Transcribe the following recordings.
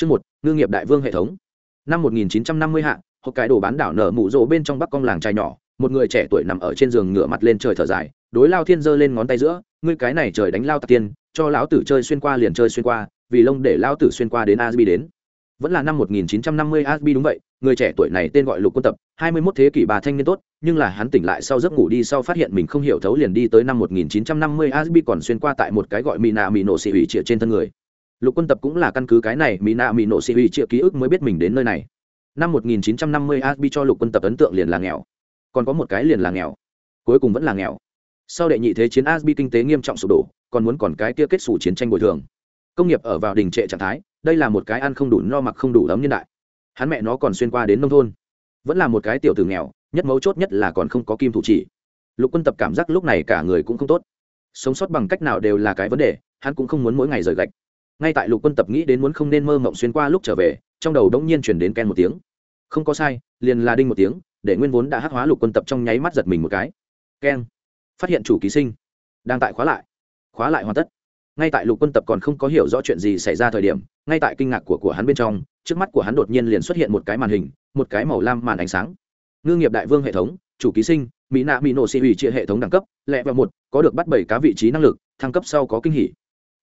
Chương một, ngư nghiệp đại vương hệ thống. Năm 1950 hạ, hộp cái đồ bán đảo nở mụ rỗ bên trong bắc cong làng trai nhỏ, một người trẻ tuổi nằm ở trên giường ngửa mặt lên trời thở dài, đối Lao Thiên giơ lên ngón tay giữa, ngươi cái này trời đánh lao tạc tiên, cho lão tử chơi xuyên qua liền chơi xuyên qua, vì lông để lao tử xuyên qua đến Asbi đến. Vẫn là năm 1950 Asbi đúng vậy, người trẻ tuổi này tên gọi Lục Quân Tập, 21 thế kỷ bà thanh niên tốt, nhưng là hắn tỉnh lại sau giấc ngủ đi sau phát hiện mình không hiểu thấu liền đi tới năm 1950 Asbi còn xuyên qua tại một cái gọi Mina Mino xì ủy trên thân người lục quân tập cũng là căn cứ cái này mỹ nạ mỹ nộ sĩ uy triệu ký ức mới biết mình đến nơi này. Năm 1950 asbi cho lục quân tập ấn tượng liền là nghèo. Còn có một cái liền là nghèo. Cuối cùng vẫn là nghèo. Sau đệ nhị thế chiến asbi kinh tế nghiêm trọng sụp đổ, còn muốn còn cái kia kết xù chiến tranh bồi thường. Công nghiệp ở vào đình trệ trạng thái, đây là một cái ăn không đủ no mặc không đủ ấm nhân đại. Hắn mẹ nó còn xuyên qua đến nông thôn. Vẫn là một cái tiểu tử nghèo, nhất mấu chốt nhất là còn không có kim thủ chỉ. Lục quân tập cảm giác lúc này cả người cũng không tốt. Sống sót bằng cách nào đều là cái vấn đề, hắn cũng không muốn mỗi ngày rời gạch ngay tại lục quân tập nghĩ đến muốn không nên mơ mộng xuyên qua lúc trở về, trong đầu đống nhiên chuyển đến ken một tiếng. Không có sai, liền là đinh một tiếng, để nguyên vốn đã hắc hóa lục quân tập trong nháy mắt giật mình một cái. Ken. Phát hiện chủ ký sinh. Đang tại khóa lại. Khóa lại hoàn tất. Ngay tại lục quân tập còn không có hiểu rõ chuyện gì xảy ra thời điểm, ngay tại kinh ngạc của của hắn bên trong, trước mắt của hắn đột nhiên liền xuất hiện một cái màn hình, một cái màu lam màn ánh sáng. Ngư nghiệp đại vương hệ thống, chủ ký sinh, mỹ nạ mỹ nổ xị hủy chia hệ thống đẳng cấp, lẹ vào một, có được bắt bảy cá vị trí năng lực, thăng cấp sau có kinh hỉ.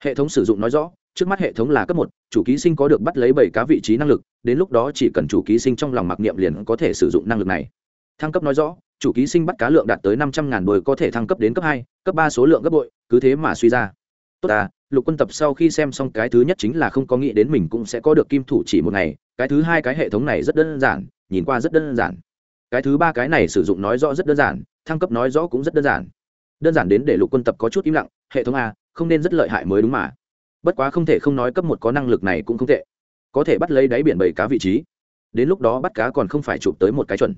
Hệ thống sử dụng nói rõ trước mắt hệ thống là cấp một, chủ ký sinh có được bắt lấy bảy cá vị trí năng lực, đến lúc đó chỉ cần chủ ký sinh trong lòng mặc niệm liền có thể sử dụng năng lực này. Thăng cấp nói rõ, chủ ký sinh bắt cá lượng đạt tới năm trăm ngàn đồi có thể thăng cấp đến cấp hai, cấp ba số lượng gấp bội, cứ thế mà suy ra. Tốt à lục quân tập sau khi xem xong cái thứ nhất chính là không có nghĩ đến mình cũng sẽ có được kim thủ chỉ một ngày, cái thứ hai cái hệ thống này rất đơn giản, nhìn qua rất đơn giản. Cái thứ ba cái này sử dụng nói rõ rất đơn giản, thăng cấp nói rõ cũng rất đơn giản. Đơn giản đến để lục quân tập có chút im lặng, hệ thống a, không nên rất lợi hại mới đúng mà bất quá không thể không nói cấp một có năng lực này cũng không tệ. Có thể bắt lấy đáy biển bảy cá vị trí. Đến lúc đó bắt cá còn không phải chụp tới một cái chuẩn.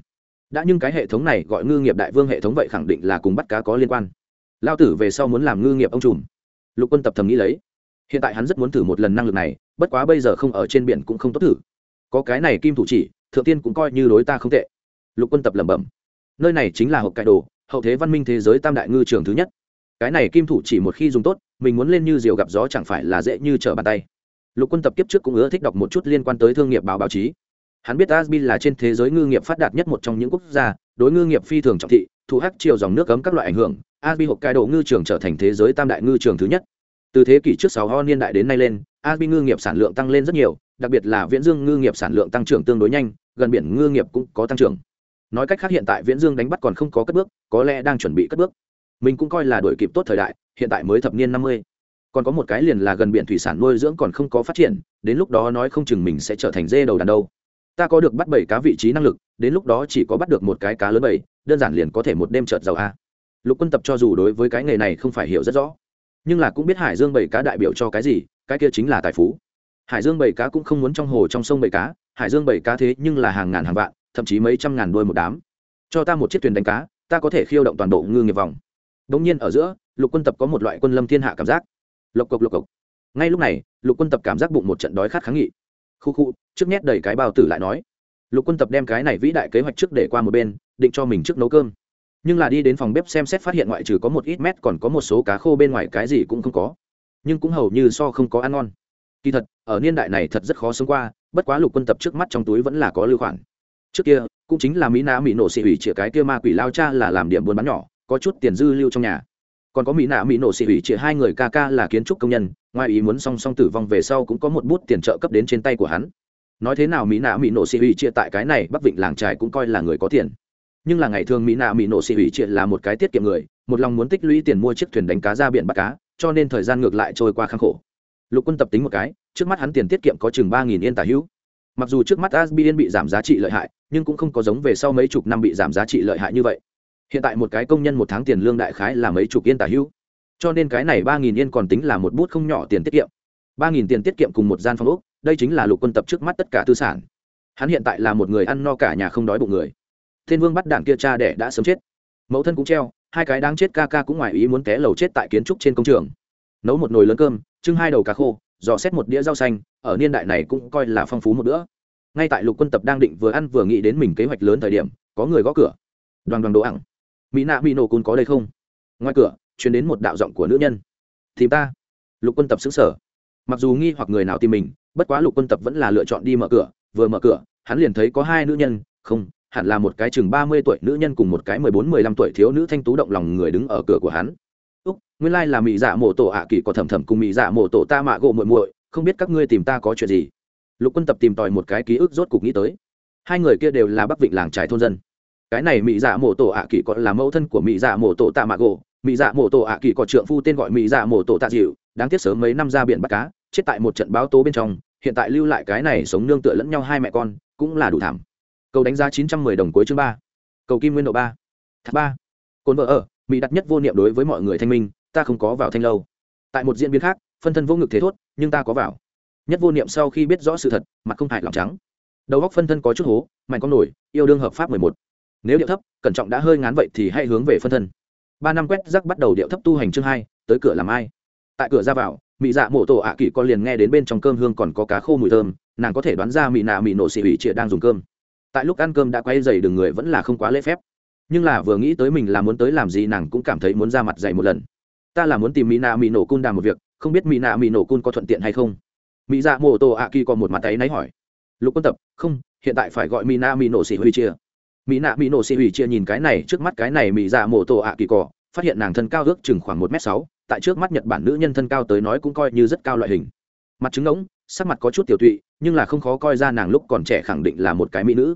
Đã nhưng cái hệ thống này gọi ngư nghiệp đại vương hệ thống vậy khẳng định là cùng bắt cá có liên quan. Lao tử về sau muốn làm ngư nghiệp ông trùm. Lục quân tập thầm nghĩ lấy. Hiện tại hắn rất muốn thử một lần năng lực này, bất quá bây giờ không ở trên biển cũng không tốt thử. Có cái này kim thủ chỉ, thượng tiên cũng coi như đối ta không tệ. Lục quân tập lẩm bẩm. Nơi này chính là hộp cải đồ, hậu thế văn minh thế giới tam đại ngư trường thứ nhất. Cái này kim thủ chỉ một khi dùng tốt mình muốn lên như diều gặp gió chẳng phải là dễ như trở bàn tay. Lục quân tập kiếp trước cũng ưa thích đọc một chút liên quan tới thương nghiệp báo báo chí. Hắn biết asbi là trên thế giới ngư nghiệp phát đạt nhất một trong những quốc gia, đối ngư nghiệp phi thường trọng thị, thu hắc chiều dòng nước cấm các loại ảnh hưởng, asbi hộp cai độ ngư trường trở thành thế giới tam đại ngư trường thứ nhất. Từ thế kỷ trước sáu ho niên đại đến nay lên, asbi ngư nghiệp sản lượng tăng lên rất nhiều, đặc biệt là viễn dương ngư nghiệp sản lượng tăng trưởng tương đối nhanh, gần biển ngư nghiệp cũng có tăng trưởng. Nói cách khác hiện tại viễn dương đánh bắt còn không có cất bước, có lẽ đang chuẩn bị cất bước mình cũng coi là đổi kịp tốt thời đại, hiện tại mới thập niên năm mươi. Còn có một cái liền là gần biển thủy sản nuôi dưỡng còn không có phát triển, đến lúc đó nói không chừng mình sẽ trở thành dê đầu đàn đâu. Ta có được bắt bảy cá vị trí năng lực, đến lúc đó chỉ có bắt được một cái cá lớn bảy, đơn giản liền có thể một đêm trợt giàu a. Lục quân tập cho dù đối với cái nghề này không phải hiểu rất rõ, nhưng là cũng biết hải dương bảy cá đại biểu cho cái gì, cái kia chính là tài phú. Hải dương bảy cá cũng không muốn trong hồ trong sông bảy cá, hải dương bảy cá thế nhưng là hàng ngàn hàng vạn, thậm chí mấy trăm ngàn đuôi một đám. Cho ta một chiếc thuyền đánh cá, ta có thể khiêu động toàn bộ ngư nghiệp vòng. Đống nhiên ở giữa, Lục Quân Tập có một loại quân lâm thiên hạ cảm giác. Lộc cộc lộc cộc. Ngay lúc này, Lục Quân Tập cảm giác bụng một trận đói khát kháng nghị. Khu khu, trước nhét đầy cái bao tử lại nói. Lục Quân Tập đem cái này vĩ đại kế hoạch trước để qua một bên, định cho mình trước nấu cơm. Nhưng là đi đến phòng bếp xem xét phát hiện ngoại trừ có một ít mét còn có một số cá khô bên ngoài cái gì cũng không có. Nhưng cũng hầu như so không có ăn ngon. Kỳ thật, ở niên đại này thật rất khó sống qua, bất quá Lục Quân Tập trước mắt trong túi vẫn là có lưu khoản. Trước kia, cũng chính là Mỹ Nã Mỹ nổ xị hủy chĩa cái kia ma quỷ lao cha là làm điểm buôn bán nhỏ, có chút tiền dư lưu trong nhà. Còn có mỹ nạ mỹ nổ xị ủy chỉ hai người ca ca là kiến trúc công nhân, ngoài ý muốn song song tử vong về sau cũng có một bút tiền trợ cấp đến trên tay của hắn. Nói thế nào mỹ nạ mỹ nổ xị ủy chia tại cái này bắc vịnh làng trài cũng coi là người có tiền. Nhưng là ngày thường mỹ nạ mỹ nổ xị ủy chia là một cái tiết kiệm người, một lòng muốn tích lũy tiền mua chiếc thuyền đánh cá ra biển bắt cá, cho nên thời gian ngược lại trôi qua khang khổ. Lục quân tập tính một cái, trước mắt hắn tiền tiết kiệm có chừng ba nghìn yên tả hữu. Mặc dù trước mắt asbin bị giảm giá trị lợi hại, nhưng cũng không có giống về sau mấy chục năm bị giảm giá trị lợi hại như vậy hiện tại một cái công nhân một tháng tiền lương đại khái là mấy chục yên tả hữu cho nên cái này ba nghìn yên còn tính là một bút không nhỏ tiền tiết kiệm. ba nghìn tiền tiết kiệm cùng một gian phòng úc đây chính là lục quân tập trước mắt tất cả tư sản. Hắn hiện tại là một người ăn no cả nhà không đói bụng người. Thiên vương bắt đạn kia cha đẻ đã sớm chết. Mẫu thân cũng treo, hai cái đang chết ca ca cũng ngoài ý muốn té lầu chết tại kiến trúc trên công trường. Nấu một nồi lớn cơm, trưng hai đầu cá khô, dò xét một đĩa rau xanh, ở niên đại này cũng coi là phong phú một bữa. Ngay tại lục quân tập đang định vừa ăn vừa nghĩ đến mình kế hoạch lớn thời điểm, có người gõ cửa. Đoàn đoàn đồ ẳng mỹ nạ mỹ nổ cồn có đây không? Ngoài cửa chuyển đến một đạo giọng của nữ nhân. Thì ta. Lục quân tập xứng sở. Mặc dù nghi hoặc người nào tìm mình, bất quá lục quân tập vẫn là lựa chọn đi mở cửa. Vừa mở cửa, hắn liền thấy có hai nữ nhân. Không, hẳn là một cái chừng ba mươi tuổi nữ nhân cùng một cái mười bốn mười lăm tuổi thiếu nữ thanh tú động lòng người đứng ở cửa của hắn. Úc, nguyên lai là mỹ dạ mộ tổ ạ kỳ có thầm thầm cùng mỹ dạ mộ tổ ta mạ gỗ muội muội, không biết các ngươi tìm ta có chuyện gì? Lục quân tập tìm tòi một cái ký ức rốt cục nghĩ tới. Hai người kia đều là bắc vịnh làng trải thôn dân cái này mỹ dạ mổ tổ ạ kỳ còn là mẫu thân của mỹ dạ mổ tổ tạ mạ gỗ. Mỹ dạ mổ tổ ạ kỳ có trượng phu tên gọi mỹ dạ mổ tổ tạ dịu, đáng tiếc sớm mấy năm ra biển bắt cá, chết tại một trận báo tố bên trong, hiện tại lưu lại cái này sống nương tựa lẫn nhau hai mẹ con, cũng là đủ thảm. Cầu đánh giá chín trăm mười đồng cuối chương ba. Cầu kim nguyên độ ba. Thác ba. Cồn vợ ở, mỹ đặt nhất vô niệm đối với mọi người thanh minh, ta không có vào thanh lâu. Tại một diễn biến khác, phân thân vô ngực thế thốt, nhưng ta có vào. Nhất vô niệm sau khi biết rõ sự thật, mặt không hại lòng trắng. Đầu góc phân thân có chút hố, mạnh con nổi, yêu đương hợp pháp mười một nếu điệu thấp, cẩn trọng đã hơi ngán vậy thì hãy hướng về phân thân. Ba năm quét rắc bắt đầu điệu thấp tu hành chương hai, tới cửa làm ai? Tại cửa ra vào mỹ dạ mộ tổ ạ à kỷ con liền nghe đến bên trong cơm hương còn có cá khô mùi thơm, nàng có thể đoán ra mỹ nạ mỹ nổ xị ủy trịa đang dùng cơm. Tại lúc ăn cơm đã quay dày đường người vẫn là không quá lễ phép. Nhưng là vừa nghĩ tới mình là muốn tới làm gì nàng cũng cảm thấy muốn ra mặt dày một lần. Ta là muốn tìm mỹ nạ mỹ nổ cun đàm một việc, không biết mỹ nạ mỹ nổ cun có thuận tiện hay không? Mỹ dạ mộ tổ ạ kỳ còn một mặt tay náy hỏi. Lục quân tập, không, hiện tại phải gọi mỹ nạ mỹ nổ xị huy chia mỹ nạ mỹ nổ xị ủy chia nhìn cái này, trước mắt cái này mỹ dạ mổ tổ ạ kỳ cỏ phát hiện nàng thân cao ước chừng khoảng một m sáu, tại trước mắt nhật bản nữ nhân thân cao tới nói cũng coi như rất cao loại hình. Mặt trứng ống sắc mặt có chút tiểu tụy, nhưng là không khó coi ra nàng lúc còn trẻ khẳng định là một cái mỹ nữ.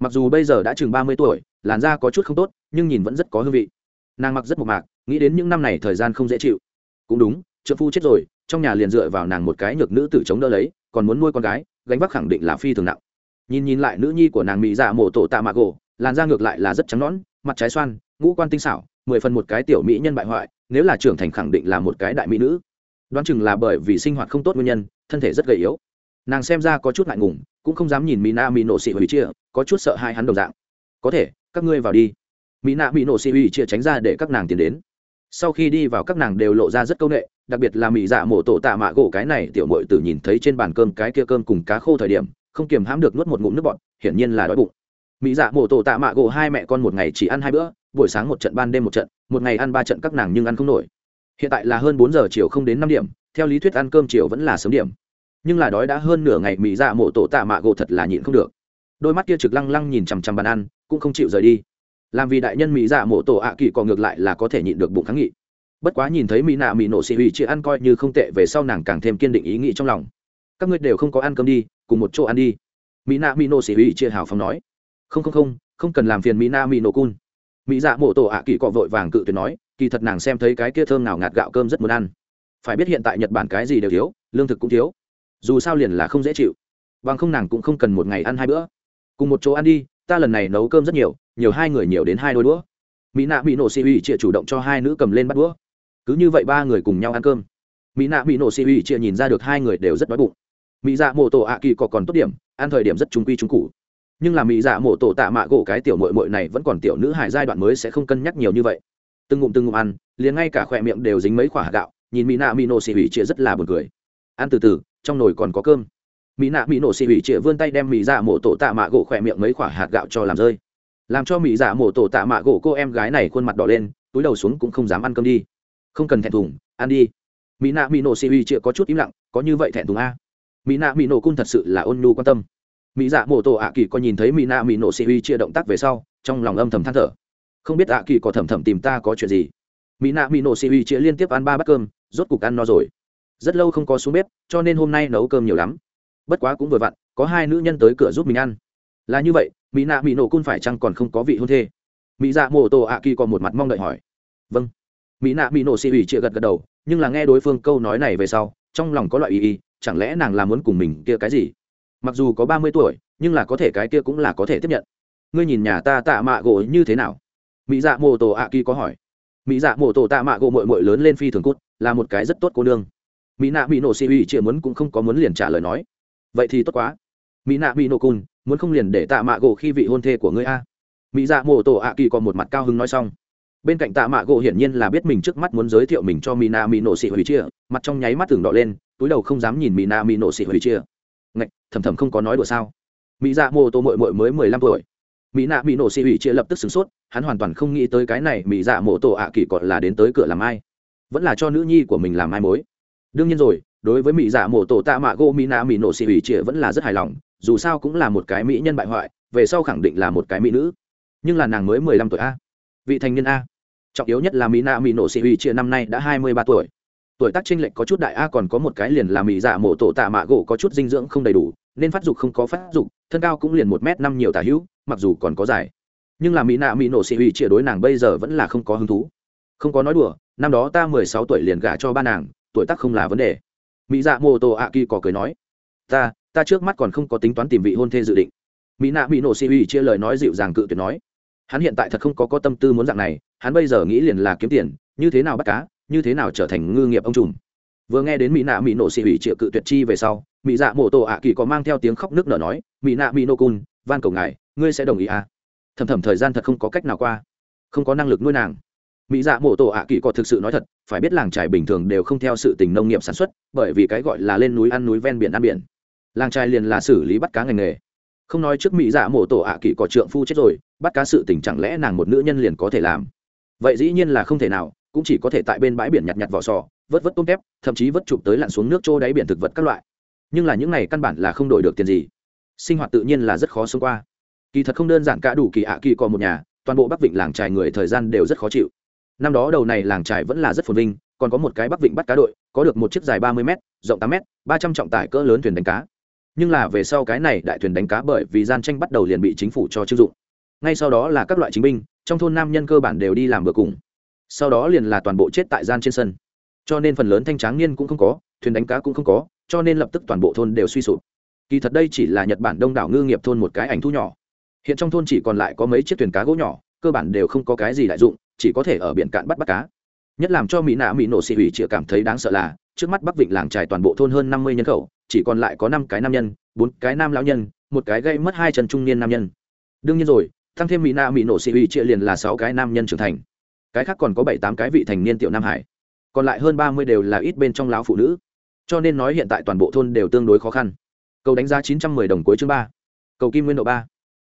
Mặc dù bây giờ đã chừng ba mươi tuổi, làn da có chút không tốt, nhưng nhìn vẫn rất có hương vị. Nàng mặc rất mộc mạc, nghĩ đến những năm này thời gian không dễ chịu. Cũng đúng trợ phu chết rồi, trong nhà liền dựa vào nàng một cái nhược nữ tử chống đỡ lấy, còn muốn nuôi con gái, gánh vác khẳng định là phi thường nặng. Nhìn nhìn lại nữ nhi của nàng mỹ dạ mổ tổ tạ mạ gỗ làn da ngược lại là rất trắng nõn, mặt trái xoan, ngũ quan tinh xảo, mười phần một cái tiểu mỹ nhân bại hoại, nếu là trưởng thành khẳng định là một cái đại mỹ nữ. Đoán chừng là bởi vì sinh hoạt không tốt nguyên nhân, thân thể rất gầy yếu. Nàng xem ra có chút ngại ngùng, cũng không dám nhìn mỹ na mỹ nổ xị hủy chia, có chút sợ hai hắn đồng dạng. Có thể, các ngươi vào đi. Mỹ nạ mỹ nổ xị hủy chia tránh ra để các nàng tiến đến. Sau khi đi vào các nàng đều lộ ra rất c â u n ệ đặc biệt là mỹ dạ mổ tổ tạ mạ gỗ cái này, tiểu mội tử nhìn thấy trên bàn cơm cái kia cơm cùng cá khô thời điểm, không kiềm hãm được nuốt một ngụm nước bọt, hiển nhiên là đói bụng mỹ dạ mổ tổ tạ mạ gỗ hai mẹ con một ngày chỉ ăn hai bữa, buổi sáng một trận, ban đêm một trận, một ngày ăn ba trận các nàng nhưng ăn không nổi. Hiện tại là hơn bốn giờ chiều không đến năm điểm, theo lý thuyết ăn cơm chiều vẫn là sớm điểm. Nhưng là đói đã hơn nửa ngày, mỹ dạ mộ tổ tạ mạ gỗ thật là nhịn không được. Đôi mắt kia trực lăng lăng nhìn chằm chằm bàn ăn, cũng không chịu rời đi. Làm vì đại nhân mỹ dạ mộ tổ ạ kỳ còn ngược lại là có thể nhịn được bụng kháng nghị. Bất quá nhìn thấy mỹ nạ mỹ nổ xị hủy chị ăn coi như không tệ, về sau nàng càng thêm kiên định ý nghĩ trong lòng. Các ngươi đều không có ăn cơm đi, cùng một chỗ ăn đi. Mỹ nạ mỹ nổ xị hủy chia hào phong nói không không không không cần làm phiền mỹ na mỹ nổ cun mỹ dạ mộ tổ ạ kỳ cọ vội vàng cự tuyệt nói, kỳ thật nàng xem thấy cái kia thơm nào ngạt gạo cơm rất muốn ăn. Phải biết hiện tại nhật bản cái gì đều thiếu, lương thực cũng thiếu. Dù sao liền là không dễ chịu. Bằng không nàng cũng không cần một ngày ăn hai bữa. Cùng một chỗ ăn đi, ta lần này nấu cơm rất nhiều nhiều hai người nhiều đến hai đôi đũa. Mỹ nạ mỹ nổ xì uy chia chủ động cho hai nữ cầm lên bắt đũa. Cứ như vậy ba người cùng nhau ăn cơm. Mỹ nạ mỹ nổ xì uy chia nhìn ra được hai người đều rất đói bụng. Mỹ dạ mộ tổ ạ kỳ có còn tốt điểm, ăn thời điểm rất trung quy trung cụ nhưng là mỹ dạ mộ tổ tạ mạ gỗ cái tiểu mội mội này vẫn còn tiểu nữ hài giai đoạn mới sẽ không cân nhắc nhiều như vậy. Từng ngụm từng ngụm ăn, liền ngay cả khỏe miệng đều dính mấy quả hạt gạo, nhìn mỹ nạ mỹ nổ xì hủy chia rất là buồn cười. Ăn từ từ, trong nồi còn có cơm. Mỹ nạ mỹ nổ xì hủy chia vươn tay đem mỹ dạ mộ tổ tạ mạ gỗ khỏe miệng mấy quả hạt gạo cho làm rơi. Làm cho mỹ dạ mộ tổ tạ mạ gỗ cô em gái này khuôn mặt đỏ lên, túi đầu xuống cũng không dám ăn cơm đi. Không cần thẹn thùng, ăn đi. Mỹ nạ mỹ nổ xì hủy chia có chút im lặng, có như vậy thẹn thùng a. Mỹ nạ mỹ nổ cung thật sự là ôn nhu quan tâm mỹ dạ mộ tổ ạ kỳ có nhìn thấy mỹ nạ mỹ nổ xì huy chia động tác về sau, trong lòng âm thầm than thở. Không biết ạ kỳ có thầm thầm tìm ta có chuyện gì? Mỹ nạ mỹ nổ xì huy chia liên tiếp ăn ba bát cơm, rốt cục ăn no rồi. Rất lâu không có xuống bếp, cho nên hôm nay nấu cơm nhiều lắm. Bất quá cũng vừa vặn, có hai nữ nhân tới cửa giúp mình ăn. Là như vậy, mỹ nạ mỹ nổ cun phải chăng còn không có vị hôn thê? Mỹ dạ mộ tổ ạ kỳ còn một mặt mong đợi hỏi. Vâng. Mỹ nạ mỹ nổ xì ủy chia gật gật đầu, nhưng là nghe đối phương câu nói này về sau, trong lòng có loại ý ý, chẳng lẽ nàng là muốn cùng mình kia cái gì? Mặc dù có ba mươi tuổi, nhưng là có thể cái kia cũng là có thể tiếp nhận. Ngươi nhìn nhà ta tạ mạ gỗ như thế nào? Mỹ dạ mô tổ ạ kỳ có hỏi. Mỹ dạ mô tổ tạ mạ gỗ mội mội lớn lên phi thường cút, là một cái rất tốt cô nương. Mỹ nạ mỹ nổ xì uy chịa muốn cũng không có muốn liền trả lời nói. Vậy thì tốt quá. Mỹ nạ mỹ nổ cun muốn không liền để tạ mạ gỗ khi vị hôn thê của ngươi a? Mỹ dạ mô tổ ạ kỳ còn một mặt cao hứng nói xong. Bên cạnh tạ mạ gỗ hiển nhiên là biết mình trước mắt muốn giới thiệu mình cho mỹ nạ mỹ nổ xị hủy chịa, mặt trong nháy mắt tưởng đỏ lên, túi đầu không dám nhìn mỹ nạ mỹ nổ xị hủy chịa thầm thầm không có nói đùa sao? Mỹ dạ mô tô mội mội mới mười lăm tuổi. Mỹ nạ mỹ nổ xì ủy chia lập tức sửng sốt, hắn hoàn toàn không nghĩ tới cái này mỹ dạ mô tô ạ kỳ còn là đến tới cửa làm ai. Vẫn là cho nữ nhi của mình làm ai mối. Đương nhiên rồi, đối với mỹ dạ mô tô tạ mạ gô, mỹ nạ mỹ nổ xì ủy Chia vẫn là rất hài lòng, dù sao cũng là một cái mỹ nhân bại hoại, về sau khẳng định là một cái mỹ nữ. Nhưng là nàng mới mười lăm tuổi a. Vị thành niên a. Trọng yếu nhất là mỹ nạ mỹ nổ xì ủy Chia năm nay đã hai mươi ba tuổi tuổi tác chênh lệch có chút đại a, còn có một cái liền là mỹ dạ mổ tổ tạ mạ gỗ có chút dinh dưỡng không đầy đủ, nên phát dục không có phát dục, thân cao cũng liền một m năm nhiều tả hữu, mặc dù còn có dài. Nhưng là mỹ nạ mỹ nổ xị hủy chia đối nàng bây giờ vẫn là không có hứng thú. Không có nói đùa, năm đó ta mười sáu tuổi liền gả cho ba nàng, tuổi tác không là vấn đề. Mỹ dạ mô tô ạ kỳ có cười nói, ta ta trước mắt còn không có tính toán tìm vị hôn thê dự định. Mỹ nạ mỹ nổ xị hủy chia lời nói dịu dàng cự tuyệt nói, hắn hiện tại thật không có có tâm tư muốn dạng này, hắn bây giờ nghĩ liền là kiếm tiền, như thế nào bắt cá như thế nào trở thành ngư nghiệp ông trùm? Vừa nghe đến mỹ nạ mỹ nổ xì ủy triệu cự tuyệt chi về sau, mỹ dạ mổ tổ ạ kỳ có mang theo tiếng khóc nước nở nói, mỹ nạ mỹ nô cun, van cầu ngài, ngươi sẽ đồng ý à? Thầm thầm thời gian thật không có cách nào qua, không có năng lực nuôi nàng. Mỹ dạ mổ tổ ạ kỳ có thực sự nói thật, phải biết làng trài bình thường đều không theo sự tình nông nghiệp sản xuất, bởi vì cái gọi là lên núi ăn núi ven biển ăn biển. Làng trài liền là xử lý bắt cá ngành nghề. Không nói trước mỹ dạ mổ tổ ạ kỳ có trượng phu chết rồi, bắt cá sự tình chẳng lẽ nàng một nữ nhân liền có thể làm? Vậy dĩ nhiên là không thể nào cũng chỉ có thể tại bên bãi biển nhặt nhặt vỏ sò, vớt vớt tôm tép, thậm chí vớt chụp tới lặn xuống nước trô đáy biển thực vật các loại. Nhưng là những này căn bản là không đổi được tiền gì. Sinh hoạt tự nhiên là rất khó xông qua. Kỳ thật không đơn giản cả đủ kỳ ạ kỳ còn một nhà, toàn bộ bắc vịnh làng trài người thời gian đều rất khó chịu. Năm đó đầu này làng trài vẫn là rất phồn vinh, còn có một cái bắc vịnh bắt cá đội, có được một chiếc dài ba mươi m rộng tám m ba trăm trọng tải cỡ lớn thuyền đánh cá. Nhưng là về sau cái này đại thuyền đánh cá bởi vì gian tranh bắt đầu liền bị chính phủ cho chưng dụng. Ngay sau đó là các loại chính binh, trong thôn nam nhân cơ bản đều đi làm bữa cùng sau đó liền là toàn bộ chết tại gian trên sân. Cho nên phần lớn thanh tráng niên cũng không có, thuyền đánh cá cũng không có, cho nên lập tức toàn bộ thôn đều suy sụp. Kỳ thật đây chỉ là nhật bản đông đảo ngư nghiệp thôn một cái ảnh thu nhỏ. Hiện trong thôn chỉ còn lại có mấy chiếc thuyền cá gỗ nhỏ, cơ bản đều không có cái gì đại dụng, chỉ có thể ở biển cạn bắt bắt cá. Nhất làm cho mỹ nạ mỹ nổ xị hủy chịa cảm thấy đáng sợ là, trước mắt bắc vịnh làng trải toàn bộ thôn hơn năm mươi nhân khẩu, chỉ còn lại có năm cái nam nhân, bốn cái nam lão nhân, một cái gây mất hai chân trung niên nam nhân. Đương nhiên rồi tăng thêm mỹ nạ mỹ nổ xị hủy chịa liền là sáu cái nam nhân trưởng thành cái khác còn có bảy tám cái vị thành niên tiểu nam hải. Còn lại hơn ba mươi đều là ít bên trong lão phụ nữ. Cho nên nói hiện tại toàn bộ thôn đều tương đối khó khăn. Cầu đánh giá chín trăm mười đồng cuối chương ba. Cầu kim nguyên độ ba.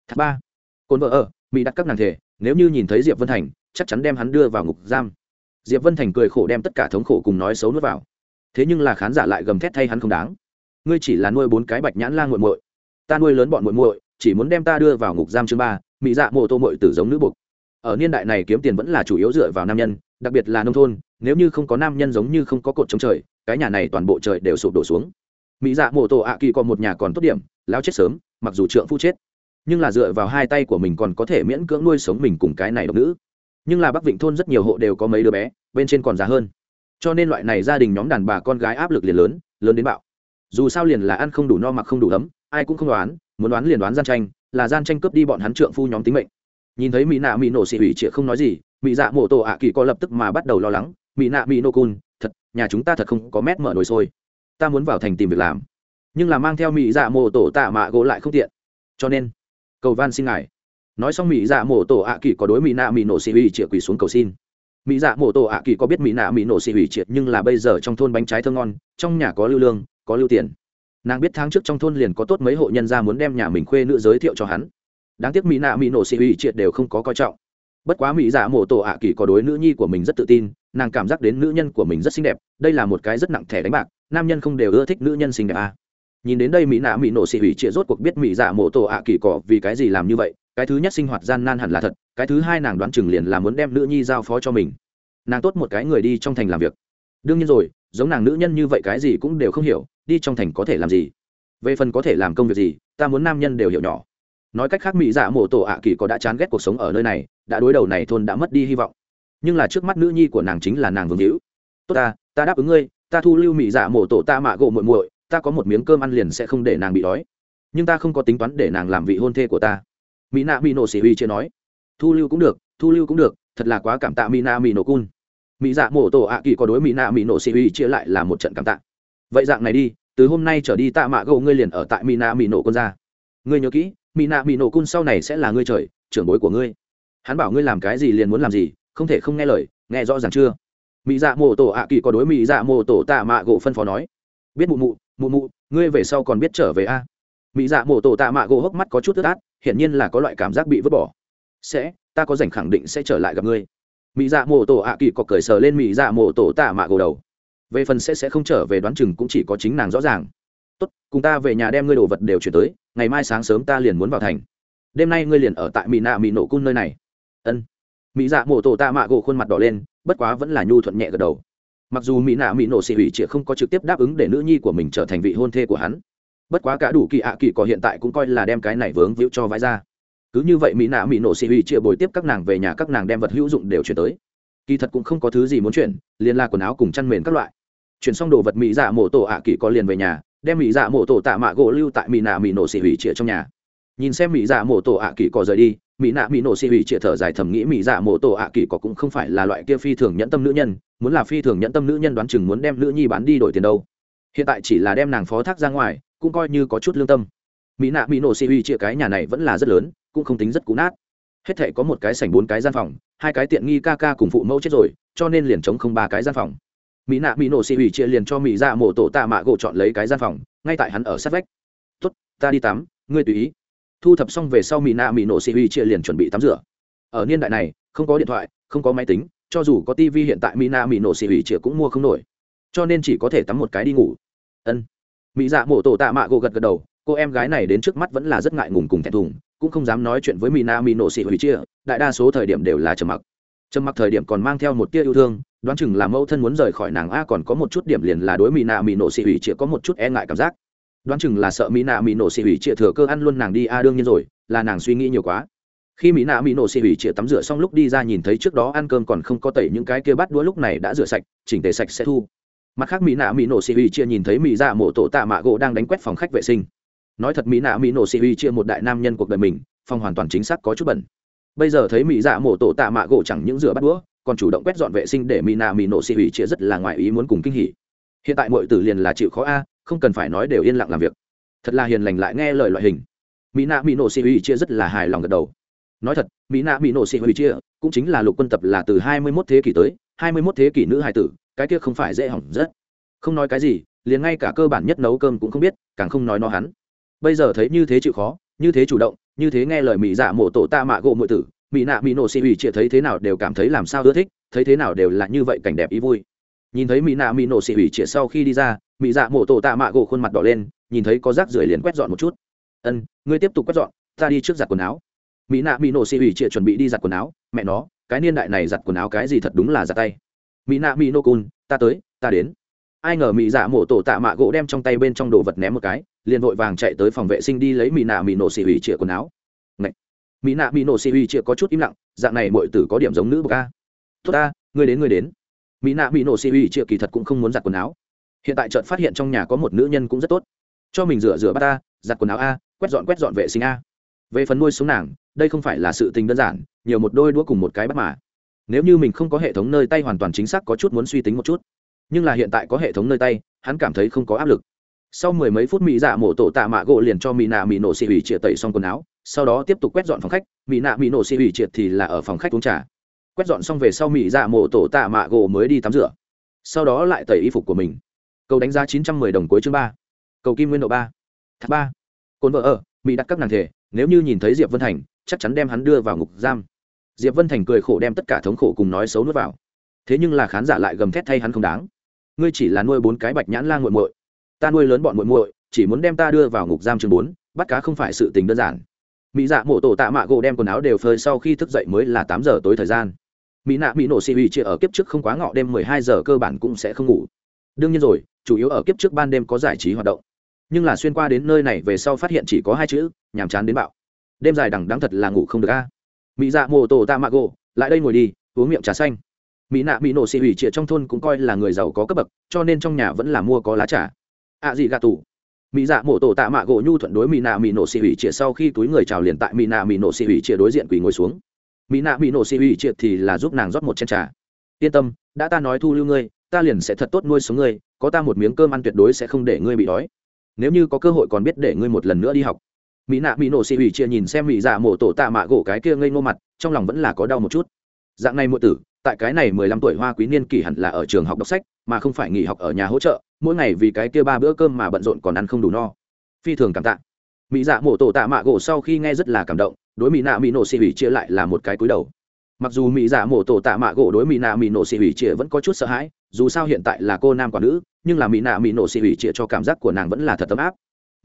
Thác ba. Cồn vợ ở, mỹ đặt các nàng thể, nếu như nhìn thấy diệp vân thành, chắc chắn đem hắn đưa vào ngục giam. Diệp vân thành cười khổ đem tất cả thống khổ cùng nói xấu nuốt vào. Thế nhưng là khán giả lại gầm thét thay hắn không đáng. Ngươi chỉ là nuôi bốn cái bạch nhãn la nguội muội. Ta nuôi lớn bọn muội muội, chỉ muốn đem ta đưa vào ngục giam chương ba. Mỹ dạ mộ tô muội tử giống nữ buộc ở niên đại này kiếm tiền vẫn là chủ yếu dựa vào nam nhân, đặc biệt là nông thôn, nếu như không có nam nhân giống như không có cột chống trời, cái nhà này toàn bộ trời đều sụp đổ xuống. Mỹ dạ Mộ tô ạ kỳ còn một nhà còn tốt điểm, lao chết sớm, mặc dù trượng phu chết. Nhưng là dựa vào hai tay của mình còn có thể miễn cưỡng nuôi sống mình cùng cái này độc nữ. Nhưng là bắc vịnh thôn rất nhiều hộ đều có mấy đứa bé, bên trên còn già hơn. Cho nên loại này gia đình nhóm đàn bà con gái áp lực liền lớn lớn đến bạo. Dù sao liền là ăn không đủ no mặc không đủ ấm, ai cũng không đoán, muốn đoán liền đoán gian tranh, là gian tranh cướp đi bọn hắn trượng phu nhóm tính mệnh nhìn thấy mỹ nạ mỹ nổ xị hủy chịa không nói gì, mỹ dạ mổ tổ ạ kỳ có lập tức mà bắt đầu lo lắng, mỹ nạ mỹ nô cun thật, nhà chúng ta thật không có mét mở nồi sôi ta muốn vào thành tìm việc làm, nhưng là mang theo mỹ dạ mổ tổ tạ mạ gỗ lại không tiện. Cho nên, cầu van xin ngài. Nói xong mỹ dạ mổ tổ ạ kỳ có đối mỹ nạ mỹ nổ xị hủy chịa quỳ xuống cầu xin. Mỹ dạ mổ tổ ạ kỳ có biết mỹ nạ mỹ nổ xị hủy triệt nhưng là bây giờ trong thôn bánh trái thơ ngon, trong nhà có lưu lương, có lưu tiền. Nàng biết tháng trước trong thôn liền có tốt mấy hộ nhân ra muốn đem nhà mình khuê nữ giới thiệu cho hắn đáng tiếc mỹ nạ mỹ nổ xị hủy triệt đều không có coi trọng. Bất quá mỹ dạ mổ tổ ạ kỳ có đối nữ nhi của mình rất tự tin, nàng cảm giác đến nữ nhân của mình rất xinh đẹp, đây là một cái rất nặng thẻ đánh bạc, nam nhân không đều ưa thích nữ nhân xinh đẹp à. nhìn đến đây mỹ nạ mỹ nổ xị hủy triệt rốt cuộc biết mỹ dạ mổ tổ ạ kỳ cỏ vì cái gì làm như vậy, cái thứ nhất sinh hoạt gian nan hẳn là thật, cái thứ hai nàng đoán chừng liền là muốn đem nữ nhi giao phó cho mình. Nàng tốt một cái người đi trong thành làm việc. Đương nhiên rồi, giống nàng nữ nhân như vậy cái gì cũng đều không hiểu, đi trong thành có thể làm gì? Về phần có thể làm công việc gì, ta muốn nam nhân đều hiểu nhỏ nói cách khác, mỹ dạ mổ tổ ạ kỳ có đã chán ghét cuộc sống ở nơi này, đã đối đầu này thôn đã mất đi hy vọng. Nhưng là trước mắt nữ nhi của nàng chính là nàng vương hữu. Tốt ta ta đáp ứng ngươi, ta thu lưu mỹ dạ mổ tổ ta mạ gỗ muội muội, ta có một miếng cơm ăn liền sẽ không để nàng bị đói. Nhưng ta không có tính toán để nàng làm vị hôn thê của ta. Mỹ nạ mỹ nổ xỉ huy chưa nói. Thu lưu cũng được, thu lưu cũng được, thật là quá cảm tạ mỹ nạ mỹ nổ cun. Mỹ dạ mổ tổ ạ kỳ có đối mỹ nạ mỹ nổ xỉ huy chia lại là một trận cảm tạ. Vậy dạng này đi, từ hôm nay trở đi tạ mạ gỗ ngươi liền ở tại mỹ nạ mỹ nổ cun ra. Ngươi nhớ kỹ mỹ nạ mỹ nổ cun sau này sẽ là ngươi trời, trưởng bối của ngươi. Hắn bảo ngươi làm cái gì liền muốn làm gì, không thể không nghe lời, nghe rõ ràng chưa? Mỹ dạ mô tổ ạ kỳ có đối mỹ dạ mô tổ tạ mạ gỗ phân phó nói. Biết mụ mụ mụ mụ, ngươi về sau còn biết trở về a? Mỹ dạ mô tổ tạ mạ gỗ hốc mắt có chút tức át, hiển nhiên là có loại cảm giác bị vứt bỏ. Sẽ, ta có dành khẳng định sẽ trở lại gặp ngươi. Mỹ dạ mô tổ ạ kỳ có cởi sờ lên mỹ dạ mô tổ tạ mạ gỗ đầu. Về phần sẽ sẽ không trở về đoán chừng cũng chỉ có chính nàng rõ ràng tốt, cùng ta về nhà đem ngươi đồ vật đều chuyển tới, ngày mai sáng sớm ta liền muốn vào thành. Đêm nay ngươi liền ở tại mỹ nạ mỹ nổ cun nơi này. Ân. Mỹ dạ mổ tổ tạ mạ gỗ khuôn mặt đỏ lên, bất quá vẫn là nhu thuận nhẹ gật đầu. Mặc dù mỹ nạ mỹ nổ xị hủy chĩa không có trực tiếp đáp ứng để nữ nhi của mình trở thành vị hôn thê của hắn, bất quá cả đủ kỳ ạ kỳ có hiện tại cũng coi là đem cái này vướng víu cho vãi ra. Cứ như vậy mỹ nạ mỹ nổ xị hủy chĩa bồi tiếp các nàng về nhà, các nàng đem vật hữu dụng đều chuyển tới. Kỳ thật cũng không có thứ gì muốn chuyển, liền là quần áo cùng chăn mền các loại. Chuyển xong đồ vật mỹ dạ mổ tổ ạ kỳ có liền về nhà đem mỹ dạ mổ tổ tạ mạ gỗ lưu tại mỹ nạ mỹ nổ xỉ hủy chĩa trong nhà. Nhìn xem mỹ dạ mổ tổ ạ kỳ có rời đi, mỹ nạ mỹ nổ xỉ hủy chĩa thở dài thầm nghĩ mỹ dạ mổ tổ ạ kỳ có cũng không phải là loại kia phi thường nhẫn tâm nữ nhân, muốn là phi thường nhẫn tâm nữ nhân đoán chừng muốn đem nữ nhi bán đi đổi tiền đâu. Hiện tại chỉ là đem nàng phó thác ra ngoài, cũng coi như có chút lương tâm. Mỹ nạ mỹ nổ xỉ hủy chĩa cái nhà này vẫn là rất lớn, cũng không tính rất cũ nát. Hết thể có một cái sảnh bốn cái gian phòng, hai cái tiện nghi ca ca cùng phụ mẫu chết rồi, cho nên liền chống không ba cái gian phòng mỹ nạ mỹ nổ xị hủy chia liền cho mỹ dạ mổ tổ tạ mạ gỗ chọn lấy cái gian phòng, ngay tại hắn ở sát vách. Tốt, ta đi tắm, ngươi tùy ý. Thu thập xong về sau mỹ nạ mỹ nổ xị hủy chia liền chuẩn bị tắm rửa. Ở niên đại này, không có điện thoại, không có máy tính, cho dù có tivi hiện tại mỹ nạ mỹ nổ xị hủy chia cũng mua không nổi. Cho nên chỉ có thể tắm một cái đi ngủ. Ân. Mỹ dạ mổ tổ tạ mạ gỗ gật gật đầu, cô em gái này đến trước mắt vẫn là rất ngại ngùng cùng thẹn thùng, cũng không dám nói chuyện với mỹ nạ mỹ nổ xị hủy chia, đại đa số thời điểm đều là trầm mặc. Trầm mặc thời điểm còn mang theo một tia yêu thương đoán chừng là mẫu thân muốn rời khỏi nàng a còn có một chút điểm liền là đối mỹ nạ mỹ nổ xị hủy chĩa có một chút e ngại cảm giác. Đoán chừng là sợ mỹ nạ mỹ nổ xị hủy chĩa thừa cơ ăn luôn nàng đi a đương nhiên rồi, là nàng suy nghĩ nhiều quá. Khi mỹ nạ mỹ nổ xị hủy chĩa tắm rửa xong lúc đi ra nhìn thấy trước đó ăn cơm còn không có tẩy những cái kia bắt đũa lúc này đã rửa sạch, chỉnh tề sạch sẽ thu. Mặt khác mỹ nạ mỹ nổ xị hủy chĩa nhìn thấy mỹ dạ mộ tổ tạ mạ gỗ đang đánh quét phòng khách vệ sinh. Nói thật mỹ nạ mỹ nổ xị hủy chĩa một đại nam nhân cuộc đời mình, phòng hoàn toàn chính xác có chút bẩn. Bây giờ thấy mỹ dạ mộ tổ tạ mạ gỗ chẳng những rửa bắt đũa còn chủ động quét dọn vệ sinh để mỹ nạ mỹ nổ xị hủy chia rất là ngoài ý muốn cùng kinh hỉ. Hiện tại mọi tử liền là chịu khó a, không cần phải nói đều yên lặng làm việc. Thật là hiền lành lại nghe lời loại hình. Mỹ nạ mỹ nổ xị hủy chia rất là hài lòng gật đầu. Nói thật mỹ nạ mỹ nổ xị hủy chia cũng chính là lục quân tập là từ hai mươi 21 thế kỷ tới, hai mươi 21 thế kỷ nữ hài tử, cái kia không phải dễ hỏng rất. Không nói cái gì, liền ngay cả cơ bản nhất nấu cơm cũng không biết, càng không nói nó hắn. Bây giờ thấy như thế chịu khó, như thế chủ động, như thế nghe lời mỹ dạ mổ tổ ta mạ gỗ mượn tử mỹ nạ mỹ nổ xì ủy chia thấy thế nào đều cảm thấy làm sao ưa thích, thấy thế nào đều là như vậy cảnh đẹp ý vui. Nhìn thấy mỹ nạ mỹ nổ xì ủy chia sau khi đi ra mỹ dạ mổ tổ tạ mạ gỗ khuôn mặt đỏ lên, nhìn thấy có rác rưởi liền quét dọn một chút. Ân, ngươi tiếp tục quét dọn, ta đi trước giặt quần áo. Mỹ nạ mỹ nổ xì ủy chia chuẩn bị đi giặt quần áo, mẹ nó, cái niên đại này giặt quần áo cái gì thật đúng là giặt tay. Mỹ nạ mỹ nô cun ta tới, ta đến. Ai ngờ mỹ dạ mổ tổ tạ mạ gỗ đem trong tay bên trong đồ vật ném một cái, liền vội vàng chạy tới phòng vệ sinh đi lấy mỹ nạ mỹ nổ xì ủy chia quần áo mỹ nạ mỹ nổ xì ủy chĩa có chút im lặng, dạng này mọi tử có điểm giống nữ bậc a. Tốt ta người đến người đến. Mỹ nạ mỹ nổ xì ủy chĩa kỳ thật cũng không muốn giặt quần áo. Hiện tại trợt phát hiện trong nhà có một nữ nhân cũng rất tốt. Cho mình rửa rửa bát ta, giặt quần áo a, quét dọn quét dọn vệ sinh a. Về phần nuôi sống nàng, đây không phải là sự tình đơn giản, nhiều một đôi đũa cùng một cái bắt mà. Nếu như mình không có hệ thống nơi tay hoàn toàn chính xác có chút muốn suy tính một chút. Nhưng là hiện tại có hệ thống nơi tay, hắn cảm thấy không có áp lực. Sau mười mấy phút mỹ dạ mổ tổ tạ mạ gỗ liền cho mỹ nạ mỹ nổ xì hủy triệt tẩy xong quần áo sau đó tiếp tục quét dọn phòng khách, mỹ nạ mỹ nổ xì hủy triệt thì là ở phòng khách uống trà. Quét dọn xong về sau mỹ dạ mộ tổ tạ mạ gỗ mới đi tắm rửa. Sau đó lại tẩy y phục của mình. Cầu đánh giá chín trăm mười đồng cuối chương ba. Cầu kim nguyên độ ba. Thác ba. Cồn vợ ở, mỹ đặt các nàng thể, nếu như nhìn thấy diệp vân thành, chắc chắn đem hắn đưa vào ngục giam. Diệp vân thành cười khổ đem tất cả thống khổ cùng nói xấu nuốt vào. Thế nhưng là khán giả lại gầm thét thay hắn không đáng. Ngươi chỉ là nuôi bốn cái bạch nhãn lan g u muội. Ta nuôi lớn bọn muội muội, chỉ muốn đem ta đưa vào ngục giam chương bốn, bắt cá không phải sự tình đơn giản mỹ dạ mộ tổ tạ mạ gỗ đem quần áo đều phơi sau khi thức dậy mới là tám giờ tối thời gian. Mỹ nạ mỹ nổ xì huy chia ở kiếp trước không quá ngọ đêm mười hai giờ cơ bản cũng sẽ không ngủ. Đương nhiên rồi, chủ yếu ở kiếp trước ban đêm có giải trí hoạt động. Nhưng là xuyên qua đến nơi này về sau phát hiện chỉ có hai chữ, nhàm chán đến bạo. Đêm dài đằng đáng thật là ngủ không được a. Mỹ dạ mổ tổ tạ mạ gỗ, lại đây ngồi đi, uống miệng trà xanh. Mỹ nạ mỹ nổ xì hủy trịa trong thôn cũng coi là người giàu có cấp bậc, cho nên trong nhà vẫn là mua có lá trà. Ạ à gì gà tủ mỹ dạ mổ tổ tạ mạ gỗ nhu thuận đối mỹ nạ mỹ nổ xì hủy triệt sau khi túi người chào liền tại mỹ nạ mỹ nổ xì hủy triệt đối diện quỳ ngồi xuống. Mỹ nạ mỹ nổ xì hủy triệt thì là giúp nàng rót một chén trà. Yên tâm, đã ta nói thu lưu ngươi, ta liền sẽ thật tốt nuôi sống ngươi, có ta một miếng cơm ăn tuyệt đối sẽ không để ngươi bị đói. Nếu như có cơ hội còn biết để ngươi một lần nữa đi học. Mỹ nạ mỹ nổ xì hủy chia nhìn xem mỹ dạ mổ tổ tạ mạ gỗ cái kia ngây ngô mặt, trong lòng vẫn là có đau một chút. Dạng này muội tử, tại cái này mười lăm tuổi hoa quý niên kỷ hẳn là ở trường học đọc sách, mà không phải nghỉ học ở nhà hỗ trợ mỗi ngày vì cái kia ba bữa cơm mà bận rộn còn ăn không đủ no. Phi thường cảm tạ. Mỹ dạ mổ tổ tạ mạ gỗ sau khi nghe rất là cảm động, đối mỹ nạ mỹ nổ xì hủy chia lại là một cái cúi đầu. Mặc dù mỹ dạ mổ tổ tạ mạ gỗ đối mỹ nạ mỹ nổ xì hủy chia vẫn có chút sợ hãi, dù sao hiện tại là cô nam quả nữ, nhưng là mỹ nạ mỹ nổ xì hủy chia cho cảm giác của nàng vẫn là thật ấm áp.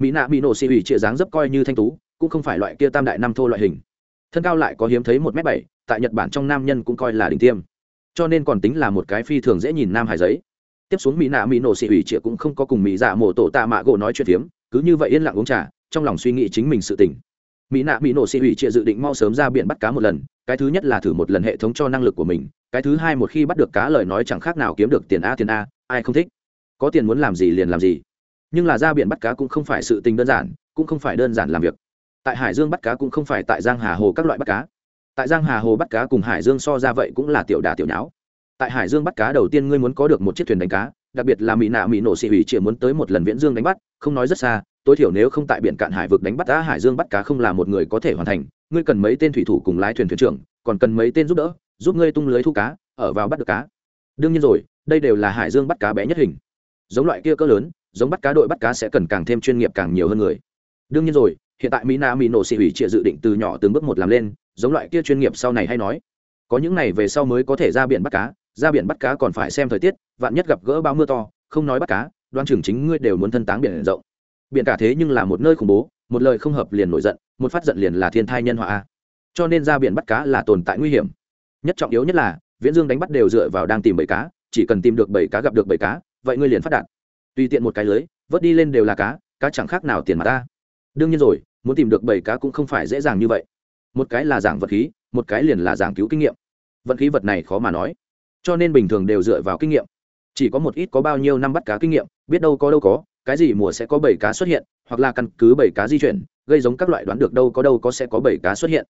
Mỹ nạ mỹ nổ xì hủy chia dáng dấp coi như thanh tú, cũng không phải loại kia tam đại năm thô loại hình. Thân cao lại có hiếm thấy một m bảy, tại nhật bản trong nam nhân cũng coi là đỉnh tiêm. Cho nên còn tính là một cái phi thường dễ nhìn nam hải giấy tiếp xuống mỹ nạ mỹ nổ xì ủy trịa cũng không có cùng mỹ dạ mổ tổ tạ mạ gỗ nói chuyện phiếm, cứ như vậy yên lặng uống trà, trong lòng suy nghĩ chính mình sự tỉnh mỹ nạ mỹ nổ xì ủy trịa dự định mau sớm ra biển bắt cá một lần, cái thứ nhất là thử một lần hệ thống cho năng lực của mình, cái thứ hai một khi bắt được cá lời nói chẳng khác nào kiếm được tiền a tiền a, ai không thích? Có tiền muốn làm gì liền làm gì. Nhưng là ra biển bắt cá cũng không phải sự tình đơn giản, cũng không phải đơn giản làm việc. Tại hải dương bắt cá cũng không phải tại giang hà hồ các loại bắt cá. Tại giang hà hồ bắt cá cùng hải dương so ra vậy cũng là tiểu đà tiểu nháo tại hải dương bắt cá đầu tiên ngươi muốn có được một chiếc thuyền đánh cá, đặc biệt là mỹ nạ mỹ nổ xị hủy chỉ muốn tới một lần viễn dương đánh bắt, không nói rất xa, tối thiểu nếu không tại biển cạn hải vực đánh bắt cá, hải dương bắt cá không là một người có thể hoàn thành, ngươi cần mấy tên thủy thủ cùng lái thuyền thuyền trưởng, còn cần mấy tên giúp đỡ, giúp ngươi tung lưới thu cá, ở vào bắt được cá. Đương nhiên rồi, đây đều là hải dương bắt cá bé nhất hình. Giống loại kia cỡ lớn, giống bắt cá đội bắt cá sẽ cần càng thêm chuyên nghiệp càng nhiều hơn người. Đương nhiên rồi, hiện tại mỹ na mỹ nổ xị hủy trịa dự định từ nhỏ từng bước một làm lên, giống loại kia chuyên nghiệp sau này hay nói. Có những này về sau mới có thể ra biển bắt cá ra biển bắt cá còn phải xem thời tiết, vạn nhất gặp gỡ bao mưa to, không nói bắt cá, đoan trưởng chính ngươi đều muốn thân táng biển rộng. Biển cả thế nhưng là một nơi khủng bố, một lời không hợp liền nổi giận, một phát giận liền là thiên thai nhân họa cho nên ra biển bắt cá là tồn tại nguy hiểm. Nhất trọng yếu nhất là, viễn dương đánh bắt đều dựa vào đang tìm bầy cá, chỉ cần tìm được bầy cá gặp được bầy cá, vậy ngươi liền phát đạt. Tùy tiện một cái lưới, vớt đi lên đều là cá cá chẳng khác nào tiền mà ta. Đương nhiên rồi, muốn tìm được bầy cá cũng không phải dễ dàng như vậy. Một cái là giảng vật khí, một cái liền là giảng cứu kinh nghiệm. Vận khí vật này khó mà nói cho nên bình thường đều dựa vào kinh nghiệm. Chỉ có một ít có bao nhiêu năm bắt cá kinh nghiệm, biết đâu có đâu có, cái gì mùa sẽ có bảy cá xuất hiện, hoặc là căn cứ bảy cá di chuyển, gây giống các loại đoán được đâu có đâu có sẽ có bảy cá xuất hiện.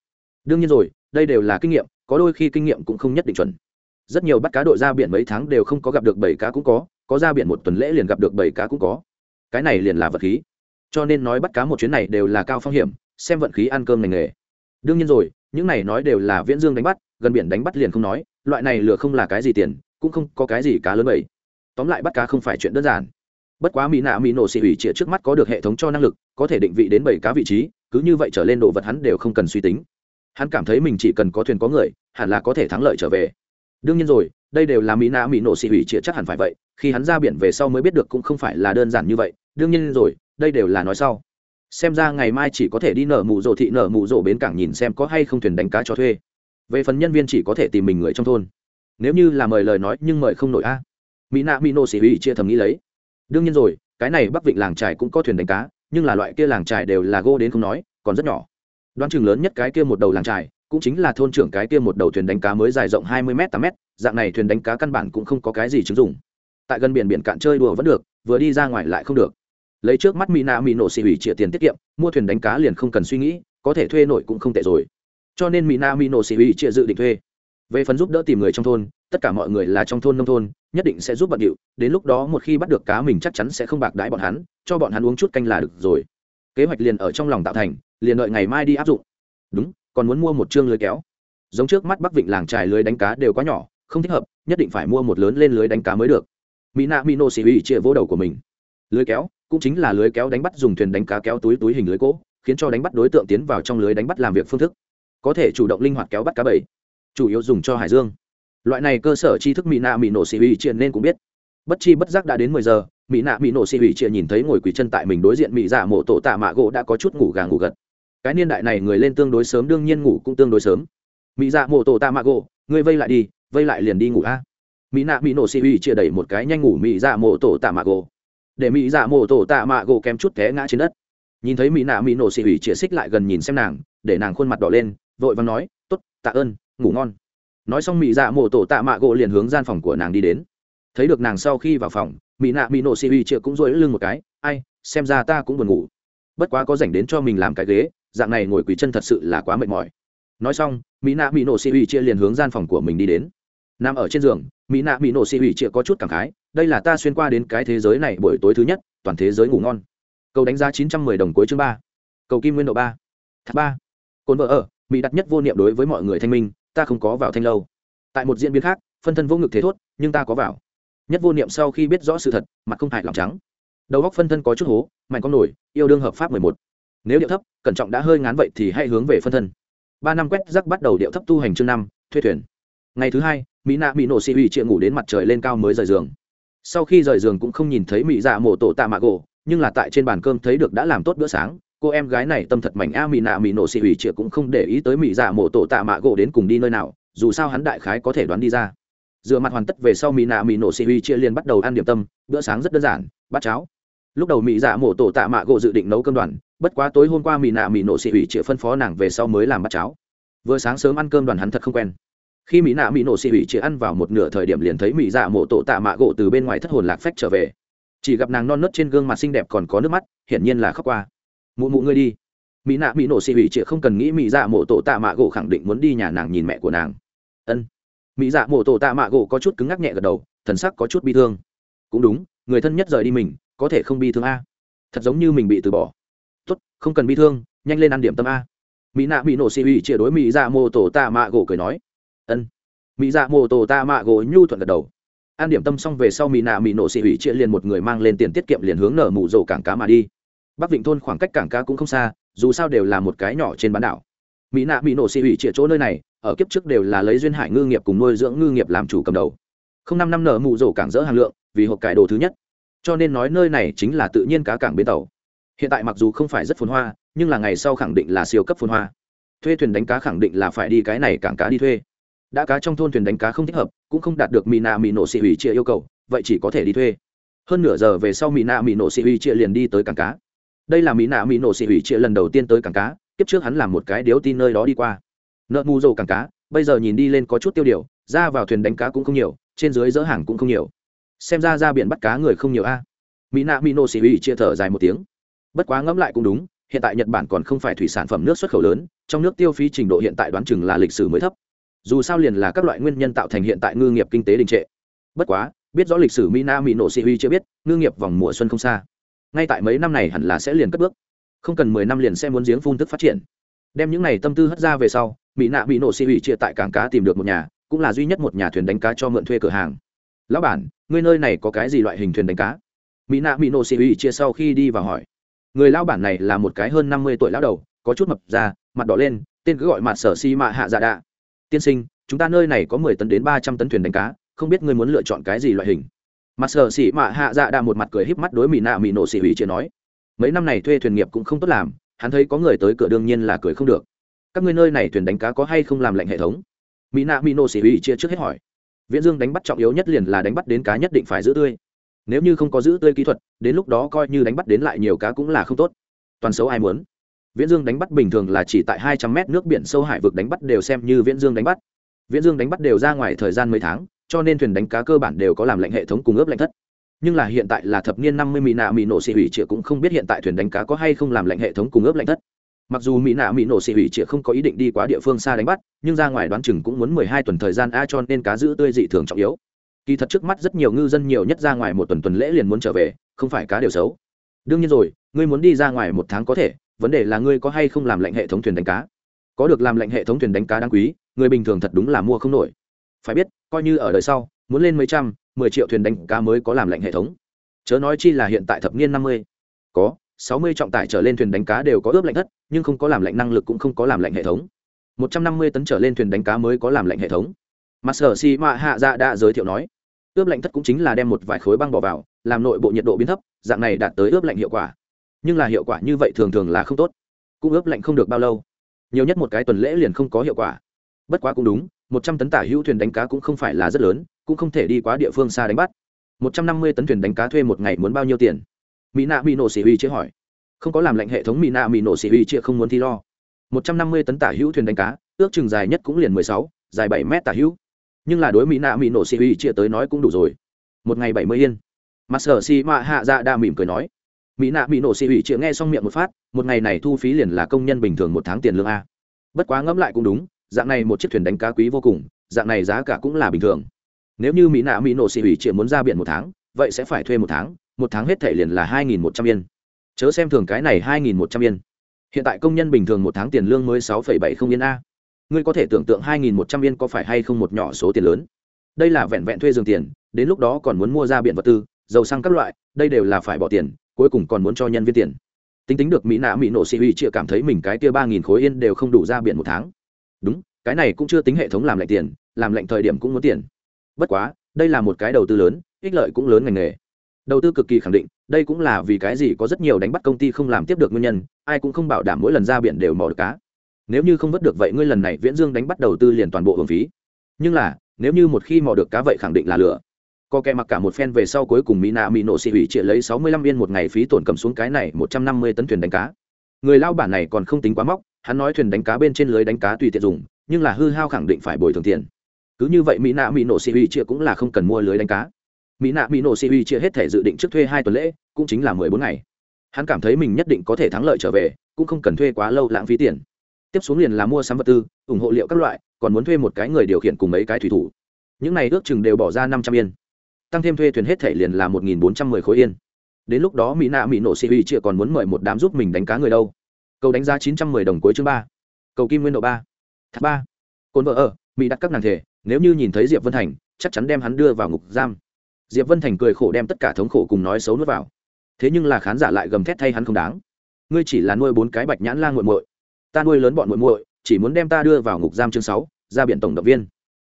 Đương nhiên rồi, đây đều là kinh nghiệm, có đôi khi kinh nghiệm cũng không nhất định chuẩn. Rất nhiều bắt cá đội ra biển mấy tháng đều không có gặp được bảy cá cũng có có ra biển một tuần lễ liền gặp được bảy cá cũng có. Cái này liền là vật khí. Cho nên nói bắt cá một chuyến này đều là cao phong hiểm, xem vận khí ăn cơm ngành nghề. Đương nhiên rồi, những này nói đều là viễn dương đánh bắt, gần biển đánh bắt liền không nói loại này lừa không là cái gì tiền, cũng không có cái gì cá lớn bầy tóm lại bắt cá không phải chuyện đơn giản. Bất quá mỹ nạ mỹ nổ xị ủy trịa trước mắt có được hệ thống cho năng lực, có thể định vị đến bảy cá vị trí, cứ như vậy trở lên đồ vật hắn đều không cần suy tính. Hắn cảm thấy mình chỉ cần có thuyền có người, hẳn là có thể thắng lợi trở về. Đương nhiên rồi, đây đều là mỹ nạ mỹ nổ xị ủy trịa chắc hẳn phải vậy, khi hắn ra biển về sau mới biết được cũng không phải là đơn giản như vậy. Đương nhiên rồi, đây đều là nói sau. Xem ra ngày mai chỉ có thể đi nở mù rộ thị nở mù rộ bến cảng nhìn xem có hay không thuyền đánh cá cho thuê về phần nhân viên chỉ có thể tìm mình người trong thôn. Nếu như là mời lời nói nhưng mời không nổi a. Mỹ nạ mỹ nô xỉ hủy chia thầm nghĩ lấy. Đương nhiên rồi, cái này bắc vịnh làng trài cũng có thuyền đánh cá, nhưng là loại kia làng trài đều là gô đến không nói, còn rất nhỏ. Đoán chừng lớn nhất cái kia một đầu làng trài, cũng chính là thôn trưởng cái kia một đầu thuyền đánh cá mới dài rộng hai mươi m tám m dạng này thuyền đánh cá căn bản cũng không có cái gì chứng dụng. Tại gần biển biển cạn chơi đùa vẫn được, vừa đi ra ngoài lại không được. Lấy trước mắt mỹ nạ mỹ nổ xì hủy chia tiền tiết kiệm, mua thuyền đánh cá liền không cần suy nghĩ, có thể thuê nổi cũng không tệ rồi cho nên Mina Mino mỹ xì chia dự định thuê. Về phần giúp đỡ tìm người trong thôn, tất cả mọi người là trong thôn nông thôn, nhất định sẽ giúp bận điệu. Đến lúc đó một khi bắt được cá mình chắc chắn sẽ không bạc đãi bọn hắn, cho bọn hắn uống chút canh là được rồi. Kế hoạch liền ở trong lòng tạo thành, liền đợi ngày mai đi áp dụng. Đúng, còn muốn mua một chương lưới kéo. Giống trước mắt bắc vịnh làng trài lưới đánh cá đều quá nhỏ, không thích hợp, nhất định phải mua một lớn lên lưới đánh cá mới được. Mỹ nạ mỹ xì chia vô đầu của mình. Lưới kéo, cũng chính là lưới kéo đánh bắt dùng thuyền đánh cá kéo túi túi hình lưới cỗ khiến cho đánh bắt đối tượng tiến vào trong lưới đánh bắt làm việc phương thức có thể chủ động linh hoạt kéo bắt cá bầy, chủ yếu dùng cho hải dương. Loại này cơ sở tri thức mỹ nạ mỹ nổ xì ủy triệt nên cũng biết. Bất chi bất giác đã đến mười giờ mỹ nạ mỹ nổ xì ủy triệt nhìn thấy ngồi quỳ chân tại mình đối diện mỹ dạ mộ tổ tạ mạ gỗ đã có chút ngủ gà ngủ gật. Cái niên đại này người lên tương đối sớm đương nhiên ngủ cũng tương đối sớm. Mỹ dạ mộ tổ tạ mạ gỗ, ngươi vây lại đi, vây lại liền đi ngủ a. Mỹ nạ mỹ nổ xì ủy triệt đẩy một cái nhanh ngủ mỹ dạ mộ tổ tạ mạ gỗ. Để mỹ dạ mộ tổ tạ mạ gỗ kém chút té ngã trên đất. Nhìn thấy mỹ nạ mỹ nổ xì ủy triệt xích lại gần nhìn xem nàng, để nàng khuôn mặt đỏ lên vội vàng nói t ố t tạ ơn, ngủ ngon. Nói xong mỹ dạ mổ tổ tạ mạ gỗ liền hướng gian phòng của nàng đi đến. Thấy được nàng sau khi vào phòng mỹ nạ mỹ nổ xì uy chịa cũng rối lưng một cái, ai, xem ra ta cũng buồn ngủ. Bất quá có dành đến cho mình làm cái ghế, dạng này ngồi quỳ chân thật sự là quá mệt mỏi. Nói xong mỹ nạ mỹ nổ xì uy chia liền hướng gian phòng của mình đi đến. Nằm ở trên giường mỹ nạ mỹ nổ xì uy chia có chút cảm khái, đây là ta xuyên qua đến cái thế giới này buổi tối thứ nhất, toàn thế giới ngủ ngon. Cầu đánh giá chín trăm mười đồng cuối chương ba. Cầu kim nguyên độ ba. Thác ba. Cồn vợ ở mỹ đặt nhất vô niệm đối với mọi người thanh minh, ta không có vào thanh lâu. Tại một diễn biến khác, phân thân vô ngực thế thốt, nhưng ta có vào. Nhất vô niệm sau khi biết rõ sự thật, mặt không hại lòng trắng. Đầu góc phân thân có chút hố, mạnh con nổi, yêu đương hợp pháp mười một. Nếu điệu thấp, cẩn trọng đã hơi ngán vậy thì hãy hướng về phân thân. Ba năm quét rắc bắt đầu điệu thấp tu hành chương năm, thuê thuyền. Ngày thứ hai mỹ nạ mỹ nổ xị ủy chịa ngủ đến mặt trời lên cao mới rời giường. Sau khi rời giường cũng không nhìn thấy mỹ dạ mổ tổ tạ mạ gỗ, nhưng là tại trên bàn cơm thấy được đã làm tốt bữa sáng cô em gái này tâm thật mảnh a mỹ nạ mỹ nổ xì ủy chịa cũng không để ý tới mỹ dạ mổ tổ tạ mạ gỗ đến cùng đi nơi nào, dù sao hắn đại khái có thể đoán đi ra. Dựa mặt hoàn tất về sau mỹ nạ mỹ nổ xì ủy chịa liền bắt đầu ăn điểm tâm, bữa sáng rất đơn giản, bát cháo. Lúc đầu mỹ dạ mổ tổ tạ mạ gỗ dự định nấu cơm đoàn, bất quá tối hôm qua mỹ nạ mỹ nổ xì ủy chịa phân phó nàng về sau mới làm bát cháo. Vừa sáng sớm ăn cơm đoàn hắn thật không quen. Khi mỹ nạ mỹ nổ xì ủy chị ăn vào một nửa thời điểm liền thấy mỹ dạ mổ tổ tạ mạ gỗ từ bên ngoài thất hồn lạc phách trở về. Chỉ gặp nàng non nớt trên gương mặt xinh đẹp còn có nước mắt, hiển nhiên là khóc qua mụ mụ ngươi đi. Mỹ nạ mỹ nổ xì hủy chị không cần nghĩ mỹ dạ mổ tổ tạ mạ gỗ khẳng định muốn đi nhà nàng nhìn mẹ của nàng. Ân. Mỹ dạ mổ tổ tạ mạ gỗ có chút cứng ngắc nhẹ gật đầu, thần sắc có chút bi thương. Cũng đúng, người thân nhất rời đi mình, có thể không bi thương a. Thật giống như mình bị từ bỏ. Tốt, không cần bi thương, nhanh lên ăn điểm tâm a. Mỹ nạ mỹ nổ xì hủy chia đối mỹ dạ mổ tổ tạ mạ gỗ cười nói. Ân. Mỹ dạ mô tổ tạ mạ gỗ nhu thuận gật đầu. Ăn điểm tâm xong về sau mỹ nạ mỹ nổ xị hủy chia liền một người mang lên tiền tiết kiệm liền hướng nở mù rổ cảng cá mà đi bắc vịnh thôn khoảng cách cảng cá cũng không xa, dù sao đều là một cái nhỏ trên bán đảo. Mỹ nạ bị nổ xị hủy chia chỗ nơi này, ở kiếp trước đều là lấy duyên hải ngư nghiệp cùng nuôi dưỡng ngư nghiệp làm chủ cầm đầu. Không năm năm nở mù rổ cảng dỡ hàng lượng, vì hộp cải đồ thứ nhất. Cho nên nói nơi này chính là tự nhiên cá cảng bến tàu. Hiện tại mặc dù không phải rất phồn hoa, nhưng là ngày sau khẳng định là siêu cấp phồn hoa. Thuê thuyền đánh cá khẳng định là phải đi cái này cảng cá đi thuê. Đã cá trong thôn thuyền đánh cá không thích hợp, cũng không đạt được mỹ nạ mỹ nổ xị hủy chia yêu cầu, vậy chỉ có thể đi thuê. Hơn nửa giờ về sau mỹ nạ mỹ nổ xị hủy chia liền đi tới cảng cá đây là mỹ nạ mỹ nổ xị Hủy chia lần đầu tiên tới cảng cá, kiếp trước hắn làm một cái điếu tin nơi đó đi qua. Nợ mù dầu cảng cá, bây giờ nhìn đi lên có chút tiêu điều, ra vào thuyền đánh cá cũng không nhiều, trên dưới dỡ hàng cũng không nhiều. Xem ra ra biển bắt cá người không nhiều a. Mỹ nạ mỹ nổ xị Hủy chia thở dài một tiếng. Bất quá ngẫm lại cũng đúng, hiện tại nhật bản còn không phải thủy sản phẩm nước xuất khẩu lớn, trong nước tiêu phí trình độ hiện tại đoán chừng là lịch sử mới thấp. Dù sao liền là các loại nguyên nhân tạo thành hiện tại ngư nghiệp kinh tế đình trệ. Bất quá, biết rõ lịch sử mina mỹ nổ sĩ huy chưa biết, ngư nghiệp vòng mùa xuân không xa ngay tại mấy năm này hẳn là sẽ liền cất bước. Không cần mười năm liền sẽ muốn giếng phun tức phát triển. Đem những này tâm tư hất ra về sau, mỹ nạ mỹ nổ sĩ ủy chia tại cảng cá tìm được một nhà, cũng là duy nhất một nhà thuyền đánh cá cho mượn thuê cửa hàng. Lão bản, ngươi nơi này có cái gì loại hình thuyền đánh cá? Mỹ nạ mỹ nổ sĩ ủy chia sau khi đi và hỏi. Người lão bản này là một cái hơn năm mươi tuổi lão đầu, có chút mập ra mặt đỏ lên, tên cứ gọi mặt sở si mạ hạ dạ đạ. Tiên sinh, chúng ta nơi này có mười tấn đến ba trăm tấn thuyền đánh cá, không biết ngươi muốn lựa chọn cái gì loại hình? Mặt sở xỉ mạ hạ dạ đạ một mặt cười híp mắt đối mỹ nạ mỹ nổ xỉ hủy chia nói, mấy năm này thuê thuyền nghiệp cũng không tốt làm, hắn thấy có người tới cửa đương nhiên là cười không được. Các ngươi nơi này thuyền đánh cá có hay không làm lệnh hệ thống? Mỹ nạ mỹ nổ xỉ hủy chia trước hết hỏi. Viễn dương đánh bắt trọng yếu nhất liền là đánh bắt đến cá nhất định phải giữ tươi. Nếu như không có giữ tươi kỹ thuật, đến lúc đó coi như đánh bắt đến lại nhiều cá cũng là không tốt. Toàn xấu ai muốn? Viễn dương đánh bắt bình thường là chỉ tại hai trăm mét nước biển sâu hải vực đánh bắt đều xem như viễn dương đánh bắt viễn dương đánh bắt đều ra ngoài thời gian mấy tháng, cho nên thuyền đánh cá cơ bản đều có làm lệnh hệ thống cung ướp lạnh thất. Nhưng là hiện tại là thập niên năm mươi mỹ nạ mỹ nổ xị hủy chĩa cũng không biết hiện tại thuyền đánh cá có hay không làm lệnh hệ thống cung ướp lạnh thất. Mặc dù mỹ nạ mỹ nổ xị hủy chĩa không có ý định đi quá địa phương xa đánh bắt, nhưng ra ngoài đoán chừng cũng muốn mười hai tuần thời gian a cho nên cá giữ tươi dị thường trọng yếu. Kỳ thật trước mắt rất nhiều ngư dân nhiều nhất ra ngoài một tuần tuần lễ liền muốn trở về, không phải cá đều xấu. Đương nhiên rồi, ngươi muốn đi ra ngoài một tháng có thể, vấn đề là ngươi có hay không làm lệnh hệ thống thuyền đánh cá. Có được làm lệnh hệ thống thuyền đánh cá đáng quý người bình thường thật đúng là mua không nổi. Phải biết, coi như ở đời sau, muốn lên mấy trăm, mười triệu thuyền đánh cá mới có làm lạnh hệ thống. Chớ nói chi là hiện tại thập niên năm mươi. Có, sáu mươi trọng tải trở lên thuyền đánh cá đều có ướp lạnh thất, nhưng không có làm lạnh năng lực cũng không có làm lạnh hệ thống. Một trăm năm mươi tấn trở lên thuyền đánh cá mới có làm lạnh hệ thống. Master si ma hạ dạ đã giới thiệu nói, ướp lạnh thất cũng chính là đem một vài khối băng bỏ vào, làm nội bộ nhiệt độ biến thấp, dạng này đạt tới ướp lạnh hiệu quả. Nhưng là hiệu quả như vậy thường thường là không tốt. Cũng ướp lạnh không được bao lâu. Nhiều nhất một cái tuần lễ liền không có hiệu quả bất quá cũng đúng, một trăm tấn tả hữu thuyền đánh cá cũng không phải là rất lớn, cũng không thể đi quá địa phương xa đánh bắt. Một trăm năm mươi tấn thuyền đánh cá thuê một ngày muốn bao nhiêu tiền? Mỹ nạ mỹ nổ xỉ huy chia hỏi. Không có làm lệnh hệ thống mỹ nạ mỹ nổ xỉ huy chia không muốn thi lo. Một trăm năm mươi tấn tả hữu thuyền đánh cá, ước chừng dài nhất cũng liền mười sáu, dài bảy mét tả hữu. Nhưng là đối mỹ nạ mỹ nổ xỉ huy chia tới nói cũng đủ rồi. Một ngày bảy mươi yên. Mặt sở xì mạ hạ dạ đa mỉm cười nói. Mỹ nạ mỹ nổ xì huy chia nghe xong miệng một phát, một ngày này thu phí liền là công nhân bình thường một tháng tiền lương a. Bất quá ngẫm lại cũng đúng dạng này một chiếc thuyền đánh cá quý vô cùng, dạng này giá cả cũng là bình thường. Nếu như mỹ nạ mỹ nổ xì ủy chỉ muốn ra biển một tháng, vậy sẽ phải thuê một tháng một tháng hết thể liền là hai nghìn một trăm yên. Chớ xem thường cái này hai nghìn một trăm yên. Hiện tại công nhân bình thường một tháng tiền lương mới sáu phẩy bảy không yên a. Ngươi có thể tưởng tượng hai nghìn một trăm yên có phải hay không một nhỏ số tiền lớn. Đây là vẹn vẹn thuê giường tiền, đến lúc đó còn muốn mua ra biển vật tư, dầu xăng các loại, đây đều là phải bỏ tiền, cuối cùng còn muốn cho nhân viên tiền. Tính tính được mỹ nạ mỹ nổ xị huy chịa cảm thấy mình cái tia ba nghìn khối yên đều không đủ ra biển một tháng đúng, cái này cũng chưa tính hệ thống làm lệnh tiền, làm lệnh thời điểm cũng muốn tiền. Bất quá, đây là một cái đầu tư lớn, ích lợi cũng lớn ngành nghề. Đầu tư cực kỳ khẳng định, đây cũng là vì cái gì có rất nhiều đánh bắt công ty không làm tiếp được nguyên nhân, ai cũng không bảo đảm mỗi lần ra biển đều mò được cá. Nếu như không vớt được vậy ngươi lần này viễn dương đánh bắt đầu tư liền toàn bộ hưởng phí. Nhưng là, nếu như một khi mò được cá vậy khẳng định là lửa có kẻ mặc cả một phen về sau cuối cùng mỹ nạ mỹ nộ xị hủy triệt lấy sáu mươi lăm viên một ngày phí tổn cầm xuống cái này một trăm năm mươi tấn thuyền đánh cá. Người lao bản này còn không tính quá móc hắn nói thuyền đánh cá bên trên lưới đánh cá tùy tiện dùng, nhưng là hư hao khẳng định phải bồi thường tiền. Cứ như vậy, mỹ nạ mỹ nổ xị huy chia cũng là không cần mua lưới đánh cá. Mỹ nạ mỹ nổ xị huy chia hết thể dự định trước thuê hai tuần lễ, cũng chính là mười bốn ngày. Hắn cảm thấy mình nhất định có thể thắng lợi trở về, cũng không cần thuê quá lâu lãng phí tiền. Tiếp xuống liền là mua sắm vật tư, ủng hộ liệu các loại, còn muốn thuê một cái người điều khiển cùng mấy cái thủy thủ. Những này ước chừng đều bỏ ra năm trăm yên. Tăng thêm thuê thuyền hết thể liền là một nghìn bốn trăm mười khối yên. Đến lúc đó, mỹ nạ mỹ nổ sĩ uy chia còn muốn mời một đám giúp mình đánh cá người đâu cầu đánh giá chín trăm mười đồng cuối chương ba. Cầu kim nguyên độ ba. Thác ba. Cồn vợ ở, mỹ đặt các nàng thể, nếu như nhìn thấy diệp vân thành, chắc chắn đem hắn đưa vào ngục giam. Diệp vân thành cười khổ đem tất cả thống khổ cùng nói xấu nuốt vào. Thế nhưng là khán giả lại gầm thét thay hắn không đáng. Ngươi chỉ là nuôi bốn cái bạch nhãn la nguội muội. Ta nuôi lớn bọn muội muội, chỉ muốn đem ta đưa vào ngục giam chương sáu, ra biển tổng động viên.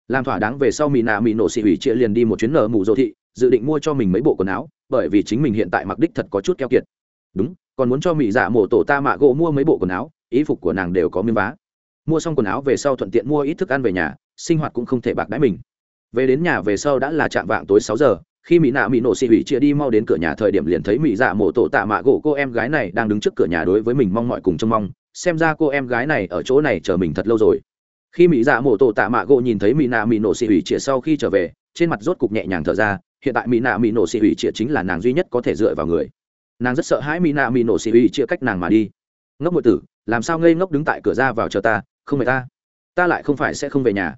Làm thỏa đáng về sau mỹ nạ mỹ nổ xị hủy chia liền đi một chuyến nở mù dô thị, dự định mua cho mình mấy bộ quần áo, bởi vì chính mình hiện tại mặc đích thật có chút keo kiệt. Đúng còn muốn cho mỹ dạ mổ tổ ta mạ gỗ mua mấy bộ quần áo, ý phục của nàng đều có miếng vá. Mua xong quần áo về sau thuận tiện mua ít thức ăn về nhà, sinh hoạt cũng không thể bạc đãi mình. Về đến nhà về sau đã là chạm vạng tối sáu giờ, khi mỹ nạ mỹ nổ xị hủy chia đi mau đến cửa nhà thời điểm liền thấy mỹ dạ mổ tổ tạ mạ gỗ cô em gái này đang đứng trước cửa nhà đối với mình mong mọi cùng trông mong, xem ra cô em gái này ở chỗ này chờ mình thật lâu rồi. Khi mỹ dạ mổ tổ tạ mạ gỗ nhìn thấy mỹ nạ mỹ nổ xị hủy chia sau khi trở về, trên mặt rốt cục nhẹ nhàng thở ra, hiện tại mỹ nạ mỹ nổ xị hủy chia chính là nàng duy nhất có thể dựa vào người nàng rất sợ hãi mỹ nạ mỹ nổ xì uy chia cách nàng mà đi. Ngốc ngội tử, làm sao ngây ngốc đứng tại cửa ra vào chờ ta, không phải ta? Ta lại không phải sẽ không về nhà.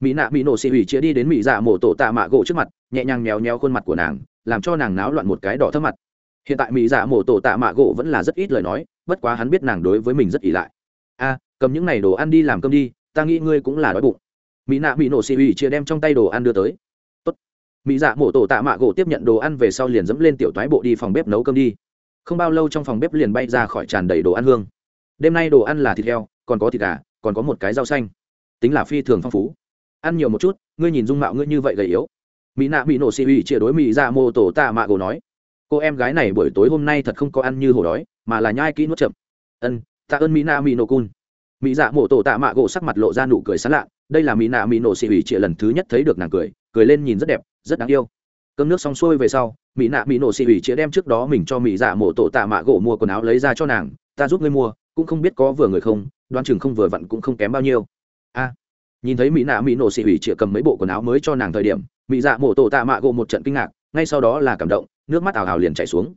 Mỹ nạ mỹ nổ xì uy chia đi đến mỹ dạ mổ tổ tạ mạ gỗ trước mặt, nhẹ nhàng méo méo khuôn mặt của nàng, làm cho nàng náo loạn một cái đỏ thấp mặt. Hiện tại mỹ dạ mổ tổ tạ mạ gỗ vẫn là rất ít lời nói, bất quá hắn biết nàng đối với mình rất ỷ lại. A, cầm những này đồ ăn đi làm cơm đi, ta nghĩ ngươi cũng là đói bụng. Mỹ nạ mỹ nổ xì uy chia đem trong tay đồ ăn đưa tới mỹ dạ mổ tổ tạ mạ gỗ tiếp nhận đồ ăn về sau liền dẫm lên tiểu thoái bộ đi phòng bếp nấu cơm đi. Không bao lâu trong phòng bếp liền bay ra khỏi tràn đầy đồ ăn hương. Đêm nay đồ ăn là thịt heo, còn có thịt gà, còn có một cái rau xanh. Tính là phi thường phong phú. Ăn nhiều một chút, ngươi nhìn dung mạo ngươi như vậy gầy yếu. Mỹ nạ mỹ nổ xì ủy chia đối mỹ dạ mổ tổ tạ mạ gỗ nói. Cô em gái này buổi tối hôm nay thật không có ăn như hổ đói, mà là nhai kỹ nuốt chậm. Ân, tạ ơn mỹ nạ mỹ nổ cun. Mỹ dạ mổ tổ tạ mạ gỗ sắc mặt lộ ra nụ cười sán lạ. Đây là mỹ nạ mỹ nổ xị ủy chia lần thứ nhất thấy được nàng cười cười lên nhìn rất đẹp rất đáng yêu. Cơm nước xong xuôi về sau, mỹ nạ mỹ nổ xị ủy chĩa đem trước đó mình cho mỹ dạ mổ tổ tạ mạ gỗ mua quần áo lấy ra cho nàng, ta giúp ngươi mua, cũng không biết có vừa người không Đoan chừng không vừa vặn cũng không kém bao nhiêu. A. Nhìn thấy mỹ nạ mỹ nổ xị ủy chĩa cầm mấy bộ quần áo mới cho nàng thời điểm, mỹ dạ mổ tổ tạ mạ gỗ một trận kinh ngạc, ngay sau đó là cảm động, nước mắt ảo hào liền chảy xuống.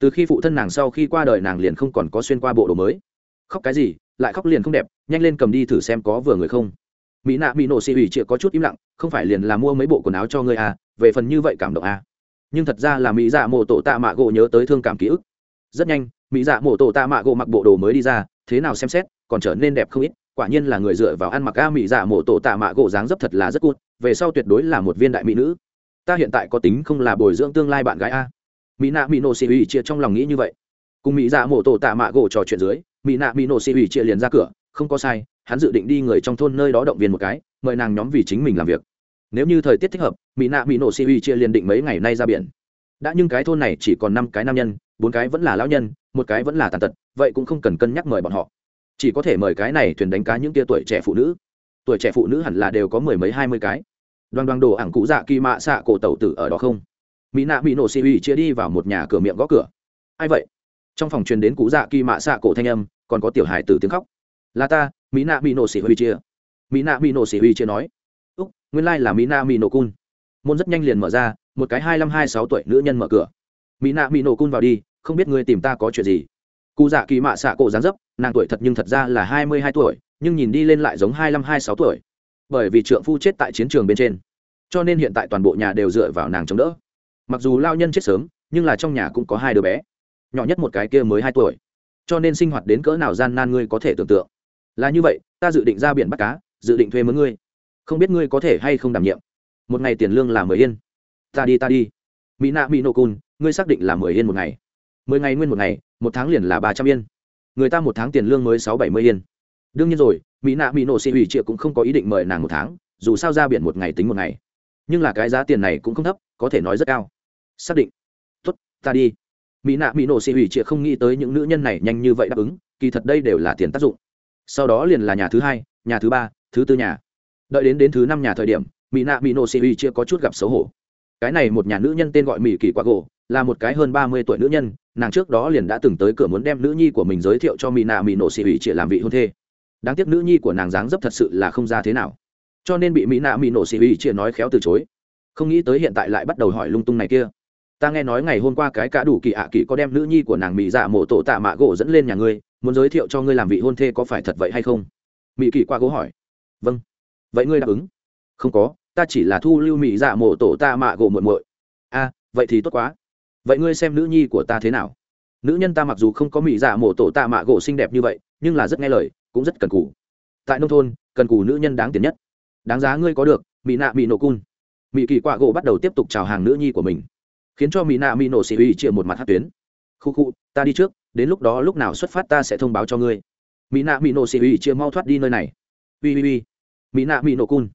Từ khi phụ thân nàng sau khi qua đời nàng liền không còn có xuyên qua bộ đồ mới. Khóc cái gì, lại khóc liền không đẹp, nhanh lên cầm đi thử xem có vừa người không. Mỹ nạ mỹ nổ xì ủy chĩa có chút im lặng, không phải liền là mua mấy bộ quần áo cho ngươi à về phần như vậy cảm động à. Nhưng thật ra là mỹ dạ mổ tổ tạ mạ gỗ nhớ tới thương cảm ký ức. Rất nhanh, mỹ dạ mổ tổ tạ mạ gỗ mặc bộ đồ mới đi ra, thế nào xem xét, còn trở nên đẹp không ít, quả nhiên là người dựa vào ăn mặc a mỹ dạ mổ tổ tạ mạ gỗ dáng dấp thật là rất cút về sau tuyệt đối là một viên đại mỹ nữ. Ta hiện tại có tính không là bồi dưỡng tương lai bạn gái a. Mỹ nạ mỹ nổ xì ủy chia trong lòng nghĩ như vậy. Cùng mỹ dạ mổ tổ tạ mạ gỗ trò chuyện dưới, mỹ nạ mỹ nổ xì ủy chia liền ra cửa, không có sai, hắn dự định đi người trong thôn nơi đó động viên một cái, mời nàng nhóm vì chính mình làm việc nếu như thời tiết thích hợp, mỹ nạ mỹ nổ si uy chia liền định mấy ngày nay ra biển. Đã nhưng cái thôn này chỉ còn năm cái nam nhân, bốn cái vẫn là lão nhân, một cái vẫn là tàn tật, vậy cũng không cần cân nhắc mời bọn họ. Chỉ có thể mời cái này thuyền đánh cá những tia tuổi trẻ phụ nữ. Tuổi trẻ phụ nữ hẳn là đều có mười mấy hai mươi cái. Đoan đoan đồ ảng cụ dạ kỳ mạ xạ cổ tẩu tử ở đó không? Mỹ nạ mỹ nổ si uy chia đi vào một nhà cửa miệng gõ cửa. Ai vậy? Trong phòng truyền đến cụ dạ kỳ mạ xạ cổ thanh âm, còn có tiểu hải tử tiếng khóc. Là ta, mỹ nạ mỹ nổ si huy chia. Mỹ nạ mỹ nổ si huy chia nói nguyên lai là Mina nạ mỹ nổ cun môn rất nhanh liền mở ra, một cái hai mươi hai sáu tuổi nữ nhân mở cửa. Mina nạ mỹ nổ cun vào đi, không biết ngươi tìm ta có chuyện gì. Cụ dạ kỳ mạ xạ cổ dáng dấp, nàng tuổi thật nhưng thật ra là hai mươi hai tuổi, nhưng nhìn đi lên lại giống hai mươi hai sáu tuổi. Bởi vì trượng phu chết tại chiến trường bên trên, cho nên hiện tại toàn bộ nhà đều dựa vào nàng chống đỡ. Mặc dù lao nhân chết sớm, nhưng là trong nhà cũng có hai đứa bé, nhỏ nhất một cái kia mới hai tuổi. Cho nên sinh hoạt đến cỡ nào gian nan ngươi có thể tưởng tượng. Là như vậy, ta dự định ra biển bắt cá, dự định thuê mướn ngươi không biết ngươi có thể hay không đảm nhiệm. Một ngày tiền lương là mười yên. Ta đi ta đi. Mỹ nạ, mỹ nô cun ngươi xác định là mười yên một ngày. Mười ngày nguyên một ngày, một tháng liền là ba trăm yên. Người ta một tháng tiền lương mới sáu bảy mươi yên. Đương nhiên rồi, mỹ nạ, mỹ nổ xì hủy chia cũng không có ý định mời nàng một tháng, dù sao ra biển một ngày tính một ngày. Nhưng là cái giá tiền này cũng không thấp, có thể nói rất cao. Xác định. Tuất ta đi. Mỹ nạ, mỹ nổ xì hủy chia không nghĩ tới những nữ nhân này nhanh như vậy đáp ứng, kỳ thật đây đều là tiền tác dụng. Sau đó liền là nhà thứ hai, nhà thứ ba, thứ tư nhà đợi đến đến thứ năm nhà thời điểm, mỹ nạ mỹ nổ xì huy chưa có chút gặp xấu hổ. Cái này một nhà nữ nhân tên gọi mỹ kỳ quạ gỗ là một cái hơn ba mươi tuổi nữ nhân, nàng trước đó liền đã từng tới cửa muốn đem nữ nhi của mình giới thiệu cho mỹ nạ mỹ nổ xì huy chia làm vị hôn thê. Đáng tiếc nữ nhi của nàng dáng dấp thật sự là không ra thế nào. Cho nên bị mỹ nạ mỹ nổ xì huy chia nói khéo từ chối. Không nghĩ tới hiện tại lại bắt đầu hỏi lung tung này kia. Ta nghe nói ngày hôm qua cái cả đủ kỳ ạ kỳ có đem nữ nhi của nàng mỹ dạ mộ tổ tạ mạ gỗ dẫn lên nhà ngươi, muốn giới thiệu cho ngươi làm vị hôn thê có phải thật vậy hay không? Mỹ kỳ qua gỗ hỏi. Vâng vậy ngươi đáp ứng? Không có, ta chỉ là thu lưu mỹ dạ mộ tổ ta mạ gỗ muội muội. A, vậy thì tốt quá. Vậy ngươi xem nữ nhi của ta thế nào? Nữ nhân ta mặc dù không có mỹ dạ mộ tổ ta mạ gỗ xinh đẹp như vậy, nhưng là rất nghe lời, cũng rất cần cù. Tại nông thôn, cần cù nữ nhân đáng tiền nhất. Đáng giá ngươi có được mỹ nạ mỹ nổ cun. Mỹ kỳ quạ gỗ bắt đầu tiếp tục chào hàng nữ nhi của mình, khiến cho mỹ nạ mỹ nổ xì uy chia một mặt hát tuyến. Khu khu, ta đi trước, đến lúc đó lúc nào xuất phát ta sẽ thông báo cho ngươi. Mỹ nạ mỹ nổ xì uy chia mau thoát đi nơi này. Uy uy uy mỹ nạ mỹ nổ cun.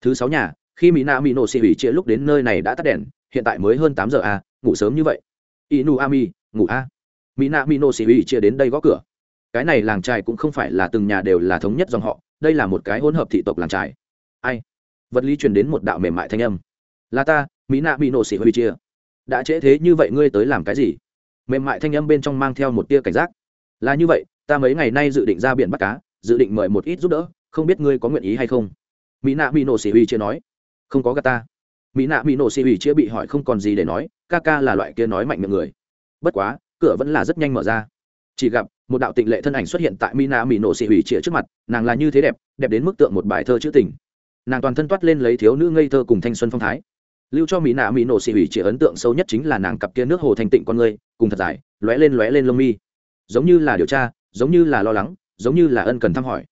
Thứ sáu nhà, khi mỹ nạ mỹ nổ xì hủy chia lúc đến nơi này đã tắt đèn, hiện tại mới hơn tám giờ à ngủ sớm như vậy. Inu ami, ngủ a. À. mỹ nạ mỹ nổ xì hủy chia đến đây gõ cửa. Cái này làng trài cũng không phải là từng nhà đều là thống nhất dòng họ, đây là một cái hỗn hợp thị tộc làng trài. Ai? Vật lý truyền đến một đạo mềm mại thanh âm. Là ta, mỹ nạ bị nổ xỉ huy chia. Đã trễ thế như vậy ngươi tới làm cái gì? Mềm mại thanh âm bên trong mang theo một tia cảnh giác. Là như vậy, ta mấy ngày nay dự định ra biển bắt cá, dự định mời một ít giúp đỡ không biết ngươi có nguyện ý hay không? Mỹ nạ mỹ nổ xỉ huy chia nói. Không có gà ta. Mỹ nạ mỹ nổ xỉ huy chia bị hỏi không còn gì để nói, ca ca là loại kia nói mạnh miệng người. Bất quá, cửa vẫn là rất nhanh mở ra. Chỉ gặp, một đạo tịnh lệ thân ảnh xuất hiện tại mina mỹ nổ xị hủy chĩa trước mặt, nàng là như thế đẹp đẹp đến mức tượng một bài thơ chữ tình. Nàng toàn thân toát lên lấy thiếu nữ ngây thơ cùng thanh xuân phong thái. Lưu cho mỹ nạ mỹ nổ xị hủy chĩa ấn tượng sâu nhất chính là nàng cặp kia nước hồ thanh tịnh con người, cùng thật dài, lóe lên lóe lên lông mi. Giống như là điều tra, giống như là lo lắng, giống như là ân cần thăm hỏi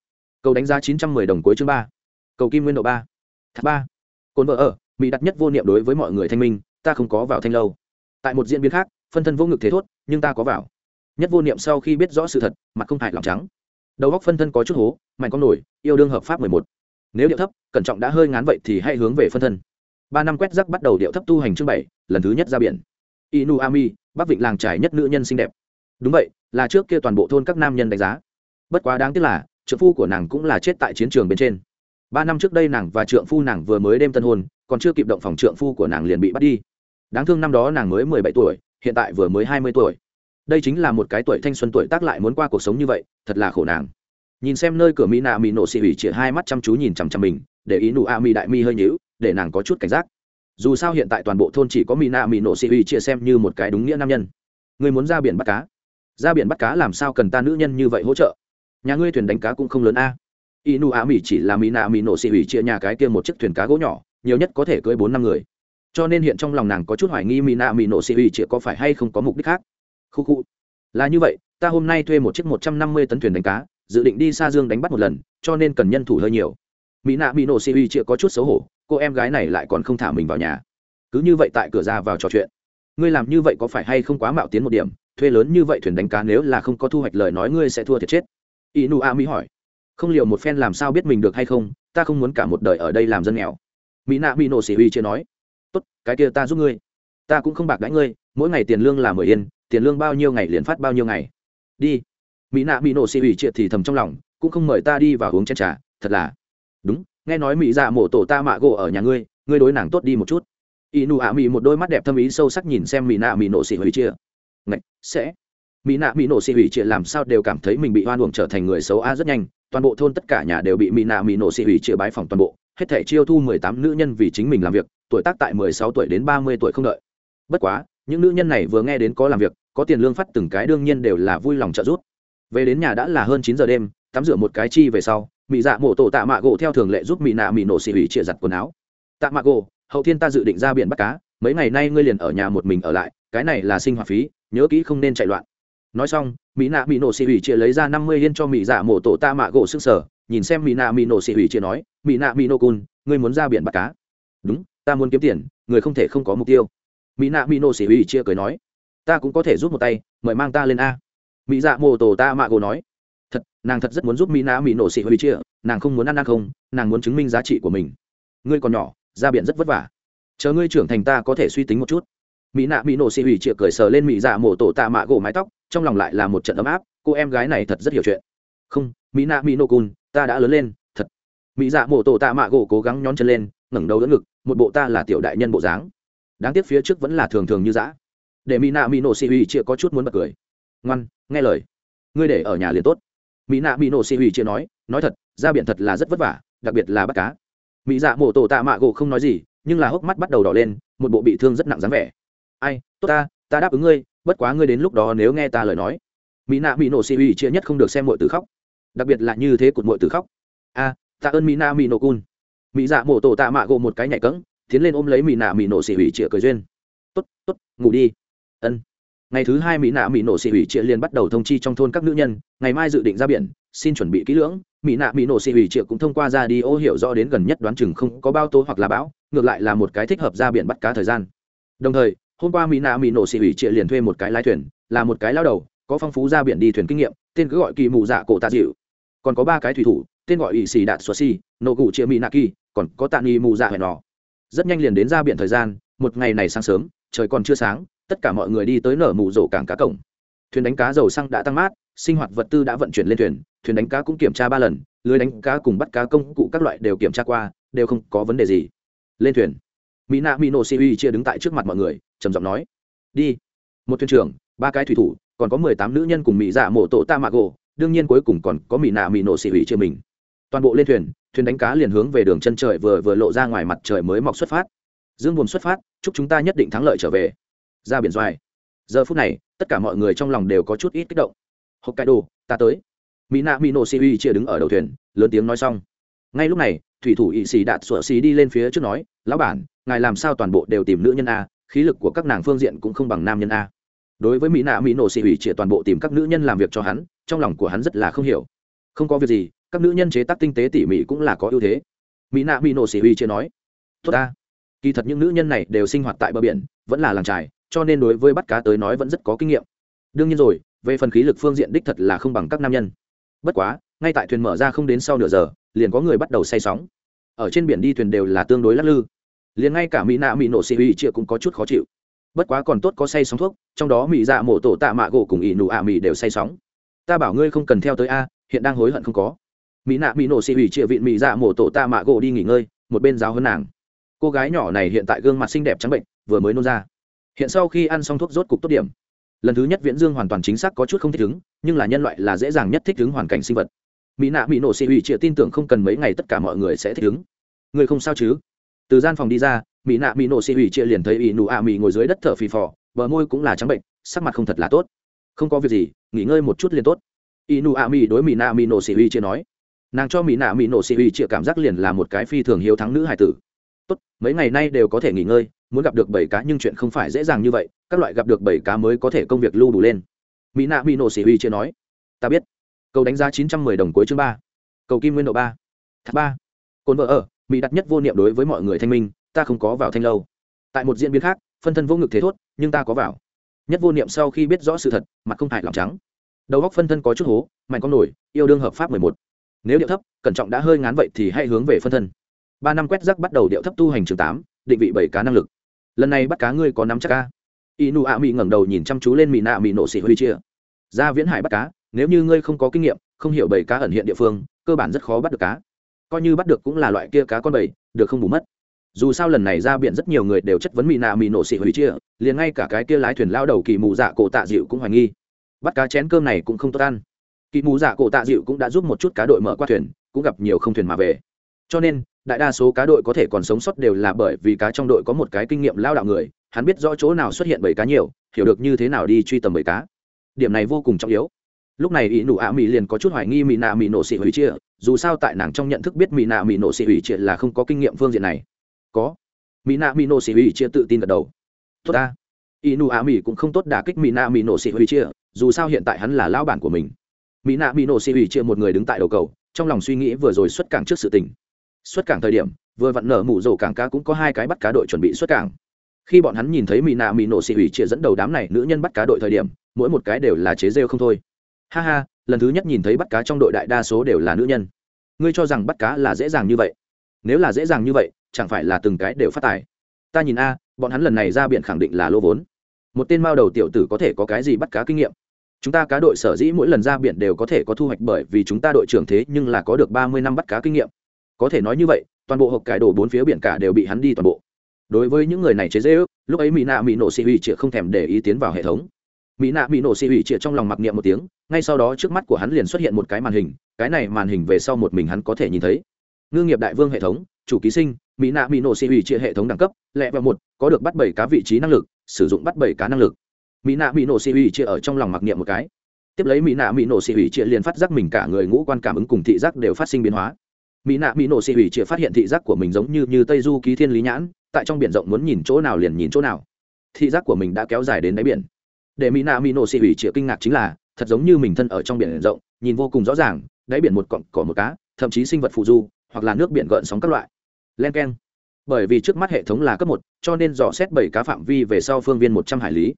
cầu đánh giá chín trăm mười đồng cuối chương ba. Cầu kim nguyên độ ba. Tháp ba. Cồn vợ ở, mỹ đặt nhất vô niệm đối với mọi người thanh minh, ta không có vào thanh lâu. Tại một diễn biến khác, phân thân vô ngực thế thốt, nhưng ta có vào. Nhất vô niệm sau khi biết rõ sự thật, mặt không hại lòng trắng. Đầu góc phân thân có chút hố, mạnh con nổi, yêu đương hợp pháp mười một. Nếu điệu thấp, cẩn trọng đã hơi ngán vậy thì hãy hướng về phân thân. Ba năm quét rắc bắt đầu điệu thấp tu hành chương bảy, lần thứ nhất ra biển. Inu ami bắc vịnh làng trải nhất nữ nhân xinh đẹp. Đúng vậy, là trước kia toàn bộ thôn các nam nhân đánh giá. Bất quá đáng tiếc là trượng phu của nàng cũng là chết tại chiến trường bên trên. Ba năm trước đây nàng và trượng phu nàng vừa mới đêm tân hôn, còn chưa kịp động phòng trượng phu của nàng liền bị bắt đi. Đáng thương năm đó nàng mới mười bảy tuổi, hiện tại vừa mới hai mươi tuổi. Đây chính là một cái tuổi thanh xuân tuổi tác lại muốn qua cuộc sống như vậy, thật là khổ nàng. Nhìn xem nơi cửa mỹ nạ mỹ nổ xị ủy chỉ hai mắt chăm chú nhìn chằm chằm mình, để ý nụ a mỹ đại mi hơi nhíu, để nàng có chút cảnh giác. Dù sao hiện tại toàn bộ thôn chỉ có mỹ nạ mỹ nổ xị ủy chia xem như một cái đúng nghĩa nam nhân. Người muốn ra biển bắt cá. Ra biển bắt cá làm sao cần ta nữ nhân như vậy hỗ trợ? Nhà ngươi thuyền đánh cá cũng không lớn a. Ý nụ a mỹ chỉ là mỹ nạ mỹ nổ xị ủy chia nhà cái kia một chiếc thuyền cá gỗ nhỏ, nhiều nhất có thể cưới bốn năm người. Cho nên hiện trong lòng nàng có chút hoài nghi mỹ nạ mỹ nổ xị ủy chia có phải hay không có mục đích khác. Khu khu. Là như vậy, ta hôm nay thuê một chiếc một trăm năm mươi tấn thuyền đánh cá, dự định đi xa dương đánh bắt một lần, cho nên cần nhân thủ hơi nhiều. Mỹ nạ mỹ nổ si hủy chia có chút xấu hổ, cô em gái này lại còn không thả mình vào nhà. Cứ như vậy tại cửa ra vào trò chuyện. Ngươi làm như vậy có phải hay không quá mạo tiến một điểm, thuê lớn như vậy thuyền đánh cá nếu là không có thu hoạch lời nói ngươi sẽ thua thiệt chết inu a mỹ hỏi, không liệu một phen làm sao biết mình được hay không? Ta không muốn cả một đời ở đây làm dân nghèo. Mỹ nạ mỹ nổ xỉ uy chưa nói, tốt, cái kia ta giúp ngươi. Ta cũng không bạc đãi ngươi, mỗi ngày tiền lương là mười yên, tiền lương bao nhiêu ngày liền phát bao nhiêu ngày. Đi. Mỹ nạ mỹ nổ xì huy triệt thì thầm trong lòng, cũng không mời ta đi vào uống chén trà, thật là. Đúng, nghe nói mỹ dạ mổ tổ ta mạ gỗ ở nhà ngươi ngươi đối nàng tốt đi một chút. Y nụ ạ mỹ một đôi mắt đẹp thâm ý sâu sắc nhìn xem mỹ nạ mỹ nổ xì ủy chia. Ngạch, sẽ mỹ nạ mỹ nổ xì hủy chia làm sao đều cảm thấy mình bị hoan uổng trở thành người xấu a rất nhanh, toàn bộ thôn tất cả nhà đều bị mỹ nạ mỹ nổ xì hủy chia bái phòng toàn bộ, hết thể chiêu thu mười tám nữ nhân vì chính mình làm việc, tuổi tác tại mười sáu tuổi đến ba mươi tuổi không đợi. Bất quá, những nữ nhân này vừa nghe đến có làm việc, có tiền lương phát từng cái đương nhiên đều là vui lòng trợ giúp. Về đến nhà đã là hơn chín giờ đêm, tắm rửa một cái chi về sau, mỹ dạ mổ tổ tạ mạ gỗ theo thường lệ giúp mỹ nạ mỹ nổ xì hủy chia giặt quần áo. Tạ mạ gỗ, hậu thiên ta dự định ra biển bắt cá, mấy ngày nay ngươi liền ở nhà một mình ở lại, cái này là sinh hoạt phí, nhớ kỹ không nên chạy loạn nói xong, mỹ nạ mỹ nổ xì ủy chia lấy ra năm mươi yên cho mỹ dạ mổ tổ ta mạ gỗ sức sở. Nhìn xem mỹ nạ mỹ nổ xì ủy chia nói, mỹ nạ mỹ nổ cun ngươi muốn ra biển bắt cá? Đúng, ta muốn kiếm tiền, người không thể không có mục tiêu. Mỹ nạ mỹ nổ xì ủy chia cười nói, ta cũng có thể giúp một tay, mời mang ta lên a. Mỹ dạ mô tổ ta mạ gồ nói, thật, nàng thật rất muốn giúp mỹ nạ mỹ nổ xị huy chia nàng không muốn ăn ăn không, nàng muốn chứng minh giá trị của mình. Ngươi còn nhỏ, ra biển rất vất vả. Chờ ngươi trưởng thành ta có thể suy tính một chút. Mỹ nạ mỹ nổ xị hủy chia cười sờ lên mỹ dạ mổ tổ tạ mạ gỗ mái tóc trong lòng lại là một trận ấm áp, cô em gái này thật rất hiểu chuyện. Không, mỹ nạ mỹ nổ cun ta đã lớn lên, thật. Mỹ dạ mổ tổ tạ mạ gỗ cố gắng nhón chân lên, ngẩng đầu đỡ ngực, một bộ ta là tiểu đại nhân bộ dáng. Đáng tiếc phía trước vẫn là thường thường như dã. Để mỹ nạ mỹ nổ xị huy chia có chút muốn bật cười. Ngoan, nghe lời. Ngươi để ở nhà liền tốt. Mỹ nạ mỹ nổ xị huy chia nói nói thật, ra biển thật là rất vất vả, đặc biệt là bắt cá. Mỹ dạ mổ tổ tạ mạ gỗ không nói gì, nhưng là hốc mắt bắt đầu đỏ lên, một bộ bị thương rất nặng dáng vẻ. Ai, tốt ta ta đáp ứng ngươi bất quá ngươi đến lúc đó nếu nghe ta lời nói, mỹ nạ mỹ nổ xì uy chia nhất không được xem mọi từ khóc. Đặc biệt là như thế cụt mọi từ khóc. A, tạ ơn mỹ nạ mỹ nổ cun. Mỹ dạ mổ tổ tạ mạ gộ một cái nhảy cẫng, tiến lên ôm lấy mỹ nạ mỹ nổ xì uy chia cười duyên. Tốt tốt, ngủ đi. Ân. Ngày thứ hai mỹ nạ mỹ nổ xì ủy triệu liền bắt đầu thông chi trong thôn các nữ nhân, ngày mai dự định ra biển, xin chuẩn bị kỹ lưỡng. Mỹ nạ mỹ nổ xì ủy triệu cũng thông qua ra đi, ô, hiểu rõ đến gần nhất đoán chừng không có bao tố hoặc là bão, ngược lại là một cái thích hợp ra biển bắt cá thời gian. Đồng thời hôm qua mỹ nạ mỹ nổ xỉ ủy triệu liền thuê một cái lái thuyền, là một cái lao đầu, có phong phú ra biển đi thuyền kinh nghiệm, tên cứ gọi kỳ mù dạ cổ tạ dịu. Còn có ba cái thủy thủ, tên gọi ỵ xì đạt xoa xì, nổ cụ chia mỹ nạ kỳ, còn có tạ nghi mù dạ hẹn nọ. Rất nhanh liền đến ra biển thời gian, một ngày này sáng sớm, trời còn chưa sáng, tất cả mọi người đi tới nở mù rổ cảng cá cổng. Thuyền đánh cá dầu xăng đã tăng mát, sinh hoạt vật tư đã vận chuyển lên thuyền thuyền đánh cá cũng kiểm tra ba lần, lưới đánh cá cùng bắt cá công cụ các loại đều kiểm tra qua, đều không có vấn đề gì. Lên thuyền, mỹ nạ mỹ nổ si uy chia đứng tại trước mặt mọi người trầm giọng nói, đi. Một thuyền trưởng, ba cái thủy thủ, còn có mười tám nữ nhân cùng mỹ dạ mổ tổ ta mạ gỗ đương nhiên cuối cùng còn có mỹ nạ mỹ nổ si hủy chia mình. Toàn bộ lên thuyền thuyền đánh cá liền hướng về đường chân trời vừa vừa lộ ra ngoài mặt trời mới mọc xuất phát. Dương buồn xuất phát, chúc chúng ta nhất định thắng lợi trở về. Ra biển doài. Giờ phút này, tất cả mọi người trong lòng đều có chút ít kích động. Hokkaido ta tới. Mỹ nạ mỹ nổ si hủy chia đứng ở đầu thuyền, lớn tiếng nói xong. Ngay lúc này, thủy thủ ỵ sĩ đạt sủa xì đi lên phía trước nói, lão bản, ngài làm sao toàn bộ đều tìm nữ nhân a khí lực của các nàng phương diện cũng không bằng nam nhân a. Đối với mỹ nạ, mỹ nổ xì ủy chia toàn bộ tìm các nữ nhân làm việc cho hắn, trong lòng của hắn rất là không hiểu. Không có việc gì, các nữ nhân chế tác tinh tế tỉ mỉ cũng là có ưu thế. Mỹ nạ, mỹ nổ xì ủy chia nói, tốt ta. Kỳ thật những nữ nhân này đều sinh hoạt tại bờ biển, vẫn là làng trài, cho nên đối với bắt cá tới nói vẫn rất có kinh nghiệm. Đương nhiên rồi, về phần khí lực phương diện đích thật là không bằng các nam nhân. Bất quá, ngay tại thuyền mở ra không đến sau nửa giờ, liền có người bắt đầu say sóng. Ở trên biển đi thuyền đều là tương đối lắc lư liền ngay cả mỹ nạ mỹ nổ xì huy chia cũng có chút khó chịu. Bất quá còn tốt có say sóng thuốc, trong đó mỹ dạ mổ tổ tạ mạ gỗ cùng ỷ nụ ạ mỹ đều say sóng. Ta bảo ngươi không cần theo tới a, hiện đang hối hận không có. Mỹ nạ mỹ nổ xì huy chia vịn mỹ dạ mổ tổ tạ mạ gỗ đi nghỉ ngơi, một bên giáo hơn nàng. Cô gái nhỏ này hiện tại gương mặt xinh đẹp trắng bệnh, vừa mới nôn ra. Hiện sau khi ăn xong thuốc rốt cục tốt điểm. Lần thứ nhất viễn dương hoàn toàn chính xác có chút không thích ứng, nhưng là nhân loại là dễ dàng nhất thích ứng hoàn cảnh sinh vật. Mỹ nạ mỹ nổ xị hủy chịa tin tưởng không cần mấy ngày tất cả mọi người sẽ thích ứng. Người không sao chứ? Từ gian phòng đi ra, mỹ nạ mỹ nổ xị ủy chia liền thấy ỷ nụ ạ mỹ ngồi dưới đất thở phì phò, bờ môi cũng là trắng bệnh, sắc mặt không thật là tốt. Không có việc gì, nghỉ ngơi một chút liền tốt. Ỷ nụ ạ mỹ đối mỹ nạ mỹ nổ xị ủy chia nói. Nàng cho mỹ nạ mỹ nổ xị ủy chia cảm giác liền là một cái phi thường hiếu thắng nữ hải tử. Tốt, mấy ngày nay đều có thể nghỉ ngơi, muốn gặp được bảy cá nhưng chuyện không phải dễ dàng như vậy, các loại gặp được bảy cá mới có thể công việc lưu đủ lên. Mỹ nạ mỹ nổ xì huy chia nói. Ta biết. Cầu đánh giá chín trăm mười đồng cuối chương ba. Cầu kim nguyên độ ba. Thác ba. Cồn vợ ở mỹ đặt nhất vô niệm đối với mọi người thanh minh, ta không có vào thanh lâu. Tại một diễn biến khác, phân thân vô ngực thế thốt, nhưng ta có vào. Nhất vô niệm sau khi biết rõ sự thật, mặt không hại lòng trắng. Đầu góc phân thân có chút hố, mạnh con nổi, yêu đương hợp pháp mười một. Nếu điệu thấp, cẩn trọng đã hơi ngán vậy thì hãy hướng về phân thân. Ba năm quét rắc bắt đầu điệu thấp tu hành trường tám, định vị bảy cá năng lực. Lần này bắt cá ngươi có nắm chắc ca inu a mỹ ngẩng đầu nhìn chăm chú lên mỹ nạ mỹ nổ xỉ huy chia. Ra viễn hải bắt cá, nếu như ngươi không có kinh nghiệm, không hiểu bảy cá ẩn hiện địa phương, cơ bản rất khó bắt được cá coi như bắt được cũng là loại kia cá con bầy, được không bù mất. Dù sao lần này ra biển rất nhiều người đều chất vấn mỹ nạ mỹ nổ xị hủy chia, liền ngay cả cái kia lái thuyền lao đầu kỳ mù dạ cổ tạ dịu cũng hoài nghi. Bắt cá chén cơm này cũng không tốt ăn. Kỳ mù dạ cổ tạ dịu cũng đã giúp một chút cá đội mở qua thuyền, cũng gặp nhiều không thuyền mà về. Cho nên, đại đa số cá đội có thể còn sống sót đều là bởi vì cá trong đội có một cái kinh nghiệm lao đạo người, hắn biết rõ chỗ nào xuất hiện bầy cá nhiều, hiểu được như thế nào đi truy tầm bầy cá. Điểm này vô cùng trọng yếu lúc này ý nụ ạ mỹ liền có chút hoài nghi mỹ nạ mỹ nổ xị hủy chia, dù sao tại nàng trong nhận thức biết mỹ nạ mỹ nổ xị hủy chia là không có kinh nghiệm phương diện này. Có. Mỹ nạ mỹ nổ xị hủy chia tự tin gật đầu. Tốt ta. Ý nụ ạ mỹ cũng không tốt đả kích mỹ nạ mỹ nổ xị hủy chia, dù sao hiện tại hắn là lao bản của mình. Mỹ nạ mỹ nổ xị hủy chia một người đứng tại đầu cầu, trong lòng suy nghĩ vừa rồi xuất cảng trước sự tình. Xuất cảng thời điểm, vừa vặn nở mủ rổ cảng cá cũng có hai cái bắt cá đội chuẩn bị xuất cảng. Khi bọn hắn nhìn thấy mỹ nạ mỹ nổ xị hủy chia dẫn đầu đám này nữ nhân bắt cá đội thời điểm, mỗi một cái đều là chế rêu không thôi ha ha, lần thứ nhất nhìn thấy bắt cá trong đội đại đa số đều là nữ nhân. Ngươi cho rằng bắt cá là dễ dàng như vậy? Nếu là dễ dàng như vậy, chẳng phải là từng cái đều phát tài. Ta nhìn a, bọn hắn lần này ra biển khẳng định là lô vốn. Một tên mao đầu tiểu tử có thể có cái gì bắt cá kinh nghiệm? Chúng ta cá đội sở dĩ mỗi lần ra biển đều có thể có thu hoạch bởi vì chúng ta đội trưởng thế nhưng là có được ba mươi năm bắt cá kinh nghiệm. Có thể nói như vậy, toàn bộ hộp cải đồ bốn phía biển cả đều bị hắn đi toàn bộ. Đối với những người này chế dễ ước lúc ấy mỹ nạ mỹ nổ xị huy chĩa không thèm để ý tiến vào hệ thống mỹ nạ mỹ nổ xị ủy chĩa trong lòng mặc niệm một tiếng, ngay sau đó trước mắt của hắn liền xuất hiện một cái màn hình, cái này màn hình về sau một mình hắn có thể nhìn thấy. Ngư nghiệp đại vương hệ thống, chủ ký sinh, mỹ nạ mỹ nổ xị ủy chĩa hệ thống đẳng cấp, lẹ vào một, có được bắt bảy cá vị trí năng lực, sử dụng bắt bảy cá năng lực. Mỹ nạ mỹ nổ xị ủy chĩa ở trong lòng mặc niệm một cái. Tiếp lấy mỹ nạ mỹ nổ xị ủy chĩa liền phát giác mình cả người ngũ quan cảm ứng cùng thị giác đều phát sinh biến hóa. Mỹ nạ mỹ nổ xị ủy chĩa phát hiện thị giác của mình giống như như tây du ký thiên lý nhãn, tại trong biển rộng muốn nhìn chỗ nào liền nhìn chỗ nào. Thị giác của mình đã kéo dài đến đáy biển để mỹ nạ mỹ nổ xị hủy chĩa kinh ngạc chính là, thật giống như mình thân ở trong biển rộng, nhìn vô cùng rõ ràng, đáy biển một cọng cỏ một cá, thậm chí sinh vật phụ du, hoặc là nước biển gợn sóng các loại. Len k e n bởi vì trước mắt hệ thống là cấp một, cho nên dò xét bảy cá phạm vi về sau phương viên một trăm hải lý.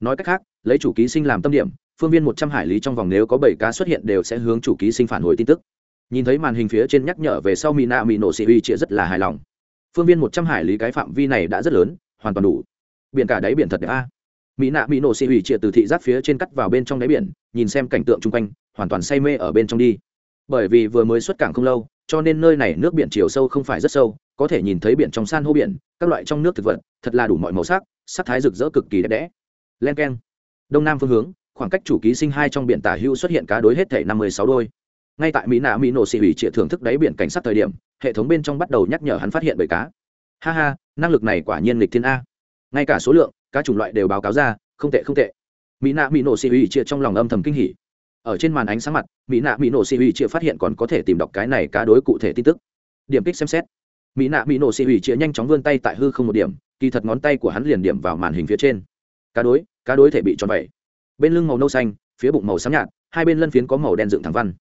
Nói cách khác, lấy chủ ký sinh làm tâm điểm, phương viên một trăm hải lý trong vòng nếu có bảy cá xuất hiện đều sẽ hướng chủ ký sinh phản hồi tin tức. Nhìn thấy màn hình phía trên nhắc nhở về sau mỹ nạ mỹ nổ xị hủy chĩa rất là hài lòng. Phương viên một trăm hải lý cái phạm vi này đã rất lớn, hoàn toàn đủ. Biển cả đáy biển thật đẹp a mỹ nạ mỹ nổ xị hủy triệt từ thị giác phía trên cắt vào bên trong đáy biển, nhìn xem cảnh tượng chung quanh, hoàn toàn say mê ở bên trong đi. Bởi vì vừa mới xuất cảng không lâu, cho nên nơi này nước biển chiều sâu không phải rất sâu, có thể nhìn thấy biển trong san hô biển, các loại trong nước thực vật, thật là đủ mọi màu sắc sắc thái rực rỡ cực kỳ đẹp đẽ. Len k e n đông nam phương hướng, khoảng cách chủ ký sinh hai trong biển tả hưu xuất hiện cá đối hết thể năm mươi sáu đôi. Ngay tại mỹ nạ mỹ nổ xị hủy triệt thưởng thức đáy biển cảnh sát thời điểm, hệ thống bên trong bắt đầu nhắc nhở hắn phát hiện bởi cá. Ha ha, năng lực này quả nhiên lịch thiên a. Ngay cả số lượng các chủng loại đều báo cáo ra, không tệ không tệ. Mỹ nạ mỹ nổ xì hủy chia trong lòng âm thầm kinh hỉ. Ở trên màn ánh sáng mặt, mỹ nạ mỹ nổ xì hủy chia phát hiện còn có thể tìm đọc cái này cá đối cụ thể tin tức. Điểm kích xem xét. Mỹ nạ mỹ nổ xì hủy chia nhanh chóng vươn tay tại hư không một điểm, kỳ thật ngón tay của hắn liền điểm vào màn hình phía trên. Cá đối cá đối thể bị tròn vẩy. Bên lưng màu nâu xanh, phía bụng màu xám nhạt, hai bên lân phiến có màu đen dựng thẳng văn.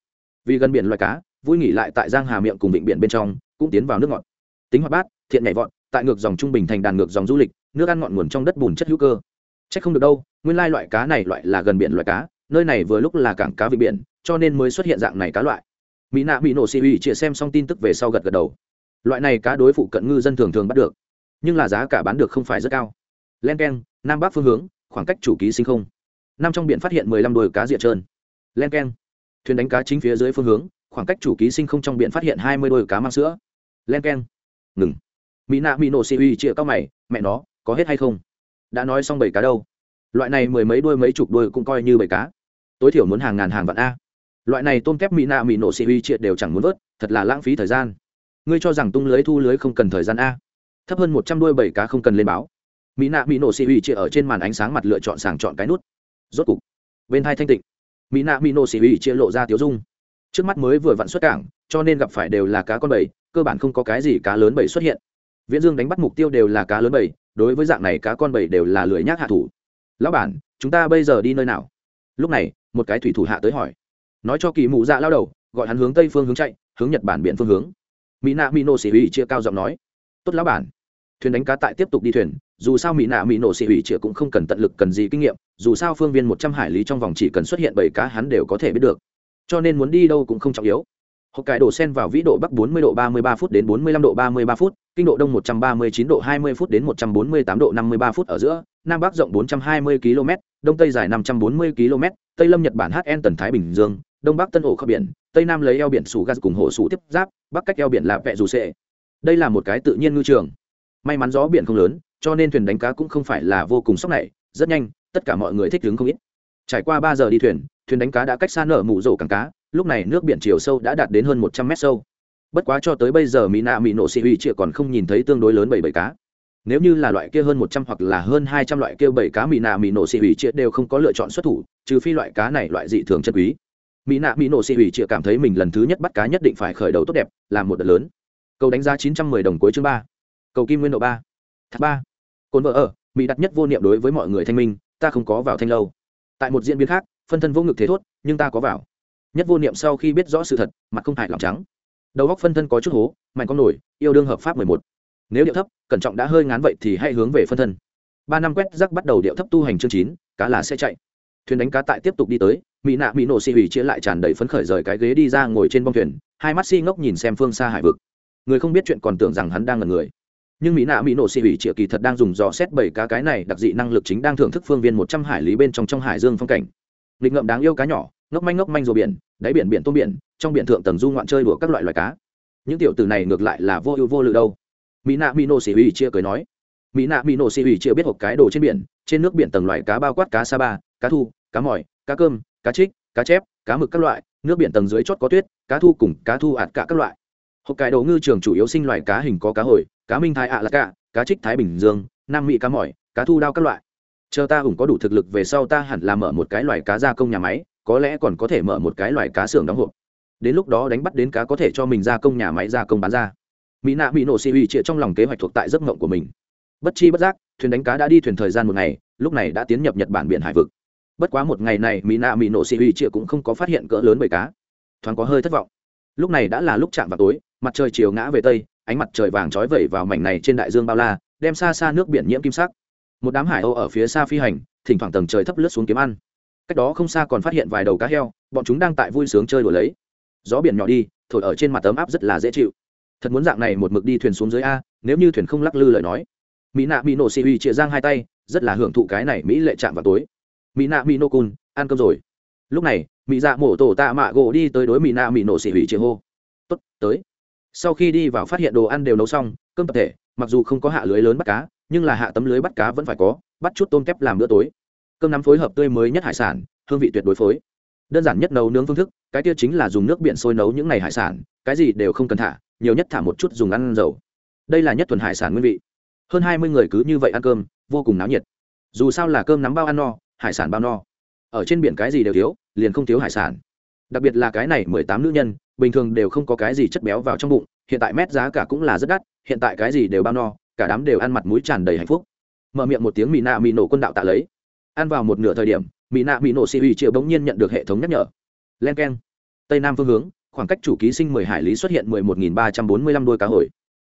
Vì gần biển loài cá, vui nghỉ lại tại giang hà miệng cùng vịnh biển bên trong, cũng tiến vào nước ngọt. Tính hoạt bát, thiện nhảy vọt, tại ngược dòng trung bình thành đàn ngược dòng du lịch nước ăn ngọn nguồn trong đất bùn chất hữu cơ. C không được đâu, nguyên lai loại cá này loại là gần biển loại cá, nơi này vừa lúc là cảng cá vị biển, cho nên mới xuất hiện dạng này cá loại. Mỹ nạ bị nổ xì ủy chia xem xong tin tức về sau gật gật đầu. Loại này cá đối phụ cận ngư dân thường thường bắt được, nhưng là giá cả bán được không phải rất cao. Len k e n nam bắc phương hướng, khoảng cách chủ ký sinh không. Năm trong biển phát hiện mười lăm đồi cá diện trơn. Len k e n thuyền đánh cá chính phía dưới phương hướng, khoảng cách chủ ký sinh không trong biển phát hiện hai mươi đôi cá mang sữa. Len k e n ngừng. Mỹ nạ mỹ nổ xì uy chĩa cao mày, mẹ nó có hết hay không? Đã nói xong bảy cá đâu? Loại này mười mấy đôi mấy chục đôi cũng coi như bảy cá. Tối thiểu muốn hàng ngàn hàng vạn a. Loại này tôm kép mỹ nạ mỹ nổ xì uy triệt đều chẳng muốn vớt, thật là lãng phí thời gian. Ngươi cho rằng tung lưới thu lưới không cần thời gian a. Thấp hơn một trăm đôi bảy cá không cần lên báo. Mỹ nạ mỹ nổ xì uy triệt ở trên màn ánh sáng mặt lựa chọn sàng chọn cái nút. Rốt cục, bên hai thanh tịnh. Mỹ nạ mỹ nổ xì huy chia lộ ra tiếu dung. Trước mắt mới vừa vặn xuất cảng, cho nên gặp phải đều là cá con bầy, cơ bản không có cái gì cá lớn bầy xuất hiện. Viễn dương đánh bắt mục tiêu đều là cá lớn bầy đối với dạng này cá con bầy đều là lười nhác hạ thủ. Lão bản, chúng ta bây giờ đi nơi nào? Lúc này, một cái thủy thủ hạ tới hỏi. Nói cho kỳ mụ dạ lao đầu, gọi hắn hướng tây phương hướng chạy, hướng nhật bản biển phương hướng. Mỹ nạ mỹ nổ xỉ hủy chia cao giọng nói. Tốt lão bản. Thuyền đánh cá tại tiếp tục đi thuyền, dù sao mỹ nạ mỹ nổ xỉ hủy chia cũng không cần tận lực cần gì kinh nghiệm, dù sao phương viên một trăm hải lý trong vòng chỉ cần xuất hiện bảy cá hắn đều có thể biết được. Cho nên muốn đi đâu cũng không trọng yếu. Hộp cải đổ sen vào vĩ độ bắc 40 độ 33 phút đến 45 độ 33 phút, kinh độ đông 139 độ 20 phút đến 148 độ 53 phút ở giữa, nam bắc rộng 420 km, đông tây dài 540 km, tây lâm Nhật Bản HN tần Thái Bình Dương, đông bắc tân ổ khắp biển, tây nam lấy eo biển sủ gas cùng hồ sủ tiếp giáp, bắc cách eo biển là vẹ dù sệ. Đây là một cái tự nhiên ngư trường. May mắn gió biển không lớn, cho nên thuyền đánh cá cũng không phải là vô cùng sốc này, rất nhanh, tất cả mọi người thích đứng không ít trải qua ba giờ đi thuyền thuyền đánh cá đã cách xa nở mù rổ cảng cá lúc này nước biển chiều sâu đã đạt đến hơn một trăm mét sâu. Bất quá cho tới bây giờ mỹ nạ mỹ nổ xị huy chịa còn không nhìn thấy tương đối lớn bảy bảy cá. Nếu như là loại kia hơn một trăm hoặc là hơn hai trăm loại kia bảy cá mỹ nạ mỹ nổ xị hủy chĩa đều không có lựa chọn xuất thủ, trừ phi loại cá này loại dị thường chân quý. Mỹ nạ mỹ nổ xị hủy chĩa cảm thấy mình lần thứ nhất bắt cá nhất định phải khởi đầu tốt đẹp, làm một đợt lớn. Cầu đánh giá chín trăm mười đồng cuối chương ba. Cầu kim nguyên độ ba. Thác ba. Cồn vợ ở, mỹ đặt nhất vô niệm đối với mọi người thanh minh, ta không có vào thanh lâu. Tại một diễn biến khác, phân thân vô ngực thế thốt, nhưng ta có vào nhất vô niệm sau khi biết rõ sự thật, mặt không hại lòng trắng. Đầu góc phân thân có chút hố, mạnh con nổi, yêu đương hợp pháp mười một. Nếu điệu thấp, cẩn trọng đã hơi ngán vậy thì hãy hướng về phân thân. Ba năm quét rắc bắt đầu điệu thấp tu hành chương chín, cá là sẽ chạy. Thuyền đánh cá tại tiếp tục đi tới, mỹ nạ mỹ nổ xì hủy chia lại tràn đầy phấn khởi rời cái ghế đi ra ngồi trên bông thuyền, hai mắt xi ngốc nhìn xem phương xa hải vực. Người không biết chuyện còn tưởng rằng hắn đang là người. Nhưng mỹ nạ mỹ nổ xì hủy chia kỳ thật đang dùng dò xét bảy cá cái này đặc dị năng lực chính đang thưởng thức phương viên một trăm hải lý bên trong trong hải dương phong cảnh. Nghịch ngợm đáng yêu cá nhỏ, ngốc manh ngốc manh rùa biển đáy biển biển tôm biển, trong biển thượng tầng du ngoạn chơi đùa các loại loài cá. Những tiểu từ này ngược lại là vô ưu vô lự đâu. Mỹ nạ mỹ nô xì ủy chia cười nói. Mỹ nạ mỹ nô xì ủy chia biết hộp cái đồ trên biển, trên nước biển tầng loài cá bao quát cá sa ba, cá thu, cá mỏi, cá cơm, cá trích, cá chép, cá mực các loại, nước biển tầng dưới chót có tuyết, cá thu cùng cá thu ạt cả các loại. Hộp cái đồ ngư trường chủ yếu sinh loài cá hình có cá hồi, cá minh thái ạ là cả, cá trích thái bình dương, nam mỹ cá mỏi, cá thu đao các loại. Chờ ta hùng có đủ thực lực về sau ta hẳn là mở một cái loài cá gia công nhà máy có lẽ còn có thể mở một cái loài cá xưởng đóng hộp. Đến lúc đó đánh bắt đến cá có thể cho mình gia công nhà máy gia công bán ra. Mỹ nạ mỹ nổ xì uy trịa trong lòng kế hoạch thuộc tại giấc mộng của mình. Bất chi bất giác, thuyền đánh cá đã đi thuyền thời gian một ngày, lúc này đã tiến nhập nhật bản biển hải vực. Bất quá một ngày này, mỹ nạ mỹ nổ xì uy trịa cũng không có phát hiện cỡ lớn bầy cá. Thoáng có hơi thất vọng. Lúc này đã là lúc chạm vào tối, mặt trời chiều ngã về tây, ánh mặt trời vàng trói vẩy vào mảnh này trên đại dương bao la, đem xa xa nước biển nhiễm kim sắc. Một đám hải âu ở phía xa phi hành, thỉnh thoảng tầng trời thấp lướt xuống kiếm ăn cách đó không xa còn phát hiện vài đầu cá heo, bọn chúng đang tại vui sướng chơi đùa lấy. Gió biển nhỏ đi, thổi ở trên mặt tấm áp rất là dễ chịu. Thật muốn dạng này một mực đi thuyền xuống dưới a, nếu như thuyền không lắc lư lời nói. Mỹ nạ mỹ nổ xì uy chia giang hai tay, rất là hưởng thụ cái này mỹ lệ chạm vào tối. Mỹ nạ mỹ nô cun ăn cơm rồi. Lúc này mỹ dạ mổ tổ tạ mạ gỗ đi tới đối mỹ nạ mỹ nổ xì uy chia hô. Tốt, tới. Sau khi đi vào phát hiện đồ ăn đều nấu xong, cơm tập thể, mặc dù không có hạ lưới lớn bắt cá, nhưng là hạ tấm lưới bắt cá vẫn phải có, bắt chút tôm kép làm bữa tối cơm nắm phối hợp tươi mới nhất hải sản, hương vị tuyệt đối phối. Đơn giản nhất nấu nướng phương thức, cái tiêu chính là dùng nước biển sôi nấu những ngày hải sản, cái gì đều không cần thả, nhiều nhất thả một chút dùng ăn dầu. Đây là nhất thuần hải sản nguyên vị. Hơn hai mươi người cứ như vậy ăn cơm, vô cùng náo nhiệt. Dù sao là cơm nắm bao ăn no, hải sản bao no. Ở trên biển cái gì đều thiếu, liền không thiếu hải sản. Đặc biệt là cái này mười tám nữ nhân, bình thường đều không có cái gì chất béo vào trong bụng, hiện tại mét giá cả cũng là rất đắt, hiện tại cái gì đều bao no, cả đám đều ăn mặt mũi tràn đầy hạnh phúc. Mở miệng một tiếng mì nạ mì nổ quân đạo tạ lấy ăn vào một nửa thời điểm, mỹ nạ mỹ nổ xì uy triệu bỗng nhiên nhận được hệ thống nhắc nhở. Len k e n tây nam phương hướng, khoảng cách chủ ký sinh mười hải lý xuất hiện mười một nghìn ba trăm bốn mươi lăm đôi cá hồi.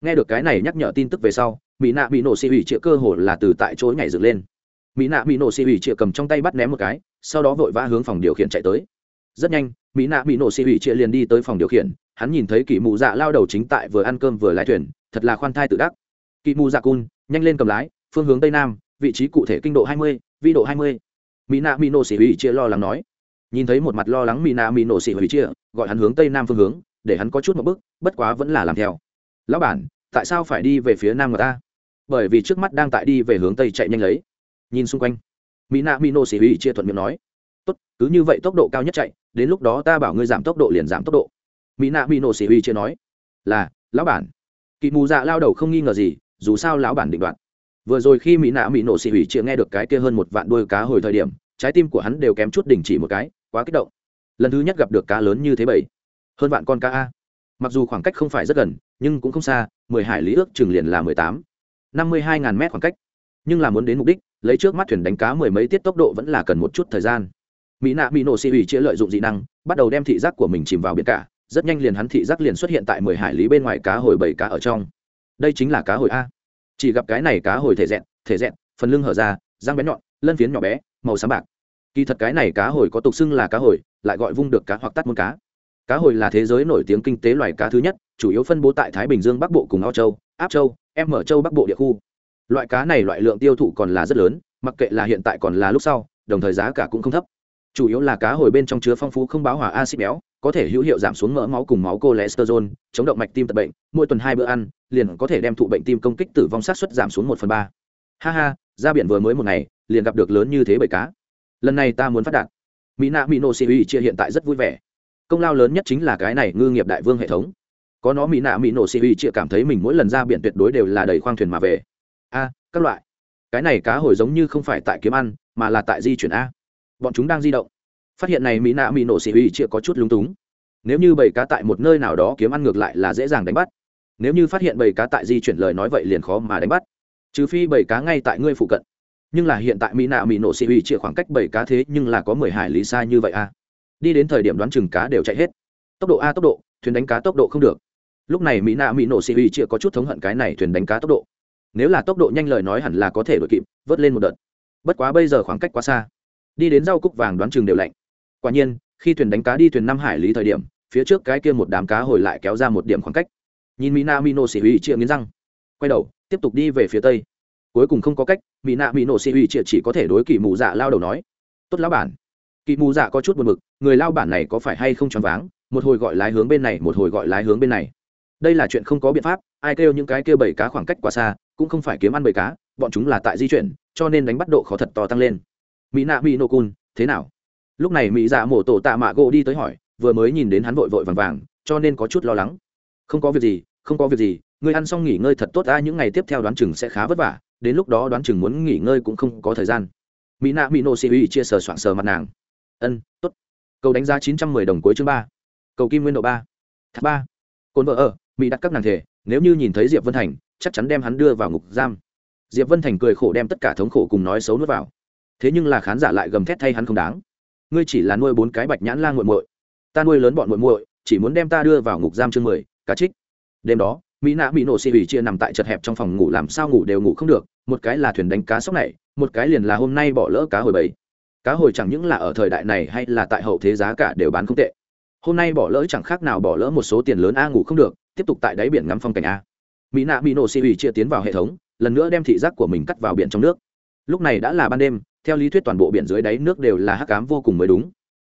Nghe được cái này nhắc nhở tin tức về sau, mỹ nạ bị nổ xì uy triệu cơ hồ là từ tại chỗ nhảy dựng lên. Mỹ nạ bị nổ xì uy triệu cầm trong tay bắt ném một cái, sau đó vội vã hướng phòng điều khiển chạy tới. Rất nhanh, mỹ nạ bị nổ xì uy triệu liền đi tới phòng điều khiển, hắn nhìn thấy kỷ mù dạ lao đầu chính tại vừa ăn cơm vừa lái thuyền, thật là khoan thai tự đắc. Kỷ mù dạ cun, nhanh lên cầm lái, phương hướng tây nam, vị trí cụ thể kinh độ hai mươi vi độ hai mươi. Mỹ nạ mỹ nổ xỉ hủy chia lo lắng nói. Nhìn thấy một mặt lo lắng mỹ nạ mỹ nổ xỉ hủy chia, gọi hắn hướng tây nam phương hướng, để hắn có chút một bước, bất quá vẫn là làm theo. Lão bản, tại sao phải đi về phía nam người ta? Bởi vì trước mắt đang tại đi về hướng tây chạy nhanh lấy. Nhìn xung quanh mỹ nạ mỹ nổ xỉ hủy chia thuận miệng nói. Tốt, cứ như vậy tốc độ cao nhất chạy, đến lúc đó ta bảo ngươi giảm tốc độ liền giảm tốc độ. Mỹ nạ mỹ nổ xỉ hủy chia nói. Là, lão bản. Kỵ mù dạ lao đầu không nghi ngờ gì, dù sao lão bản định đoạt vừa rồi khi mỹ nạ mỹ nổ xì hủy chịa nghe được cái kia hơn một vạn đuôi cá hồi thời điểm, trái tim của hắn đều kém chút đình chỉ một cái, quá kích động. Lần thứ nhất gặp được cá lớn như thế bảy. Hơn vạn con cá a. Mặc dù khoảng cách không phải rất gần, nhưng cũng không xa, mười hải lý ước chừng liền là mười tám. Năm mươi hai ngàn mét khoảng cách. Nhưng là muốn đến mục đích, lấy trước mắt thuyền đánh cá mười mấy tiết tốc độ vẫn là cần một chút thời gian. Mỹ nạ mỹ nổ xì hủy chia lợi dụng dị năng, bắt đầu đem thị giác của mình chìm vào biển cả. Rất nhanh liền hắn thị giác liền xuất hiện tại mười hải lý bên ngoài cá hồi bảy cá ở trong. Đây chính là cá hồi a chỉ gặp cái này cá hồi thể dẹn thể dẹn, phần lưng hở ra, răng bén nhọn, lân phiến nhỏ bé, màu xám bạc. Kỳ thật cái này cá hồi có tục xưng là cá hồi, lại gọi vung được cá hoặc tắt muôn cá. Cá hồi là thế giới nổi tiếng kinh tế loài cá thứ nhất, chủ yếu phân bố tại thái bình dương bắc bộ cùng Âu châu, áp châu, em mở châu bắc bộ địa khu. Loại cá này loại lượng tiêu thụ còn là rất lớn, mặc kệ là hiện tại còn là lúc sau, đồng thời giá cả cũng không thấp. Chủ yếu là cá hồi bên trong chứa phong phú không báo hỏa acid béo có thể hữu hiệu giảm xuống mỡ máu cùng máu cholesterol, chống động mạch tim tật bệnh, mỗi tuần hai bữa ăn, liền có thể đem thụ bệnh tim công kích tử vong sát xuất giảm xuống một phần ba. Ha ha, ra biển vừa mới một ngày, liền gặp được lớn như thế bởi cá. Lần này ta muốn phát đạt. Mỹ nạ mỹ nô sĩ uy chia hiện tại rất vui vẻ. Công lao lớn nhất chính là cái này ngư nghiệp đại vương hệ thống. Có nó mỹ nạ mỹ nô sĩ uy chia cảm thấy mình mỗi lần ra biển tuyệt đối đều là đầy khoang thuyền mà về. A, các loại. Cái này cá hồi giống như không phải tại kiếm ăn, mà là tại di chuyển a. Bọn chúng đang di động phát hiện này mỹ nạ mỹ nổ xỉ uy chia có chút lúng túng. Nếu như bầy cá tại một nơi nào đó kiếm ăn ngược lại là dễ dàng đánh bắt. Nếu như phát hiện bầy cá tại di chuyển lời nói vậy liền khó mà đánh bắt. Trừ phi bầy cá ngay tại ngươi phụ cận. Nhưng là hiện tại mỹ nạ mỹ nổ xỉ uy chia khoảng cách bầy cá thế nhưng là có mười hải lý xa như vậy a đi đến thời điểm đoán chừng cá đều chạy hết. Tốc độ a tốc độ, thuyền đánh cá tốc độ không được. Lúc này mỹ nạ mỹ nổ xỉ uy chia có chút thống hận cái này thuyền đánh cá tốc độ. Nếu là tốc độ nhanh lời nói hẳn là có thể đội kịp, vớt lên một đợt. Bất quá bây giờ khoảng cách quá xa. Đi đến rau cúc vàng đoán chừng đều lạnh quả nhiên, khi thuyền đánh cá đi thuyền năm hải lý thời điểm, phía trước cái kia một đám cá hồi lại kéo ra một điểm khoảng cách. Nhìn mina mino xỉ ủy chia nghiến răng, quay đầu, tiếp tục đi về phía tây. Cuối cùng không có cách, mina mino xỉ ủy chia chỉ có thể đối kỳ mù dạ lao đầu nói, tốt lão bản. Kỳ mù dạ có chút buồn mực người lao bản này có phải hay không choáng váng, một hồi gọi lái hướng bên này, một hồi gọi lái hướng bên này. Đây là chuyện không có biện pháp, ai kêu những cái kêu bảy cá khoảng cách quá xa, cũng không phải kiếm ăn bảy cá, bọn chúng là tại di chuyển, cho nên đánh bắt độ khó thật to tăng lên. Mỹ nạ mỹ nô cun thế nào? Lúc này mỹ dạ mổ tổ tạ mạ gỗ đi tới hỏi, vừa mới nhìn đến hắn vội vội vàng vàng, cho nên có chút lo lắng. Không có việc gì, không có việc gì, ngươi ăn xong nghỉ ngơi thật tốt ra những ngày tiếp theo đoán chừng sẽ khá vất vả, đến lúc đó đoán chừng muốn nghỉ ngơi cũng không có thời gian. Mỹ nạ mỹ nô sĩ uy chia sờ soạn sờ mặt nàng. Ân t ố t cầu đánh giá chín trăm mười đồng cuối chương ba. Cầu kim nguyên độ ba. Tháp ba. Cồn vợ ở, mỹ đặt các nàng thể, nếu như nhìn thấy diệp vân thành, chắc chắn đem hắn đưa vào ngục giam. Diệp vân thành cười khổ đem tất cả thống khổ cùng nói xấu nuốt vào. Thế nhưng là khán giả lại gầm thét thay hắn không đáng ngươi chỉ là nuôi bốn cái bạch nhãn lan g u muội. Ta nuôi lớn bọn muội muội, chỉ muốn đem ta đưa vào ngục giam chương mười, cá trích. Đêm đó, mỹ nạ bị nổ xì ủy chia nằm tại chật hẹp trong phòng ngủ, làm sao ngủ đều ngủ không được, một cái là thuyền đánh cá sóc này, một cái liền là hôm nay bỏ lỡ cá hồi bảy. cá hồi chẳng những là ở thời đại này hay là tại hậu thế giá cả đều bán không tệ. Hôm nay bỏ lỡ chẳng khác nào bỏ lỡ một số tiền lớn a ngủ không được, tiếp tục tại đáy biển ngắm phong cảnh a. Mỹ nạ bị nổ xì ủy chia tiến vào hệ thống, lần nữa đem thị giác của mình cắt vào biển trong nước. Lúc này đã là ban đêm theo lý thuyết toàn bộ biển dưới đáy nước đều là hắc ám vô cùng mới đúng.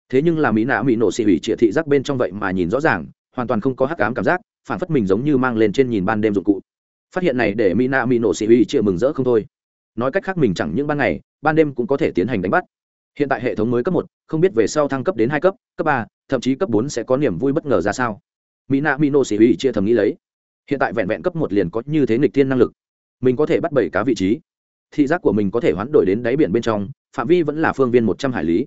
Thế nhưng là mỹ nạ mỹ nổ xì hủy chia thị giác bên trong vậy mà nhìn rõ ràng, hoàn toàn không có hắc ám cảm giác, phản phất mình giống như mang lên trên nhìn ban đêm dụng cụ. Phát hiện này để mỹ nạ mỹ nổ xì hủy chia mừng rỡ không thôi. Nói cách khác mình chẳng những ban ngày, ban đêm cũng có thể tiến hành đánh bắt. Hiện tại hệ thống mới cấp một, không biết về sau thăng cấp đến hai cấp cấp ba, thậm chí cấp bốn sẽ có niềm vui bất ngờ ra sao. Mỹ nạ mỹ nổ xì hủy chia thầm nghĩ lấy. Hiện tại vẹn vẹn cấp một liền có như thế nghịch thiên năng lực. Mình có thể bắt bảy cá vị trí thị giác của mình có thể hoán đổi đến đáy biển bên trong, phạm vi vẫn là phương viên một trăm hải lý.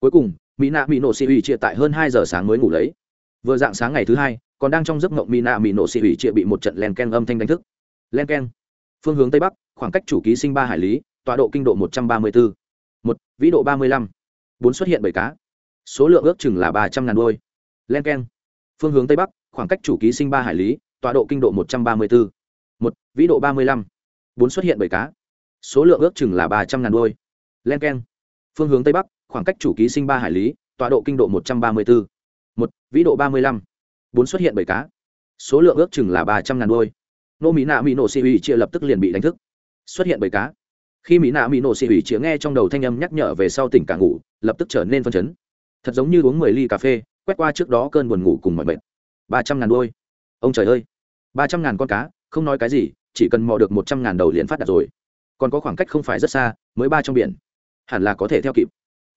Cuối cùng mỹ nạ mỹ nổ xì ủy chia tại hơn hai giờ sáng mới ngủ lấy. Vừa dạng sáng ngày thứ hai, còn đang trong giấc mộng mỹ nạ mỹ nổ xì ủy chia bị một trận len ken âm thanh đánh thức. Len ken phương hướng tây bắc, khoảng cách chủ ký sinh ba hải lý, tọa độ kinh độ một trăm ba mươi bốn một, vĩ độ ba mươi lăm. Bốn xuất hiện bảy cá. Số lượng ước chừng là ba trăm ngàn đôi. Len k e n phương hướng tây bắc, khoảng cách chủ ký sinh ba hải lý, tọa độ kinh độ một trăm ba mươi bốn một, vĩ độ ba mươi lăm. Bốn xuất hiện bảy cá số lượng ước chừng là ba trăm ngàn đôi. Len k e n phương hướng tây bắc, khoảng cách chủ ký sinh ba hải lý, tọa độ kinh độ một trăm ba mươi bốn một, vĩ độ ba mươi lăm. Bốn xuất hiện bảy cá. Số lượng ước chừng là ba trăm ngàn đôi. Nô mỹ nạ mỹ nổ xì ủy chia lập tức liền bị đánh thức. Xuất hiện bảy cá. Khi mỹ nạ mỹ nổ xì ủy chĩa nghe trong đầu thanh âm nhắc nhở về sau tỉnh cả ngủ, lập tức trở nên phân chấn. Thật giống như uống mười ly cà phê, quét qua trước đó cơn buồn ngủ cùng mọi bệnh ba trăm ngàn đôi. Ông trời ơi. ba trăm ngàn con cá, không nói cái gì, chỉ cần mò được một trăm ngàn đầu liền phát đạt rồi còn có khoảng cách không phải rất xa, mới ba trong biển. Hẳn là có thể theo kịp.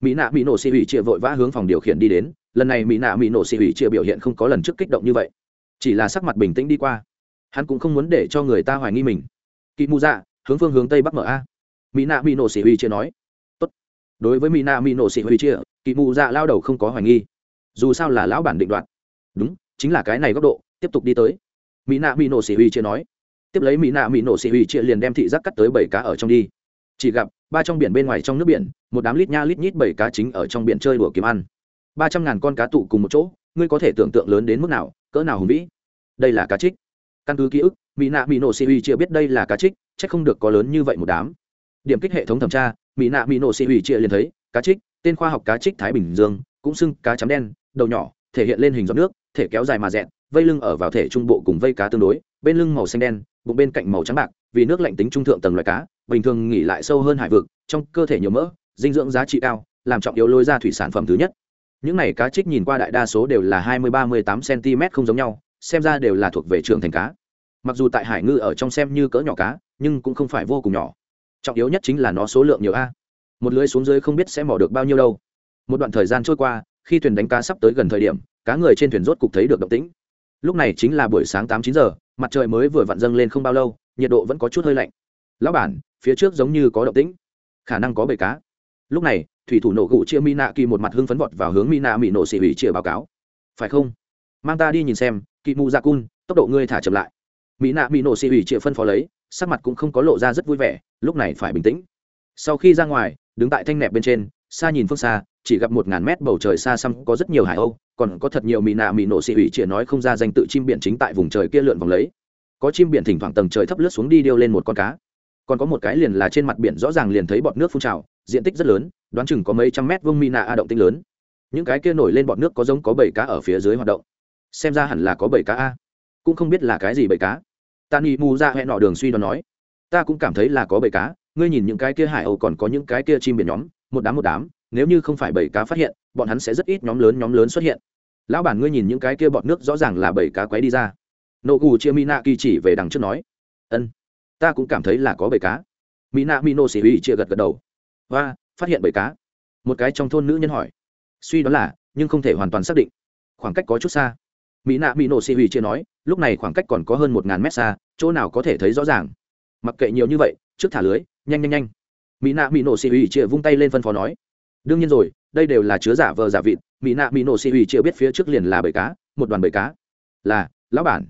Mỹ nạ mỹ nổ xì hủy chia vội vã hướng phòng điều khiển đi đến, lần này mỹ nạ mỹ nổ xì hủy chia biểu hiện không có lần trước kích động như vậy. Chỉ là sắc mặt bình tĩnh đi qua. Hắn cũng không muốn để cho người ta hoài nghi mình. Kỵ mù dạ hướng phương hướng tây bắc mở a. Mỹ nạ mỹ nổ xì huy chia nói. Tốt. đối với mỹ nạ mỹ nổ xì huy chia kỵ mù dạ lao đầu không có hoài nghi. Dù sao là lão bản định đoạt. Đúng, chính là cái này góc độ, tiếp tục đi tới. Mỹ nạ mỹ nổ xì huy chia nói tiếp lấy mỹ nạ mỹ nổ xỉ huy chia liền đem thị giác cắt tới bảy cá ở trong đi. Chỉ gặp, ba trong biển bên ngoài trong nước biển, một đám lít nha lít nhít bảy cá chính ở trong biển chơi đùa kiếm ăn. Ba trăm ngàn con cá tụ cùng một chỗ, ngươi có thể tưởng tượng lớn đến mức nào, cỡ nào hùng vĩ. Đây là cá trích. Căn cứ ký ức, mỹ nạ mỹ nổ xì hủy chia biết đây là cá trích c h ắ c không được có lớn như vậy một đám. Điểm kích hệ thống thẩm tra, mỹ nạ mỹ nổ xị hủy chia liền thấy, cá trích, tên khoa học cá trích thái bình dương, cũng xưng cá chấm đen, đầu nhỏ, thể hiện lên hình giọt nước, thể kéo dài mà dẹn, vây lưng ở vào thể trung bộ cùng vây cá tương đối, bên lưng màu xanh đen bụng bên cạnh màu trắng bạc, vì nước lạnh tính trung thượng tầng loài cá, bình thường nghỉ lại sâu hơn hải vực, trong cơ thể nhiều mỡ, dinh dưỡng giá trị cao, làm trọng yếu lôi ra thủy sản phẩm thứ nhất. Những này cá trích nhìn qua đại đa số đều là hai mươi, ba mươi tám cm không giống nhau, xem ra đều là thuộc về trường thành cá. Mặc dù tại hải ngư ở trong xem như cỡ nhỏ cá, nhưng cũng không phải vô cùng nhỏ. Trọng yếu nhất chính là nó số lượng nhiều a. Một lưới xuống dưới không biết sẽ mỏ được bao nhiêu đâu. Một đoạn thời gian trôi qua, khi thuyền đánh cá sắp tới gần thời điểm, cá người trên thuyền rốt cục thấy được động tĩnh lúc này chính là buổi sáng tám chín giờ, mặt trời mới vừa vặn dâng lên không bao lâu, nhiệt độ vẫn có chút hơi lạnh. Lão bản, phía trước giống như có động tĩnh. Khả năng có bầy cá. Lúc này, thủy thủ nổ gụ chia mi nạ kỳ một mặt hưng phấn vọt vào hướng mi nạ mỹ nổ xỉ hủy chia báo cáo. Phải không? Mang ta đi nhìn xem kỳ mù ra cun tốc độ ngươi thả chậm lại. Mỹ nạ mỹ nổ xỉ hủy chia phân phó lấy, sắc mặt cũng không có lộ ra rất vui vẻ, lúc này phải bình tĩnh. Sau khi ra ngoài, đứng tại thanh nẹp bên trên, xa nhìn phương xa, chỉ gặp một ngàn mét bầu trời xa xăm có rất nhiều hải âu còn có thật nhiều mì nạ mì nổ xị ủy chỉ nói không ra danh tự chim biển chính tại vùng trời kia lượn vòng lấy. Có chim biển thỉnh thoảng tầng trời thấp lướt xuống đi điêu lên một con cá. Còn có một cái liền là trên mặt biển rõ ràng liền thấy bọt nước phun trào, diện tích rất lớn, đoán chừng có mấy trăm mét vuông nạ a động tinh lớn. Những cái kia nổi lên bọt nước có giống có bảy cá ở phía dưới hoạt động. Xem ra hẳn là có bảy cá a. Cũng không biết là cái gì bảy cá. Ta nghĩ mù ra hẹn nọ đường suy đoán nói, ta cũng cảm thấy là có bảy cá, ngươi nhìn những cái kia hải âu còn có những cái kia chim biển nhóm, một đám một đám nếu như không phải bảy cá phát hiện, bọn hắn sẽ rất ít nhóm lớn nhóm lớn xuất hiện. Lão bản ngươi nhìn những cái kia bọn nước rõ ràng là bảy cá quấy đi ra. Nô gù chia mina kỳ chỉ về đằng trước nói, ân, ta cũng cảm thấy là có bảy cá. Mina mino xỉ hủy chia gật gật đầu. Và phát hiện bảy cá. Một cái trong thôn nữ nhân hỏi. Suy đoán là, nhưng không thể hoàn toàn xác định. Khoảng cách có chút xa. Mỹ nạ mỹ nổ xì hủy chia nói, lúc này khoảng cách còn có hơn một ngàn mét xa, chỗ nào có thể thấy rõ ràng. Mặc kệ nhiều như vậy, trước thả lưới, nhanh nhanh nhanh. Mỹ nạ mỹ nổ xì hủy chia vung tay lên phân phó nói đương nhiên rồi, đây đều là chứa giả vờ giả vịt, mỹ nạ mỹ nổ xì hủy chịu biết phía trước liền là bầy cá, một đoàn bầy cá. Là, lão bản.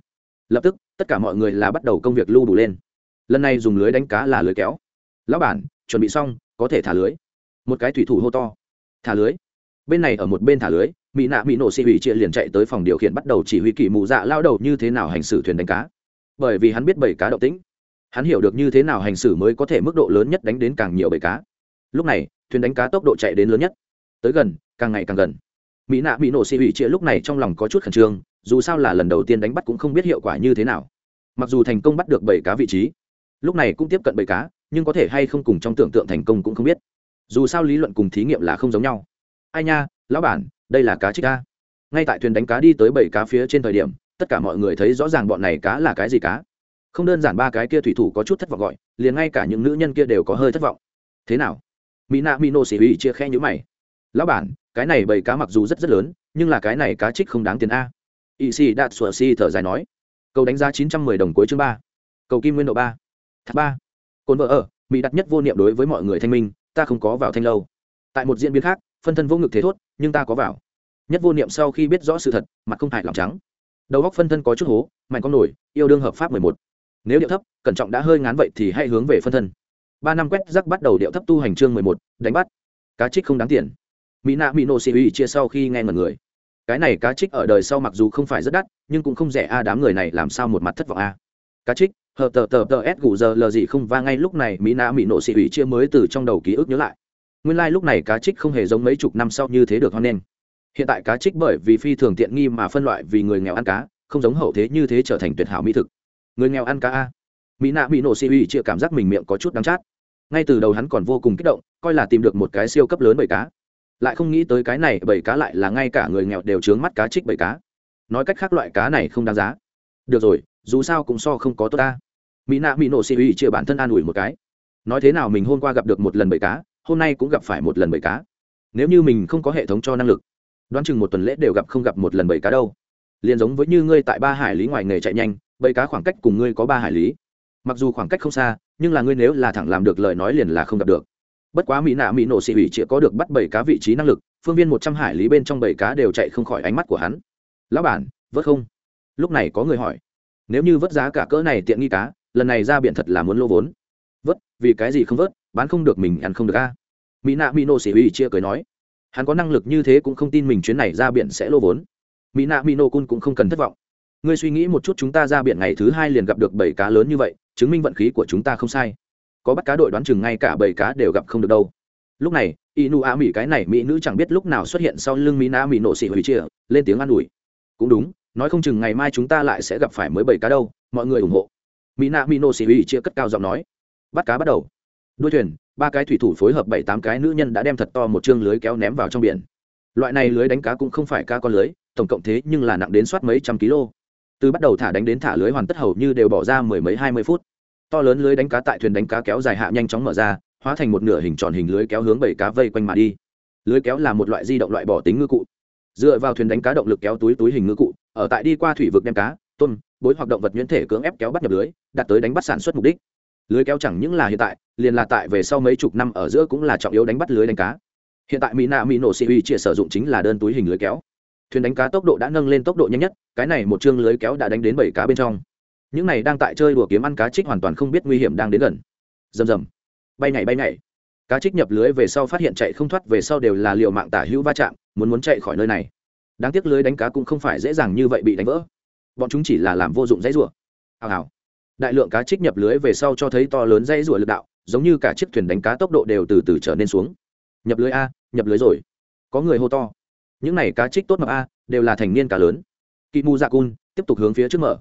Lập tức, tất cả mọi người là bắt đầu công việc lưu đủ lên. Lần này dùng lưới đánh cá là lưới kéo. Lão bản, chuẩn bị xong, có thể thả lưới. Một cái thủy thủ hô to. Thả lưới. Bên này ở một bên thả lưới, mỹ nạ mỹ nổ xì hủy chia liền chạy tới phòng điều khiển bắt đầu chỉ huy kỳ mù dạ lao đầu như thế nào hành xử thuyền đánh cá. Bởi vì hắn biết bầy cá động tĩnh. Hắn hiểu được như thế nào hành xử mới có thể mức độ lớn nhất đánh đến càng nhiều bầy cá lúc này, thuyền đánh cá tốc độ chạy đến lớn nhất. Tới gần, càng ngày càng gần. Mỹ nạ mỹ nổ xì hủy chia lúc này trong lòng có chút khẩn trương, dù sao là lần đầu tiên đánh bắt cũng không biết hiệu quả như thế nào. Mặc dù thành công bắt được bảy cá vị trí, lúc này cũng tiếp cận bảy cá, nhưng có thể hay không cùng trong tưởng tượng thành công cũng không biết. Dù sao lý luận cùng thí nghiệm là không giống nhau. Ai nha, lão bản, đây là cá trích ca ngay tại thuyền đánh cá đi tới bảy cá phía trên thời điểm, tất cả mọi người thấy rõ ràng bọn này cá là cái gì cá. Không đơn giản ba cái kia thủy thủ có chút thất vọng gọi, liền ngay cả những nữ nhân kia đều có hơi thất vọng. Thế nào? Mỹ nạ mỹ nô xỉ hủy chia khe nhữ mày. Lão bản, cái này bầy cá mặc dù rất rất lớn, nhưng là cái này cá trích không đáng tiền a. Ỵ xì đạt sủa si thở dài nói. Cầu đánh giá chín trăm mười đồng cuối chương ba. Cầu kim nguyên độ ba. Tháp ba. Cồn vợ ở, mỹ đặt nhất vô niệm đối với mọi người thanh minh, ta không có vào thanh lâu. Tại một diễn biến khác, phân thân vô ngực thế thốt, nhưng ta có vào. Nhất vô niệm sau khi biết rõ sự thật, mặt không hại lòng trắng. Đầu góc phân thân có chút hố, mạnh con nổi, yêu đương hợp pháp mười một. Nếu điệu thấp, cẩn trọng đã hơi ngán vậy thì hãy hướng về phân thân ba năm quét rắc bắt đầu điệu thấp tu hành chương mười một, đánh bắt. Cá trích không đáng tiền. Mỹ nạ mỹ nô xì ủy chia sau khi nghe ngần người. Cái này cá trích ở đời sau mặc dù không phải rất đắt, nhưng cũng không rẻ a, đám người này làm sao một mặt thất vọng a. Cá trích, hờ tờ tờ tờ s gù giờ lờ gì không va ngay lúc này mỹ nạ mỹ nộ xì ủy chia mới từ trong đầu ký ức nhớ lại. Nguyên lai、like、lúc này cá trích không hề giống mấy chục năm sau như thế được hoan nghênh. Hiện tại cá trích bởi vì phi thường tiện nghi mà phân loại vì người nghèo ăn cá, không giống hậu thế như thế trở thành tuyệt hảo mỹ thực. Người nghèo ăn cá a. Mỹ nạ mỹ nổ xì ủy chia cảm giác mình miệng có chút đắng chát ngay từ đầu hắn còn vô cùng kích động, coi là tìm được một cái siêu cấp lớn bầy cá. Lại không nghĩ tới cái này bảy cá lại là ngay cả người nghèo đều trướng mắt cá trích bảy cá. Nói cách khác loại cá này không đáng giá. Được rồi, dù sao cũng so không có tốt ta. Mỹ nạ mỹ nổ xì uy chia bản thân an ủi một cái. Nói thế nào mình hôm qua gặp được một lần bảy cá, hôm nay cũng gặp phải một lần bảy cá. Nếu như mình không có hệ thống cho năng lực, đoán chừng một tuần lễ đều gặp không gặp một lần bảy cá đâu. Liền giống với như ngươi tại ba hải lý ngoài nghề chạy nhanh bảy cá khoảng cách cùng ngươi có ba hải lý mặc dù khoảng cách không xa, nhưng là ngươi nếu là thẳng làm được lời nói liền là không gặp được. Bất quá mỹ nạ mỹ nổ xị ủy chỉ có được bắt bảy cá vị trí năng lực, phương viên một trăm hải lý bên trong bảy cá đều chạy không khỏi ánh mắt của hắn. Lão bản, vớt không? Lúc này có người hỏi. Nếu như vớt giá cả cỡ này tiện nghi cá, lần này ra biển thật là muốn lô vốn. Vớt, vì cái gì không vớt? Bán không được mình, ăn không được a. Mỹ nạ mỹ nổ xị ủy chia cười nói. Hắn có năng lực như thế cũng không tin mình chuyến này ra biển sẽ lô vốn. Mỹ nạ mỹ nổ cun cũng không cần thất vọng. Ngươi suy nghĩ một chút chúng ta ra biển ngày thứ hai liền gặp được bảy cá lớn như vậy chứng minh vận khí của chúng ta không sai. Có bắt cá đội đoán chừng ngay cả bảy cá đều gặp không được đâu. Lúc này, inu a mỹ cái này mỹ nữ chẳng biết lúc nào xuất hiện sau lưng mỹ na mỹ nổ xị hủy chia lên tiếng an ủi. Cũng đúng, nói không chừng ngày mai chúng ta lại sẽ gặp phải mới bảy cá đâu, mọi người ủng hộ. Mỹ na mỹ nổ xị hủy chia cất cao giọng nói. Bắt cá bắt đầu. Đuôi thuyền, ba cái thủy thủ phối hợp bảy tám cái nữ nhân đã đem thật to một chương lưới kéo ném vào trong biển. Loại này lưới đánh cá cũng không phải ca con lưới, tổng cộng thế nhưng là nặng đến soát mấy trăm kg từ bắt đầu thả đánh đến thả lưới hoàn tất hầu như đều bỏ ra mười mấy hai mươi phút. To lớn lưới đánh cá tại thuyền đánh cá kéo dài hạ nhanh chóng mở ra, hóa thành một nửa hình tròn hình lưới kéo hướng bảy cá vây quanh mà đi. Lưới kéo là một loại di động loại bỏ tính ngư cụ. Dựa vào thuyền đánh cá động lực kéo túi túi hình ngư cụ, ở tại đi qua thủy vực đem cá, tôm, bối hoặc động vật nhuyễn thể cưỡng ép kéo bắt nhập lưới, đạt tới đánh bắt sản xuất mục đích. Lưới kéo chẳng những là hiện tại, liền là tại về sau mấy chục năm ở giữa cũng là trọng yếu đánh bắt lưới đánh cá. Hiện tại mỹ nạ mỹ nổ sĩ uy chia sử dụng chính là đơn túi hình lưới kéo thuyền đánh cá tốc độ đã nâng lên tốc độ nhanh nhất, cái này một chương lưới kéo đã đánh đến bảy cá bên trong. Những này đang tại chơi đùa kiếm ăn cá trích hoàn toàn không biết nguy hiểm đang đến gần. Rầm rầm. Bay nhảy bay nhảy. Cá trích nhập lưới về sau phát hiện chạy không thoát, về sau đều là liệu mạng tả hữu va chạm, muốn muốn chạy khỏi nơi này. Đáng tiếc lưới đánh cá cũng không phải dễ dàng như vậy bị đánh vỡ. Bọn chúng chỉ là làm vô dụng dãy rùa. hào hào. Đại lượng cá trích nhập lưới về sau cho thấy to lớn dãy rùa lực đạo, giống như cả chiếc thuyền đánh cá tốc độ đều từ từ trở nên xuống. Nhập lưới a, nhập lưới rồi. Có người hô to những này cá trích tốt mập a, đều là thành niên cá lớn. Kị mù dạ cun tiếp tục hướng phía trước mở.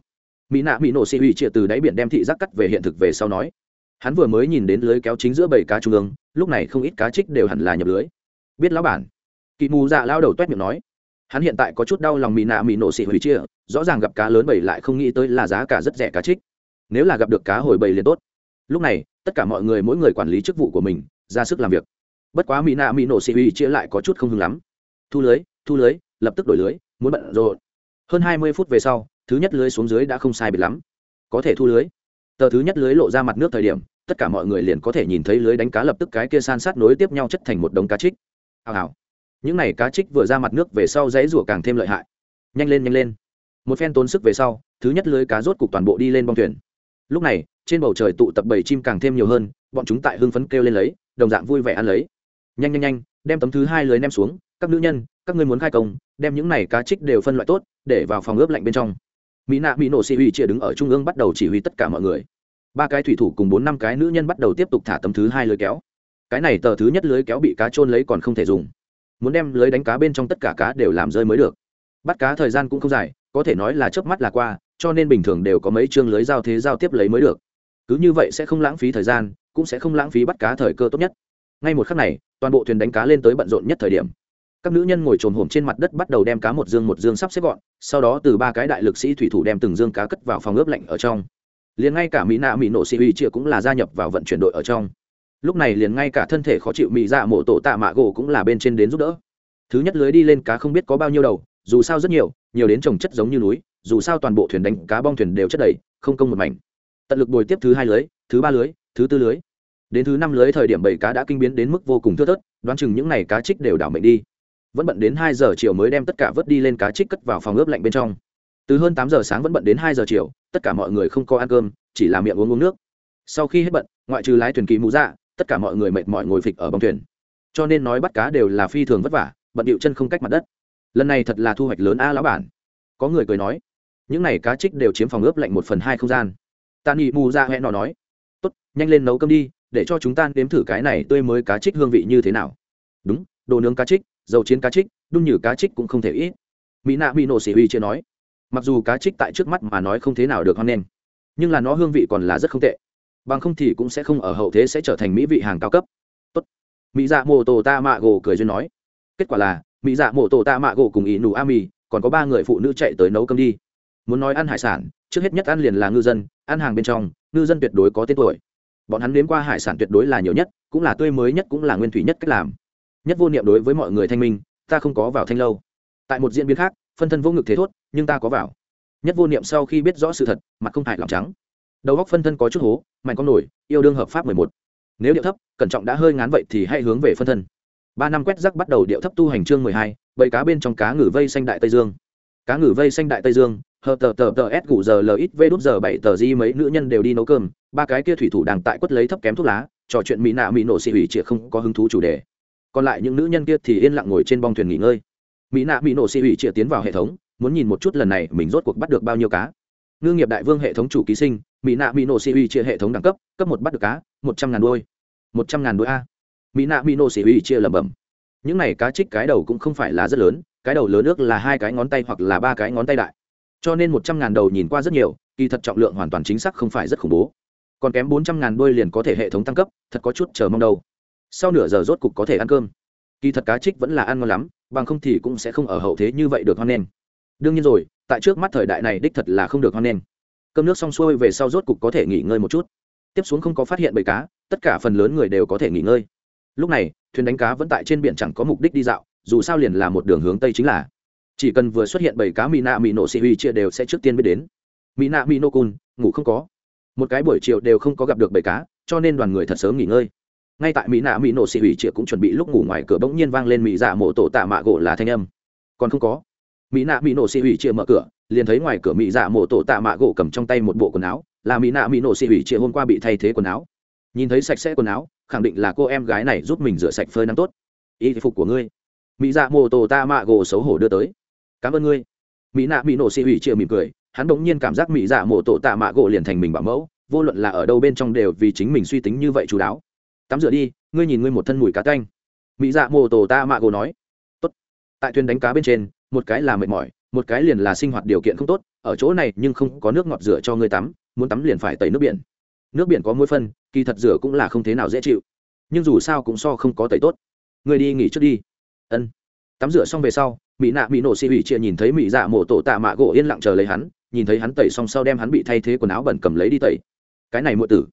Mỹ nạ mỹ nổ xị hủy trịa từ đáy biển đem thị giác cắt về hiện thực về sau nói. Hắn vừa mới nhìn đến lưới kéo chính giữa bảy cá trung ương, lúc này không ít cá trích đều hẳn là nhập lưới. Biết lão bản. Kị mù dạ lao đầu t u é t miệng nói. Hắn hiện tại có chút đau lòng mỹ nạ mỹ nổ xị hủy chia rõ ràng gặp cá lớn bầy lại không nghĩ tới là giá cả rất rẻ cá trích. Nếu là gặp được cá hồi bầy liền tốt. Lúc này, tất cả mọi người mỗi người quản lý chức vụ của mình, ra sức làm việc. Bất quá mỹ nạ mỹ nổ xị hủy chia lại có chút không hứng lắm. Thu lưới thu lưới, lập tức đổi lưới, muốn bận rộn. Hơn hai mươi phút về sau, thứ nhất lưới xuống dưới đã không sai biệt lắm. Có thể thu lưới. Tờ thứ nhất lưới lộ ra mặt nước thời điểm, tất cả mọi người liền có thể nhìn thấy lưới đánh cá lập tức cái kia san sát nối tiếp nhau chất thành một đống cá trích. Hào hào. Những n à y cá trích vừa ra mặt nước về sau dãy rủa càng thêm lợi hại. Nhanh lên nhanh lên. Một phen tốn sức về sau, thứ nhất lưới cá rốt cục toàn bộ đi lên bong thuyền. Lúc này, trên bầu trời tụ tập bảy chim càng thêm nhiều hơn, bọn chúng tại hưng phấn kêu lên lấy, đồng dạng vui vẻ ăn lấy. Nhanh nhanh nhanh, đem tấm thứ hai lưới nem xuống, các nữ nhân các ngươi muốn khai công, đem những này cá trích đều phân loại tốt, để vào phòng ướp lạnh bên trong. Mỹ nạ mỹ nổ xì huy chia đứng ở trung ương bắt đầu chỉ huy tất cả mọi người. Ba cái thủy thủ cùng bốn năm cái nữ nhân bắt đầu tiếp tục thả tấm thứ hai lưới kéo. Cái này tờ thứ nhất lưới kéo bị cá trôn lấy còn không thể dùng. Muốn đem lưới đánh cá bên trong tất cả cá đều làm rơi mới được. Bắt cá thời gian cũng không dài, có thể nói là chớp mắt là qua, cho nên bình thường đều có mấy chương lưới giao thế giao tiếp lấy mới được. Cứ như vậy sẽ không lãng phí thời gian, cũng sẽ không lãng phí bắt cá thời cơ tốt nhất. Ngay một khắc này, toàn bộ thuyền đánh cá lên tới bận rộn nhất thời điểm các nữ nhân ngồi trồn hổm trên mặt đất bắt đầu đem cá một dương một dương sắp xếp gọn, sau đó từ ba cái đại lực sĩ thủy thủ đem từng dương cá cất vào phòng ướp lạnh ở trong. Liền ngay cả mỹ nạ mỹ nổ sĩ uy triệu cũng là gia nhập vào vận chuyển đội ở trong. Lúc này liền ngay cả thân thể khó chịu mỹ dạ mộ tổ tạ mạ gỗ cũng là bên trên đến giúp đỡ. Thứ nhất lưới đi lên cá không biết có bao nhiêu đầu, dù sao rất nhiều nhiều đến trồng chất giống như núi, dù sao toàn bộ thuyền đánh cá bong thuyền đều chất đầy, không công một mảnh. Tận lực bồi tiếp thứ hai lưới, thứ ba lưới, thứ tư lưới. Đến thứ năm lưới thời điểm bảy cá đã kinh biến đến mức vô cùng thưa thớt, đoán chừng những n à y cá trích đều đảo mệnh đi vẫn bận đến hai giờ chiều mới đem tất cả vớt đi lên cá trích cất vào phòng ướp lạnh bên trong. Từ hơn tám giờ sáng vẫn bận đến hai giờ chiều, tất cả mọi người không có ăn cơm, chỉ làm miệng uống uống nước. Sau khi hết bận, ngoại trừ lái thuyền kỳ mũ dạ tất cả mọi người mệt mỏi ngồi phịch ở bong thuyền. Cho nên nói bắt cá đều là phi thường vất vả, bận điệu chân không cách mặt đất. Lần này thật là thu hoạch lớn a lão bản. Có người cười nói, những n à y cá trích đều chiếm phòng ướp lạnh một phần hai không gian. Tàn nghị mù ra hẹn nó nói, tốt, nhanh lên nấu cơm đi, để cho chúng ta nếm thử cái này tươi mới cá trích hương vị như thế nào. Đúng, đồ nướng cá trích dầu chiến cá trích đun như cá trích cũng không thể ít. Mỹ nạ mỹ nổ xỉ huy chưa nói, mặc dù cá trích tại trước mắt mà nói không thế nào được hoan nghênh, nhưng là nó hương vị còn là rất không tệ. Bằng không thì cũng sẽ không ở hậu thế sẽ trở thành mỹ vị hàng cao cấp. Tốt. mỹ dạ mô tô ta mạ gỗ cười duyên nói, kết quả là, mỹ dạ mô tô ta mạ gỗ cùng ý nụ a mì còn có ba người phụ nữ chạy tới nấu cơm đi. Muốn nói ăn hải sản, trước hết nhất ăn liền là ngư dân, ăn hàng bên trong, ngư dân tuyệt đối có tên tuổi. Bọn hắn đến qua hải sản tuyệt đối là nhiều nhất, cũng là tươi mới nhất cũng là nguyên thủy nhất cách làm nhất vô niệm đối với mọi người thanh minh, ta không có vào thanh lâu. Tại một diễn biến khác, phân thân vô ngực thế thốt, nhưng ta có vào. Nhất vô niệm sau khi biết rõ sự thật, mặt không hại lòng trắng. Đầu góc phân thân có chút hố, mạnh con nổi, yêu đương hợp pháp mười một. Nếu điệu thấp, cẩn trọng đã hơi ngán vậy thì hãy hướng về phân thân. Ba năm quét rắc bắt đầu điệu thấp tu hành chương mười hai, bầy cá bên trong cá ngừ vây xanh đại tây dương. Cá ngừ vây xanh đại tây dương, hờ tờ tờ tờ s gủ giờ l ít v đút giờ bảy tờ di mấy nữ nhân đều đi nấu cơm. Ba cái kia thủy thủ đang tại quất lấy thấp kém thuốc lá, trò chuyện mỹ nạ mỹ nổ xị hủy chĩa không có hứng thú chủ đề còn lại những nữ nhân kia thì yên lặng ngồi trên bong thuyền nghỉ ngơi. Mỹ nạ bị nổ xị hủy chĩa tiến vào hệ thống, muốn nhìn một chút lần này mình rốt cuộc bắt được bao nhiêu cá. Ngư nghiệp đại vương hệ thống chủ ký sinh, mỹ nạ mỹ nổ xị hủy chĩa hệ thống đẳng cấp cấp một bắt được cá, một trăm ngàn đôi một trăm ngàn đôi a. Mỹ nạ mỹ nổ xị hủy chia lẩm bẩm. Những này cá trích cái đầu cũng không phải là rất lớn, cái đầu lớn ước là hai cái ngón tay hoặc là ba cái ngón tay đại. Cho nên một trăm ngàn đầu nhìn qua rất nhiều, kỳ thật trọng lượng hoàn toàn chính xác không phải rất khủng bố. Còn kém bốn trăm ngàn đôi liền có thể hệ thống tăng cấp, thật có chút chờ mong đâu sau nửa giờ rốt cục có thể ăn cơm. Kỳ thật cá trích vẫn là ăn ngon lắm, bằng không thì cũng sẽ không ở hậu thế như vậy được hoan nghênh. Đương nhiên rồi, tại trước mắt thời đại này đích thật là không được hoan nghênh. Cơm nước xong xuôi về sau rốt cục có thể nghỉ ngơi một chút. Tiếp xuống không có phát hiện bầy cá, tất cả phần lớn người đều có thể nghỉ ngơi. Lúc này, thuyền đánh cá vẫn tại trên biển chẳng có mục đích đi dạo, dù sao liền là một đường hướng tây chính là. Chỉ cần vừa xuất hiện bầy cá mỹ nạ mỹ nổ xì huy chia đều sẽ trước tiên biết đến. Mỹ nạ mỹ nô cun ngủ không có. Một cái buổi chiều đều không có gặp được bầy cá, cho nên đoàn người thật sớm nghỉ ngơi ngay tại mỹ nạ mỹ nổ xì hủy triệu cũng chuẩn bị lúc ngủ ngoài cửa bỗng nhiên vang lên mỹ dạ mộ tổ tạ mạ gỗ là thanh âm. Còn không có. Mỹ nạ mỹ nổ xì hủy triệu mở cửa, liền thấy ngoài cửa mỹ dạ mộ tổ tạ mạ gỗ cầm trong tay một bộ quần áo, là mỹ nạ mỹ nổ xì hủy triệu hôm qua bị thay thế quần áo. Nhìn thấy sạch sẽ quần áo, khẳng định là cô em gái này giúp mình rửa sạch phơi nắng tốt. Y phục của ngươi. Mỹ dạ mộ tổ tạ mạ gỗ xấu hổ đưa tới. Cảm ơn ngươi. Mỹ nạ mỹ nổ xì hủy triệu mỉm cười, hắn bỗng nhiên cảm giác mỹ dạ mộ tổ tạ mạ gỗ liền thành mình bảo mẫu, vô luận là ở đâu bên trong đều vì chính mình suy tính như vậy chú đáo tắm rửa đi, ngươi nhìn ngươi một thân mùi cá canh. Mỹ dạ mô tổ ta mạ gồ nói. Tốt. Tại thuyền đánh cá bên trên, một cái là mệt mỏi, một cái liền là sinh hoạt điều kiện không tốt, ở chỗ này nhưng không có nước ngọt rửa cho ngươi tắm, muốn tắm liền phải tẩy nước biển. Nước biển có muối phân, kỳ thật rửa cũng là không thế nào dễ chịu. Nhưng dù sao cũng so không có tẩy tốt. Ngươi đi nghỉ trước đi. Ân. Tắm rửa xong về sau mỹ nạ mỹ nổ xị ủy chia nhìn thấy mỹ dạ mổ tổ tạ mạ gỗ yên lặng chờ lấy hắn, nhìn thấy hắn tẩy xong sau đem hắn bị thay thế quần áo bẩn cầm lấy đi tẩy. Cái này muội tử.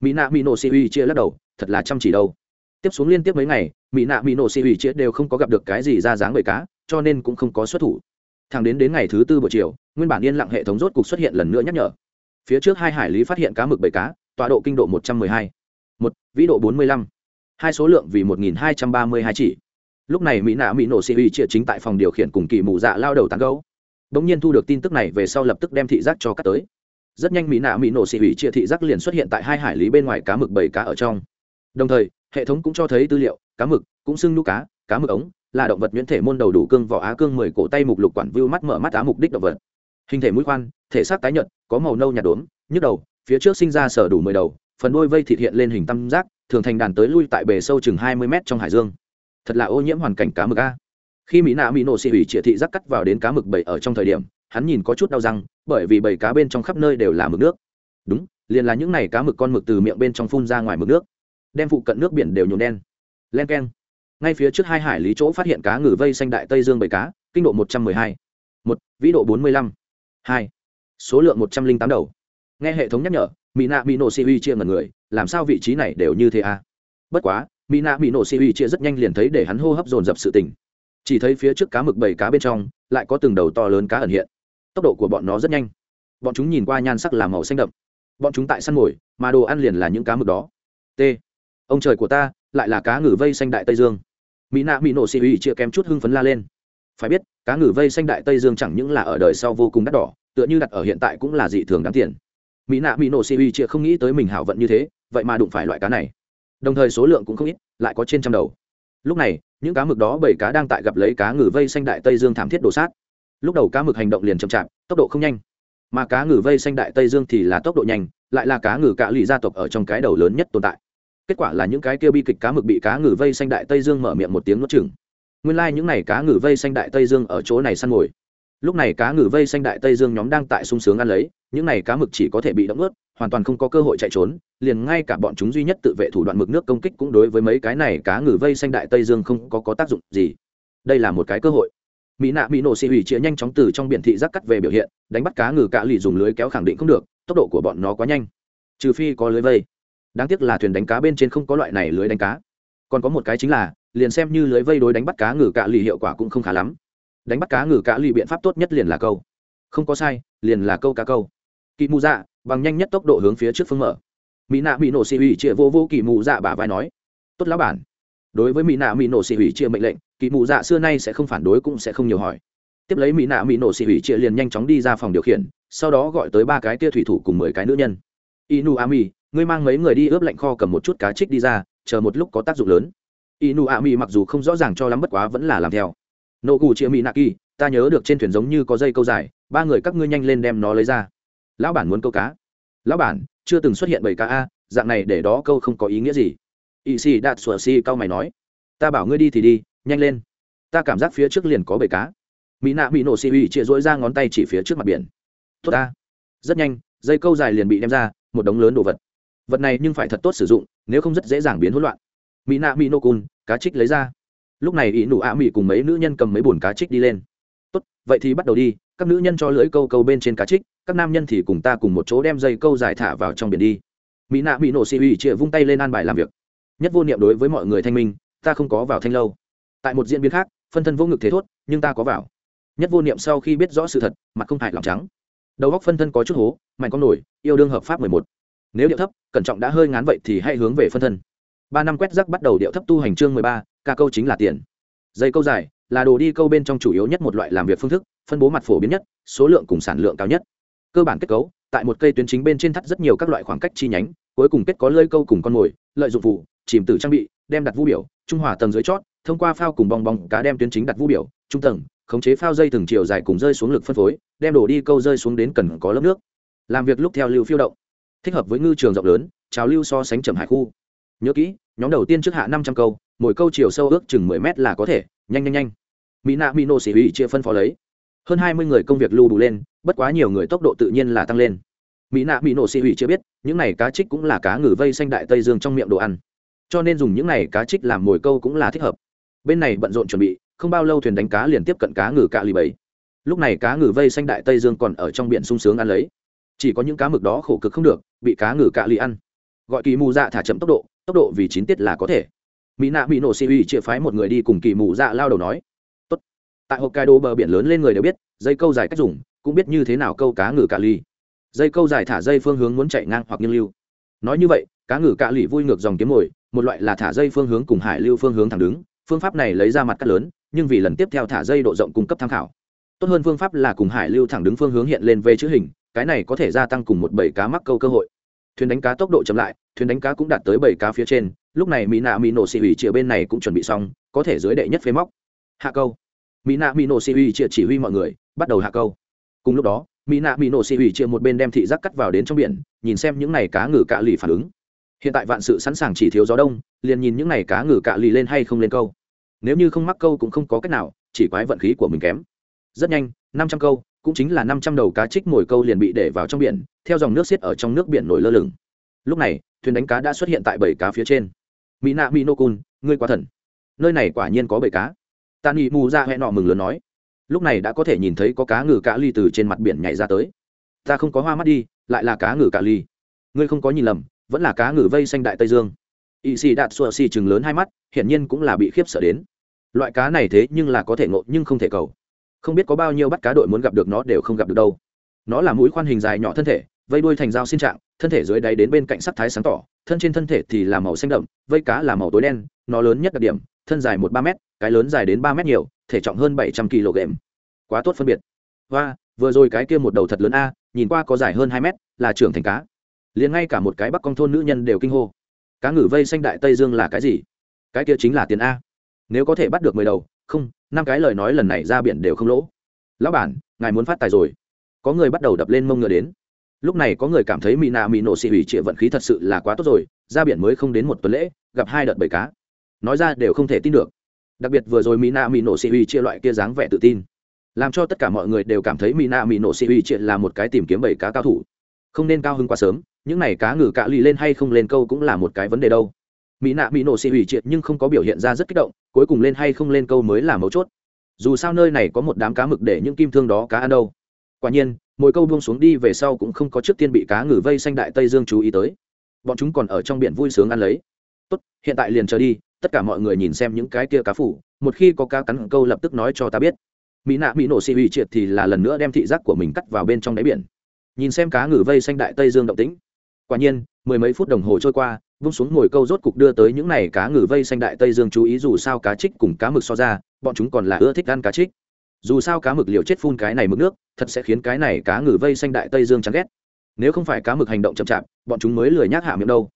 Mỹ nạ mỹ nổ xị ủy chia lắc đầu thật là chăm chỉ đâu. Tiếp xuống liên tiếp mấy ngày, mỹ nạ mỹ nổ xì ủy chia đều không có gặp được cái gì ra dáng bầy cá, cho nên cũng không có xuất thủ. Thẳng đến đến ngày thứ tư buổi chiều, nguyên bản yên lặng hệ thống rốt cục xuất hiện lần nữa nhắc nhở. Phía trước hai hải lý phát hiện cá mực bầy cá, tọa độ kinh độ một trăm mười hai. Một, vĩ độ bốn mươi lăm. Hai số lượng vì một nghìn hai trăm ba mươi hai chỉ. Lúc này mỹ nạ mỹ nổ xì ủy chia chính tại phòng điều khiển cùng kỳ mù dạ lao đầu tán gấu đ ỗ n g nhiên thu được tin tức này về sau lập tức đem thị giác cho cắt tới. Rất nhanh mỹ nạ mỹ nổ xì ủy chia thị giác liền xuất hiện tại hai hải lý bên ngoài cá mực bảy cá ở trong đồng thời, hệ thống cũng cho thấy tư liệu, cá mực, cũng xưng nu cá cá mực ống, là động vật nhuyễn thể môn đầu đủ cương vỏ á cương mười cổ tay mục lục quản vưu mắt mở mắt á mục đích động vật. Hình thể mũi khoan, thể xác tái nhợt, có màu nâu nhạt đốm, nhức đầu, phía trước sinh ra sở đủ mười đầu, phần đôi vây thịt hiện lên hình tam giác, thường thành đàn tới lui tại bề sâu chừng hai mươi mét trong hải dương. Thật là ô nhiễm hoàn cảnh cá mực a. Khi mỹ nạ mỹ nổ xị hủy trịa thị giác cắt vào đến cá mực bầy ở trong thời điểm, hắn nhìn có chút đau răng, bởi vì bầy cá bên trong khắp nơi đều là mực nước. Đúng, liền là những n à y cá mực con mực từ miệng bên trong phun ra ngoài mực nước đem phụ cận nước biển đều nhuộm đen. Len k e n ngay phía trước hai hải lý chỗ phát hiện cá ngừ vây xanh đại tây dương bầy cá, kinh độ một trăm mười hai. Một, vĩ độ bốn mươi lăm. Hai, số lượng một trăm linh tám đầu. Nghe hệ thống nhắc nhở, mỹ nạ mỹ nổ si uy chia ngần người, làm sao vị trí này đều như thế à? Bất quá, mỹ nạ mỹ nổ si uy chia rất nhanh liền thấy để hắn hô hấp dồn dập sự tình. Chỉ thấy phía trước cá mực bảy cá bên trong, lại có từng đầu to lớn cá ẩn hiện. Tốc độ của bọn nó rất nhanh. Bọn chúng nhìn qua nhan sắc là màu xanh đậm. Bọn chúng tại săn mồi, mà đồ ăn liền là những cá mực đó. T ông trời của ta, lại là cá ngừ vây xanh đại tây dương. Mỹ nạ mỹ nổ xì uy chia kém chút hưng phấn la lên. Phải biết, cá ngừ vây xanh đại tây dương chẳng những là ở đời sau vô cùng đắt đỏ, tựa như đặt ở hiện tại cũng là dị thường đáng tiền. Mỹ nạ mỹ nổ xì uy chia không nghĩ tới mình hảo vận như thế, vậy mà đụng phải loại cá này. Đồng thời số lượng cũng không ít, lại có trên trăm đầu. Lúc này, những cá mực đó bảy cá đang tại gặp lấy cá ngừ vây xanh đại tây dương thảm thiết đổ sát. Lúc đầu cá mực hành động liền chậm chạp, tốc độ không nhanh. Mà cá ngừ vây xanh đại tây dương thì là tốc độ nhanh, lại là cá ngừ cạ lụy gia tộc ở trong cái đầu lớn nhất tồn tại kết quả là những cái kia bi kịch cá mực bị cá ngừ vây xanh đại tây dương mở miệng một tiếng nuốt chừng nguyên lai、like、những n à y cá ngừ vây xanh đại tây dương ở chỗ này săn mồi. Lúc này cá ngừ vây xanh đại tây dương nhóm đang tại sung sướng ăn lấy những n à y cá mực chỉ có thể bị đóng ướt hoàn toàn không có cơ hội chạy trốn liền ngay cả bọn chúng duy nhất tự vệ thủ đoạn mực nước công kích cũng đối với mấy cái này cá ngừ vây xanh đại tây dương không có, có tác dụng gì. Đây là một cái cơ hội. Mỹ nạ mỹ nổ xị hủy chĩa nhanh chóng từ trong biển thị giác cắt về biểu hiện đánh bắt cá ngừ cạ lì dùng lưới kéo khẳng định không được tốc độ của bọn nó quá nhanh. Trừ phi có lưới vây đáng tiếc là thuyền đánh cá bên trên không có loại này lưới đánh cá. Còn có một cái chính là, liền xem như lưới vây đối đánh bắt cá ngừ cạ lì hiệu quả cũng không khá lắm. Đánh bắt cá ngừ cạ lì biện pháp tốt nhất liền là câu. Không có sai, liền là câu cá câu. Kỵ mù dạ bằng nhanh nhất tốc độ hướng phía trước phương mở. Mỹ nạ mỹ nổ xì ủy chia vô vô kỳ mù dạ bà vai nói. Tốt lão bản. Đối với mỹ nạ mỹ nổ xì ủy chia mệnh lệnh kỳ mù dạ xưa nay sẽ không phản đối cũng sẽ không nhiều hỏi. Tiếp lấy mỹ nạ mỹ nổ xì ủy chia liền nhanh chóng đi ra phòng điều khiển, sau đó gọi tới ba cái tia thủy thủ cùng mười cái nữ nhân. Inu ami ngươi mang mấy người đi ướp lạnh kho cầm một chút cá trích đi ra, chờ một lúc có tác dụng lớn. Inu ami mặc dù không rõ ràng cho lắm bất quá vẫn là làm theo. Nô cù chia mỹ nạ kỳ ta nhớ được trên thuyền giống như có dây câu dài, ba người các ngươi nhanh lên đem nó lấy ra. Lão bản muốn câu cá. Lão bản, chưa từng xuất hiện bảy cá a, dạng này để đó câu không có ý nghĩa gì. Y si đạt sủa si cao mày nói. Ta bảo ngươi đi thì đi, nhanh lên. Ta cảm giác phía trước liền có bảy cá. Mỹ nạ bị nổ xì ủy chịa dỗi ra ngón tay chỉ phía trước mặt biển. Tốt ta. Rất nhanh, dây câu dài liền bị đem ra, một đống lớn đồ vật vật này nhưng phải thật tốt sử dụng, nếu không rất dễ dàng biến hỗn loạn. Mỹ nạ mỹ nô cun, cá trích lấy ra. Lúc này ỷ nụ ạ mỹ cùng mấy nữ nhân cầm mấy bồn cá trích đi lên. Tốt, vậy thì bắt đầu đi, các nữ nhân cho lưỡi câu câu bên trên cá trích, các nam nhân thì cùng ta cùng một chỗ đem dây câu dài thả vào trong biển đi. Mỹ nạ mỹ nổ xì ủy chịa vung tay lên an bài làm việc. Nhất vô niệm đối với mọi người thanh minh, ta không có vào thanh lâu. Tại một diễn biến khác, phân thân vô ngực thế thốt, nhưng ta có vào. Nhất vô niệm sau khi biết rõ sự thật, mặt không hại lòng trắng. Đầu góc phân thân có chút hố, mạnh con nổi, yêu đương hợp pháp mười một nếu điệu thấp, cẩn trọng đã hơi ngán vậy thì hãy hướng về phân thân. Ba năm quét rắc bắt đầu điệu thấp tu hành chương mười ba, ca câu chính là tiền. Dây câu dài, là đồ đi câu bên trong chủ yếu nhất một loại làm việc phương thức, phân bố mặt phổ biến nhất, số lượng cùng sản lượng cao nhất. Cơ bản kết cấu, tại một cây tuyến chính bên trên thắt rất nhiều các loại khoảng cách chi nhánh, cuối cùng kết có lơi câu cùng con mồi, lợi dụng vụ, chìm từ trang bị, đem đặt vũ biểu, trung hòa tầng dưới chót, thông qua phao cùng bong bong cá đem tuyến chính đặt vũ biểu, trung tầng, khống chế phao dây từng chiều dài cùng rơi xuống lực phân phối, đem đổ đi câu rơi xuống đến cần có lớp nước. Làm việc lúc theo lưu phiêu động thích hợp với ngư trường rộng lớn, trào lưu so sánh trầm hải khu. Nhớ kỹ, nhóm đầu tiên trước hạ năm trăm câu, mỗi câu chiều sâu ước chừng mười mét là có thể. Nhanh nhanh nhanh. Mỹ nạ mỹ nô xỉ hủy chia phân phó lấy. Hơn hai mươi người công việc lưu đủ lên, bất quá nhiều người tốc độ tự nhiên là tăng lên. Mỹ nạ mỹ nổ xỉ hủy chưa biết, những này cá trích cũng là cá ngừ vây xanh đại tây dương trong miệng đồ ăn. Cho nên dùng những này cá trích làm mồi câu cũng là thích hợp. Bên này bận rộn chuẩn bị, không bao lâu thuyền đánh cá liền tiếp cận cá ngừ cạ lì bầy. Lúc này cá ngừ vây xanh đại tây dương còn ở trong biển sung sướng ăn lấy. Chỉ có những cá mực đó khổ cực không được bị cá ngừ cạ lì ăn. Gọi kỳ mù dạ thả chậm tốc độ tốc độ vì chín tiết là có thể. Mỹ nạ mỹ nổ si uy chia phái một người đi cùng kỳ mù dạ lao đầu nói. Tốt. tại hokkaido bờ biển lớn lên người đều biết, dây câu dài cách dùng, cũng biết như thế nào câu cá ngừ cạ ly dây câu dài thả dây phương hướng muốn chạy ngang hoặc nghiêng lưu. Nói như vậy, cá ngừ cạ lì vui ngược dòng kiếm mồi, một loại là thả dây phương hướng cùng hải lưu phương hướng thẳng đứng, phương pháp này lấy ra mặt cắt lớn, nhưng vì lần tiếp theo thả dây độ rộng cung cấp tham khảo. Tốt hơn phương pháp là cùng hải lưu thẳng đứng phương hướng hiện lên về chữ hình cái này có thể gia tăng cùng một bảy cá mắc câu cơ hội. Thuyền đánh cá tốc độ chậm lại, thuyền đánh cá cũng đạt tới bảy cá phía trên, lúc này mỹ nạ mỹ nổ xì ủy chĩa bên này cũng chuẩn bị xong, có thể dưới đệ nhất phế móc. Hạ câu. Mỹ nạ mỹ nổ xì ủy chĩa chỉ huy mọi người, bắt đầu hạ câu. Cùng lúc đó mỹ nạ mỹ nổ xì ủy chĩa một bên đem thị giác cắt vào đến trong biển, nhìn xem những này cá ngừ cạ lì phản ứng. Hiện tại vạn sự sẵn sàng chỉ thiếu gió đông, liền nhìn những này cá ngừ cạ lì lên hay không lên câu. Nếu như không mắc câu cũng không có cách nào, chỉ quái vận khí của mình kém. Rất nhanh, năm trăm câu cũng chính là năm trăm đầu cá trích mồi câu liền bị để vào trong biển, theo dòng nước xiết ở trong nước biển nổi lơ lửng. Lúc này, thuyền đánh cá đã xuất hiện tại bảy cá phía trên. Mỹ nạ mỹ nô cun, ngươi quá thần. Nơi này quả nhiên có bảy cá. Tani nghị mù ra hẹn nọ mừng lớn nói. Lúc này đã có thể nhìn thấy có cá ngừ cá ly từ trên mặt biển nhảy ra tới. Ta không có hoa mắt đi, lại là cá ngừ cá ly. Ngươi không có nhìn lầm, vẫn là cá ngừ vây xanh đại tây dương. Ỵ xì đạt sùa xì chừng lớn hai mắt, hiển nhiên cũng là bị khiếp sợ đến. Loại cá này thế nhưng là có thể ngộ nhưng không thể cầu không biết có bao nhiêu bắt cá đội muốn gặp được nó đều không gặp được đâu. Nó là mũi khoan hình dài nhỏ thân thể, vây đuôi thành dao xin trạng, thân thể dưới đáy đến bên cạnh sắc thái sáng tỏ, thân trên thân thể thì là màu xanh đậm, vây cá là màu tối đen, nó lớn nhất đặc điểm, thân dài một ba m cái lớn dài đến ba m nhiều, thể trọng hơn bảy trăm kg quá tốt phân biệt. Và vừa rồi cái kia một đầu thật lớn a, nhìn qua có dài hơn hai mét, là trưởng thành cá. Liền ngay cả một cái bắc công thôn nữ nhân đều kinh hô. Cá ngừ vây xanh đại tây dương là cái gì? Cái kia chính là tiền a. Nếu có thể bắt được mười đầu không, năm cái lời nói lần này ra biển đều không lỗ. Lão bản, ngài muốn phát tài rồi. Có người bắt đầu đập lên mông ngựa đến. Lúc này có người cảm thấy mỹ nạ mỹ nổ xị hủy trịa vận khí thật sự là quá tốt rồi, ra biển mới không đến một tuần lễ, gặp hai đợt bầy cá. Nói ra đều không thể tin được. Đặc biệt vừa rồi mỹ nạ mỹ nổ xị hủy chia loại kia dáng vẻ tự tin, làm cho tất cả mọi người đều cảm thấy mỹ nạ mỹ nổ xị hủy trịa là một cái tìm kiếm bầy cá cao thủ. Không nên cao hơn quá sớm, những này cá ngừ cạ lì lên hay không lên câu cũng là một cái vấn đề đâu mỹ nạ mỹ nổ xị hủy triệt nhưng không có biểu hiện ra rất kích động, cuối cùng lên hay không lên câu mới là mấu chốt. Dù sao nơi này có một đám cá mực để những kim thương đó cá ăn đâu. Quả nhiên, mỗi câu buông xuống đi về sau cũng không có trước tiên bị cá ngừ vây xanh đại tây dương chú ý tới. Bọn chúng còn ở trong biển vui sướng ăn lấy. Tốt, hiện tại liền chờ đi, tất cả mọi người nhìn xem những cái kia cá phủ, một khi có cá cắn câu lập tức nói cho ta biết. Mỹ nạ mỹ nổ xị hủy triệt thì là lần nữa đem thị giác của mình cắt vào bên trong đáy biển. Nhìn xem cá ngừ vây xanh đại tây dương động tĩnh. Quả nhiên, mười mấy phút đồng hồ trôi qua vung xuống ngồi câu rốt cục đưa tới những này cá ngừ vây xanh đại tây dương chú ý dù sao cá trích cùng cá mực so ra, bọn chúng còn là ưa thích ăn cá trích. Dù sao cá mực liều chết phun cái này mực nước, thật sẽ khiến cái này cá ngừ vây xanh đại tây dương chán ghét. Nếu không phải cá mực hành động chậm chạp, bọn chúng mới lười nhác hạ miệng đâu.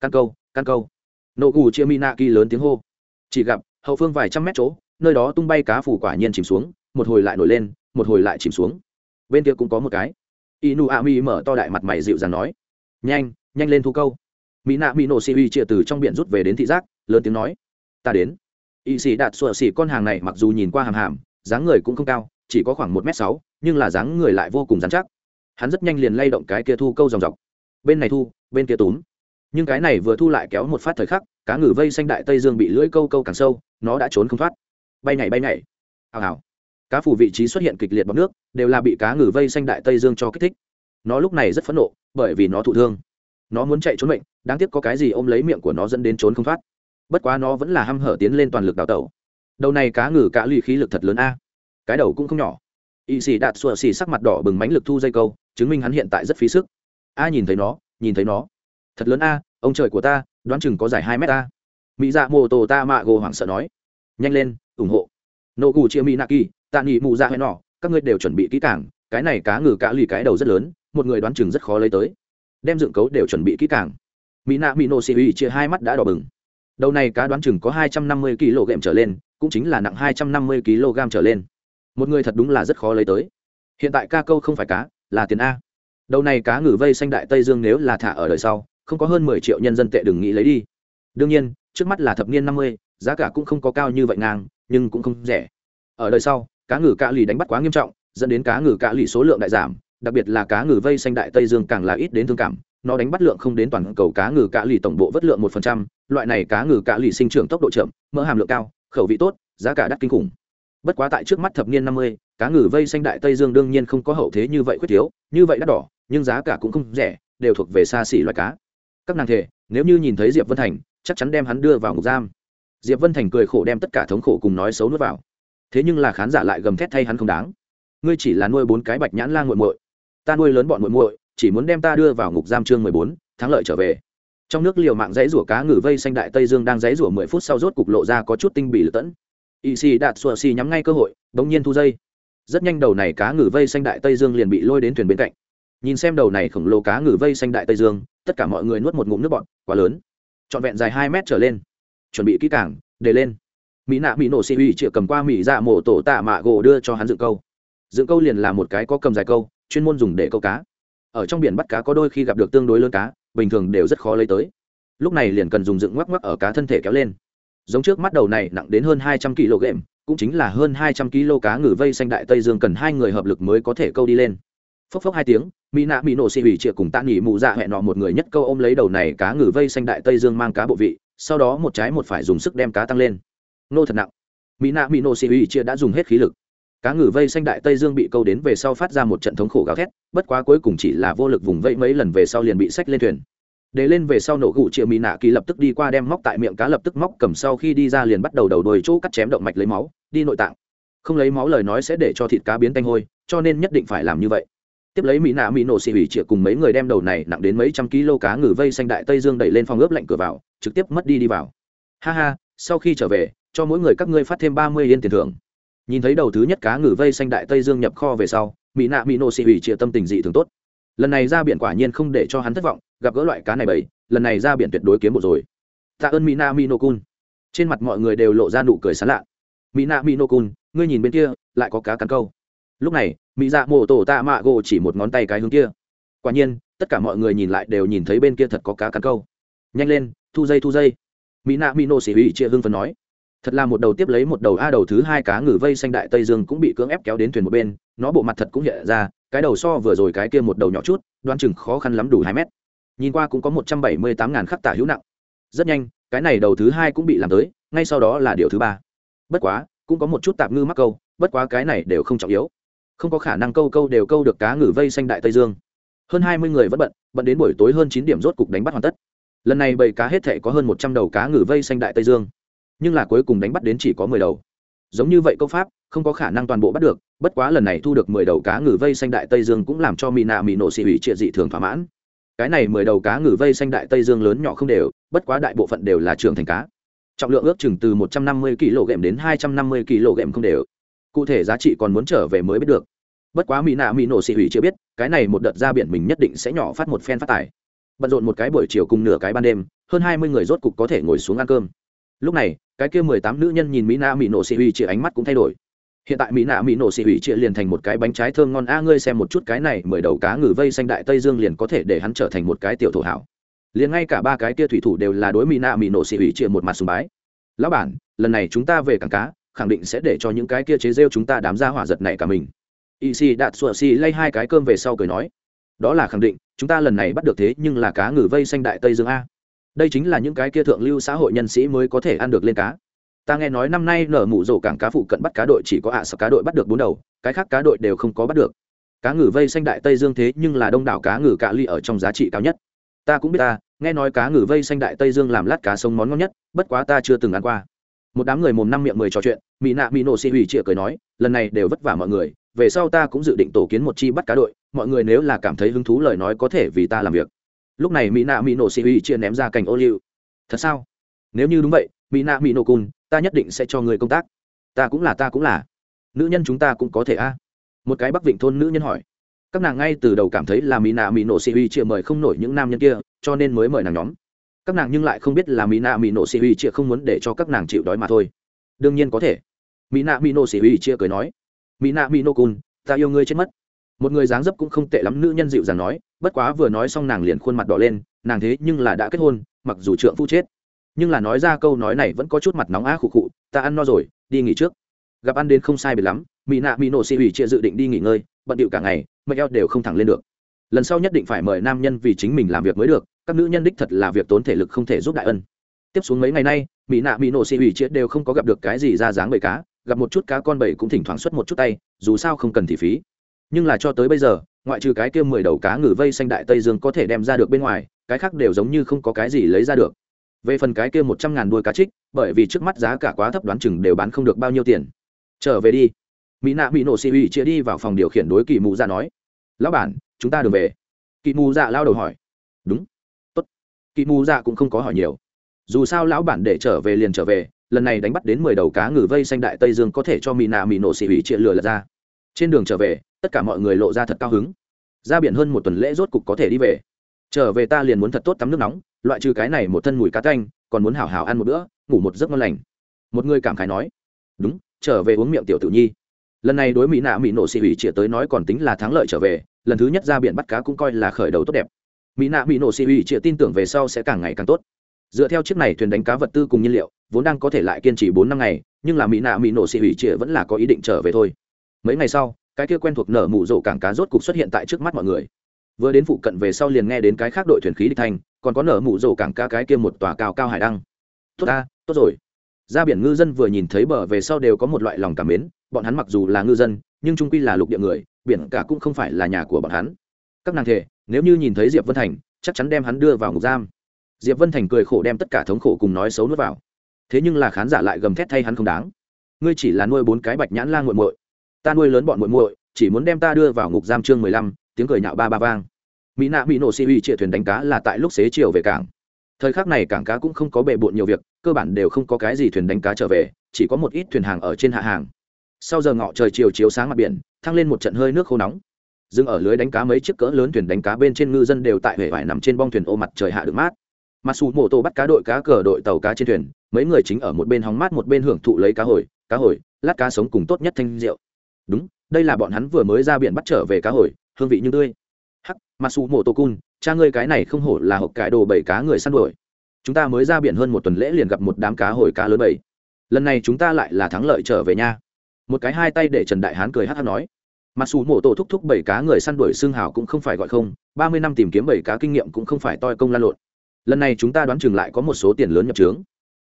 Căn câu căn câu. Nộ gù chia minaki lớn tiếng hô. Chỉ gặp, hậu phương vài trăm mét chỗ, nơi đó tung bay cá phủ quả nhiên chìm xuống, một hồi lại nổi lên, một hồi lại chìm xuống. Bên kia cũng có một cái. Inu ami mở to đại mặt mày dịu dàng nói. Nhanh nhanh lên thu câu mỹ nạ mỹ nổ xì uy chia từ trong biển rút về đến thị giác, lớn tiếng nói, ta đến. Y sĩ đạt sủa xỉ con hàng này mặc dù nhìn qua hàm hàm, dáng người cũng không cao, chỉ có khoảng một m sáu, nhưng là dáng người lại vô cùng dán chắc. Hắn rất nhanh liền lay động cái kia thu câu dòng dọc. Bên này thu, bên kia túm. Nhưng cái này vừa thu lại kéo một phát thời khắc, cá ngừ vây xanh đại tây dương bị lưỡi câu câu càng sâu, nó đã trốn không thoát. Bay nhảy bay nhảy. Hào hào. Cá phủ vị trí xuất hiện kịch liệt bọc nước, đều là bị cá ngừ vây xanh đại tây dương cho kích thích. Nó lúc này rất phẫn nộ, bởi vì nó thụ thương. Nó muốn chạy trốn mệnh đáng tiếc có cái gì ôm lấy miệng của nó dẫn đến trốn không thoát. Bất quá nó vẫn là h hở tiến lên toàn lực đào tẩu. Đầu này cá ngừ cá lì khí lực thật lớn a. Cái đầu cũng không nhỏ. Y xì đạt sùa xì sắc mặt đỏ bừng mánh lực thu dây câu, chứng minh hắn hiện tại rất phí sức. A nhìn thấy nó, nhìn thấy nó. Thật lớn a, ông trời của ta, đoán chừng có dài hai mét a. Mỹ dạ mô tô ta mạ gồ hoảng sợ nói. Nhanh lên, ủng hộ. Nô cù chia mỹ nạ kỳ, tạ nghỉ mụ dạ hẹn nọ, các ngươi đều chuẩn bị kỹ càng. cái này cá ngừ cá lì cái đầu rất lớn, một người đoán chừng rất khó lấy tới. Đem dựng cấu đều chuẩn bị kỹ càng mỹ nạ mỹ nổ xì uy chia hai mắt đã đỏ bừng. Đầu này cá đoán chừng có hai trăm năm mươi kg trở lên, cũng chính là nặng hai trăm năm mươi kg trở lên. Một người thật đúng là rất khó lấy tới. Hiện tại ca câu không phải cá, là tiền a. Đầu này cá ngừ vây xanh đại tây dương nếu là thả ở đời sau, không có hơn mười triệu nhân dân tệ đừng nghĩ lấy đi. Đương nhiên, trước mắt là thập niên năm mươi, giá cả cũng không có cao như vậy ngang, nhưng cũng không rẻ. Ở đời sau, cá ngừ cạ lì đánh bắt quá nghiêm trọng, dẫn đến cá ngừ cạ lì số lượng đại giảm, đặc biệt là cá ngừ vây xanh đại tây dương càng là ít đến thương cảm nó đánh bắt lượng không đến toàn cầu cá ngừ cá lì tổng bộ vất lượng một phần trăm, loại này cá ngừ cá lì sinh trưởng tốc độ chậm, mỡ hàm lượng cao, khẩu vị tốt, giá cả đắt kinh khủng. Bất quá tại trước mắt thập niên năm mươi, cá ngừ vây xanh đại tây dương đương nhiên không có hậu thế như vậy khuyết thiếu, như vậy đắt đỏ, nhưng giá cả cũng không rẻ, đều thuộc về xa xỉ loại cá. Các nàng thể, nếu như nhìn thấy diệp vân thành, chắc chắn đem hắn đưa vào ngục giam. Diệp vân thành cười khổ đem tất cả thống khổ cùng nói xấu nuốt vào. Thế nhưng là khán giả lại gầm thét thay hắn không đáng. Ngươi chỉ là nuôi bốn cái bạch nhãn la nguội muội. Ta nuôi lớn bọn muội muội chỉ muốn đem ta đưa vào ngục giam chương mười bốn, thắng lợi trở về. Trong nước liều mạng dãy rủa cá ngừ vây xanh đại tây dương đang dãy rủa mười phút sau rốt cục lộ ra có chút tinh bị lật tẫn. Y xì đạt sùa xì nhắm ngay cơ hội bỗng nhiên thu dây. Rất nhanh đầu này cá ngừ vây xanh đại tây dương liền bị lôi đến thuyền bên cạnh. Nhìn xem đầu này khổng lồ cá ngừ vây xanh đại tây dương, tất cả mọi người nuốt một ngụm nước bọt, quá lớn. Trọn vẹn dài hai mét trở lên. Chuẩn bị kỹ cảng để lên. Mỹ nạ mỹ nổ xì uy chĩa cầm qua mỹ dạ mổ tổ tạ mạ gỗ đưa cho hắn dựng câu. Dựng câu liền là một cái có cầm dài câu, chuyên môn dùng để câu cá ở trong biển bắt cá có đôi khi gặp được tương đối lớn cá, bình thường đều rất khó lấy tới. Lúc này liền cần dùng dựng ngoắc ngoắc ở cá thân thể kéo lên. Giống trước mắt đầu này nặng đến hơn hai trăm kg, cũng chính là hơn hai trăm kg cá ngừ vây xanh đại tây dương cần hai người hợp lực mới có thể câu đi lên. Phốc phốc hai tiếng, mỹ nạ mỹ nổ xì hủy chĩa cùng tạ nghỉ mụ dạ hẹn nọ một người nhất câu ôm lấy đầu này cá ngừ vây xanh đại tây dương mang cá bộ vị, sau đó một trái một phải dùng sức đem cá tăng lên. Nô thật nặng. Mỹ nạ mỹ nổ xì hủy chĩa đã dùng hết khí lực cá ngừ vây xanh đại tây dương bị câu đến về sau phát ra một trận thống khổ gào thét, bất quá cuối cùng chỉ là vô lực vùng vẫy mấy lần về sau liền bị sách lên thuyền. Để lên về sau nổ gụ triệu mỹ nạ kỳ lập tức đi qua đem móc tại miệng cá lập tức móc cầm sau khi đi ra liền bắt đầu đầu đuôi chỗ cắt chém động mạch lấy máu, đi nội tạng. Không lấy máu lời nói sẽ để cho thịt cá biến tanh hôi, cho nên nhất định phải làm như vậy. Tiếp lấy mỹ nạ mỹ nổ xì hủy triệu cùng mấy người đem đầu này nặng đến mấy trăm kg cá ngừ vây xanh đại tây dương đẩy lên phòng ướp lạnh cửa vào, trực tiếp mất đi đi vào. Ha ha, sau khi trở về, cho mỗi người các ngươi phát thêm ba mươi yên tiền thưởng nhìn thấy đầu thứ nhất cá ngừ vây xanh đại tây dương nhập kho về sau, mỹ nạ mỹ nô xị hủy chia tâm tình dị thường tốt. Lần này ra biển quả nhiên không để cho hắn thất vọng, gặp gỡ loại cá này bầy, lần này ra biển tuyệt đối kiếm một rồi. Tạ ơn mỹ nạ mỹ nô cun. Trên mặt mọi người đều lộ ra nụ cười sán lạ. Mỹ nạ mỹ nô cun, ngươi nhìn bên kia, lại có cá cắn câu. Lúc này, mỹ dạ mổ tổ tạ mạ gỗ chỉ một ngón tay cái hướng kia. Quả nhiên, tất cả mọi người nhìn lại đều nhìn thấy bên kia thật có cá cắn câu. Nhanh lên, thu dây thu dây. Mỹ nạ mỹ nô xỉ hủy chia hưng phần nói thật là một đầu tiếp lấy một đầu a đầu thứ hai cá ngừ vây xanh đại tây dương cũng bị cưỡng ép kéo đến thuyền một bên, nó bộ mặt thật cũng hiện ra, cái đầu so vừa rồi cái kia một đầu nhỏ chút đoan chừng khó khăn lắm đủ hai mét. Nhìn qua cũng có một trăm bảy mươi tám ngàn khắc tả hữu nặng. Rất nhanh, cái này đầu thứ hai cũng bị làm tới, ngay sau đó là điều thứ ba. Bất quá, cũng có một chút tạp ngư mắc câu, bất quá cái này đều không trọng yếu. Không có khả năng câu câu đều câu được cá ngừ vây xanh đại tây dương. Hơn hai mươi người vẫn bận bận đến buổi tối hơn chín điểm rốt cục đánh bắt hoàn tất. Lần này bầy cá hết thể có hơn một trăm đầu cá ngừ vây xanh đại tây dương nhưng là cuối cùng đánh bắt đến chỉ có mười đầu. Giống như vậy câu pháp, không có khả năng toàn bộ bắt được, bất quá lần này thu được mười đầu cá ngừ vây xanh đại tây dương cũng làm cho mỹ nạ mỹ nổ xị hủy triệt dị thường thỏa mãn. Cái này mười đầu cá ngừ vây xanh đại tây dương lớn nhỏ không đều, bất quá đại bộ phận đều là trưởng thành cá. Trọng lượng ước chừng từ một trăm năm mươi kg đến hai trăm năm mươi kg không đều. Cụ thể giá trị còn muốn trở về mới biết được. Bất quá mỹ nạ mỹ nổ xị hủy chưa biết, cái này một đợt ra biển mình nhất định sẽ nhỏ phát một phen phát tài. Bận rộn một cái buổi chiều cùng nửa cái ban đêm, hơn hai mươi người rốt cục có thể ngồi xuống ăn cơm. Lúc này cái kia mười tám nữ nhân nhìn mỹ nạ mỹ nổ xì hủy triệu ánh mắt cũng thay đổi. Hiện tại mỹ nạ mỹ nổ xì hủy triệu liền thành một cái bánh trái thơm ngon. A, ngươi xem một chút cái này, mười đầu cá ngừ vây xanh đại tây dương liền có thể để hắn trở thành một cái tiểu thổ hảo. Liền ngay cả ba cái kia thủy thủ đều là đối mỹ nạ mỹ nổ xì hủy triệu một mặt sùng bái. Lão bản, lần này chúng ta về cảng cá, khẳng định sẽ để cho những cái kia chế rêu chúng ta đám ra hỏa giật này cả mình. Y si đạt sủa si lay hai cái cơm về sau cười nói, đó là khẳng định, chúng ta lần này bắt được thế nhưng là cá ngừ vây xanh đại tây dương a đây chính là những cái kia thượng lưu xã hội nhân sĩ mới có thể ăn được lên cá. Ta nghe nói năm nay nở mụ rổ cảng cá phụ cận bắt cá đội chỉ có ạ à cá đội bắt được bốn đầu, cái khác cá đội đều không có bắt được. Cá ngừ vây xanh đại tây dương thế nhưng là đông đảo cá ngừ cạ ly ở trong giá trị cao nhất. Ta cũng biết ta, nghe nói cá ngừ vây xanh đại tây dương làm lát cá sống món ngon nhất, bất quá ta chưa từng ăn qua. Một đám người mồm năm miệng mười trò chuyện mỹ nạ mỹ nổ xị hủy chĩa cười nói, lần này đều vất vả mọi người, về sau ta cũng dự định tổ kiến một chi bắt cá đội, mọi người nếu là cảm thấy hứng thú lời nói có thể vì ta làm việc lúc này mỹ nạ mỹ nổ xị huy chia ném ra cành ô liu. Thật sao? Nếu như đúng vậy, mỹ nạ mỹ nổ cun ta nhất định sẽ cho người công tác. Ta cũng là, ta cũng là. Nữ nhân chúng ta cũng có thể a. Một cái bắc vịnh thôn nữ nhân hỏi. Các nàng ngay từ đầu cảm thấy là mỹ nạ mỹ nổ xị huy chia mời không nổi những nam nhân kia, cho nên mới mời nàng nhóm. Các nàng nhưng lại không biết là mỹ nạ mỹ nổ xị huy chia không muốn để cho các nàng chịu đói mà thôi. Đương nhiên có thể. Mỹ nạ mỹ nổ xị huy chia cười nói. Mỹ nạ mỹ nổ cun ta yêu ngươi chết mất một người dáng dấp cũng không tệ lắm, nữ nhân dịu dàng nói, bất quá vừa nói xong nàng liền khuôn mặt đỏ lên, nàng thế nhưng là đã kết hôn, mặc dù trượng phu chết. Nhưng là nói ra câu nói này vẫn có chút mặt nóng á khụ khụ, ta ăn no rồi, đi nghỉ trước. Gặp ăn đến không sai biệt lắm mỹ nạ mỹ nổ xị ủy chia dự định đi nghỉ ngơi, bận điệu cả ngày mẹ eo đều không thẳng lên được. Lần sau nhất định phải mời nam nhân vì chính mình làm việc mới được, các nữ nhân đích thật là việc tốn thể lực không thể giúp đại ân. Tiếp xuống mấy ngày nay mỹ nạ mỹ nổ xị ủy chia đều không có gặp được cái gì ra dáng bầy cá, gặp một chút cá con bầy cũng thỉnh thoảng xuất một chút tay, dù sao không cần thì phí nhưng là cho tới bây giờ, ngoại trừ cái kia mười đầu cá ngừ vây xanh đại tây dương có thể đem ra được bên ngoài, cái khác đều giống như không có cái gì lấy ra được. Về phần cái kia một trăm ngàn đuôi cá trích, bởi vì trước mắt giá cả quá thấp đoán chừng đều bán không được bao nhiêu tiền. Trở về đi. Mỹ nạ bị nổ xì ủy chia đi vào phòng điều khiển đối kỳ mù ra nói. Lão bản, chúng ta đường về. Kỳ mù dạ lao đầu hỏi. Đúng. Tốt. Kỳ mù dạ cũng không có hỏi nhiều. Dù sao lão bản để trở về liền trở về, lần này đánh bắt đến mười đầu cá ngừ vây xanh đại tây dương có thể cho mỹ nạ mỹ nổ xì ủy chia lừa lật ra. Trên đường trở về tất cả mọi người lộ ra thật cao hứng. Ra biển hơn một tuần lễ rốt cục có thể đi về. Trở về ta liền muốn thật tốt tắm nước nóng, loại trừ cái này một thân mùi cá canh còn muốn hảo hảo ăn một bữa, ngủ một giấc ngon lành. Một người cảm khái nói, đúng, trở về uống miệng tiểu tự nhi. Lần này đối mỹ nạ mỹ nổ xị ủy chĩa tới nói còn tính là thắng lợi trở về, lần thứ nhất ra biển bắt cá cũng coi là khởi đầu tốt đẹp. Mỹ nạ mỹ nổ xị ủy chĩa tin tưởng về sau sẽ càng ngày càng tốt. Dựa theo chiếc này thuyền đánh cá vật tư cùng nhiên liệu, vốn đang có thể lại kiên trì bốn năm ngày, nhưng là mỹ nạ mỹ nổ xị ủy chĩa vẫn là có ý định trở về thôi. Mấy ngày sau cái kia quen thuộc nở mụ rộ cảng cá rốt cục xuất hiện tại trước mắt mọi người. Vừa đến phụ cận về sau liền nghe đến cái khác đội thuyền khí địch thành, còn có nở mụ rộ cảng cá cái kia một tòa cao cao hải đăng. Tốt ta, tốt rồi. Ra biển ngư dân vừa nhìn thấy bờ về sau đều có một loại lòng cảm mến, bọn hắn mặc dù là ngư dân, nhưng trung quy là lục địa người, biển cả cũng không phải là nhà của bọn hắn. Các nàng thể nếu như nhìn thấy diệp vân thành, chắc chắn đem hắn đưa vào ngục giam. Diệp vân thành cười khổ đem tất cả thống khổ cùng nói xấu nuốt vào. Thế nhưng là khán giả lại gầm thét thay hắn không đáng. Ngươi chỉ là nuôi bốn cái bạch nhãn lan g u muội ta nuôi lớn bọn muội muội, chỉ muốn đem ta đưa vào ngục giam chương mười lăm, tiếng cười nhạo ba ba vang. Mỹ nạ mỹ nổ si uy chia thuyền đánh cá là tại lúc xế chiều về cảng. Thời khắc này cảng cá cũng không có bề bộn nhiều việc, cơ bản đều không có cái gì thuyền đánh cá trở về, chỉ có một ít thuyền hàng ở trên hạ hàng. Sau giờ ngọ trời chiều chiếu sáng mặt biển, thăng lên một trận hơi nước khô nóng. Dừng ở lưới đánh cá mấy chiếc cỡ lớn thuyền đánh cá bên trên ngư dân đều tại hệ vải nằm trên bong thuyền ô mặt trời hạ được mát. Mặc dù mô tô bắt cá đội cá cờ đội tàu cá trên thuyền, mấy người chính ở một bên hóng mát một bên hưởng thụ lấy cá hồi cá hồi, lát cá sống cùng tốt nhất thanh rượu đúng, đây là bọn hắn vừa mới ra biển bắt trở về cá hồi, hương vị như tươi. Hắc Masu mô tô cun cha ngươi cái này không hổ là hộp cải đồ bảy cá người săn đuổi. Chúng ta mới ra biển hơn một tuần lễ liền gặp một đám cá hồi cá lớn bảy. Lần này chúng ta lại là thắng lợi trở về nha. Một cái hai tay để trần đại hán cười hát hát nói. Mặc dù mổ tổ thúc thúc bảy cá người săn đuổi xương hào cũng không phải gọi không, ba mươi năm tìm kiếm bảy cá kinh nghiệm cũng không phải toi công lan lộn. Lần này chúng ta đoán chừng lại có một số tiền lớn nhập trướng.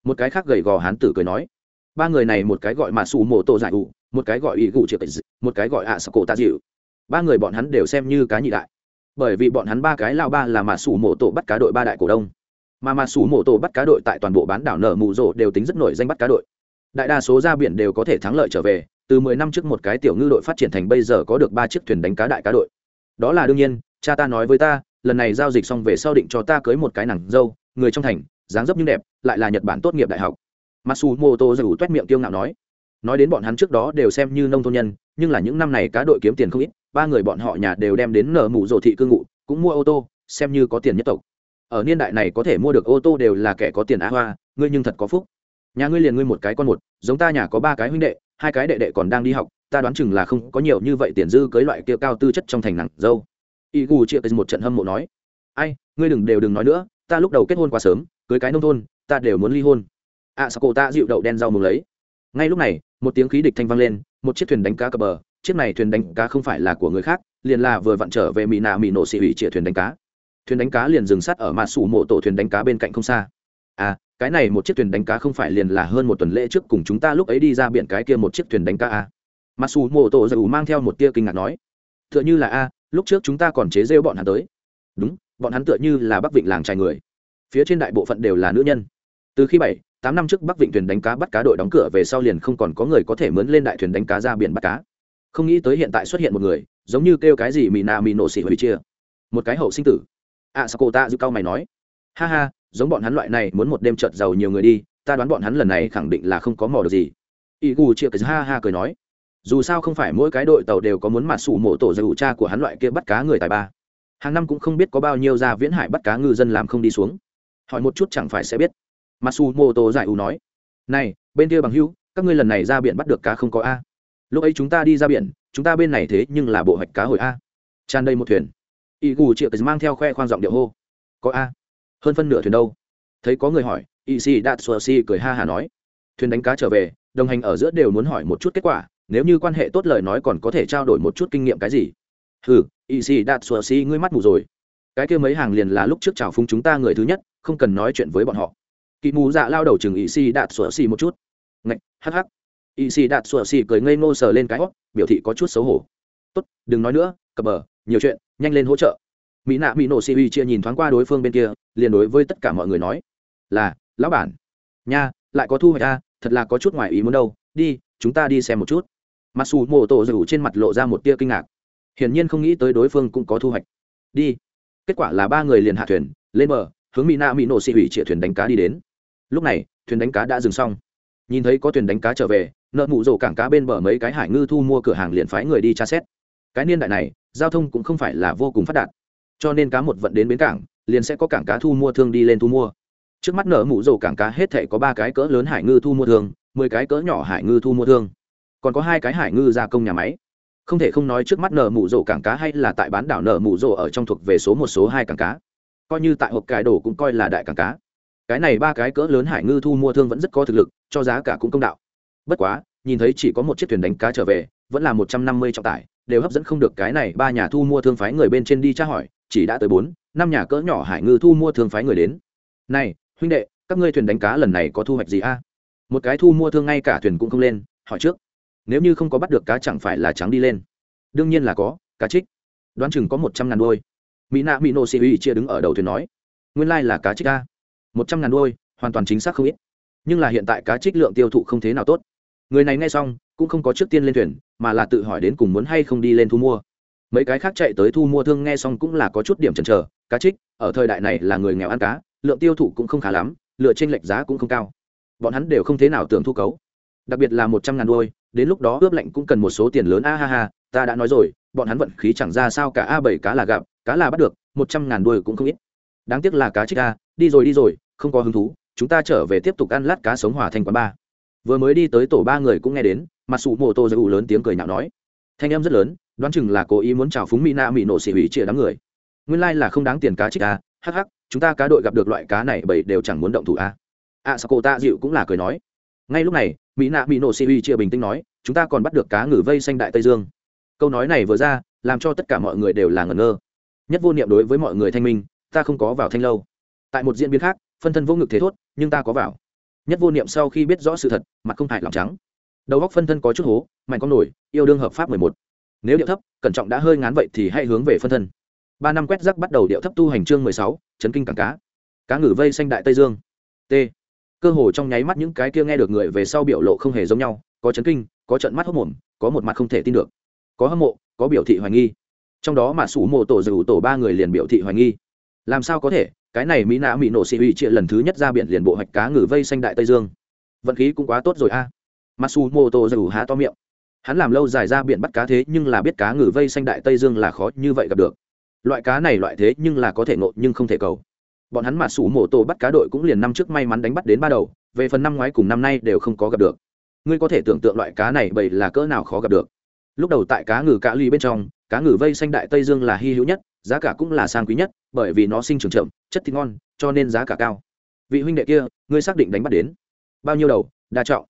Một cái khác gầy gò hán tử cười nói. Ba người này một cái gọi mà xù mổ tổ giải ụ một cái gọi ý gụ triệu một cái gọi ạ à cổ tạ dịu. Ba người bọn hắn đều xem như cá nhị đại. Bởi vì bọn hắn ba cái lao ba là mà sủ mổ tổ bắt cá đội ba đại cổ đông. Mà mà sủ mổ tổ bắt cá đội tại toàn bộ bán đảo nở mù rộ đều tính rất nổi danh bắt cá đội. Đại đa số ra biển đều có thể thắng lợi trở về, từ mười năm trước một cái tiểu ngư đội phát triển thành bây giờ có được ba chiếc thuyền đánh cá đại cá đội. Đó là đương nhiên, cha ta nói với ta, lần này giao dịch xong về sau định cho ta cưới một cái nàng dâu, người trong thành, dáng dấp nhưng đẹp, lại là nhật bản tốt nghiệp đại học. Masu u é t miệng tiêu ngạo nói nói đến bọn hắn trước đó đều xem như nông thôn nhân, nhưng là những năm này cá đội kiếm tiền không ít, ba người bọn họ nhà đều đem đến nở mù rộ thị cư ngụ, cũng mua ô tô, xem như có tiền nhất tộc. Ở niên đại này có thể mua được ô tô đều là kẻ có tiền á hoa, ngươi nhưng thật có phúc. Nhà ngươi liền ngươi một cái con một, giống ta nhà có ba cái huynh đệ, hai cái đệ đệ còn đang đi học, ta đoán chừng là không có nhiều như vậy tiền dư cưới loại kia cao tư chất trong thành nặng dâu. Y gu chia một trận hâm mộ nói, ai, ngươi đừng đều đừng nói nữa, ta lúc đầu kết hôn quá sớm, cưới cái nông thôn, ta đều muốn ly hôn. À sao cô ta dịu đậu đen rau mừng lấy ngay lúc này, một tiếng khí địch thanh vang lên, một chiếc thuyền đánh cá cập bờ. Chiếc này thuyền đánh cá không phải là của người khác, liền là vừa vặn trở về mỹ nạ mỹ nổ xị hủy chĩa thuyền đánh cá. Thuyền đánh cá liền dừng sát ở mặt sủ mộ tổ thuyền đánh cá bên cạnh không xa. À cái này một chiếc thuyền đánh cá không phải liền là hơn một tuần lễ trước cùng chúng ta lúc ấy đi ra biển cái kia một chiếc thuyền đánh cá à. mặt sủ mộ tổ dù mang theo một tia kinh ngạc nói t h ư ợ n h ư là a, lúc trước chúng ta còn chế rêu bọn hắn tới. Đúng, bọn hắn tựa như là bắc vịnh làng trai người. Phía trên đại bộ phận đều là nữ nhân. Từ khi bảy tám năm trước bắc vịnh thuyền đánh cá bắt cá đội đóng cửa về sau liền không còn có người có thể mướn lên đại thuyền đánh cá ra biển bắt cá. Không nghĩ tới hiện tại xuất hiện một người, giống như kêu cái gì mì nà mì nổ xỉ hủy chia. Một cái hậu sinh tử. À sao cô ta giữ cao mày nói. Ha ha, giống bọn hắn loại này muốn một đêm trợt giàu nhiều người đi, ta đoán bọn hắn lần này khẳng định là không có mò được gì. Y gu chia cái ha ha cười nói. Dù sao không phải mỗi cái đội tàu đều có muốn mặt sủ mộ tổ dầu cha của hắn loại kia bắt cá người tài ba. Hàng năm cũng không biết có bao nhiêu ra viễn hải bắt cá ngư dân làm không đi xuống. Hỏi một chút chẳng phải sẽ biết mặt giải u nói này bên kia bằng hữu, các ngươi lần này ra biển bắt được cá không có a. Lúc ấy chúng ta đi ra biển chúng ta bên này thế nhưng là bộ hoạch cá hồi a. Tràn đầy một thuyền. Igu Triệu triệu mang theo khoe khoang giọng điệu hô có a. Hơn phân nửa thuyền đâu? Thấy có người hỏi Isi Datsuoshi đạt cười ha hà nói thuyền đánh cá trở về đồng hành ở giữa đều muốn hỏi một chút kết quả nếu như quan hệ tốt lời nói còn có thể trao đổi một chút kinh nghiệm cái gì? Ừ Isi Datsuoshi đạt ngươi mắt mù rồi. Cái kia mấy hàng liền là lúc trước chào phúng chúng ta người thứ nhất không cần nói chuyện với bọn họ kỵ mù dạ lao đầu chừng y xì đạt sửa si một chút. Ngạch, hắc hắc. Y xì đạt sửa si cười ngây ngô sờ lên cái hót, biểu thị có chút xấu hổ. Tốt, đừng nói nữa, cập bờ, nhiều chuyện, nhanh lên hỗ trợ. Mỹ nạ mỹ nổ xì uy chia nhìn thoáng qua đối phương bên kia, liền đối với tất cả mọi người nói, là, lão bản. Nha, lại có thu hoạch ta thật là có chút ngoài ý muốn đâu. Đi, chúng ta đi xem một chút. Mặc dù mổ tổ rủ trên mặt lộ ra một tia kinh ngạc. Hiển nhiên không nghĩ tới đối phương cũng có thu hoạch. Đi. Kết quả là ba người liền hạ thuyền, lên bờ, hướng mỹ nạ mỹ nổ xì hủy trịa thuyền đánh cá đi đến lúc này, thuyền đánh cá đã dừng xong. Nhìn thấy có thuyền đánh cá trở về, nợ mụ rổ cảng cá bên bờ mấy cái hải ngư thu mua cửa hàng liền phái người đi tra xét. Cái niên đại này, giao thông cũng không phải là vô cùng phát đạt. Cho nên cá một vận đến bến cảng, liền sẽ có cảng cá thu mua thương đi lên thu mua. Trước mắt nợ mụ rổ cảng cá hết thể có ba cái cỡ lớn hải ngư thu mua thương, mười cái cỡ nhỏ hải ngư thu mua thương. Còn có hai cái hải ngư gia công nhà máy. Không thể không nói trước mắt nợ mụ rổ cảng cá hay là tại bán đảo nợ mụ rổ ở trong thuộc về số một, số hai cảng cá. Coi như tại hộp cải đồ cũng coi là đại cảng cá cái này ba cái cỡ lớn hải ngư thu mua thương vẫn rất có thực lực, cho giá cả cũng công đạo. Bất quá, nhìn thấy chỉ có một chiếc thuyền đánh cá trở về, vẫn là một trăm năm mươi trọng tải, đều hấp dẫn không được cái này ba nhà thu mua thương phái người bên trên đi tra hỏi, chỉ đã tới bốn, năm nhà cỡ nhỏ hải ngư thu mua thương phái người đến. Này, huynh đệ, các ngươi thuyền đánh cá lần này có thu hoạch gì a? Một cái thu mua thương ngay cả thuyền cũng không lên, hỏi trước. Nếu như không có bắt được cá chẳng phải là trắng đi lên. Đương nhiên là có, cá trích. Đoán chừng có một trăm ngàn đôi mỹ nạ mỹ nô sĩ uy chia đứng ở đầu thuyền nói. Nguyên lai là cá trích a một trăm ngàn đôi, hoàn toàn chính xác không ít. Nhưng là hiện tại cá trích lượng tiêu thụ không thế nào tốt. Người này nghe xong, cũng không có trước tiên lên thuyền, mà là tự hỏi đến cùng muốn hay không đi lên thu mua. Mấy cái khác chạy tới thu mua thương nghe xong cũng là có chút điểm chần chờ, cá trích, ở thời đại này là người nghèo ăn cá, lượng tiêu thụ cũng không khá lắm, lựa trên lệch giá cũng không cao. Bọn hắn đều không thế nào tưởng thu cấu. Đặc biệt là một trăm ngàn đôi, đến lúc đó ướp lạnh cũng cần một số tiền lớn, a ha ha, ta đã nói rồi, bọn hắn vận khí chẳng ra sao, cả a bảy cá là gặp, cá là bắt được, một trăm ngàn đôi cũng không ít đáng tiếc là cá trích a, đi rồi đi rồi, không có hứng thú, chúng ta trở về tiếp tục ăn lát cá sống hòa thành quán ba. Vừa mới đi tới tổ ba người cũng nghe đến mặt sụ mô tô giữ lớn tiếng cười nhạo nói. Thanh em rất lớn, đoán chừng là cố ý muốn chào phúng mỹ na mỹ nổ xỉ hủy chia đám người. Nguyên lai、like、là không đáng tiền cá trích a, hắc hắc, chúng ta cá đội gặp được loại cá này bảy đều chẳng muốn động thủ a. A sao cô ta dịu cũng là cười nói. Ngay lúc này mỹ nạ mỹ nổ xỉ hủy chia bình tĩnh nói, chúng ta còn bắt được cá ngừ vây xanh đại tây dương. Câu nói này vừa ra, làm cho tất cả mọi người đều là ngẩn ngơ. Nhất vô niệm đối với mọi người thanh minh ta không có vào thanh lâu. Tại một diễn biến khác, phân thân vô ngực thế thốt, nhưng ta có vào. Nhất vô niệm sau khi biết rõ sự thật, mặt không hại lòng trắng. Đầu góc phân thân có chút hố, mạnh con nổi, yêu đương hợp pháp mười một. Nếu điệu thấp, cẩn trọng đã hơi ngán vậy thì hãy hướng về phân thân. Ba năm quét rắc bắt đầu điệu thấp tu hành chương mười sáu, chấn kinh cảng cá. Cá ngử vây xanh đại tây dương. T. Cơ hồ trong nháy mắt những cái kia nghe được người về sau biểu lộ không hề giống nhau, có chấn kinh, có trận mắt hốc mồm, có một mặt không thể tin được. Có hâm mộ, có biểu thị hoài nghi. Trong đó mà sủ mộ tổ dù tổ ba người liền biểu thị hoài nghi làm sao có thể? Cái này mỹ nạ mỹ nổ xị ủy chia lần thứ nhất ra biển liền bộ hoạch cá ngừ vây xanh đại tây dương. Vận khí cũng quá tốt rồi a. Masu mô tô dù há to miệng. Hắn làm lâu dài ra biển bắt cá thế nhưng là biết cá ngừ vây xanh đại tây dương là khó như vậy gặp được. Loại cá này loại thế nhưng là có thể ngộ nhưng không thể cầu. Bọn hắn mà sủ mổ tổ bắt cá đội cũng liền năm trước may mắn đánh bắt đến ba đầu, về phần năm ngoái cùng năm nay đều không có gặp được. Ngươi có thể tưởng tượng loại cá này bầy là cỡ nào khó gặp được. Lúc đầu tại cá ngừ cá ly bên trong, cá ngừ vây xanh đại tây dương là hy hữu nhất, giá cả cũng là sang quý nhất bởi vì nó sinh trưởng chậm, chất thịt ngon, cho nên giá cả cao. Vị huynh đệ kia, ngươi xác định đánh bắt đến. Bao nhiêu đầu, đa trọng.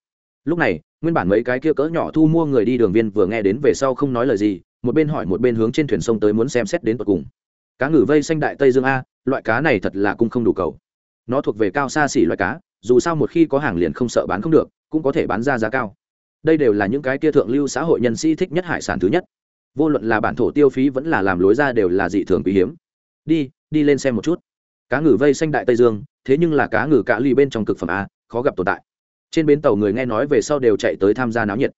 Lúc này, nguyên bản mấy cái kia cỡ nhỏ thu mua người đi đường viên vừa nghe đến về sau không nói lời gì, một bên hỏi một bên hướng trên thuyền sông tới muốn xem xét đến tận cùng. Cá ngừ vây xanh đại tây dương a, loại cá này thật là cung không đủ cầu. Nó thuộc về cao xa xỉ loại cá, dù sao một khi có hàng liền không sợ bán không được, cũng có thể bán ra giá cao. Đây đều là những cái kia thượng lưu xã hội nhân sĩ thích nhất hải sản thứ nhất. Vô luận là bản thổ tiêu phí vẫn là làm lối ra đều là dị thường quý hiếm đi đi lên xem một chút. Cá ngừ vây xanh đại tây dương, thế nhưng là cá ngừ cạ ly bên trong cực phẩm a, khó gặp tồn tại. Trên bến tàu người nghe nói về sau đều chạy tới tham gia náo nhiệt.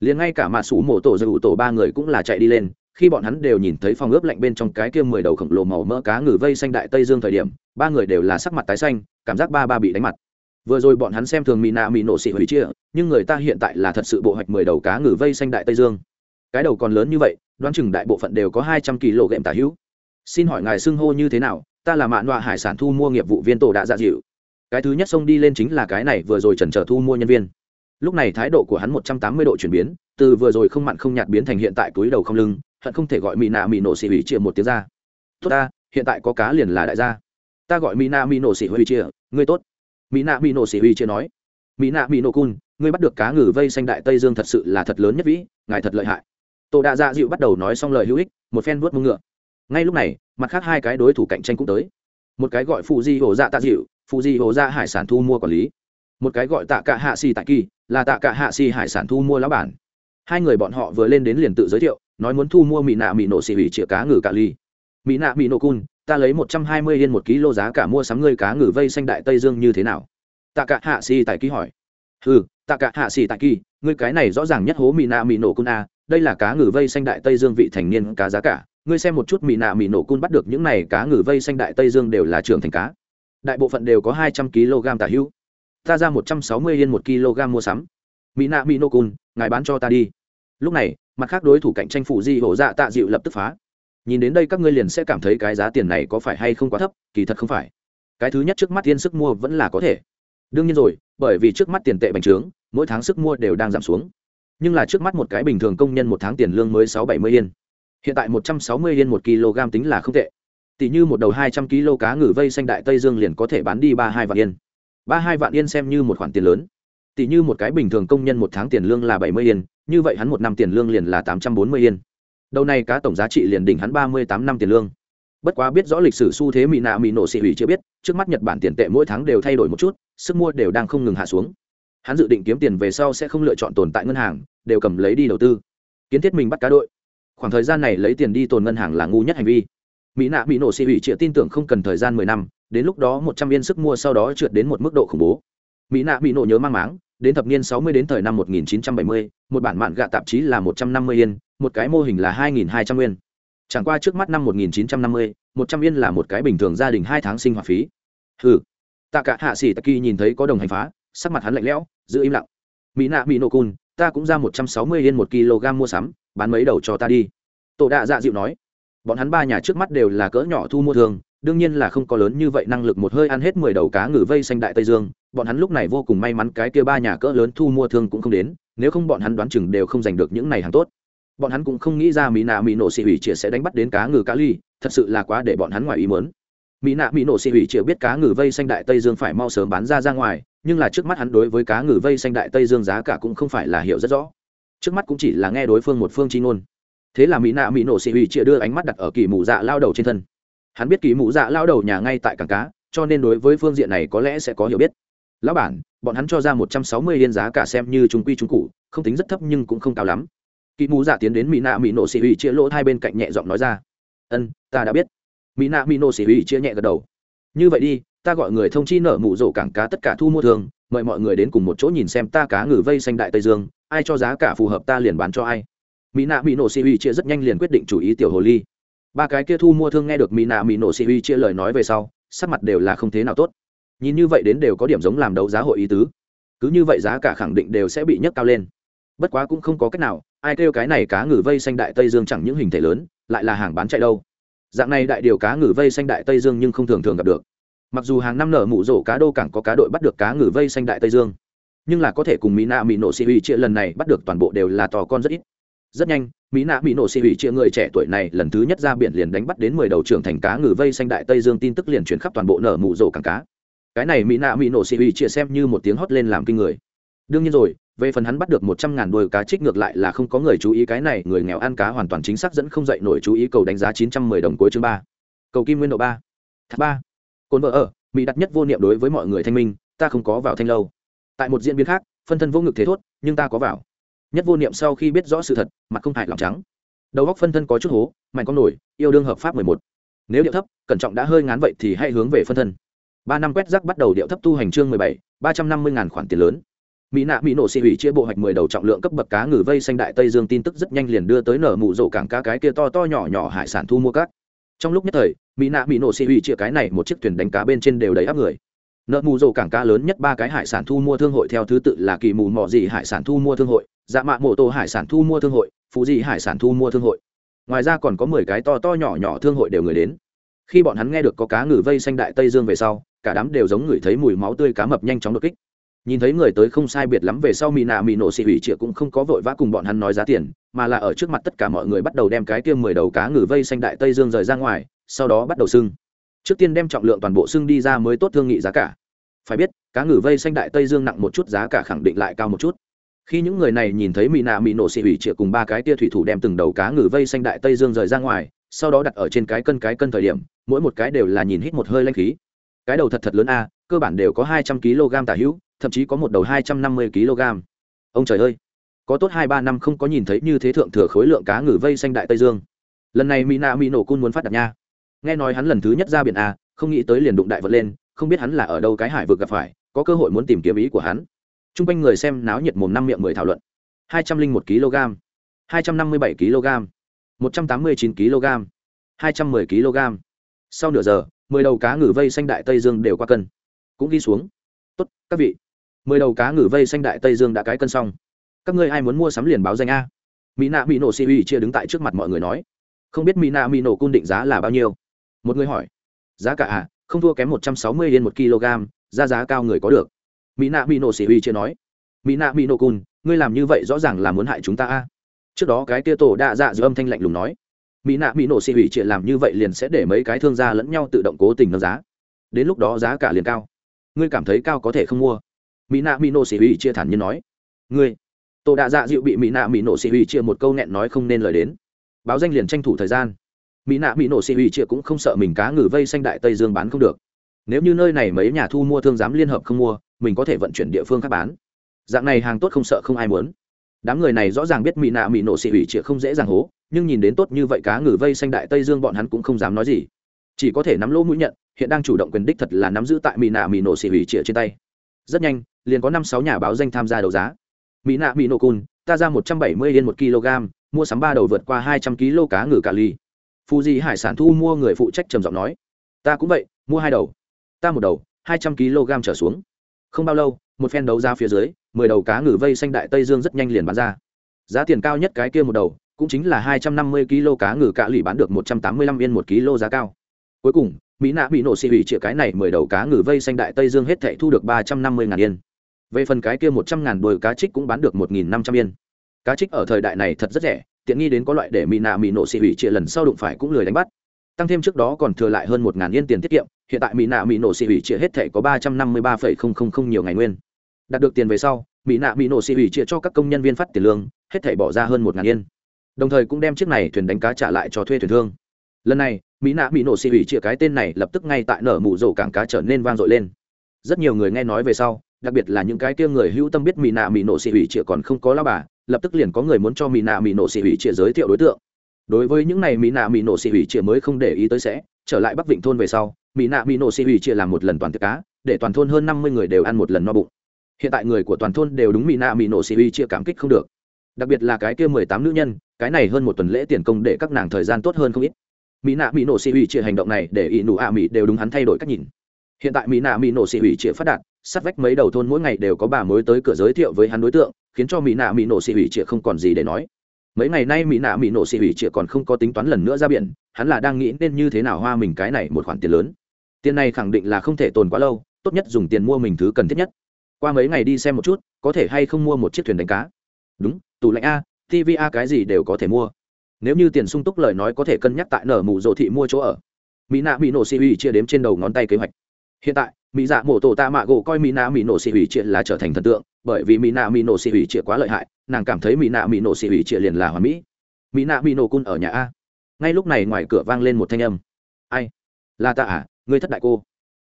Liền ngay cả mạ sủ mổ tổ dầu tổ ba người cũng là chạy đi lên, khi bọn hắn đều nhìn thấy phòng ướp lạnh bên trong cái kia mười đầu khổng lồ màu mỡ cá ngừ vây xanh đại tây dương thời điểm, ba người đều là sắc mặt tái xanh, cảm giác ba ba bị đánh mặt. Vừa rồi bọn hắn xem thường mỹ nạ mỹ nổ xị hủy chia, nhưng người ta hiện tại là thật sự bộ hoạch mười đầu cá ngừ vây xanh đại tây dương. Cái đầu còn lớn như vậy, đoán chừng đại bộ phận đều có hai trăm kg ghệm tả hữu xin hỏi ngài xưng hô như thế nào? Ta là mạn đọa hải sản thu mua nghiệp vụ viên tổ đã dạ dịu. Cái thứ nhất xông đi lên chính là cái này vừa rồi trần trở thu mua nhân viên. Lúc này thái độ của hắn một trăm tám mươi độ chuyển biến, từ vừa rồi không mặn không nhạt biến thành hiện tại túi đầu không lưng, hận không thể gọi mỹ nạ mỹ nổ xỉ hủy chia một tiếng ra. Tốt ta, hiện tại có cá liền là đại gia. Ta gọi mỹ nạ mỹ nổ xỉ hủy chia ngươi tốt. Mỹ nạ mỹ nổ xỉ huy chia nói. Mỹ nạ mỹ nổ cun, ngươi bắt được cá ngừ vây xanh đại tây dương thật sự là thật lớn nhất vĩ, ngài thật lợi hại. Tổ đạ dạ dịu bắt đầu nói xong lời hữu ích, một phen vuốt mông ngựa ngay lúc này, mặt khác hai cái đối thủ cạnh tranh cũng tới. Một cái gọi phụ di hồ dạ tạ dịu phụ di hồ dạ hải sản thu mua quản lý. Một cái gọi tạ cả hạ xì tại kỳ, là tạ cả hạ xì hải sản thu mua lão bản. Hai người bọn họ vừa lên đến liền tự giới thiệu, nói muốn thu mua mỹ nạ mỹ nổ xì hủy chĩa cá ngừ cà ly. Mỹ nạ mỹ nổ cun, ta lấy một trăm hai mươi yên một ký lô giá cả mua sắm ngươi cá ngừ vây xanh đại tây dương như thế nào? Tạ cả hạ xì tại kỳ hỏi. Ừ tạ cả hạ xì tại kỳ, ngươi cái này rõ ràng nhất hố mỹ nạ mỹ nổ cun a đây là cá ngừ vây xanh đại tây dương vị thành niên cá giá cả ngươi xem một chút mỹ nạ mỹ nổ cun bắt được những này cá ngừ vây xanh đại tây dương đều là trưởng thành cá. Đại bộ phận đều có hai trăm kg tả hữu. Ta ra một trăm sáu mươi yên một kg mua sắm. Mỹ nạ mỹ nổ cun, ngài bán cho ta đi. Lúc này, mặt khác đối thủ cạnh tranh phụ di hổ dạ tạ dịu lập tức phá. Nhìn đến đây các ngươi liền sẽ cảm thấy cái giá tiền này có phải hay không quá thấp, kỳ thật không phải. Cái thứ nhất trước mắt tiên sức mua vẫn là có thể. Đương nhiên rồi, bởi vì trước mắt tiền tệ bành trướng, mỗi tháng sức mua đều đang giảm xuống. Nhưng là trước mắt một cái bình thường công nhân một tháng tiền lương mới sáu bảy mươi yên hiện tại một trăm sáu mươi yên một kg tính là không tệ. Tỷ như một đầu hai trăm kg cá ngừ vây xanh đại tây dương liền có thể bán đi ba hai vạn yên. ba hai vạn yên xem như một khoản tiền lớn. Tỷ như một cái bình thường công nhân một tháng tiền lương là bảy mươi yên, như vậy hắn một năm tiền lương liền là tám trăm bốn mươi yên. Đầu này cá tổng giá trị liền đỉnh hắn ba mươi tám năm tiền lương. Bất quá biết rõ lịch sử xu thế mỹ nạ mỹ nổ xị hủy chưa biết, trước mắt nhật bản tiền tệ mỗi tháng đều thay đổi một chút, sức mua đều đang không ngừng hạ xuống. Hắn dự định kiếm tiền về sau sẽ không lựa chọn tồn tại ngân hàng, đều cầm lấy đi đầu tư. Kiến thiết mình bắt cá đội khoảng thời gian này lấy tiền đi tồn ngân hàng là ngu nhất hành vi. Mỹ nạ bị nổ xị hủy triệt tin tưởng không cần thời gian mười năm, đến lúc đó một trăm yên sức mua sau đó trượt đến một mức độ khủng bố. Mỹ nạ bị nổ nhớ mang máng, đến thập niên sáu mươi đến thời năm một nghìn chín trăm bảy mươi, một bản mạn gạ tạp chí là một trăm năm mươi yên, một cái mô hình là hai nghìn hai trăm nguyên chẳng qua trước mắt năm một nghìn chín trăm năm mươi, một trăm yên là một cái bình thường gia đình hai tháng sinh hoạt phí. Hừ. Tạ cả hạ sĩ tạ kỳ nhìn thấy có đồng hành phá, sắc mặt hắn lạnh lẽo, giữ im lặng. Mỹ nạ bị nổ cun ta cũng ra một trăm sáu mươi yên một kg mua sắm bán mấy đầu cho ta đi. Tổ đạ dạ dịu nói. Bọn hắn ba nhà trước mắt đều là cỡ nhỏ thu mua thường, đương nhiên là không có lớn như vậy năng lực một hơi ăn hết mười đầu cá ngừ vây xanh đại tây dương. Bọn hắn lúc này vô cùng may mắn cái kia ba nhà cỡ lớn thu mua thương cũng không đến, nếu không bọn hắn đoán chừng đều không giành được những này hàng tốt. Bọn hắn cũng không nghĩ ra mỹ nạ mỹ nổ xị hủy chĩa sẽ đánh bắt đến cá ngừ cá ly, thật sự là quá để bọn hắn ngoài ý mớn mỹ nạ mỹ nổ xị hủy chĩa biết cá ngừ vây xanh đại tây dương phải mau sớm bán ra ra ngoài, nhưng là trước mắt hắn đối với cá ngừ vây xanh đại tây dương giá cả cũng không phải là hiểu rất rõ trước mắt cũng chỉ là nghe đối phương một phương chi ngôn. Thế là mỹ nạ mỹ nổ xị hủy chia đưa ánh mắt đặt ở kỳ mù dạ lao đầu trên thân. Hắn biết kỳ mù dạ lao đầu nhà ngay tại cảng cá, cho nên đối với phương diện này có lẽ sẽ có hiểu biết. Lão bản, bọn hắn cho ra một trăm sáu mươi yên giá cả xem như chúng quy chúng cụ không tính rất thấp nhưng cũng không cao lắm. Kỳ mù dạ tiến đến mỹ nạ mỹ nổ xị hủy chia lỗ hai bên cạnh nhẹ giọng nói ra. Ân, ta đã biết. Mỹ nạ mỹ nổ xị hủy chia nhẹ gật đầu. Như vậy đi, ta gọi người thông chi nợ mụ rổ cảng cá tất cả thu mua thường mời mọi người đến cùng một chỗ nhìn xem ta cá ngừ vây xanh đại tây dương, ai cho giá cả phù hợp ta liền bán cho ai. Mỹ nạ mỹ nổ xị hủy chia rất nhanh liền quyết định chủ ý tiểu hồ ly. Ba cái kia thu mua thương nghe được mỹ nạ mỹ nổ xị hủy chia lời nói về sau, sắc mặt đều là không thế nào tốt. Nhìn như vậy đến đều có điểm giống làm đấu giá hội ý tứ. Cứ như vậy giá cả khẳng định đều sẽ bị nhấc cao lên. Bất quá cũng không có cách nào, ai kêu cái này cá ngừ vây xanh đại tây dương chẳng những hình thể lớn, lại là hàng bán chạy đâu. Dạng này đại điều cá ngừ vây xanh đại tây dương nhưng không thường thường gặp được mặc dù hàng năm nở mụ rổ cá đô cảng có cá đội bắt được cá ngừ vây xanh đại tây dương, nhưng là có thể cùng mỹ nạ mỹ nổ xị hủy chia lần này bắt được toàn bộ đều là tò con rất ít. Rất nhanh, mỹ nạ mỹ nổ xị hủy chia người trẻ tuổi này lần thứ nhất ra biển liền đánh bắt đến mười đầu trưởng thành cá ngừ vây xanh đại tây dương tin tức liền chuyển khắp toàn bộ nở mụ rổ cảng cá. Cái này mỹ nạ mỹ nổ xị hủy chia xem như một tiếng hót lên làm kinh người. Đương nhiên rồi, về phần hắn bắt được một trăm ngàn đôi cá trích ngược lại là không có người chú ý cái này, người nghèo ăn cá hoàn toàn chính xác dẫn không dậy nổi chú ý cầu đánh giá chín trăm mười đồng cuối chương ba. Cầu kim nguyên độ ba. Ba cồn vợ ở, mỹ đặt nhất vô niệm đối với mọi người thanh minh, ta không có vào thanh lâu. Tại một diễn biến khác, phân thân vô ngực thế thốt, nhưng ta có vào. Nhất vô niệm sau khi biết rõ sự thật, mặt không hại lòng trắng. Đầu góc phân thân có chút hố, mạnh con nổi, yêu đương hợp pháp mười một. Nếu điệu thấp, cẩn trọng đã hơi ngán vậy thì hãy hướng về phân thân. Ba năm quét rác bắt đầu điệu thấp tu hành chương mười bảy, ba trăm năm mươi ngàn khoản tiền lớn. Mỹ nạ, mỹ nổ xị hủy chia bộ hoạch mười đầu trọng lượng cấp bậc cá ngừ vây xanh đại tây dương tin tức rất nhanh liền đưa tới nở mụ rổ cảng cá cái kia to to nhỏ nhỏ hải sản thu mua cát trong lúc nhất thời, mỹ nạ mỹ nổ xì hủy chia cái này một chiếc thuyền đánh cá bên trên đều đầy áp người. Nợ mù rổ cảng cá lớn nhất ba cái hải sản thu mua thương hội theo thứ tự là kỳ mù mò dị hải sản thu mua thương hội dạ mạ mộ tổ hải sản thu mua thương hội phụ dị hải sản thu mua thương hội. Ngoài ra còn có mười cái to to nhỏ nhỏ thương hội đều người đến. Khi bọn hắn nghe được có cá ngừ vây xanh đại tây dương về sau, cả đám đều giống người thấy mùi máu tươi cá mập nhanh chóng đột kích nhìn thấy người tới không sai biệt lắm về sau mỹ nạ mỹ nổ xị hủy triệu cũng không có vội vã cùng bọn hắn nói giá tiền, mà là ở trước mặt tất cả mọi người bắt đầu đem cái kia mười đầu cá ngừ vây xanh đại tây dương rời ra ngoài, sau đó bắt đầu sưng. Trước tiên đem trọng lượng toàn bộ sưng đi ra mới tốt thương nghị giá cả. Phải biết, cá ngừ vây xanh đại tây dương nặng một chút giá cả khẳng định lại cao một chút. Khi những người này nhìn thấy mỹ nạ mỹ nổ xị hủy chĩa cùng ba cái tia thủy thủ đem từng đầu cá ngừ vây xanh đại tây dương rời ra ngoài, sau đó đặt ở trên cái cân cái cân thời điểm, mỗi một cái đều là nhìn hít một hơi lanh khí. Cái đầu thật thật lớn a, cơ bản đều có hai trăm kg tả hữu thậm chí có một đầu hai trăm năm mươi kg. Ông trời ơi! Có tốt hai ba năm không có nhìn thấy như thế thượng thừa khối lượng cá ngừ vây xanh đại tây dương. Lần này mỹ nạ mỹ nổ cun muốn phát đạt nha. Nghe nói hắn lần thứ nhất ra biển a, không nghĩ tới liền đụng đại vật lên, không biết hắn là ở đâu cái hải vực gặp phải, có cơ hội muốn tìm kiếm ý của hắn. T r u n g quanh người xem náo nhiệt mồm năm miệng mười thảo luận. hai trăm linh một kg, hai trăm năm mươi bảy kg, một trăm tám mươi chín kg, hai trăm mười kg. Sau nửa giờ, mười đầu cá ngừ vây xanh đại tây dương đều qua cân. Cũng ghi xuống. Tốt, các vị mười đầu cá ngừ vây xanh đại tây dương đã cái cân xong. Các ngươi ai muốn mua sắm liền báo danh a. Mỹ nạ mỹ nổ si uy chia đứng tại trước mặt mọi người nói. Không biết mỹ nạ mỹ nổ cung định giá là bao nhiêu? Một người hỏi. Giá cả à không thua kém một trăm sáu mươi yên một kg ra giá cao người có được. Mỹ nạ mỹ nổ si huy chưa nói. Mỹ nạ mỹ nổ cung, ngươi làm như vậy rõ ràng là muốn hại chúng ta a. Trước đó cái tia tổ đa dạ giữa âm thanh lạnh lùng nói. Mỹ nạ mỹ nổ xỉ huy chia làm như vậy liền sẽ để mấy cái thương gia lẫn nhau tự động cố tình nâng giá. Đến lúc đó giá cả liền cao. Ngươi cảm thấy cao có thể không mua mỹ nạ mỹ nổ xì huy chia thản nhiên nói, ngươi, tổ đạ dạ dịu bị mỹ nạ mỹ nổ xì huy chia một câu nẹn nói không nên lời đến. Báo danh liền tranh thủ thời gian. Mỹ nạ mỹ nổ xì huy chia cũng không sợ mình cá ngừ vây xanh đại tây dương bán không được. Nếu như nơi này mấy nhà thu mua thương giám liên hợp không mua, mình có thể vận chuyển địa phương khác bán. Dạng này hàng tốt không sợ không ai muốn. Đám người này rõ ràng biết mỹ nạ mỹ nổ xị hủy chĩa không dễ dàng hố, nhưng nhìn đến tốt như vậy cá ngừ vây xanh đại tây dương bọn hắn cũng không dám nói gì. Chỉ có thể nắm lỗ mũi nhận, hiện đang chủ động quyền đích thật là nắm giữ tại mỹ nạ mỹ nổ xị hủy chĩa trên tay rất nhanh, liền có năm sáu nhà báo danh tham gia đấu giá. Mỹ nạ mỹ nô cun ta ra một trăm bảy mươi yên một kg, mua sắm ba đầu vượt qua hai trăm kg cá ngừ cả ly. Phù di hải sản thu mua người phụ trách trầm giọng nói, ta cũng vậy, mua hai đầu. Ta một đầu, hai trăm kg trở xuống. Không bao lâu, một phen đấu ra phía dưới, mười đầu cá ngừ vây xanh đại tây dương rất nhanh liền bán ra. Giá tiền cao nhất cái kia một đầu, cũng chính là hai trăm năm mươi kg cá ngừ cạ lì bán được một trăm tám mươi lăm yên một kg giá cao. Cuối cùng mỹ nạ bị nổ xị hủy chĩa cái này mười đầu cá ngừ vây xanh đại tây dương hết thệ thu được ba trăm năm mươi ngàn yên. Về phần cái kia một trăm ngàn đồi cá trích cũng bán được một nghìn năm trăm yên. Cá trích ở thời đại này thật rất rẻ, tiện nghi đến có loại để mỹ nạ mỹ nổ xị hủy chĩa lần sau đụng phải cũng lười đánh bắt. Tăng thêm trước đó còn thừa lại hơn một ngàn yên tiền tiết kiệm, hiện tại mỹ nạ mỹ nổ xị hủy chia hết thệ có ba trăm năm mươi ba phẩy không không không nhiều ngày nguyên. Đạt được tiền về sau, mỹ nạ mỹ nổ xị hủy chia cho các công nhân viên phát tiền lương, hết thệ bỏ ra hơn một ngàn yên. Đồng thời cũng đem chiếc này thuyền đánh cá trả lại cho thuê thuyền thương lần này, mỹ nạ mỹ nổ xị hủy chia cái tên này lập tức ngay tại nở mụ rổ cảng cá trở nên vang dội lên. Rất nhiều người nghe nói về sau, đặc biệt là những cái kia người hữu tâm biết mỹ nạ mỹ nổ xị hủy chia còn không có lao bà, lập tức liền có người muốn cho mỹ nạ mỹ nổ xị hủy chia giới thiệu đối tượng. Đối với những này mỹ nạ mỹ nổ xị hủy chia mới không để ý tới sẽ, trở lại bắc vịnh thôn về sau, mỹ nạ mỹ nổ xị hủy chia làm một lần toàn tiệc cá, để toàn thôn hơn năm mươi người đều ăn một lần no bụng. Hiện tại người của toàn thôn đều đúng mỹ nạ mỹ nổ xị hủy chia cảm kích không được. Đặc biệt là cái kia mười tám nữ nhân, cái này hơn một tuần lễ tiền công để các nàng thời gian tốt hơn không ít mỹ nạ mỹ nổ xị hủy chia hành động này để ỷ nụ ạ mỹ đều đúng hắn thay đổi cách nhìn. Hiện tại mỹ nạ mỹ nổ xị hủy chia phát đạt, sát vách mấy đầu thôn mỗi ngày đều có bà mối tới cửa giới thiệu với hắn đối tượng, khiến cho mỹ nạ mỹ nổ xị hủy chia không còn gì để nói. Mấy ngày nay mỹ nạ mỹ nổ xị hủy chia còn không có tính toán lần nữa ra biển, hắn là đang nghĩ nên như thế nào hoa mình cái này một khoản tiền lớn. Tiền này khẳng định là không thể tồn quá lâu, tốt nhất dùng tiền mua mình thứ cần thiết nhất. Qua mấy ngày đi xem một chút, có thể hay không mua một chiếc thuyền đánh cá. Đúng, tủ lạnh a tv a cái gì đều có thể mua nếu như tiền sung túc lời nói có thể cân nhắc tại nở mù dỗ thị mua chỗ ở, mỹ nạ mỹ nổ xị hủy chia đếm trên đầu ngón tay kế hoạch. Hiện tại, mỹ dạ mổ tổ tạ mạ gỗ coi mỹ nạ mỹ nổ xị hủy chia là trở thành thần tượng, bởi vì mỹ nạ mỹ nổ xị hủy chia quá lợi hại, nàng cảm thấy mỹ nạ mỹ nổ xị hủy chia liền là hoàn mỹ. Mỹ nạ mỹ nổ cun ở nhà a. Ngay lúc này ngoài cửa vang lên một thanh âm. Ai? Là ta à? Ngươi thất đại cô.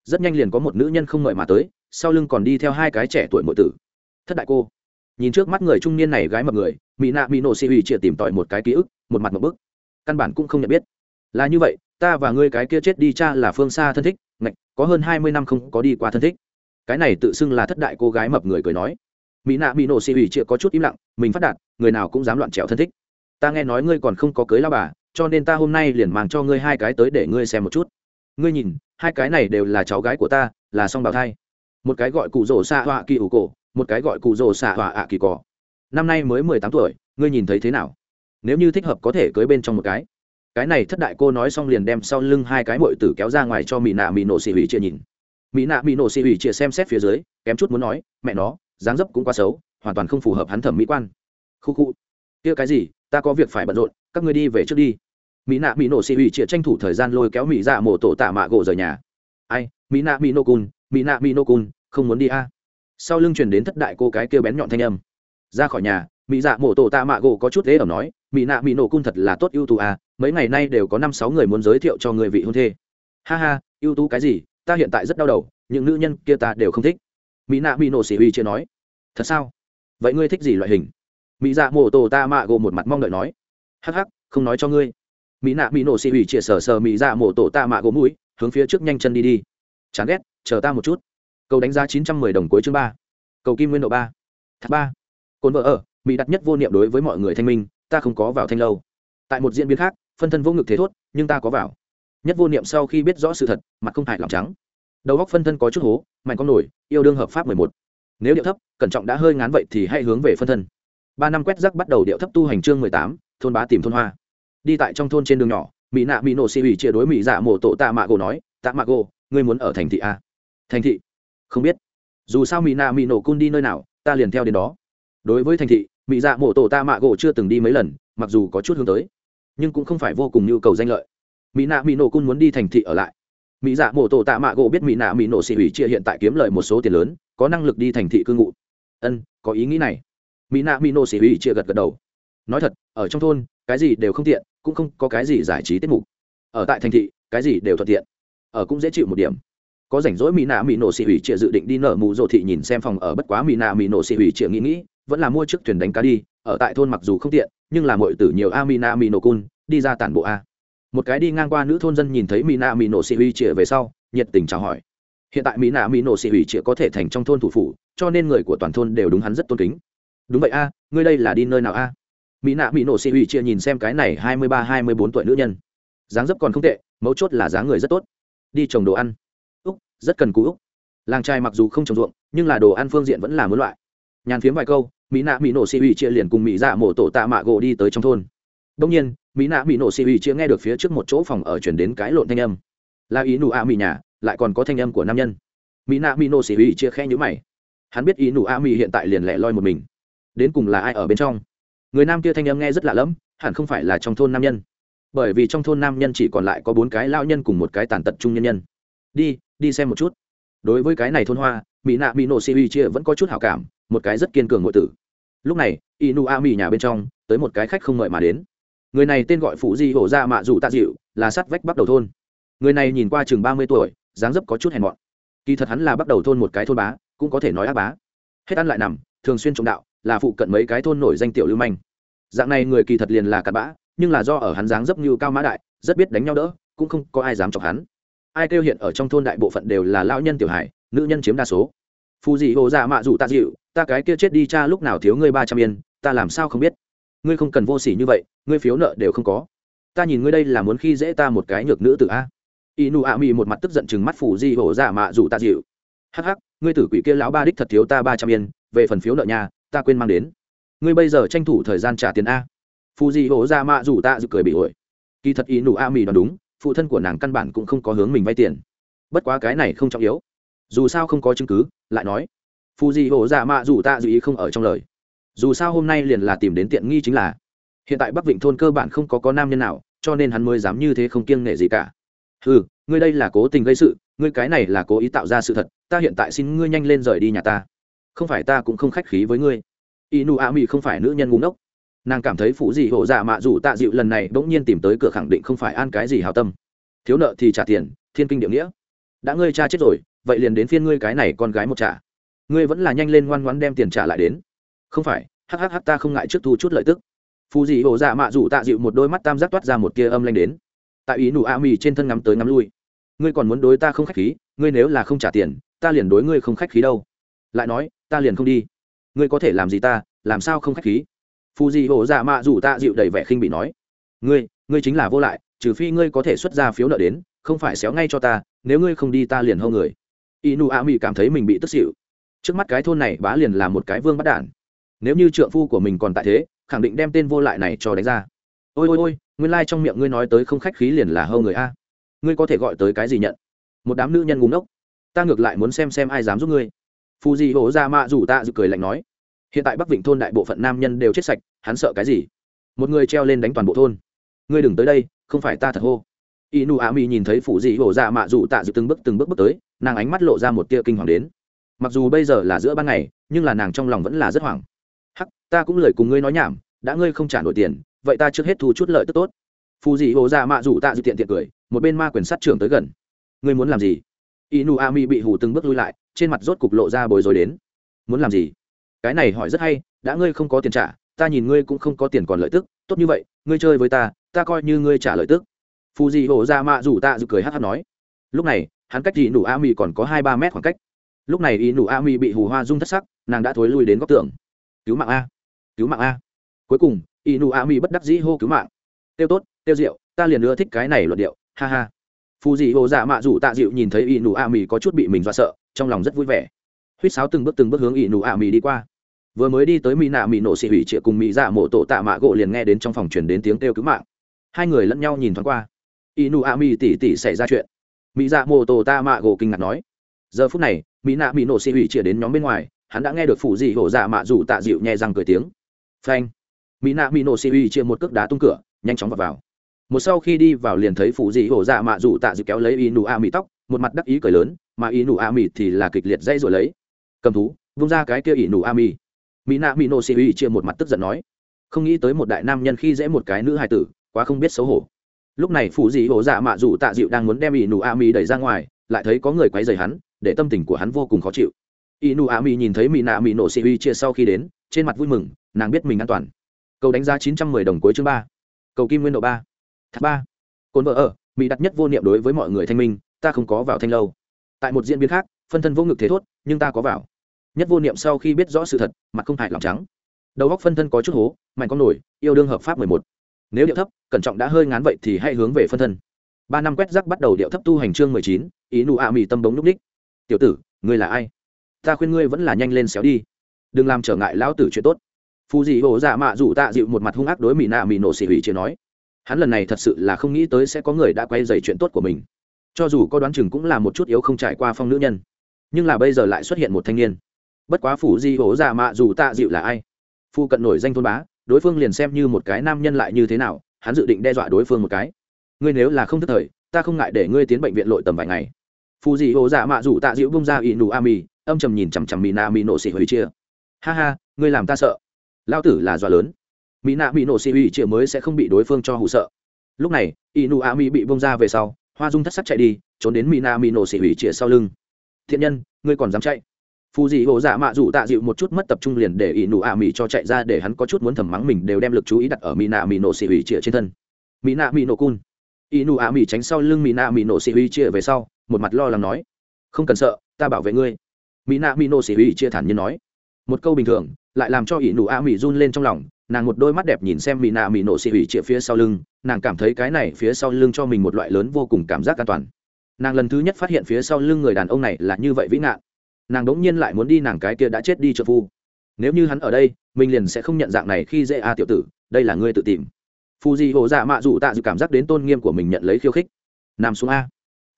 Rất nhanh liền có một nữ nhân không mời mà tới, sau lưng còn đi theo hai cái trẻ tuổi mộ tử. Thất đại cô. Nhìn trước mắt người trung niên này gái mập người, mỹ nạ mỹ nổ xị hủy chia tìm tòi một cái ký ức một mặt một bức. Căn bản cũng không nhận biết. Là như vậy, ta và ngươi cái kia chết đi cha là phương xa thân thích, ngạch, có hơn hai mươi năm không có đi qua thân thích. Cái này tự xưng là thất đại cô gái mập người cười nói. Mỹ nạ mỹ nổ xì ủy chịa có chút im lặng, mình phát đạt, người nào cũng dám loạn trèo thân thích. Ta nghe nói ngươi còn không có cưới lao bà, cho nên ta hôm nay liền mang cho ngươi hai cái tới để ngươi xem một chút. Ngươi nhìn, hai cái này đều là cháu gái của ta, là song bào thai. Một cái gọi cụ rổ xạ họa kỳ ủ cổ, một cái gọi cụ rổ xạ họa ạ kỳ cỏ năm nay mới mười tám tuổi, ngươi nhìn thấy thế nào? Nếu như thích hợp có thể cưới bên trong một cái. Cái này thất đại cô nói xong liền đem sau lưng hai cái mội tử kéo ra ngoài cho mỹ nạ mỹ nổ xì hủy chia nhìn. Mỹ nạ mỹ nổ xì hủy chia xem xét phía dưới, kém chút muốn nói, mẹ nó, dáng dấp cũng quá xấu, hoàn toàn không phù hợp hắn thẩm mỹ quan. Khu khu. Kia cái gì, ta có việc phải bận rộn, các ngươi đi về trước đi. Mỹ nạ mỹ nổ xì hủy chia tranh thủ thời gian lôi kéo mỹ dạ mổ tổ tạ mạ gỗ rời nhà. Ai mỹ nạ mỹ nô cun mỹ nạ mỹ nô cun không muốn đi a. Sau lưng truyền đến thất đại cô cái kia bén nhọn thanh âm. Ra khỏi nhà mỹ dạ mổ tổ tạ mạ gỗ có chút thế ẩm nói mỹ nạ mỹ nổ cung thật là tốt ưu tú à mấy ngày nay đều có năm sáu người muốn giới thiệu cho người vị hôn thê. Ha ha, ưu tú cái gì, ta hiện tại rất đau đầu, những nữ nhân kia ta đều không thích. Mỹ nạ mỹ nổ xỉ huy chưa nói. Thật sao? Vậy ngươi thích gì loại hình? Mỹ dạ mổ tổ ta mạ gồ một mặt mong đợi nói. Hắc hắc, không nói cho ngươi. Mỹ nạ mỹ nổ xỉ huy chia sờ sờ mỹ dạ mổ tổ ta mạ gỗ mũi, hướng phía trước nhanh chân đi đi. Chán ghét, chờ ta một chút. Cầu đánh giá chín trăm mười đồng cuối chương ba. Cầu kim nguyên độ ba. Thác ba. Cồn vợ ở mỹ đặt nhất vô niệm đối với mọi người thanh minh ta không có vào thanh lâu. Tại một diễn biến khác, phân thân vô ngực thế thốt, nhưng ta có vào. Nhất vô niệm sau khi biết rõ sự thật, mặt không hại lòng trắng. Đầu góc phân thân có chút hố, mạnh con nổi, yêu đương hợp pháp mười một. Nếu điệu thấp, cẩn trọng đã hơi ngán vậy thì hãy hướng về phân thân. Ba năm quét rắc bắt đầu điệu thấp tu hành chương mười tám, thôn bá tìm thôn hoa. Đi tại trong thôn trên đường nhỏ, mỹ nạ mỹ nổ xì ủy chia đối mỹ giả mổ tổ tạ mạ gỗ nói, tạ mạ gỗ, ngươi muốn ở thành thị a thành thị? Không biết. Dù sao mỹ nạ mỹ nổ cun đi nơi nào, ta liền theo đến đó. Đối với thành thị mỹ dạ mổ tổ tạ mạ gỗ chưa từng đi mấy lần, mặc dù có chút hướng tới, nhưng cũng không phải vô cùng nhu cầu danh lợi. Mỹ nạ mỹ nổ cun muốn đi thành thị ở lại. Mỹ dạ mổ tổ tạ mạ gỗ biết mỹ nạ mỹ nổ xì ủy chia hiện tại kiếm lời một số tiền lớn, có năng lực đi thành thị cư ngụ. Ân, có ý nghĩ này. Mỹ nạ mỹ nổ xì ủy chia gật gật đầu. Nói thật, ở trong thôn, cái gì đều không tiện, cũng không có cái gì giải trí tiết mục. Ở tại thành thị, cái gì đều thuận tiện, ở cũng dễ chịu một điểm. Có rảnh rỗi mỹ nạ mỹ nổ xì hủy chia dự định đi nở mù rộ thị nhìn xem phòng ở bất quá mỹ nạ mỹ nổ xì hủy chia nghĩ nghĩ vẫn là mua chiếc thuyền đánh cá đi, ở tại thôn mặc dù không tiện, nhưng là mọi tử nhiều a mỹ nạ cun đi ra tản bộ a. Một cái đi ngang qua nữ thôn dân nhìn thấy mina mino si huy xì về sau, nhiệt tình chào hỏi. Hiện tại mina mino si huy xì có thể thành trong thôn thủ phủ, cho nên người của toàn thôn đều đúng hắn rất tôn kính. Đúng vậy a, ngươi đây là đi nơi nào a? Mỹ nạ mỹ nổ xì hủy chia nhìn xem cái này hai mươi ba, hai mươi bốn tuổi nữ nhân. Dáng dấp còn không tệ, mấu chốt là dáng người rất tốt. Đi trồng đồ ăn. Úc, rất cần cú úc. Làng trai mặc dù không trồng ruộng, nhưng là đồ ăn phương diện vẫn là mối loại. Nhàn phiếm vài câu mỹ nạ mỹ nổ xì ủy chia liền cùng mỹ dạ mổ tổ tạ mạ gỗ đi tới trong thôn. Đông nhiên, mỹ nạ mỹ nổ xì ủy chia nghe được phía trước một chỗ phòng ở chuyển đến cái lộn thanh âm. Là ý nụ a mỹ nhà, lại còn có thanh âm của nam nhân. Mỹ nạ mỹ nổ xì ủy chia khe nhữ mày. Hắn biết ý nụ a mỹ hiện tại liền lẻ loi một mình. Đến cùng là ai ở bên trong? Người nam kia thanh âm nghe rất lạ lẫm, hẳn không phải là trong thôn nam nhân. Bởi vì trong thôn nam nhân chỉ còn lại có bốn cái lao nhân cùng một cái tàn tật trung nhân nhân. Đi đi xem một chút. Đối với cái này thôn hoa, mỹ nạ mỹ nổ xì uy chia vẫn có chút hảo cảm, một cái rất kiên cường ngội tử lúc này inu a nhà bên trong, tới một cái khách không mời mà đến. Người này tên gọi phụ di hổ ra mạ dù tạ dịu, là sắt vách bắt đầu thôn. Người này nhìn qua chừng ba mươi tuổi, dáng dấp có chút hèn mọn. Kỳ thật hắn là bắt đầu thôn một cái thôn bá, cũng có thể nói ác bá. Hết ăn lại nằm, thường xuyên trộm đạo, là phụ cận mấy cái thôn nổi danh tiểu lưu manh. Dạng này người kỳ thật liền là cặn bã, nhưng là do ở hắn dáng dấp như cao mã đại, rất biết đánh nhau đỡ, cũng không có ai dám chọc hắn. Ai kêu hiện ở trong thôn đại bộ phận đều là lão nhân tiểu hải nữ nhân chiếm đa số. Phù dị hồ dạ mạ dù ta dịu ta cái kia chết đi cha lúc nào thiếu ngươi ba trăm yên, ta làm sao không biết? Ngươi không cần vô s ỉ như vậy, ngươi phiếu nợ đều không có. Ta nhìn ngươi đây là muốn khi dễ ta một cái nhược nữ tử a. Inu a mi một mặt tức giận chừng mắt phù di hổ dạ mạ dù ta dịu. Hắc hắc, ngươi tử quỷ kia lão ba đích thật thiếu ta ba trăm yên, về phần phiếu nợ nhà, ta quên mang đến. Ngươi bây giờ tranh thủ thời gian trả tiền a. Phù di hổ ra mạ dù ta dự cười bị ổi. Kỳ thật inu a mi đoán đúng, phụ thân của nàng căn bản cũng không có hướng mình vay tiền. Bất quá cái này không trọng yếu. Dù sao không có chứng cứ, lại nói phù dị hộ dạ mạ dù ta dù ý không ở trong lời. Dù sao hôm nay liền là tìm đến tiện nghi chính là, hiện tại bắc vịnh thôn cơ bản không có có nam nhân nào, cho nên hắn mới dám như thế không kiêng nể gì cả. Ừ ngươi đây là cố tình gây sự, ngươi cái này là cố ý tạo ra sự thật, ta hiện tại xin ngươi nhanh lên rời đi nhà ta. Không phải ta cũng không khách khí với ngươi. Inu a mi không phải nữ nhân ngu ngốc. Nàng cảm thấy phụ dị hộ dạ mạ dù tạ dịu lần này bỗng nhiên tìm tới cửa khẳng định không phải an cái gì hào tâm. Thiếu nợ thì trả tiền, thiên kinh địa nghĩa. Đã ngươi cha chết rồi, vậy liền đến phiên ngươi cái này con gái một trả ngươi vẫn là nhanh lên ngoan ngoãn đem tiền trả lại đến. Không phải hhh ta không ngại trước thu chút lợi tức. Phù dị ổ dạ mạ dù tạ dịu một đôi mắt tam giác toát ra một tia âm lanh đến. Tại ý nụ a mì trên thân ngắm tới ngắm lui. Ngươi còn muốn đối ta không khách khí, ngươi nếu là không trả tiền, ta liền đối ngươi không khách khí đâu. Lại nói, ta liền không đi. Ngươi có thể làm gì ta, làm sao không khách khí? Phù dị ổ dạ mạ dù tạ dịu đầy vẻ khinh bị nói. Ngươi ngươi chính là vô lại, trừ phi ngươi có thể xuất ra phiếu nợ đến, không phải xéo ngay cho ta, nếu ngươi không đi ta liền hâu người. Inu a mi cảm thấy mình bị tức xịu trước mắt cái thôn này bá liền là một cái vương bắt đản. Nếu như trượng phu của mình còn tại thế, khẳng định đem tên vô lại này cho đánh ra. Ôi ôi ôi, nguyên lai、like、trong miệng ngươi nói tới không khách khí liền là hâu người a. Ngươi có thể gọi tới cái gì nhận? Một đám nữ nhân ngúng ốc ta ngược lại muốn xem xem ai dám giúp ngươi. Phù di hổ ra mạ rủ ta dự cười lạnh nói. Hiện tại bắc vịnh thôn đại bộ phận nam nhân đều chết sạch, hắn sợ cái gì? Một người treo lên đánh toàn bộ thôn. Ngươi đừng tới đây, không phải ta thật hô. Inu a mi nhìn thấy phụ dị hổ ra mạ rủ tạ dự từng bước từng bước bước tới, nàng ánh mắt lộ ra một tia kinh hoàng đến mặc dù bây giờ là giữa ban ngày, nhưng là nàng trong lòng vẫn là rất hoảng. Hắc, ta cũng lời cùng ngươi nói nhảm, đã ngươi không trả nổi tiền, vậy ta trước hết thu chút lợi tức tốt. Phù dị hồ ra mạ rủ tạ dự tiện tiện cười, một bên ma quyền sát trưởng tới gần. Ngươi muốn làm gì? Inu ami bị hù từng bước lui lại, trên mặt rốt cục lộ ra bồi rồi đến. Muốn làm gì? Cái này hỏi rất hay, đã ngươi không có tiền trả, ta nhìn ngươi cũng không có tiền còn lợi tức, tốt như vậy, ngươi chơi với ta ta coi như ngươi trả lợi tức. Phù dị hồ ra mạ rủ tạ dự cười hát hát nói. Lúc này, hắn cách dị nụ a còn có hai ba mét khoảng cách lúc này y nụ a mi bị hù hoa rung thất sắc, nàng đã thối lui đến góc tường. Cứu mạng a. Cứu mạng a. Cuối cùng y nụ a mi bất đắc dĩ hô cứu mạng. Tiêu tốt, tiêu rượu ta liền ưa thích cái này luận điệu, ha ha. Phù dị hồ dạ mạ rủ tạ dịu nhìn thấy y nụ a mi có chút bị mình dọa sợ, trong lòng rất vui vẻ. Huýt sáo từng bước từng bước hướng y nụ a mi đi qua. Vừa mới đi tới mỹ nạ mỹ nổ xị hủy trịa cùng mỹ dạ mộ tổ tạ mạ gỗ liền nghe đến trong phòng chuyển đến tiếng kêu cứu mạng. Hai người lẫn nhau nhìn thoáng qua. Y nụ a mi tỉ tỉ xảy ra chuyện. Mỹ dạ mộ tổ tạ mạ gỗ kinh ngạc nói, giờ phút này mỹ nạ mỹ nổ xị hủy chĩa đến nhóm bên ngoài, hắn đã nghe được phụ dị hổ dạ mạ rủ tạ dịu nhẹ răng cười tiếng. Phanh. Mỹ nạ mỹ nổ xị hủy chĩa một cước đá tung cửa, nhanh chóng vào vào. Một sau khi đi vào liền thấy phụ dị hổ dạ mạ rủ tạ dịu kéo lấy y nụ a mỹ tóc, một mặt đắc ý cười lớn, mà y nụ a mỹ thì là kịch liệt dây rồi lấy. Cầm thú, vung ra cái kia y nụ a mỹ mỹ nạ mỹ nổ xị hủy chia một mặt tức giận nói, không nghĩ tới một đại nam nhân khi dễ một cái nữ hài tử, quá không biết xấu hổ. Lúc này phụ dị hổ dạ mạ rủ tạ dịu đang muốn đem y nụ a mỹ đẩy ra ngoài, lại thấy có người quấy rầy hắn để tâm tình của hắn vô cùng khó chịu. Inu a mi nhìn thấy mỹ nạ mỹ nổ sĩ uy chia sau khi đến, trên mặt vui mừng, nàng biết mình an toàn. Cầu đánh giá chín trăm mười đồng cuối chương ba. Cầu kim nguyên độ ba. Tháp ba. Cồn vợ ở, mỹ đặt nhất vô niệm đối với mọi người thanh minh, ta không có vào thanh lâu. Tại một diễn biến khác, phân thân vô ngực thế thốt, nhưng ta có vào. Nhất vô niệm sau khi biết rõ sự thật, mặt không hại lòng trắng. Đầu góc phân thân có chút hố, mạnh con nổi, yêu đương hợp pháp mười một. Nếu điệu thấp, cẩn trọng đã hơi ngán vậy thì hãy hướng về phân thân. Ba năm quét rắc bắt đầu điệu thấp tu hành chương mười chín ý nụ a mì tâm bóng núp ních tiểu tử, ngươi là ai? Ta khuyên ngươi vẫn là nhanh lên xéo đi. Đừng làm trở ngại lão tử chuyện tốt. Phù dị hồ dạ mạ rủ tạ dịu một mặt hung ác đối mỹ nạ mỹ nổ xỉ hủy chưa nói. Hắn lần này thật sự là không nghĩ tới sẽ có người đã quay dày chuyện tốt của mình. Cho dù có đoán chừng cũng là một chút yếu không trải qua phong nữ nhân. Nhưng là bây giờ lại xuất hiện một thanh niên. Bất quá phủ di hổ dạ mạ dù tạ dịu là ai? Phu cận nổi danh thôn bá, đối phương liền xem như một cái nam nhân lại như thế nào, hắn dự định đe dọa đối phương một cái. Ngươi nếu là không thức thời, ta không ngại để ngươi tiến bệnh viện lội tầm vài ngày phù dị hồ dạ mạ dù tạ dịu bông ra ỷ nụ a mì âm trầm nhìn chằm chằm mì nạ mì nổ xì hủy chia. Ha ha, ngươi làm ta sợ. Lao tử là dọa lớn. Mỹ nạ mỹ nổ xì hủy chia mới sẽ không bị đối phương cho hụ sợ. Lúc này, ỷ nụ a mì bị bông ra về sau, hoa dung thất sắc chạy đi, trốn đến mỹ nạ mỹ nổ xì hủy chia sau lưng. Thiện nhân, ngươi còn dám chạy? Phù dị hồ dạ mạ dù tạ dịu một chút mất tập trung liền để ỷ nụ a mì cho chạy ra để hắn có chút muốn thầm mắng mình đều đem lực chú ý đặt ở mỹ nạ mỹ nổ xì hủy chia trên thân. Mỹ nạ mỹ nổ cun. Ỷ nụ a mì tránh sau lưng mỹ nạ mỹ nổ xì hủy chia về sau một mặt lo lắng nói, không cần sợ, ta bảo vệ ngươi. Mỹ nạ mỹ nô xỉ hủy chia thản nhiên nói. Một câu bình thường, lại làm cho ỷ nụ a mỹ run lên trong lòng, nàng một đôi mắt đẹp nhìn xem mỹ nạ mỹ nổ xỉ hủy chia phía sau lưng, nàng cảm thấy cái này phía sau lưng cho mình một loại lớn vô cùng cảm giác an toàn. Nàng lần thứ nhất phát hiện phía sau lưng người đàn ông này là như vậy vĩ ngạn. Nàng đống nhiên lại muốn đi nàng cái kia đã chết đi trợ phu. Nếu như hắn ở đây, mình liền sẽ không nhận dạng này khi dễ a tiểu tử, đây là ngươi tự tìm. Phù di hồ dạ mạ dù tạ dự cảm giác đến tôn nghiêm của mình nhận lấy khiêu khích. Nằm xuống a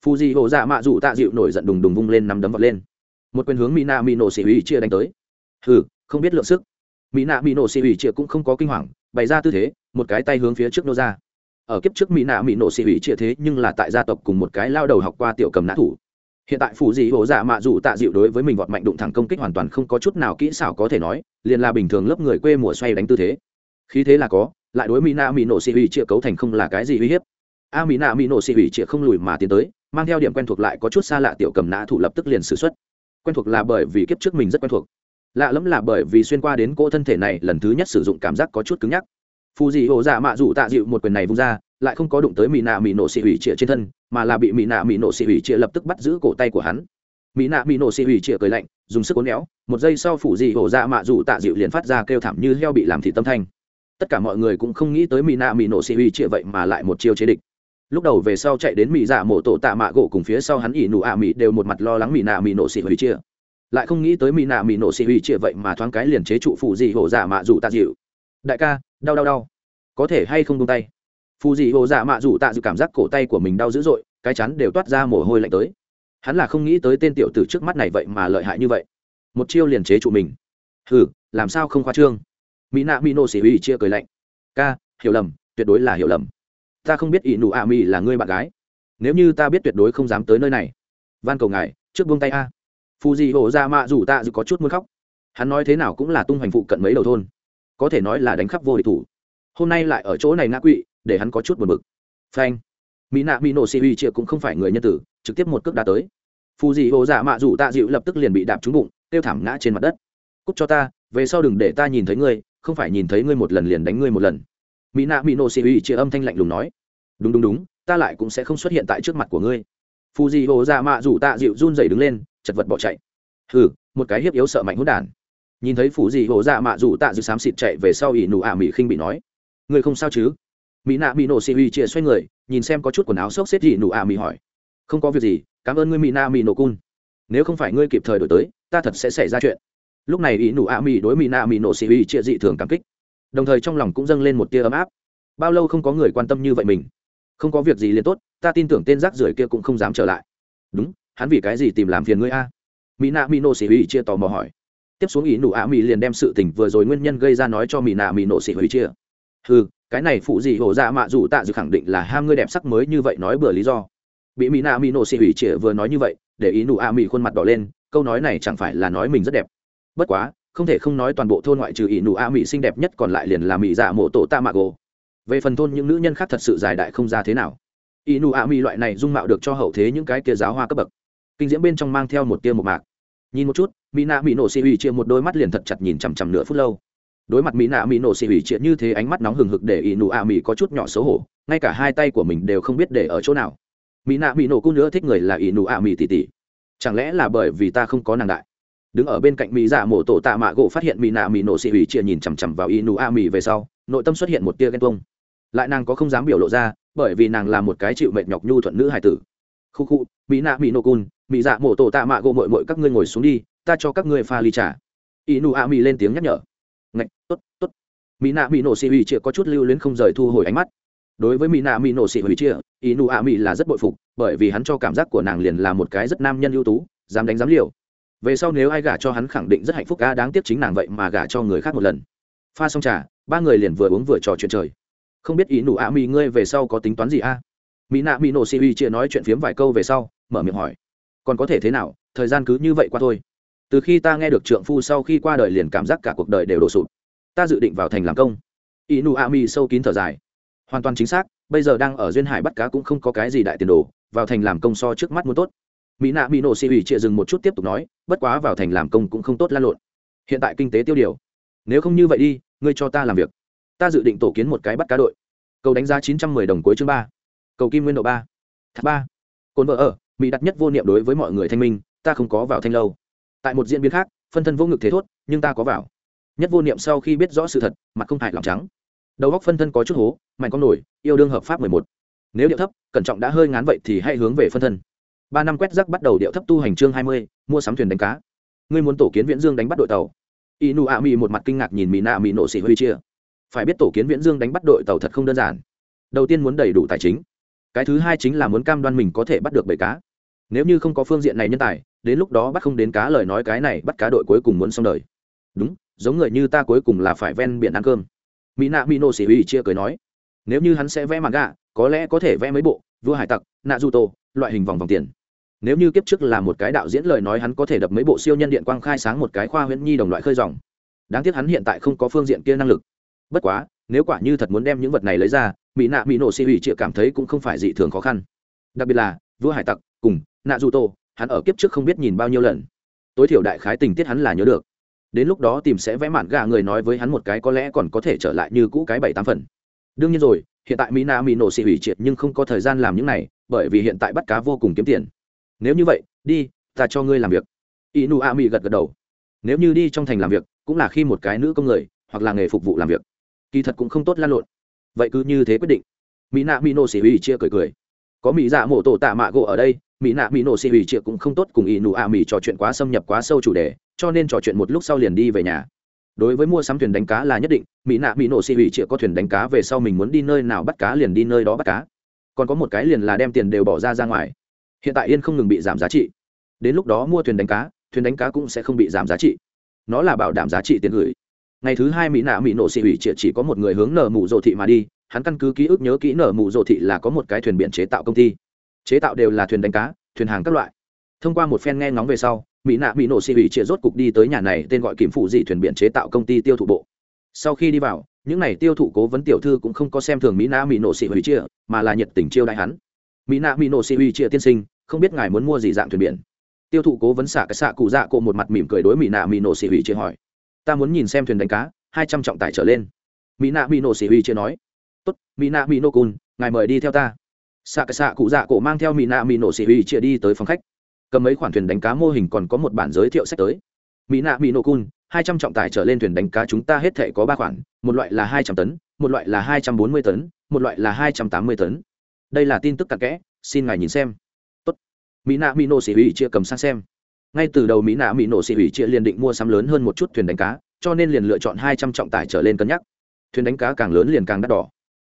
phù di hộ dạ mạ dù tạ dịu nổi giận đùng đùng vung lên nắm đấm vật lên. Một quyền hướng mỹ nạ mỹ nổ xỉ ủy chia đánh tới. Hừ, không biết lượng sức. Mỹ nạ mỹ nổ xỉ ủy chia cũng không có kinh hoàng, bày ra tư thế, một cái tay hướng phía trước nô ra. Ở kiếp trước mỹ nạ mỹ nổ xỉ ủy chia thế nhưng là tại gia tộc cùng một cái lao đầu học qua tiểu cầm nã thủ. Hiện tại phù dị hộ dạ mạ dù tạ dịu đối với mình vọt mạnh đụng thẳng công kích hoàn toàn không có chút nào kỹ xảo có thể nói, liền là bình thường lớp người quê mùa xoay đánh tư thế. Khí thế là có, lại đối mỹ nạ mỹ nổ xỉ ủy chia cấu thành không là cái gì uy hiếp. A mỹ nạ mỹ nổ xỉ ủy chia không lùi mà tiến tới mang theo điểm quen thuộc lại có chút xa lạ tiểu cầm nã thủ lập tức liền xử xuất quen thuộc là bởi vì kiếp trước mình rất quen thuộc. Lạ lẫm là bởi vì xuyên qua đến cỗ thân thể này lần thứ nhất sử dụng cảm giác có chút cứng nhắc. Phù dị hộ dạ mạ dụ tạ dịu một quyền này vung ra lại không có đụng tới mỹ nạ mỹ nổ xị hủy trịa trên thân mà là bị mỹ nạ mỹ nổ xị hủy trịa lập tức bắt giữ cổ tay của hắn. Mỹ nạ mỹ nổ xị hủy trịa cười lạnh dùng sức uốn néo, một giây sau phủ dị hồ dạ mạ dụ tạ dịu liền phát ra kêu thảm như heo bị làm thị tâm thanh. Tất cả mọi người cũng không nghĩ tới mỹ nạ mỹ nổ xị hủy trịa vậy mà lại một chiêu chế địch lúc đầu về sau chạy đến mỹ dạ mộ tổ tạ mạ gỗ cùng phía sau hắn ỉ nụ ạ à mỹ đều một mặt lo lắng mỹ nạ mỹ nổ xị hủy chia. Lại không nghĩ tới mỹ nạ mỹ nổ xị hủy chia vậy mà thoáng cái liền chế trụ phụ dị hổ dạ mạ dù tạ dịu. Đại ca, đau đau đau. Có thể hay không tung tay? Phụ dị hổ dạ mạ dù tạ dịu cảm giác cổ tay của mình đau dữ dội, cái chắn đều toát ra mồ hôi lạnh tới. Hắn là không nghĩ tới tên tiểu tử trước mắt này vậy mà lợi hại như vậy. Một chiêu liền chế trụ mình. Hừ, làm sao không khoa trương? Mỹ nạ mỹ nổ xị hủy chia cười lạnh. Ca, hiểu lầm, tuyệt đối là hiểu lầm ta không biết ỷ nụ ạ mỹ là ngươi bạn gái. Nếu như ta biết tuyệt đối không dám tới nơi này. Van cầu ngài, trước buông tay a. Phù dị hộ ra mạ dù tạ dự có chút muốn khóc. Hắn nói thế nào cũng là tung hoành phụ cận mấy đầu thôn. Có thể nói là đánh khắp vô địch thủ. Hôm nay lại ở chỗ này ngã quỵ, để hắn có chút buồn bực. Phanh. Mỹ nạ mỹ nổ xì uy chia cũng không phải người nhân tử, trực tiếp một cước đá tới. Phù dị hồ dạ mạ dù tạ dịu lập tức liền bị đạp trúng bụng, tiêu thảm ngã trên mặt đất. Cúc cho ta, về sau đừng để ta nhìn thấy ngươi, không phải nhìn thấy ngươi một lần liền đánh ngươi một lần mỹ nạ mỹ nô xì uy chia âm thanh lạnh lùng nói, đúng đúng đúng, ta lại cũng sẽ không xuất hiện tại trước mặt của ngươi. Phù dị hồ dạ mạ rủ tạ dịu run dày đứng lên, chật vật bỏ chạy. Hừ, một cái hiếp yếu sợ mạnh hỗn đản. Nhìn thấy phù dị hồ dạ mạ rủ tạ dịu xám xịt chạy về sau ỷ nụ ả mỹ khinh bị nói, ngươi không sao chứ? Mỹ nạ mỹ nô xì uy chia xoay người, nhìn xem có chút quần áo xốc xếp ỷ nụ ả mỹ hỏi, không có việc gì, cảm ơn ngươi mỹ nạ mỹ nô cun nếu không phải ngươi kịp thời đổi tới, ta thật sẽ xảy ra chuyện. Lúc này ỷ nụ ả mỹ đối mỹ nạ mỹ nô xì uy chia dị thường cảm kích đồng thời trong lòng cũng dâng lên một tia ấm áp. Bao lâu không có người quan tâm như vậy mình. Không có việc gì liền tốt, ta tin tưởng tên rác rưởi kia cũng không dám trở lại. Đúng, hắn vì cái gì tìm làm phiền ngươi a? Mỹ nạ mỹ nô sĩ hủy chia tò mò hỏi. Tiếp xuống ý nụ ạ mỹ liền đem sự tình vừa rồi nguyên nhân gây ra nói cho mỹ nạ mỹ nô sĩ hủy chia. Ừ cái này phụ gì hổ dạ mạ dù tạ dự khẳng định là ham ngươi đẹp sắc mới như vậy nói bừa lý do. Bị mỹ nạ mỹ nô sĩ hủy chia vừa nói như vậy, để ý nụ ạ mỹ khuôn mặt đỏ lên, câu nói này chẳng phải là nói mình rất đẹp. Bất quá không thể không nói toàn bộ thôn ngoại trừ ỷ nụ a mỹ xinh đẹp nhất còn lại liền là mỹ dạ mộ tổ ta mạ gồ. Về phần thôn những nữ nhân khác thật sự dài đại không ra thế nào. Y nụ a mỹ loại này dung mạo được cho hậu thế những cái kia giáo hoa cấp bậc. Kinh diễm bên trong mang theo một tia một mạc. Nhìn một chút mỹ nạ mỹ nổ xì ủy chia một đôi mắt liền thật chặt nhìn chằm chằm nửa phút lâu. Đối mặt mỹ nạ mỹ nổ xì ủy chia như thế ánh mắt nóng hừng hực để y nụ a mỹ có chút nhỏ xấu hổ, ngay cả hai tay của mình đều không biết để ở chỗ nào. Mỹ nạ mỹ nổ cũng nữa thích người là y nụ a mỹ tỉ tỉ chẳng lẽ là bởi vì ta không có nàng đại? Đứng ở bên cạnh mỹ dạ mổ tổ tạ mạ gỗ phát hiện mỹ nạ mỹ nổ xì hủy chia nhìn chằm chằm vào y nụ a mỹ về sau, nội tâm xuất hiện một tia ghen tuông. Lại nàng có không dám biểu lộ ra, bởi vì nàng là một cái chịu mệt nhọc nhu thuận nữ hải tử. Khu khu, mỹ nạ mỹ nô cun mỹ dạ mổ tổ tạ mạ gỗ mội mội các ngươi ngồi xuống đi, ta cho các ngươi pha ly trà. Y nụ a mỹ lên tiếng nhắc nhở. Ngạch t ố t t ố t mỹ nạ mỹ nổ xì hủy chia có chút lưu luyến không rời thu hồi ánh mắt. Đối với mỹ nạ mỹ nổ xì hủy chia y nụ a mỹ là rất bội phục, bởi vì hắn cho cảm giác của nàng liền là một cái rất nam nhân ưu tú, dám đánh dám liều về sau nếu ai gả cho hắn khẳng định rất hạnh phúc ca đáng tiếc chính nàng vậy mà gả cho người khác một lần. Pha xong trà, ba người liền vừa uống vừa trò chuyện trời. Không biết ý nụ ạ à, mỹ ngươi về sau có tính toán gì a mỹ nạ mỹ nổ si uy chia nói chuyện phiếm vài câu về sau, mở miệng hỏi. Còn có thể thế nào? Thời gian cứ như vậy qua thôi. Từ khi ta nghe được trượng phu sau khi qua đời liền cảm giác cả cuộc đời đều đổ sụp. Ta dự định vào thành làm công. Ý nụ ạ à, mỹ sâu kín thở dài. Hoàn toàn chính xác, bây giờ đang ở duyên hải bắt cá cũng không có cái gì đại tiền đồ, vào thành làm công so trước mắt muốn tốt mỹ nạ mỹ nổ si ủy chia dừng một chút tiếp tục nói, bất quá vào thành làm công cũng không tốt lan lộn. Hiện tại kinh tế tiêu điều. Nếu không như vậy đi, ngươi cho ta làm việc. Ta dự định tổ kiến một cái bắt cá đội. Cầu đánh giá chín trăm mười đồng cuối chương ba. Cầu kim nguyên độ ba. Tháp ba. Cồn vợ ở, mỹ đặt nhất vô niệm đối với mọi người thanh minh, ta không có vào thanh lâu. Tại một diễn biến khác, phân thân vô ngực thế thốt, nhưng ta có vào. Nhất vô niệm sau khi biết rõ sự thật, mặt không hại lòng trắng. Đầu góc phân thân có chút hố, mạnh con nổi, yêu đương hợp pháp mười một. Nếu điệu thấp, cẩn trọng đã hơi ngán vậy thì hãy hướng về phân thân ba năm quét rác bắt đầu điệu thấp tu hành chương hai mươi, mua sắm thuyền đánh cá. Ngươi muốn tổ kiến viễn dương đánh bắt đội tàu. Inu a mi một mặt kinh ngạc nhìn mỹ nạ mỹ nổ xỉ huy chia. Phải biết tổ kiến viễn dương đánh bắt đội tàu thật không đơn giản. Đầu tiên muốn đầy đủ tài chính. Cái thứ hai chính là muốn cam đoan mình có thể bắt được bầy cá. Nếu như không có phương diện này nhân tài, đến lúc đó bắt không đến cá lời nói cái này bắt cá đội cuối cùng muốn xong đời. Đúng, giống người như ta cuối cùng là phải ven biển ăn cơm. Mỹ nạ mỹ nổ xỉ huy chia cười nói. Nếu như hắn sẽ vẽ mặt gà có lẽ có thể vẽ mấy bộ, vua hải tặc nạ du tô loại hình vòng vòng tiền. Nếu như kiếp trước là một cái đạo diễn lời nói hắn có thể đập mấy bộ siêu nhân điện quang khai sáng một cái khoa huyễn nhi đồng loại khơi dòng. Đáng tiếc hắn hiện tại không có phương diện kia năng lực. Bất quá, nếu quả như thật muốn đem những vật này lấy ra, mỹ nạ mỹ nổ xì ủy chịa cảm thấy cũng không phải dị thường khó khăn. Đặc biệt là, vua hải tặc cùng nạ du tô, hắn ở kiếp trước không biết nhìn bao nhiêu lần. Tối thiểu đại khái tình tiết hắn là nhớ được. Đến lúc đó tìm sẽ vẽ mạn gà người nói với hắn một cái có lẽ còn có thể trở lại như cũ cái bảy tám phần. Đương nhiên rồi hiện tại mỹ nạ mỹ nổ xì hủy triệt nhưng không có thời gian làm những này, bởi vì hiện tại bắt cá vô cùng kiếm tiền. Nếu như vậy, đi, ta cho ngươi làm việc. Inu a mỹ gật gật đầu. Nếu như đi trong thành làm việc, cũng là khi một cái nữ công người, hoặc là nghề phục vụ làm việc. Kỳ thật cũng không tốt lan lộn. Vậy cứ như thế quyết định. Mỹ nạ mỹ nổ xì hủy chia cười cười. Có mỹ dạ mổ tổ tạ mạ gỗ ở đây mỹ nạ mỹ nổ xì hủy chia cũng không tốt cùng y nụ ạ mỹ trò chuyện quá xâm nhập quá sâu chủ đề, cho nên trò chuyện một lúc sau liền đi về nhà đối với mua sắm thuyền đánh cá là nhất định, mỹ nạ mỹ nổ xì hủy triệu có thuyền đánh cá về sau mình muốn đi nơi nào bắt cá liền đi nơi đó bắt cá. Còn có một cái liền là đem tiền đều bỏ ra ra ngoài. Hiện tại yên không ngừng bị giảm giá trị. Đến lúc đó mua thuyền đánh cá, thuyền đánh cá cũng sẽ không bị giảm giá trị. Nó là bảo đảm giá trị tiền gửi. Ngày thứ hai mỹ nạ mỹ nổ xị hủy triệu chỉ có một người hướng nở mù rộ thị mà đi, hắn căn cứ ký ức nhớ kỹ nở mù rộ thị là có một cái thuyền biển chế tạo công ty. Chế tạo đều là thuyền đánh cá, thuyền hàng các loại. Thông qua một phen nghe ngóng về sau mỹ nạ mỹ nổ xì ủy chia rốt cục đi tới nhà này, tên gọi kìm phụ dị thuyền biển chế tạo công ty tiêu thụ bộ. Sau khi đi vào, những n à y tiêu thụ cố vấn tiểu thư cũng không có xem thường mỹ nạ mỹ nổ xì ủy chia mà là nhiệt tình chiêu đại hắn. Mỹ nạ mỹ nổ xì ủy chia tiên sinh, không biết ngài muốn mua gì dạng thuyền biển? Tiêu thụ cố vấn xạ cái xạ cụ dạ cộ một mặt mỉm cười đối mỹ nạ mỹ nổ xì ủy chia hỏi. Ta muốn nhìn xem thuyền đánh cá, hai trăm trọng tải trở lên. Mỹ nạ mỹ nổ xì ủy chia nói. Tốt, mỹ nạ mỹ nổ cùn, ngài mời đi theo ta. Xạ cái xạ cụ dạ cổ mang theo mỹ nạ mỹ nổ xì ủy chia đi tới phòng khách cầm mấy khoản thuyền đánh cá mô hình còn có một bản giới thiệu sách tới. Mỹ nạ mỹ nô cun, hai trăm trọng tải trở lên thuyền đánh cá chúng ta hết thể có ba khoản, một loại là hai trăm tấn, một loại là hai trăm bốn mươi tấn, một loại là hai trăm tám mươi tấn. Đây là tin tức cặn kẽ, xin ngài nhìn xem. Tốt. mỹ nạ mỹ nô xỉ ủy chia cầm sang xem. Ngay từ đầu mỹ nạ mỹ nổ xỉ ủy chia liền định mua sắm lớn hơn một chút thuyền đánh cá, cho nên liền lựa chọn hai trăm trọng tải trở lên cân nhắc. Thuyền đánh cá càng lớn liền càng đắt đỏ.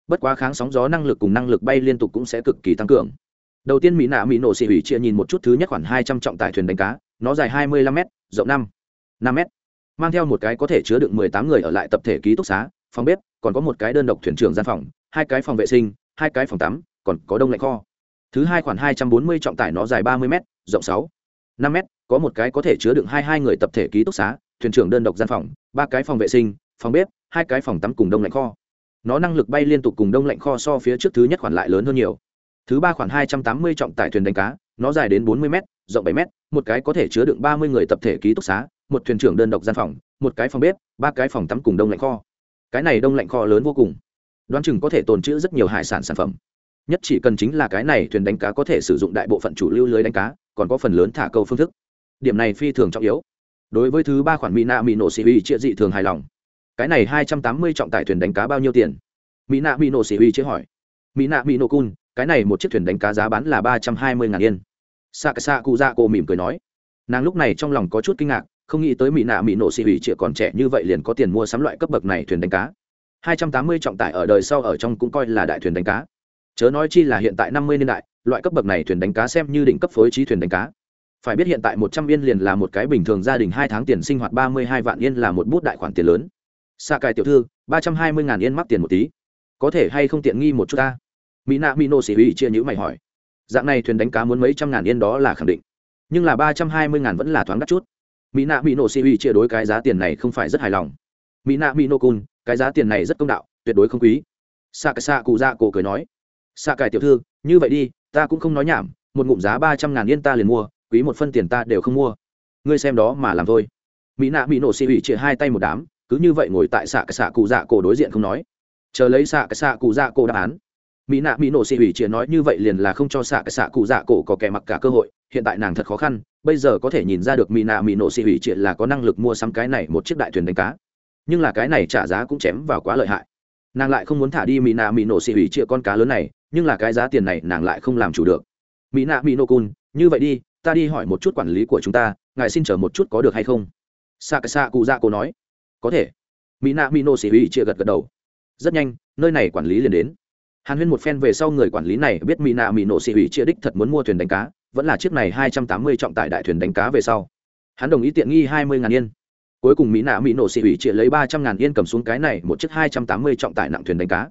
Bất quá kháng sóng gió năng lực cùng năng lực bay liên tục cũng sẽ cực kỳ tăng cường đầu tiên mỹ nạ mỹ nổ xỉ hủy chia nhìn một chút thứ nhất khoảng hai trăm trọng tải thuyền đánh cá, nó dài hai mươi lăm m rộng năm năm m mang theo một cái có thể chứa được mười tám người ở lại tập thể ký túc xá, phòng bếp, còn có một cái đơn độc thuyền trưởng gian phòng, hai cái phòng vệ sinh, hai cái phòng tắm, còn có đông lạnh kho. Thứ hai khoảng hai trăm bốn mươi trọng tải nó dài ba mươi m rộng sáu, năm m có một cái có thể chứa đựng hai hai người tập thể ký túc xá, thuyền trưởng đơn độc gian phòng, ba cái phòng vệ sinh, phòng bếp, hai cái phòng tắm cùng đông lạnh kho. Nó năng lực bay liên tục cùng đông lạnh kho so phía trước thứ nhất khoản lại lớn hơn nhiều thứ ba khoảng hai trăm tám mươi trọng tải thuyền đánh cá, nó dài đến bốn mươi m rộng bảy m một cái có thể chứa đựng ba mươi người tập thể ký túc xá, một thuyền trưởng đơn độc gian phòng, một cái phòng bếp, ba cái phòng tắm cùng đông lạnh kho. Cái này đông lạnh kho lớn vô cùng. Đoán chừng có thể tồn trữ rất nhiều hải sản sản phẩm. Nhất chỉ cần chính là cái này thuyền đánh cá có thể sử dụng đại bộ phận chủ lưu lưới đánh cá, còn có phần lớn thả câu phương thức. Điểm này phi thường trọng yếu. Đối với thứ ba khoản mỹ nạ mỹ nổ xì uy chia dị thường hài lòng. Cái này hai trăm tám mươi trọng tải thuyền đánh cá bao nhiêu tiền? Mỹ nạ mỹ nổ xì uy chia hỏi. Mỹ nạ mỹ nổ cun cái này một chiếc thuyền đánh cá giá bán là ba trăm hai mươi ngàn yên. Xạ xạ cụ dạ cổ mỉm cười nói. Nàng lúc này trong lòng có chút kinh ngạc, không nghĩ tới mỹ nạ mỹ nổ xì hủy chịa còn trẻ như vậy liền có tiền mua sắm loại cấp bậc này thuyền đánh cá. Hai trăm tám mươi trọng tải ở đời sau ở trong cũng coi là đại thuyền đánh cá. Chớ nói chi là hiện tại năm mươi niên đại, loại cấp bậc này thuyền đánh cá xem như đỉnh cấp phối trí thuyền đánh cá. Phải biết hiện tại một trăm yên liền là một cái bình thường gia đình hai tháng tiền sinh hoạt ba mươi hai vạn yên là một bút đại khoản tiền lớn. Xa cài tiểu thư, ba trăm hai mươi ngàn yên mắc tiền một tí. Có thể hay không tiện nghi một chút ta? Mỹ nạ mỹ nổ sĩ ủy chia nhữ mày hỏi. Dạng này thuyền đánh cá muốn mấy trăm ngàn yên đó là khẳng định. Nhưng là ba trăm hai mươi ngàn vẫn là thoáng đắt chút. Mỹ nạ mỹ nổ sĩ ủy chia đối cái giá tiền này không phải rất hài lòng. Mỹ nạ mỹ nổ cun, cái giá tiền này rất công đạo, tuyệt đối không quý. Xạ cái xạ cụ dạ cổ cười nói. Xạ cải tiểu thư, như vậy đi, ta cũng không nói nhảm, một ngụm giá ba trăm ngàn yên ta liền mua, quý một phân tiền ta đều không mua. Ngươi xem đó mà làm thôi. Mỹ nạ mỹ nổ xỉ ủy chia hai tay một đám, cứ như vậy ngồi tại xạ cái xạ cụ dạ cổ đối diện không nói. Chờ lấy xạ cái xạ cụ dạ cổ đáp án mỹ nạ mỹ nổ xì hủy chia nói như vậy liền là không cho xạ cái xạ cụ dạ cổ có kẻ mặc cả cơ hội, hiện tại nàng thật khó khăn, bây giờ có thể nhìn ra được mỹ nạ mỹ nổ xì hủy chia là có năng lực mua sắm cái này một chiếc đại thuyền đánh cá. Nhưng là cái này trả giá cũng chém vào quá lợi hại. Nàng lại không muốn thả đi mỹ nạ mỹ nổ xì hủy chia con cá lớn này, nhưng là cái giá tiền này nàng lại không làm chủ được. Mỹ nạ mỹ nổ cun, như vậy đi, ta đi hỏi một chút quản lý của chúng ta, ngài xin chờ một chút có được hay không? Xạ cái xạ cụ dạ cổ nói. Có thể. Mỹ nạ mỹ nổ xì hủy chia gật gật đầu. Rất nhanh, nơi này quản lý liền đến hàn huyên một phen về sau người quản lý này biết mỹ nạ mỹ nổ xị ủy chia đích thật muốn mua thuyền đánh cá, vẫn là chiếc này hai trăm tám mươi trọng tải đại thuyền đánh cá về sau. Hắn đồng ý tiện nghi hai mươi ngàn yên. Cuối cùng mỹ nạ mỹ nổ xị ủy chia lấy ba trăm ngàn yên cầm xuống cái này, một chiếc hai trăm tám mươi trọng tải nặng thuyền đánh cá.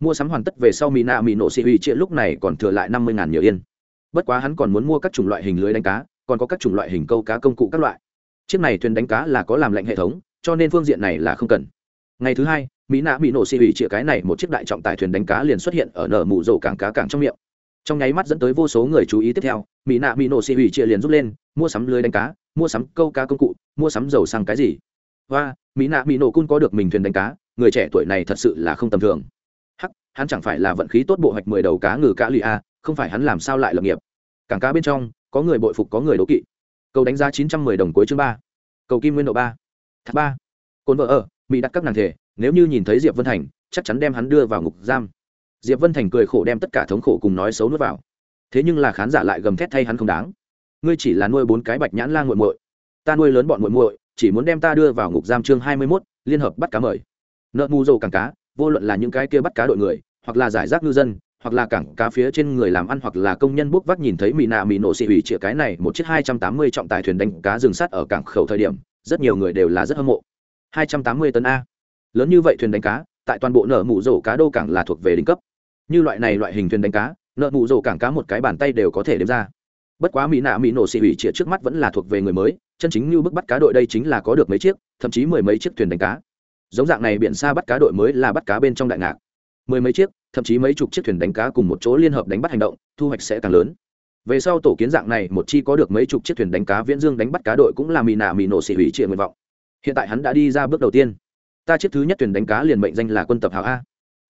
Mua sắm hoàn tất về sau mỹ nạ mỹ nổ xị ủy chia lúc này còn thừa lại năm mươi ngàn nhiều yên. Bất quá hắn còn muốn mua các chủng loại hình lưới đánh cá, còn có các chủng loại hình câu cá công cụ các loại. Chiếc này thuyền đánh cá là có làm lệnh hệ thống, cho nên phương diện này là không cần. Ngày thứ hai mỹ nạ bị nổ xì hủy chĩa cái này một chiếc đại trọng tải thuyền đánh cá liền xuất hiện ở nở mù rổ cảng cá cảng trong miệng. Trong nháy mắt dẫn tới vô số người chú ý tiếp theo, mỹ nạ bị nổ xì hủy chĩa liền rút lên, mua sắm lưới đánh cá, mua sắm câu cá công cụ, mua sắm dầu sang cái gì. Và mỹ nạ bị nổ cun có được mình thuyền đánh cá, người trẻ tuổi này thật sự là không tầm thường. Hắc, hắn chẳng phải là vận khí tốt bộ hoạch mười đầu cá ngừ cá lì a không phải hắn làm sao lại lập nghiệp. Cảng cá bên trong, có người bội phục có người đố kỵ. Cầu đánh giá chín trăm mười đồng cuối chương ba. Cầu kim nguyên độ ba. Thác ba. Cồn vợ ở, mỹ đặt các nàng thể nếu như nhìn thấy diệp vân thành, chắc chắn đem hắn đưa vào ngục giam. Diệp vân thành cười khổ đem tất cả thống khổ cùng nói xấu nuốt vào. Thế nhưng là khán giả lại gầm thét thay hắn không đáng. Ngươi chỉ là nuôi bốn cái bạch nhãn la g u muội. Ta nuôi lớn bọn muội muội, chỉ muốn đem ta đưa vào ngục giam chương hai mươi mốt, liên hợp bắt cá mời. Nợ mù dầu cảng cá, vô luận là những cái kia bắt cá đội người, hoặc là giải rác ngư dân, hoặc là cảng cá phía trên người làm ăn hoặc là công nhân bốc vác nhìn thấy mì nạ mì nổ xị hủy chĩa cái này một chiếc hai trăm tám mươi trọng tài thuyền đánh cá rừng sắt ở cảng khẩu thời điểm, rất nhiều người đều là rất hâm mộ. hai trăm tám mươi tấn a lớn như vậy thuyền đánh cá, tại toàn bộ nợ mụ rổ cá đô cảng là thuộc về đỉnh cấp. Như loại này loại hình thuyền đánh cá, nợ mụ rổ cảng cá một cái bàn tay đều có thể đếm ra. Bất quá mỹ nạ mỹ nổ xì hủy chĩa trước mắt vẫn là thuộc về người mới, chân chính như bức bắt cá đội đây chính là có được mấy chiếc, thậm chí mười mấy chiếc thuyền đánh cá. Giống dạng này biển xa bắt cá đội mới là bắt cá bên trong đại ngạc. Mười mấy chiếc, thậm chí mấy chục chiếc thuyền đánh cá cùng một chỗ liên hợp đánh bắt hành động, thu hoạch sẽ càng lớn. Về sau tổ kiến dạng này, một chi có được mấy chục chiếc thuyền đánh cá viễn dương đánh bắt cá đội cũng là mỹ nạ mỹ nổ xỉ hủy triệt nguyện vọng. Hiện tại hắn đã đi ra bước đầu tiên ta chiếc thứ nhất thuyền đánh cá liền mệnh danh là quân tập hào a.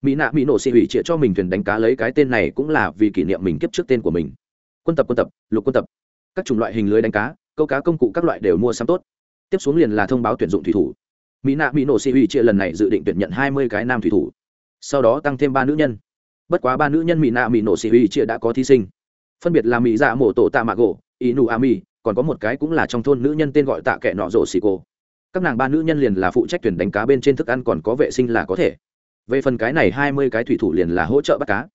Mỹ nạ mỹ nổ xị hủy triệt cho mình thuyền đánh cá lấy cái tên này cũng là vì kỷ niệm mình kiếp trước tên của mình. Quân tập quân tập, lục quân tập. Các chủng loại hình lưới đánh cá, câu cá công cụ các loại đều mua sắm tốt. Tiếp xuống liền là thông báo tuyển dụng thủy thủ. Mỹ nạ mỹ nổ xị hủy triệt lần này dự định tuyển nhận hai mươi cái nam thủy thủ. Sau đó tăng thêm ba nữ nhân. Bất quá ba nữ nhân mỹ nạ mỹ nổ xị hủy triệt đã có thí sinh. Phân biệt là mỹ dạ mổ tổ tạ mạ gỗ, inu ami, còn có một cái cũng là trong thôn nữ nhân tên gọi tạ kệ nọ rổ xì cô các nàng ba nữ nhân liền là phụ trách tuyển đánh cá bên trên thức ăn còn có vệ sinh là có thể. Về phần cái này hai mươi cái thủy thủ liền là hỗ trợ bắt cá.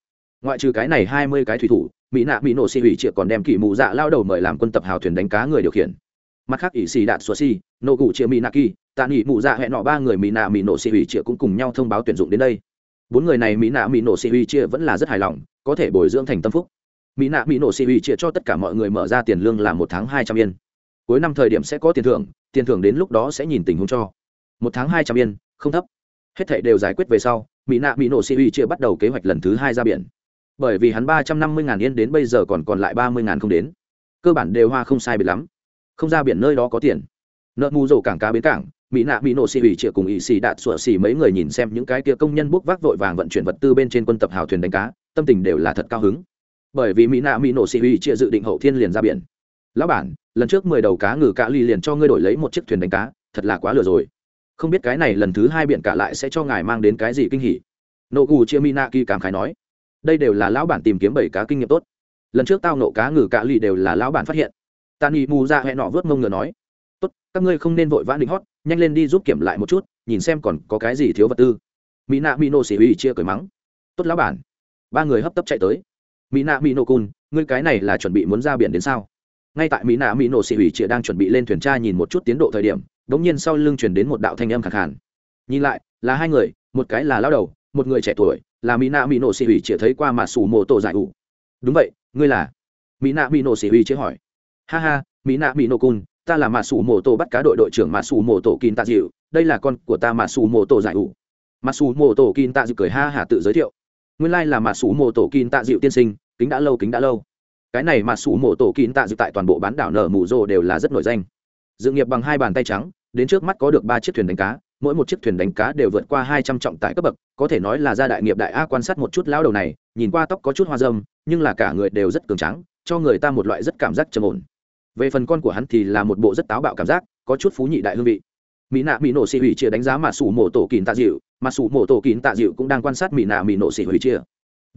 Ngoại trừ cái này hai mươi cái thủy thủ, mỹ nạ mỹ nổ xì hủy triệt còn đem kỷ mù dạ lao đầu mời làm quân tập hào thuyền đánh cá người điều khiển. Mặt khác, ỷ xì đạn xua xì nô cụ chia mỹ nạ kỳ, tạ nghỉ mù dạ hẹn nọ ba người mỹ nạ mỹ nổ xì hủy triệt cũng cùng nhau thông báo tuyển dụng đến đây. Bốn người này mỹ nạ mỹ nổ xì hủy triệt vẫn là rất hài lòng, có thể bồi dưỡng thành tâm phúc. Mỹ nạ mỹ nổ xì hủy triệt cho tất cả mọi người mở ra tiền lương là một tháng hai trăm yên. Cuối năm thời điểm sẽ có tiền thưởng tiền thưởng đến lúc đó sẽ nhìn tình huống cho. Một tháng hai trăm yên, không thấp. Hết thệ đều giải quyết về sau, mỹ nạ mỹ nổ xì uy chia bắt đầu kế hoạch lần thứ hai ra biển. Bởi vì hắn ba trăm năm mươi ngàn yên đến bây giờ còn còn lại ba mươi ngàn không đến. Cơ bản đều hoa không sai biệt lắm. Không ra biển nơi đó có tiền. Nợ mù rổ cảng cá bến cảng, mỹ nạ mỹ nổ xì hủy triệt cùng ỵ xì đạt sủa xì mấy người nhìn xem những cái kia công nhân bốc vác vội vàng vận chuyển vật tư bên trên quân tập hào thuyền đánh cá, tâm tình đều là thật cao hứng. Bởi vì mỹ nạ mỹ nổ xì hủy chia dự định hậu thiên liền ra biển lão bản, lần trước mười đầu cá ngừ cạ ly liền cho ngươi đổi lấy một chiếc thuyền đánh cá, thật là quá lừa rồi. Không biết cái này lần thứ hai biển cả lại sẽ cho ngài mang đến cái gì kinh hỉ. Nộ gù chia mina nạ kỳ cảm khái nói, đây đều là lão bản tìm kiếm bảy cá kinh nghiệm tốt. Lần trước tao nộ cá ngừ cạ ly đều là lão bản phát hiện. Tàn ý mù ra hẹn nọ vớt mông ngựa nói, tốt, các ngươi không nên vội vã định hót, nhanh lên đi giúp kiểm lại một chút, nhìn xem còn có cái gì thiếu vật tư. Mỹ nạ mỹ nổ xỉ hủy chia cười mắng, tốt lão bản. Ba người hấp tấp chạy tới. Mỹ nạ mỹ nổ cun ngươi cái này là chuẩn bị muốn ra biển đến sao? Ngay tại mỹ nạ mỹ nổ xì ủy chĩa đang chuẩn bị lên thuyền tra nhìn một chút tiến độ thời điểm đ ỗ n g nhiên sau lưng chuyển đến một đạo thanh âm khẳng khàn. Nhìn lại, là hai người, một cái là lao đầu, một người trẻ tuổi, là mỹ nạ mỹ nổ xì ủy chĩa thấy qua mà sủ mô tổ giải ủ. Đúng vậy, ngươi là? Mỹ nạ mỹ nổ xì ủy chĩa hỏi. Ha ha, mỹ nạ mỹ nổ cun, ta là mà sủ mô tổ bắt cá đội đội trưởng mà sủ mô tổ kin tạ dịu, đây là con của ta mà sủ mô tổ giải ủ. Mà sủ mô tổ kin tạ dịu cười ha hả tự giới thiệu. Nguyên lai là mà sủ mô tổ kin tạ dịu tiên sinh, kính đã lâu, kính đã lâu cái này mà sủ mộ tổ kín tạ dự tại toàn bộ bán đảo nở mù rồ đều là rất nổi danh. Dự nghiệp bằng hai bàn tay trắng, đến trước mắt có được ba chiếc thuyền đánh cá, mỗi một chiếc thuyền đánh cá đều vượt qua hai trăm trọng tải cấp bậc, có thể nói là gia đại nghiệp đại a quan sát một chút lão đầu này, nhìn qua tóc có chút hoa dâm nhưng là cả người đều rất cường trắng cho người ta một loại rất cảm giác trầm ổn. Về phần con của hắn thì là một bộ rất táo bạo cảm giác, có chút phú nhị đại hương vị. Mỹ nạ mỹ nổ xì hủy chia đánh giá mà sủ mổ tổ kín tạ dịu, mà sủ mổ tổ kín tạ dịu cũng đang quan sát mỹ nạ mỹ nổ xì hủy chia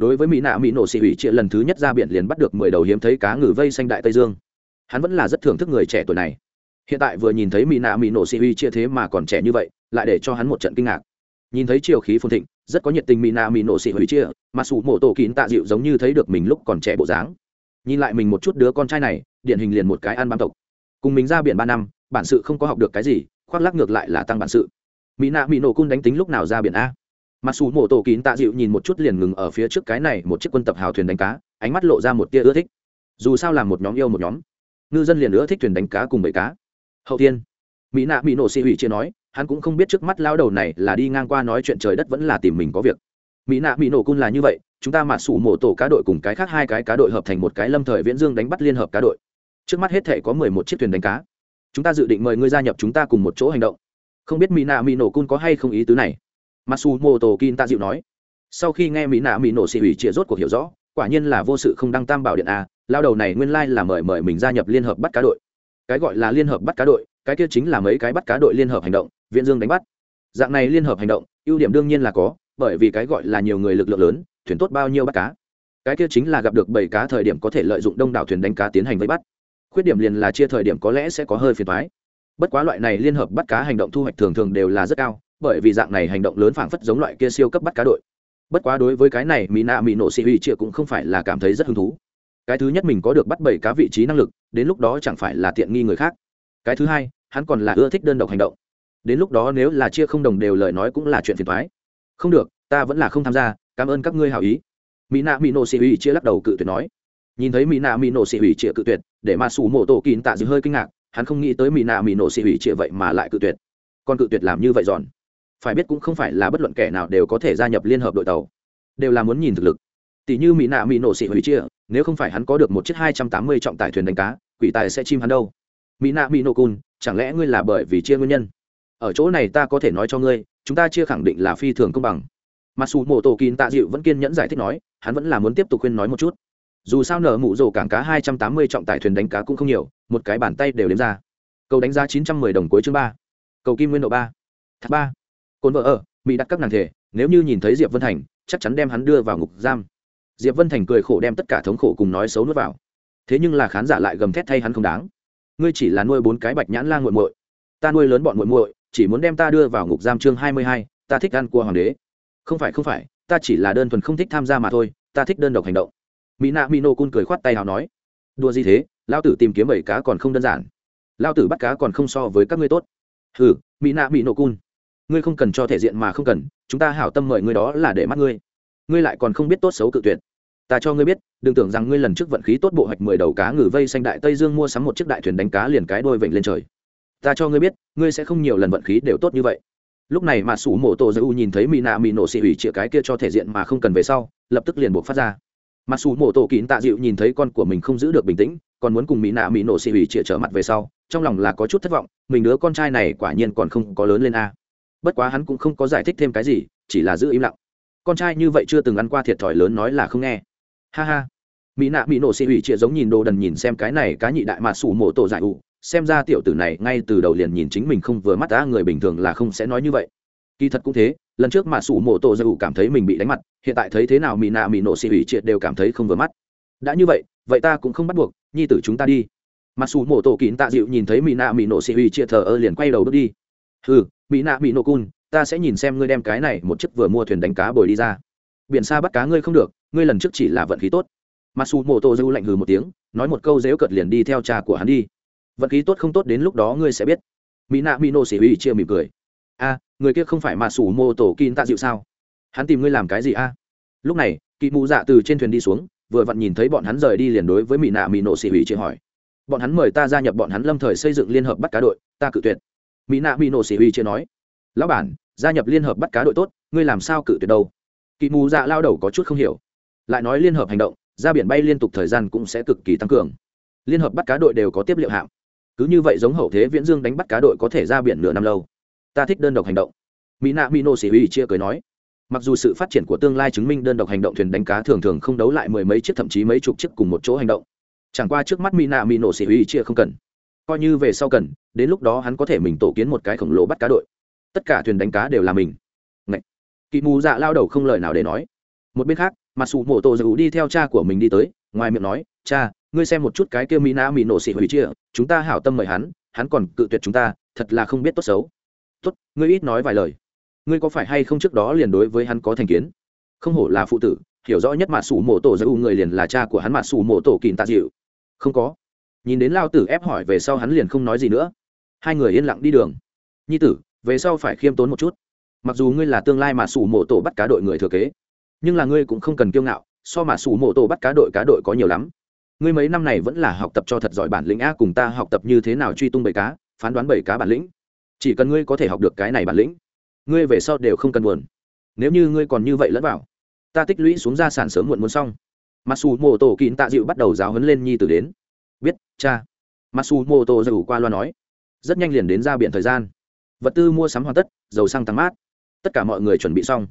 đối với mỹ nạ mỹ nổ xì hủy chia lần thứ nhất ra biển liền bắt được mười đầu hiếm thấy cá ngừ vây xanh đại tây dương hắn vẫn là rất thưởng thức người trẻ tuổi này hiện tại vừa nhìn thấy mỹ nạ mỹ nổ xì hủy chia thế mà còn trẻ như vậy lại để cho hắn một trận kinh ngạc nhìn thấy chiều khí phồn thịnh rất có nhiệt tình mỹ nạ mỹ nổ xì hủy chia mà sủ mổ tổ kín tạ dịu giống như thấy được mình lúc còn trẻ bộ dáng nhìn lại mình một chút đứa con trai này điển hình liền một cái ăn bám tộc cùng mình ra biển ba năm bản sự không có học được cái gì khoác lắc ngược lại là tăng bản sự mỹ nạ mỹ nổ cun đánh tính lúc nào ra biển a mặc dù mổ tổ kín tạ dịu nhìn một chút liền ngừng ở phía trước cái này một chiếc quân tập hào thuyền đánh cá, ánh mắt lộ ra một tia ưa thích. Dù sao là một nhóm yêu một nhóm. Ngư dân liền ưa thích thuyền đánh cá cùng bầy cá. Hậu tiên, mỹ nạ mỹ nổ xị hủy chia nói, hắn cũng không biết trước mắt lao đầu này là đi ngang qua nói chuyện trời đất vẫn là tìm mình có việc. Mỹ nạ mỹ nổ cun là như vậy, chúng ta mà sủ mổ tổ cá đội cùng cái khác hai cái cá đội hợp thành một cái lâm thời viễn dương đánh bắt liên hợp cá đội. Trước mắt hết thể có mười một chiếc thuyền đánh cá. Chúng ta dự định mời ngươi gia nhập chúng ta cùng một chỗ hành động. Không biết mỹ nạ mỹ nổ cun có hay không ý tứ này? Matsumoto Kin ta dịu nói. Sau khi nghe Mỹ Nạ Mỹ nổ xì ủy chia rốt cuộc hiểu rõ, quả nhiên là vô sự không đăng tam bảo điện a, lao đầu này nguyên lai là mời mời mình gia nhập liên hợp bắt cá đội. Cái gọi là liên hợp bắt cá đội, cái kia chính là mấy cái bắt cá đội liên hợp hành động, viện dương đánh bắt. Dạng này liên hợp hành động, ưu điểm đương nhiên là có, bởi vì cái gọi là nhiều người lực lượng lớn, thuyền tốt bao nhiêu bắt cá. Cái kia chính là gặp được bảy cá thời điểm có thể lợi dụng đông đảo thuyền đánh cá tiến hành vây bắt. Khuyết điểm liền là chia thời điểm có lẽ sẽ có hơi phiền toái. Bất quá loại này liên hợp bắt cá hành động thu hoạch thường thường đều là rất cao, bởi vì dạng này hành động lớn phảng phất giống loại kia siêu cấp bắt cá đội. Bất quá đối với cái này mỹ nạ mỹ nổ triệu cũng không phải là cảm thấy rất hứng thú. Cái thứ nhất mình có được bắt bảy cá vị trí năng lực, đến lúc đó chẳng phải là tiện nghi người khác. Cái thứ hai, hắn còn là ưa thích đơn độc hành động. Đến lúc đó nếu là chia không đồng đều lời nói cũng là chuyện phiền thoái không được, ta vẫn là không tham gia, cảm ơn các ngươi hảo ý. Mỹ nạ mỹ nổ chia lắc đầu cự tuyệt nói. Nhìn thấy mỹ nạ mỹ nổ chia cự tuyệt, để mà sủ mộ tổ kín tạ dịu hơi kinh ngạc, hắn không nghĩ tới mỹ nạ mỹ nổ vậy mà lại cự tuyệt. Còn cự tuyệt làm như vậy giòn phải biết cũng không phải là bất luận kẻ nào đều có thể gia nhập liên hợp đội tàu. Đều là muốn nhìn thực lực. Tỷ như mỹ nạ mỹ nổ xị hủy chia, nếu không phải hắn có được một chiếc hai trăm tám mươi trọng tải thuyền đánh cá, quỷ tài sẽ chim hắn đâu? Mỹ nạ mỹ nổ cun, chẳng lẽ ngươi là bởi vì chia nguyên nhân? Ở chỗ này ta có thể nói cho ngươi, chúng ta chia khẳng định là phi thường công bằng. Mặc dù mổ tổ kín tạ dịu vẫn kiên nhẫn giải thích nói, hắn vẫn là muốn tiếp tục khuyên nói một chút. Dù sao nở mụ rổ cảng cá hai trăm tám mươi trọng tải thuyền đánh cá cũng không nhiều, một cái bàn tay đều đếm ra. Cầu đánh giá chín trăm mười đồng cuối chương ba. Cầu kim nguyên độ ba. Thác ba cồn vợ ở, mỹ đặt các nàng thể, nếu như nhìn thấy diệp vân thành, chắc chắn đem hắn đưa vào ngục giam. Diệp vân thành cười khổ đem tất cả thống khổ cùng nói xấu nuốt vào. Thế nhưng là khán giả lại gầm thét thay hắn không đáng. Ngươi chỉ là nuôi bốn cái bạch nhãn la nguội muội. Ta nuôi lớn bọn muội muội, chỉ muốn đem ta đưa vào ngục giam chương hai mươi hai, ta thích ăn cua hoàng đế. Không phải không phải, ta chỉ là đơn thuần không thích tham gia mà thôi, ta thích đơn độc hành động. Mỹ nạ mỹ nô cun cười khoát tay nào nói. Đua gì thế lao tử tìm kiếm bảy cá còn không đơn giản. Lao tử bắt cá còn không so với các ngươi tốt. Ừ mỹ nạ mỹ nô cun ngươi không cần cho thể diện mà không cần, chúng ta hảo tâm mời ngươi đó là để mắt ngươi. Ngươi lại còn không biết tốt xấu cự tuyệt. Ta cho ngươi biết, đừng tưởng rằng ngươi lần trước vận khí tốt bộ hoạch mười đầu cá ngừ vây xanh đại tây dương mua sắm một chiếc đại thuyền đánh cá liền cái đôi vịnh lên trời. Ta cho ngươi biết, ngươi sẽ không nhiều lần vận khí đều tốt như vậy. Lúc này mà sủ mổ tổ dữ nhìn thấy mỹ nạ mỹ nổ xị ủy chĩa cái kia cho thể diện mà không cần về sau, lập tức liền buộc phát ra. Mặc dù mổ tổ kín tạ dịu nhìn thấy con của mình không giữ được bình tĩnh, còn muốn cùng mỹ nạ mỹ nổ xị ủy chĩa trở mặt về sau, trong lòng là có chút thất vọng, mình đứa con trai này quả nhiên còn không có lớn lên a bất quá hắn cũng không có giải thích thêm cái gì, chỉ là giữ im lặng. Con trai như vậy chưa từng ăn qua thiệt thòi lớn nói là không nghe. Ha ha. Mỹ nạ mỹ nổ xị ủy chĩa giống nhìn đồ đần nhìn xem cái này cá nhị đại mà sủ mổ tổ giải ủ xem ra tiểu tử này ngay từ đầu liền nhìn chính mình không vừa mắt đã người bình thường là không sẽ nói như vậy. Kỳ thật cũng thế, lần trước mà sủ mổ tổ giải ủ cảm thấy mình bị đánh mặt, hiện tại thấy thế nào mỹ nạ mỹ nổ xị ủy triệt đều cảm thấy không vừa mắt. Đã như vậy vậy ta cũng không bắt buộc, nhi tử chúng ta đi. Mặc dù mổ tổ kín tạ dịu nhìn thấy mỹ nạ mỹ nổ xị ủy triệt thờ ơ liền quay đầu bước đi. Ừ mỹ nạ mỹ nổ cun ta sẽ nhìn xem ngươi đem cái này một chiếc vừa mua thuyền đánh cá bồi đi ra. Biển xa bắt cá ngươi không được, ngươi lần trước chỉ là vận khí tốt. Mặc dù mô tô dư lạnh hừ một tiếng, nói một câu dễu cợt liền đi theo cha của hắn đi. Vận khí tốt không tốt đến lúc đó ngươi sẽ biết. Mỹ nạ mỹ nổ xỉ huy chia mỉm cười. A, người kia không phải mà sủ mô tổ kin tạ dịu sao? Hắn tìm ngươi làm cái gì a? Lúc này, kỵ mụ dạ từ trên thuyền đi xuống, vừa vặn nhìn thấy bọn hắn rời đi liền đối với mỹ nạ mỹ nổ xỉ huy chia hỏi. Bọn hắn mời ta gia nhập bọn hắn lâm thời xây dựng liên hợp bắt cá đội, ta cự tuyệt mỹ nạ mỹ nổ xỉ huy chia nói. Lão bản gia nhập liên hợp bắt cá đội tốt ngươi làm sao cự tuyệt đâu? Kỳ mù dạ lao đầu có chút không hiểu. Lại nói liên hợp hành động ra biển bay liên tục thời gian cũng sẽ cực kỳ tăng cường. Liên hợp bắt cá đội đều có tiếp liệu hạm, cứ như vậy giống hậu thế viễn dương đánh bắt cá đội có thể ra biển nửa năm lâu. Ta thích đơn độc hành động. Mỹ nạ mỹ nô sĩ uy chia cười nói. Mặc dù sự phát triển của tương lai chứng minh đơn độc hành động thuyền đánh cá thường thường không đấu lại mười mấy chiếc thậm chí mấy chục chiếc cùng một chỗ hành động. Chẳng qua trước mắt mỹ nạ mỹ nổ sĩ uy chia không cần coi như về sau cần, đến lúc đó hắn có thể mình tổ kiến một cái khổng lồ bắt cá đội. Tất cả thuyền đánh cá đều là mình. Ngậy! kỵ mù dạ lao đầu không lời nào để nói. Một bên khác mặc dù mổ tổ dầu đi theo cha của mình đi tới, ngoài miệng nói, cha, ngươi xem một chút cái kia mỹ nã mỹ nổ xị hủy chia, chúng ta hảo tâm mời hắn hắn còn cự tuyệt chúng ta, thật là không biết tốt xấu. Tốt, ngươi ít nói vài lời. Ngươi có phải hay không trước đó liền đối với hắn có thành kiến? Không hổ là phụ tử, hiểu rõ nhất mà sủ mổ tổ dầu người liền là cha của hắn mà sủ mổ tổ kìm tạ dịu. Không có nhìn đến lao tử ép hỏi về sau hắn liền không nói gì nữa. Hai người yên lặng đi đường. Nhi tử, về sau phải khiêm tốn một chút. Mặc dù ngươi là tương lai mà sủ mộ tổ bắt cá đội người thừa kế, nhưng là ngươi cũng không cần kiêu ngạo, so mà sủ mộ tổ bắt cá đội cá đội có nhiều lắm. Ngươi mấy năm này vẫn là học tập cho thật giỏi bản lĩnh a, cùng ta học tập như thế nào truy tung bầy cá, phán đoán bầy cá bản lĩnh. Chỉ cần ngươi có thể học được cái này bản lĩnh, ngươi về sau đều không cần buồn. Nếu như ngươi còn như vậy lẫn vào, ta tích lũy xuống gia sản sớm muộn muốn xong. Mặc dù Mộ tổ kín tạ dịu bắt đầu giáo hấn lên nhi tử đến biết, cha. Matsumoto dù qua loa nói. Rất nhanh liền đến ra biển thời gian. Vật tư mua sắm hoàn tất, dầu xăng tăng mát. Tất cả mọi người chuẩn bị xong.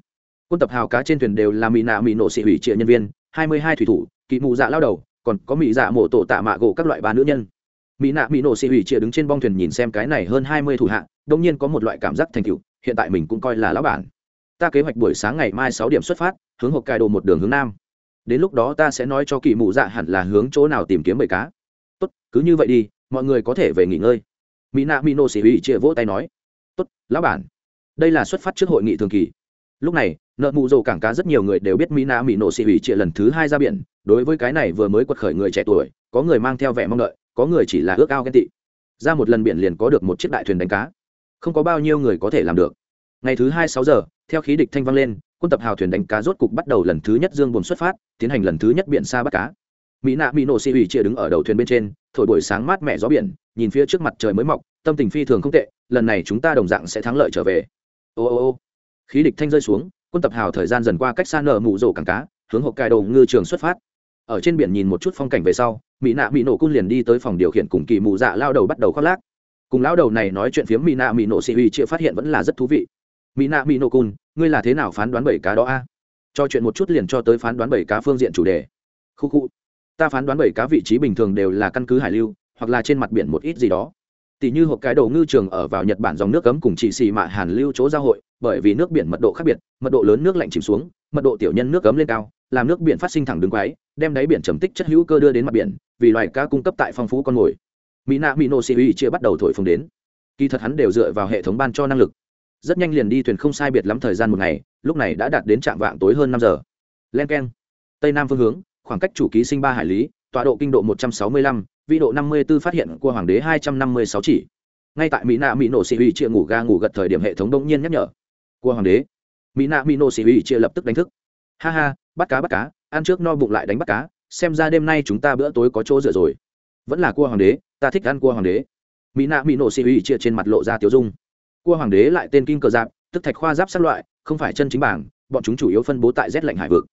Quân tập hào cá trên thuyền đều là mỹ nạ mỹ nổ xị hủy trịa nhân viên, hai mươi hai thủy thủ, kỵ mụ dạ lao đầu, còn có mỹ dạ mổ tổ tạ mạ gỗ các loại ba nữ nhân. Mỹ nạ mỹ nổ xị hủy chia đứng trên bong thuyền nhìn xem cái này hơn hai mươi thủ hạ, đông nhiên có một loại cảm giác thành cựu hiện tại mình cũng coi là lão bản. Ta kế hoạch buổi sáng ngày mai sáu điểm xuất phát, hướng hộp cài đồ một đường hướng nam. Đến lúc đó ta sẽ nói cho kỳ mụ dạ hẳn là hướng chỗ nào tìm kiếm bầy cá tốt, cứ như vậy đi, mọi người có thể về nghỉ ngơi. Mỹ nạ mỹ nổ sĩ hủy chia vỗ tay nói, tốt, lão bản, đây là xuất phát trước hội nghị thường kỳ. Lúc này, nợ mụ rồ cảng cá rất nhiều người đều biết mỹ nạ mỹ nổ xị hủy trịa lần thứ hai ra biển, đối với cái này vừa mới quật khởi người trẻ tuổi, có người mang theo vẻ mong đợi, có người chỉ là ước ao ghen tị. Ra một lần biển liền có được một chiếc đại thuyền đánh cá. Không có bao nhiêu người có thể làm được. Ngày thứ hai sáu giờ, theo khí địch thanh vang lên, quân tập hào thuyền đánh cá rốt cục bắt đầu lần thứ nhất dương buồn xuất phát, tiến hành lần thứ nhất biển xa bắt cá mỹ nạ mỹ nổ xì ủy chia đứng ở đầu thuyền bên trên, thổi buổi sáng mát mẻ gió biển, nhìn phía trước mặt trời mới mọc, tâm tình phi thường không tệ, lần này chúng ta đồng dạng sẽ thắng lợi trở về. Ô ô ô, khí địch thanh rơi xuống, quân tập hào thời gian dần qua cách xa nở mụ rổ cảng cá, hướng hộ cài đồ ngư trường xuất phát. Ở trên biển nhìn một chút phong cảnh về sau, mỹ nạ mỹ nổ cung liền đi tới phòng điều khiển cùng kỳ mụ dạ lao đầu bắt đầu khoác lác. Cùng lao đầu này nói chuyện phiếm, mỹ nạ mỹ nổ xì huy chia phát hiện vẫn là rất thú vị. Mỹ nạ mỹ nổ cung ngươi là thế nào phán đoán bảy cá đó a? Cho chuyện một chút liền cho tới phán đoán bảy cá phương diện chủ đề. Khu khu ta phán đoán bảy cá vị trí bình thường đều là căn cứ hải lưu, hoặc là trên mặt biển một ít gì đó. Tỷ như hộp cái đầu ngư trường ở vào nhật bản dòng nước cấm cùng chỉ xì mạ hàn lưu chỗ giao hội, bởi vì nước biển mật độ khác biệt, mật độ lớn nước lạnh chìm xuống, mật độ tiểu nhân nước cấm lên cao, làm nước biển phát sinh thẳng đứng quái, đem đáy biển trầm tích chất hữu cơ đưa đến mặt biển, vì loài cá cung cấp tại phong phú con mồi. Mỹ nạ mỹ nô sĩ uy chia bắt đầu thổi phồng đến. Kỳ thật hắn đều dựa vào hệ thống ban cho năng lực. Rất nhanh liền đi thuyền không sai biệt lắm thời gian một ngày, lúc này đã đạt đến trạm vạng tối hơn năm giờ. Len k e n tây nam phương hướng khoảng cách chủ ký sinh ba hải lý, tọa độ kinh độ một trăm sáu mươi lăm vị độ năm mươi b ố phát hiện của hoàng đế hai trăm năm mươi sáu chỉ. Ngay tại mỹ nạ mỹ nổ sĩ uy chia ngủ ga ngủ gật thời điểm hệ thống đông nhiên nhắc nhở. Của hoàng đế. Mỹ nạ mỹ nổ sĩ uy chia lập tức đánh thức. Ha ha, bắt cá bắt cá, ăn trước no bụng lại đánh bắt cá, xem ra đêm nay chúng ta bữa tối có chỗ dựa rồi. Vẫn là cua hoàng đế, ta thích ăn cua hoàng đế. Mỹ nạ mỹ nổ xì uy chia trên mặt lộ ra tiêu dung. Cua hoàng đế lại tên kim cờ giáp, tức thạch khoa giáp sắt loại, không phải chân chính bảng, bọn chúng chủ yếu phân bố tại rét lạnh hải vực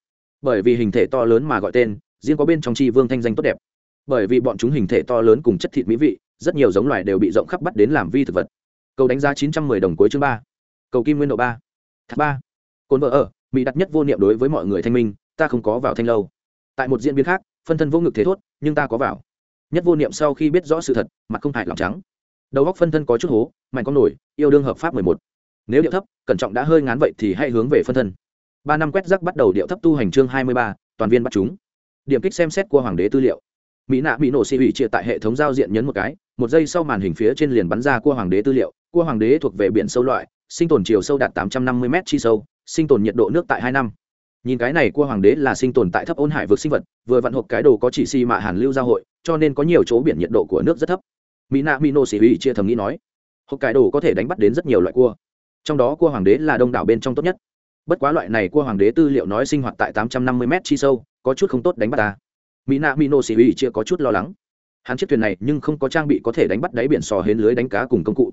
bởi vì hình thể to lớn mà gọi tên, riêng có bên trong tri vương thanh danh tốt đẹp. Bởi vì bọn chúng hình thể to lớn cùng chất thịt mỹ vị, rất nhiều giống loài đều bị rộng khắp bắt đến làm vi thực vật. Cầu đánh giá chín trăm mười đồng cuối chương ba. Cầu kim nguyên độ ba. Thác ba. Cồn vợ ở, mỹ đặt nhất vô niệm đối với mọi người thanh minh, ta không có vào thanh lâu. Tại một diễn biến khác, phân thân vô ngực thế thốt, nhưng ta có vào. Nhất vô niệm sau khi biết rõ sự thật, mặt không hại lòng trắng. Đầu góc phân thân có chút hố, mạnh con nổi, yêu đương hợp pháp mười một. Nếu điệu thấp, cẩn trọng đã hơi ngán vậy thì hãy hướng về phân thân ba năm quét rắc bắt đầu điệu thấp tu hành chương hai mươi ba, toàn viên bắt chúng. Điểm kích xem xét của hoàng đế tư liệu. Mỹ nạ bị nổ xị ủy chia tại hệ thống giao diện nhấn một cái, một giây sau màn hình phía trên liền bắn ra cua hoàng đế tư liệu. Cua hoàng đế thuộc về biển sâu loại, sinh tồn chiều sâu đạt tám trăm năm mươi m chi sâu, sinh tồn nhiệt độ nước tại hai năm. Nhìn cái này cua hoàng đế là sinh tồn tại thấp ôn hải vực sinh vật, vừa vặn hộp cái đồ có chỉ xi si mạ hàn lưu giao hội, cho nên có nhiều chỗ biển nhiệt độ của nước rất thấp. Mỹ nạ mỹ nổ xỉ ủy chia thầm nghĩ nói, hộp cái đồ có thể đánh bắt đến rất nhiều loại cua. Trong đó cua hoàng đế là đông đảo bên trong tốt nhất bất quá loại này cua hoàng đế tư liệu nói sinh hoạt tại tám trăm năm mươi m chi sâu, có chút không tốt đánh bắt ta. Mỹ nạ mỹ nô xì ủy chưa có chút lo lắng. Hắn chiếc thuyền này nhưng không có trang bị có thể đánh bắt đáy biển sò hến lưới đánh cá cùng công cụ.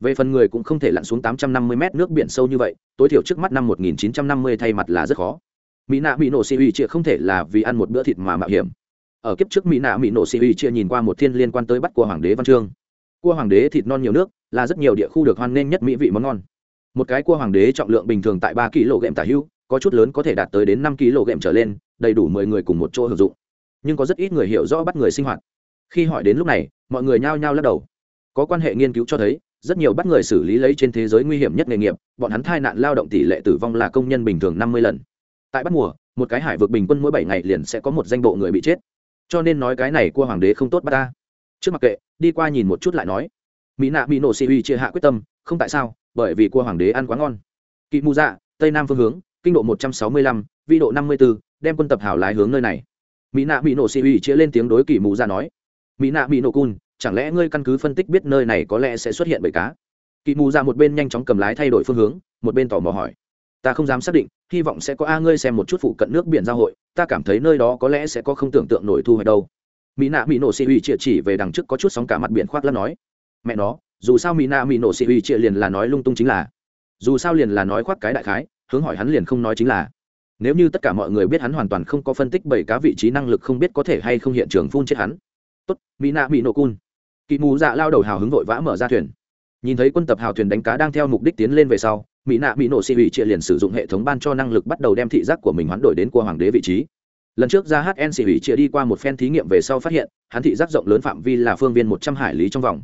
Về phần người cũng không thể lặn xuống tám trăm năm mươi m nước biển sâu như vậy, tối thiểu trước mắt năm một nghìn chín trăm năm mươi thay mặt là rất khó. Mỹ nạ mỹ nổ xì uy chia không thể là vì ăn một bữa thịt mà mạo hiểm. Ở kiếp trước mỹ nạ mỹ nổ xì uy chia nhìn qua một thiên liên quan tới bắt của hoàng đế văn trương. cua hoàng đế thịt non nhiều nước, là rất nhiều địa khu được hoan nghênh nhất mỹ vị món ngon một cái cua hoàng đế trọng lượng bình thường tại ba kg tả hữu có chút lớn có thể đạt tới đến năm kg trở lên, đầy đủ mười người cùng một chỗ hưởng dụng. Nhưng có rất ít người hiểu rõ bắt người sinh hoạt. Khi hỏi đến lúc này, mọi người nhao nhao lắc đầu. Có quan hệ nghiên cứu cho thấy, rất nhiều bắt người xử lý lấy trên thế giới nguy hiểm nhất nghề nghiệp, bọn hắn thai nạn lao động tỷ lệ tử vong là công nhân bình thường năm mươi lần. Tại bắt mùa, một cái hải vực bình quân mỗi bảy ngày liền sẽ có một danh bộ người bị chết. Cho nên nói cái này cua hoàng đế không tốt bắt ta. Trước mặc kệ, đi qua nhìn một chút lại nói. Mỹ nạ bị nổ xì uy chia hạ quyết tâm, không tại sao bởi vì cua hoàng đế ăn quá ngon. Kỵ mù dạ tây nam phương hướng, kinh độ một trăm sáu mươi lăm vi độ năm mươi b ố đem quân tập hảo lái hướng nơi này. Mỹ nạ mỹ nổ xì huy chia lên tiếng đối kỵ mù dạ nói. Mỹ nạ mỹ nổ cun chẳng lẽ ngươi căn cứ phân tích biết nơi này có lẽ sẽ xuất hiện bầy cá? Kỵ mù dạ một bên nhanh chóng cầm lái thay đổi phương hướng, một bên tò mò hỏi. Ta không dám xác định, hy vọng sẽ có a ngươi xem một chút phụ cận nước biển giao hội, ta cảm thấy nơi đó có lẽ sẽ có không tưởng tượng nổi thu hoạch đâu. Mỹ nạ mỹ nổ xì huy chia chỉ về đằng trước có chút sóng cả mặt biển khoác lắm nói. Mẹ nó dù sao mỹ na mỹ nổ xì uy chia liền là nói lung tung chính là dù sao liền là nói khoác cái đại khái hướng hỏi hắn liền không nói chính là nếu như tất cả mọi người biết hắn hoàn toàn không có phân tích bảy cá vị trí năng lực không biết có thể hay không hiện trường phun chết hắn tốt mỹ nạ mỹ nổ cun kỵ mù dạ lao đầu hào hứng vội vã mở ra thuyền nhìn thấy quân tập hào thuyền đánh cá đang theo mục đích tiến lên về sau mỹ nạ mỹ nổ xì ủy chia liền sử dụng hệ thống ban cho năng lực bắt đầu đem thị giác của mình hoán đổi đến cua hoàng đế vị trí lần trước ra hn xì ủy chia đi qua một phen thí nghiệm về sau phát hiện hắn thị giác rộng lớn phạm vi là phương viên một trăm hải lý trong vòng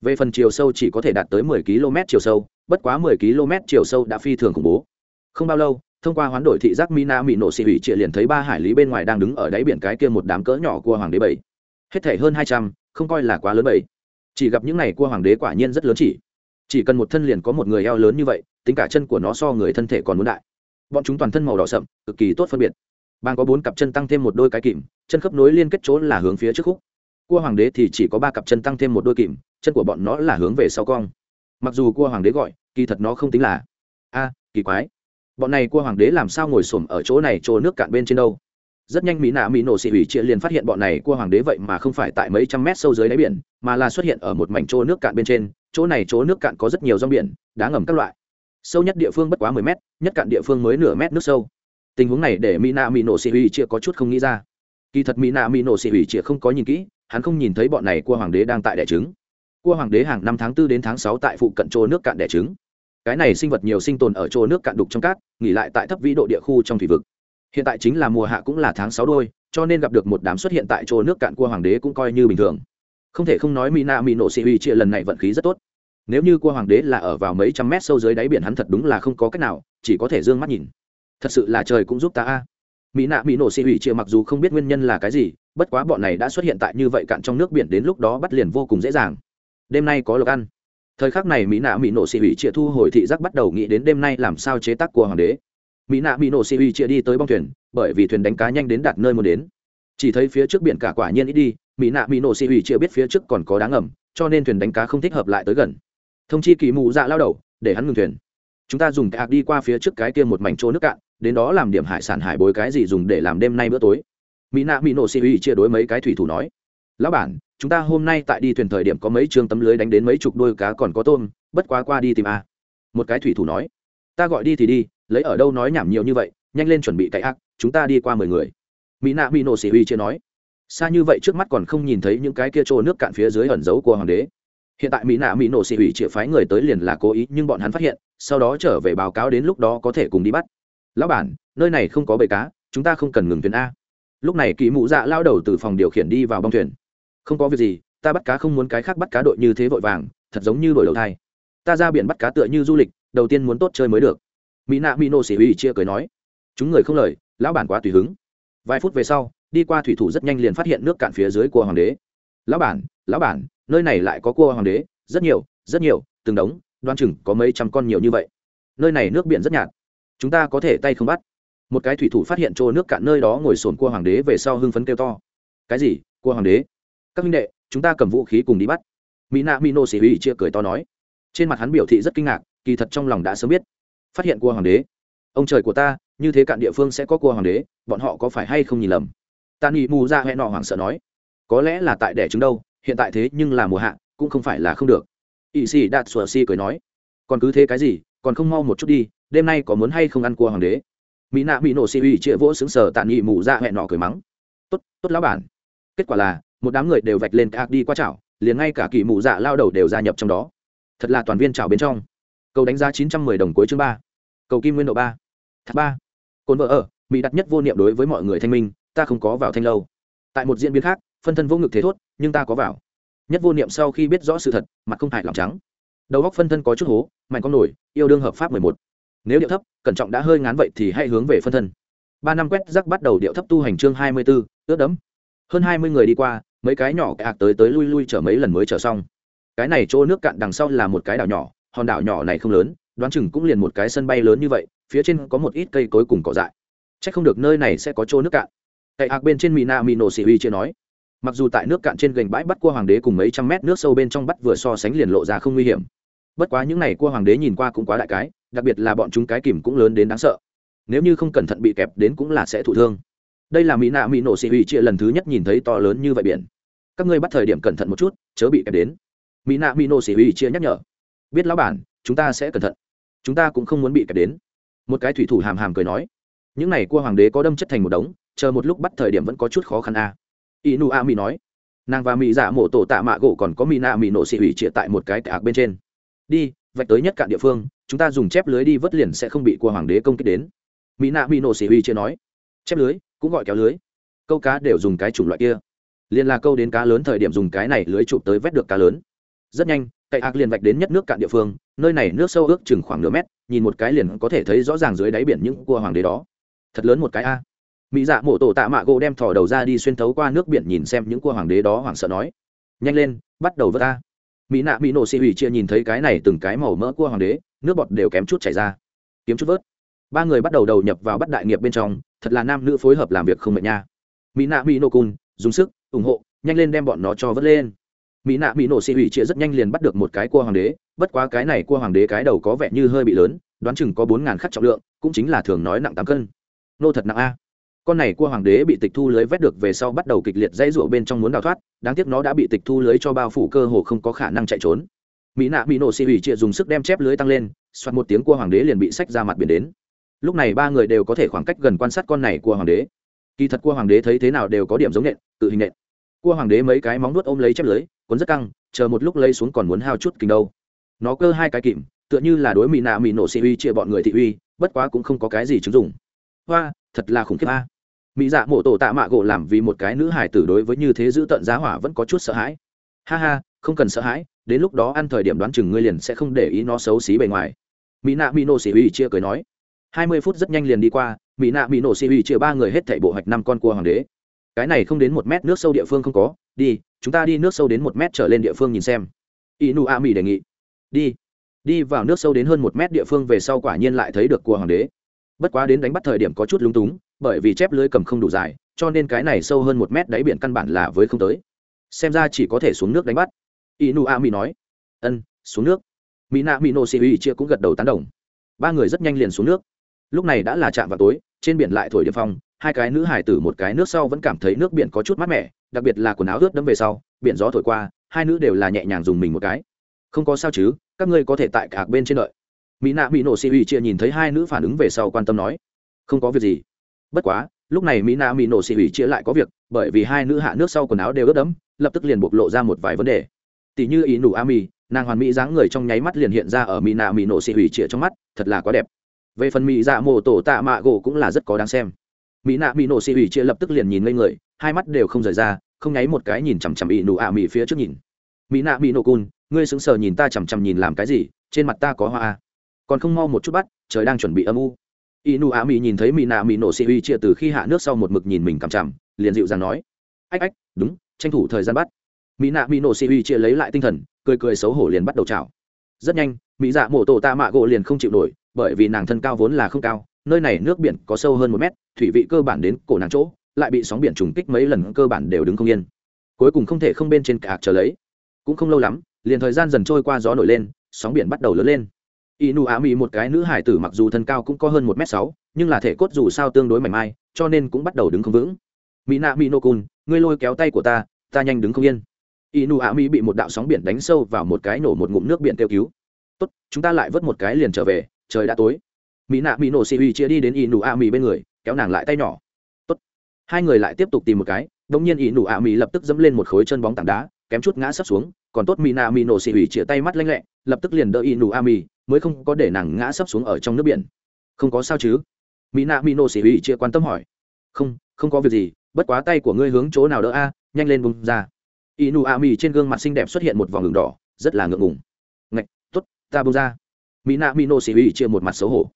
về phần chiều sâu chỉ có thể đạt tới mười km chiều sâu, bất quá mười km chiều sâu đã phi thường khủng bố. Không bao lâu, thông qua hoán đổi thị giác mina mỹ nổ xì hủy trịa liền thấy ba hải lý bên ngoài đang đứng ở đáy biển cái kia một đám cỡ nhỏ của hoàng đế bảy. Hết thể hơn hai trăm, không coi là quá lớn bảy. Chỉ gặp những này cua hoàng đế quả nhiên rất lớn chỉ. Chỉ cần một thân liền có một người eo lớn như vậy, tính cả chân của nó so người thân thể còn muốn đại. Bọn chúng toàn thân màu đỏ sậm, cực kỳ tốt phân biệt. Bang có bốn cặp chân tăng thêm một đôi cái kìm, chân khớp nối liên kết chỗ là hướng phía trước khúc cua hoàng đế thì chỉ có ba cặp chân tăng thêm một đôi kìm, chân của bọn nó là hướng về sau cong. Mặc dù cua hoàng đế gọi, kỳ thật nó không tính là. A, kỳ quái. Bọn này cua hoàng đế làm sao ngồi xổm ở chỗ này chỗ nước cạn bên trên đâu? Rất nhanh mỹ nạ mỹ nổ xị ủy chia liền phát hiện bọn này cua hoàng đế vậy mà không phải tại mấy trăm mét sâu dưới đáy biển, mà là xuất hiện ở một mảnh chỗ nước cạn bên trên. Chỗ này chỗ nước cạn có rất nhiều rong biển, đá ngầm các loại. Sâu nhất địa phương bất quá mười mét, nhất cạn địa phương mới nửa mét nước sâu. Tình huống này để mỹ nạ mỹ nổ xị ủy chia có chút không nghĩ ra. Kỳ thật mỹ nạ mỹ nổ xị ủy chia không có nhìn kỹ hắn không nhìn thấy bọn này cua hoàng đế đang tại đẻ trứng. Cua hoàng đế hàng năm tháng 4 đến tháng 6 tại phụ cận chỗ nước cạn đẻ trứng. Cái này sinh vật nhiều sinh tồn ở chỗ nước cạn đục trong cát, nghỉ lại tại thấp vĩ độ địa khu trong thủy vực. Hiện tại chính là mùa hạ cũng là tháng sáu đôi, cho nên gặp được một đám xuất hiện tại chỗ nước cạn cua hoàng đế cũng coi như bình thường. Không thể không nói mỹ nạ mỹ nổ sĩ uy chia lần này vận khí rất tốt. Nếu như cua hoàng đế là ở vào mấy trăm mét sâu dưới đáy biển hắn thật đúng là không có cách nào, chỉ có thể d ư ơ n g mắt nhìn. Thật sự là trời cũng giúp ta a mỹ nạ mỹ nổ xì uy chia mặc dù không biết nguyên nhân là cái gì, bất quá bọn này đã xuất hiện tại như vậy cạn trong nước biển đến lúc đó bắt liền vô cùng dễ dàng. Đêm nay có lộc ăn. Thời khắc này mỹ nạ mỹ nổ xì uy chia thu hồi thị giác bắt đầu nghĩ đến đêm nay làm sao chế tác của hoàng đế. Mỹ nạ mỹ nổ xì uy chia đi tới bong thuyền, bởi vì thuyền đánh cá nhanh đến đạt nơi muốn đến. Chỉ thấy phía trước biển cả quả nhiên ít đi, mỹ nạ mỹ nổ xì uy chia biết phía trước còn có đáng ngầm, cho nên thuyền đánh cá không thích hợp lại tới gần. Thông chi kỳ mù dạ lao đầu, để hắn ngừng thuyền. Chúng ta dùng cạc đi qua phía trước cái kia một mảnh chỗ nước cạn đến đó làm điểm hải sản hải bối cái gì dùng để làm đêm nay bữa tối. Mỹ nạ mỹ nổ xì uy chia đối mấy cái thủy thủ nói, lão bản, chúng ta hôm nay tại đi thuyền thời điểm có mấy chương tấm lưới đánh đến mấy chục đôi cá còn có tôm, bất quá qua đi tìm a. Một cái thủy thủ nói, ta gọi đi thì đi, lấy ở đâu nói nhảm nhiều như vậy, nhanh lên chuẩn bị cậy ác, chúng ta đi qua mười người. Mỹ nạ mỹ nổ xì huy chưa nói, xa như vậy trước mắt còn không nhìn thấy những cái kia trô nước cạn phía dưới ẩn giấu của hoàng đế. Hiện tại mỹ nạ mỹ nổ xì huy chia phái người tới liền là cố ý, nhưng bọn hắn phát hiện, sau đó trở về báo cáo đến lúc đó có thể cùng đi bắt lão bản, nơi này không có bầy cá, chúng ta không cần ngừng thuyền a. Lúc này kỳ mụ dạ lao đầu từ phòng điều khiển đi vào bong thuyền. Không có việc gì, ta bắt cá không muốn cái khác bắt cá đội như thế vội vàng, thật giống như đổi đầu thai. Ta ra biển bắt cá tựa như du lịch, đầu tiên muốn tốt chơi mới được. Mỹ nạ mỹ nô xỉ uy chia cười nói. Chúng người không lời, lão bản quá tùy hứng. Vài phút về sau, đi qua thủy thủ rất nhanh liền phát hiện nước cạn phía dưới của hoàng đế. Lão bản lão bản, nơi này lại có cua hoàng đế, rất nhiều rất nhiều, từng đống, đoan chừng có mấy trăm con nhiều như vậy. Nơi này nước biển rất nhạt chúng ta có thể tay không bắt. Một cái thủy thủ phát hiện chỗ nước cạn nơi đó ngồi sồn cua hoàng đế về sau hưng phấn kêu to. Cái gì? Cua hoàng đế? Các minh đệ, chúng ta cầm vũ khí cùng đi bắt. Mỹ nạ mỹ nô sĩ huy chia cười to nói. Trên mặt hắn biểu thị rất kinh ngạc, kỳ thật trong lòng đã sớm biết. Phát hiện cua hoàng đế. Ông trời của ta, như thế cạn địa phương sẽ có cua hoàng đế, bọn họ có phải hay không nhìn lầm? Ta nghĩ mù ra hẹn nọ hoảng sợ nói. Có lẽ là tại đẻ trứng đâu, hiện tại thế nhưng là mùa hạ, cũng không phải là không được. Ỵ sĩ đạt sùa si cười nói. Còn cứ thế cái gì, còn không mau một chút đi đêm nay có muốn hay không ăn cua hoàng đế? Mỹ nạ bị nổ xì uy chĩa vỗ xứng sờ tạ nghị mù ra hẹn nọ cười mắng. Tốt tốt lão bản. Kết quả là, một đám người đều vạch lên ác đi qua chảo, liền ngay cả kỳ mù dạ lao đầu đều gia nhập trong đó. Thật là toàn viên chảo bên trong. Cầu đánh giá chín trăm mười đồng cuối chương ba. Cầu kim nguyên độ ba. Thác ba. Cồn vợ ở, mỹ đặt nhất vô niệm đối với mọi người thanh minh, ta không có vào thanh lâu. Tại một diễn biến khác, phân thân vô ngực thế thốt, nhưng ta có vào. Nhất vô niệm sau khi biết rõ sự thật, mặt không hại lòng trắng. Đầu góc phân thân có chút hố, mạnh con nổi, yêu đương hợp pháp mười một nếu điệu thấp, cẩn trọng đã hơi ngán vậy thì hãy hướng về phân thân. Ba năm quét rắc bắt đầu điệu thấp tu hành chương hai mươi b ố ướt đẫm. Hơn hai mươi người đi qua, mấy cái nhỏ cái ạc tới tới lui lui chở mấy lần mới chở xong. Cái này chỗ nước cạn đằng sau là một cái đảo nhỏ, hòn đảo nhỏ này không lớn, đoán chừng cũng liền một cái sân bay lớn như vậy, phía trên có một ít cây cối cùng cỏ dại. C h ắ c không được nơi này sẽ có chỗ nước cạn. Cậy hạc bên trên mỹ na mỹ nổ xì huy chưa nói. Mặc dù tại nước cạn trên gành bãi bắt cua hoàng đế cùng mấy trăm mét nước sâu bên trong bắt vừa so sánh liền lộ ra không nguy hiểm. Bất quá những n à y cua hoàng đế nhìn qua cũng quá đại cái đặc biệt là bọn chúng cái kìm cũng lớn đến đáng sợ. Nếu như không cẩn thận bị kẹp đến cũng là sẽ thụ thương. Đây là mỹ nạ mỹ nổ xì hủy chia lần thứ nhất nhìn thấy to lớn như vậy biển. Các ngươi bắt thời điểm cẩn thận một chút, chớ bị kẹp đến. Mỹ nạ mỹ nổ xì hủy chia nhắc nhở. Biết lão bản, chúng ta sẽ cẩn thận. Chúng ta cũng không muốn bị kẹp đến. Một cái thủy thủ hàm hàm cười nói. Những này cua hoàng đế có đâm chất thành một đống, chờ một lúc bắt thời điểm vẫn có chút khó khăn a. À. inu a mỹ nói. Nàng và mỹ giả mổ tổ tạ mạ gỗ còn có mỹ nạ mỹ nổ xị hủy chia tại một cái tạc bên trên. Đi vạch tới nhất cạn địa phương, chúng ta dùng chép lưới đi vớt liền sẽ không bị cua hoàng đế công kích đến. Mỹ nạ mỹ nổ xị hủy chưa nói. Chép lưới, cũng gọi kéo lưới. Câu cá đều dùng cái chủng loại kia. Liền là câu đến cá lớn thời điểm dùng cái này lưới chụp tới vét được cá lớn. Rất nhanh cậy ạc liền vạch đến nhất nước cạn địa phương, nơi này nước sâu ước chừng khoảng nửa mét, nhìn một cái liền có thể thấy rõ ràng dưới đáy biển những cua hoàng đế đó. Thật lớn một cái a. Mỹ dạ mổ tổ tạ mạ gỗ đem thò đầu ra đi xuyên thấu qua nước biển nhìn xem những cua hoàng đế đó hoảng sợ nói. Nhanh lên, bắt đầu vớt ta mỹ nạ mỹ nổ xì hủy chia nhìn thấy cái này từng cái màu mỡ cua hoàng đế, nước bọt đều kém chút chảy ra. Kiếm chút vớt. Ba người bắt đầu đầu nhập vào bắt đại nghiệp bên trong, thật là nam nữ phối hợp làm việc không mệt nha. Mỹ nạ mỹ nổ cun dùng sức, ủng hộ, nhanh lên đem bọn nó cho vớt lên. Mỹ nạ mỹ nổ xì hủy chia rất nhanh liền bắt được một cái cua hoàng đế, bất quá cái này cua hoàng đế cái đầu có vẻ như hơi bị lớn, đoán chừng có bốn ngàn khắc trọng lượng, cũng chính là thường nói nặng tám cân. Nô thật nặng a con này cua hoàng đế bị tịch thu lưới vét được về sau bắt đầu kịch liệt dãy rụa bên trong muốn đào thoát, đáng tiếc nó đã bị tịch thu lưới cho bao phủ cơ hồ không có khả năng chạy trốn. Mỹ nạ bị nổ xì hủy trịa dùng sức đem chép lưới tăng lên, soạt một tiếng cua hoàng đế liền bị sách ra mặt biển đến. Lúc này ba người đều có thể khoảng cách gần quan sát con này cua hoàng đế. Kỳ thật cua hoàng đế thấy thế nào đều có điểm giống nện, tự hình nện. Cua hoàng đế mấy cái móng nuốt ôm lấy chép lưới, cuốn rất căng, chờ một lúc lấy xuống còn muốn hao chút kinh đâu. Nó cơ hai cái kìm, tựa như là đối mỹ nạ mỹ nổ xì uy chia bọn người thị uy, bất quá cũng không có cái gì chứng dùng. hoa thật là khủng khiếp a. Mỹ dạ mộ tổ tạ mạ gỗ làm vì một cái nữ hải tử đối với như thế giữ tận giá hỏa vẫn có chút sợ hãi. Ha ha, không cần sợ hãi, đến lúc đó ăn thời điểm đoán chừng ngươi liền sẽ không để ý nó xấu xí bề ngoài. Mỹ nạ mỹ nổ xỉ uy chia cười nói. Hai mươi phút rất nhanh liền đi qua, mỹ nạ mỹ nổ xỉ uy chia ba người hết thảy bộ hoạch năm con cua hoàng đế. Cái này không đến một mét nước sâu địa phương không có, đi, chúng ta đi nước sâu đến một mét trở lên địa phương nhìn xem. Inu a mỹ đề nghị. Đi đi vào nước sâu đến hơn một mét địa phương về sau quả nhiên lại thấy được cua hoàng đế bất quá đến đánh bắt thời điểm có chút lúng túng, bởi vì chép lưới cầm không đủ dài, cho nên cái này sâu hơn một mét đáy biển căn bản là với không tới. Xem ra chỉ có thể xuống nước đánh bắt. Inu a mi nói. Ân, xuống nước. Mỹ nạ mỹ nô si uy chia cũng gật đầu tán đồng. Ba người rất nhanh liền xuống nước. Lúc này đã là chạm vào tối, trên biển lại thổi điệp phong, hai cái nữ hải tử một cái nước sau vẫn cảm thấy nước biển có chút mát mẻ, đặc biệt là quần áo ướt đẫm về sau, biển gió thổi qua, hai nữ đều là nhẹ nhàng dùng mình một cái. Không có sao chứ, các ngươi có thể tại cả bên trên đợi mỹ nạ mỹ nổ xì ủy chia nhìn thấy hai nữ phản ứng về sau quan tâm nói, không có việc gì. Bất quá, lúc này mỹ nạ mỹ nổ xì ủy chia lại có việc, bởi vì hai nữ hạ nước sau quần áo đều ướt đẫm, lập tức liền bộc lộ ra một vài vấn đề. Tỷ như ý nụ a mi nàng hoàn mỹ dáng người trong nháy mắt liền hiện ra ở mỹ nạ mỹ nổ xì ủy chia trong mắt, thật là quá đẹp. Về phần mỹ dạ mổ tổ tạ mạ gỗ cũng là rất có đáng xem. Mỹ nạ mỹ nổ xì ủy chia lập tức liền nhìn ngây người, hai mắt đều không rời ra, không nháy một cái nhìn chằm chằm ý nụ a mi phía trước nhìn. Mỹ nạ mỹ nổ cun ngươi sững sờ nhìn ta chằm chằm nhìn làm cái gì? Trên mặt ta có hoa còn không mau một chút bắt, trời đang chuẩn bị âm u. Inu a mỹ nhìn thấy mỹ nạ mỹ nổ xì uy chia từ khi hạ nước sau một mực nhìn mình cằm chằm, liền dịu dàng nói, ách ách, đúng, tranh thủ thời gian bắt. Mỹ nạ mỹ nổ xì uy chia lấy lại tinh thần, cười cười xấu hổ liền bắt đầu chào rất nhanh mỹ dạ mổ tổ tạ mạ gỗ liền không chịu nổi, bởi vì nàng thân cao vốn là không cao, nơi này nước biển có sâu hơn một mét, thủy vị cơ bản đến cổ nàng chỗ, lại bị sóng biển trùng kích mấy lần cơ bản đều đứng không yên. Cuối cùng không thể không bên trên cả chờ lấy. Cũng không lâu lắm, liền thời gian dần trôi qua gió nổi lên, sóng biển bắt đầu lớn lên inu á mỹ một cái nữ hải tử mặc dù thân cao cũng có hơn một m sáu, nhưng là thể cốt dù sao tương đối mảnh mai, cho nên cũng bắt đầu đứng không vững. Mỹ nạ mỹ nô cun ngươi lôi kéo tay của ta ta nhanh đứng không yên. Inu á mỹ bị một đạo sóng biển đánh sâu vào một cái nổ một ngụm nước biển kêu cứu. Tốt, chúng ta lại vớt một cái liền trở về, trời đã tối. Mỹ nạ mỹ nổ xì uy chia đi đến inu á mỹ bên người, kéo nàng lại tay nhỏ. Tốt. Hai người lại tiếp tục tìm một cái bỗng nhiên inu á mỹ lập tức dẫm lên một khối chân bóng tảng đá, kém chút ngã sấp xuống, còn tốt mỹ nạ mỹ nổ xì ủy chia tay mắt lanh lẹ, lập tức liền đỡ inu a mi mới không có để nàng ngã sấp xuống ở trong nước biển. Không có sao chứ? Mỹ nạ mỹ nổ xỉ hủy chia quan tâm hỏi. Không không có việc gì, bất quá tay của ngươi hướng chỗ nào đỡ a, nhanh lên bung ra. Inu a mi trên gương mặt xinh đẹp xuất hiện một vòng ngừng đỏ, rất là ngượng ngùng. Ngạch t ố t ta bung ra. Mỹ nạ mỹ nổ xỉ hủy chia một mặt xấu hổ.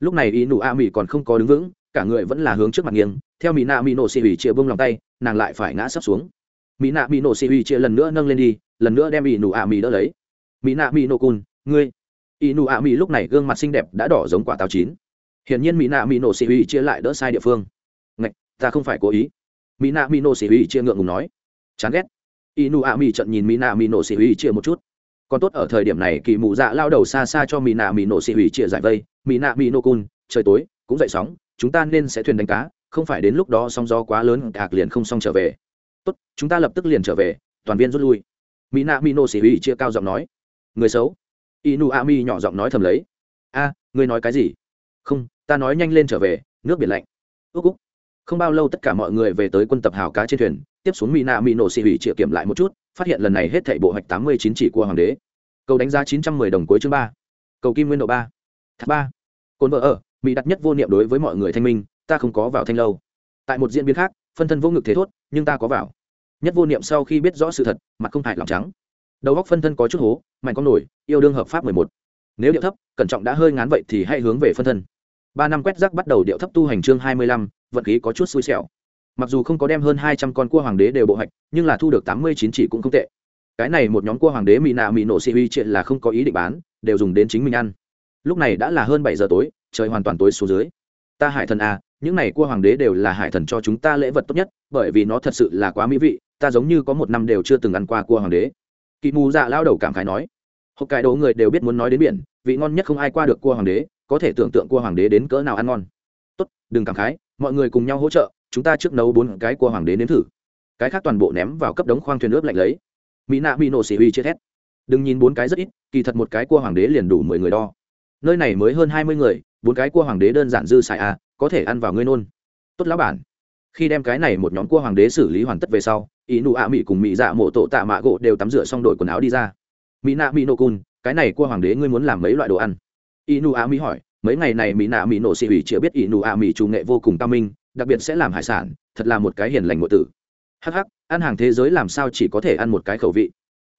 Lúc này inu a mi còn không có đứng vững, cả người vẫn là hướng trước mặt nghiêng. Theo mỹ nạ mỹ nổ xỉ hủy chia bung lòng tay, nàng lại phải ngã sấp xuống. Mỹ nạ mỹ nổ xỉ hủy chia lần nữa nâng lên đi, lần nữa đem y nụ a mỹ đỡ lấy. Mỹ nạ mỹ nổ cun ngươi Inu A mỹ lúc này gương mặt xinh đẹp đã đỏ giống quả táo chín. Hiển nhiên mỹ nạ mỹ nổ xì uy chia lại đỡ sai địa phương. Ngạch, ta không phải cố ý. Mỹ nạ mỹ nổ xì uy chia ngượng ngùng nói. Chán ghét. Inu A mỹ trận nhìn mỹ nạ mỹ nổ xì uy chia một chút. Còn tốt ở thời điểm này kỳ mụ dạ lao đầu xa xa cho mỹ nạ mỹ nổ xì uy chia giải vây. Mỹ nạ mỹ nổ cun trời tối, cũng dậy sóng, chúng ta nên sẽ thuyền đánh cá, không phải đến lúc đó sóng gió quá lớn cạc liền không xong trở về. Tốt, chúng ta lập tức liền trở về, toàn viên rút lui. Mỹ nạ mỹ nổ chia cao giọng nói. Người xấu inu a mi nhỏ giọng nói thầm lấy. A à, ngươi nói cái gì? Không ta nói nhanh lên trở về nước biển lạnh. Ước úc. Không bao lâu tất cả mọi người về tới quân tập hào cá trên thuyền tiếp xuống mỹ nạ mỹ nổ xị hủy triệu kiểm lại một chút phát hiện lần này hết thảy bộ hoạch tám mươi chín chỉ của hoàng đế. Cầu đánh giá chín trăm mười đồng cuối chương ba. Cầu kim nguyên độ ba. Thác ba. Cồn vợ ở mỹ đặt nhất vô niệm đối với mọi người thanh minh ta không có vào thanh lâu. Tại một diễn biến khác phân thân vô ngực thế thốt nhưng ta có vào. Nhất vô niệm sau khi biết rõ sự thật mặt không hại lòng trắng đầu góc phân thân có chút hố, mạnh con nổi, yêu đương hợp pháp mười một. Nếu điệu thấp, cẩn trọng đã hơi ngán vậy thì hãy hướng về phân thân. Ba năm quét rác bắt đầu điệu thấp tu hành chương hai mươi lăm, vận khí có chút xui xẻo. Mặc dù không có đem hơn hai trăm con cua hoàng đế đều bộ hạch nhưng là thu được tám mươi chín chỉ cũng không tệ. Cái này một nhóm cua hoàng đế mỹ nạ mỹ nổ xị huy chuyện là không có ý định bán, đều dùng đến chính mình ăn. Lúc này đã là hơn bảy giờ tối, trời hoàn toàn tối xuống dưới. Ta hải thần à những này cua hoàng đế đều là hải thần cho chúng ta lễ vật tốt nhất, bởi vì nó thật sự là quá mỹ vị, ta giống như có một năm đều chưa từng ăn qua cua hoàng đế kỳ mù dạ lao đầu cảm khái nói, hộp cải đồ người đều biết muốn nói đến biển, vị ngon nhất không ai qua được cua hoàng đế, có thể tưởng tượng cua hoàng đế đến cỡ nào ăn ngon. Tốt, đừng cảm khái, mọi người cùng nhau hỗ trợ, chúng ta trước nấu bốn cái cua hoàng đế nếm thử. Cái khác toàn bộ ném vào cấp đống khoang thuyền ướp lạnh lấy. Mỹ nạ mỹ nổ xỉ huy chết hết. Đừng nhìn bốn cái rất ít, kỳ thật một cái cua hoàng đế liền đủ mười người đo. Nơi này mới hơn hai mươi người, bốn cái cua hoàng đế đơn giản dư xài à có thể ăn vào ngươi nôn. Tốt lão bản. Khi đem cái này một nhóm cua hoàng đế xử lý hoàn tất về sau ý nụ ạ mỹ cùng mỹ dạ mộ tổ tạ mạ gỗ đều tắm rửa xong đổi quần áo đi ra. Mỹ nạ mỹ nô cun cái này cua hoàng đế ngươi muốn làm mấy loại đồ ăn? Ý nụ ạ mỹ hỏi, mấy ngày này mỹ nạ mỹ nổ xị ủy chưa biết ý nụ ạ mỹ chủ nghệ vô cùng cao minh, đặc biệt sẽ làm hải sản, thật là một cái hiền lành ngộ tử. Hắc hắc, ăn hàng thế giới làm sao chỉ có thể ăn một cái khẩu vị?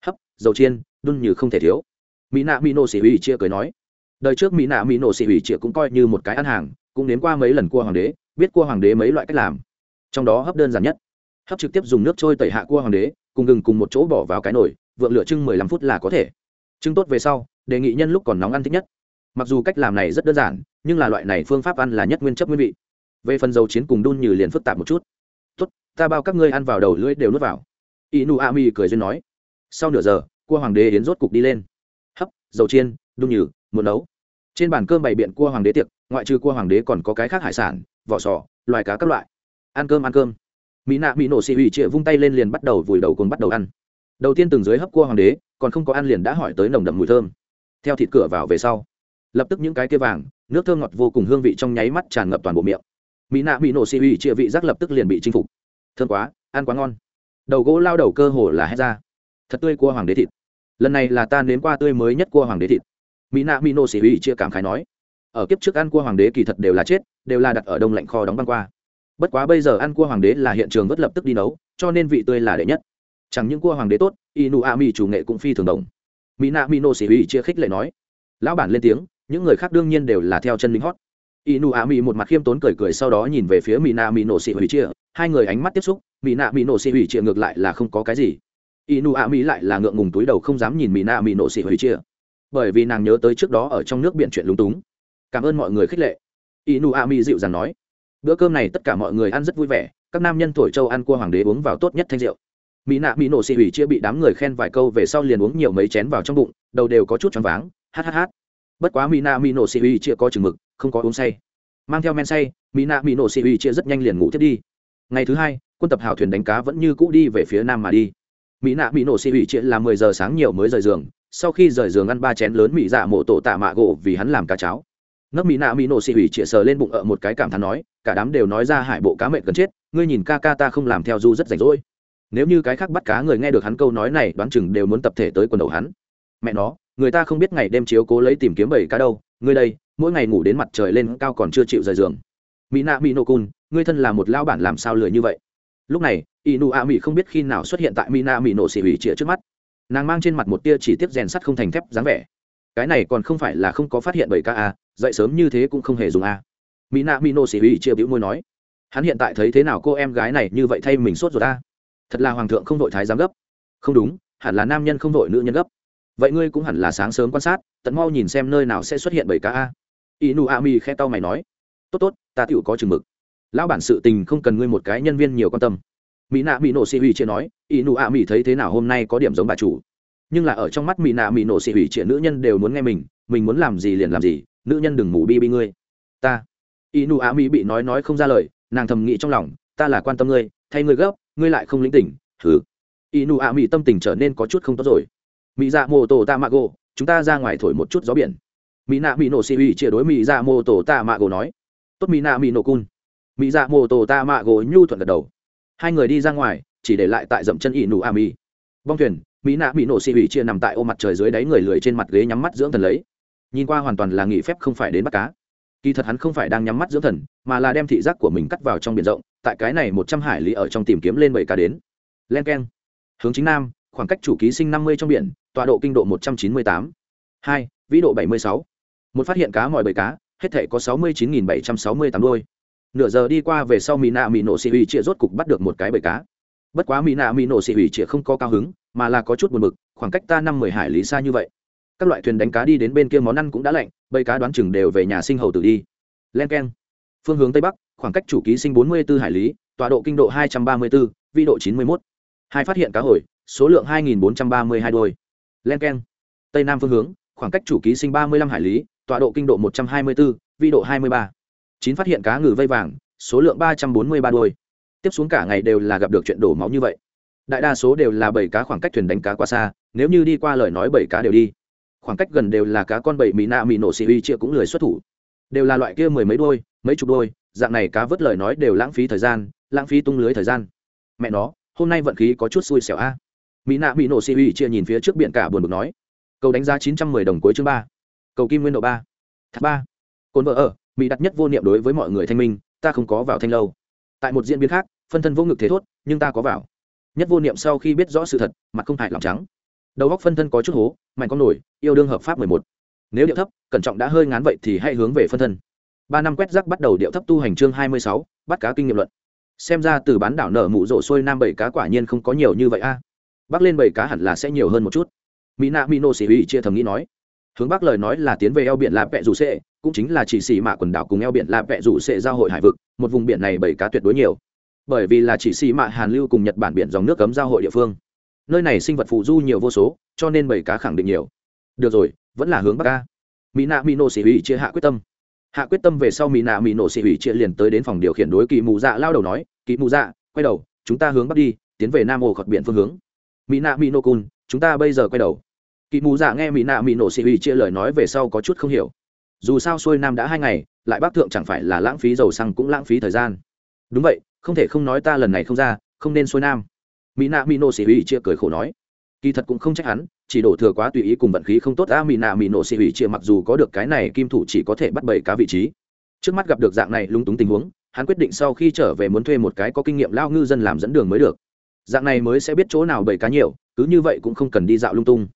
Hấp, dầu chiên, đun như không thể thiếu. Mỹ nạ mỹ nổ xị ủy chia cười nói, đời trước mỹ nạ mỹ nổ xị ủy chưa cũng coi như một cái ăn hàng, cũng đến qua mấy lần cua hoàng đế, biết cua hoàng đế mấy loại cách làm. Trong đó hấp đơn giản nhất hấp trực tiếp dùng nước trôi tẩy hạ cua hoàng đế, cùng gừng cùng một chỗ bỏ vào cái nồi, vượng lửa trưng mười lăm phút là có thể. Trưng tốt về sau, đề nghị nhân lúc còn nóng ăn thích nhất. Mặc dù cách làm này rất đơn giản, nhưng là loại này phương pháp ăn là nhất nguyên chất nguyên vị. Về phần dầu chiến cùng đun như liền phức tạp một chút. Tốt, ta bao các ngươi ăn vào đầu lưỡi đều nuốt vào. Inu ami cười duyên nói. Sau nửa giờ, cua hoàng đế yến rốt cục đi lên. Hấp, dầu chiên, đun nhừ muốn nấu. Trên bàn cơm bày biện cua hoàng đế tiệc, ngoại trừ cua hoàng đế còn có cái khác hải sản, vỏ sò, loài cá các loại. Ăn cơm ăn cơm mỹ nạ mỹ nổ xị hủy trịa vung tay lên liền bắt đầu vùi đầu cùng bắt đầu ăn. Đầu tiên từng dưới hấp cua hoàng đế, còn không có ăn liền đã hỏi tới nồng đậm mùi thơm. Theo thịt cửa vào về sau, lập tức những cái kia vàng, nước thơm ngọt vô cùng hương vị trong nháy mắt tràn ngập toàn bộ miệng. Mỹ nạ mỹ nổ xị hủy trịa vị giác lập tức liền bị chinh phục. Thơm quá, ăn quá ngon. Đầu gỗ lao đầu cơ hồ là hết ra. Thật tươi cua hoàng đế thịt. Lần này là ta nếm qua tươi mới nhất cua hoàng đế thịt. Mỹ nạ mỹ nổ xị hủy chia cảm khái nói. Ở kiếp trước ăn cua hoàng đế kỳ thật đều là chết, đều là đặt ở đông lạnh kho đóng băng qua bất quá bây giờ ăn cua hoàng đế là hiện trường vất lập tức đi nấu, cho nên vị tươi là đệ nhất. Chẳng những cua hoàng đế tốt, inu a mi chủ nghệ cũng phi thường đồng. Mỹ nạ mi huy xỉ chia khích lệ nói. Lão bản lên tiếng, những người khác đương nhiên đều là theo chân lính hót. Inu a mi một mặt khiêm tốn cười cười sau đó nhìn về phía mỹ nạ mi huy xỉ ủy chia, hai người ánh mắt tiếp xúc mỹ nạ mi huy xỉ chia ngược lại là không có cái gì. Inu a mi lại là ngượng ngùng túi đầu không dám nhìn mỹ nạ mi huy xỉ chia. Bởi vì nàng nhớ tới trước đó ở trong nước biển chuyện lúng túng. Cảm ơn mọi người khích lệ. Inu a mi dịu dàng nói bữa cơm này tất cả mọi người ăn rất vui vẻ, các nam nhân tuổi châu ăn cua hoàng đế uống vào tốt nhất thanh rượu. Mỹ nạ, mỹ nổ xì hủy chia bị đám người khen vài câu về sau liền uống nhiều mấy chén vào trong bụng, đầu đều có chút choáng váng hhh bất quá mỹ nạ, mỹ nổ xì hủy chia có chừng mực, không có uống say. Mang theo men say, mỹ nạ, mỹ nổ xì hủy chia rất nhanh liền ngủ thiết đi. Ngày thứ hai, quân tập hào thuyền đánh cá vẫn như cũ đi về phía nam mà đi. Mỹ nạ, mỹ nổ xì hủy chia là mười giờ sáng nhiều mới rời giường, sau khi rời giường ăn ba chén lớn mỹ dạ mộ tổ tạ mạ gỗ vì hắn làm cá cháo ngấp mỹ nạ mỹ nổ xì hủy chĩa sờ lên bụng ở một cái cảm thán nói, cả đám đều nói ra hải bộ cá mệt gần chết, ngươi nhìn ca ca ta không làm theo du rất rảnh rỗi. Nếu như cái khác bắt cá người nghe được hắn câu nói này, đoán chừng đều muốn tập thể tới quần đầu hắn. Mẹ nó, người ta không biết ngày đêm chiếu cố lấy tìm kiếm bảy cá đâu, ngươi đây, mỗi ngày ngủ đến mặt trời lên cao còn chưa chịu rời giường. Mỹ nạ mỹ nổ cun ngươi thân là một lao bản làm sao lười như vậy? Lúc này inu a mỹ không biết khi nào xuất hiện tại mỹ nạ mỹ nổ xì hủy chĩa trước mắt. Nàng mang trên mặt một tia chỉ tiếp rèn sắt không thành thép dáng vẻ. Cái này còn không phải là không có phát hiện bảy ca a à, dậy sớm như thế cũng không hề dùng a. Mỹ nạ mỹ nô xỉ huy chia bĩu môi nói, hắn hiện tại thấy thế nào cô em gái này như vậy thay mình sốt rồi ta thật là hoàng thượng không đội thái giám gấp. Không đúng, hẳn là nam nhân không đội nữ nhân gấp. Vậy ngươi cũng hẳn là sáng sớm quan sát, tận mau nhìn xem nơi nào sẽ xuất hiện bảy ca a. Inu a mi khe tao mày nói, tốt tốt, ta tựu có chừng mực. Lão bản sự tình không cần ngươi một cái nhân viên nhiều quan tâm. Mỹ nạ mỹ nổ xì hủy chia nói, inu a mi thấy thế nào hôm nay có điểm giống bà chủ. Nhưng là ở trong mắt mỹ nạ mỹ nổ xì hủy chia nữ nhân đều muốn nghe mình mình muốn làm gì liền làm gì nữ nhân đừng mù bi bi ngươi. Ta. Y nụ a mi bị nói nói không ra lời, nàng thầm nghĩ trong lòng, ta là quan tâm ngươi, thay ngươi gấp, ngươi lại không lĩnh tỉnh thử nụ a mi tâm tình trở nên có chút không tốt rồi. Mỹ dạ mô tổ ta mạ gỗ chúng ta ra ngoài thổi một chút gió biển. Mỹ nạ mỹ nổ xì ủy chia đối mỹ dạ mô tổ ta mạ gỗ nói. Tốt mỹ nạ mỹ nổ cun. Mỹ dạ mô tổ ta mạ gỗ nhu thuận gật đầu. Hai người đi ra ngoài, chỉ để lại tại dậm chân y nụ a mi bong thuyền, mỹ nạ mỹ nổ xì ủy chia nằm tại ô mặt trời dưới đáy người lười trên mặt ghế nhắm mắt dưỡng thần lấy nhìn qua hoàn toàn là nghỉ phép không phải đến bắt cá. Kỳ thật hắn không phải đang nhắm mắt dưỡng thần, mà là đem thị giác của mình cắt vào trong biển rộng, tại cái này một trăm hải lý ở trong tìm kiếm lên bảy cá đến. Len k e n hướng chính nam, khoảng cách chủ ký sinh năm mươi trong biển, tọa độ kinh độ một trăm chín mươi tám. Hai, vĩ độ bảy mươi sáu. Một phát hiện cá mọi bảy cá, hết thể có sáu mươi chín bảy trăm sáu mươi tám đôi nửa giờ đi qua về sau mỹ nạ mỹ nổ xị hủy chịa rốt cục bắt được một cái bầy cá. Bất quá mỹ nạ mỹ nổ xị hủy chịa không có cao hứng, mà là có chút buồn bực, khoảng cách ta năm mười hải lý xa như vậy các loại thuyền đánh cá đi đến bên kia món ăn cũng đã lạnh, bầy cá đoán chừng đều về nhà sinh hầu tử đi. Len k e n phương hướng tây bắc, khoảng cách chủ ký sinh bốn mươi b ố hải lý, tọa độ kinh độ hai trăm ba mươi b ố vĩ độ chín mươi một hai phát hiện cá hồi, số lượng hai nghìn bốn trăm ba mươi hai đôi. Len k e n tây nam phương hướng, khoảng cách chủ ký sinh ba mươi năm hải lý, tọa độ kinh độ một trăm hai mươi b ố vĩ độ hai mươi ba. Chín phát hiện cá ngừ vây vàng, số lượng ba trăm bốn mươi ba đôi. Tiếp xuống cả ngày đều là gặp được chuyện đổ máu như vậy. Đại đa số đều là bảy cá khoảng cách thuyền đánh cá quá xa, nếu như đi qua lời nói bảy cá đều đi khoảng cách gần đều là cá con bảy mỹ nạ mỹ nổ xì uy chia cũng lười xuất thủ. Đều là loại kia mười mấy đôi, mấy chục đôi, dạng này cá vớt lời nói đều lãng phí thời gian, lãng phí tung lưới thời gian. Mẹ nó, hôm nay vận khí có chút xui xẻo a. Mỹ nạ mỹ nổ xì uy chia nhìn phía trước biển cả buồn bực nói, cầu đánh giá chín trăm mười đồng cuối chương ba, cầu kim nguyên độ ba tháp ba. Cồn vợ ở mỹ đặt nhất vô niệm đối với mọi người thanh minh, ta không có vào thanh lâu. Tại một diễn biến khác, phân thân vô ngực thế thốt, nhưng ta có vào. Nhất vô niệm sau khi biết rõ sự thật, mặt không hại lòng trắng đầu góc phân thân có chút hố, mạnh con nổi, yêu đương hợp pháp mười một. Nếu điệu thấp, cẩn trọng đã hơi ngán vậy thì hãy hướng về phân thân. Ba năm quét rác bắt đầu điệu thấp tu hành chương hai mươi sáu, bắt cá kinh nghiệm luận. Xem ra từ bán đảo nở mụ rộ xuôi nam bảy cá quả nhiên không có nhiều như vậy a. À. bắc lên bảy cá hẳn là sẽ nhiều hơn một chút. Mỹ nạ mỹ nô sĩ hủy chia thầm nghĩ nói. Hướng bắc lời nói là tiến về eo biển lạ vẹ rủ sệ, cũng chính là chỉ xỉ mạ quần đảo cùng eo biển lạ vẹ rủ sệ giao hội hải vực, một vùng biển này bảy cá tuyệt đối nhiều. Bởi vì là chỉ xỉ mạ hàn lưu cùng nhật bản biển dòng nước cấm giao hội địa phương nơi này sinh vật phụ du nhiều vô số, cho nên bảy cá khẳng định nhiều. Được rồi, vẫn là hướng bắc ca mỹ nạ mỹ nổ xỉ hủy chia hạ quyết tâm. Hạ quyết tâm về sau mỹ nạ mỹ nổ xỉ hủy chia liền tới đến phòng điều khiển đối kỳ mù dạ lao đầu nói kỳ mù dạ quay đầu, chúng ta hướng bắc đi, tiến về nam ồ khọt biển phương hướng. Mỹ nạ mỹ nổ cun chúng ta bây giờ quay đầu. Kỳ mù dạ nghe mỹ nạ mỹ nổ xỉ hủy chia lời nói về sau có chút không hiểu. Dù sao xuôi nam đã hai ngày, lại bắc thượng chẳng phải là lãng phí dầu xăng cũng lãng phí thời gian. Đúng vậy, không thể không nói ta lần này không ra, không nên xuôi nam mỹ nạ mỹ nổ xỉ hủy chia cười khổ nói. Kỳ thật cũng không trách hắn, chỉ đổ thừa quá tùy ý cùng vận khí không tốt, a, mỹ nạ mỹ nổ xỉ hủy chia mặc dù có được cái này kim thủ chỉ có thể bắt bầy cá vị trí. Trước mắt gặp được dạng này lúng túng tình huống, hắn quyết định sau khi trở về muốn thuê một cái có kinh nghiệm lao ngư dân làm dẫn đường mới được. Dạng này mới sẽ biết chỗ nào bầy cá nhiều, cứ như vậy cũng không cần đi dạo lung tung.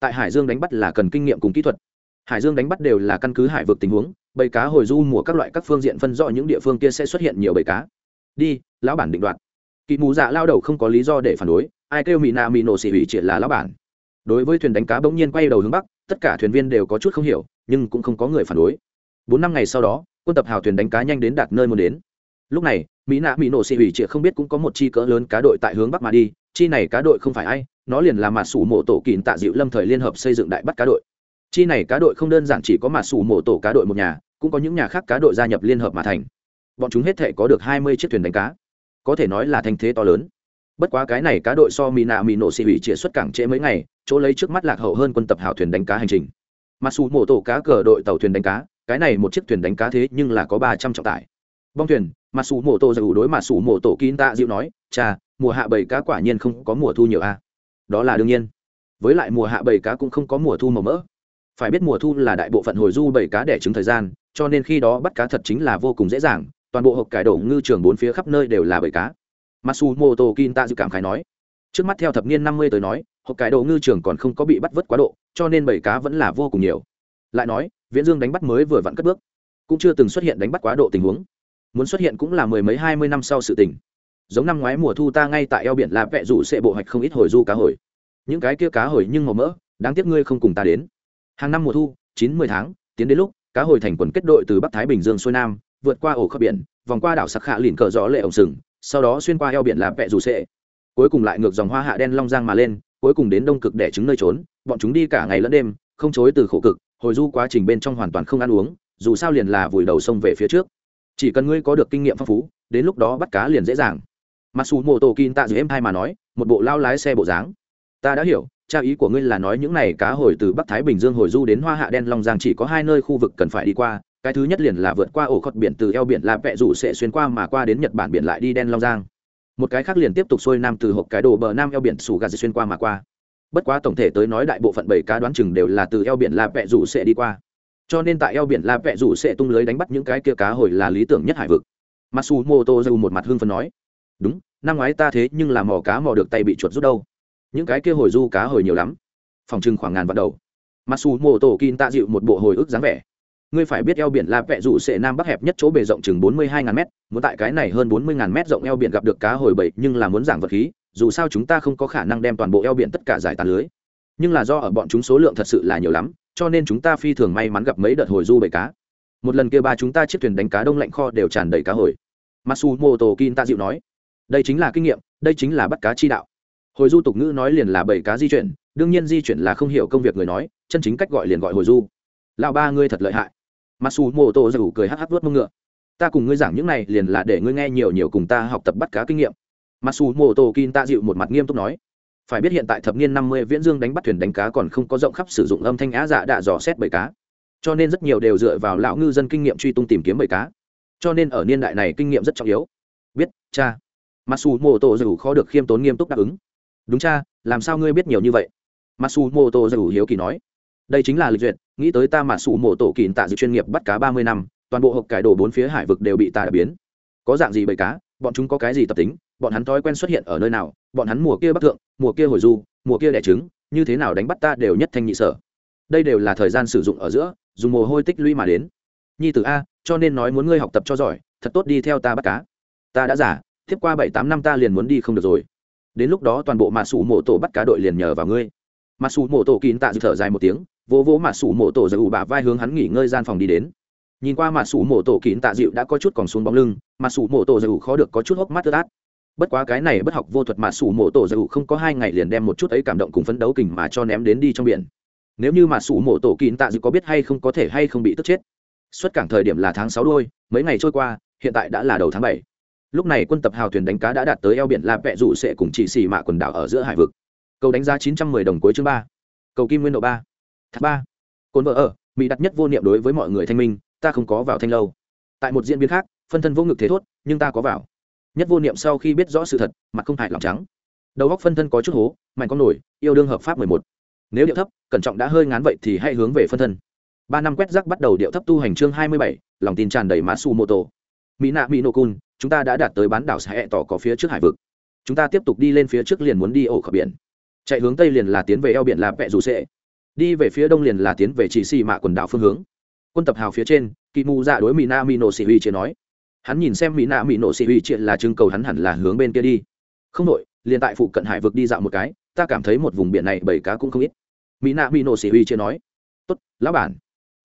Tại hải dương đánh bắt là cần kinh nghiệm cùng kỹ thuật. Hải dương đánh bắt đều là căn cứ hải vực tình huống bầy cá hồi du mùa các loại các phương diện phân rõ những địa phương kia sẽ xuất hiện nhiều bầy cá. Đi, lão bản định đoạt kỵ mù dạ lao đầu không có lý do để phản đối, ai kêu mỹ nạ mỹ nổ xỉ hủy triệt là lão bản. Đối với thuyền đánh cá bỗng nhiên quay đầu hướng bắc, tất cả thuyền viên đều có chút không hiểu, nhưng cũng không có người phản đối. Bốn năm ngày sau đó, quân tập hào thuyền đánh cá nhanh đến đạt nơi muốn đến. Lúc này mỹ nạ mỹ nổ xỉ hủy triệt không biết cũng có một chi cỡ lớn cá đội tại hướng bắc mà đi, chi này cá đội không phải ai, nó liền là mặt sủ mộ tổ kìn tạ dịu lâm thời liên hợp xây dựng đại bắt cá đội. Chi này cá đội không đơn giản chỉ có mặt sủ mộ tổ cá đội một nhà, cũng có những nhà khác cá đội gia nhập liên hợp mà thành. Bọn chúng hết thể có được hai mươi chiếc thuyền đánh cá có thể nói là thanh thế to lớn. Bất quá cái này cá đội so mỹ nạ mỹ nổ xị hủy chĩa xuất cảng trễ mấy ngày, chỗ lấy trước mắt lạc hậu hơn quân tập hảo thuyền đánh cá hành trình. Mặc dù mổ tổ cá cờ đội tàu thuyền đánh cá, cái này một chiếc thuyền đánh cá thế nhưng là có ba trăm trọng tải. Bong thuyền mặc dù mổ tổ dù đối mặc dù mổ tổ kín tạ dịu nói cha mùa hạ bầy cá quả nhiên không có mùa thu nhiều a. Đó là đương nhiên. Với lại mùa hạ bầy cá cũng không có mùa thu màu mỡ. Phải biết mùa thu là đại bộ phận hồi du bầy cá đẻ trứng thời gian, cho nên khi đó bắt cá thật chính là vô cùng dễ dàng toàn bộ hộp cải đổ ngư trường bốn phía khắp nơi đều là bầy cá Matsumoto Kinta dự cảm khái nói. Trước mắt theo thập niên năm mươi tới nói, hộp cải đồ ngư trường còn không có bị bắt vớt quá độ, cho nên bầy cá vẫn là vô cùng nhiều. Lại nói, Viễn Dương đánh bắt mới vừa vặn cất bước, cũng chưa từng xuất hiện đánh bắt quá độ tình huống. Muốn xuất hiện cũng là mười mấy hai mươi năm sau sự tình. Giống năm ngoái mùa thu ta ngay tại eo biển là vẹ rủ sẽ bộ hoạch không ít hồi du cá hồi. Những cái kia cá hồi nhưng màu mỡ, đáng tiếc ngươi không cùng ta đến. Hàng năm mùa thu, chín mười tháng, tiến đến lúc, cá hồi thành quần kết đội từ Bắc Thái Bình Dương xuôi nam, vượt qua ổ khắp biển, vòng qua đảo sặc Khạ lìn cờ gió lệ ổng sừng, sau đó xuyên qua eo biển là vẹ dù sệ. Cuối cùng lại ngược dòng hoa hạ đen long giang mà lên cuối cùng đến đông cực để trứng nơi trốn bọn chúng đi cả ngày lẫn đêm không chối từ khổ cực hồi du quá trình bên trong hoàn toàn không ăn uống dù sao liền là vùi đầu sông về phía trước. Chỉ cần ngươi có được kinh nghiệm phong phú đến lúc đó bắt cá liền dễ dàng. Mặc dù mô tô kin tạ dưới em hai mà nói một bộ lao lái xe bộ dáng. Ta đã hiểu tra ý của ngươi là nói những này cá hồi từ bắc thái bình dương hồi du đến hoa hạ đen long giang chỉ có hai nơi khu vực cần phải đi qua cái thứ nhất liền là vượt qua ổ khọt biển từ eo biển là vẹ rủ sẽ xuyên qua mà qua đến nhật bản biển lại đi đen long giang. Một cái khác liền tiếp tục xuôi nam từ hộp cái đồ bờ nam eo biển sủ gà xuyên qua mà qua. Bất quá tổng thể tới nói đại bộ phận bảy cá đoán chừng đều là từ eo biển la vẹ rủ sẽ đi qua. Cho nên tại eo biển la vẹ rủ sẽ tung lưới đánh bắt những cái kia cá hồi là lý tưởng nhất hải vực. Matsumoto dù một mặt hưng phấn nói, đúng, năm ngoái ta thế nhưng là mò cá mò được tay bị chuột rút đâu. Những cái kia hồi du cá hồi nhiều lắm. Phòng trưng khoảng ngàn vạn đầu. Matsumoto kin tạ dịu một bộ hồi ức dáng vẻ ngươi phải biết eo biển là vẹ rủ sệ nam bắc hẹp nhất chỗ bề rộng chừng bốn mươi hai ngàn mét, muốn tại cái này hơn bốn mươi ngàn mét rộng eo biển gặp được cá hồi bảy nhưng là muốn giảm vật khí, dù sao chúng ta không có khả năng đem toàn bộ eo biển tất cả giải tàn lưới. Nhưng là do ở bọn chúng số lượng thật sự là nhiều lắm, cho nên chúng ta phi thường may mắn gặp mấy đợt hồi du bảy cá. Một lần kia ba chúng ta chiếc thuyền đánh cá đông lạnh kho đều tràn đầy cá hồi. Matsumoto kin ta dịu nói, đây chính là kinh nghiệm, đây chính là bắt cá chi đạo. Hồi du tục ngữ nói liền là bảy cá di chuyển, đương nhiên di chuyển là không hiểu công việc người nói, chân chính cách gọi liền gọi hồi du. Lão ba ngươi thật lợi hại. Masu Moto dù cười hắc hắc vuốt mông ngựa. ta cùng ngươi giảng những này liền là để ngươi nghe nhiều nhiều cùng ta học tập bắt cá kinh nghiệm. Masu Moto mô tô kin ta dịu một mặt nghiêm túc nói. Phải biết hiện tại thập niên năm mươi viễn dương đánh bắt thuyền đánh cá còn không có rộng khắp sử dụng âm thanh á dạ đạ dò xét bầy cá. Cho nên rất nhiều đều dựa vào lão ngư dân kinh nghiệm truy tung tìm kiếm bầy cá. Cho nên ở niên đại này kinh nghiệm rất trọng yếu. Biết, cha. Masu Moto mô tô dù khó được khiêm tốn nghiêm túc đáp ứng. Đúng cha, làm sao ngươi biết nhiều như vậy? Masu Moto mô tô dù hiếu kỳ nói đây chính là lịch duyệt, nghĩ tới ta mà sủ mổ tổ kỳ tạ dự chuyên nghiệp bắt cá ba mươi năm, toàn bộ hộp cải đồ bốn phía hải vực đều bị ta đã biến. Có dạng gì bầy cá, bọn chúng có cái gì tập tính, bọn hắn thói quen xuất hiện ở nơi nào, bọn hắn mùa kia bắc thượng, mùa kia hồi du, mùa kia đẻ trứng, như thế nào đánh bắt ta đều nhất thanh nhị sở. Đây đều là thời gian sử dụng ở giữa, dùng mồ hôi tích lũy mà đến. Nhi tử a, cho nên nói muốn ngươi học tập cho giỏi, thật tốt đi theo ta bắt cá. Ta đã giả, tiếp qua bảy tám năm ta liền muốn đi không được rồi. Đến lúc đó toàn bộ mạ sủ mộ tổ bắt cá đội liền nhờ vào ngươi. Mạ sủ mộ tổ kín tạ dự thở dài một tiếng vỗ vỗ mạ sủ mộ tổ giật ủ bả vai hướng hắn nghỉ ngơi gian phòng đi đến. Nhìn qua mạ sủ mộ tổ kín tạ dịu đã có chút còn xuống bóng lưng, mạ sủ mộ tổ giật ủ khó được có chút hốc mắt tớt át. Bất quá cái này bất học vô thuật mạ sủ mộ tổ giật ủ không có hai ngày liền đem một chút ấy cảm động cùng phấn đấu kình mà cho ném đến đi trong biển. Nếu như mạ sủ mộ tổ kín tạ dịu có biết hay không có thể hay không bị tức chết. Xuất cảng thời điểm là tháng sáu đôi, mấy ngày trôi qua, hiện tại đã là đầu tháng bảy. Lúc này quân tập hào thuyền đánh cá đã đạt tới eo biển la vẹ rủ sẽ cùng chỉ xì mạ quần đảo ở giữa hải vực. Cầu đánh giá chín trăm mười đồng cuối chương ba. Cầu kim nguyên độ ba thác ba. Cồn vợ ở, mỹ đặt nhất vô niệm đối với mọi người thanh minh, ta không có vào thanh lâu. Tại một diễn biến khác, phân thân vô ngực thế thốt, nhưng ta có vào. Nhất vô niệm sau khi biết rõ sự thật, mặt không hại lòng trắng. Đầu góc phân thân có chút hố, mạnh con nổi, yêu đương hợp pháp mười một. Nếu điệu thấp, cẩn trọng đã hơi ngán vậy thì hãy hướng về phân thân. Ba năm quét rác bắt đầu điệu thấp tu hành chương hai mươi bảy, lòng tin tràn đầy mã su mô tô. Mỹ nạ mỹ nô cun, chúng ta đã đạt tới bán đảo sẽ tỏ có phía trước hải vực. Chúng ta tiếp tục đi lên phía trước liền muốn đi ổ khỏi biển. Chạy hướng tây liền là tiến về eo biển là vẹ dù sệ đi về phía đông liền là tiến về chỉ xì mạ quần đảo phương hướng. Quân tập hào phía trên, kỳ mù dạ đối mỹ na mỹ nổ xì huy chia nói. Hắn nhìn xem mỹ na mỹ nổ xì huy chia là chưng cầu hắn hẳn là hướng bên kia đi. Không đội liền tại phụ cận hải vực đi dạo một cái, ta cảm thấy một vùng biển này bảy cá cũng không ít. Mỹ na mỹ nổ xì huy chia nói. Tốt, lão bản.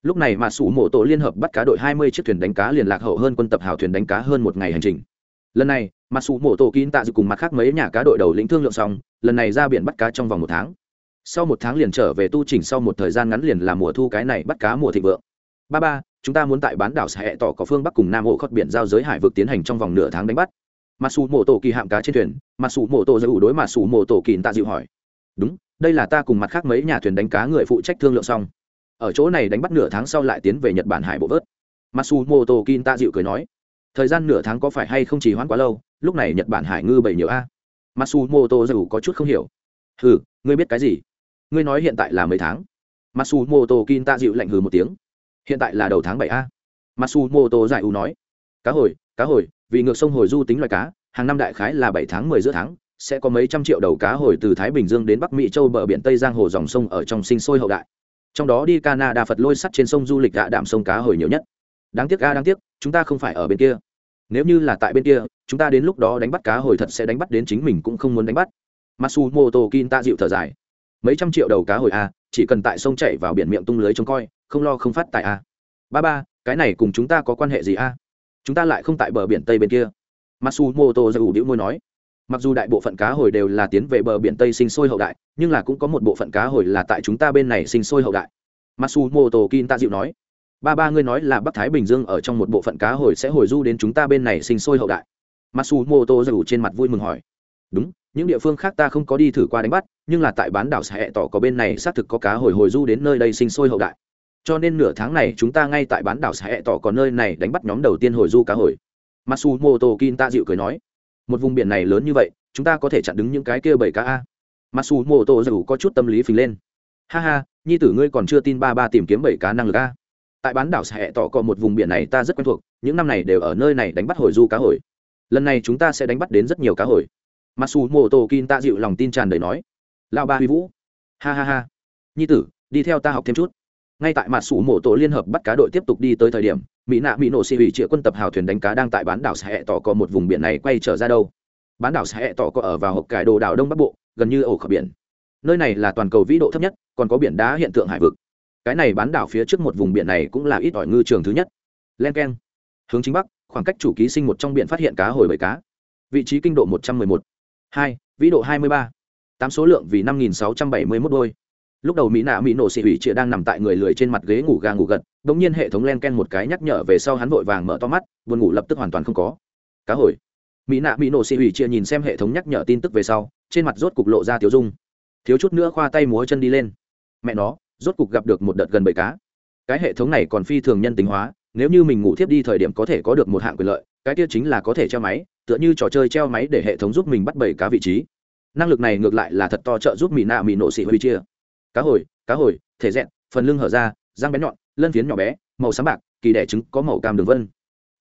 Lúc này mà sủ mộ tổ liên hợp bắt cá đội hai mươi chiếc thuyền đánh cá liền lạc hậu hơn quân tập hào thuyền đánh cá hơn một ngày hành trình. Lần này, mà sủ mộ tổ kín tạ dự cùng mặt khác mấy nhà cá đội đầu lĩnh thương lượng xong, lần này ra biển bắt cá trong vòng một tháng sau một tháng liền trở về tu trình sau một thời gian ngắn liền là mùa thu cái này bắt cá mùa thịnh vượng. Ba ba, chúng ta muốn tại bán đảo sẽ tỏ có phương bắc cùng nam ổ khót biển giao giới hải vực tiến hành trong vòng nửa tháng đánh bắt. Mặc dù mổ tổ kỳ hạm cá trên thuyền mặc dù mổ tổ giữ đối mặc dù mổ tổ kỳ tạ dịu hỏi. Đúng, đây là ta cùng mặt khác mấy nhà thuyền đánh cá người phụ trách thương lượng xong. Ở chỗ này đánh bắt nửa tháng sau lại tiến về nhật bản hải bộ vớt. Matsumoto kin ta dịu cười nói, thời gian nửa tháng có phải hay không chỉ hoãn quá lâu, lúc này nhật bản hải ngư bảy nhiều a. Matsumoto dù có chút không hiểu. Hừ, ngươi biết cái gì? Ngươi nói hiện tại là mấy tháng? Matsumoto kin ta dịu lạnh hừ một tiếng. Hiện tại là đầu tháng bảy a. Matsumoto giải u nói. Cá hồi cá hồi, vì ngược sông hồi du tính loài cá, hàng năm đại khái là bảy tháng mười giữa tháng, sẽ có mấy trăm triệu đầu cá hồi từ thái bình dương đến bắc mỹ châu bờ biển tây giang hồ dòng sông ở trong sinh sôi hậu đại. Trong đó đi canada phật lôi sắt trên sông du lịch gạ đạm sông cá hồi nhiều nhất. Đáng tiếc ga đáng tiếc, chúng ta không phải ở bên kia. Nếu như là tại bên kia, chúng ta đến lúc đó đánh bắt cá hồi thật sẽ đánh bắt đến chính mình cũng không muốn đánh bắt. Masu moto kin ta dịu thở dài mấy trăm triệu đầu cá hồi a, chỉ cần tại sông chảy vào biển miệng tung lưới trông coi, không lo không phát tại a. Ba ba, cái này cùng chúng ta có quan hệ gì a? Chúng ta lại không tại bờ biển tây bên kia. Masu moto ra ủ đĩu môi nói. Mặc dù đại bộ phận cá hồi đều là tiến về bờ biển tây sinh sôi hậu đại, nhưng là cũng có một bộ phận cá hồi là tại chúng ta bên này sinh sôi hậu đại. Masu moto kin ta dịu nói. Ba ba, ngươi nói là bắc thái bình dương ở trong một bộ phận cá hồi sẽ hồi du đến chúng ta bên này sinh sôi hậu đại. Masu moto ủ trên mặt vui mừng hỏi. Đúng những địa phương khác ta không có đi thử qua đánh bắt, nhưng là tại bán đảo sẽ tỏ có bên này xác thực có cá hồi hồi du đến nơi đây sinh sôi hậu đại. Cho nên nửa tháng này chúng ta ngay tại bán đảo sẽ tỏ có nơi này đánh bắt nhóm đầu tiên hồi du cá hồi. Masu moto kin ta dịu cười nói, một vùng biển này lớn như vậy, chúng ta có thể chặn đứng những cái kia bảy cá a? Masu mô dù có chút tâm lý phình lên. Ha ha, nhi tử ngươi còn chưa tin ba ba tìm kiếm bảy cá năng lực a? Tại bán đảo sẽ tỏ có một vùng biển này ta rất quen thuộc, những năm này đều ở nơi này đánh bắt hồi du cá hồi. Lần này chúng ta sẽ đánh bắt đến rất nhiều cá hồi masu mô kin ta dịu lòng tin tràn đầy nói lao ba huy vũ, ha ha ha, nhi tử, đi theo ta học thêm chút. Ngay tại mặt sủ mộ tổ liên hợp bắt cá đội tiếp tục đi tới thời điểm, mỹ nạ mỹ nổ xì ủy triệu quân tập hào thuyền đánh cá đang tại bán đảo sẽ tỏ có một vùng biển này quay trở ra đâu. Bán đảo sẽ tỏ có ở vào hộp cải đồ đảo đông bắc bộ, gần như ổ khởi biển. Nơi này là toàn cầu vĩ độ thấp nhất, còn có biển đá hiện tượng hải vực. Cái này bán đảo phía trước một vùng biển này cũng là ít ỏi ngư trường thứ nhất. Len keng, hướng chính bắc, khoảng cách chủ ký sinh một trong biển phát hiện cá hồi bầy cá. Vị trí kinh độ một trăm mười một hai, vĩ độ hai mươi ba. Tám số lượng vì năm nghìn sáu trăm bảy mươi mốt đôi. Lúc đầu mỹ nạ mỹ nổ xị hủy chịa đang nằm tại người lười trên mặt ghế ngủ gà ngủ gật đ ỗ n g nhiên hệ thống len ken một cái nhắc nhở về sau hắn vội vàng mở to mắt, buồn ngủ lập tức hoàn toàn không có. Cá hồi. Mỹ nạ mỹ nổ xị hủy chịa nhìn xem hệ thống nhắc nhở tin tức về sau, trên mặt rốt cục lộ ra tiếu dung. Thiếu chút nữa khoa tay múa chân đi lên. Mẹ nó, rốt cục gặp được một đợt gần bầy cá. Cái hệ thống này còn phi thường nhân tính hóa, nếu như mình ngủ thiếp đi thời điểm có thể có được một hạng quyền lợi, cái kia chính là có thể treo máy tựa như trò chơi treo máy để hệ thống giúp mình bắt bảy cá vị trí. Năng lực này ngược lại là thật to trợ giúp mỹ nạ mỹ nổ xị huy chia. Cá hồi cá hồi, thể dẹn, phần lưng hở ra, răng bén nhọn, lân phiến nhỏ bé, màu sáng bạc, kỳ đẻ trứng có màu cam đường vân.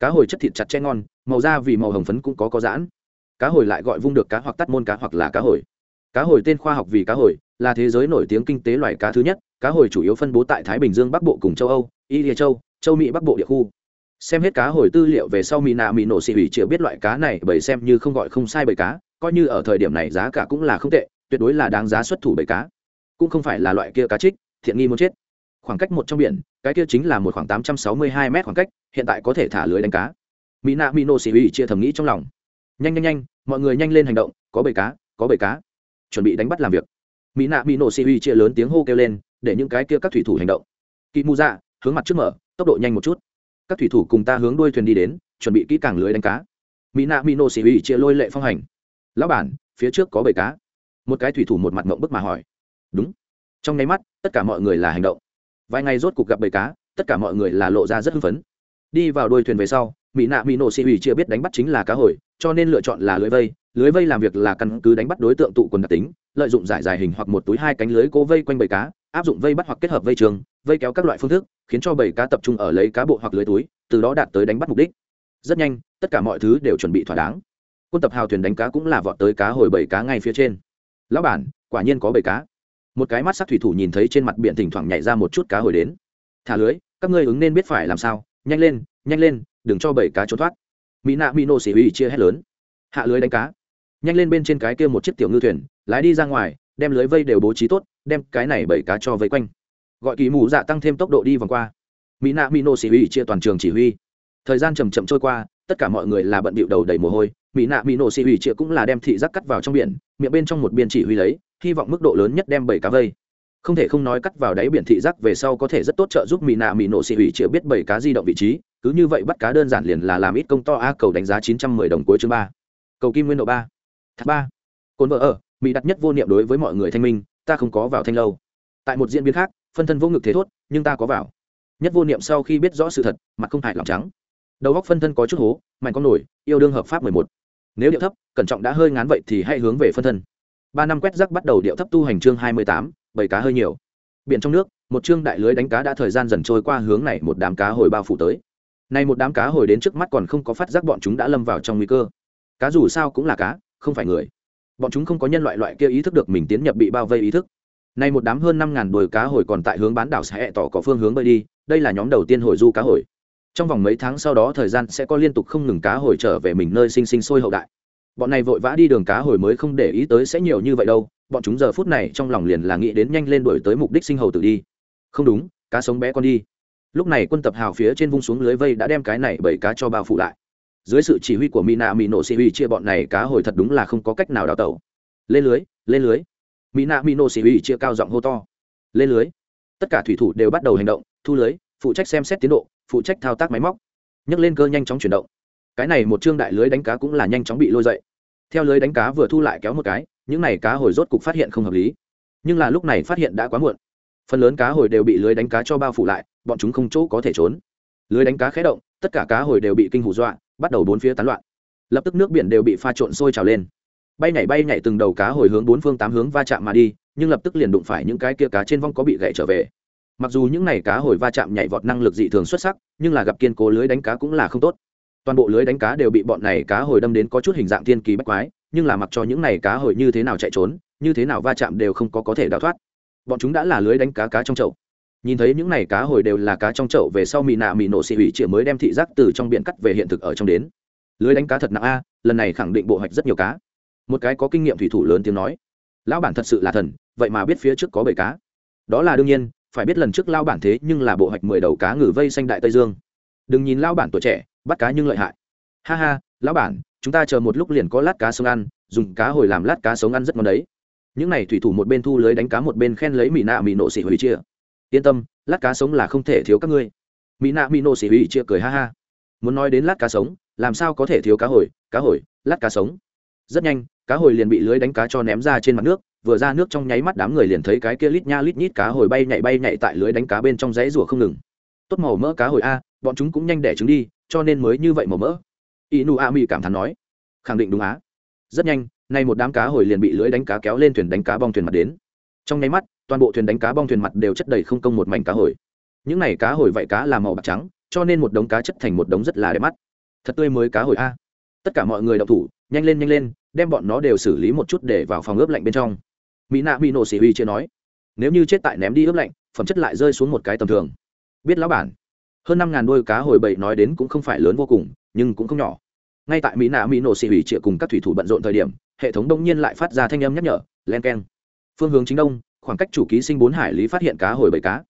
Cá hồi chất thịt chặt che ngon, màu da vì màu hồng phấn cũng có có giãn. Cá hồi lại gọi vung được cá hoặc tắt môn cá hoặc là cá hồi. Cá hồi tên khoa học vì cá hồi, là thế giới nổi tiếng kinh tế loài cá thứ nhất. Cá hồi chủ yếu phân bố tại thái bình dương bắc bộ cùng châu âu, y châu châu mỹ bắc bộ địa khu xem hết cá hồi tư liệu về sau mỹ nạ mỹ nổ xì hủy chịu biết loại cá này bởi xem như không gọi không sai bởi cá, coi như ở thời điểm này giá cả cũng là không tệ, tuyệt đối là đáng giá xuất thủ bởi cá. Cũng không phải là loại kia cá trích, thiện nghi muốn chết. Khoảng cách một trong biển, cái kia chính là một khoảng tám trăm sáu mươi hai mét khoảng cách, hiện tại có thể thả lưới đánh cá. Mỹ nạ mỹ nổ xì hủy chia thầm nghĩ trong lòng. Nhanh nhanh nhanh, mọi người nhanh lên hành động, có bầy cá, có bầy cá. Chuẩn bị đánh bắt làm việc. Mỹ nạ mỹ nổ xì hủy chia lớn tiếng hô kêu lên, để những cái kia các thủy thủ hành động. Kỵ mù dạ hướng mặt trước mở, tốc độ nhanh một chút các thủy thủ cùng ta hướng đuôi thuyền đi đến, chuẩn bị kỹ càng lưới đánh cá. Mỹ nạ mỹ nô xỉ ủy chia lôi lệ phong hành. Lão bản, phía trước có bầy cá. Một cái thủy thủ một mặt mộng bức mà hỏi. Đúng. Trong nháy mắt, tất cả mọi người là hành động. Vài ngày rốt cuộc gặp bầy cá, tất cả mọi người là lộ ra rất hưng phấn. Đi vào đuôi thuyền về sau, mỹ nạ mỹ nổ xỉ ủy chia biết đánh bắt chính là cá hồi, cho nên lựa chọn là lưới vây. Lưới vây làm việc là căn cứ đánh bắt đối tượng tụ quần đặc tính, lợi dụng giải dài hình hoặc một túi hai cánh lưới cố vây quanh bầy cá áp dụng vây bắt hoặc kết hợp vây trường, vây kéo các loại phương thức, khiến cho bầy cá tập trung ở lấy cá bộ hoặc lưới túi, từ đó đạt tới đánh bắt mục đích. Rất nhanh, tất cả mọi thứ đều chuẩn bị thỏa đáng. Quân tập hào thuyền đánh cá cũng là vọt tới cá hồi bầy cá ngay phía trên. Lão bản, quả nhiên có bầy cá. Một cái mắt sắc thủy thủ nhìn thấy trên mặt biển thỉnh thoảng nhảy ra một chút cá hồi đến. Thả lưới, các ngươi ứng nên biết phải làm sao. Nhanh lên nhanh lên, đừng cho bầy cá trốn thoát. Mỹ nạ mỹ nô xỉ uy chia hét lớn. Hạ lưới đánh cá. Nhanh lên bên trên cái kia một chiếc tiểu ngư thuyền, lái đi ra ngoài, đem lưới vây đều bố trí tốt đem cái này bảy cá cho vây quanh. Gọi kỳ mù dạ tăng thêm tốc độ đi vòng qua. Mỹ nạ mỹ nô xỉ huy chia toàn trường chỉ huy. Thời gian chầm chậm trôi qua, tất cả mọi người là bận bịu đầu đầy mồ hôi. Mỹ nạ mỹ nổ xỉ huy chia cũng là đem thị giác cắt vào trong biển, miệng bên trong một biên chỉ huy lấy, hy vọng mức độ lớn nhất đem bảy cá vây. Không thể không nói cắt vào đáy biển thị giác về sau có thể rất tốt trợ giúp mỹ nạ mỹ nổ xỉ hủy chia biết bảy cá di động vị trí, cứ như vậy bắt cá đơn giản liền là làm ít công to a, cầu đánh giá chín trăm mười đồng cuối chương ba. Cầu kim nguyên độ ba. Thác ba. Cồn vợ ở, mỹ đặt nhất vô niệm đối với mọi người thanh minh ta không có vào thanh lâu. Tại một diễn biến khác, phân thân vô ngực thế thốt, nhưng ta có vào. Nhất vô niệm sau khi biết rõ sự thật, mặt không hại lòng trắng. Đầu góc phân thân có chút hố, mạnh con nổi, yêu đương hợp pháp mười một. Nếu điệu thấp, cẩn trọng đã hơi ngán vậy thì hãy hướng về phân thân. Ba năm quét rắc bắt đầu điệu thấp tu hành chương hai mươi tám bảy cá hơi nhiều. Biển trong nước, một chương đại lưới đánh cá đã thời gian dần trôi qua hướng này một đám cá hồi bao phủ tới. Nay một đám cá hồi đến trước mắt còn không có phát giác bọn chúng đã lâm vào trong nguy cơ. Cá dù sao cũng là cá, không phải người bọn chúng không có nhân loại loại kia ý thức được mình tiến nhập bị bao vây ý thức Nay một đám hơn năm ngàn đồi cá hồi còn tại hướng bán đảo sẽ tỏ có phương hướng bơi đi, đây là nhóm đầu tiên hồi du cá hồi. Trong vòng mấy tháng sau đó thời gian sẽ có liên tục không ngừng cá hồi trở về mình nơi sinh sinh sôi hậu đại. Bọn này vội vã đi đường cá hồi mới không để ý tới sẽ nhiều như vậy đâu, bọn chúng giờ phút này trong lòng liền là nghĩ đến nhanh lên đuổi tới mục đích sinh hầu tử đi. Không đúng, cá sống bé con đi. Lúc này quân tập hào phía trên vung xuống lưới vây đã đem cái này bảy cá cho bao phủ lại. Dưới sự chỉ huy của Mina Mino huy chia bọn này cá hồi thật đúng là không có cách nào đào tẩu. Lên lưới, lên lưới. Mina nạ mỹ nổ chia cao giọng hô to. Lên lưới. Tất cả thủy thủ đều bắt đầu hành động thu lưới phụ trách xem xét tiến độ phụ trách thao tác máy móc. Nhấc lên cơ nhanh chóng chuyển động. Cái này một chương đại lưới đánh cá cũng là nhanh chóng bị lôi dậy. Theo lưới đánh cá vừa thu lại kéo một cái những này cá hồi rốt cục phát hiện không hợp lý. Nhưng là lúc này phát hiện đã quá muộn. Phần lớn cá hồi đều bị lưới đánh cá cho bao phủ lại bọn chúng không chỗ có thể trốn. Lưới đánh cá khé động tất cả cá hồi đều bị kinh hù dọa, bắt đầu bốn phía tán loạn. Lập tức nước biển đều bị pha trộn sôi trào lên. Bay nhảy bay nhảy từng đầu cá hồi hướng bốn phương tám hướng va chạm mà đi, nhưng lập tức liền đụng phải những cái kia cá trên vong có bị gãy trở về. Mặc dù những này cá hồi va chạm nhảy vọt năng lực dị thường xuất sắc, nhưng là gặp kiên cố lưới đánh cá cũng là không tốt. Toàn bộ lưới đánh cá đều bị bọn này cá hồi đâm đến có chút hình dạng thiên kỳ bách quái, nhưng là mặc cho những này cá hồi như thế nào chạy trốn, như thế nào va chạm đều không có có thể đào thoát. Bọn chúng đã là lưới đánh cá cá trong chậu nhìn thấy những này cá hồi đều là cá trong chậu về sau mì nạ mì nổ xị hủy chĩa mới đem thị giác từ trong biển cắt về hiện thực ở trong đến. Lưới đánh cá thật nặng a, lần này khẳng định bộ hoạch rất nhiều cá. Một cái có kinh nghiệm thủy thủ lớn tiếng nói, lão bản thật sự là thần, vậy mà biết phía trước có bầy cá. Đó là đương nhiên, phải biết lần trước lao bản thế nhưng là bộ hoạch mười đầu cá ngừ vây xanh đại tây dương. Đừng nhìn lao bản tuổi trẻ, bắt cá nhưng lợi hại. Ha ha, lão bản, chúng ta chờ một lúc liền có lát cá sống ăn, dùng cá hồi làm lát cá sống ăn rất ngon đấy. Những này thủy thủ một bên thu lưới đánh cá một bên khen lấy mỹ nạ mỹ nổ xị hủy chia yên tâm, lát cá sống là không thể thiếu các ngươi. Mỹ nạ mỹ Nô xỉ hủy chia cười ha ha. Muốn nói đến lát cá sống, làm sao có thể thiếu cá hồi cá hồi, lát cá sống? Rất nhanh, cá hồi liền bị lưới đánh cá cho ném ra trên mặt nước, vừa ra nước trong nháy mắt đám người liền thấy cái kia lít nha lít nhít cá hồi bay nhảy bay nhảy tại lưới đánh cá bên trong dãy rùa không ngừng. Tốt màu mỡ cá hồi a, bọn chúng cũng nhanh đẻ trứng đi, cho nên mới như vậy màu mỡ. Inu a mi cảm thán nói. Khẳng định đúng á. Rất nhanh, nay một đám cá hồi liền bị lưới đánh cá kéo lên thuyền đánh cá bong thuyền mặt đến. Trong nháy mắt toàn bộ thuyền đánh cá bong thuyền mặt đều chất đầy không công một mảnh cá hồi. Những này cá hồi vậy cá là màu bạc trắng, cho nên một đống cá chất thành một đống rất là đẹp mắt. Thật tươi mới cá hồi a. Tất cả mọi người đậu thủ, nhanh lên nhanh lên, đem bọn nó đều xử lý một chút để vào phòng ướp lạnh bên trong. Mỹ nạ bị nổ xỉ huy chưa nói, nếu như chết tại ném đi ướp lạnh, phẩm chất lại rơi xuống một cái tầm thường. Biết lão bản, hơn năm ngàn đôi cá hồi bậy nói đến cũng không phải lớn vô cùng, nhưng cũng không nhỏ. Ngay tại mỹ nạ mỹ nổ xỉ huy chịa cùng các thủy thủ bận rộn thời điểm, hệ thống đông nhiên lại phát ra thanh âm nhắc nhở, len k e n phương hướng chính đông khoảng cách chủ ký sinh bốn hải lý phát hiện cá hồi bảy cá.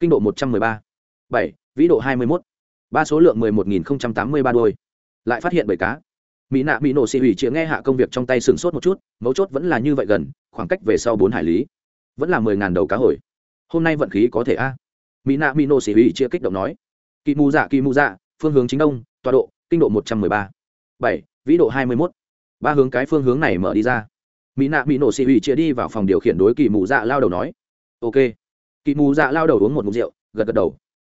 Kinh độ một trăm mười ba. Bảy, vĩ độ hai mươi mốt. Ba số lượng mười một nghìn tám mươi ba đôi. Lại phát hiện bảy cá. Mỹ nạ bị nổ xì hủy chĩa nghe hạ công việc trong tay sừng sốt một chút, mấu chốt vẫn là như vậy gần, khoảng cách về sau bốn hải lý. Vẫn là mười ngàn đầu cá hồi. Hôm nay vận khí có thể a. Mỹ nạ mỹ nổ xì hủy chĩa kích động nói. Kỳ mù dạ kỳ mù dạ phương hướng chính đông, tọa độ, kinh độ một trăm mười ba. Bảy, vĩ độ hai mươi mốt. Ba hướng cái phương hướng này mở đi ra mỹ nạ mỹ nổ xì hủy chia đi vào phòng điều khiển đối kỳ mù dạ lao đầu nói. Ok. Kỳ mù dạ lao đầu uống một mục rượu, gật gật đầu.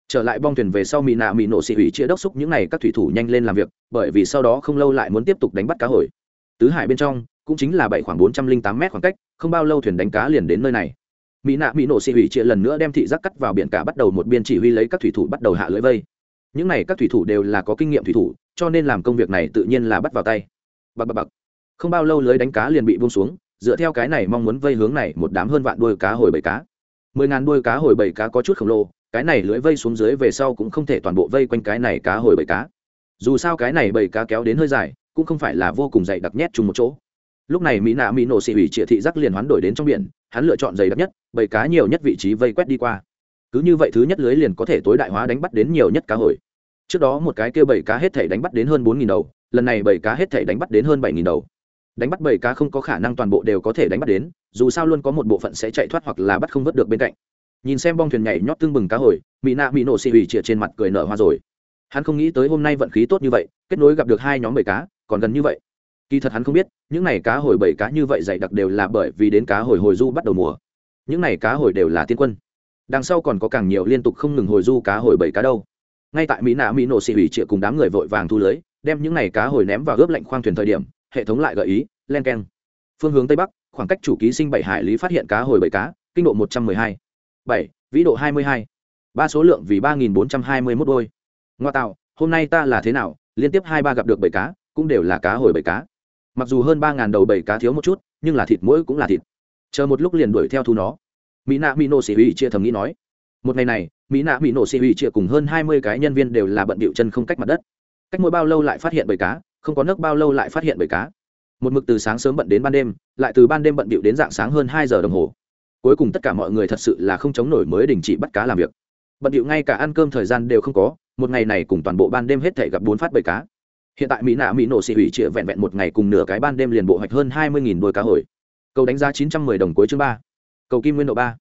Trở lại bong thuyền về sau mỹ nạ mỹ nổ xị hủy chia đốc xúc những n à y các thủy thủ nhanh lên làm việc, bởi vì sau đó không lâu lại muốn tiếp tục đánh bắt cá hồi. Tứ hải bên trong, cũng chính là bảy khoảng bốn trăm linh tám mét khoảng cách, không bao lâu thuyền đánh cá liền đến nơi này. Mỹ nạ mỹ nổ xị hủy chia lần nữa đem thị giác cắt vào biển cả bắt đầu một biên chỉ huy lấy các thủy thủ bắt đầu hạ lưỡi vây. Những n à y các thủy thủ đều là có kinh nghiệm thủy thủ, cho nên làm công việc này tự nhiên là bắt vào tay. Bạc bạc bạc không bao lâu lưới đánh cá liền bị buông xuống, dựa theo cái này mong muốn vây hướng này một đám hơn vạn đuôi cá hồi bảy cá. Mười ngàn đuôi cá hồi bảy cá có chút khổng lồ, cái này lưới vây xuống dưới về sau cũng không thể toàn bộ vây quanh cái này cá hồi bầy cá. Dù sao cái này bầy cá kéo đến hơi dài, cũng không phải là vô cùng dày đặc nhét chung một chỗ. Lúc này mỹ nạ mỹ nổ xị ủy trịa thị giác liền hoán đổi đến trong biển, hắn lựa chọn dày đặc nhất, bầy cá nhiều nhất vị trí vây quét đi qua. Cứ như vậy thứ nhất lưới liền có thể tối đại hóa đánh bắt đến nhiều nhất cá hồi. Trước đó một cái kêu bảy cá hết thể đánh bắt đến hơn bốn đầu, lần này bảy cá hết thể đánh bắt đến hơn bảy đầu đánh bắt bầy cá không có khả năng toàn bộ đều có thể đánh bắt đến, dù sao luôn có một bộ phận sẽ chạy thoát hoặc là bắt không vớt được bên cạnh. Nhìn xem bong thuyền nhảy nhót tương bừng cá hồi mỹ nạ mỹ nổ xì hủy chĩa trên mặt cười nở hoa rồi. Hắn không nghĩ tới hôm nay vận khí tốt như vậy, kết nối gặp được hai nhóm bầy cá, còn gần như vậy. Kỳ thật hắn không biết, những n à y cá hồi bầy cá như vậy dày đặc đều là bởi vì đến cá hồi hồi du bắt đầu mùa. Những n à y cá hồi đều là tiên quân. Đằng sau còn có càng nhiều liên tục không ngừng hồi du cá hồi bầy cá đâu. Ngay tại mỹ nạ mỹ nổ xì hủy chĩa cùng đám người vội vàng thu lưới, đem những n à y cá hồi ném vào ướp lạnh khoang thuyền thời điểm hệ thống lại gợi ý, len k e n phương hướng tây bắc, khoảng cách chủ ký sinh bảy hải lý phát hiện cá hồi bảy cá, kinh độ một trăm mười hai. Bảy, vĩ độ hai mươi hai. Ba số lượng vì ba nghìn bốn trăm hai mươi mốt đôi. Ngoa tạo, hôm nay ta là thế nào, liên tiếp hai ba gặp được bảy cá, cũng đều là cá hồi bảy cá. Mặc dù hơn ba ngàn đầu bảy cá thiếu một chút, nhưng là thịt mỗi cũng là thịt. Chờ một lúc liền đuổi theo thu nó. Mỹ nạ mỹ nổ Sĩ huy chia thầm nghĩ nói. Một ngày này mỹ nạ mỹ nổ Sĩ huy chia cùng hơn hai mươi cái nhân viên đều là bận điệu chân không cách mặt đất. Cách mỗi bao lâu lại phát hiện bảy cá không có nước bao lâu lại phát hiện bầy cá. Một mực từ sáng sớm bận đến ban đêm, lại từ ban đêm bận bịu đến dạng sáng hơn hai giờ đồng hồ. Cuối cùng tất cả mọi người thật sự là không chống nổi mới đình chỉ bắt cá làm việc. Bận bịu ngay cả ăn cơm thời gian đều không có, một ngày này cùng toàn bộ ban đêm hết thể gặp bốn phát bầy cá. Hiện tại mỹ nạ mỹ nổ xị hủy trịa vẹn vẹn một ngày cùng nửa cái ban đêm liền bộ hoạch hơn hai mươi đôi cá hồi. Cầu đánh giá chín trăm mười đồng cuối chương ba. Cầu kim nguyên độ ba.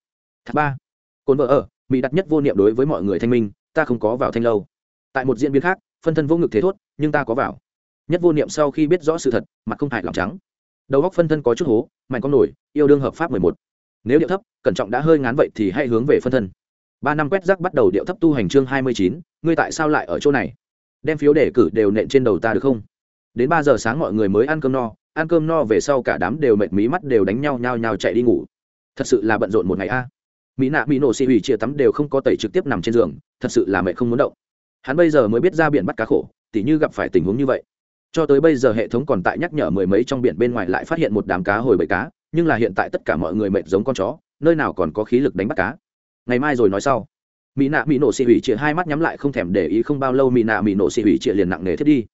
Thác ba. Cồn vợ ở, mỹ đặt nhất vô niệm đối với mọi người thanh minh, ta không có vào thanh lâu. Tại một diễn biến khác, phân thân vô ngực thế thốt, nhưng ta có vào nhất vô niệm sau khi biết rõ sự thật, mặt không hại lòng trắng. Đầu góc phân thân có chút hố, mạnh con nổi, yêu đương hợp pháp mười một. Nếu điệu thấp, cẩn trọng đã hơi ngán vậy thì hãy hướng về phân thân. Ba năm quét rác bắt đầu điệu thấp tu hành chương hai mươi chín, ngươi tại sao lại ở chỗ này? Đem phiếu đề cử đều nện trên đầu ta được không? Đến ba giờ sáng mọi người mới ăn cơm no, ăn cơm no về sau cả đám đều mệt mí mắt đều đánh nhau nhào nhào chạy đi ngủ. Thật sự là bận rộn một ngày a. Mỹ nạ, mỹ nổ xì hủy chia tắm đều không có tẩy trực tiếp nằm trên giường, thật sự là mẹ không muốn động. Hắn bây giờ mới biết ra biển bắt cá khổ, tỉ như gặp phải tình huống như vậy cho tới bây giờ hệ thống còn tại nhắc nhở mười mấy trong biển bên ngoài lại phát hiện một đám cá hồi bầy cá, nhưng là hiện tại tất cả mọi người mệt giống con chó, nơi nào còn có khí lực đánh bắt cá. Ngày mai rồi nói sau. Mỹ nạ mỹ nổ xị hủy chĩa hai mắt nhắm lại không thèm để ý không bao lâu mỹ nạ mỹ nổ xị hủy chĩa liền nặng nề thiết đi.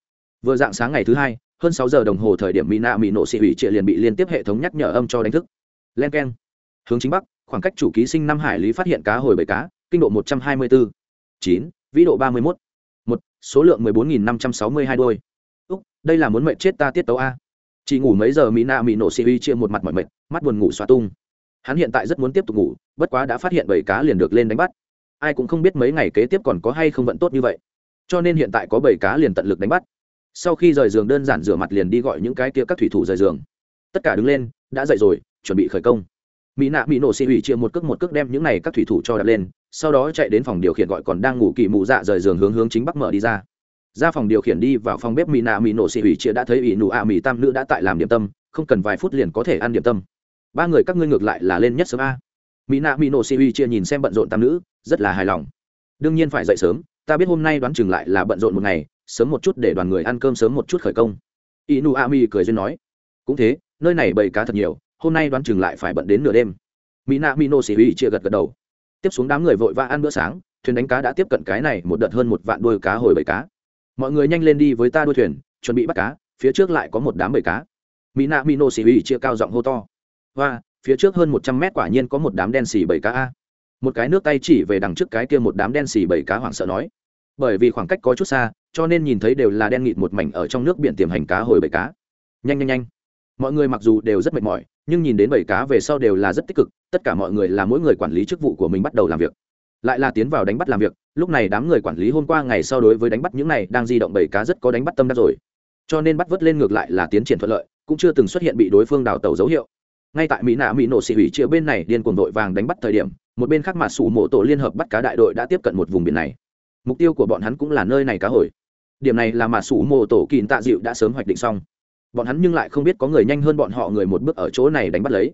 Vừa dạng sáng ngày thứ hai, hơn sáu giờ đồng hồ thời điểm mỹ nạ mỹ nổ xị hủy chĩa liền bị liên tiếp hệ thống nhắc nhở âm cho đánh thức. Len k e n hướng chính bắc, khoảng cách chủ ký sinh năm hải lý phát hiện cá hồi bầy cá, kinh độ một trăm hai mươi bốn chín, vĩ độ ba mươi mốt. Một, số lượng mười bốn nghìn năm trăm sáu mươi hai đôi đây là muốn mệnh chết ta tiết tấu a. Chỉ ngủ mấy giờ mỹ nạ mỹ nổ xì uy chia một mặt mỏi mệt mắt buồn ngủ xoa tung. Hắn hiện tại rất muốn tiếp tục ngủ, bất quá đã phát hiện bảy cá liền được lên đánh bắt. Ai cũng không biết mấy ngày kế tiếp còn có hay không vận tốt như vậy. Cho nên hiện tại có bảy cá liền tận lực đánh bắt. Sau khi rời giường đơn giản rửa mặt liền đi gọi những cái kia các thủy thủ rời giường. Tất cả đứng lên, đã dậy rồi, chuẩn bị khởi công. Mỹ nạ mỹ nổ xì hủy chia một cước một cước đem những này các thủy thủ cho đặt lên, sau đó chạy đến phòng điều khiển gọi còn đang ngủ kỳ mụ dạ rời giường hướng hướng chính bắc mở đi ra ra phòng điều khiển đi vào phòng bếp mỹ nạ mỹ nổ xì hủy chia đã thấy ỷ nụ ạ mỹ tam nữ đã tại làm điểm tâm, không cần vài phút liền có thể ăn điểm tâm. Ba người các ngươi ngược lại là lên nhất sớm a. Mỹ nạ mỹ nổ xì hủy chia nhìn xem bận rộn tam nữ, rất là hài lòng. Đương nhiên phải dậy sớm, ta biết hôm nay đoán chừng lại là bận rộn một ngày, sớm một chút để đoàn người ăn cơm sớm một chút khởi công. Ỷ nụ ạ mỹ cười duyên nói, cũng thế, nơi này bầy cá thật nhiều, hôm nay đoán chừng lại phải bận đến nửa đêm. Mỹ nạ mỹ nổ xì hủy chia gật gật đầu. Tiếp xuống đám người vội vã ăn bữa sáng, thuyền đánh cá đã tiếp cận cái này một đợt hơn một vạn đôi cá hồi bầy cá mọi người nhanh lên đi với ta đua thuyền, chuẩn bị bắt cá, phía trước lại có một đám bầy cá. Mỹ nạ mỹ xì hủy chia cao giọng hô to. Và phía trước hơn một trăm mét quả nhiên có một đám đen xì bầy cá a. Một cái nước tay chỉ về đằng trước cái kia một đám đen xì bầy cá hoảng sợ nói. Bởi vì khoảng cách có chút xa, cho nên nhìn thấy đều là đen nghịt một mảnh ở trong nước biển tiềm hành cá hồi bầy cá. Nhanh nhanh nhanh. Mọi người mặc dù đều rất mệt mỏi, nhưng nhìn đến bầy cá về sau đều là rất tích cực, tất cả mọi người là mỗi người quản lý chức vụ của mình bắt đầu làm việc. Lại là tiến vào đánh bắt làm việc lúc này đám người quản lý hôm qua ngày sau đối với đánh bắt những này đang di động bầy cá rất có đánh bắt tâm đắc rồi. Cho nên bắt vớt lên ngược lại là tiến triển thuận lợi, cũng chưa từng xuất hiện bị đối phương đào tàu dấu hiệu. Ngay tại mỹ nạ mỹ nổ xị hủy chia bên này điên cuồng đội vàng đánh bắt thời điểm, một bên khác mà sủ mộ tổ liên hợp bắt cá đại đội đã tiếp cận một vùng biển này. Mục tiêu của bọn hắn cũng là nơi này cá hồi. Điểm này là mà sủ mộ tổ kìn tạ dịu đã sớm hoạch định xong. Bọn hắn nhưng lại không biết có người nhanh hơn bọn họ người một bước ở chỗ này đánh bắt lấy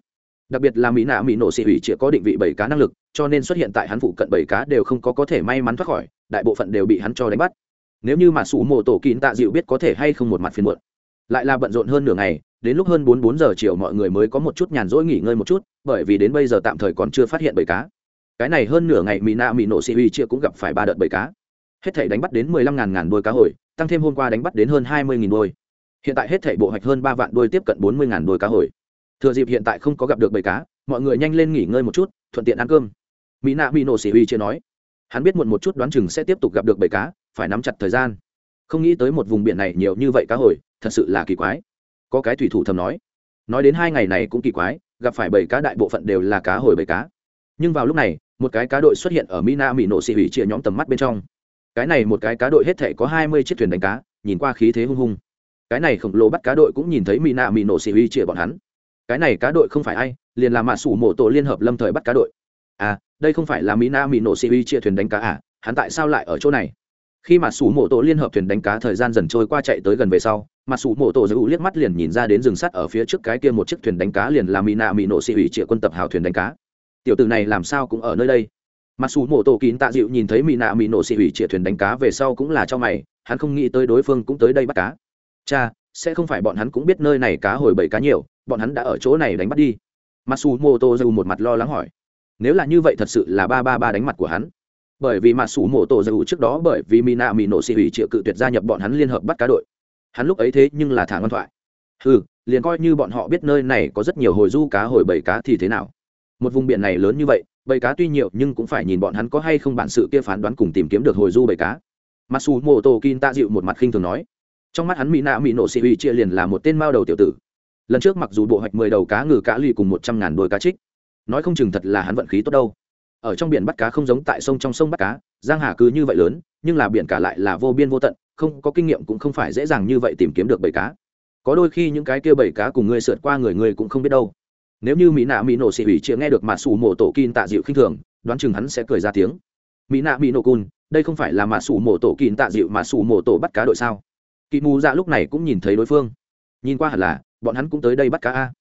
đặc biệt là mỹ nạ mỹ nổ xị hủy chỉ có định vị bảy cá năng lực, cho nên xuất hiện tại hắn phụ cận bảy cá đều không có có thể may mắn thoát khỏi, đại bộ phận đều bị hắn cho đánh bắt. Nếu như mà sủ mộ tổ kín tạ dịu biết có thể hay không một mặt phiền muộn. Lại là bận rộn hơn nửa ngày, đến lúc hơn bốn bốn giờ chiều mọi người mới có một chút nhàn rỗi nghỉ ngơi một chút, bởi vì đến bây giờ tạm thời còn chưa phát hiện bảy cá. Cái này hơn nửa ngày mỹ nạ mỹ nổ xị hủy chia cũng gặp phải ba đợt bảy cá. Hết thể đánh bắt đến mười lăm ngàn ngàn đôi cá hồi, tăng thêm hôm qua đánh bắt đến hơn hai mươi nghìn đôi hiện tại hết thể bộ hoạch hơn ba vạn đôi tiếp cận bốn mươi ngàn đôi cá hồi thừa dịp hiện tại không có gặp được bầy cá, mọi người nhanh lên nghỉ ngơi một chút, thuận tiện ăn cơm. Mỹ nạ mỹ nổ xỉ huy chưa nói. Hắn biết muộn một chút đoán chừng sẽ tiếp tục gặp được bầy cá, phải nắm chặt thời gian. Không nghĩ tới một vùng biển này nhiều như vậy cá hồi, thật sự là kỳ quái. Có cái thủy thủ thầm nói. Nói đến hai ngày này cũng kỳ quái, gặp phải bầy cá đại bộ phận đều là cá hồi bầy cá. Nhưng vào lúc này, một cái cá đội xuất hiện ở mina mỹ nổ xì hủy chia nhóm tầm mắt bên trong. Cái này một cái cá đội hết thể có hai mươi chiếc thuyền đánh cá, nhìn qua khí thế hung hung. Cái này khổng lồ bắt cá đội cũng nhìn thấy mỹ nạ mỹ nổ xì huy chia bọn hắn cái này cá đội không phải ai, liền là mạ sủ mộ tổ liên hợp lâm thời bắt cá đội. À đây không phải là mỹ nạ mỹ nổ xì huy chia thuyền đánh cá à hắn tại sao lại ở chỗ này? Khi mà sủ mộ tổ liên hợp thuyền đánh cá thời gian dần trôi qua chạy tới gần về sau mà sủ mộ tổ giữ liếc mắt liền nhìn ra đến rừng sắt ở phía trước cái kia một chiếc thuyền đánh cá liền là mỹ nạ mỹ nổ xì uy chia quân tập hào thuyền đánh cá. Tiểu tử này làm sao cũng ở nơi đây? Mặc dù mộ tổ kín tạ dịu nhìn thấy mỹ nạ mỹ nổ xì hủy chĩa thuyền đánh cá về sau cũng là cho mày, hắn không nghĩ tới đối phương cũng tới đây bắt cá. Cha, sẽ không phải bọn hắn cũng biết nơi này cá hồi bảy cá nhiều bọn hắn đã ở chỗ này đánh bắt đi. Matsumoto dù một mặt lo lắng hỏi, nếu là như vậy thật sự là ba ba ba đánh mặt của hắn. Bởi vì mặt sủ mổ tổ dù trước đó bởi vì mina mỹ nổ xì hủy triệu cự tuyệt gia nhập bọn hắn liên hợp bắt cá đội. Hắn lúc ấy thế nhưng là thả ngoan thoại. Ừ liền coi như bọn họ biết nơi này có rất nhiều hồi du cá, hồi bảy cá thì thế nào? Một vùng biển này lớn như vậy bảy cá tuy nhiều nhưng cũng phải nhìn bọn hắn có hay không bản sự kia phán đoán cùng tìm kiếm được hồi du bảy cá. Mặc dù kin ta dịu một mặt khinh thường nói, trong mắt hắn mỹ nạ mỹ nổ xì Hủy chia liền là một tên mao đầu tiểu tử lần trước mặc dù bộ hoạch mười đầu cá ngừ cá lì cùng một trăm ngàn đôi cá trích, nói không chừng thật là hắn vận khí tốt đâu. Ở trong biển bắt cá không giống tại sông trong sông bắt cá, giang hà cứ như vậy lớn, nhưng là biển cả lại là vô biên vô tận, không có kinh nghiệm cũng không phải dễ dàng như vậy tìm kiếm được bầy cá. Có đôi khi những cái kia bầy cá cùng ngươi sượt qua người ngươi cũng không biết đâu. Nếu như mỹ nạ mỹ nổ xì ủy chia nghe được mà sủ mổ tổ kin tạ dịu khinh thường, đoán chừng hắn sẽ cười ra tiếng. Mỹ nạ mỹ nổ cun đây không phải là mà sủ mổ tổ kin tạ dịu mà sủ mổ tổ bắt cá đội sao? Kỳ mù dạ lúc này cũng nhìn thấy đối phương. Nhìn qua hẳn là bọn hắn cũng tới đây bắt cá a.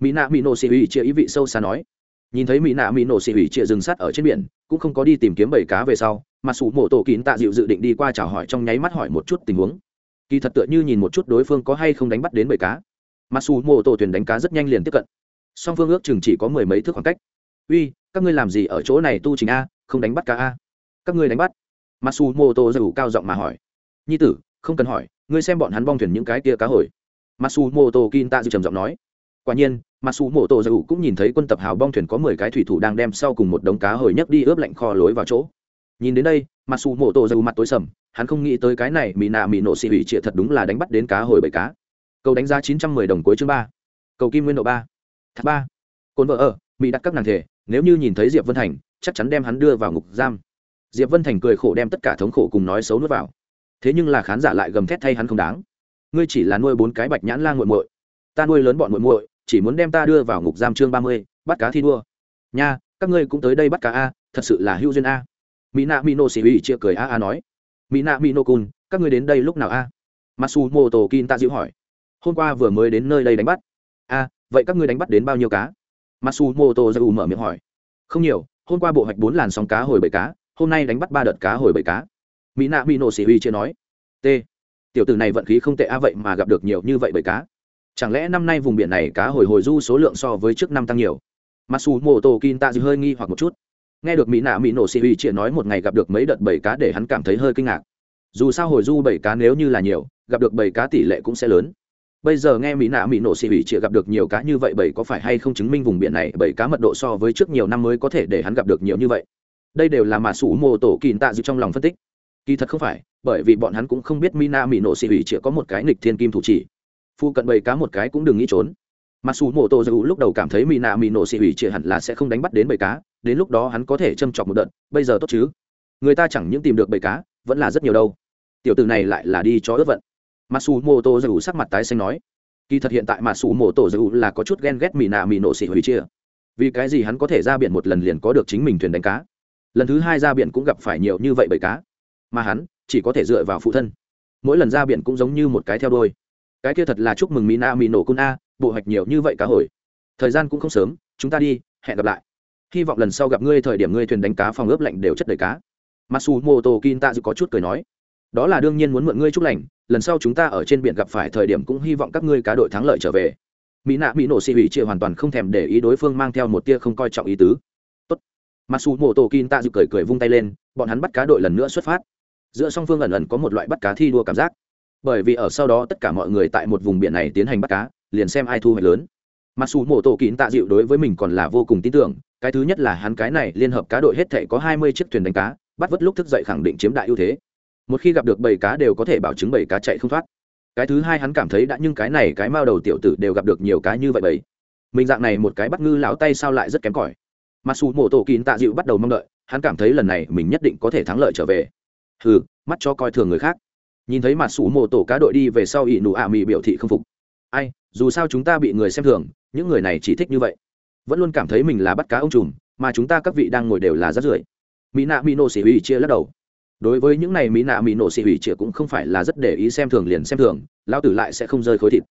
Mỹ nạ mỹ nổ xì ủy chia ý vị sâu xa nói. Nhìn thấy mỹ nạ mỹ nổ xì ủy chia rừng sắt ở trên biển, cũng không có đi tìm kiếm bầy cá về sau, mà sủ mổ tổ kín tạ dịu dự định đi qua chào hỏi trong nháy mắt hỏi một chút tình huống. Kỳ thật tựa như nhìn một chút đối phương có hay không đánh bắt đến bầy cá. Mà sủ mổ tổ thuyền đánh cá rất nhanh liền tiếp cận. Song phương ước chừng chỉ có mười mấy thước khoảng cách. Uy, các ngươi làm gì ở chỗ này tu trình a? Không đánh bắt cá a? Các ngươi đánh bắt. Mà sủ mổ tổ dầu cao giọng mà hỏi. Nhi tử, không cần hỏi, ngươi xem bọn hắn bong thuyền những cái kia cá hồi masu moto kin trầm giọng nói. Quả nhiên masu moto cũng nhìn thấy quân tập hào bong thuyền có mười cái thủy thủ đang đem sau cùng một đống cá hồi nhấc đi ướp lạnh kho lối vào chỗ. Nhìn đến đây masu moto mặt tối sầm, hắn không nghĩ tới cái này Mina Mino mỹ xì hủy trịa thật đúng là đánh bắt đến cá hồi bảy cá. Cầu đánh giá chín trăm mười đồng cuối chương ba. Cầu kim nguyên độ ba. Thật ba. Côn vợ ở, mỹ đặt các nàng thể, nếu như nhìn thấy diệp vân thành, chắc chắn đem hắn đưa vào ngục giam. Diệp vân thành cười khổ đem tất cả thống khổ cùng nói xấu nuốt vào. Thế nhưng là khán giả lại gầm thét thay hắn không đáng ngươi chỉ là nuôi bốn cái bạch nhãn lang muội muội, ta nuôi lớn bọn muội muội, chỉ muốn đem ta đưa vào ngục giam chương ba mươi, bắt cá thi đua. Nha, các ngươi cũng tới đây bắt cá a, thật sự là hữu duyên a. Mỹ nạ mỹ nô xì ủy chia cười a a nói. Mỹ nạ mỹ nô cun các ngươi đến đây lúc nào a? Masu mô kin ta dịu hỏi. Hôm qua vừa mới đến nơi đây đánh bắt. A, vậy các ngươi đánh bắt đến bao nhiêu cá? Masu mô tô dịu mở miệng hỏi. Không nhiều, hôm qua bộ hoạch bốn làn sóng cá hồi bảy cá, hôm nay đánh bắt ba đợt cá hồi bảy cá. Mỹ nạ mỹ nô xì ủy chia nói. T tiểu tử này vận khí không tệ a, vậy mà gặp được nhiều như vậy bởi cá. Chẳng lẽ năm nay vùng biển này cá hồi hồi du số lượng so với trước năm tăng nhiều? Masu mô tô kin ta dư hơi nghi hoặc một chút. Nghe được mỹ nạ mỹ nổ xì huy chỉ nói một ngày gặp được mấy đợt bảy cá để hắn cảm thấy hơi kinh ngạc. Dù sao hồi du bảy cá nếu như là nhiều, gặp được bảy cá tỷ lệ cũng sẽ lớn. Bây giờ nghe mỹ nạ mỹ nổ xì huy chia gặp được nhiều cá như vậy bảy có phải hay không chứng minh vùng biển này bảy cá mật độ so với trước nhiều năm mới có thể để hắn gặp được nhiều như vậy? Đây đều là mà sủ mô tổ kin tạ dư trong lòng phân tích kỳ thật không phải, bởi vì bọn hắn cũng không biết mina mỹ nổ xì ủy chỉ có một cái nghịch thiên kim thủ chỉ. Phu cận bầy cá một cái cũng đừng nghĩ trốn. Mặc dù mô tô dù lúc đầu cảm thấy mina mỹ nổ xì ủy chỉ hẳn là sẽ không đánh bắt đến bầy cá, đến lúc đó hắn có thể châm chọc một đợt, bây giờ tốt chứ? Người ta chẳng những tìm được bầy cá, vẫn là rất nhiều đâu. Tiểu từ này lại là đi cho ớt vận. Mặc dù mô tô dù sắc mặt tái xanh nói, kỳ thật hiện tại mà dù mô tô dù là có chút ghen ghét Mina mỹ nổ xì hủy chia vì cái gì hắn có thể ra biển một lần liền có được chính mình thuyền đánh cá? Lần thứ hai ra biển cũng gặp phải nhiều như vậy bầy cá mà hắn chỉ có thể dựa vào phụ thân. Mỗi lần ra biển cũng giống như một cái theo đôi cái kia thật là chúc mừng mina mỹ nổ cun a bộ hoạch nhiều như vậy cá hồi. Thời gian cũng không sớm, chúng ta đi, hẹn gặp lại. Hy vọng lần sau gặp ngươi thời điểm ngươi thuyền đánh cá phòng ướp lạnh đều chất đầy cá. Masu moto kin ta có chút cười nói, đó là đương nhiên muốn mượn ngươi chúc lành, lần sau chúng ta ở trên biển gặp phải thời điểm cũng hy vọng các ngươi cá đội thắng lợi trở về. Mỹ nạ mỹ nổ xì hủy chia hoàn toàn không thèm để ý đối phương mang theo một tia không coi trọng ý tứ. Tốt. Masu moto kin ta cười cười vung tay lên, bọn hắn bắt cá đội lần nữa xuất phát giữa song phương ẩn ẩn có một loại bắt cá thi đua cảm giác. Bởi vì ở sau đó tất cả mọi người tại một vùng biển này tiến hành bắt cá, liền xem ai thu hoạch lớn. Mặc dù mổ tổ kín tạ dịu đối với mình còn là vô cùng tin tưởng, cái thứ nhất là hắn cái này liên hợp cá đội hết thể có hai mươi chiếc thuyền đánh cá, bắt vớt lúc thức dậy khẳng định chiếm đại ưu thế. Một khi gặp được bảy cá đều có thể bảo chứng bảy cá chạy không thoát. Cái thứ hai hắn cảm thấy đã nhưng cái này cái mao đầu tiểu tử đều gặp được nhiều cá như vậy bảy mình dạng này một cái bắt ngư lão tay sao lại rất kém cỏi. Mặc dù mổ tổ kín tạ dịu bắt đầu mong đợi, hắn cảm thấy lần này mình nhất định có thể thắng lợi trở về hừ, mắt cho coi thường người khác. Nhìn thấy mặt sủ mộ tổ cá đội đi về sau ỷ nụ ạ mị biểu thị không phục. Ai, dù sao chúng ta bị người xem thường, những người này chỉ thích như vậy. Vẫn luôn cảm thấy mình là bắt cá ông trùm, mà chúng ta các vị đang ngồi đều là rát rưởi. Mỹ nạ mỹ nổ xỉ hủy chia lắc đầu. Đối với những này mỹ nạ mỹ nổ xỉ hủy chia cũng không phải là rất để ý xem thường liền xem thường lao tử lại sẽ không rơi khối thịt.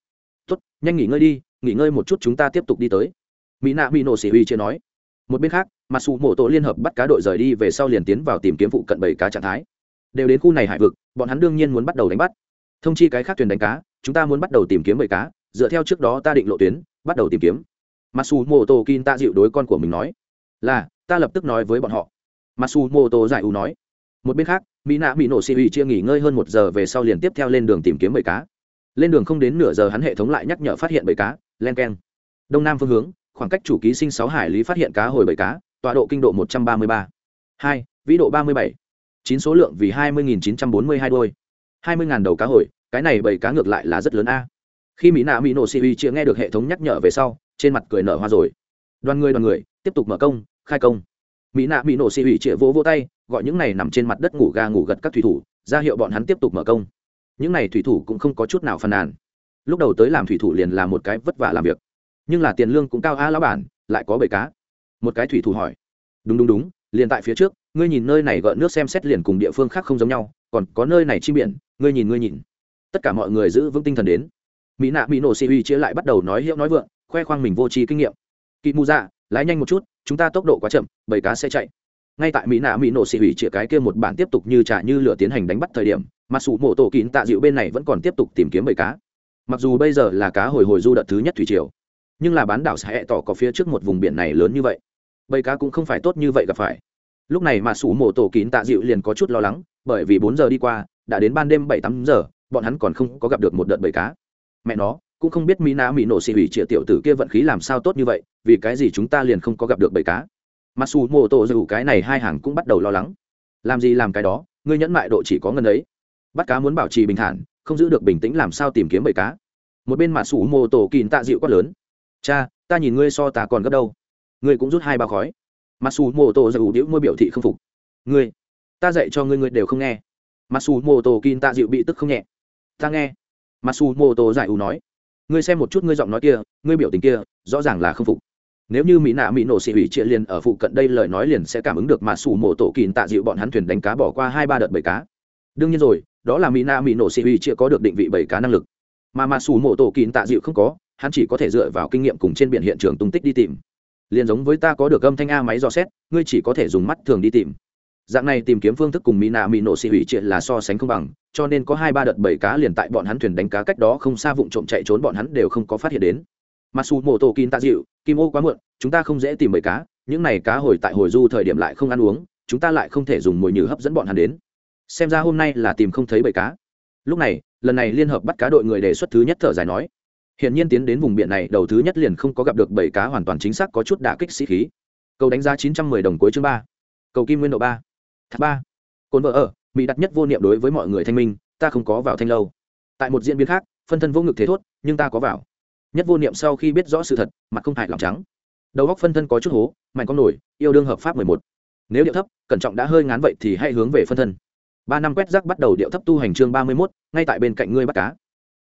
Tốt, nhanh nghỉ ngơi đi, nghỉ ngơi một chút chúng ta tiếp tục đi tới. Mỹ nạ mỹ nổ xỉ hủy chia nói. Một bên khác, mặt sủ mộ tổ liên hợp bắt cá đội rời đi về sau liền tiến vào tìm kiếm phụ cận bảy cá trạng thái đều đến khu này hải vực, bọn hắn đương nhiên muốn bắt đầu đánh bắt. Thông chi cái khác thuyền đánh cá, chúng ta muốn bắt đầu tìm kiếm bầy cá, dựa theo trước đó ta định lộ tuyến, bắt đầu tìm kiếm. Masu moto kin ta dịu đối con của mình nói, là, ta lập tức nói với bọn họ. Masu moto giải u nói, một bên khác mỹ nạ bị nổ xị ủy chia nghỉ ngơi hơn một giờ về sau liền tiếp theo lên đường tìm kiếm bầy cá. Lên đường không đến nửa giờ hắn hệ thống lại nhắc nhở phát hiện bầy cá, len keng. Đông nam phương hướng, khoảng cách chủ ký sinh sáu hải lý phát hiện cá hồi bầy cá, tọa độ kinh độ một trăm ba mươi ba. Hai, vĩ độ ba mươi bảy chín số lượng vì hai mươi chín trăm bốn mươi hai đôi. hai mươi đầu cá hồi, cái này bảy cá ngược lại là rất lớn a. Khi mỹ nạ mỹ nổ si uy chưa nghe được hệ thống nhắc nhở về sau, trên mặt cười nở hoa rồi. Đoàn người đoàn người, tiếp tục mở công, khai công. Mỹ nạ mỹ nổ si uy chĩa vỗ vỗ tay, gọi những này nằm trên mặt đất ngủ ga ngủ gật các thủy thủ, ra hiệu bọn hắn tiếp tục mở công. Những này thủy thủ cũng không có chút nào phàn nàn. Lúc đầu tới làm thủy thủ liền là một cái vất vả làm việc. Nhưng là tiền lương cũng cao a lão bản, lại có bảy cá. Một cái thủy thủ hỏi. Đúng đúng đúng, liền tại phía trước ngươi nhìn nơi này gợn nước xem xét liền cùng địa phương khác không giống nhau, còn có nơi này chi biển, ngươi nhìn ngươi nhìn. Tất cả mọi người giữ vững tinh thần đến. Mỹ nạ, mỹ nổ xì uy chia lại bắt đầu nói hiệu nói vượng, khoe khoang mình vô tri kinh nghiệm. Kỵ mù dạ lái nhanh một chút, chúng ta tốc độ quá chậm bầy cá sẽ chạy. Ngay tại mỹ nạ, mỹ nổ xì uy chia cái kia một bản tiếp tục như trả như lửa tiến hành đánh bắt thời điểm, mà sủ mổ tổ kín tạ dịu bên này vẫn còn tiếp tục tìm kiếm bầy cá. Mặc dù bây giờ là cá hồi hồi du đợt thứ nhất thủy triều, nhưng là bán đảo sẽ tỏ có phía trước một vùng biển này lớn như vậy. Bầy cá cũng không phải tốt như vậy gặp phải lúc này mà sủ mộ tổ kín tạ dịu liền có chút lo lắng, bởi vì bốn giờ đi qua, đã đến ban đêm bảy, tám giờ, bọn hắn còn không có gặp được một đợt bầy cá. Mẹ nó, cũng không biết mỹ nã mỹ nổ xì hủy trịa tiểu tử kia vận khí làm sao tốt như vậy, vì cái gì chúng ta liền không có gặp được bầy cá? Mặc dù mô tô dù cái này hai hàng cũng bắt đầu lo lắng. Làm gì làm cái đó, ngươi nhẫn mại độ chỉ có ngân ấy. Bắt cá muốn bảo trì bình thản, không giữ được bình tĩnh làm sao tìm kiếm bầy cá? Một bên mà sủ mô Tô kín tạ dịu quát lớn. Cha, ta nhìn ngươi so ta còn gấp đâu. Ngươi cũng rút hai bao khói. Masu Moto mô tổ dịu đĩu môi biểu thị không phục. Ngươi, ta dạy cho ngươi ngươi đều không nghe. Masu Moto mô tạ dịu bị tức không nhẹ. Ta nghe. Masu Moto mô giải ủ nói. Ngươi xem một chút ngươi giọng nói kia, ngươi biểu tình kia, rõ ràng là không phục. Nếu như mỹ nạ mỹ nổ xị hủy chia liền ở phụ cận đây lời nói liền sẽ cảm ứng được mà sủ mổ tổ tạ dịu bọn hắn thuyền đánh cá bỏ qua hai ba đợt bầy cá. Đương nhiên rồi, đó là mỹ nạ mỹ nổ xị hủy chia có được định vị bầy cá năng lực. Mà mà sủ mổ tổ tạ dịu không có, hắn chỉ có thể dựa vào kinh nghiệm cùng trên biển hiện trường tung tích đi tìm liền giống với ta có được âm thanh a máy dò xét, ngươi chỉ có thể dùng mắt thường đi tìm. Dạng này tìm kiếm phương thức cùng mỹ nạ mỹ nổ xị hủy triệt là so sánh không bằng, cho nên có hai ba đợt bảy cá liền tại bọn hắn thuyền đánh cá cách đó không xa vụng trộm chạy trốn bọn hắn đều không có phát hiện đến. Mặc dù mổ tổ kim tạ dịu kim ô quá muộn, chúng ta không dễ tìm bảy cá, những này cá hồi tại hồi du thời điểm lại không ăn uống, chúng ta lại không thể dùng mồi nhử hấp dẫn bọn hắn đến. Xem ra hôm nay là tìm không thấy bảy cá. Lúc này, lần này liên hợp bắt cá đội người đề xuất thứ nhất thở dài nói hiện nhiên tiến đến vùng biển này, đầu thứ nhất liền không có gặp được bảy cá hoàn toàn chính xác có chút đả kích sĩ khí. Cầu đánh giá chín trăm mười đồng cuối chương ba. Cầu kim nguyên độ ba. Thác ba. Cồn vợ ở, mỹ đặt nhất vô niệm đối với mọi người thanh minh, ta không có vào thanh lâu. Tại một diễn biến khác, phân thân vô ngực thế thốt, nhưng ta có vào. Nhất vô niệm sau khi biết rõ sự thật, mặt không hại lòng trắng. Đầu góc phân thân có chút hố, mạnh con nổi, yêu đương hợp pháp mười một. Nếu điệu thấp, cẩn trọng đã hơi ngán vậy thì hãy hướng về phân thân. Ba năm quét rác bắt đầu điệu thấp tu hành chương ba mươi mốt, ngay tại bên cạnh ngươi bắt cá.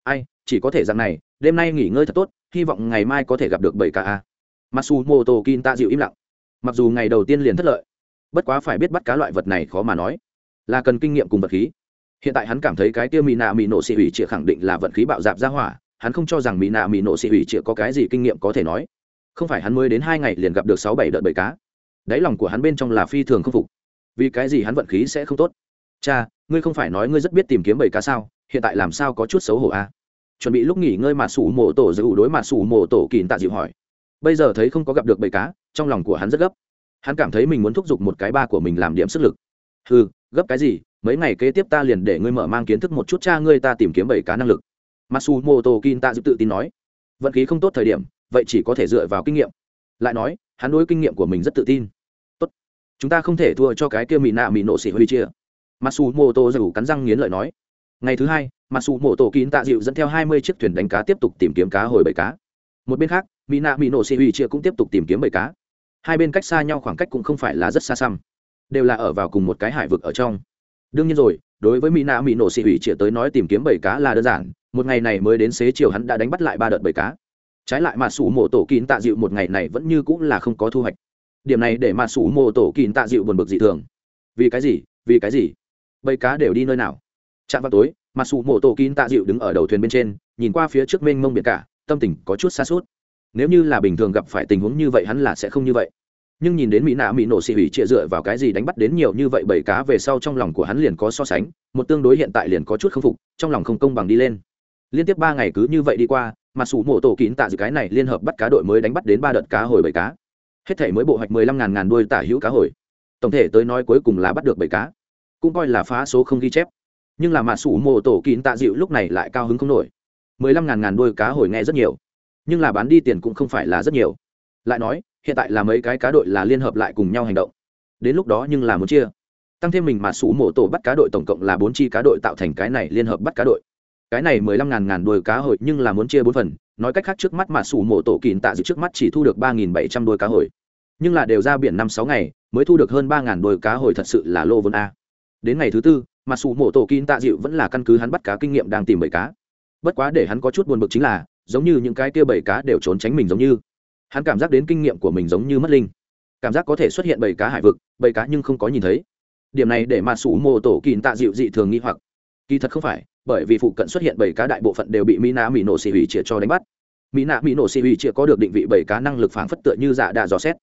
Ai, chỉ có thể rằng này đêm nay nghỉ ngơi thật tốt, hy vọng ngày mai có thể gặp được bảy cá a. Masu mô tô kin ta dịu im lặng. Mặc dù ngày đầu tiên liền thất lợi, bất quá phải biết bắt cá loại vật này khó mà nói. Là cần kinh nghiệm cùng vật khí. Hiện tại hắn cảm thấy cái tiêu mỹ nạ mỹ nổ xị ủy chĩa khẳng định là vận khí bạo dạp ra hỏa, hắn không cho rằng mỹ nạ mỹ nổ xị ủy chĩa có cái gì kinh nghiệm có thể nói. Không phải hắn mới đến hai ngày liền gặp được sáu bảy đợt bầy cá. Đáy lòng của hắn bên trong là phi thường không phục. Vì cái gì hắn vận khí sẽ không tốt? Cha, ngươi không phải nói ngươi rất biết tìm kiếm bầy cá sao? Hiện tại làm sao có chút xấu hổ a? à? Chuẩn bị lúc nghỉ ngơi mà sủ mổ tổ giữ đối mà sủ mổ tổ kín tạ dịu hỏi. Bây giờ thấy không có gặp được bầy cá, trong lòng của hắn rất gấp. Hắn cảm thấy mình muốn thúc giục một cái ba của mình làm điểm sức lực. Ừ gấp cái gì? Mấy ngày kế tiếp ta liền để ngươi mở mang kiến thức một chút cha ngươi ta tìm kiếm bảy cá năng lực. Masu moto kin ta dự tự tin nói. Vận khí không tốt thời điểm, vậy chỉ có thể dựa vào kinh nghiệm. Lại nói, hắn đối kinh nghiệm của mình rất tự tin. Tốt. Chúng ta không thể thua cho cái kia mì nạ mì nổ xỉ huy chia. Masu moto dù cắn răng nghiến lợi nói ngày thứ hai masu tổ kín tạ dịu dẫn theo hai mươi chiếc thuyền đánh cá tiếp tục tìm kiếm cá hồi bảy cá. Một bên khác, mỹ nạ mỹ nổ xì huy chia cũng tiếp tục tìm kiếm bảy cá. Hai bên cách xa nhau khoảng cách cũng không phải là rất xa xăm, đều là ở vào cùng một cái hải vực ở trong. Đương nhiên rồi, đối với mỹ nạ mỹ nổ xị ủy chia tới nói tìm kiếm bảy cá là đơn giản, một ngày này mới đến xế chiều hắn đã đánh bắt lại ba đợt bảy cá. Trái lại mà sủ mộ tổ kín tạ dịu một ngày này vẫn như cũng là không có thu hoạch. Điểm này để mà sủ mộ tổ kín tạ dịu buồn bực dị thường. Vì cái gì? Vì cái gì? Bầy cá đều đi nơi nào? Chạm vào tối Masu sủ mộ tổ kín tạ dịu đứng ở đầu thuyền bên trên, nhìn qua phía trước mênh mông biển cả, tâm tình có chút xa suốt. Nếu như là bình thường gặp phải tình huống như vậy hắn là sẽ không như vậy. Nhưng nhìn đến mỹ nạ mỹ nổ xì hủy trịa dựa vào cái gì đánh bắt đến nhiều như vậy bảy cá về sau trong lòng của hắn liền có so sánh, một tương đối hiện tại liền có chút k phục, trong lòng không công bằng đi lên. Liên tiếp ba ngày cứ như vậy đi qua, mà sủ mổ tổ kín tạ dự cái này liên hợp bắt cá đội mới đánh bắt đến ba đợt cá hồi bảy cá. Hết thể mới bộ hoạch mười lăm ngàn ngàn đuôi tả hữu cá hồi. Tổng thể tới nói cuối cùng là bắt được bảy cá. Cũng coi là phá số không ghi chép nhưng là mạ sủ mổ tổ kín tạ dịu lúc này lại cao hứng không nổi. mười lăm ngàn ngàn đôi cá hồi nghe rất nhiều, nhưng là bán đi tiền cũng không phải là rất nhiều. lại nói, hiện tại là mấy cái cá đội là liên hợp lại cùng nhau hành động. đến lúc đó nhưng là muốn chia, tăng thêm mình mà sủ mổ tổ bắt cá đội tổng cộng là bốn chi cá đội tạo thành cái này liên hợp bắt cá đội. cái này mười lăm ngàn ngàn đôi cá hồi nhưng là muốn chia bốn phần, nói cách khác trước mắt mà sủ mổ tổ kín tạ dự trước mắt chỉ thu được ba nghìn bảy trăm đôi cá hồi, nhưng là đều ra biển năm sáu ngày, mới thu được hơn ba ngàn đôi cá hồi thật sự là lô vốn a. đến ngày thứ tư mà sủ mổ tổ kín tạ dịu vẫn là căn cứ hắn bắt cá kinh nghiệm đang tìm bảy cá. Bất quá để hắn có chút buồn bực chính là, giống như những cái kia bảy cá đều trốn tránh mình giống như. Hắn cảm giác đến kinh nghiệm của mình giống như mất linh. Cảm giác có thể xuất hiện bầy cá hải vực, bầy cá nhưng không có nhìn thấy. Điểm này để mà sủ mô tổ kín tạ dịu dị thường nghi hoặc. Kỳ thật không phải, bởi vì phụ cận xuất hiện bầy cá đại bộ phận đều bị mỹ nạ mỹ nổ xì hủy chĩa cho đánh bắt. Mỹ nạ mỹ nổ xì hủy chĩa có được định vị bầy cá năng lực phản phất tựa như dạ đà dò xét.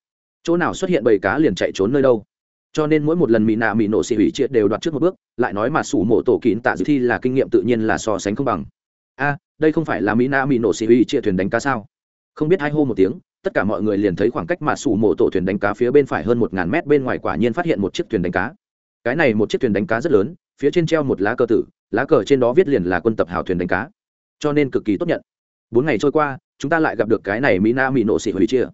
Chỗ nào xuất hiện bầy cá liền chạy trốn nơi đâu cho nên mỗi một lần mỹ nạ mỹ nổ xì hủy chia đều đoạt trước một bước, lại nói mà sủ mộ tổ kín tạ dự thi là kinh nghiệm tự nhiên là so sánh không bằng. A, đây không phải là mỹ nạ mỹ nổ xì hủy chia thuyền đánh cá sao? Không biết hai hô một tiếng, tất cả mọi người liền thấy khoảng cách mà sủ mộ tổ thuyền đánh cá phía bên phải hơn một ngàn mét bên ngoài quả nhiên phát hiện một chiếc thuyền đánh cá. Cái này một chiếc thuyền đánh cá rất lớn, phía trên treo một lá cờ tử, lá cờ trên đó viết liền là quân tập hào thuyền đánh cá. Cho nên cực kỳ tốt nhận. Bốn ngày trôi qua, chúng ta lại gặp được cái này mỹ na mỹ Nổ xị hủy chia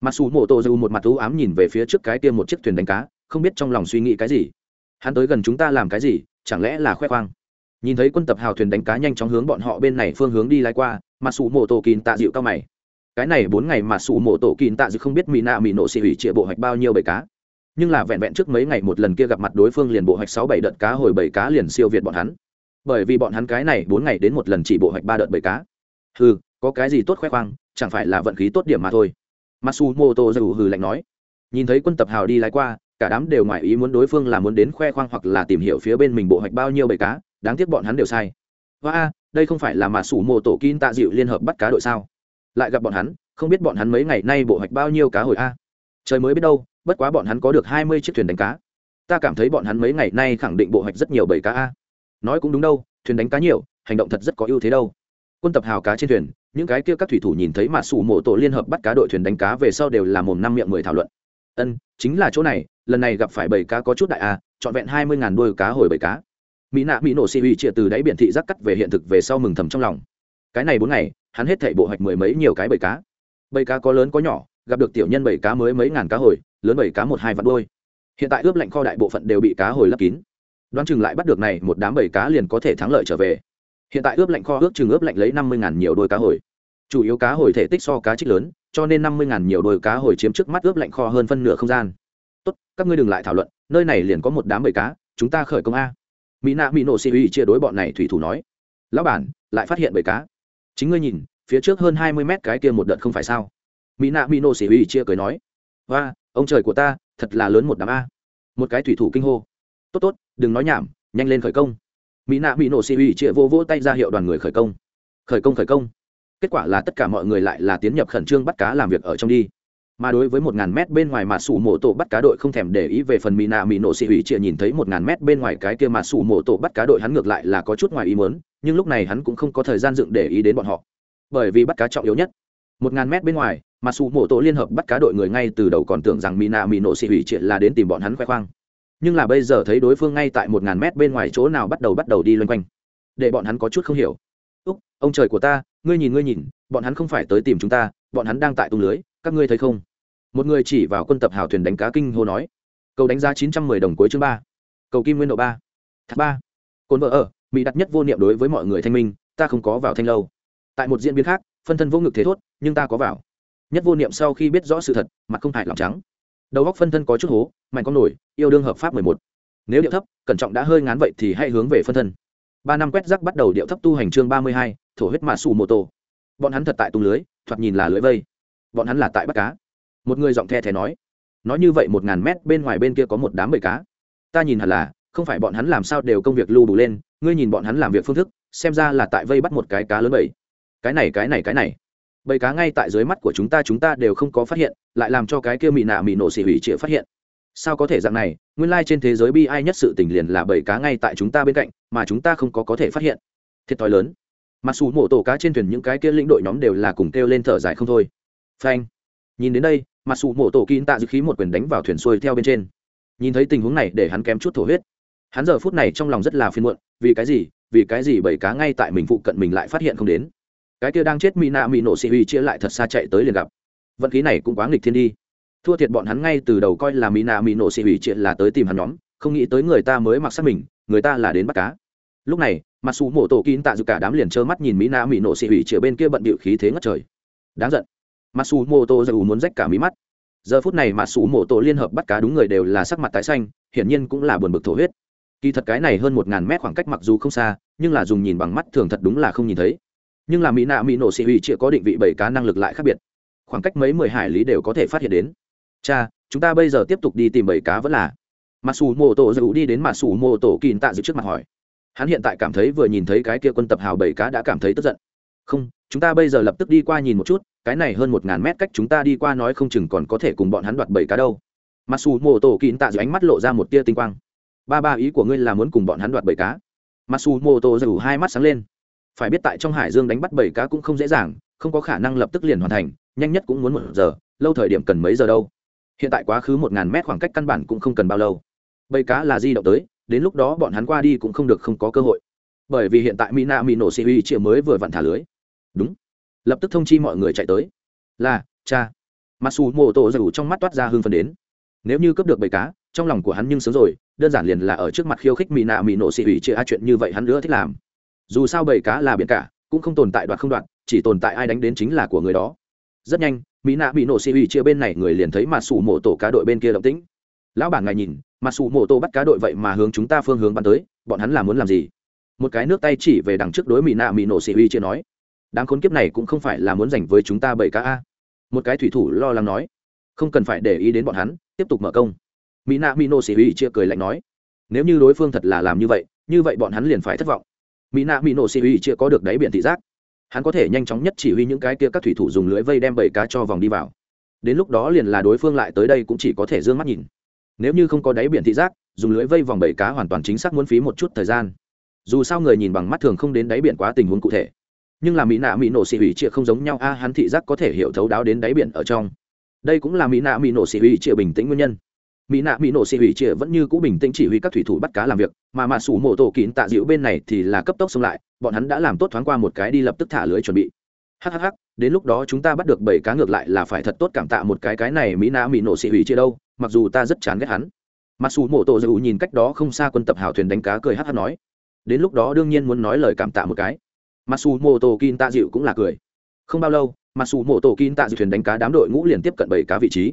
mặc dù mộ tổ dù một mặt thú ám nhìn về phía trước cái kia một chiếc thuyền đánh cá không biết trong lòng suy nghĩ cái gì. Hắn tới gần chúng ta làm cái gì, chẳng lẽ là khoe khoang? Nhìn thấy quân tập hào thuyền đánh cá nhanh chóng hướng bọn họ bên này phương hướng đi lái qua mà sủ mộ tổ kín tạ dịu cao mày. Cái này bốn ngày mà sủ mộ tổ kín tạ dịu không biết mỹ nạ mỹ nộ xì hủy trịa bộ hoạch bao nhiêu bầy cá. Nhưng là vẹn vẹn trước mấy ngày một lần kia gặp mặt đối phương liền bộ hoạch sáu bảy đợt cá hồi bảy cá liền siêu việt bọn hắn. Bởi vì bọn hắn cái này bốn ngày đến một lần chỉ bộ hoạch ba đợt bảy cá. Hừ, có cái gì tốt khoe khoang, chẳng phải là vận khí tốt điểm mà thôi. Masu mô tô dù hừ lạnh nói. Nhìn thấy quân tập hào đi lái qua cả đám đều ngoài ý muốn đối phương là muốn đến khoe khoang hoặc là tìm hiểu phía bên mình bộ hoạch bao nhiêu bầy cá, đáng tiếc bọn hắn đều sai. Và a đây không phải là mà sủ mô tổ kin tạ dịu liên hợp bắt cá đội sao? Lại gặp bọn hắn, không biết bọn hắn mấy ngày nay bộ hoạch bao nhiêu cá hồi a? Trời mới biết đâu, bất quá bọn hắn có được hai mươi chiếc thuyền đánh cá. Ta cảm thấy bọn hắn mấy ngày nay khẳng định bộ hoạch rất nhiều bầy cá a. Nói cũng đúng đâu, thuyền đánh cá nhiều, hành động thật rất có ưu thế đâu. Quân tập hào cá trên thuyền, những cái kia các thủy thủ nhìn thấy mà sủ mộ tổ liên hợp bắt cá đội thuyền đánh cá về sau đều là mồm năm miệng mười thảo luận ân, chính là chỗ này, lần này gặp phải bảy cá có chút đại a, trọn vẹn hai mươi ngàn đôi cá hồi bảy cá. Mỹ nạ mỹ nổ xì uy chia từ đáy biển thị giác cắt về hiện thực về sau mừng thầm trong lòng. Cái này bốn ngày, hắn hết thảy bộ hoạch mười mấy nhiều cái bảy cá. Bảy cá có lớn có nhỏ, gặp được tiểu nhân bảy cá mới mấy ngàn cá hồi, lớn bảy cá một hai vạn đôi hiện tại ướp lạnh kho đại bộ phận đều bị cá hồi lấp kín. Đoán chừng lại bắt được này, một đám bảy cá liền có thể thắng lợi trở về. Hiện tại ướp lạnh kho ước chừng ướp lạnh lấy năm mươi ngàn nhiều đôi cá hồi. Chủ yếu cá hồi thể tích so cá trích lớn cho nên năm mươi ngàn nhiều đôi cá hồi chiếm trước mắt ướp lạnh kho hơn phân nửa không gian. Tốt, các ngươi đừng lại thảo luận, nơi này liền có một đám bầy cá, chúng ta khởi công a. Mỹ nạ mỹ nổ xì uy chia đối bọn này thủy thủ nói. Lão bản, lại phát hiện bầy cá. Chính ngươi nhìn, phía trước hơn hai mươi mét cái kia một đợt không phải sao? Mỹ nạ mỹ nổ xì uy chia cười nói. Và ông trời của ta, thật là lớn một đám a. Một cái thủy thủ kinh hô. Tốt tốt, đừng nói nhảm, nhanh lên khởi công. Mỹ nạ mỹ nổ xì uy chia vô vỗ tay ra hiệu đoàn người khởi công. Khởi công khởi công kết quả là tất cả mọi người lại là tiến nhập khẩn trương bắt cá làm việc ở trong đi. Mà đối với một ngàn mét bên ngoài mà sủ mộ tổ bắt cá đội không thèm để ý về phần mỹ nạ mỹ nổ xị hủy chịa nhìn thấy một ngàn mét bên ngoài cái kia mà sủ mộ tổ bắt cá đội hắn ngược lại là có chút ngoài ý mớn nhưng lúc này hắn cũng không có thời gian dựng để ý đến bọn họ. Bởi vì bắt cá trọng yếu nhất, một ngàn mét bên ngoài mà sủ mộ tổ liên hợp bắt cá đội người ngay từ đầu còn tưởng rằng mỹ nạ mỹ nổ xị hủy chịa là đến tìm bọn hắn khoe khoang. Nhưng là bây giờ thấy đối phương ngay tại một ngàn mét bên ngoài chỗ nào bắt đầu bắt đầu đi loanh quanh, để bọn hắn có chút không hiểu. Úc, ông trời của ta ngươi nhìn ngươi nhìn, bọn hắn không phải tới tìm chúng ta, bọn hắn đang tại tung lưới, các ngươi thấy không? Một người chỉ vào quân tập hào thuyền đánh cá kinh hô nói. Cầu đánh giá chín trăm mười đồng cuối chương ba. Cầu kim nguyên độ ba. Thác ba. Cồn vợ ở, mỹ đặt nhất vô niệm đối với mọi người thanh minh, ta không có vào thanh lâu. Tại một diễn biến khác, phân thân vô ngực thế thốt, nhưng ta có vào. Nhất vô niệm sau khi biết rõ sự thật, mặt không hại lòng trắng. Đầu góc phân thân có chút hố, mạnh con nổi, yêu đương hợp pháp mười một. Nếu điệu thấp, cẩn trọng đã hơi ngán vậy thì hãy hướng về phân thân ba năm quét rác bắt đầu điệu thấp tu hành chương ba mươi hai, thổ huyết mạ xù mô tô bọn hắn thật tại tung lưới, thoạt nhìn là lưới vây. Bọn hắn là tại bắt cá. Một người giọng the thé nói. Nói như vậy một ngàn mét, bên ngoài bên kia có một đám bầy cá. Ta nhìn hẳn là, không phải bọn hắn làm sao đều công việc lưu đủ lên, ngươi nhìn bọn hắn làm việc phương thức, xem ra là tại vây bắt một cái cá lớn bầy. Cái này cái này cái này. Bầy cá ngay tại dưới mắt của chúng ta chúng ta đều không có phát hiện, lại làm cho cái kia mị nạ mị nổ xỉ hủy chĩa phát hiện. Sao có thể dạng này nguyên lai trên thế giới bi ai nhất sự tình liền là bảy cá ngay tại chúng ta bên cạnh, mà chúng ta không có có thể phát hiện. Thiệt thòi lớn. Mặc dù mổ tổ cá trên thuyền những cái kia lĩnh đội nhóm đều là cùng kêu lên thở dài không thôi. Phanh. Nhìn đến đây, mặc dù mổ tổ kín tạ dự khí một quyền đánh vào thuyền xuôi theo bên trên. Nhìn thấy tình huống này để hắn kém chút thổ huyết. Hắn giờ phút này trong lòng rất là phiền muộn, vì cái gì, vì cái gì bảy cá ngay tại mình phụ cận mình lại phát hiện không đến? Cái kia đang chết mỹ nạ mỹ nổ xị huy chia lại thật xa chạy tới liền gặp. Vận khí này cũng quá nghịch thiên đi thua thiệt bọn hắn ngay từ đầu coi là mỹ nạ mỹ nổ xị uy chia là tới tìm hắn nhóm, không nghĩ tới người ta mới mặc sát mình, người ta là đến bắt cá. Lúc này mặt xù mổ tổ kín tạ dự cả đám liền trơ mắt nhìn mỹ nạ mỹ nổ xị uy chia bên kia bận bịu khí thế ngất trời. Đáng giận. Mặt xù mô tô dù muốn rách cả mí mắt. Giờ phút này mặt xù mổ tổ liên hợp bắt cá đúng người đều là sắc mặt tái xanh, hiển nhiên cũng là buồn bực thổ huyết. Kỳ thật cái này hơn một ngàn mét khoảng cách mặc dù không xa, nhưng là dùng nhìn bằng mắt thường thật đúng là không nhìn thấy. Nhưng là mỹ nạ mỹ nổ xị hủy chỉ có định vị bảy cá năng lực lại khác biệt. Khoảng cách mấy mười hải lý đều có thể phát hiện đến cha, chúng ta bây giờ tiếp tục đi tìm bảy cá vẫn là. Mặc dù mô tổ dữ đi đến mặc dù mô tổ kín tạ dữ trước mặt hỏi. Hắn hiện tại cảm thấy vừa nhìn thấy cái kia quân tập hào bảy cá đã cảm thấy tức giận. Không, chúng ta bây giờ lập tức đi qua nhìn một chút, cái này hơn một ngàn mét cách chúng ta đi qua nói không chừng còn có thể cùng bọn hắn đoạt bảy cá đâu. Mặc dù mô tổ kín tạ dữ ánh mắt lộ ra một tia tinh quang. Ba ba ý của ngươi là muốn cùng bọn hắn đoạt bảy cá. Mặc dù mô tổ dữ hai mắt sáng lên. Phải biết tại trong hải dương đánh bắt bảy cá cũng không dễ dàng, không có khả năng lập tức liền hoàn thành, nhanh nhất cũng muốn một giờ, lâu thời điểm cần mấy giờ đâu hiện tại quá khứ một ngàn mét khoảng cách căn bản cũng không cần bao lâu. Bầy cá là di động tới, đến lúc đó bọn hắn qua đi cũng không được không có cơ hội. Bởi vì hiện tại mina mỹ nổ huy uy chia mới vừa vặn thả lưới. Đúng. Lập tức thông chi mọi người chạy tới. Là, cha. Masu mô tô dù trong mắt toát ra hương phần đến. Nếu như cướp được bầy cá, trong lòng của hắn nhưng sớm rồi, đơn giản liền là ở trước mặt khiêu khích mỹ nạ mỹ nổ xị ủy chia a chuyện như vậy hắn nữa thích làm. Dù sao bầy cá là biển cả, cũng không tồn tại đoạt không đoạt chỉ tồn tại ai đánh đến chính là của người đó. Rất nhanh mỹ nạ bị nổ xì ủy chia bên này người liền thấy mà sủ mộ tổ cá đội bên kia động tĩnh. Lão bản ngài nhìn, mà sủ mộ tổ bắt cá đội vậy mà hướng chúng ta phương hướng bắn tới, bọn hắn là muốn làm gì? Một cái nước tay chỉ về đằng trước đối mỹ nạ mỹ nổ xì ủy chia nói. Đám khốn kiếp này cũng không phải là muốn giành với chúng ta bảy cá a. Một cái thủy thủ lo lắng nói. Không cần phải để ý đến bọn hắn, tiếp tục mở công. Mỹ nạ mỹ nổ xì ủy chia cười lạnh nói. Nếu như đối phương thật là làm như vậy như vậy bọn hắn liền phải thất vọng. Mỹ nạ mỹ nổ xì ủy chia có được đáy biển thị giác hắn có thể nhanh chóng nhất chỉ huy những cái kia các thủy thủ dùng lưới vây đem bảy cá cho vòng đi vào. Đến lúc đó liền là đối phương lại tới đây cũng chỉ có thể d ư ơ n g mắt nhìn. Nếu như không có đáy biển thị giác, dùng lưới vây vòng bảy cá hoàn toàn chính xác muốn phí một chút thời gian. Dù sao người nhìn bằng mắt thường không đến đáy biển quá tình huống cụ thể. Nhưng là mỹ nạ mỹ nổ xị hủy chia không giống nhau, a, hắn thị giác có thể hiểu thấu đáo đến đáy biển ở trong. Đây cũng là mỹ nạ mỹ nổ xị hủy chia bình tĩnh nguyên nhân mỹ nạ mỹ nổ xị hủy chia vẫn như cũ bình tĩnh chỉ huy các thủy thủ bắt cá làm việc, mà mà sủ mộ tổ kín tạ dịu bên này thì là cấp tốc xông lại, bọn hắn đã làm tốt thoáng qua một cái đi lập tức thả lưới chuẩn bị. Hhh đến lúc đó chúng ta bắt được bảy cá ngược lại là phải thật tốt cảm tạ một cái cái này mỹ nạ mỹ nổ xị hủy chia đâu, mặc dù ta rất chán ghét hắn. Mặc sủ mộ tổ dịu nhìn cách đó không xa quân tập hào thuyền đánh cá cười hh nói, đến lúc đó đương nhiên muốn nói lời cảm tạ một cái. Mặc sủ mộ tổ kín tạ dịu cũng là cười. Không bao lâu mặc sủ mộ tổ kín tạ dịu thuyền đánh cá đám đội ngũ liền tiếp cận bảy cá vị trí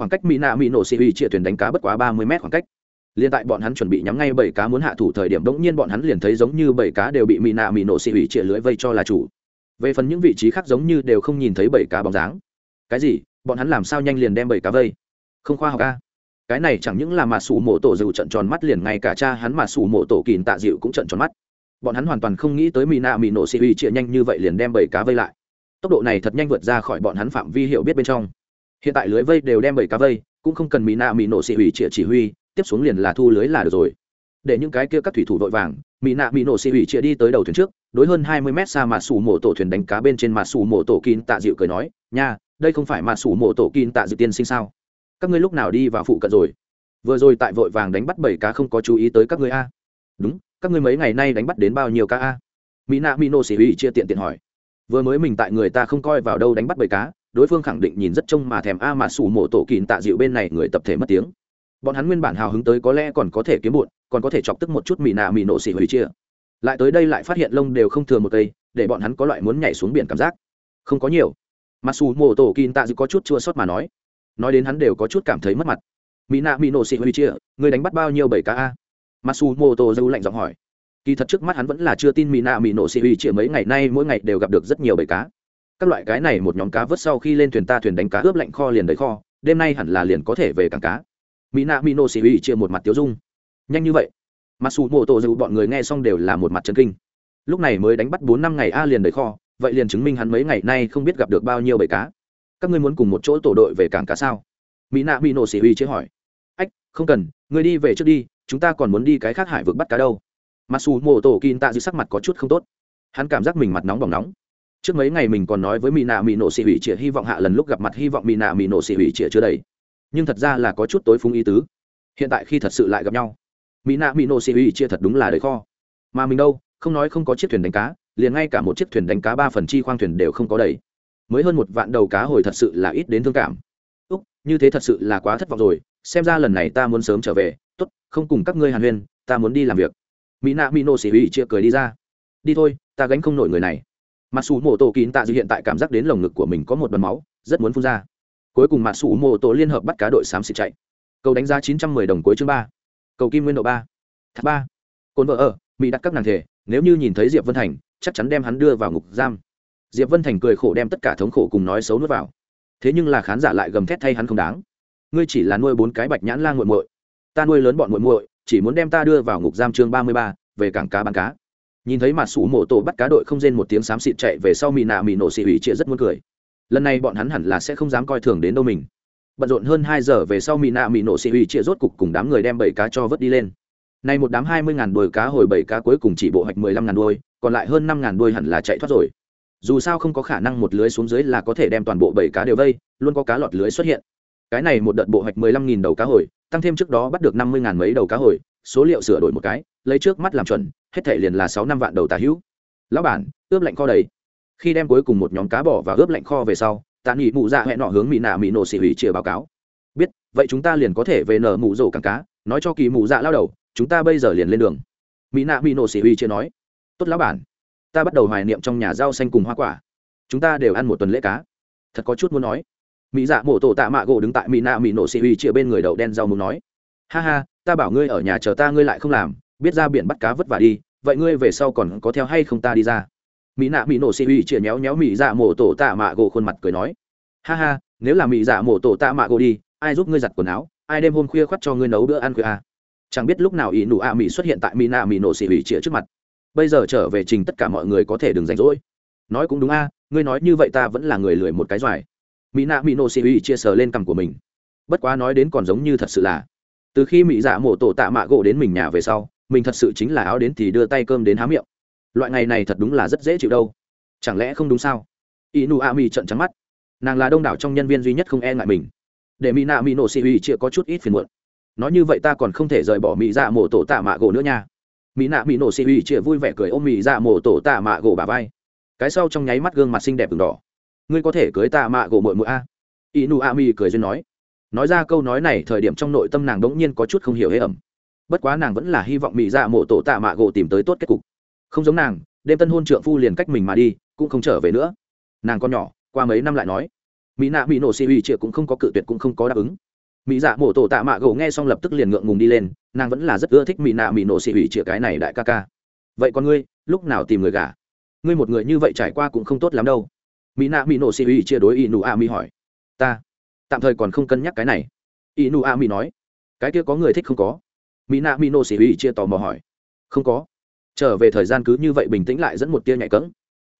khoảng cách mỹ nạ mỹ nổ xị hủy chia thuyền đánh cá bất quá ba mươi mét khoảng cách. Liên tại bọn hắn chuẩn bị nhắm ngay bảy cá muốn hạ thủ thời điểm, đống nhiên bọn hắn liền thấy giống như bảy cá đều bị mỹ nạ mỹ nổ xị hủy chia lưới vây cho là chủ. Về phần những vị trí khác giống như đều không nhìn thấy bảy cá bóng dáng. Cái gì? Bọn hắn làm sao nhanh liền đem bảy cá vây? Không khoa học a cái này chẳng những là mà sủ mộ tổ dịu trận tròn mắt liền, ngay cả cha hắn mà sủ mộ tổ kìn tạ dịu cũng trận tròn mắt. Bọn hắn hoàn toàn không nghĩ tới mỹ nạ mỹ nổ xị hủy chia nhanh như vậy liền đem bảy cá vây lại. Tốc độ này thật nhanh vượt ra khỏi bọn hắn phạm vi hiểu biết bên trong hiện tại lưới vây đều đem bảy cá vây, cũng không cần mỹ nạ mỹ nổ xị hủy chia chỉ huy, tiếp xuống liền là thu lưới là được rồi. Để những cái kia các thủy thủ vội vàng mỹ nạ mỹ nổ xị hủy chia đi tới đầu thuyền trước, đối hơn hai mươi mét xa mà sủ mổ tổ thuyền đánh cá bên trên mà sủ mổ tổ kín tạ dịu cười nói, nha, đây không phải mà sủ mổ tổ kín tạ dịu tiên sinh sao? Các ngươi lúc nào đi vào phụ cận rồi? Vừa rồi tại vội vàng đánh bắt bảy cá không có chú ý tới các ngươi a. Đúng, các ngươi mấy ngày nay đánh bắt đến bao nhiêu cá a? Mỹ nạ mỹ nổ xị hủy chia tiện tiện hỏi. Vừa mới mình tại người ta không coi vào đâu đánh bắt bảy cá đối phương khẳng định nhìn rất trông mà thèm a mà sủ mộ tổ kín tạ dịu bên này người tập thể mất tiếng. Bọn hắn nguyên bản hào hứng tới có lẽ còn có thể kiếm bụn, còn có thể chọc tức một chút mì nạ mì nổ xỉ hủy chia. Lại tới đây lại phát hiện lông đều không thừa một cây, để bọn hắn có loại muốn nhảy xuống biển cảm giác. Không có nhiều. Mặc dù mô tổ kin tạ dịu có chút chua sót mà nói. Nói đến hắn đều có chút cảm thấy mất mặt. Mỹ nạ mỹ nổ xị huy chia, người đánh bắt bao nhiêu bảy cá a? Mặc dù mô tổ dâu lạnh giọng hỏi. Kỳ thật trước mắt hắn vẫn là chưa tin mỹ nạ mỹ nổ xị huy chia mấy ngày nay mỗi ngày đều gặp được rất nhiều bảy cá các loại cái này một nhóm cá vớt sau khi lên thuyền ta thuyền đánh cá ướp lạnh kho liền đầy kho, đêm nay hẳn là liền có thể về cảng cá. Mỹ nạ mỹ xì ủy chia một mặt tiếu dung. Nhanh như vậy. Mặc dù mô tô dù bọn người nghe xong đều là một mặt chân kinh. Lúc này mới đánh bắt bốn năm ngày a liền đầy kho, vậy liền chứng minh hắn mấy ngày nay không biết gặp được bao nhiêu bầy cá. Các ngươi muốn cùng một chỗ tổ đội về cảng cá sao? Mỹ nạ mỹ nổ xì ủy chia hỏi. Ách, không cần người đi về trước đi, chúng ta còn muốn đi cái khác hải vực bắt cá đâu. Mặc dù mô tô kin tạ giữ sắc mặt có chút không tốt. Hắn cảm giác mình mặt nóng bỏng nóng trước mấy ngày mình còn nói với mỹ nạ mỹ nổ xì hủy chĩa hy vọng hạ lần lúc gặp mặt hy vọng mỹ nạ mỹ nổ xì hủy chĩa chưa đầy. Nhưng thật ra là có chút tối phúng ý tứ. Hiện tại khi thật sự lại gặp nhau mỹ nạ mỹ nổ xì hủy chĩa thật đúng là đời kho. Mà mình đâu, không nói không có chiếc thuyền đánh cá, liền ngay cả một chiếc thuyền đánh cá ba phần chi khoang thuyền đều không có đầy. Mới hơn một vạn đầu cá hồi thật sự là ít đến thương cảm. Úc, như thế thật sự là quá thất vọng rồi, xem ra lần này ta muốn sớm trở về. T ố t không cùng các ngươi hàn huyên, ta muốn đi làm việc. Mỹ nạ mỹ nổ xì hủy chĩa cười đi ra. Đi thôi, ta gánh không nổi người này mặt dù mô tô kín tạ dư hiện tại cảm giác đến lồng ngực của mình có một đoàn máu, rất muốn phun ra. Cuối cùng mặt sủ mô tô liên hợp bắt cá đội xám xịt chạy. Cầu đánh giá chín trăm mười đồng cuối chương ba. Cầu kim nguyên độ ba. Thác ba. Cồn vợ ở, mỹ đặt các nàng thể, nếu như nhìn thấy diệp vân thành, chắc chắn đem hắn đưa vào ngục giam. Diệp vân thành cười khổ đem tất cả thống khổ cùng nói xấu nuốt vào. Thế nhưng là khán giả lại gầm thét thay hắn không đáng. Ngươi chỉ là nuôi bốn cái bạch nhãn la g u muội. Ta nuôi lớn bọn muội muội, chỉ muốn đem ta đưa vào ngục giam chương ba mươi ba, về cảng cá bán cá nhìn thấy mặt sủ mộ tổ bắt cá đội không rên một tiếng xám xịt chạy về sau mì nạ mì nổ xị hủy chia rất muốn cười. Lần này bọn hắn hẳn là sẽ không dám coi thường đến đâu mình. Bận rộn hơn hai giờ về sau mì nạ mì nổ xị hủy chia rốt cục cùng đám người đem bảy cá cho vớt đi lên. Nay một đám hai mươi ngàn đuôi cá hồi bảy cá cuối cùng chỉ bộ hạch mười lăm ngàn đuôi, còn lại hơn năm ngàn đuôi hẳn là chạy thoát rồi. Dù sao không có khả năng một lưới xuống dưới là có thể đem toàn bộ bảy cá đều vây, luôn có cá lọt lưới xuất hiện. Cái này một đợt bộ hạch mười lăm nghìn đầu cá hồi, tăng thêm trước đó bắt được năm mươi ngàn mấy đầu cá hồi, số liệu sửa đổi một cái, lấy trước mắt làm chuẩn hết thể liền là sáu năm vạn đầu tà hữu. Lão bản, ướp lạnh kho đầy. Khi đem cuối cùng một nhóm cá bỏ và ướp lạnh kho về sau, tạ nghị mụ dạ hẹn nọ hướng mỹ nạ mỹ nổ xỉ hủy chia báo cáo. Biết, vậy chúng ta liền có thể về nở mụ rổ cảng cá, nói cho kỳ mụ dạ lao đầu, chúng ta bây giờ liền lên đường. Mỹ nạ mỹ nổ xỉ hủy chia nói. Tốt lão bản, ta bắt đầu hoài niệm trong nhà rau xanh cùng hoa quả. Chúng ta đều ăn một tuần lễ cá. Thật có chút muốn nói. Mỹ dạ mổ tổ tạ mạ gỗ đứng tại mỹ nạ mỹ nổ xị hủy chia bên người đậu đen rau muốn nói. Ha ha, ta bảo ngươi ở nhà chờ ta, ngươi lại không làm biết ra biển bắt cá vất vả đi, vậy ngươi về sau còn có theo hay không ta đi ra? Mỹ nạ mỹ nổ xị uy chĩa nhéo nhéo mỹ dạ mổ tổ tạ mạ gỗ khuôn mặt cười nói. Ha ha, nếu là mỹ dạ mổ tổ tạ mạ gỗ đi, ai giúp ngươi giặt quần áo, ai đêm hôm khuya khoắt cho ngươi nấu bữa ăn khuya à? chẳng biết lúc nào ỷ nụ ạ mỹ xuất hiện tại mỹ nạ mỹ nổ xị uy chĩa trước mặt. Bây giờ trở về trình tất cả mọi người có thể đừng rảnh rỗi. Nói cũng đúng a, ngươi nói như vậy ta vẫn là người lười một cái doài. Mỹ nạ mỹ nổ xì uy chia sờ lên cằm của mình. Bất quá nói đến còn giống như thật sự là. Từ khi mỹ dạ mổ tổ tạ mạ gỗ đến mình nhà về sau mình thật sự chính là áo đến thì đưa tay cơm đến há miệng. Loại ngày này thật đúng là rất dễ chịu đâu. Chẳng lẽ không đúng sao? Inu a mi trận trắng mắt. Nàng là đông đảo trong nhân viên duy nhất không e ngại mình. Để mỹ nạ mỹ nổ xì uy chịa có chút ít phiền muộn. Nói như vậy ta còn không thể rời bỏ mỹ dạ mổ tổ tạ mạ gỗ nữa nha. Mỹ nạ mỹ nổ xì uy chịa vui vẻ cười ôm mỹ dạ mổ tổ tạ mạ gỗ bà vai. Cái sau trong nháy mắt gương mặt xinh đẹp v đỏ. Ngươi có thể cưới tạ mạ gỗ mội mội a? Inu a mi cười duyên nói. Nói ra câu nói này, thời điểm trong nội tâm nàng đ ỗ n g nhiên có chút không hiểu hế ẩm bất quá nàng vẫn là hy vọng mỹ dạ mộ tổ tạ mạ gỗ tìm tới tốt kết cục. Không giống nàng, đêm tân hôn trượng phu liền cách mình mà đi, cũng không trở về nữa. Nàng con nhỏ, qua mấy năm lại nói, mỹ nạ mỹ nổ xì uy triệu cũng không có cự tuyệt cũng không có đáp ứng. Mỹ dạ mộ tổ tạ mạ gỗ nghe xong lập tức liền ngượng ngùng đi lên, nàng vẫn là rất ưa thích mỹ nạ mỹ nổ xì uy triệu cái này đại ca ca. Vậy con ngươi, lúc nào tìm người gả? Ngươi một người như vậy trải qua cũng không tốt lắm đâu. Mỹ nạ mỹ nổ xì uy chia đối inu a mi hỏi, ta, tạm thời còn không cân nhắc cái này. Inu a mi nói, cái kia có người thích không có? Mỹ nạ mỹ nô xì uy chia tò mò hỏi. Không có. Trở về thời gian cứ như vậy bình tĩnh lại dẫn một tia nhạy cẫng.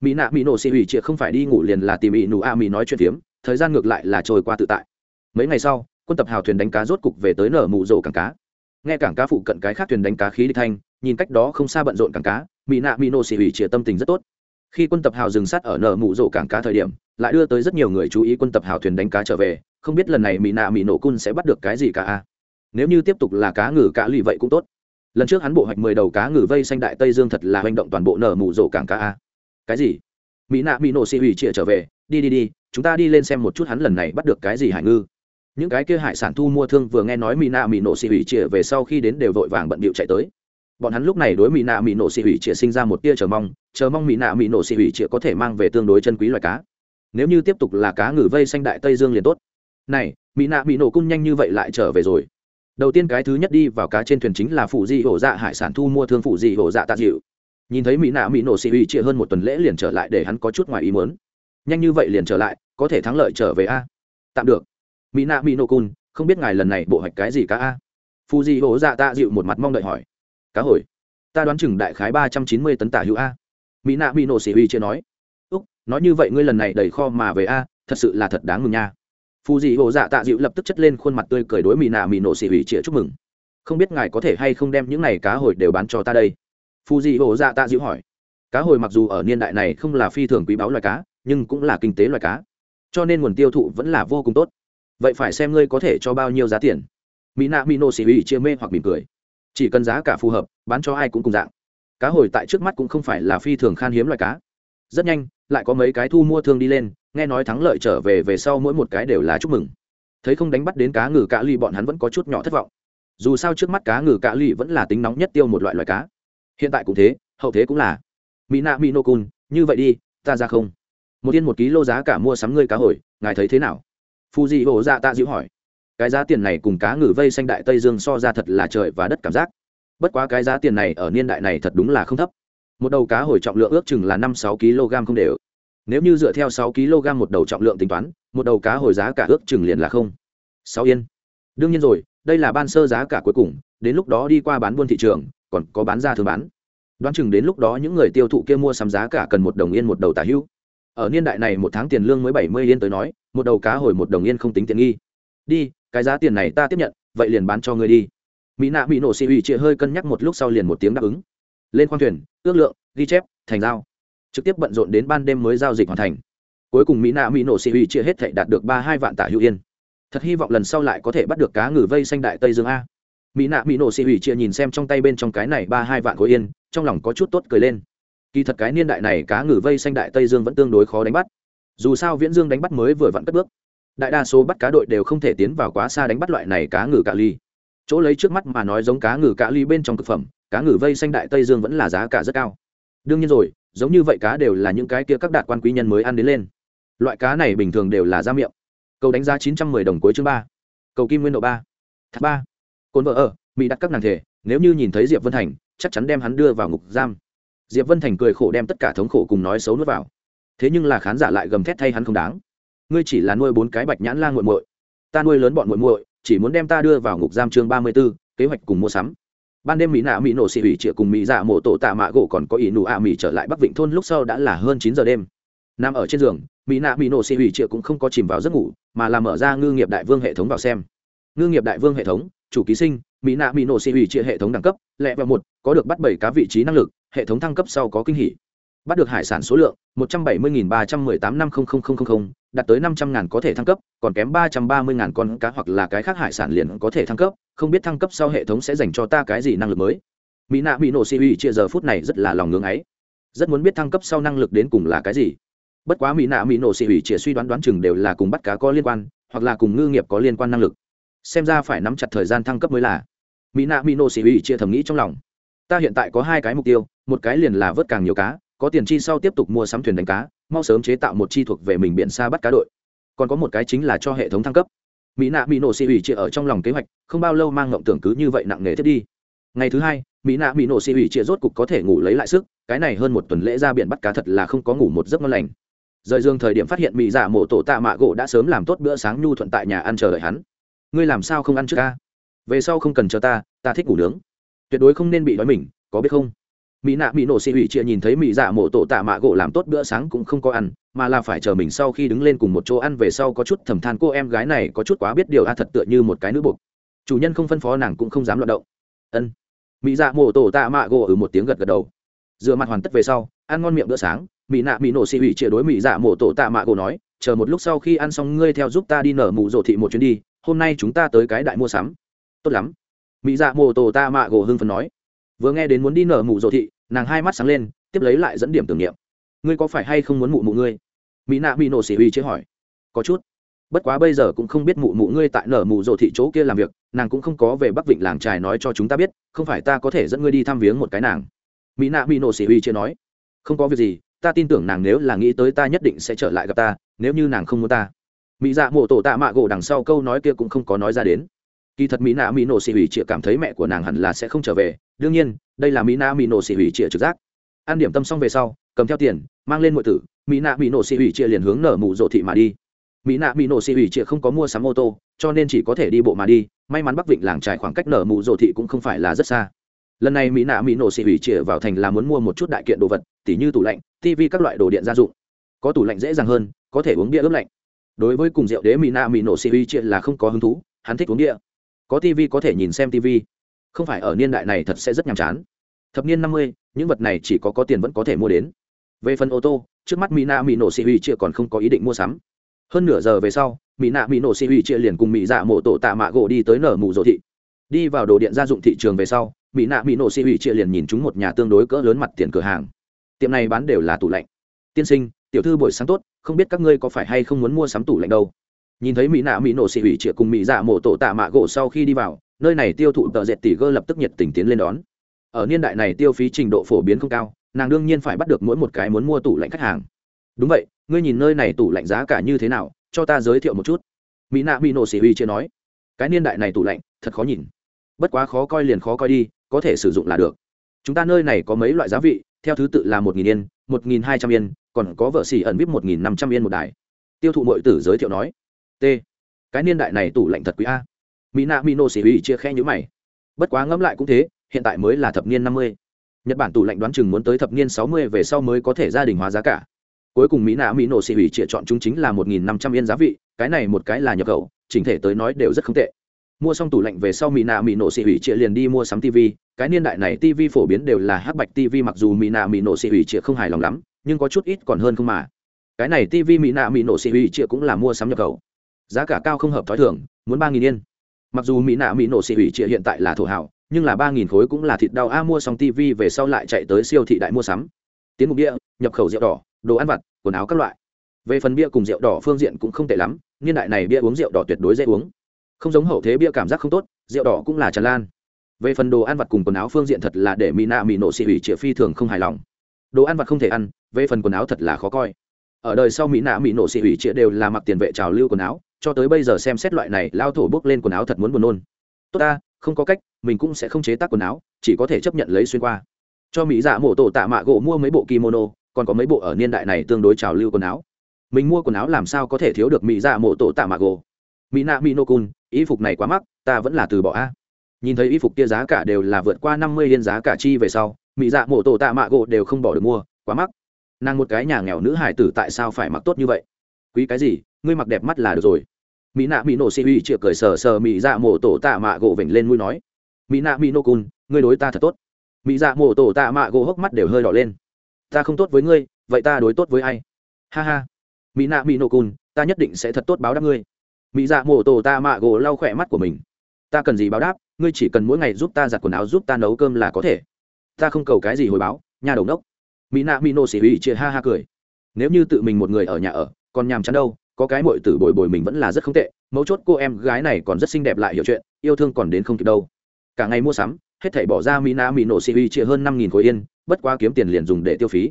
Mỹ nạ mỹ nổ xì uy chia không phải đi ngủ liền là tìm inu a mỹ nói chuyện phiếm, thời gian ngược lại là trôi qua tự tại. Mấy ngày sau, quân tập hào thuyền đánh cá rốt cục về tới nở mụ rổ cảng cá. Nghe cảng cá phụ cận cái khác thuyền đánh cá khí đi thanh, nhìn cách đó không xa bận rộn cảng cá, mỹ nạ mỹ nổ xì hủy chia tâm tình rất tốt. Khi quân tập hào dừng sát ở nở mụ rổ cảng cá thời điểm, lại đưa tới rất nhiều người chú ý quân tập hào thuyền đánh cá trở về, không biết lần này mỹ nạ mỹ nổ cun sẽ bắt được cái gì cả a nếu như tiếp tục là cá ngừ cá lì vậy cũng tốt. Lần trước hắn bộ hoạch mười đầu cá ngừ vây xanh đại tây dương thật là hành động toàn bộ nở mù rổ cảng cá a. Cái gì? Mỹ nạ mỹ nổ xì hủy chia trở về. Đi đi đi, chúng ta đi lên xem một chút hắn lần này bắt được cái gì hải ngư. Những cái kia hải sản thu mua thương vừa nghe nói mỹ nạ mỹ nổ xì hủy chia về sau khi đến đều vội vàng bận bịu chạy tới. Bọn hắn lúc này đối mỹ nạ mỹ nổ xì hủy chĩa sinh ra một tia chờ mong chờ mong mỹ nạ mỹ nổ xì hủy chĩa có thể mang về tương đối chân quý loài cá. Nếu như tiếp tục là cá ngừ vây xanh đại tây dương liền tốt. Này, mỹ nạ mỹ nổ cung nhanh như vậy lại trở về rồi đầu tiên cái thứ nhất đi vào cá trên thuyền chính là phụ di hổ dạ hải sản thu mua thương phụ di hổ dạ tạ dịu. Nhìn thấy mỹ nạ mỹ nổ xì uy chĩa hơn một tuần lễ liền trở lại để hắn có chút ngoài ý muốn. Nhanh như vậy liền trở lại, có thể thắng lợi trở về a. Tạm được. Mỹ nạ mỹ nổ cun, không biết ngài lần này bộ hoạch cái gì cá a? Phụ di hổ dạ tạ dịu một mặt mong đợi hỏi. Cá hồi, ta đoán chừng đại khái ba trăm chín mươi tấn tả hữu a. Mỹ nạ mỹ nổ xì huy chưa nói. Úc, nói như vậy ngươi lần này đầy kho mà về a, thật sự là thật đáng mừng nha phù dị hồ dạ tạ dịu lập tức chất lên khuôn mặt tươi cười đối mỹ nạ mỹ nổ xỉ hủy chĩa chúc mừng. Không biết ngài có thể hay không đem những này cá hồi đều bán cho ta đây? Phù dị hồ dạ tạ dịu hỏi. Cá hồi mặc dù ở niên đại này không là phi thường quý báu loài cá, nhưng cũng là kinh tế loài cá. Cho nên nguồn tiêu thụ vẫn là vô cùng tốt. Vậy phải xem ngươi có thể cho bao nhiêu giá tiền. Mỹ nạ mỹ nổ xỉ hủy chia mê hoặc mỉm cười. Chỉ cần giá cả phù hợp, bán cho ai cũng cùng dạng. Cá hồi tại trước mắt cũng không phải là phi thường khan hiếm loại cá. Rất nhanh, lại có mấy cái thu mua thương đi lên nghe nói thắng lợi trở về về sau mỗi một cái đều là chúc mừng. Thấy không đánh bắt đến cá ngừ cá ly, bọn hắn vẫn có chút nhỏ thất vọng. Dù sao trước mắt cá ngừ cá ly vẫn là tính nóng nhất tiêu một loại loài cá. Hiện tại cũng thế, hậu thế cũng là. Mỹ nạ mỹ nô cun như vậy đi, ta ra không? Một yên một ký lô giá cả mua sắm ngươi cá hồi, ngài thấy thế nào? Phu di hổ dạ tạ dịu hỏi. Cái giá tiền này cùng cá ngừ vây xanh đại tây dương so ra thật là trời và đất cảm giác. Bất quá cái giá tiền này ở niên đại này thật đúng là không thấp. Một đầu cá hồi trọng lượng ước chừng là năm sáu kg không đều nếu như dựa theo sáu kg một đầu trọng lượng tính toán, một đầu cá hồi giá cả ước chừng liền là không. Sáu yên. Đương nhiên rồi, đây là ban sơ giá cả cuối cùng, đến lúc đó đi qua bán buôn thị trường, còn có bán ra thường bán. Đoán chừng đến lúc đó những người tiêu thụ kia mua sắm giá cả cần một đồng yên một đầu tả hữu ở niên đại này một tháng tiền lương mới bảy mươi yên tới nói, một đầu cá hồi một đồng yên không tính tiền nghi. Đi, cái giá tiền này ta tiếp nhận, vậy liền bán cho ngươi đi. Mỹ nạ mỹ nổ xì ủy chia hơi cân nhắc một lúc sau liền một tiếng đáp ứng. Lên khoang thuyền, ước lượng, ghi chép, thành giao trực tiếp bận rộn đến ban đêm mới giao dịch hoàn thành. Cuối cùng mỹ nạ mỹ nổ xì ủy chia hết thể đạt được ba hai vạn tả hữu yên. Thật hy vọng lần sau lại có thể bắt được cá ngừ vây xanh đại tây dương a. Mỹ nạ mỹ nổ xì ủy chia nhìn xem trong tay bên trong cái này ba hai vạn khối yên, trong lòng có chút tốt cười lên. Kỳ thật cái niên đại này cá ngừ vây xanh đại tây dương vẫn tương đối khó đánh bắt. Dù sao viễn dương đánh bắt mới vừa vặn cất bước. Đại đa số bắt cá đội đều không thể tiến vào quá xa đánh bắt loại này cá ngừ cạ ly. Chỗ lấy trước mắt mà nói giống cá ngừ cạ ly bên trong thực phẩm, cá ngừ vây xanh đại tây dương vẫn là giá cả rất cao. Đương nhiên rồi giống như vậy cá đều là những cái kia các đạt quan quý nhân mới ăn đến lên. Loại cá này bình thường đều là da miệng. Cầu đánh giá chín trăm mười đồng cuối chương ba. Cầu kim nguyên độ ba. Thác ba. Cồn vợ ở mỹ đặt các nàng thể nếu như nhìn thấy diệp vân thành chắc chắn đem hắn đưa vào ngục giam. Diệp vân thành cười khổ đem tất cả thống khổ cùng nói xấu nuốt vào. Thế nhưng là khán giả lại gầm thét thay hắn không đáng. Ngươi chỉ là nuôi bốn cái bạch nhãn la nguội muội. Ta nuôi lớn bọn muội muội chỉ muốn đem ta đưa vào ngục giam chương ba mươi 34, kế hoạch cùng mua sắm ban đêm mỹ nạ mỹ nổ xị ủy trịa cùng mỹ dạ mộ tổ tạ mạ gỗ còn có ý nụ ạ mỹ trở lại bắc vịnh thôn lúc sau đã là hơn chín giờ đêm. Nằm ở trên giường, mỹ nạ mỹ nổ xị ủy trịa cũng không có chìm vào giấc ngủ, mà là mở ra ngư nghiệp đại vương hệ thống vào xem. Ngư nghiệp đại vương hệ thống, chủ ký sinh, mỹ nạ mỹ nổ xị ủy trịa hệ thống đẳng cấp, lẹ vào một, có được bắt bảy cá vị trí năng lực, hệ thống thăng cấp sau có kinh hỉ. Bắt được hải sản số lượng, một trăm bảy mươi ba trăm mười tám năm đạt tới năm trăm ngàn có thể thăng cấp, còn kém ba trăm ba mươi ngàn con cá hoặc là cái khác hải sản liền có thể thăng cấp, không biết thăng cấp sau hệ thống sẽ dành cho ta cái gì năng lực mới. Mỹ nạ mỹ nổ xì uy chia giờ phút này rất là lòng ngưng ấy. Rất muốn biết thăng cấp sau năng lực đến cùng là cái gì. Bất quá mỹ nạ mỹ nổ xì uy chia suy đoán đoán chừng đều là cùng bắt cá có liên quan, hoặc là cùng ngư nghiệp có liên quan năng lực. Xem ra phải nắm chặt thời gian thăng cấp mới là. Mỹ nạ mỹ nổ xì uy chia thầm nghĩ trong lòng. Ta hiện tại có hai cái mục tiêu, một cái liền là vớt càng nhiều cá, có tiền chi sau tiếp tục mua sắm thuyền đánh cá mau sớm chế tạo một chi thuộc về mình biển xa bắt cá đội. Còn có một cái chính là cho hệ thống thăng cấp. Mỹ nạ mỹ nổ xì ủy chia ở trong lòng kế hoạch, không bao lâu mang ngộng tưởng cứ như vậy nặng nề thiết đi. Ngày thứ hai, mỹ nạ mỹ nổ xì ủy chia rốt cục có thể ngủ lấy lại sức, cái này hơn một tuần lễ ra biển bắt cá thật là không có ngủ một giấc ngon lành. Rời dương thời điểm phát hiện mỹ dạ mổ tổ tạ mạ gỗ đã sớm làm tốt bữa sáng nhu thuận tại nhà ăn chờ đợi hắn. Ngươi làm sao không ăn trước ca? Về sau không cần chờ ta ta thích ngủ nướng. Tuyệt đối không nên bị đói mình, có biết không? Mỹ nạ mỹ nổ xị ủy chia nhìn thấy mỹ dạ mổ tổ tạ mạ gỗ làm tốt bữa sáng cũng không có ăn, mà là phải chờ mình sau khi đứng lên cùng một chỗ ăn về sau có chút thầm than cô em gái này có chút quá biết điều a, thật tựa như một cái nữ buộc chủ nhân không phân phó nàng cũng không dám loạt động. Ân. Mỹ dạ mổ tổ tạ mạ gỗ ở một tiếng gật gật đầu. Dựa mặt hoàn tất về sau, ăn ngon miệng bữa sáng, mỹ nạ mỹ nổ xị ủy chia đối mỹ dạ mổ tổ tạ mạ gỗ nói, chờ một lúc sau khi ăn xong ngươi theo giúp ta đi nở mụ rộ thị một chuyến đi, hôm nay chúng ta tới cái đại mua sắm. Tốt lắm. Mỹ dạ mổ tổ tạ mạ gỗ hưng phấn nói vừa nghe đến muốn đi nở mụ dỗ thị, nàng hai mắt sáng lên, tiếp lấy lại dẫn điểm tưởng niệm. Ngươi có phải hay không muốn mụ mụ ngươi? Mỹ nạ mỹ nổ xỉ uy chế hỏi. Có chút. Bất quá bây giờ cũng không biết mụ mụ ngươi tại nở mụ rộ thị chỗ kia làm việc, nàng cũng không có về bắc vịnh làng trài nói cho chúng ta biết, không phải ta có thể dẫn ngươi đi thăm viếng một cái nàng. Mỹ nạ mỹ nổ xỉ uy chế nói. Không có việc gì, ta tin tưởng nàng nếu là nghĩ tới ta nhất định sẽ trở lại gặp ta, nếu như nàng không muốn ta. Mỹ dạ mộ tổ tạ mạ gỗ đằng sau câu nói kia cũng không có nói ra đến kỳ thật mỹ nạ mỹ nổ xỉ hủy chịa cảm thấy mẹ của nàng hẳn là sẽ không trở về. Đương nhiên, đây là mỹ nạ mỹ nổ xỉ hủy chịa trực giác. Ăn điểm tâm xong về sau, cầm theo tiền, mang lên mọi tử, mỹ nạ mỹ nổ xỉ hủy chịa liền hướng nở mù rộ thị mà đi. Mỹ nạ mỹ nổ xỉ hủy chịa không có mua sắm ô tô, cho nên chỉ có thể đi bộ mà đi. May mắn bắc vịnh làng trải khoảng cách nở mù rộ thị cũng không phải là rất xa. Lần này mỹ nạ mỹ nổ xỉ hủy chịa vào thành là muốn mua một chút đại kiện đồ vật, tỉ như tủ lạnh tv các loại đồ điện gia dụng. Có tủ lạnh dễ dàng hơn, có thể uống bia ướp lạnh. Đối với cùng rượu đế mỹ nạ mỹ nổ xỉ hủy chịa là không có hứng thú, hắn thích uống bia có tv có thể nhìn xem tv không phải ở niên đại này thật sẽ rất nhàm chán. Thập niên năm mươi, những vật này chỉ có có tiền vẫn có thể mua đến. Về phần ô tô, trước mắt mỹ nạ mỹ nổ xì huy chia còn không có ý định mua sắm. Hơn nửa giờ về sau mỹ nạ mỹ nổ xì huy chia liền cùng mỹ dạ mộ tổ tạ mạ gỗ đi tới nở mù dỗ thị. Đi vào đồ điện gia dụng thị trường về sau mỹ nạ mỹ nổ xì huy chia liền nhìn chúng một nhà tương đối cỡ lớn mặt tiền cửa hàng. Tiệm này bán đều là tủ lạnh. Tiên sinh, tiểu thư buổi sáng tốt, không biết các ngươi có phải hay không muốn mua sắm tủ lạnh đâu? Nhìn thấy mỹ nạ mỹ nổ xị ủy trịa cùng mỹ dạ mổ tổ tạ mạ gỗ sau khi đi vào, nơi này tiêu thụ tờ dệt tỷ gơ lập tức nhiệt tình tiến lên đón. Ở niên đại này tiêu phí trình độ phổ biến không cao, nàng đương nhiên phải bắt được mỗi một cái muốn mua tủ lạnh khách hàng. Đúng vậy, ngươi nhìn nơi này tủ lạnh giá cả như thế nào, cho ta giới thiệu một chút. Mỹ nạ mỹ nổ xị huy chưa nói, cái niên đại này tủ lạnh, thật khó nhìn. Bất quá khó coi liền khó coi đi, có thể sử dụng là được. Chúng ta nơi này có mấy loại giá vị, theo thứ tự là một nghìn yên, một nghìn hai trăm yên, còn có vợ xỉ ẩn vip một nghìn năm trăm yên một đài. Tiêu thụ mọi tử giới thiệu nói t. Cái niên đại này tủ lạnh thật quý a. Mỹ nạ mỹ nô xỉ ủy chia khe nhữ mày. Bất quá ngẫm lại cũng thế, hiện tại mới là thập niên năm mươi. Nhật bản tủ lạnh đoán chừng muốn tới thập niên sáu mươi về sau mới có thể gia đình hóa giá cả. Cuối cùng mỹ nạ mỹ nổ xỉ hủy chia chọn chúng chính là một nghìn năm trăm yên giá vị, cái này một cái là nhập khẩu, chỉnh thể tới nói đều rất không tệ. Mua xong tủ lạnh về sau mỹ nạ mỹ nổ xỉ hủy chia liền đi mua sắm tv cái niên đại này tv phổ biến đều là hắc bạch tv mặc dù mỹ nạ mỹ nổ xỉ hủy chia không hài lòng lắm, nhưng có chút ít còn hơn không mà. Cái này tv mỹ nạ mỹ nổ xỉ hủy chia cũng là mua sắm nhập khẩu giá cả cao không hợp t h ó i thường, muốn ba nghìn yên. Mặc dù mỹ nạ mỹ nổ xị ủy trịa hiện tại là thổ hảo, nhưng là ba nghìn khối cũng là thịt đau. A, mua xong tv về sau lại chạy tới siêu thị đại mua sắm. Tiến mục địa nhập khẩu rượu đỏ, đồ ăn vặt, quần áo các loại. Về phần bia cùng rượu đỏ, phương diện cũng không tệ lắm, niên đại này bia uống rượu đỏ tuyệt đối dễ uống. Không giống hậu thế bia cảm giác không tốt, rượu đỏ cũng là tràn lan. Về phần đồ ăn vặt cùng quần áo phương diện thật là để mỹ nạ mỹ nổ xị ủy trịa phi thường không hài lòng. Đồ ăn vặt không thể ăn, về phần quần áo thật là khó coi. Ở đời sau mỹ nạ mỹ nổ xị ủy trịa đều là mặc tiền vệ trào lưu quần áo cho tới bây giờ xem xét loại này, lao thổ bước lên quần áo thật muốn buồn nôn. Tốt ta, không có cách, mình cũng sẽ không chế tác quần áo, chỉ có thể chấp nhận lấy xuyên qua. Cho mỹ dạ mổ tổ tạ mạ gỗ mua mấy bộ kimono, còn có mấy bộ ở niên đại này tương đối trào lưu quần áo. Mình mua quần áo làm sao có thể thiếu được mỹ dạ mổ tổ tạ mạ gỗ? Mỹ nạ mỹ nô cun y phục này quá mắc, ta vẫn là từ bỏ a. Nhìn thấy y phục kia giá cả đều là vượt qua năm mươi yên giá cả chi về sau, mỹ dạ mổ tổ tạ mạ gỗ đều không bỏ được mua, quá mắc. Nàng một cái nhà nghèo nữ hải tử tại sao phải mặc tốt như vậy? Quý cái gì? Ngươi mặc đẹp mắt là được rồi. Mỹ nạ mỹ nổ xì uy chịa cười sờ sờ mỹ dạ mổ tổ tạ mạ gỗ vểnh lên mũi nói. Mỹ nạ mỹ nô cun ngươi đối ta thật tốt. Mỹ dạ mổ tổ tạ mạ gỗ hốc mắt đều hơi đỏ lên. Ta không tốt với ngươi, vậy ta đối tốt với ai? Ha ha. Mỹ nạ mỹ nô cun ta nhất định sẽ thật tốt báo đáp ngươi. Mỹ dạ mổ tổ tạ mạ gỗ lau khỏe mắt của mình. Ta cần gì báo đáp, ngươi chỉ cần mỗi ngày giúp ta giặt quần áo giúp ta nấu cơm là có thể. Ta không cầu cái gì hồi báo, nhà đầu đốc. Mỹ nạ mỹ nô xỉ uy chia ha ha cười. Nếu như tự mình một người ở nhà ở, còn nhàm chán đâu? Có cái mội tử bồi bồi mình vẫn là rất không tệ, mấu chốt cô em gái này còn rất xinh đẹp lại hiểu chuyện, yêu thương còn đến không kịp đâu. Cả ngày mua sắm, hết thảy bỏ ra mỹ na mỹ nổ xì uy chia hơn năm nghìn khối yên, bất quá kiếm tiền liền dùng để tiêu phí.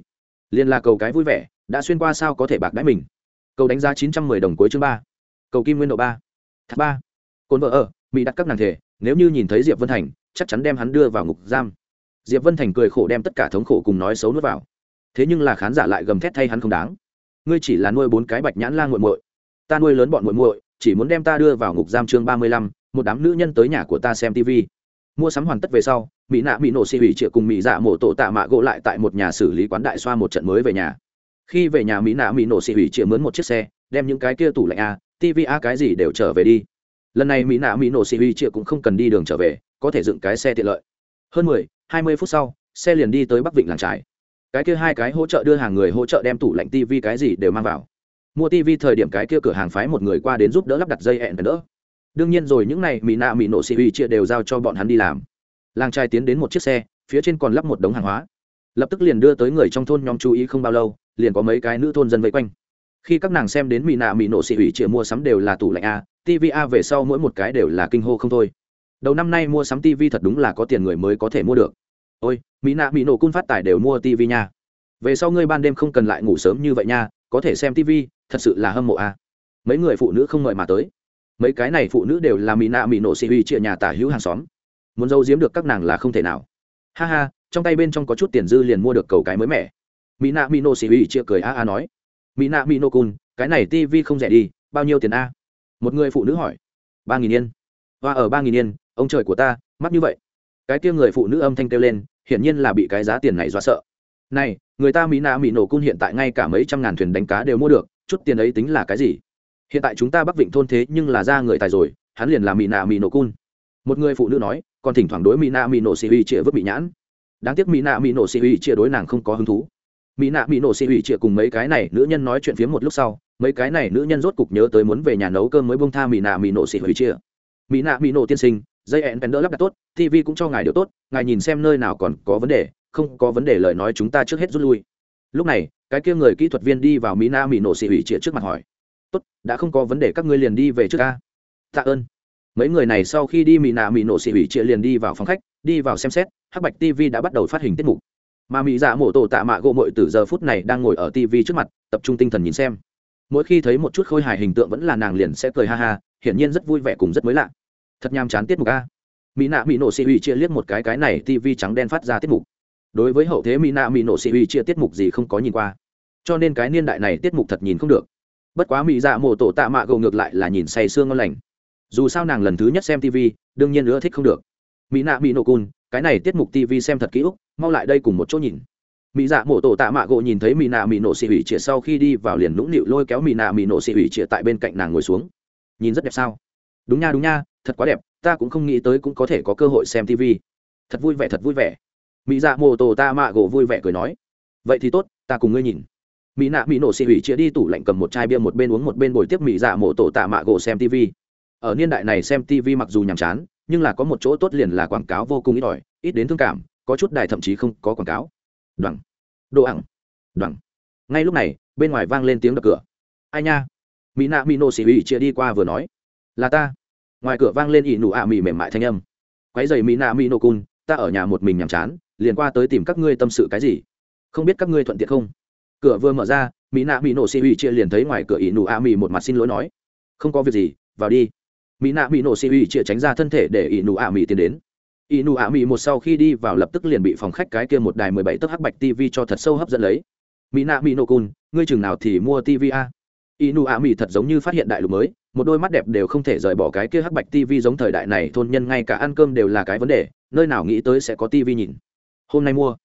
Liên là cầu cái vui vẻ, đã xuyên qua sao có thể bạc đáy mình. Cầu đánh giá chín trăm mười đồng cuối chương ba. Cầu kim nguyên độ ba. Thác ba. Cồn vợ ở, mỹ đặt các nàng thể, nếu như nhìn thấy diệp vân thành, chắc chắn đem hắn đưa vào ngục giam. Diệp vân thành cười khổ đem tất cả thống khổ cùng nói xấu nuốt vào. Thế nhưng là khán giả lại gầm thét thay hắn không đáng ngươi chỉ là nuôi bốn cái bạch nhãn lang muội muội. Ta nuôi lớn bọn muội muội, chỉ muốn đem ta đưa vào ngục giam chương ba mươi lăm, một đám nữ nhân tới nhà của ta xem tv mua sắm hoàn tất về sau, mỹ nạ mỹ nổ xì hủy triệu cùng mỹ dạ mổ tổ tạ mạ gỗ lại tại một nhà xử lý quán đại xoa một trận mới về nhà. Khi về nhà mỹ nạ mỹ nổ xì hủy triệu mướn một chiếc xe, đem những cái kia tủ lạnh a tv a cái gì đều trở về đi. Lần này mỹ nạ mỹ nổ xì hủy triệu cũng không cần đi đường trở về, có thể dựng cái xe tiện lợi. Hơn mười, hai mươi phút sau, xe liền đi tới bắc vịnh làng trải cái kia hai cái hỗ trợ đưa hàng người hỗ trợ đem tủ lạnh tv cái gì đều mang vào. Mua tv thời điểm cái kia cửa hàng phái một người qua đến giúp đỡ lắp đặt dây hẹn đỡ. Đương nhiên rồi, những này mỹ nạ mỹ nổ xì uy chia đều giao cho bọn hắn đi làm. Làng trai tiến đến một chiếc xe, phía trên còn lắp một đống hàng hóa. Lập tức liền đưa tới người trong thôn nhóm chú ý không bao lâu, liền có mấy cái nữ thôn dân vây quanh. Khi các nàng xem đến mỹ nạ mỹ nổ xì uy chia mua sắm đều là tủ lạnh a tv a về sau mỗi một cái đều là kinh hô không thôi. Đầu năm nay mua sắm tv thật đúng là có tiền người mới có thể mua được ôi, mỹ nạ mỹ nổ cun phát tài đều mua tv nha. Về sau ngươi ban đêm không cần lại ngủ sớm như vậy nha, có thể xem tv thật sự là hâm mộ a. Mấy người phụ nữ không mời mà tới. Mấy cái này phụ nữ đều là mỹ nạ mỹ nổ xì huy chia nhà tả hữu hàng xóm. Muốn giấu giếm được các nàng là không thể nào. Ha ha, trong tay bên trong có chút tiền dư liền mua được cầu cái mới mẻ. Mỹ nạ mỹ nổ xì huy chia cười a a nói. Mỹ nạ mỹ nổ cun, cái này tv không rẻ đi, bao nhiêu tiền a? Một người phụ nữ hỏi. Ba nghìn yên. Và ở ba nghìn yên, ông trời của ta mắt như vậy cái kia người phụ nữ âm thanh kêu lên, hiển nhiên là bị cái giá tiền này dọa sợ. Này, người ta mỹ nạ mỹ nổ cun hiện tại ngay cả mấy trăm ngàn thuyền đánh cá đều mua được, chút tiền ấy tính là cái gì? Hiện tại chúng ta bắc vịnh thôn thế nhưng là ra người tài rồi, hắn liền là mỹ nạ mỹ nổ cun. Một người phụ nữ nói, còn thỉnh thoảng đối mỹ nạ mỹ nổ xì huy chĩa vứt bị nhãn. Đáng tiếc mỹ nạ mỹ nổ xì huy chĩa đối nàng không có hứng thú. Mỹ nạ mỹ nổ xì huy chĩa cùng mấy cái này nữ nhân nói chuyện phiếm một lúc sau, mấy cái này nữ nhân rốt cục nhớ tới muốn về nhà nấu cơm mới bông tha mỹ nạ mỹ nổ xì huy chĩa mỹ nạ mỹ nổ tiên sinh dây ẹn pèn đỡ lắp đặt tốt tv cũng cho ngài điều tốt, ngài nhìn xem nơi nào còn có vấn đề, không có vấn đề lời nói chúng ta trước hết rút lui. Lúc này, cái kia người kỹ thuật viên đi vào mỹ na mỹ nổ xị ủy trịa trước mặt hỏi. Tốt, đã không có vấn đề các ngươi liền đi về trước ca tạ ơn. Mấy người này sau khi đi mỹ nạ mỹ nổ xị ủy trịa liền đi vào phòng khách, đi vào xem xét, hắc bạch tv đã bắt đầu phát hình tiết mục. Mà mỹ dạ mổ tổ tạ mạ gỗ mội từ giờ phút này đang ngồi ở tv trước mặt, tập trung tinh thần nhìn xem. Mỗi khi thấy một chút khôi hài hình tượng vẫn là nàng liền sẽ cười ha ha, hiển nhiên rất vui vẻ cùng rất mới lạ thật nham chán tiết mục a. Mỹ nạ mỹ nổ xị uy chia liếc một cái cái này tv trắng đen phát ra tiết mục. Đối với hậu thế mỹ nạ mỹ nổ xị uy chia tiết mục gì không có nhìn qua. Cho nên cái niên đại này tiết mục thật nhìn không được. Bất quá mỹ dạ mổ tổ tạ mạ gầu ngược lại là nhìn say sương ngon lành. Dù sao nàng lần thứ nhất xem tv đương nhiên nữa thích không được. Mỹ nạ mỹ nổ cun cái này tiết mục tv xem thật kỹ úc mau lại đây cùng một chỗ nhìn. Mỹ dạ mổ tổ tạ mạ gỗ nhìn thấy mỹ nạ mỹ nổ xị hủy chĩa sau khi đi vào liền nũng nịu lôi kéo mỹ nạ mỹ nổ xị hủy chĩa tại bên cạnh nàng ngồi xuống. Nhìn rất đẹp sao? Đúng nha đúng nha thật quá đẹp, ta cũng không nghĩ tới cũng có thể có cơ hội xem tv thật vui vẻ, thật vui vẻ. Mỹ dạ mô Tô ta mạ gỗ vui vẻ cười nói. Vậy thì tốt, ta cùng ngươi nhìn. Mỹ nạ mỹ nổ xị hủy chia đi tủ lạnh cầm một chai bia một bên uống một bên bồi tiếp mỹ dạ mô Tô tạ mạ gỗ xem tv ở niên đại này xem tv mặc dù nhàm chán, nhưng là có một chỗ tốt liền là quảng cáo vô cùng ít ỏi, ít đến thương cảm, có chút đài thậm chí không có quảng cáo. Đoằng đồ ẳng. Đoằng ngay lúc này, bên ngoài vang lên tiếng đập cửa. Ai nha? Mỹ nạ mỹ nổ xị hủy chia đi qua vừa nói. Là ta ngoài cửa vang lên ỷ nụ ạ à mì mềm mại thanh âm. Quái dày mỹ nạ mỹ nô cun, ta ở nhà một mình nhàm chán, liền qua tới tìm các ngươi tâm sự cái gì? Không biết các ngươi thuận tiện không? Cửa vừa mở ra, mỹ nạ mỹ nổ xì uy chia liền thấy ngoài cửa ỷ nụ ạ mì một mặt xin lỗi nói. Không có việc gì, vào đi. Mỹ nạ mỹ nổ xì uy chia tránh ra thân thể để ỷ nụ ạ mì tiến đến. Ỷ nụ ạ mì một sau khi đi vào lập tức liền bị phòng khách cái kia một đài mười bảy tấc hắc bạch tv cho thật sâu hấp dẫn lấy. Mỹ nạ mỹ nổ cun, ngươi chừng nào thì mua tv a? Ỷ nụ ạ mì thật giống như phát hiện đại lục mới một đôi mắt đẹp đều không thể rời bỏ cái kia hắc bạch tivi giống thời đại này, thôn nhân ngay cả ăn cơm đều là cái vấn đề, nơi nào nghĩ tới sẽ có tivi nhìn. Hôm nay mua.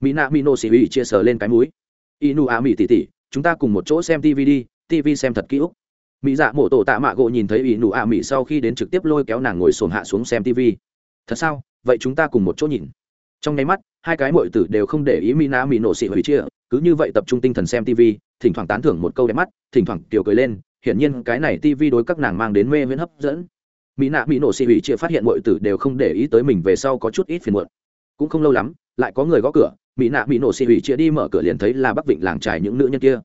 Mỹ nạ mỹ nổ xì ủy chia sờ lên cái mũi. Inu a mỹ tỉ tỉ, chúng ta cùng một chỗ xem tivi đi tivi xem thật kỹ úc mỹ dạ mổ tổ tạ mạ gỗ nhìn thấy inu a mỹ sau khi đến trực tiếp lôi kéo nàng ngồi sồn hạ xuống xem tv thật sao? Vậy chúng ta cùng một chỗ nhìn. Trong nháy mắt, hai cái mọi tử đều không để ý mỹ nạ mỹ nổ xì hủy chia, cứ như vậy tập trung tinh thần xem tv thỉnh thoảng tán thưởng một câu đẹp mắt, thỉnh thoảng tiểu cười lên hiển nhiên cái này tv đối các nàng mang đến mê viễn hấp dẫn. Mỹ nạ mỹ nổ xì hủy chia phát hiện mọi tử đều không để ý tới mình về sau có chút ít phiền muộn. Cũng không lâu lắm, lại có người gõ cửa, mỹ nạ mỹ nổ xì hủy chia đi mở cửa liền thấy là bắc vịnh làng trải những nữ nhân kia.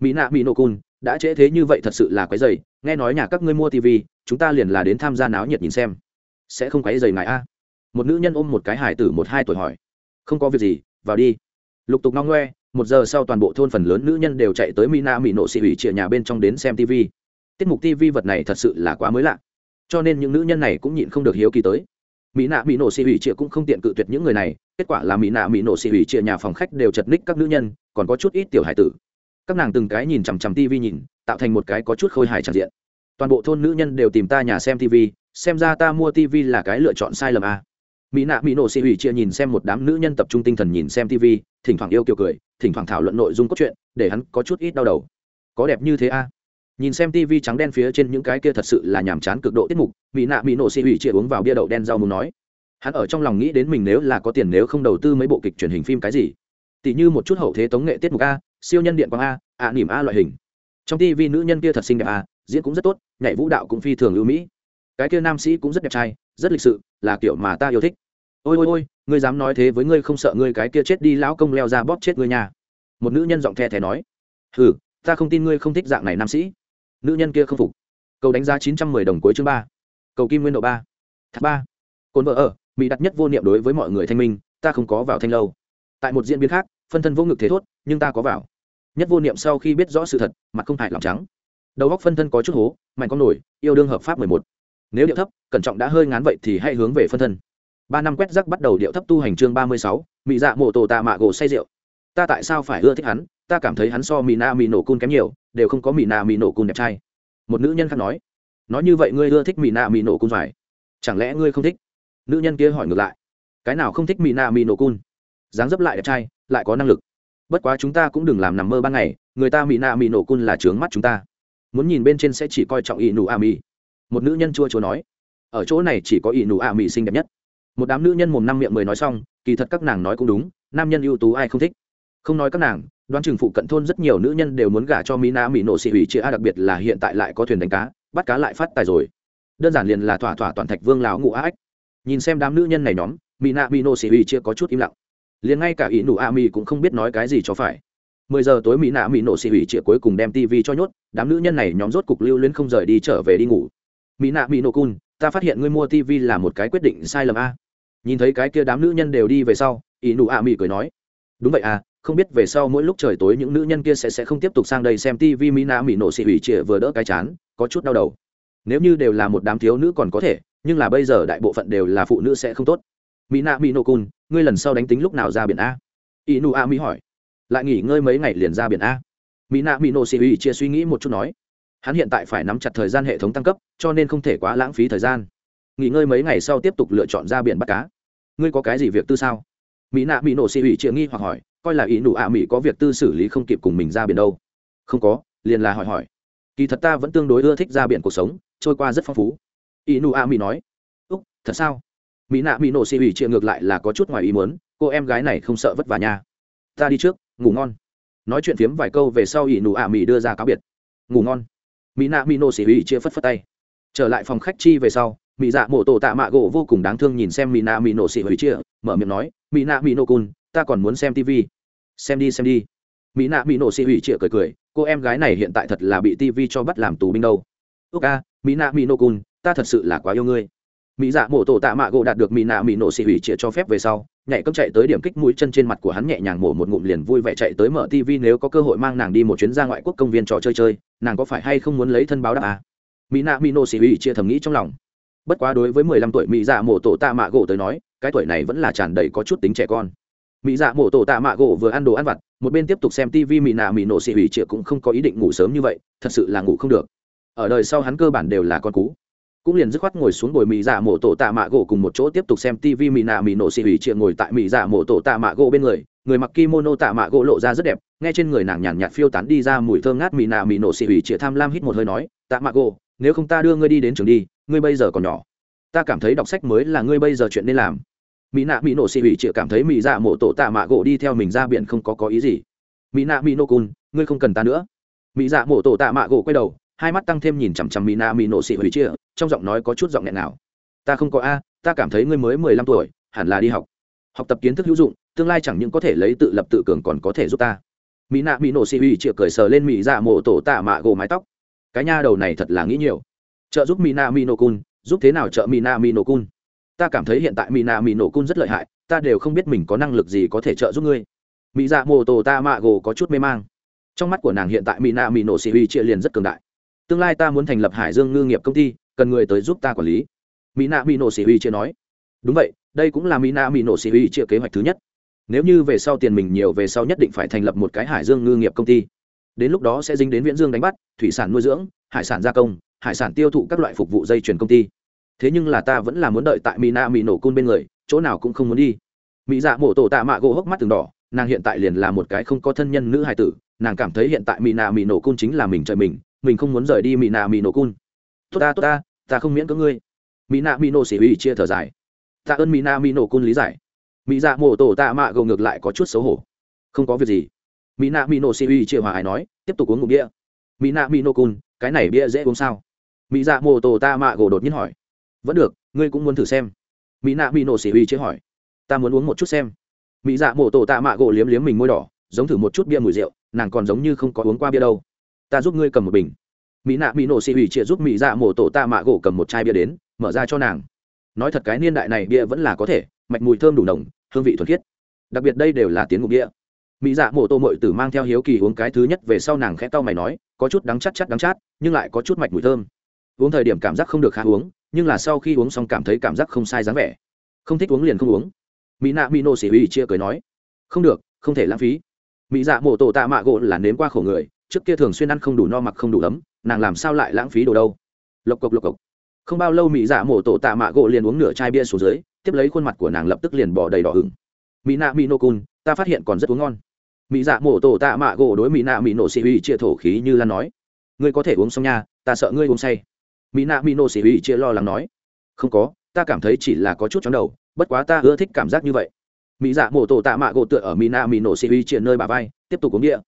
Mỹ nạ mỹ nổ cun đã trễ thế như vậy thật sự là quái dày nghe nói nhà các ngươi mua tv chúng ta liền là đến tham gia náo nhiệt nhìn xem. Sẽ không quái dày ngại a? Một nữ nhân ôm một cái hải tử một hai tuổi hỏi. Không có việc gì, vào đi. Lục tục ngong ngoe một giờ sau toàn bộ thôn phần lớn nữ nhân đều chạy tới mina mỹ nổ xị Ủy chĩa nhà bên trong đến xem tv tiết mục tv vật này thật sự là quá mới lạ. Cho nên những nữ nhân này cũng nhịn không được hiếu kỳ tới. Mỹ nạ mỹ nổ xị Ủy chĩa cũng không tiện cự tuyệt những người này, kết quả là mỹ nạ mỹ nổ xị Ủy chĩa nhà phòng khách đều chật ních các nữ nhân, còn có chút ít tiểu hải tử. Các nàng từng cái nhìn chằm chằm tv nhìn, tạo thành một cái có chút khôi hài tràn diện. Toàn bộ thôn nữ nhân đều tìm ta nhà xem tv xem ra ta mua tv là cái lựa chọn sai lầm à mỹ nạ mỹ nổ xì hủy chia nhìn xem một đám nữ nhân tập trung tinh thần nhìn xem tv thỉnh thoảng yêu kiều cười thỉnh thoảng thảo luận nội dung cốt truyện để hắn có chút ít đau đầu. Có đẹp như thế a? À? nhìn xem tv trắng đen phía trên những cái kia thật sự là nhàm chán cực độ tiết mục mỹ nạ mỹ nổ xì hủy chia uống vào bia đậu đen rau muốn nói. Hắn ở trong lòng nghĩ đến mình nếu là có tiền nếu không đầu tư mấy bộ kịch truyền hình phim cái gì. Tỷ như một chút hậu thế tống nghệ tiết mục a siêu nhân điện quang a ạ à, nỉm a loại hình. Trong tv nữ nhân kia thật xinh đẹp a diễn cũng rất tốt nhảy vũ đạo cũng phi thường ưu mỹ. Cái kia nam sĩ cũng rất đẹp trai rất lịch sự, là kiểu mà ta yêu thích. Ôi ôi ôi, ngươi dám nói thế với ngươi không sợ ngươi cái kia chết đi lão công leo ra bóp chết ngươi nhà một nữ nhân giọng the thé nói. Hừ, ta không tin ngươi không thích dạng này nam sĩ. Nữ nhân kia không phục. Cầu đánh giá chín trăm mười đồng cuối chương ba. Cầu kim nguyên độ ba. Thác ba. Cồn vợ ở, mỹ đặt nhất vô niệm đối với mọi người thanh minh, ta không có vào thanh lâu. Tại một diễn biến khác, phân thân vô ngực thế thốt, nhưng ta có vào. Nhất vô niệm sau khi biết rõ sự thật, mặt không hại lòng trắng. Đầu góc phân thân có chút hố, mạnh con nổi, yêu đương hợp pháp mười một nếu điệu thấp, cẩn trọng đã hơi ngán vậy thì hãy hướng về phân thân. Ba năm quét rắc bắt đầu điệu thấp tu hành chương ba mươi sáu mỹ dạ mộ tổ tạ mạ gỗ say rượu. Ta tại sao phải ưa thích hắn? Ta cảm thấy hắn so mỹ na mỹ nổ cun kém nhiều, đều không có mỹ na mỹ nổ cun đẹp trai. Một nữ nhân khác nói nói như vậy ngươi ưa thích mỹ na mỹ nổ cun phải? Chẳng lẽ ngươi không thích? Nữ nhân kia hỏi ngược lại, cái nào không thích mỹ na mỹ nổ cun? Dáng dấp lại đẹp trai, lại có năng lực. Bất quá chúng ta cũng đừng làm nằm mơ ban ngày, người ta mỹ na mỹ nổ cun là trướng mắt chúng ta. Muốn nhìn bên trên sẽ chỉ coi trọng ỷ nụ a mỹ một nữ nhân chua chua nói, ở chỗ này chỉ có ỷ nụ a mỹ xinh đẹp nhất. Một đám nữ nhân mồm năm miệng mười nói xong, kỳ thật các nàng nói cũng đúng, nam nhân ưu tú ai không thích. Không nói các nàng, đoán chừng phụ cận thôn rất nhiều nữ nhân đều muốn gả cho mỹ na mỹ nổ xị hủy chia a, đặc biệt là hiện tại lại có thuyền đánh cá, bắt cá lại phát tài rồi. Đơn giản liền là thỏa thỏa toàn thạch vương lão ngụ ách nhìn xem đám nữ nhân này nhóm mỹ na mỹ nổ xị hủy chia có chút im lặng. Liền ngay cả ý nụ a mỹ cũng không biết nói cái gì cho phải. Mười giờ tối mỹ nạ mỹ nổ xị hủy chia cuối cùng đem tivi cho nhốt, đám nữ nhân này nhóm rốt cục lưu luyến không rời đi trở về đi ngủ mỹ nạ mỹ nổ cun ta phát hiện ngươi mua tivi là một cái quyết định sai lầm a. Nhìn thấy cái kia đám nữ nhân đều đi về sau, ý nụ ạ mỹ cười nói, đúng vậy à không biết về sau mỗi lúc trời tối những nữ nhân kia sẽ sẽ không tiếp tục sang đây xem tv mỹ nạ mỹ nổ xị hủy chia vừa đỡ cái chán, có chút đau đầu. Nếu như đều là một đám thiếu nữ còn có thể, nhưng là bây giờ đại bộ phận đều là phụ nữ sẽ không tốt. Mỹ nạ mỹ nổ cun ngươi lần sau đánh tính lúc nào ra biển a? Ý nụ a mỹ hỏi, lại nghỉ ngơi mấy ngày liền ra biển a? Mỹ nạ mỹ nổ xì ủy chia suy nghĩ một chút nói hắn hiện tại phải nắm chặt thời gian hệ thống tăng cấp, cho nên không thể quá lãng phí thời gian. Nghỉ ngơi mấy ngày sau tiếp tục lựa chọn ra biển bắt cá. Ngươi có cái gì việc tư sao? Mỹ nạ mỹ nổ xì ủy triệu nghi hoặc hỏi, coi là ý nụ ạ mỹ có việc tư xử lý không kịp cùng mình ra biển đâu? Không có, liền là hỏi hỏi. Kỳ thật ta vẫn tương đối ưa thích ra biển cuộc sống, trôi qua rất phong phú. Ý nụ ạ mỹ nói, úc, thật sao? Mỹ nạ mỹ nổ xì ủy triệu ngược lại là có chút ngoài ý muốn, cô em gái này không sợ vất vả nha. Ta đi trước, ngủ ngon. Nói chuyện phiếm vài câu về sau ỷ nụ ạ mỹ đưa ra cáo biệt. Ngủ ngon mỹ nạ mỹ nổ xỉ hủy chia phất phất tay. Trở lại phòng khách chi về sau, mỹ dạ mổ tổ tạ mạ gỗ vô cùng đáng thương nhìn xem mỹ nạ mỹ nổ xỉ hủy chia, mở miệng nói, mỹ nạ mỹ nổ cun ta còn muốn xem tv xem đi xem đi. Mỹ nạ mỹ nổ xỉ hủy chia cười cười, cô em gái này hiện tại thật là bị tv cho bắt làm tù binh đâu. Ước a, mỹ nạ mỹ nổ cun ta thật sự là quá yêu ngươi. Mỹ dạ mổ tổ tạ mạ gỗ đạt được mỹ nạ mỹ nổ xỉ hủy chia cho phép về sau nhảy cấm chạy tới điểm kích mũi chân trên mặt của hắn nhẹ nhàng mổ một ngụm liền vui vẻ chạy tới mở tv nếu có cơ hội mang nàng đi một chuyến ra ngoại quốc công viên trò chơi chơi, nàng có phải hay không muốn lấy thân báo đáp à? mỹ nạ mỹ nổ xì ủy chia thầm nghĩ trong lòng. Bất quá đối với mười lăm tuổi mỹ dạ mổ tổ tạ mạ gỗ tới nói, cái tuổi này vẫn là tràn đầy có chút tính trẻ con. Mỹ dạ mổ tổ tạ mạ gỗ vừa ăn đồ ăn vặt, một bên tiếp tục xem tv mỹ nạ mỹ nổ xì ủy chia cũng không có ý định ngủ sớm như vậy, thật sự là ngủ không được. Ở đời sau hắn cơ bản đều là con cú cũng liền dứt khoát ngồi xuống bồi mỹ dạ mổ tổ tạ mạ gỗ cùng một chỗ tiếp tục xem tv mỹ nạ mỹ nổ xì ủy chia ngồi tại mỹ dạ mổ tổ tạ mạ gỗ bên người. Người mặc kimono tạ mạ gỗ lộ ra rất đẹp, nghe trên người nàng nhàn nhạt phiêu tán đi ra mùi thơm ngát mỹ nạ mỹ nổ xì ủy chia tham lam hít một hơi nói, tạ mạ gỗ, nếu không ta đưa ngươi đi đến trường đi, ngươi bây giờ còn nhỏ. Ta cảm thấy đọc sách mới là ngươi bây giờ chuyện nên làm. Mỹ nạ mỹ nổ xì ủy chia cảm thấy mỹ dạ mổ tổ tạ mạ gỗ đi theo mình ra biển không có có ý gì. Mỹ nạ mỹ nổ cun ngươi không cần ta nữa. Mỹ dạ mổ tổ tạ mạ gỗ quay đầu hai mắt tăng thêm nhìn chằm chằm Mina Mino mỹ nổ chia trong giọng nói có chút giọng nghẹn nào ta không có a, ta cảm thấy ngươi mới mười lăm tuổi, hẳn là đi học. Học tập kiến thức hữu dụng, tương lai chẳng những có thể lấy tự lập tự cường còn có thể giúp ta. Mỹ nạ mỹ nổ chia cười sờ lên mỹ dạ mộ tổ tạ mạ gỗ mái tóc. Cái nha đầu này thật là nghĩ nhiều. Trợ giúp mina mino cun giúp thế nào trợ mina mino cun ta cảm thấy hiện tại mina mino cun rất lợi hại, ta đều không biết mình có năng lực gì có thể trợ giúp ngươi. Mỹ dạ mô tô ta mạ gồ có chút mê mang. Trong mắt của nàng hiện tại mina mino si huy chia liền rất cường đại tương lai ta muốn thành lập hải dương ngư nghiệp công ty, cần người tới giúp ta quản lý. Mỹ nạ mỹ nổ sĩ huy chia nói. Đúng vậy, đây cũng là mỹ nạ mỹ nổ sĩ huy chia kế hoạch thứ nhất. Nếu như về sau tiền mình nhiều, về sau nhất định phải thành lập một cái hải dương ngư nghiệp công ty. Đến lúc đó sẽ dính đến viễn dương đánh bắt, thủy sản nuôi dưỡng, hải sản gia công, hải sản tiêu thụ các loại phục vụ dây chuyển công ty. Thế nhưng là ta vẫn là muốn đợi tại mina mỹ nổ côn bên người, chỗ nào cũng không muốn đi. Mỹ dạ mổ tổ tạ mạ gỗ hốc mắt từng đỏ, nàng hiện tại liền là một cái không có thân nhân nữ hài tử, nàng cảm thấy hiện tại mỹ nạ mỹ nổ cun chính là mình trời mình mình không muốn rời đi mỹ nạ mỹ nổ cun. Tốt ta tốt ta ta không miễn có ngươi. Mỹ nạ mỹ nổ xỉ ủy chia thở dài. Ta ơn mỹ nạ mỹ nổ cun lý giải. Mỹ dạ mổ tổ tạ mạ gầu ngược lại có chút xấu hổ. Không có việc gì. Mỹ nạ mỹ nổ xỉ ủy chia hòa ai nói, tiếp tục uống ngụm bia. Mỹ nạ mỹ nổ cun, cái này bia dễ uống sao? Mỹ dạ mổ tổ tạ mạ gầu đột nhiên hỏi. Vẫn được, ngươi cũng muốn thử xem. Mỹ nạ mỹ nổ xỉ ủy chia hỏi. Ta muốn uống một chút xem. Mỹ dạ mổ tổ tạ mạ gỗ liếm liếm mình môi đỏ, giống thử một chút bia mùi rượu, nàng còn giống như không có uống qua bia đâu ta giúp ngươi cầm một bình. Mỹ nạ mỹ nổ xị ủy chia giúp mỹ dạ mổ tổ ta mạ gỗ cầm một chai bia đến, mở ra cho nàng. Nói thật cái niên đại này bia vẫn là có thể, mạch mùi thơm đủ nồng, hương vị thuần khiết. Đặc biệt đây đều là tiếng ngục bia. Mỹ dạ mổ tổ mội tử mang theo hiếu kỳ uống cái thứ nhất về sau nàng khẽ tao mày nói, có chút đắng chắt chắt đắng chát, nhưng lại có chút mạch mùi thơm. Uống thời điểm cảm giác không được khá uống, nhưng là sau khi uống xong cảm thấy cảm giác không sai dáng vẻ. Không thích uống liền không uống. Mỹ nạ mỹ nổ xì ủy chia cười nói, không được, không thể lãng phí. Mỹ dạ mổ tổ tạ mạ gỗ là nếm qua khổ người trước kia thường xuyên ăn không đủ no mặc không đủ ấm, nàng làm sao lại lãng phí đồ đâu? Lộc cộc lộc cộc. Không bao lâu, mỹ dạ mổ tổ tạ mạ gỗ liền uống nửa chai bia xuống dưới, tiếp lấy khuôn mặt của nàng lập tức liền bỏ đầy đỏ hừng mỹ nạ mỹ nô cun ta phát hiện còn rất uống ngon. Mỹ dạ mổ tổ tạ mạ gỗ đối mỹ nạ mỹ nổ xì uy chia thổ khí như lan nói. Ngươi có thể uống xong nha, ta sợ ngươi uống say. Mỹ nạ mỹ nổ xì uy chia lo lắng nói. Không có, ta cảm thấy chỉ là có chút chóng đầu, bất quá ta ưa thích cảm giác như vậy. Mỹ dạ mổ tổ tạ mạ gỗ tựa ở mỹ nạ mỹ nổ xì uy chia nơi bà vai, tiếp tục uống địa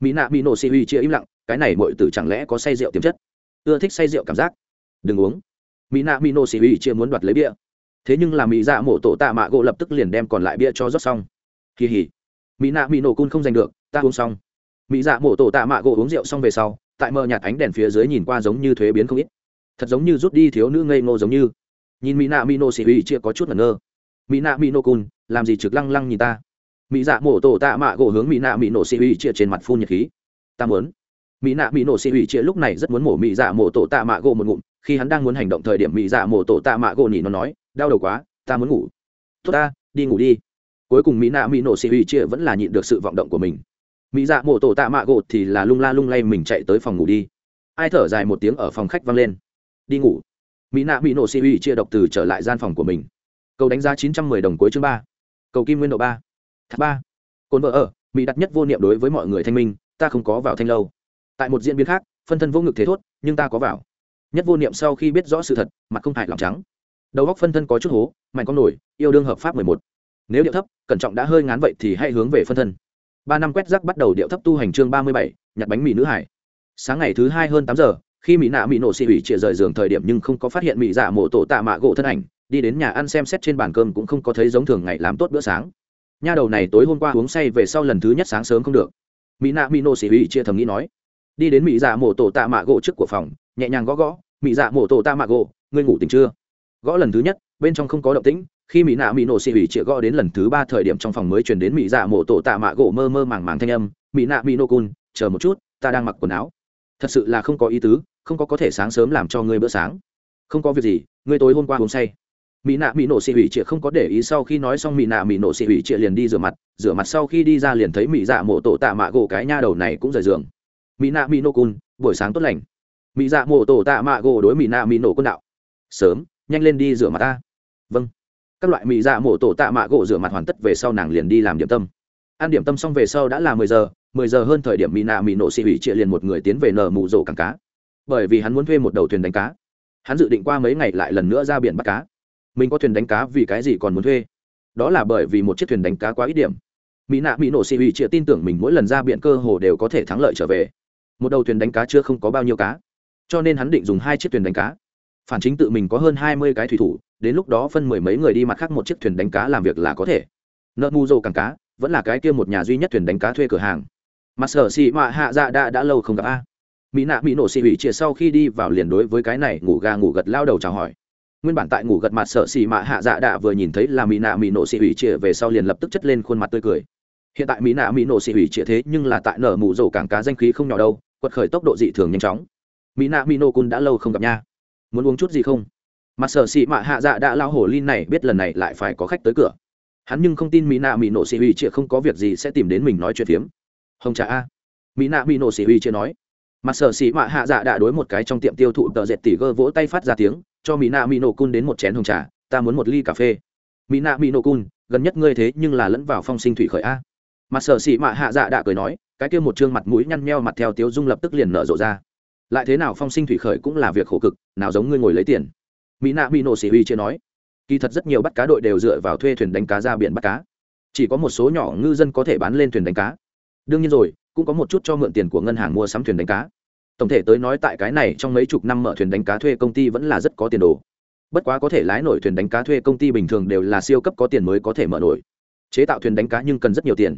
mỹ nạ mỹ nổ xì uy chia im lặng, cái này mọi tử chẳng lẽ có say rượu tiềm chất? Ưa thích say rượu cảm giác. Đừng uống. Mỹ nạ mỹ nổ xì uy chia muốn đoạt lấy bia. Thế nhưng là mỹ dạ mổ tổ tạ mạ gỗ lập tức liền đem còn lại bia cho rót xong. Kỳ hỉ. Mỹ nạ mỹ nổ cun không giành được, ta uống xong. Mỹ dạ mổ tổ tạ mạ gỗ uống rượu xong về sau, tại mờ nhạt ánh đèn phía dưới nhìn qua giống như thuế biến không ít. Thật giống như rút đi thiếu nữ ngây ngô giống như. Nhìn mỹ nạ mỹ nổ xì uy chia có chút ngẩn ngơ. Mỹ nạ mỹ nổ cun, làm gì trực lăng lăng nhìn ta? Mỹ dạ mổ tổ tạ mạ gỗ hướng mỹ nạ mỹ nổ xì uy chia trên mặt phun nhiệt khí. Ta muốn. Mỹ nạ mỹ nổ xì uy chia lúc này rất muốn mổ mỹ dạ mổ tổ tạ mạ gỗ một ngụm. Khi hắn đang muốn hành động thời điểm mỹ dạ mổ tổ tạ mạ gỗ nhỉ nó nói, đau đầu quá, ta muốn ngủ. Tốt ta, đi ngủ đi. Cuối cùng mỹ nạ mỹ nổ xì uy chia vẫn là nhịn được sự vọng động của mình. Mỹ dạ mổ tổ tạ mạ gỗ thì là lung la lung lay mình chạy tới phòng ngủ đi. Ai thở dài một tiếng ở phòng khách vang lên. Đi ngủ. Mỹ nạ mỹ nổ xì uy chia độc từ trở lại gian phòng của mình. Cầu đánh giá chín trăm mười đồng cuối chương ba. Cầu kim nguyên độ ba thác ba. Cồn vợ ở, mỹ đặt nhất vô niệm đối với mọi người thanh minh, ta không có vào thanh lâu. Tại một diễn biến khác, phân thân vô ngực thế thốt, nhưng ta có vào. Nhất vô niệm sau khi biết rõ sự thật, mặt không hại lòng trắng. Đầu góc phân thân có chút hố, mạnh con nổi, yêu đương hợp pháp mười một. Nếu điệu thấp, cẩn trọng đã hơi ngán vậy thì hãy hướng về phân thân. Ba năm quét rác bắt đầu điệu thấp tu hành chương ba mươi bảy, nhặt bánh mì nữ hải. Sáng ngày thứ hai hơn tám giờ, khi mỹ nạ mỹ nổ xì ủy chia rời giường thời điểm nhưng không có phát hiện mỹ dạ mộ tổ tạ mạ gỗ thân ảnh, đi đến nhà ăn xem xét trên bàn cơm cũng không có thấy giống thường ngày làm tốt bữa sáng nha đầu này tối hôm qua uống say về sau lần thứ nhất sáng sớm không được. Mỹ nạ mỹ nô xỉ ủy chia thầm nghĩ nói. Đi đến mỹ dạ mổ tổ tạ mạ gỗ trước của phòng, nhẹ nhàng gõ gõ. Mỹ dạ mổ tổ tạ mạ gỗ, ngươi ngủ tỉnh chưa? Gõ lần thứ nhất, bên trong không có động tĩnh. Khi mỹ nạ mỹ nổ xì ủy chĩa gõ đến lần thứ ba thời điểm trong phòng mới chuyển đến mỹ dạ mộ tổ tạ mạ gỗ mơ mơ màng màng thanh âm. Mỹ nạ mỹ nô cun, chờ một chút, ta đang mặc quần áo. Thật sự là không có ý tứ, không có có thể sáng sớm làm cho ngươi bữa sáng. Không có việc gì, ngươi tối hôm qua uống say mỹ nạ mỹ nổ xì hủy trịa không có để ý sau khi nói xong, mỹ nạ mỹ nổ xì hủy trịa liền đi rửa mặt rửa mặt sau khi đi ra liền thấy mỹ dạ mộ tổ tạ mạ gỗ cái nha đầu này cũng rời giường. Mỹ nạ mỹ nô cun, buổi sáng tốt lành. Mỹ dạ mộ tổ tạ mạ gỗ đối mỹ nạ mỹ nổ côn đạo. Sớm, nhanh lên đi rửa mặt ta. Vâng. Các loại mỹ dạ mộ tổ tạ mạ gỗ rửa mặt hoàn tất về sau nàng liền đi làm điểm tâm. Ăn điểm tâm xong về sau đã là mười giờ mười giờ hơn thời điểm mỹ nạ mỹ nổ xị hủy trịa liền một người tiến về nở mụ rổ cảng cá. Bởi vì hắn muốn thuê một đầu thuyền đánh cá. Hắn dự định qua mấy ngày lại lần nữa ra biển bắt cá mình có thuyền đánh cá vì cái gì còn muốn thuê? Đó là bởi vì một chiếc thuyền đánh cá quá ít điểm. Mỹ nạ, mỹ nổ xị hủy chịa tin tưởng mình mỗi lần ra biển cơ hồ đều có thể thắng lợi trở về. Một đầu thuyền đánh cá chưa không có bao nhiêu cá, cho nên hắn định dùng hai chiếc thuyền đánh cá. Phản chính tự mình có hơn hai mươi cái thủy thủ, đến lúc đó phân mười mấy người đi mặt khác một chiếc thuyền đánh cá làm việc là có thể. Nợ mù dầu cảng cá, vẫn là cái kia một nhà duy nhất thuyền đánh cá thuê cửa hàng. Mặt sở xì mạ hạ dạ đã đã lâu không gặp a. Mỹ nạ, mỹ nổ xì hủy chia sau khi đi vào liền đối với cái này ngủ gà ngủ gật lao đầu chào hỏi nguyên bản tại ngủ gật mặt sợ xì mạ hạ dạ đã vừa nhìn thấy là mỹ nạ mỹ nổ xì ủy chia về sau liền lập tức chất lên khuôn mặt tươi cười. Hiện tại mỹ nạ mỹ nổ xì ủy chia thế nhưng là tại nở mù rổ cảng cá danh khí không nhỏ đâu, quật khởi tốc độ dị thường nhanh chóng. Mỹ nạ mỹ nổ cun đã lâu không gặp nha. Muốn uống chút gì không? Mặt sở xị mạ hạ dạ đã lao hổ linh này biết lần này lại phải có khách tới cửa. Hắn nhưng không tin mỹ nạ mỹ nổ xị huy chia không có việc gì sẽ tìm đến mình nói chuyện phiếm. Hồng trà a. Mỹ nạ mỹ nổ xị huy chia nói. Mặt sở xị mạ hạ dạ đã đối một cái trong tiệm tiêu thụ tờ dệt tỉ gơ vỗ tay phát ra tiếng cho mỹ nạ mỹ nổ cun đến một chén hồng trà, ta muốn một ly cà phê. Mỹ nạ mỹ nổ cun gần nhất ngươi thế nhưng là lẫn vào phong sinh thủy khởi a. Mặt sở xị mạ hạ dạ đã cười nói, cái kia một chương mặt mũi nhăn nheo mặt theo tiếu dung lập tức liền nở rộ ra. Lại thế nào phong sinh thủy khởi cũng là việc khổ cực, nào giống ngươi ngồi lấy tiền. Mỹ nạ mỹ nổ xỉ huy chưa nói, kỳ thật rất nhiều bắt cá đội đều dựa vào thuê thuyền đánh cá ra biển bắt cá. Chỉ có một số nhỏ ngư dân có thể bán lên thuyền đánh cá. Đương nhiên rồi, cũng có một chút cho mượn tiền của ngân hàng mua sắm thuyền đánh cá tổng thể tới nói tại cái này trong mấy chục năm mở thuyền đánh cá thuê công ty vẫn là rất có tiền đồ. Bất quá có thể lái nổi thuyền đánh cá thuê công ty bình thường đều là siêu cấp có tiền mới có thể mở nổi. Chế tạo thuyền đánh cá nhưng cần rất nhiều tiền.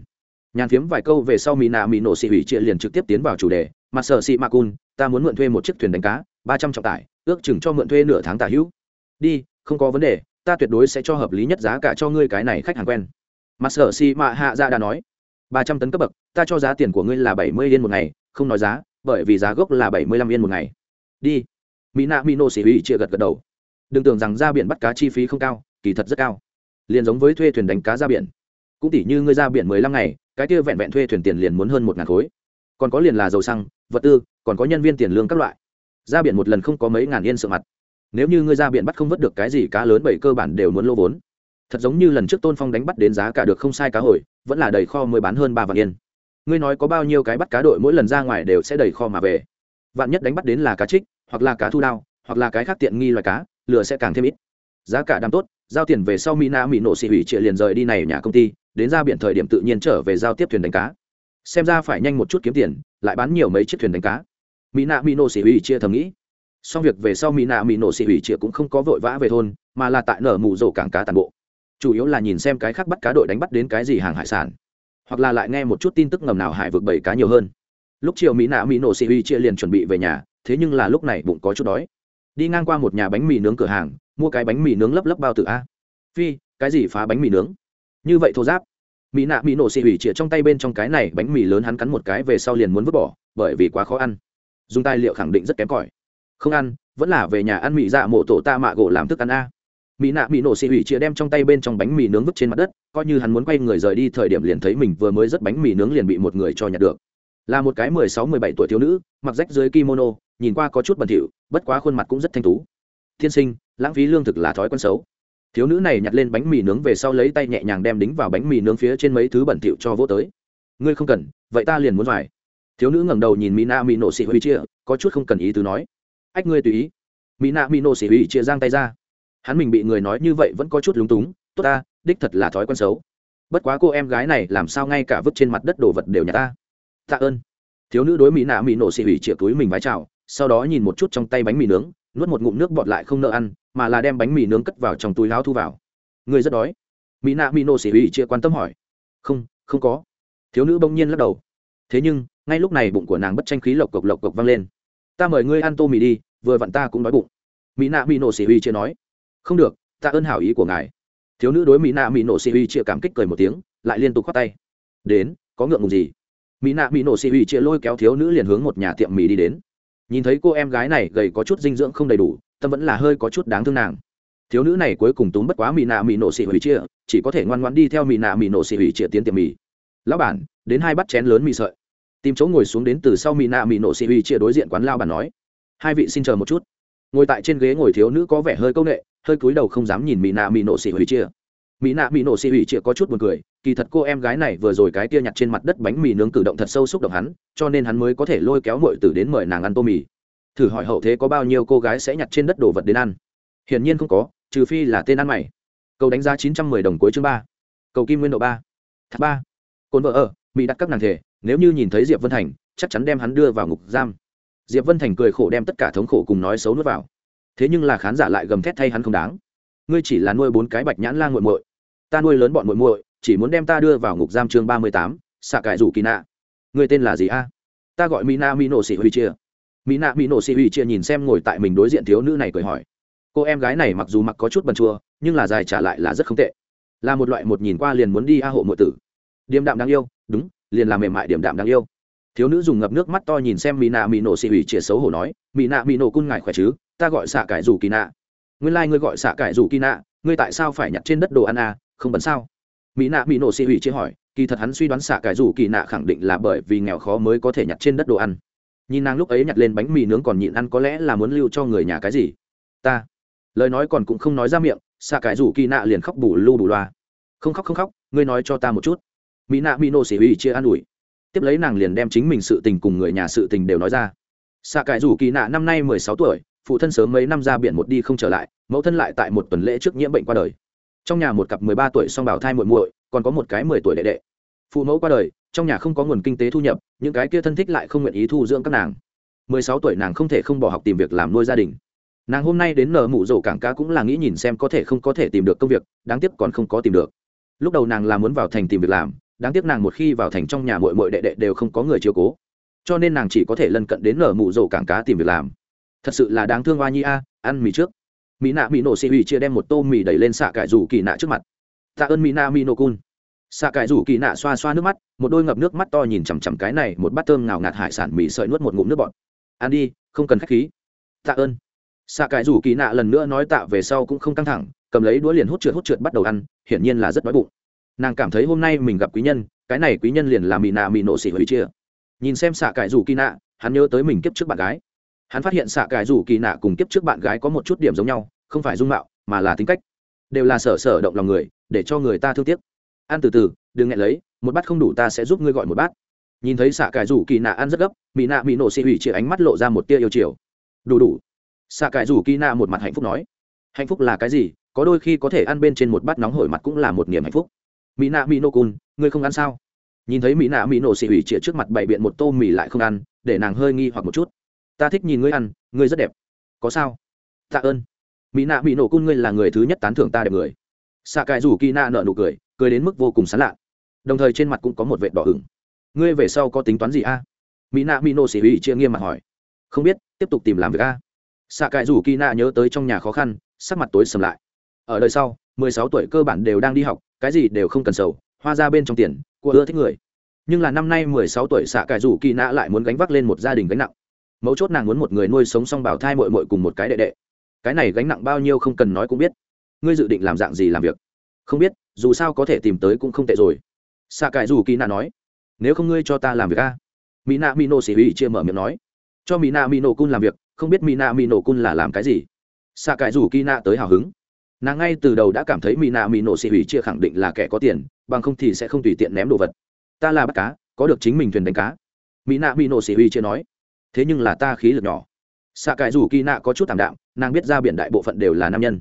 Nhàn phiếm vài câu về sau mỹ nạ mỹ nổ xị hủy chia liền trực tiếp tiến vào chủ đề. Mà sợ xị mạ cun, ta muốn mượn thuê một chiếc thuyền đánh cá, ba trăm trọng tải, ước chừng cho mượn thuê nửa tháng tả hữu. Đi, không có vấn đề, ta tuyệt đối sẽ cho hợp lý nhất giá cả cho ngươi cái này khách hàng quen. Mà sợ xị mạ hạ ra đã nói, ba trăm tấn cấp bậc, ta cho giá tiền của ngươi là bảy mươi yên một ngày, không nói giá bởi vì giá gốc là bảy mươi lăm yên một ngày. Đi. Mỹ nạ mỹ nô xỉ chia gật gật đầu. Đừng tưởng rằng ra biển bắt cá chi phí không cao, kỳ thật rất cao. Liền giống với thuê thuyền đánh cá ra biển. Cũng tỷ như ngươi ra biển mười lăm ngày, cái kia vẹn vẹn thuê thuyền tiền liền muốn hơn một ngàn khối. Còn có liền là dầu xăng, vật tư, còn có nhân viên tiền lương các loại. Ra biển một lần không có mấy ngàn yên sợ mặt. Nếu như ngươi ra biển bắt không vớt được cái gì cá lớn bảy cơ bản đều muốn lô vốn. Thật giống như lần trước tôn phong đánh bắt đến giá cả được không sai cá hồi, vẫn là đầy kho mới bán hơn ba vạn yên ngươi nói có bao nhiêu cái bắt cá đội mỗi lần ra ngoài đều sẽ đầy kho mà về. Vạn nhất đánh bắt đến là cá trích, hoặc là cá thu đao, hoặc là cái khác tiện nghi loài cá, lửa sẽ càng thêm ít. Giá cả đang tốt, giao tiền về sau mỹ na mỹ nổ xị hủy trịa liền rời đi này nhà công ty, đến ra biển thời điểm tự nhiên trở về giao tiếp thuyền đánh cá. Xem ra phải nhanh một chút kiếm tiền, lại bán nhiều mấy chiếc thuyền đánh cá. Mỹ nạ mỹ nổ xỉ hủy chia thầm nghĩ. Xong việc về sau mỹ nạ mỹ nổ xỉ hủy chia cũng không có vội vã về thôn, mà là tại nở mù rổ cảng cá toàn bộ. Chủ yếu là nhìn xem cái khác bắt cá đội đánh bắt đến cái gì hàng hải sản hoặc là lại nghe một chút tin tức ngầm nào hải vực bảy cá nhiều hơn. Lúc chiều mỹ nạ mỹ nổ xì huy chia liền chuẩn bị về nhà, thế nhưng là lúc này bụng có chút đói. Đi ngang qua một nhà bánh mì nướng cửa hàng, mua cái bánh mì nướng lấp lấp bao tử a. Phi, cái gì phá bánh mì nướng? Như vậy thô giáp mỹ nạ mỹ nổ xì hủy chĩa trong tay bên trong cái này bánh mì lớn hắn cắn một cái về sau liền muốn vứt bỏ, bởi vì quá khó ăn. Dùng tài liệu khẳng định rất kém cỏi. Không ăn, vẫn là về nhà ăn mì dạ mộ tổ ta mạ gỗ làm thức ăn a mỹ nạ mỹ nổ xì ủy chia đem trong tay bên trong bánh mì nướng vứt trên mặt đất, coi như hắn muốn quay người rời đi thời điểm liền thấy mình vừa mới rất bánh mì nướng liền bị một người cho nhặt được. Là một cái mười sáu, mười bảy tuổi thiếu nữ, mặc rách dưới kimono, nhìn qua có chút bẩn thỉu, bất quá khuôn mặt cũng rất thanh tú. Thiên sinh, lãng phí lương thực là thói quen xấu. Thiếu nữ này nhặt lên bánh mì nướng về sau lấy tay nhẹ nhàng đem đính vào bánh mì nướng phía trên mấy thứ bẩn thỉu cho vỗ tới. Ngươi không cần, vậy ta liền muốn phải thiếu nữ ngẩng đầu nhìn mina mỹ nổ xị huy chia có chút không cần ý tứ nói. Ách ngươi tùy ý. Mina mỹ nổ xị huy chia giang tay ra hắn mình bị người nói như vậy vẫn có chút lúng túng, tốt ta, đích thật là thói quen xấu. Bất quá cô em gái này làm sao ngay cả vứt trên mặt đất đồ vật đều nhà ta. Tạ ơn. Thiếu nữ đối mỹ nạ mỹ nổ xị hủy chĩa túi mình vái chào, sau đó nhìn một chút trong tay bánh mì nướng, nuốt một ngụm nước bọt lại không nợ ăn, mà là đem bánh mì nướng cất vào trong túi láo thu vào. Người rất đói. Mỹ nạ mỹ nổ xị ủy chia quan tâm hỏi. Không không có. Thiếu nữ bỗng nhiên lắc đầu. Thế nhưng, ngay lúc này bụng của nàng bất tranh khí lộc cộc lộc cộc vang lên. Ta mời ngươi ăn tô mì đi, vừa vặn ta cũng đói bụng. Mỹ nạ mỹ nổ xị ủy chĩa nói không được, tạ ơn hảo ý của ngài. Thiếu nữ đối mỹ nạ mỹ nổ xì huy chia cảm kích cười một tiếng, lại liên tục khoát tay. Đến, có ngượng ngùng gì? Mỹ nạ mỹ nổ xì huy chia lôi kéo thiếu nữ liền hướng một nhà tiệm mì đi đến. Nhìn thấy cô em gái này gầy có chút dinh dưỡng không đầy đủ, tâm vẫn là hơi có chút đáng thương nàng. Thiếu nữ này cuối cùng túm bất quá mỹ nạ mỹ nổ xì hủy chia, chỉ có thể ngoan ngoan đi theo mỹ nạ mỹ nổ xì hủy chia tiến tiệm mì. Lão bản, đến hai bát chén lớn mì sợi. Tìm chỗ ngồi xuống đến từ sau mỹ nạ mỹ nổ xì hủy chia đối diện quán lao bản nói. Hai vị xin chờ một chút. Ngồi tại trên ghế ngồi thiếu nữ có vẻ hơi công nghệ hơi cúi đầu không dám nhìn mỹ nạ mỹ nổ xì hủy chia. Mỹ nạ mỹ nổ xì hủy chia có chút buồn cười, kỳ thật cô em gái này vừa rồi cái tia nhặt trên mặt đất bánh mì nướng cử động thật sâu xúc động hắn, cho nên hắn mới có thể lôi kéo mọi từ đến mời nàng ăn tô mì. Thử hỏi hậu thế có bao nhiêu cô gái sẽ nhặt trên đất đồ vật đến ăn? Hiển nhiên không có, trừ phi là tên ăn mày. Cầu đánh giá chín trăm mười đồng cuối chương ba. Cầu kim nguyên độ ba. Thác ba. Cồn vợ ở, mỹ đặt các nàng thể, nếu như nhìn thấy diệp vân thành, chắc chắn đem hắn đưa vào ngục giam. Diệp vân thành cười khổ đem tất cả thống khổ cùng nói xấu nuốt vào thế nhưng là khán giả lại gầm thét thay hắn không đáng. Ngươi chỉ là nuôi bốn cái bạch nhãn la nguội muội. Ta nuôi lớn bọn muội muội, chỉ muốn đem ta đưa vào ngục giam chương ba mươi tám, xạ cải rủ kỳ nạ. Ngươi tên là gì a? Ta gọi mina mino sĩ huy chia. Mina mino sĩ huy chia nhìn xem ngồi tại mình đối diện thiếu nữ này cười hỏi. Cô em gái này mặc dù mặc có chút bần chua, nhưng là dài trả lại là rất không tệ. Là một loại một nhìn qua liền muốn đi a hộ muội tử. Điềm đạm đáng yêu, đúng, liền là mềm mại điểm đạm đáng yêu. Thiếu nữ dùng ngập nước mắt to nhìn xem mỹ nạ mỹ nổ xì ủy chia xấu hổ nói mỹ nạ mỹ nổ cun ngài khỏe chứ? Ta gọi xạ cải rủ kỳ nạ. Nguyên lai、like、ngươi gọi xạ cải rủ kỳ nạ, ngươi tại sao phải nhặt trên đất đồ ăn à không bẩn sao? Mỹ nạ mỹ nổ xì hủy chia hỏi, kỳ thật hắn suy đoán xạ cải rủ kỳ nạ khẳng định là bởi vì nghèo khó mới có thể nhặt trên đất đồ ăn. Nhìn nàng lúc ấy nhặt lên bánh mì nướng còn nhịn ăn có lẽ là muốn lưu cho người nhà cái gì? Ta. Lời nói còn cũng không nói ra miệng, xạ cải rủ kỳ nạ liền khóc bù lu bù loa. Không khóc không khóc, ngươi nói cho ta một chút. Mỹ nạ mỹ nổ xỉ ủy chia an ủi. Tiếp lấy nàng liền đem chính mình sự tình cùng người nhà sự tình đều nói ra. Xạ cải rủ kỳ nạ năm nay mười sáu tuổi phụ thân sớm mấy năm ra biển một đi không trở lại, mẫu thân lại tại một tuần lễ trước nhiễm bệnh qua đời. Trong nhà một cặp mười ba tuổi song bảo thai muội muội, còn có một cái mười tuổi đệ đệ. Phụ mẫu qua đời, trong nhà không có nguồn kinh tế thu nhập, những cái kia thân thích lại không nguyện ý thu dưỡng các nàng. Mười sáu tuổi nàng không thể không bỏ học tìm việc làm nuôi gia đình. Nàng hôm nay đến nở mụ rổ cảng cá cũng là nghĩ nhìn xem có thể không có thể tìm được công việc, đáng tiếc còn không có tìm được. Lúc đầu nàng là muốn vào thành tìm việc làm, đáng tiếc nàng một khi vào thành trong nhà mội mội đệ đệ đều không có người chiều cố. Cho nên nàng chỉ có thể lân cận đến nở mụ rổ cảng cá tìm việc làm thật sự là đáng thương oa nhi a, ăn mì trước. Mỹ nạ mỹ nổ xì hủy chia đem một tô mì đẩy lên xạ cải rủ kỳ nạ trước mặt. Tạ ơn mỹ nạ mỹ nổ cun. Xạ cải rủ kỳ nạ xoa xoa nước mắt, một đôi ngập nước mắt to nhìn chằm chằm cái này, một bát thơm ngào ngạt hải sản mì sợi nuốt một ngụm nước bọt. Ăn đi, không cần k h á c h khí. Tạ ơn. Xạ cải rủ kỳ nạ lần nữa nói tạ về sau cũng không căng thẳng, cầm lấy đũa liền hút trượt hút trượt bắt đầu ăn, hiển nhiên là rất đói bụng. Nàng cảm thấy hôm nay mình gặp quý nhân, cái này quý nhân liền là mỹ nạ mỹ nổ xì hủy chia. Nhìn xem xạ cải rủ kỳ nạ, hắn nhớ tới mình kiếp trước bạn gái hắn phát hiện xạ cải rủ kỳ nạ cùng kiếp trước bạn gái có một chút điểm giống nhau, không phải dung mạo, mà là tính cách. Đều là sở sở động lòng người, để cho người ta thương tiếc. Ăn từ từ, đừng ngại lấy, một bát không đủ ta sẽ giúp ngươi gọi một bát. Nhìn thấy xạ cải rủ kỳ nạ ăn rất gấp mỹ nạ mỹ nổ xị hủy chia ánh mắt lộ ra một tia yêu chiều. Đủ đủ. Xạ cải rủ kỳ nạ một mặt hạnh phúc nói. Hạnh phúc là cái gì? Có đôi khi có thể ăn bên trên một bát nóng hổi mặt cũng là một niềm hạnh phúc. Mỹ nạ mỹ nổ cun ngươi không ăn sao? Nhìn thấy mỹ nạ mỹ nổ xị hủy chia trước mặt bày biện một tô mì lại không ăn, để nàng hơi nghi hoặc một chút ta thích nhìn ngươi ăn, ngươi rất đẹp. Có sao? Tạ ơn. Mỹ nạ mỹ nổ cun ngươi là người thứ nhất tán thưởng ta đẹp người. Xạ cải rủ kỳ nạ nợ nụ cười cười đến mức vô cùng sán lạ. Đồng thời trên mặt cũng có một vệt đỏ hửng. ngươi về sau có tính toán gì a? Mỹ nạ mỹ nổ xỉ hủy chia nghiêm mặt hỏi. Không biết, tiếp tục tìm làm việc a. Xạ cải rủ kỳ nạ nhớ tới trong nhà khó khăn, sắc mặt tối sầm lại. Ở đời sau, mười sáu tuổi cơ bản đều đang đi học, cái gì đều không cần sầu, hoa ra bên trong tiền, của ưa thích người. Nhưng là năm nay mười sáu tuổi xạ cải rủ kỳ nạ lại muốn gánh vác lên một gia đình gánh nặng mấu chốt nàng muốn một người nuôi sống xong bảo thai mội mội cùng một cái đệ đệ. Cái này gánh nặng bao nhiêu không cần nói cũng biết. Ngươi dự định làm dạng gì làm việc? Không biết, dù sao có thể tìm tới cũng không tệ rồi. Xạ cải rủ kỳ nạ nói, nếu không ngươi cho ta làm việc a? Mỹ nạ mỹ nổ xỉ hủy chia mở miệng nói, cho mỹ nạ mỹ nổ cun làm việc, không biết mỹ nạ mỹ nổ cun là làm cái gì? Xạ cải rủ kỳ nạ tới hào hứng. Nàng ngay từ đầu đã cảm thấy mỹ nạ mỹ nổ xỉ hủy chia khẳng định là kẻ có tiền, bằng không thì sẽ không tùy tiện ném đồ vật. Ta là bắt cá, có được chính mình thuyền đánh cá. Mỹ nạ mỹ nổ xỉ hủy chia nói thế nhưng là ta khí lực nhỏ. Xạ cải rủ kỳ nạ có chút thảm đạm, nàng biết ra biển đại bộ phận đều là nam nhân.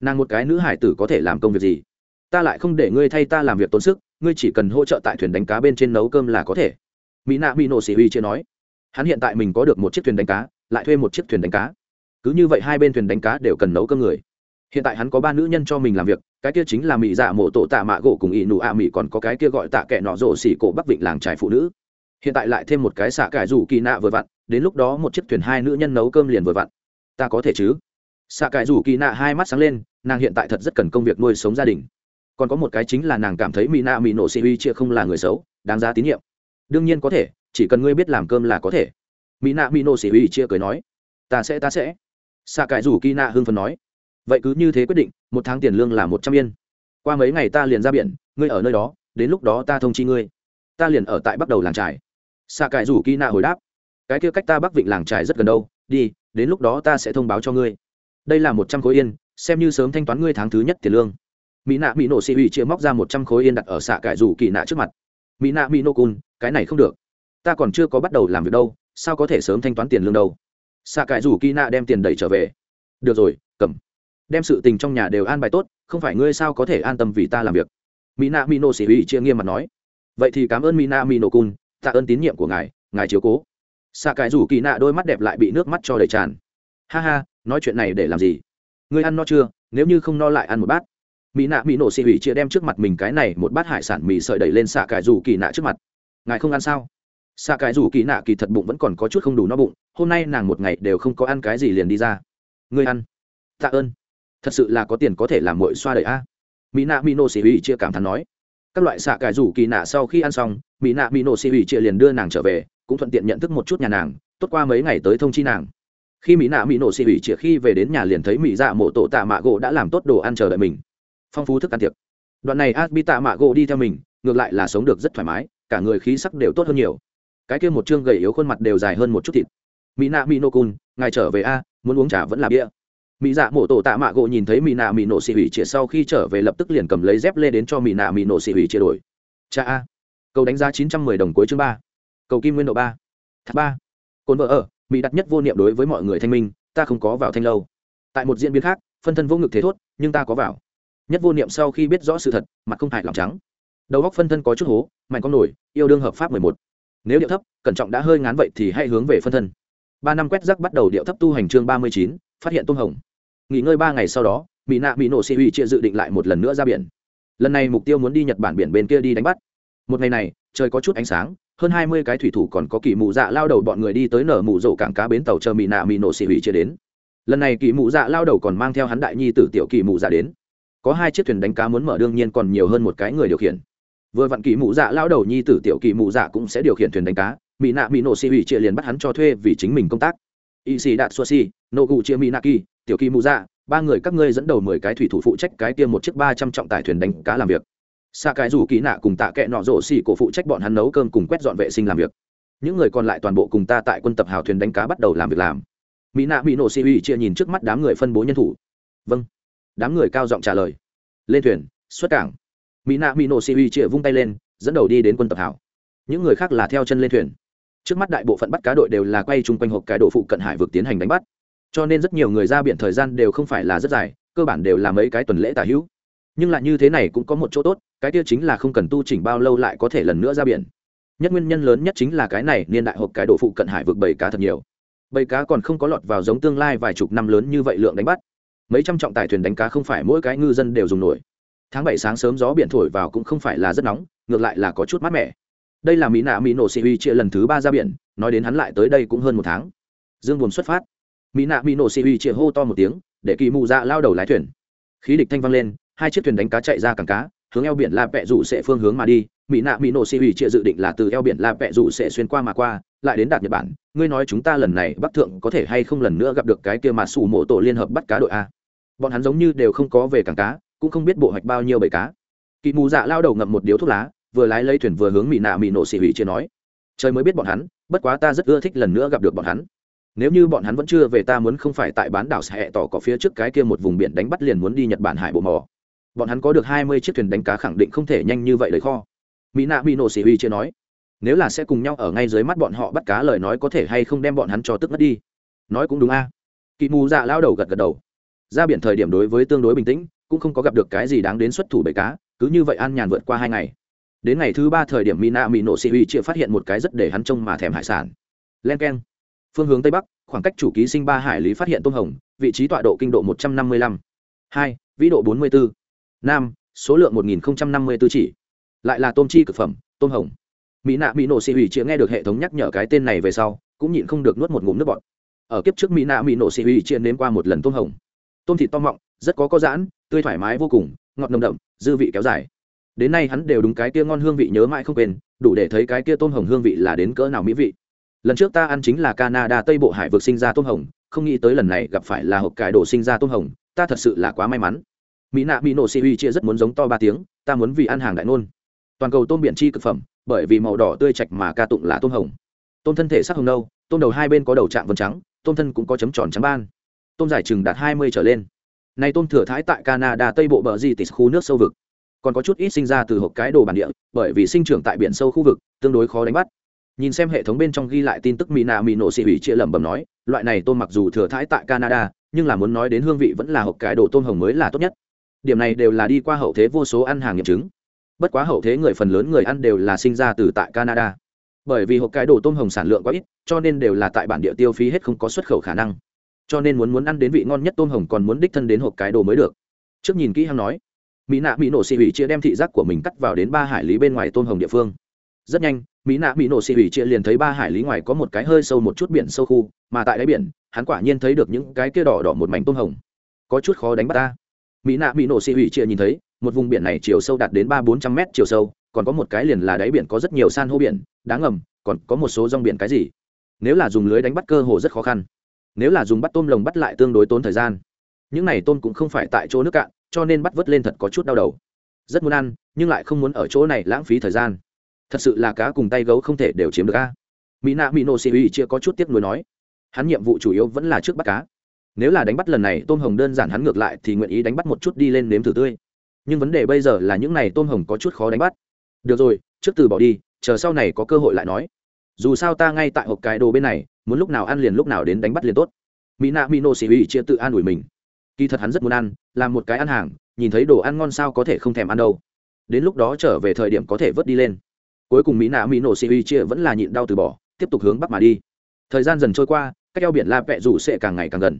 Nàng một cái nữ hải tử có thể làm công việc gì? Ta lại không để ngươi thay ta làm việc tốn sức, ngươi chỉ cần hỗ trợ tại thuyền đánh cá bên trên nấu cơm là có thể. Mỹ nạ mỹ nổ xỉ huy chưa nói. Hắn hiện tại mình có được một chiếc thuyền đánh cá, lại thuê một chiếc thuyền đánh cá. Cứ như vậy hai bên thuyền đánh cá đều cần nấu cơm người. Hiện tại hắn có ba nữ nhân cho mình làm việc, cái kia chính là mỹ dạ mộ tổ tạ mạ gỗ cùng ỷ nụ ạ mỹ còn có cái kia gọi tạ kệ nọ rổ xỉ cổ bắc vịnh làng trải phụ nữ. Hiện tại lại thêm một cái xạ cải rủ kỳ nạ vừa vặn đến lúc đó một chiếc thuyền hai nữ nhân nấu cơm liền vừa vặn. Ta có thể chứ? Xạ cải rủ kỳ nạ hai mắt sáng lên, nàng hiện tại thật rất cần công việc nuôi sống gia đình. Còn có một cái chính là nàng cảm thấy mỹ nạ mỹ nổ sĩ uy chia không là người xấu, đáng giá tín nhiệm. Đương nhiên có thể, chỉ cần ngươi biết làm cơm là có thể. Mỹ nạ mỹ nổ sĩ uy chia cười nói, ta sẽ ta sẽ. Xạ cải rủ kỳ nạ hưng phần nói, vậy cứ như thế quyết định, một tháng tiền lương là một trăm yên. Qua mấy ngày ta liền ra biển, ngươi ở nơi đó, đến lúc đó ta thông chi ngươi. Ta liền ở tại bắt đầu làng trải. xạ cải rủ kỳ nạ hồi đáp cái kia cách ta bắc vịnh làng trải rất gần đâu, đi, đến lúc đó ta sẽ thông báo cho ngươi. Đây là một trăm khối yên, xem như sớm thanh toán ngươi tháng thứ nhất tiền lương. Mỹ nạ mỹ nổ xị ủy chia móc ra một trăm khối yên đặt ở xạ cải rủ kỳ nạ trước mặt. Mỹ nạ mỹ nô cun cái này không được. Ta còn chưa có bắt đầu làm việc đâu, sao có thể sớm thanh toán tiền lương đâu? Xạ cải rủ kỳ nạ đem tiền đẩy trở về. Được rồi, cầm. Đem sự tình trong nhà đều an bài tốt, không phải ngươi sao có thể an tâm vì ta làm việc? Mỹ nạ mỹ nô xị ủy chia nghiêm mặt nói. Vậy thì cảm ơn mỹ nạ mỹ nô cun tạ ơn tín nhiệm của ngài ngài chiếu cố xạ cải rủ kỳ nạ đôi mắt đẹp lại bị nước mắt cho đầy tràn. Ha ha, nói chuyện này để làm gì? Ngươi ăn no chưa? Nếu như không no lại ăn một bát. Mỹ nạ, mỹ nổ xị hủy chia đem trước mặt mình cái này một bát hải sản mì sợi đẩy lên xạ cải rủ kỳ nạ trước mặt. Ngài không ăn sao? Xạ cải rủ kỳ nạ kỳ thật bụng vẫn còn có chút không đủ no bụng, hôm nay nàng một ngày đều không có ăn cái gì liền đi ra. Ngươi ăn. Tạ ơn. Thật sự là có tiền có thể làm mội xoa đầy a. Mỹ nạ, mỹ nổ xị hủy chia cảm thán nói. Các loại xạ cải rủ kỳ nạ sau khi ăn xong, mỹ nạ, mỹ nổ xị hủy chia liền đưa nàng trở về cũng thuận tiện nhận thức một chút nhà nàng, tốt qua mấy ngày tới thông chi nàng. Khi mỹ nạ mỹ nổ xị hủy chia khi về đến nhà liền thấy mỹ dạ mộ tổ tạ mạ gỗ đã làm tốt đồ ăn chờ đợi mình. Phong phú thức ăn tiệc. Đoạn này a bi tạ mạ gỗ đi theo mình, ngược lại là sống được rất thoải mái, cả người khí sắc đều tốt hơn nhiều. Cái kia một chương gầy yếu khuôn mặt đều dài hơn một chút thịt. Mỹ nạ mỹ nô cun, ngài trở về a, muốn uống trà vẫn là bia. Mỹ dạ mổ tổ tạ mạ gỗ nhìn thấy mỹ nạ mỹ nổ xị hủy triệt sau khi trở về lập tức liền cầm lấy dép lê đến cho mỹ nạ mỹ nổ xị hủy triệt đổi. Cha a, cầu đánh giá chín trăm mười đồng cuối chương ba cầu kim nguyên độ ba. Thác ba. Cồn vợ ở, mỹ đặt nhất vô niệm đối với mọi người thanh minh, ta không có vào thanh lâu. Tại một diễn biến khác, phân thân vô ngực thế thốt, nhưng ta có vào. Nhất vô niệm sau khi biết rõ sự thật, mặt không hại lòng trắng. Đầu góc phân thân có chút hố, mạnh con nổi, yêu đương hợp pháp mười một. Nếu điệu thấp, cẩn trọng đã hơi ngán vậy thì hãy hướng về phân thân. Ba năm quét rắc bắt đầu điệu thấp tu hành chương ba mươi chín, phát hiện tôm hồng. Nghỉ ngơi ba ngày sau đó, mỹ nạ mỹ nổ sĩ huy chia dự định lại một lần nữa ra biển. Lần này mục tiêu muốn đi nhật bản biển bên kia đi đánh bắt. Một ngày này trời có chút ánh sáng, hơn hai mươi cái thủy thủ còn có kỳ mụ dạ lao đầu bọn người đi tới nở mụ rổ cảng cá bến tàu chờ mị nạ mị nổ sĩ huy chia đến. Lần này kỳ mụ dạ lao đầu còn mang theo hắn đại nhi tử tiểu kỳ mụ dạ đến. Có hai chiếc thuyền đánh cá muốn mở đương nhiên còn nhiều hơn một cái người điều khiển. Vừa vặn kỳ mụ dạ lao đầu nhi tử tiểu kỳ mụ dạ cũng sẽ điều khiển thuyền đánh cá mỹ nạ mỹ nổ xì hủy chia liền bắt hắn cho thuê vì chính mình công tác. Y sĩ đạt xua xì nô cụ chia mỹ nạ kỳ tiểu kỳ mụ dạ ba người các ngươi dẫn đầu mười cái thủy thủ phụ trách cái tiêm một chiếc ba trăm trọng tải thuyền đánh cá làm việc xa cái rủ kỳ nạ cùng tạ kệ nọ rổ xì cổ phụ trách bọn hắn nấu cơm cùng quét dọn vệ sinh làm việc. Những người còn lại toàn bộ cùng ta tại quân tập hào thuyền đánh cá bắt đầu làm việc làm. Mỹ nạ mỹ nổ xỉ uy chia nhìn trước mắt đám người phân bố nhân thủ. Vâng. Đám người cao giọng trả lời. Lên thuyền, xuất cảng. Mỹ nạ mỹ nổ xỉ uy chia vung tay lên, dẫn đầu đi đến quân tập hào. Những người khác là theo chân lên thuyền. Trước mắt đại bộ phận bắt cá đội đều là quay chung quanh hộp cái đổ phụ cận hải vực tiến hành đánh bắt. Cho nên rất nhiều người ra biển thời gian đều không phải là rất dài, cơ bản đều là mấy cái tuần lễ tả hữu. Nhưng lại như thế này cũng có một chỗ tốt cái kia chính là không cần tu chỉnh bao lâu lại có thể lần nữa ra biển. Nhất nguyên nhân lớn nhất chính là cái này niên đại hộp cái độ phụ cận hải vượt bầy cá thật nhiều. Bầy cá còn không có lọt vào giống tương lai vài chục năm lớn như vậy lượng đánh bắt. Mấy trăm trọng tải thuyền đánh cá không phải mỗi cái ngư dân đều dùng nổi. Tháng bảy sáng sớm gió biển thổi vào cũng không phải là rất nóng, ngược lại là có chút mát mẻ. Đây là mỹ nạ mỹ nổ sĩ uy chia lần thứ ba ra biển, nói đến hắn lại tới đây cũng hơn một tháng. Dương buồn xuất phát. Mỹ nạ mỹ nổ sĩ uy chia hô to một tiếng, để kỳ mù dạ lao đầu lái thuyền. Khí địch thanh văng lên, hai chiếc thuyền đánh cá chạy ra cảng cá hướng eo biển la pẹ rủ sẽ phương hướng mà đi, mỹ nạ mỹ nổ xì uy chia dự định là từ eo biển la pẹ rủ sẽ xuyên qua mà qua, lại đến đạt nhật bản. Ngươi nói chúng ta lần này bắc thượng có thể hay không lần nữa gặp được cái kia mà sủ mộ tổ liên hợp bắt cá đội a? Bọn hắn giống như đều không có về cảng cá, cũng không biết bộ hoạch bao nhiêu bầy cá. Kỳ mù dạ lao đầu ngậm một điếu thuốc lá, vừa lái lấy thuyền vừa hướng mỹ nạ mỹ nổ xì hủy chưa nói, trời mới biết bọn hắn, bất quá ta rất ưa thích lần nữa gặp được bọn hắn. Nếu như bọn hắn vẫn chưa về ta muốn không phải tại bán đảo sẽ tỏ có phía trước cái kia một vùng biển đánh bắt liền muốn đi nhật bản hải bộ mò bọn hắn có được hai mươi chiếc thuyền đánh cá khẳng định không thể nhanh như vậy lấy kho. Mỹ nạ mỹ nổ xỉ huy chưa nói, nếu là sẽ cùng nhau ở ngay dưới mắt bọn họ bắt cá lời nói có thể hay không đem bọn hắn cho tức mất đi? Nói cũng đúng a. À. kỳ mù dạ lao đầu gật gật đầu. Ra biển thời điểm đối với tương đối bình tĩnh, cũng không có gặp được cái gì đáng đến xuất thủ bể cá, cứ như vậy an nhàn vượt qua hai ngày. Đến ngày thứ ba thời điểm mina mỹ nổ sĩ uy chia phát hiện một cái rất để hắn trông mà thèm hải sản. Len k e n phương hướng tây bắc, khoảng cách chủ ký sinh ba hải lý phát hiện tôm hồng, vị trí tọa độ kinh độ một trăm năm mươi lăm. Hai, vĩ độ bốn mươi bốn nam, số lượng một nghìn năm mươi b ố chỉ. Lại là tôm chi cực phẩm, tôm hồng. Mỹ nạ, mỹ nổ xì uy chia nghe được hệ thống nhắc nhở cái tên này về sau, cũng nhịn không được nuốt một ngụm nước bọt. Ở kiếp trước mỹ nạ, mỹ nổ xì uy chia nếm qua một lần tôm hồng. Tôm thịt to mọng, rất có có giãn, tươi thoải mái vô cùng, ngọt nồng đậm, dư vị kéo dài. Đến nay hắn đều đúng cái kia ngon hương vị nhớ mãi không quên, đủ để thấy cái kia tôm hồng hương vị là đến cỡ nào mỹ vị. Lần trước ta ăn chính là canada tây bộ hải vực sinh ra tôm hồng, không nghĩ tới lần này gặp phải là hộp cải đồ sinh ra tôm hồng, ta thật sự là quá may mắn mỹ nạ mỹ nổ xì uy chia rất muốn giống to ba tiếng, ta muốn vì ăn hàng đại nôn. Toàn cầu tôm biển chi cực phẩm, bởi vì màu đỏ tươi chạch mà ca tụng là tôm hồng. Tôm thân thể sắc hồng nâu, tôm đầu hai bên có đầu trạng vân trắng, tôm thân cũng có chấm tròn trắng ban. Tôm dài chừng đạt hai mươi trở lên. Này tôm thừa thái tại canada tây bộ bờ di tích khu nước sâu vực. Còn có chút ít sinh ra từ hộp cái đồ bản địa, bởi vì sinh trưởng tại biển sâu khu vực, tương đối khó đánh bắt. Nhìn xem hệ thống bên trong ghi lại tin tức mỹ nạ mỹ nổ xị ủy chia lẩm bẩm nói, loại này tôm mặc dù thừa thái tại canada, nhưng là muốn nói đến hương vị vẫn là hộp cái đồ tôm hồng mới là tốt nhất điểm này đều là đi qua hậu thế vô số ăn hàng nghiệm chứng. Bất quá hậu thế người phần lớn người ăn đều là sinh ra từ tại canada. Bởi vì hộp cái đồ tôm hồng sản lượng quá ít, cho nên đều là tại bản địa tiêu phí hết không có xuất khẩu khả năng. Cho nên muốn muốn ăn đến vị ngon nhất tôm hồng còn muốn đích thân đến hộp cái đồ mới được. Trước nhìn kỹ hăng nói, mỹ nạ mỹ nổ xị hủy chia đem thị giác của mình cắt vào đến ba hải lý bên ngoài tôm hồng địa phương. Rất nhanh, mỹ nạ mỹ nổ xị hủy chia liền thấy ba hải lý ngoài có một cái hơi sâu một chút biển sâu khu, mà tại đáy biển, hắn quả nhiên thấy được những cái kia đỏ đỏ một mảnh tôm hồng. Có chút khó đánh bắt ta mỹ nạ mỹ nổ xị hủy chia nhìn thấy, một vùng biển này chiều sâu đạt đến ba bốn trăm mét chiều sâu, còn có một cái liền là đáy biển có rất nhiều san hô biển, đá ngầm, còn có một số rong biển cái gì. Nếu là dùng lưới đánh bắt cơ hồ rất khó khăn. Nếu là dùng bắt tôm lồng bắt lại tương đối tốn thời gian. Những này tôm cũng không phải tại chỗ nước cạn, cho nên bắt vớt lên thật có chút đau đầu. Rất muốn ăn, nhưng lại không muốn ở chỗ này lãng phí thời gian. Thật sự là cá cùng tay gấu không thể đều chiếm được a. Mỹ nạ mỹ Nô xì uy chia có chút tiếc nuối nói. Hắn nhiệm vụ chủ yếu vẫn là trước bắt cá nếu là đánh bắt lần này tôm hồng đơn giản hắn ngược lại thì nguyện ý đánh bắt một chút đi lên nếm thử tươi. Nhưng vấn đề bây giờ là những này tôm hồng có chút khó đánh bắt. Được rồi, trước từ bỏ đi, chờ sau này có cơ hội lại nói. Dù sao ta ngay tại hộp cái đồ bên này, muốn lúc nào ăn liền lúc nào đến đánh bắt liền tốt. Mỹ nạ mỹ nô xì uy chia tự an ủi mình. Kỳ thật hắn rất muốn ăn, làm một cái ăn hàng, nhìn thấy đồ ăn ngon sao có thể không thèm ăn đâu. Đến lúc đó trở về thời điểm có thể vớt đi lên. Cuối cùng mỹ nạ mỹ nổ xì uy chia vẫn là nhịn đau từ bỏ, tiếp tục hướng bắc mà đi. Thời gian dần trôi qua các eo biển la vẹ rủ sẽ càng ngày càng gần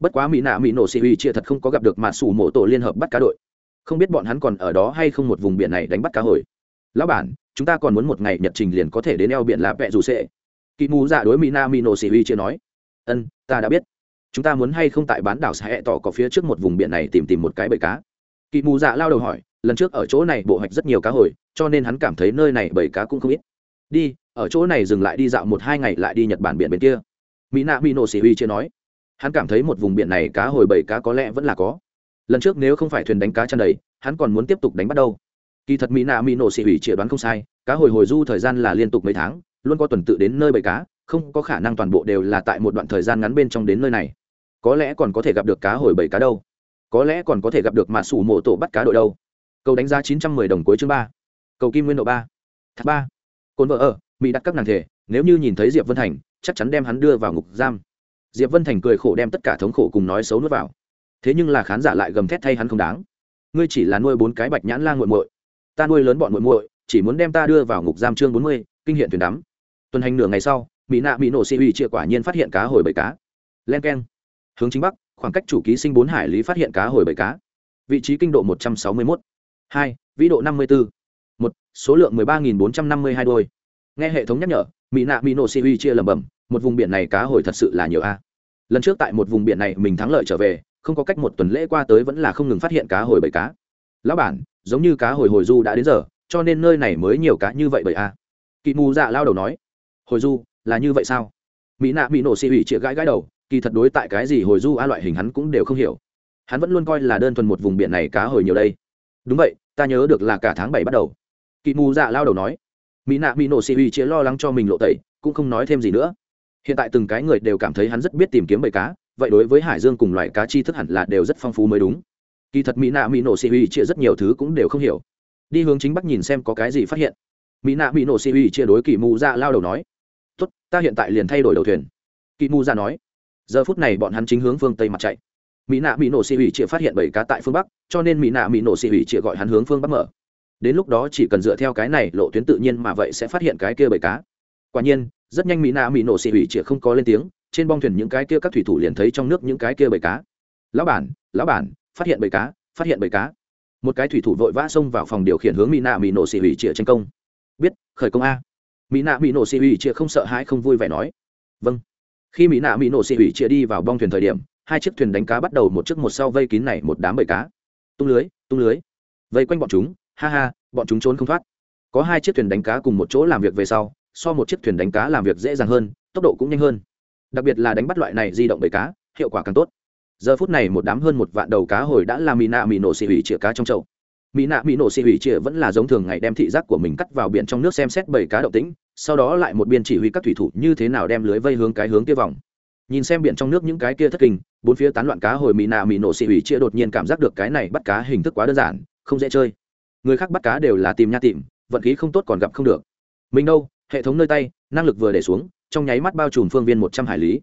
bất quá mỹ nạ mỹ nổ xì uy chia thật không có gặp được mà sủ mộ tổ liên hợp bắt cá đội. Không biết bọn hắn còn ở đó hay không một vùng biển này đánh bắt cá hồi. Lão bản, chúng ta còn muốn một ngày nhật trình liền có thể đến eo biển là vẹ dù sẽ. Kỳ mù dạ đối mỹ nạ mỹ nổ xì uy chia nói. Ân, ta đã biết. Chúng ta muốn hay không tại bán đảo sẽ tỏ có phía trước một vùng biển này tìm tìm một cái bầy cá? Kỳ mù dạ lao đầu hỏi, lần trước ở chỗ này bộ hoạch rất nhiều cá hồi, cho nên hắn cảm thấy nơi này bầy cá cũng không ít. Đi, ở chỗ này dừng lại đi dạo một hai ngày lại đi nhật bản biển bên kia. Mỹ nạ mỹ nổ xỉ huy chia nói hắn cảm thấy một vùng biển này cá hồi bảy cá có lẽ vẫn là có. Lần trước nếu không phải thuyền đánh cá chăn đầy, hắn còn muốn tiếp tục đánh bắt đâu. Kỳ thật mỹ nạ mỹ nổ xị hủy chịa đoán không sai, cá hồi hồi du thời gian là liên tục mấy tháng, luôn có tuần tự đến nơi bầy cá, không có khả năng toàn bộ đều là tại một đoạn thời gian ngắn bên trong đến nơi này. Có lẽ còn có thể gặp được cá hồi bảy cá đâu. Có lẽ còn có thể gặp được mạ sủ mộ tổ bắt cá đội đâu. Cầu đánh giá chín trăm mười đồng cuối chương ba. Cầu kim nguyên độ ba. Thác ba. Cồn vợ ở, mỹ đặt các nàng thể, nếu như nhìn thấy diệp vân thành, chắc chắn đem hắn đưa vào ngục giam diệp vân thành cười khổ đem tất cả thống khổ cùng nói xấu nuốt vào. Thế nhưng là khán giả lại gầm thét thay hắn không đáng. Ngươi chỉ là nuôi bốn cái bạch nhãn la g muội. Ta nuôi lớn bọn muội muội, chỉ muốn đem ta đưa vào ngục giam chương bốn mươi, kinh hiện thuyền đắm. Tuần hành nửa ngày sau, mỹ nạ mỹ nổ xị ủy chia quả nhiên phát hiện cá hồi bảy cá. Len k e n hướng chính bắc, khoảng cách chủ ký sinh bốn hải lý phát hiện cá hồi bảy cá. Vị trí kinh độ một trăm sáu mươi một hai, vĩ độ năm mươi bốn một, số lượng mười ba nghìn bốn trăm năm mươi hai đôi. Nghe hệ thống nhắc nhở, mỹ nạ mỹ nổ xị ủy chia lẩm bẩm một vùng biển này cá hồi thật sự là nhiều a. Lần trước tại một vùng biển này mình thắng lợi trở về, không có cách một tuần lễ qua tới vẫn là không ngừng phát hiện cá hồi bảy cá. Lão bản, giống như cá hồi hồi du đã đến giờ, cho nên nơi này mới nhiều cá như vậy bởi a. Kỵ mù dạ lao đầu nói, hồi du, là như vậy sao? Mỹ nạ bị nổ xì ủy chĩa gãi gãi đầu, kỳ thật đối tại cái gì hồi du a loại hình hắn cũng đều không hiểu. Hắn vẫn luôn coi là đơn thuần một vùng biển này cá hồi nhiều đây. Đúng vậy, ta nhớ được là cả tháng bảy bắt đầu. Kỵ mù dạ lao đầu nói. Mỹ nạ bị nổ xì ủy chĩa lo lắng cho mình lộ tẩy, cũng không nói thêm gì nữa hiện tại từng cái người đều cảm thấy hắn rất biết tìm kiếm bầy cá, vậy đối với hải dương cùng loại cá chi thức hẳn là đều rất phong phú mới đúng. Kỳ thật mỹ nạ mỹ nổ xì huy chia rất nhiều thứ cũng đều không hiểu. Đi hướng chính bắc nhìn xem có cái gì phát hiện. Mỹ nạ mỹ nổ xì huy chia đối kỳ mù ra lao đầu nói, tốt, ta hiện tại liền thay đổi đầu thuyền. Kỳ mù ra nói, giờ phút này bọn hắn chính hướng phương tây mặt chạy. Mỹ nạ mỹ nổ xì huy chia phát hiện bảy cá tại phương bắc, cho nên mỹ nạ mỹ nổ xì huy chia gọi hắn hướng phương bắc mở. Đến lúc đó chỉ cần dựa theo cái này lộ tuyến tự nhiên mà vậy sẽ phát hiện cái kia bảy cá. Quả nhiên rất nhanh mỹ nạ mỹ nổ xì hủy chĩa không có lên tiếng, trên bong thuyền những cái kia các thủy thủ liền thấy trong nước những cái kia bầy cá. Lão bản lão bản, phát hiện bầy cá, phát hiện bầy cá. Một cái thủy thủ vội vã xông vào phòng điều khiển hướng mỹ nạ mỹ nổ xì hủy chĩa tranh công. Biết, khởi công a. Mỹ nạ mỹ nổ xì hủy chĩa không sợ hãi không vui vẻ nói. Vâng. Khi mỹ nạ mỹ nổ xì hủy chĩa đi vào bong thuyền thời điểm, hai chiếc thuyền đánh cá bắt đầu một chiếc một sau vây kín này một đám bầy cá. Tung lưới tung lưới. Vây quanh bọn chúng, ha ha, bọn chúng trốn không thoát. Có hai chiếc thuyền đánh cá cùng một chỗ làm việc về sau so một chiếc thuyền đánh cá làm việc dễ dàng hơn, tốc độ cũng nhanh hơn. Đặc biệt là đánh bắt loại này di động bầy cá, hiệu quả càng tốt. Giờ phút này một đám hơn một vạn đầu cá hồi đã làm mì nạ mì nổ xì hủy chĩa cá trong chậu. Mỹ nạ mỹ nổ xì hủy chĩa vẫn là giống thường ngày đem thị giác của mình cắt vào biển trong nước xem xét bầy cá động tĩnh, sau đó lại một biên chỉ huy các thủy thủ như thế nào đem lưới vây hướng cái hướng kia vòng. Nhìn xem biển trong nước những cái kia thất kinh, bốn phía tán loạn cá hồi mỹ nạ mỹ nổ xì hủy chĩa đột nhiên cảm giác được cái này bắt cá hình thức quá đơn giản, không dễ chơi. Người khác bắt cá đều là tìm nha tìm, vận khí không tốt còn gặp không được. Mình đâu hệ thống nơi tay, năng lực vừa để xuống, trong nháy mắt bao trùm phương viên một trăm hải lý.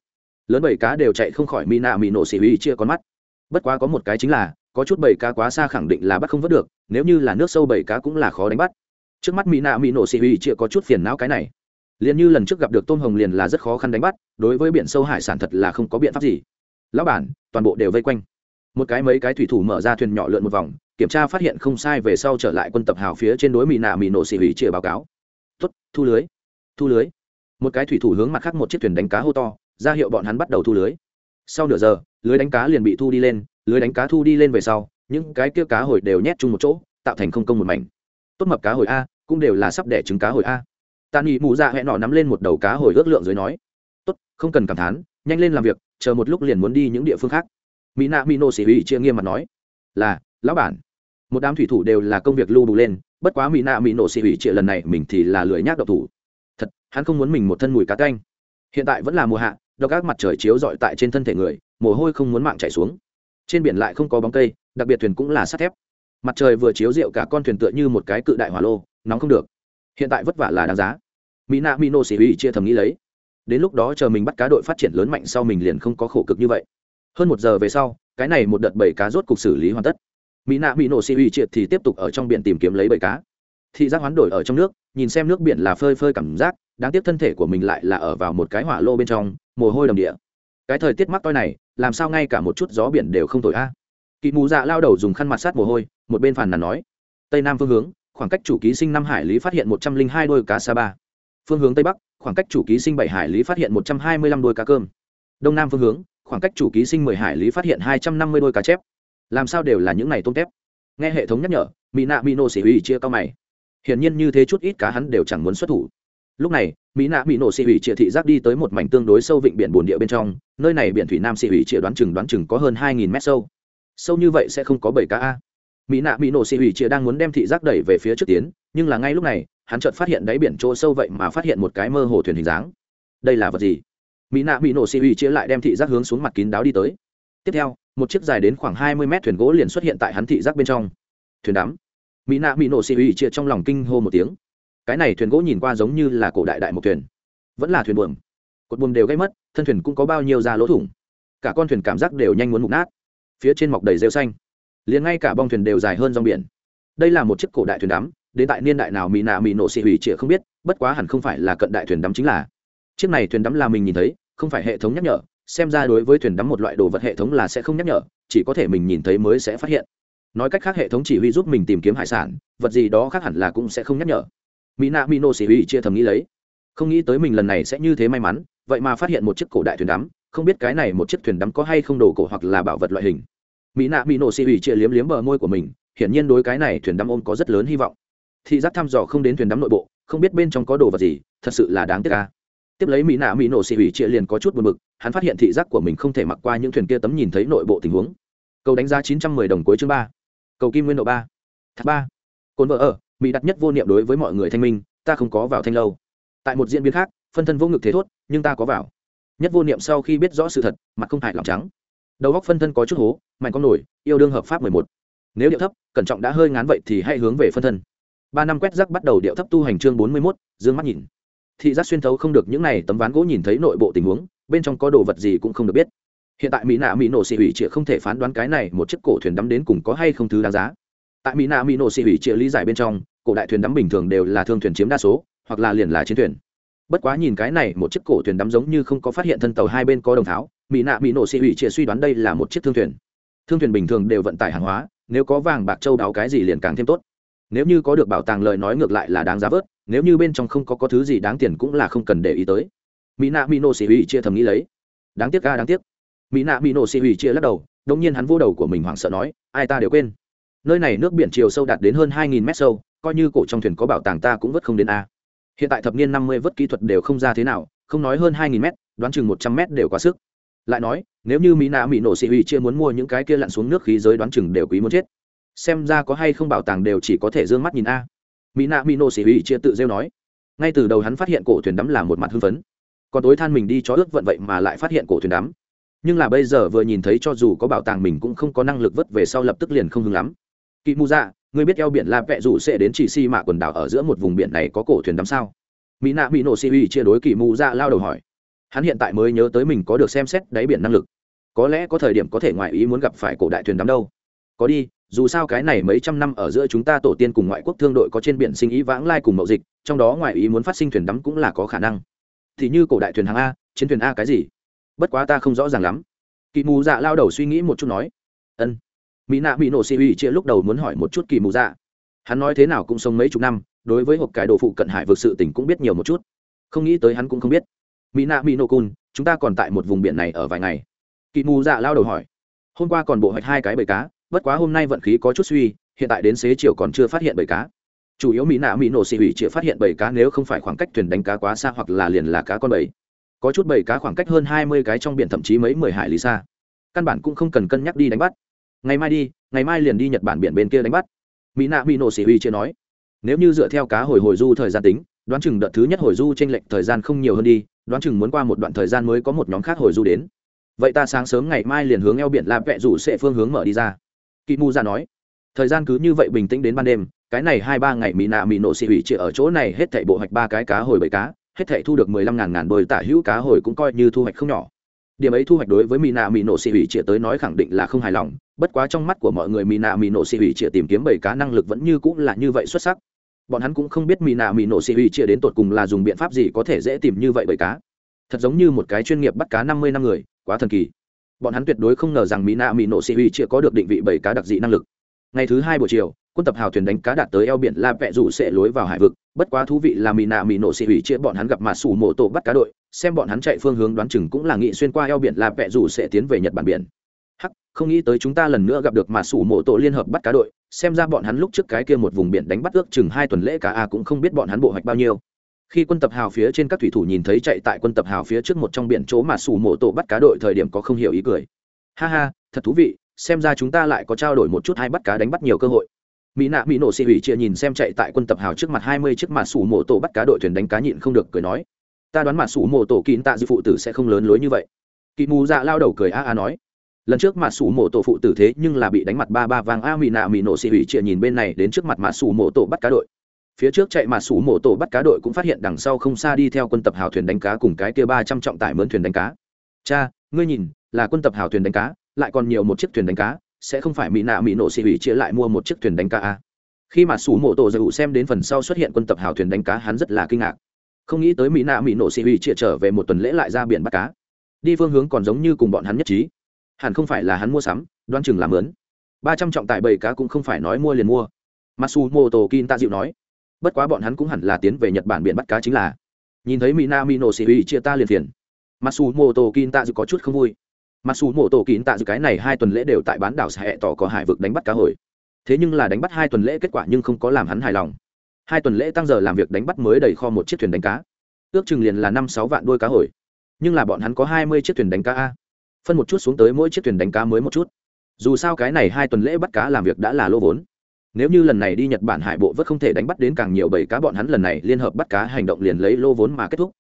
Lớn bảy cá đều chạy không khỏi mỹ nạ mỹ nổ xì huy chia con mắt. Bất quá có một cái chính là, có chút bảy cá quá xa khẳng định là bắt không vớt được, nếu như là nước sâu bảy cá cũng là khó đánh bắt. Trước mắt mỹ nạ mỹ nổ xì huy chia có chút phiền não cái này. Liền như lần trước gặp được tôm hồng liền là rất khó khăn đánh bắt, đối với biển sâu hải sản thật là không có biện pháp gì. Lão bản, toàn bộ đều vây quanh. Một cái mấy cái thủy thủ mở ra thuyền nhỏ lượn một vòng, kiểm tra phát hiện không sai về sau trở lại quân tập hào phía trên đối mỹ nạ mỹ nổ xỉ huy chia báo cáo. Tuất thu lưới thu lưới. Một cái thủy thủ hướng mặt khác một chiếc thuyền đánh cá hô to, ra hiệu bọn hắn bắt đầu thu lưới. Sau nửa giờ, lưới đánh cá liền bị thu đi lên, lưới đánh cá thu đi lên về sau, những cái kia cá hồi đều nhét chung một chỗ, tạo thành không công một mảnh. Tốt mập cá hồi a, cũng đều là sắp đẻ trứng cá hồi a. Tàn nhị mụ dạ hẹn nọ nắm lên một đầu cá hồi ước lượng dưới nói, tốt, không cần cảm thán, nhanh lên làm việc, chờ một lúc liền muốn đi những địa phương khác. Mỹ nạ mỹ nô sĩ ủy chia nghiêm mặt nói, là, lão bản. Một đám thủy thủ đều là công việc lưu bù lên, bất quá mỹ nạ mỹ nổ xỉ ủy chia lần này mình thì là lười nhác độc thủ hắn không muốn mình một thân mùi cá canh. Hiện tại vẫn là mùa hạ, độc ác mặt trời chiếu rọi tại trên thân thể người, mồ hôi không muốn mạng chảy xuống. Trên biển lại không có bóng cây, đặc biệt thuyền cũng là sắt thép. Mặt trời vừa chiếu rượu cả con thuyền tựa như một cái cự đại hỏa lô, nóng không được. Hiện tại vất vả là đáng giá. Mỹ nạ mỹ nô xỉ huy chia thầm nghĩ lấy. Đến lúc đó chờ mình bắt cá đội phát triển lớn mạnh sau mình liền không có khổ cực như vậy. Hơn một giờ về sau, cái này một đợt bảy cá rốt cục xử lý hoàn tất. Mỹ nạ mỹ nổ xì huy triệt thì tiếp tục ở trong biển tìm kiếm lấy bảy cá. Thị giác hoán đổi ở trong nước, nhìn xem nước biển là phơi phơi cảm giác đáng tiếc thân thể của mình lại là ở vào một cái hỏa lô bên trong, mồ hôi đầm địa. Cái thời tiết mắc toi này, làm sao ngay cả một chút gió biển đều không thổi a? À. kỵ mù dạ lao đầu dùng khăn mặt sát mồ hôi, một bên phàn nàn nói. Tây nam phương hướng, khoảng cách chủ ký sinh năm hải lý phát hiện một trăm linh hai đôi cá sa ba. Phương hướng tây bắc, khoảng cách chủ ký sinh bảy hải lý phát hiện một trăm hai mươi lăm đôi cá cơm. Đông nam phương hướng, khoảng cách chủ ký sinh mười hải lý phát hiện hai trăm năm mươi đôi cá chép. Làm sao đều là những này tôm tép? Nghe hệ thống nhắc nhở mỹ nạ mỹ nô xỉ hủy chia cao mày. Hiển nhiên như thế chút ít cá hắn đều chẳng muốn xuất thủ lúc này, mỹ nạ mỹ nổ xị hủy chia thị giác đi tới một mảnh tương đối sâu vịnh biển bồn địa bên trong, nơi này biển thủy nam xị hủy chia đoán chừng đoán chừng có hơn hai nghìn mét sâu. Sâu như vậy sẽ không có bảy cá a. Mỹ nạ mỹ nổ xị hủy chia đang muốn đem thị giác đẩy về phía trước tiến, nhưng là ngay lúc này, hắn chợt phát hiện đáy biển chỗ sâu vậy mà phát hiện một cái mơ hồ thuyền hình dáng. Đây là vật gì? Mỹ nạ mỹ nổ xì hủy chia lại đem thị giác hướng xuống mặt kín đáo đi tới. Tiếp theo, một chiếc dài đến khoảng hai mươi mét thuyền gỗ liền xuất hiện tại hắn thị giác bên trong. Thuyền đắm. Mỹ nạ mỹ nổ xì hủy chia trong lòng kinh hô một tiếng cái này thuyền gỗ nhìn qua giống như là cổ đại đại một thuyền, vẫn là thuyền buồm. Cột buồm đều gây mất, thân thuyền cũng có bao nhiêu da lỗ thủng. Cả con thuyền cảm giác đều nhanh muốn mục nát. Phía trên mọc đầy rêu xanh. Liền ngay cả bong thuyền đều dài hơn dòng biển. Đây là một chiếc cổ đại thuyền đắm, đến tại niên đại nào mỹ nạ mỹ nổ xị hủy chĩa không biết, bất quá hẳn không phải là cận đại thuyền đắm chính là. Chiếc này thuyền đắm là mình nhìn thấy, không phải hệ thống nhắc nhở, xem ra đối với thuyền đắm một loại đồ vật hệ thống là sẽ không nhắc nhở, chỉ có thể mình nhìn thấy mới sẽ phát hiện. Nói cách khác hệ thống chỉ huy giúp mình tìm kiếm hải sản, vật gì đó khác hẳn là cũng sẽ không nhắc nhở mỹ nạ mỹ nô xỉ hủy chia thầm nghĩ lấy. Không nghĩ tới mình lần này sẽ như thế may mắn, vậy mà phát hiện một chiếc cổ đại thuyền đắm, không biết cái này một chiếc thuyền đắm có hay không đồ cổ hoặc là bảo vật loại hình. Mỹ nạ mỹ nổ xị hủy chia liếm liếm bờ môi của mình, hiển nhiên đối cái này thuyền đắm ôm có rất lớn hy vọng. Thị giác thăm dò không đến thuyền đắm nội bộ, không biết bên trong có đồ vật gì, thật sự là đáng tiếc ca tiếp lấy mỹ nạ mỹ nổ xì ủy chia liền có chút buồn bực, hắn phát hiện thị giác của mình không thể mặc qua những thuyền kia tấm nhìn thấy nội bộ tình huống. Cầu đánh giá chín trăm mười đồng cuối chương ba. Cầu kim nguyên độ ba. Thác ba. Cồn vợ ở mỹ đặt nhất vô niệm đối với mọi người thanh minh, ta không có vào thanh lâu. Tại một diễn biến khác, phân thân vô ngực thế thốt, nhưng ta có vào. Nhất vô niệm sau khi biết rõ sự thật, mặt không hại lòng trắng. Đầu góc phân thân có chút hố, mạnh con nổi, yêu đương hợp pháp mười một. Nếu điệu thấp, cẩn trọng đã hơi ngán vậy thì hãy hướng về phân thân. Ba năm quét rác bắt đầu điệu thấp tu hành chương bốn mươi mốt, dương mắt nhìn. Thị giác xuyên thấu không được những này tấm ván gỗ nhìn thấy nội bộ tình huống, bên trong có đồ vật gì cũng không được biết. Hiện tại mỹ nạ mỹ nổ xị hủy chĩa không thể phán đoán cái này một chiếc cổ thuyền đắm đến cùng có hay không thứ đáng giá tại mỹ nạ mỹ nổ xị hủy chia lý giải bên trong, cổ đại thuyền đắm bình thường đều là thương thuyền chiếm đa số, hoặc là liền là chiến thuyền. Bất quá nhìn cái này, một chiếc cổ thuyền đắm giống như không có phát hiện thân tàu hai bên có đồng tháo, mỹ nạ mỹ nổ xị hủy chia suy đoán đây là một chiếc thương thuyền. Thương thuyền bình thường đều vận tải hàng hóa, nếu có vàng, bạc, châu đáo cái gì liền càng thêm tốt. Nếu như có được bảo tàng lời nói ngược lại là đáng giá vớt, nếu như bên trong không có có thứ gì đáng tiền cũng là không cần để ý tới. Mỹ nạ mỹ nổ xỉ ủy chia thầm nghĩ lấy. Đáng tiếc ca đáng tiếc. Mỹ nạ mỹ nổ xì hủy chia lắc đầu đông nhiên hắn vô đầu của mình hoảng sợ nói, ai ta đều quên nơi này nước biển chiều sâu đạt đến hơn hai nghìn mét sâu, coi như cổ trong thuyền có bảo tàng ta cũng vớt không đến a. Hiện tại thập niên năm mươi vớt kỹ thuật đều không ra thế nào, không nói hơn hai nghìn mét, đoán chừng một trăm mét đều quá sức. Lại nói, nếu như mỹ nạ mỹ nổ sĩ huy chia muốn mua những cái kia lặn xuống nước khí giới đoán chừng đều quý muốn chết. Xem ra có hay không bảo tàng đều chỉ có thể d ư ơ n g mắt nhìn a. Mỹ nạ mỹ nổ sĩ huy chia tự rêu nói. Ngay từ đầu hắn phát hiện cổ thuyền đắm là một mặt hưng phấn. Còn tối than mình đi cho ước vận vậy mà lại phát hiện cổ thuyền đắm. Nhưng là bây giờ vừa nhìn thấy cho dù có bảo tàng mình cũng không có năng lực vớt về sau lập tức liền không hứng lắm kỵ mù dạ ngươi biết eo biển la vẹ rủ sẽ đến chỉ si mạ quần đảo ở giữa một vùng biển này có cổ thuyền đắm sao? Mỹ nạ mỹ nổ si uy chia đối kỵ mù dạ lao đầu hỏi. Hắn hiện tại mới nhớ tới mình có được xem xét đáy biển năng lực. Có lẽ có thời điểm có thể ngoại ý muốn gặp phải cổ đại thuyền đắm đâu. Có đi, dù sao cái này mấy trăm năm ở giữa chúng ta tổ tiên cùng ngoại quốc thương đội có trên biển sinh ý vãng lai cùng mậu dịch, trong đó ngoại ý muốn phát sinh thuyền đắm cũng là có khả năng. Thì như cổ đại thuyền hàng a, chiến thuyền a cái gì? Bất quá ta không rõ ràng lắm. Kỳ mù dạ lao đầu suy nghĩ một chút nói. Ân mỹ nạ bị nổ xì uy chia lúc đầu muốn hỏi một chút kỳ mù dạ. Hắn nói thế nào cũng sống mấy chục năm, đối với hộp cải đồ phụ cận hải vực sự tỉnh cũng biết nhiều một chút. Không nghĩ tới hắn cũng không biết. Mỹ nạ mỹ nổ cun chúng ta còn tại một vùng biển này ở vài ngày. Kỳ mù dạ lao đầu hỏi. Hôm qua còn bộ hoạch hai cái bầy cá, bất quá hôm nay vận khí có chút suy, hiện tại đến xế chiều còn chưa phát hiện bầy cá. Chủ yếu mỹ nạ mỹ nổ xì hủy chỉ phát hiện bầy cá nếu không phải khoảng cách thuyền đánh cá quá xa hoặc là liền là cá con bầy. Có chút bầy cá khoảng cách hơn hai mươi cái trong biển thậm chí mấy mười hải lý xa. Căn bản cũng không cần cân nhắc đi đánh bắt ngày mai đi, ngày mai liền đi nhật bản biển bên kia đánh bắt. Mỹ nạ mỹ nổ xị huy chưa nói. Nếu như dựa theo cá hồi hồi du thời gian tính, đoán chừng đợt thứ nhất hồi du t r ê n lệch thời gian không nhiều hơn đi, đoán chừng muốn qua một đoạn thời gian mới có một nhóm khác hồi du đến. Vậy ta sáng sớm ngày mai liền hướng eo biển làm vẹ rủ sẽ phương hướng mở đi ra. Kỵ mù ra nói. Thời gian cứ như vậy bình tĩnh đến ban đêm, cái này hai ba ngày mỹ nạ mỹ nổ xị hủy chị ở chỗ này hết thảy bộ hoạch ba cái cá hồi bảy cá, hết thảy thu được mười lăm ngàn ngàn đôi tả hữu cá hồi cũng coi như thu hoạch không nhỏ điểm ấy thu hoạch đối với mỹ nạ mỹ nổ xị hủy chĩa tới nói khẳng định là không hài lòng, bất quá trong mắt của mọi người mỹ nạ mỹ nổ xị hủy chĩa tìm kiếm bảy cá năng lực vẫn như cũng là như vậy xuất sắc. Bọn hắn cũng không biết mỹ nạ mỹ nổ xì hủy chĩa đến tột cùng là dùng biện pháp gì có thể dễ tìm như vậy bảy cá. Thật giống như một cái chuyên nghiệp bắt cá năm mươi năm người, quá thần kỳ. Bọn hắn tuyệt đối không ngờ rằng mỹ nạ mỹ nổ xì hủy chĩa có được định vị bảy cá đặc dị năng lực. Ngày thứ hai buổi chiều quân tập hào thuyền đánh cá đạt tới eo biển la vẹ rủ sẽ lối vào hải vực. Bất quá thú vị là mì nạ mì nổ xì hủy chia bọn hắn gặp mà sủ mộ tổ bắt cá đội, xem bọn hắn chạy phương hướng đoán chừng cũng là nghị xuyên qua eo biển la vẹ rủ sẽ tiến về nhật bản biển. Hắc, không nghĩ tới chúng ta lần nữa gặp được mà sủ mộ tổ liên hợp bắt cá đội, xem ra bọn hắn lúc trước cái kia một vùng biển đánh bắt ước chừng hai tuần lễ cả a cũng không biết bọn hắn bộ hoạch bao nhiêu. Khi quân tập hào phía trên các thủy thủ nhìn thấy chạy tại quân tập hào phía trước một trong biển chỗ mà sủ mộ tổ bắt cá đội thời điểm có không hiểu ý cười. Ha ha, thật thú vị, xem ra chúng ta lại có trao đổi một chút hay bắt cá đánh bắt nhiều cơ hội mỹ nạ mỹ nổ xì hủy chia nhìn xem chạy tại quân tập hào trước mặt hai mươi chiếc mà sủ mộ tổ bắt cá đội thuyền đánh cá nhịn không được cười nói. Ta đoán mà sủ mộ tổ kín tạ dư phụ tử sẽ không lớn lối như vậy. Kỳ mù dạ lao đầu cười a a nói. Lần trước mặt sủ mộ tổ phụ tử thế nhưng là bị đánh mặt ba ba vàng a mỹ nạ mỹ nổ xì hủy chia nhìn bên này đến trước mặt mặt sủ mộ tổ bắt cá đội. Phía trước chạy mặt sủ mộ tổ bắt cá đội cũng phát hiện đằng sau không xa đi theo quân tập hào thuyền đánh cá cùng cái kia ba trăm trọng tải mướn thuyền đánh cá. Cha, ngươi nhìn, là quân tập hào thuyền đánh cá, lại còn nhiều một chiếc thuyền đánh cá sẽ không phải mỹ nạ mỹ nổ xì hủy chia lại mua một chiếc thuyền đánh cá a. Khi mà sủ mộ tổ giải ủ xem đến phần sau xuất hiện quân tập hào thuyền đánh cá, hắn rất là kinh ngạc. Không nghĩ tới mỹ nạ mỹ nổ xì hủy chia trở về một tuần lễ lại ra biển bắt cá. Đi phương hướng còn giống như cùng bọn hắn nhất trí. Hẳn không phải là hắn mua sắm, đoan chừng làm lớn ba trăm trọng tải bầy cá cũng không phải nói mua liền mua. Masu tô kin ta dịu nói, bất quá bọn hắn cũng hẳn là tiến về nhật bản biển bắt cá chính là. Nhìn thấy mina mino sĩ uy chia ta liền phiền. Masu tô kin ta dịu có chút không vui masu tổ kín tạ dự cái này hai tuần lễ đều tại bán đảo sẽ tỏ có hải vực đánh bắt cá hồi. Thế nhưng là đánh bắt hai tuần lễ kết quả nhưng không có làm hắn hài lòng. Hai tuần lễ tăng giờ làm việc đánh bắt mới đầy kho một chiếc thuyền đánh cá. Ước chừng liền là năm sáu vạn đôi cá hồi. Nhưng là bọn hắn có hai mươi chiếc thuyền đánh cá a. Phân một chút xuống tới mỗi chiếc thuyền đánh cá mới một chút. Dù sao cái này hai tuần lễ bắt cá làm việc đã là lô vốn. Nếu như lần này đi nhật bản hải bộ vẫn không thể đánh bắt đến càng nhiều bầy cá, bọn hắn lần này liên hợp bắt cá hành động liền lấy lô vốn mà kết thúc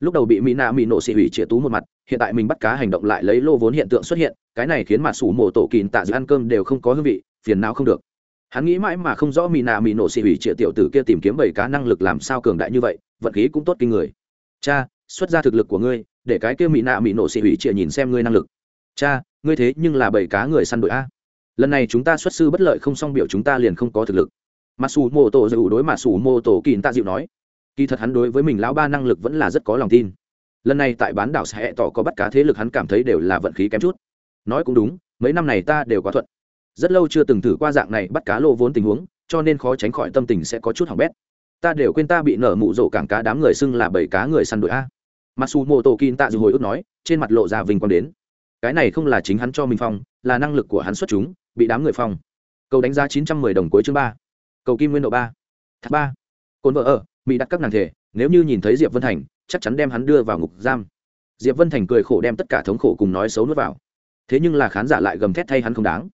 lúc đầu bị mỹ nạ mỹ nổ xị hủy chĩa tú một mặt, hiện tại mình bắt cá hành động lại lấy lô vốn hiện tượng xuất hiện, cái này khiến mặt sủ mổ tổ kín tạ dự ăn cơm đều không có hương vị, phiền nào không được. Hắn nghĩ mãi mà không rõ mỹ nạ mỹ nổ xị hủy chĩa tiểu tử kia tìm kiếm bảy cá năng lực làm sao cường đại như vậy, vận khí cũng tốt kinh người. Cha, xuất ra thực lực của ngươi, để cái kia mỹ nạ mỹ nổ xị hủy chĩa nhìn xem ngươi năng lực. Cha, ngươi thế nhưng là bảy cá người săn đội a. Lần này chúng ta xuất sư bất lợi không xong biểu chúng ta liền không có thực lực. Mặt sủ mô tổ dịu đối mặt sủ mô tổ kín tạ dịu nói kỳ thật hắn đối với mình lão ba năng lực vẫn là rất có lòng tin. Lần này tại bán đảo sẽ tỏ có bắt cá thế lực hắn cảm thấy đều là vận khí kém chút. Nói cũng đúng, mấy năm này ta đều quá thuận. Rất lâu chưa từng thử qua dạng này bắt cá lô vốn tình huống, cho nên khó tránh khỏi tâm tình sẽ có chút hỏng bét. Ta đều quên ta bị nở mụ rổ cảng cá đám người xưng là bảy cá người săn đội a. Masu mô tô kin tạ dù hồi ức nói, trên mặt lộ ra vinh quang đến. Cái này không là chính hắn cho mình phong, là năng lực của hắn xuất chúng, bị đám người phong. Cầu đánh giá chín trăm mười đồng cuối chương ba. Cầu kim nguyên độ ba. Thác ba. Cồn vợ ở mỹ đặt các nàng thể, nếu như nhìn thấy diệp vân thành, chắc chắn đem hắn đưa vào ngục giam. Diệp vân thành cười khổ đem tất cả thống khổ cùng nói xấu nuốt vào. Thế nhưng là khán giả lại gầm thét thay hắn không đáng.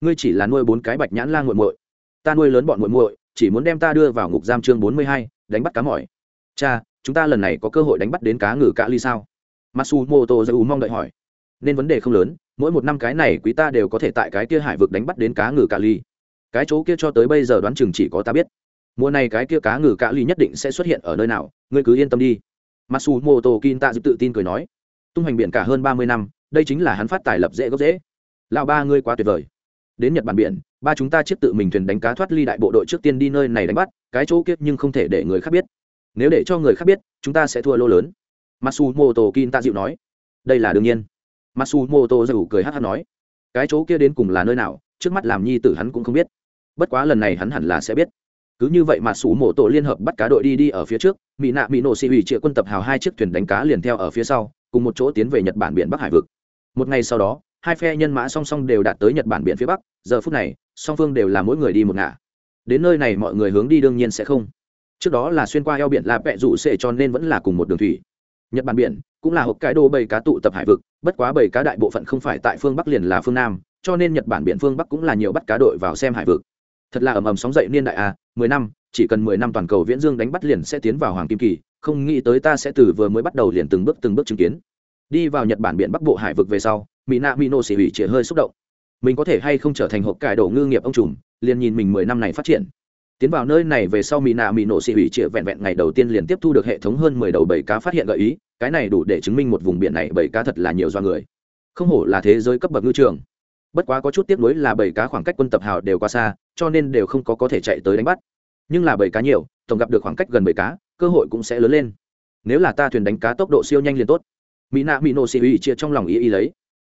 Ngươi chỉ là nuôi bốn cái bạch nhãn la nguội muội. Ta nuôi lớn bọn muội muội, chỉ muốn đem ta đưa vào ngục giam chương bốn mươi hai, đánh bắt cá mỏi. Cha, chúng ta lần này có cơ hội đánh bắt đến cá ngừ cạ ly sao? Matsumoto dâu mong đợi hỏi. Nên vấn đề không lớn, mỗi một năm cái này quý ta đều có thể tại cái kia hải vực đánh bắt đến cá ngừ cạ ly. Cái chỗ kia cho tới bây giờ đoán chừng chỉ có ta biết mùa này cái kia cá ngừ cạ ly nhất định sẽ xuất hiện ở nơi nào, ngươi cứ yên tâm đi. Matsumoto kinta dự tự tin cười nói, tung hoành biển cả hơn ba mươi năm, đây chính là hắn phát tài lập dễ gốc dễ. Lão ba ngươi quá tuyệt vời. Đến nhật bản biển, ba chúng ta chiếc tự mình thuyền đánh cá thoát ly đại bộ đội trước tiên đi nơi này đánh bắt, cái chỗ kiếp nhưng không thể để người khác biết. Nếu để cho người khác biết, chúng ta sẽ thua lô lớn. Matsumoto kinta dịu nói, đây là đương nhiên. Matsumoto dịu cười hát hát nói, cái chỗ kia đến cùng là nơi nào, trước mắt làm nhi tử hắn cũng không biết. Bất quá lần này hắn hẳn là sẽ biết cứ như vậy mà sủ mộ tổ liên hợp bắt cá đội đi đi ở phía trước mỹ nạ mỹ nổ xị ủy triệu quân tập hào hai chiếc thuyền đánh cá liền theo ở phía sau, cùng một chỗ tiến về nhật bản biển bắc hải vực. Một ngày sau đó, hai phe nhân mã song song đều đạt tới nhật bản biển phía bắc, giờ phút này, song phương đều là mỗi người đi một ngả. Đến nơi này mọi người hướng đi đương nhiên sẽ không. Trước đó là xuyên qua eo biển là vẹ rủ sệ cho nên vẫn là cùng một đường thủy. Nhật bản biển cũng là hộp cái đô bầy cá tụ tập hải vực, bất quá bầy cá đại bộ phận không phải tại phương bắc liền là phương nam, cho nên nhật bản biển phương bắc cũng là nhiều bắt cá đội vào xem hải vực thật là ầm ầm sóng dậy niên đại a mười năm, chỉ cần mười năm toàn cầu viễn dương đánh bắt liền sẽ tiến vào hoàng kim kỳ, không nghĩ tới ta sẽ từ vừa mới bắt đầu liền từng bước từng bước chứng kiến. Đi vào nhật bản biển bắc bộ hải vực về sau mỹ nạ mỹ nổ xỉ hủy chỉ hơi xúc động. Mình có thể hay không trở thành hộp cải đổ ngư nghiệp ông trùm, liền nhìn mình mười năm này phát triển. Tiến vào nơi này về sau mỹ nạ mỹ nổ xỉ hủy chỉ vẹn vẹn ngày đầu tiên liền tiếp thu được hệ thống hơn mười đầu bảy cá phát hiện gợi ý, cái này đủ để chứng minh một vùng biển này bảy cá thật là nhiều do người. Không hổ là thế giới cấp bậc ngư trường bất quá có chút tiếc nuối là bảy cá khoảng cách quân tập hào đều quá xa, cho nên đều không có có thể chạy tới đánh bắt. Nhưng là bảy cá nhiều, tổng gặp được khoảng cách gần bảy cá, cơ hội cũng sẽ lớn lên. Nếu là ta thuyền đánh cá tốc độ siêu nhanh liền tốt. Mỹ nạ mỹ nô xì uy chia trong lòng ý ý lấy.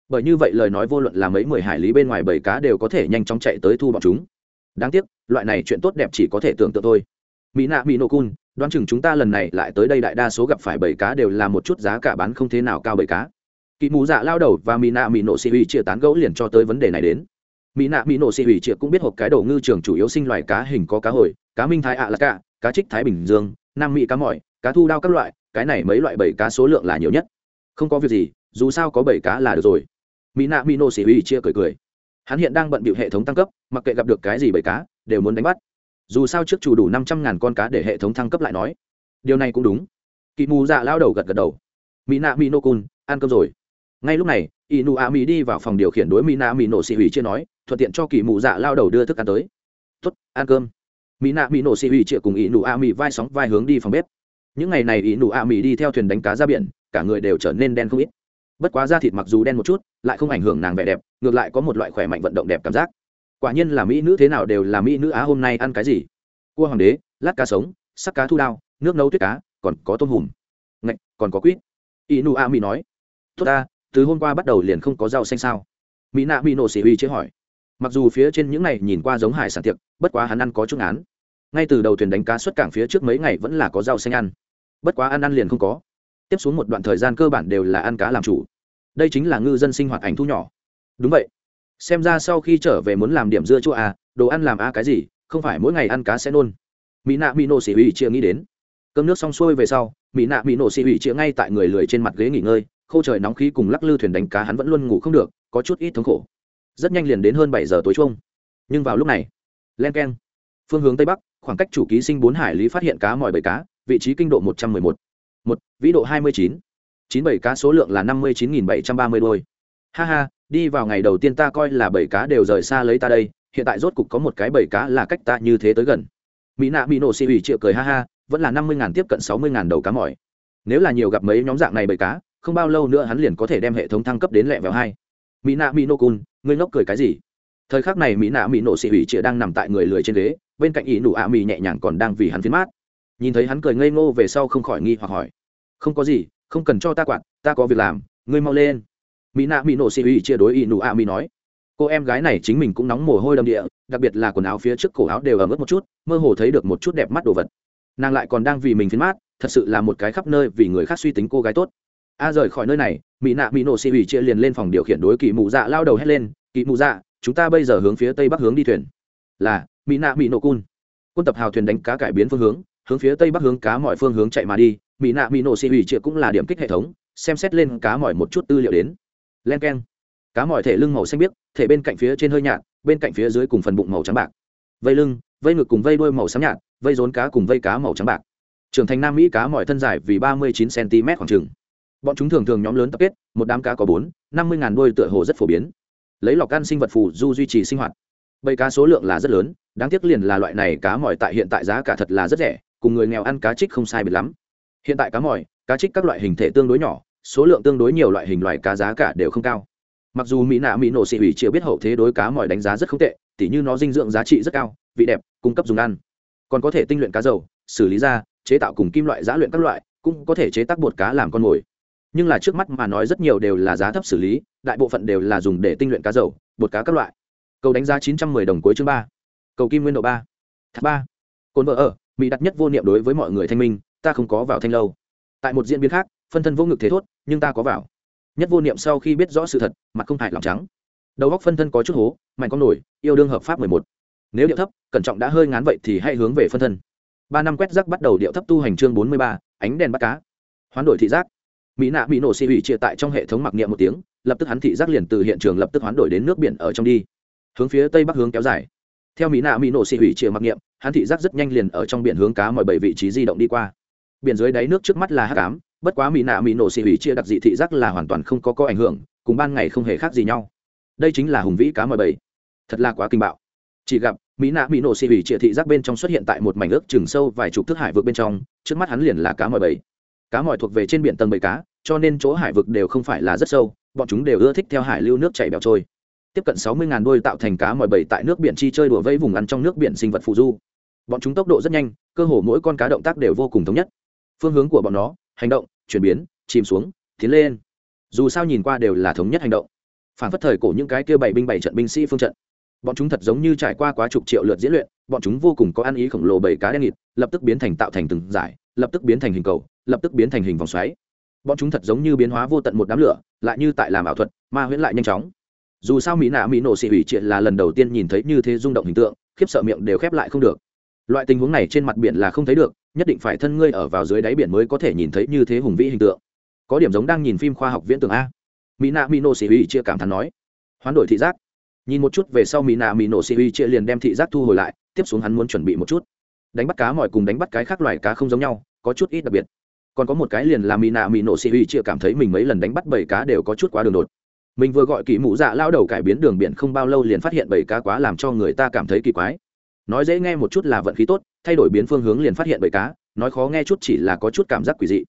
Bởi như vậy lời nói vô luận là mấy mười hải lý bên ngoài bảy cá đều có thể nhanh chóng chạy tới thu bọn chúng. Đáng tiếc, loại này chuyện tốt đẹp chỉ có thể tưởng tượng thôi. Mỹ nạ mỹ nô cun đoán chừng chúng ta lần này lại tới đây đại đa số gặp phải bảy cá đều là một chút giá cả bán không thế nào cao bảy cá kỵ mù dạ lao đầu và mỹ nạ mỹ nổ xì hủy chia tán gẫu liền cho tới vấn đề này đến. Mỹ nạ mỹ nổ xì hủy chia cũng biết hộp cái đầu ngư trường chủ yếu sinh loài cá hình có cá hồi, cá minh thái ạ là cả cá trích thái bình dương, nam mỹ cá mỏi, cá thu đao các loại, cái này mấy loại bảy cá số lượng là nhiều nhất. Không có việc gì, dù sao có bảy cá là được rồi. Mỹ nạ mỹ nổ xỉ hủy chia cười cười. Hắn hiện đang bận bịu hệ thống tăng cấp, mặc kệ gặp được cái gì bảy cá, đều muốn đánh bắt. Dù sao trước chủ đủ năm trăm ngàn con cá để hệ thống thăng cấp lại nói. Điều này cũng đúng. Kỵ mù dạ lao đầu gật gật đầu. Mỹ nạ mỹ nô cun ăn cơm rồi ngay lúc này inu a mỹ đi vào phòng điều khiển đối mỹ na mỹ nổ xì hủy chia nói, thuận tiện cho kỳ mù dạ lao đầu đưa thức ăn tới. Tuất ăn cơm. Mỹ na mỹ nổ xì hủy chia cùng inu a mỹ vai sóng vai hướng đi phòng bếp. Những ngày này inu a mỹ đi theo thuyền đánh cá ra biển, cả người đều trở nên đen không ít. Bất quá da thịt mặc dù đen một chút, lại không ảnh hưởng nàng vẻ đẹp, ngược lại có một loại khỏe mạnh vận động đẹp cảm giác. Quả nhiên là mỹ nữ thế nào đều là mỹ nữ á, hôm nay ăn cái gì? Cua hoàng đế, lát cá sống, sắc cá thu đao, nước nấu tuyết cá, còn có tôm hùm. Ngạch còn có quýt. Inu a mỹ nói, tốt ta từ hôm qua bắt đầu liền không có rau xanh sao? Mỹ nạ mỹ nổ xỉ huy chế hỏi. Mặc dù phía trên những này nhìn qua giống hải sản tiệc, bất quá hắn ăn có chút án ngay từ đầu thuyền đánh cá xuất cảng phía trước mấy ngày vẫn là có rau xanh ăn. Bất quá ăn ăn liền không có. Tiếp xuống một đoạn thời gian cơ bản đều là ăn cá làm chủ. Đây chính là ngư dân sinh hoạt ảnh thu nhỏ. Đúng vậy. Xem ra sau khi trở về muốn làm điểm dưa chua à đồ ăn làm a cái gì, không phải mỗi ngày ăn cá sẽ nôn. Mỹ nạ mỹ nổ xỉ ủy chia nghĩ đến. Cơm nước xong xuôi về sau, mỹ nạ mỹ nổ xỉ ủy chia ngay tại người lười trên mặt ghế nghỉ ngơi khô trời nóng khí cùng lắc lư thuyền đánh cá hắn vẫn luôn ngủ không được, có chút ít thống khổ. Rất nhanh liền đến hơn bảy giờ tối chung nhưng vào lúc này, len k e n phương hướng tây bắc, khoảng cách chủ ký sinh bốn hải lý phát hiện cá mỏi bầy cá, vị trí kinh độ một trăm mười một. Một, vĩ độ hai mươi chín. Chín bảy cá số lượng là năm mươi chín nghìn bảy trăm ba mươi đôi. Ha ha, đi vào ngày đầu tiên ta coi là bảy cá đều rời xa lấy ta đây, hiện tại rốt cục có một cái bảy cá là cách ta như thế tới gần. Mỹ nạ mỹ nổ xì ủy triệu cười ha ha, vẫn là năm mươi ngàn tiếp cận sáu mươi ngàn đầu cá mỏi. Nếu là nhiều gặp mấy nhóm dạng này bảy cá không bao lâu nữa hắn liền có thể đem hệ thống thăng cấp đến lẹ vẹo hai. Mỹ nạ mỹ nô cun ngươi ngốc cười cái gì? Thời khắc này mỹ nạ mỹ nổ xì hủy chĩa đang nằm tại người lười trên ghế, bên cạnh ý nụ ạ mỹ nhẹ nhàng còn đang vì hắn phiến mát. Nhìn thấy hắn cười ngây ngô về sau không khỏi nghi hoặc hỏi. Không có gì, không cần cho ta quạt, ta có việc làm, ngươi mau lên. Mỹ nạ mỹ nổ xì hủy chia đối ý nụ ạ mỹ nói. Cô em gái này chính mình cũng nóng mồ hôi đầm địa, đặc biệt là quần áo phía trước cổ áo đều ấm ướt một chút, mơ hồ thấy được một chút đẹp mắt đồ vật. Nàng lại còn đang vì mình phiến mát, thật sự là một cái khắp nơi vì người khác suy tính cô gái tốt a rời khỏi nơi này, mỹ nạ mỹ nổ xì ủy chia liền lên phòng điều khiển đối kỳ mụ dạ lao đầu hét lên kỳ mụ dạ chúng ta bây giờ hướng phía tây bắc hướng đi thuyền. Là, mỹ nạ mỹ nổ cun. Quân tập hào thuyền đánh cá cải biến phương hướng hướng phía tây bắc hướng cá mọi phương hướng chạy mà đi. Mỹ nạ mỹ nổ xì ủy chia cũng là điểm kích hệ thống, xem xét lên cá mỏi một chút tư liệu đến. Len k e n cá mỏi thể lưng màu xanh biếc, thể bên cạnh phía trên hơi nhạt, bên cạnh phía dưới cùng phần bụng màu trắng bạc. Vây lưng, vây ngực cùng vây đuôi màu xám nhạt, vây rốn cá cùng vây cá màu trắng bạc. Trưởng thành nam mỹ cá mỏi thân dài vì ba mươi chín cm khoảng trừng bọn chúng thường thường nhóm lớn tập kết, một đám cá có bốn, năm mươi ngàn đôi tựa hồ rất phổ biến. Lấy lọc ăn sinh vật phù du duy trì sinh hoạt. Bầy cá số lượng là rất lớn, đáng tiếc liền là loại này cá mỏi tại hiện tại giá cả thật là rất rẻ, cùng người nghèo ăn cá trích không sai biệt lắm. Hiện tại cá mỏi cá trích các loại hình thể tương đối nhỏ, số lượng tương đối nhiều loại hình loài cá giá cả đều không cao. Mặc dù mỹ nạ mỹ nổ xị hủy chưa biết hậu thế đối cá mỏi đánh giá rất không tệ, tỉ như nó dinh dưỡng giá trị rất cao, vị đẹp, cung cấp dùng ăn. Còn có thể tinh luyện cá dầu, xử lý ra chế tạo cùng kim loại giã luyện các loại, cũng có thể chế tác bột cá làm con mồi nhưng là trước mắt mà nói rất nhiều đều là giá thấp xử lý, đại bộ phận đều là dùng để tinh luyện cá dầu, bột cá các loại. Cầu đánh giá chín trăm mười đồng cuối chương ba. Cầu kim nguyên độ ba. Ba. Cồn vợ ở, mỹ đặt nhất vô niệm đối với mọi người thanh minh, ta không có vào thanh lâu. Tại một diễn biến khác, phân thân vô ngực thế thốt, nhưng ta có vào. Nhất vô niệm sau khi biết rõ sự thật, mặt không hại lòng trắng. Đầu góc phân thân có chút hố, mạnh con nổi, yêu đương hợp pháp mười một. Nếu điệu thấp, cẩn trọng đã hơi ngán vậy thì hãy hướng về phân thân. Ba năm quét rác bắt đầu điệu thấp tu hành chương bốn mươi ba, ánh đèn bắt cá. Hoán đổi thị giác mỹ nạ bị nổ xì hủy chia tại trong hệ thống mặc niệm một tiếng, lập tức hắn thị giác liền từ hiện trường lập tức hoán đổi đến nước biển ở trong đi. Hướng phía tây bắc hướng kéo dài. Theo mỹ nạ mỹ nổ xì hủy chia mặc niệm, hắn thị giác rất nhanh liền ở trong biển hướng cá mọi bảy vị trí di động đi qua. Biển dưới đáy nước trước mắt là hát cám bất quá mỹ nạ mỹ nổ xì hủy chia đặc dị thị giác là hoàn toàn không có có ảnh hưởng, cùng ban ngày không hề khác gì nhau. Đây chính là hùng vĩ cá mọi bảy. Thật là quá kinh bạo. Chỉ gặp, mỹ nạ mỹ nổ xì hủy chia thị giác bên trong xuất hiện tại một mảnh ước chừng sâu vài chục thước hải vượt bên trong, trước mắt hắn liền là cá mọi bảy cá mỏi thuộc về trên biển tầng bầy cá, cho nên chỗ hải vực đều không phải là rất sâu, bọn chúng đều ưa thích theo hải lưu nước chảy bẹo trôi. Tiếp cận sáu mươi đôi tạo thành cá mỏi bầy tại nước biển chi chơi đùa vây vùng ăn trong nước biển sinh vật phụ du. Bọn chúng tốc độ rất nhanh, cơ hồ mỗi con cá động tác đều vô cùng thống nhất. Phương hướng của bọn nó, hành động, chuyển biến, chìm xuống, tiến lên. Dù sao nhìn qua đều là thống nhất hành động. Phản phất thời cổ những cái kia bảy binh bảy trận binh sĩ phương trận. Bọn chúng thật giống như trải qua quá chục triệu lượt diễn luyện, bọn chúng vô cùng có ăn ý khổng lồ bảy cá đen nghịt, lập tức biến thành tạo thành từng giải lập tức biến thành hình cầu, lập tức biến thành hình vòng xoáy. Bọn chúng thật giống như biến hóa vô tận một đám lửa, lại như tại làm ảo thuật, ma huyễn lại nhanh chóng. Dù sao mỹ nạ mỹ nổ xị hủy triệt là lần đầu tiên nhìn thấy như thế rung động hình tượng, khiếp sợ miệng đều khép lại không được. Loại tình huống này trên mặt biển là không thấy được, nhất định phải thân ngươi ở vào dưới đáy biển mới có thể nhìn thấy như thế hùng vĩ hình tượng. Có điểm giống đang nhìn phim khoa học viễn tưởng a. Mỹ nạ mỹ nổ xị hủy chia cảm thán nói. Hoán đổi thị giác. Nhìn một chút về sau mỹ nạ mỹ nổ xị hủy chia liền đem thị giác thu hồi lại, tiếp xuống hắn muốn chuẩn bị một chút đánh bắt cá mỏi cùng đánh bắt cái khác loài cá không giống nhau, có chút ít đặc biệt. Còn có một cái liền là mỹ nạ mỹ nổ xì huy chịa cảm thấy mình mấy lần đánh bắt bảy cá đều có chút quá đường đột. Mình vừa gọi kỳ mụ dạ lao đầu cải biến đường biển không bao lâu liền phát hiện bảy cá quá làm cho người ta cảm thấy kỳ quái. Nói dễ nghe một chút là vận khí tốt, thay đổi biến phương hướng liền phát hiện bảy cá, nói khó nghe chút chỉ là có chút cảm giác quỷ dị.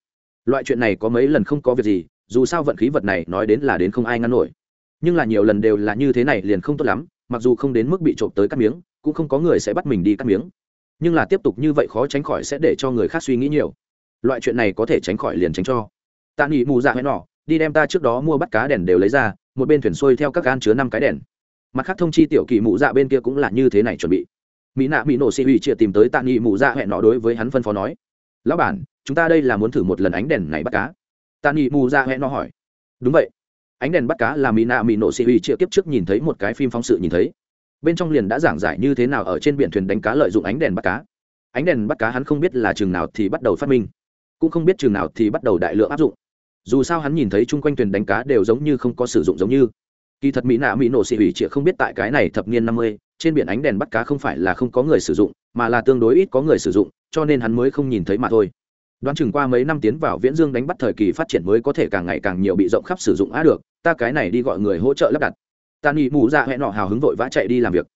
Loại chuyện này có mấy lần không có việc gì, dù sao vận khí vật này nói đến là đến không ai ngăn nổi. Nhưng là nhiều lần đều là như thế này liền không tốt lắm, mặc dù không đến mức bị trộm tới cắt miếng, cũng không có người sẽ bắt mình đi cắt miếng nhưng là tiếp tục như vậy khó tránh khỏi sẽ để cho người khác suy nghĩ nhiều. Loại chuyện này có thể tránh khỏi liền tránh cho. Tạ nghỉ mù dạ hẹn nọ, đi đem ta trước đó mua bắt cá đèn đều lấy ra, một bên thuyền xuôi theo các gan chứa năm cái đèn. Mặt khác thông chi tiểu kỳ mụ dạ bên kia cũng là như thế này chuẩn bị. Mỹ nạ mỹ nổ xị hủy chia tìm tới tạ nghị mụ dạ hẹn nọ đối với hắn phân phó nói, lão bản, chúng ta đây là muốn thử một lần ánh đèn này bắt cá. Tạ nghị mụ dạ hẹn nọ hỏi, đúng vậy. Ánh đèn bắt cá là mỹ nạ mỹ nổ xị hủy chia kiếp trước nhìn thấy một cái phim phóng sự nhìn thấy bên trong liền đã giảng giải như thế nào ở trên biển thuyền đánh cá lợi dụng ánh đèn bắt cá. Ánh đèn bắt cá hắn không biết là chừng nào thì bắt đầu phát minh, cũng không biết chừng nào thì bắt đầu đại lượng áp dụng. Dù sao hắn nhìn thấy chung quanh thuyền đánh cá đều giống như không có sử dụng giống như. Kỳ thật mỹ nạ mỹ nổ xị hủy chịa không biết tại cái này thập niên năm mươi, trên biển ánh đèn bắt cá không phải là không có người sử dụng, mà là tương đối ít có người sử dụng, cho nên hắn mới không nhìn thấy mà thôi. Đoán chừng qua mấy năm tiến vào viễn dương đánh bắt thời kỳ phát triển mới có thể càng ngày càng nhiều bị rộng khắp sử dụng á được, ta cái này đi gọi người hỗ trợ lắp đặt tàn nghĩ mù dạ hẹn nọ hào hứng vội vã chạy đi làm việc.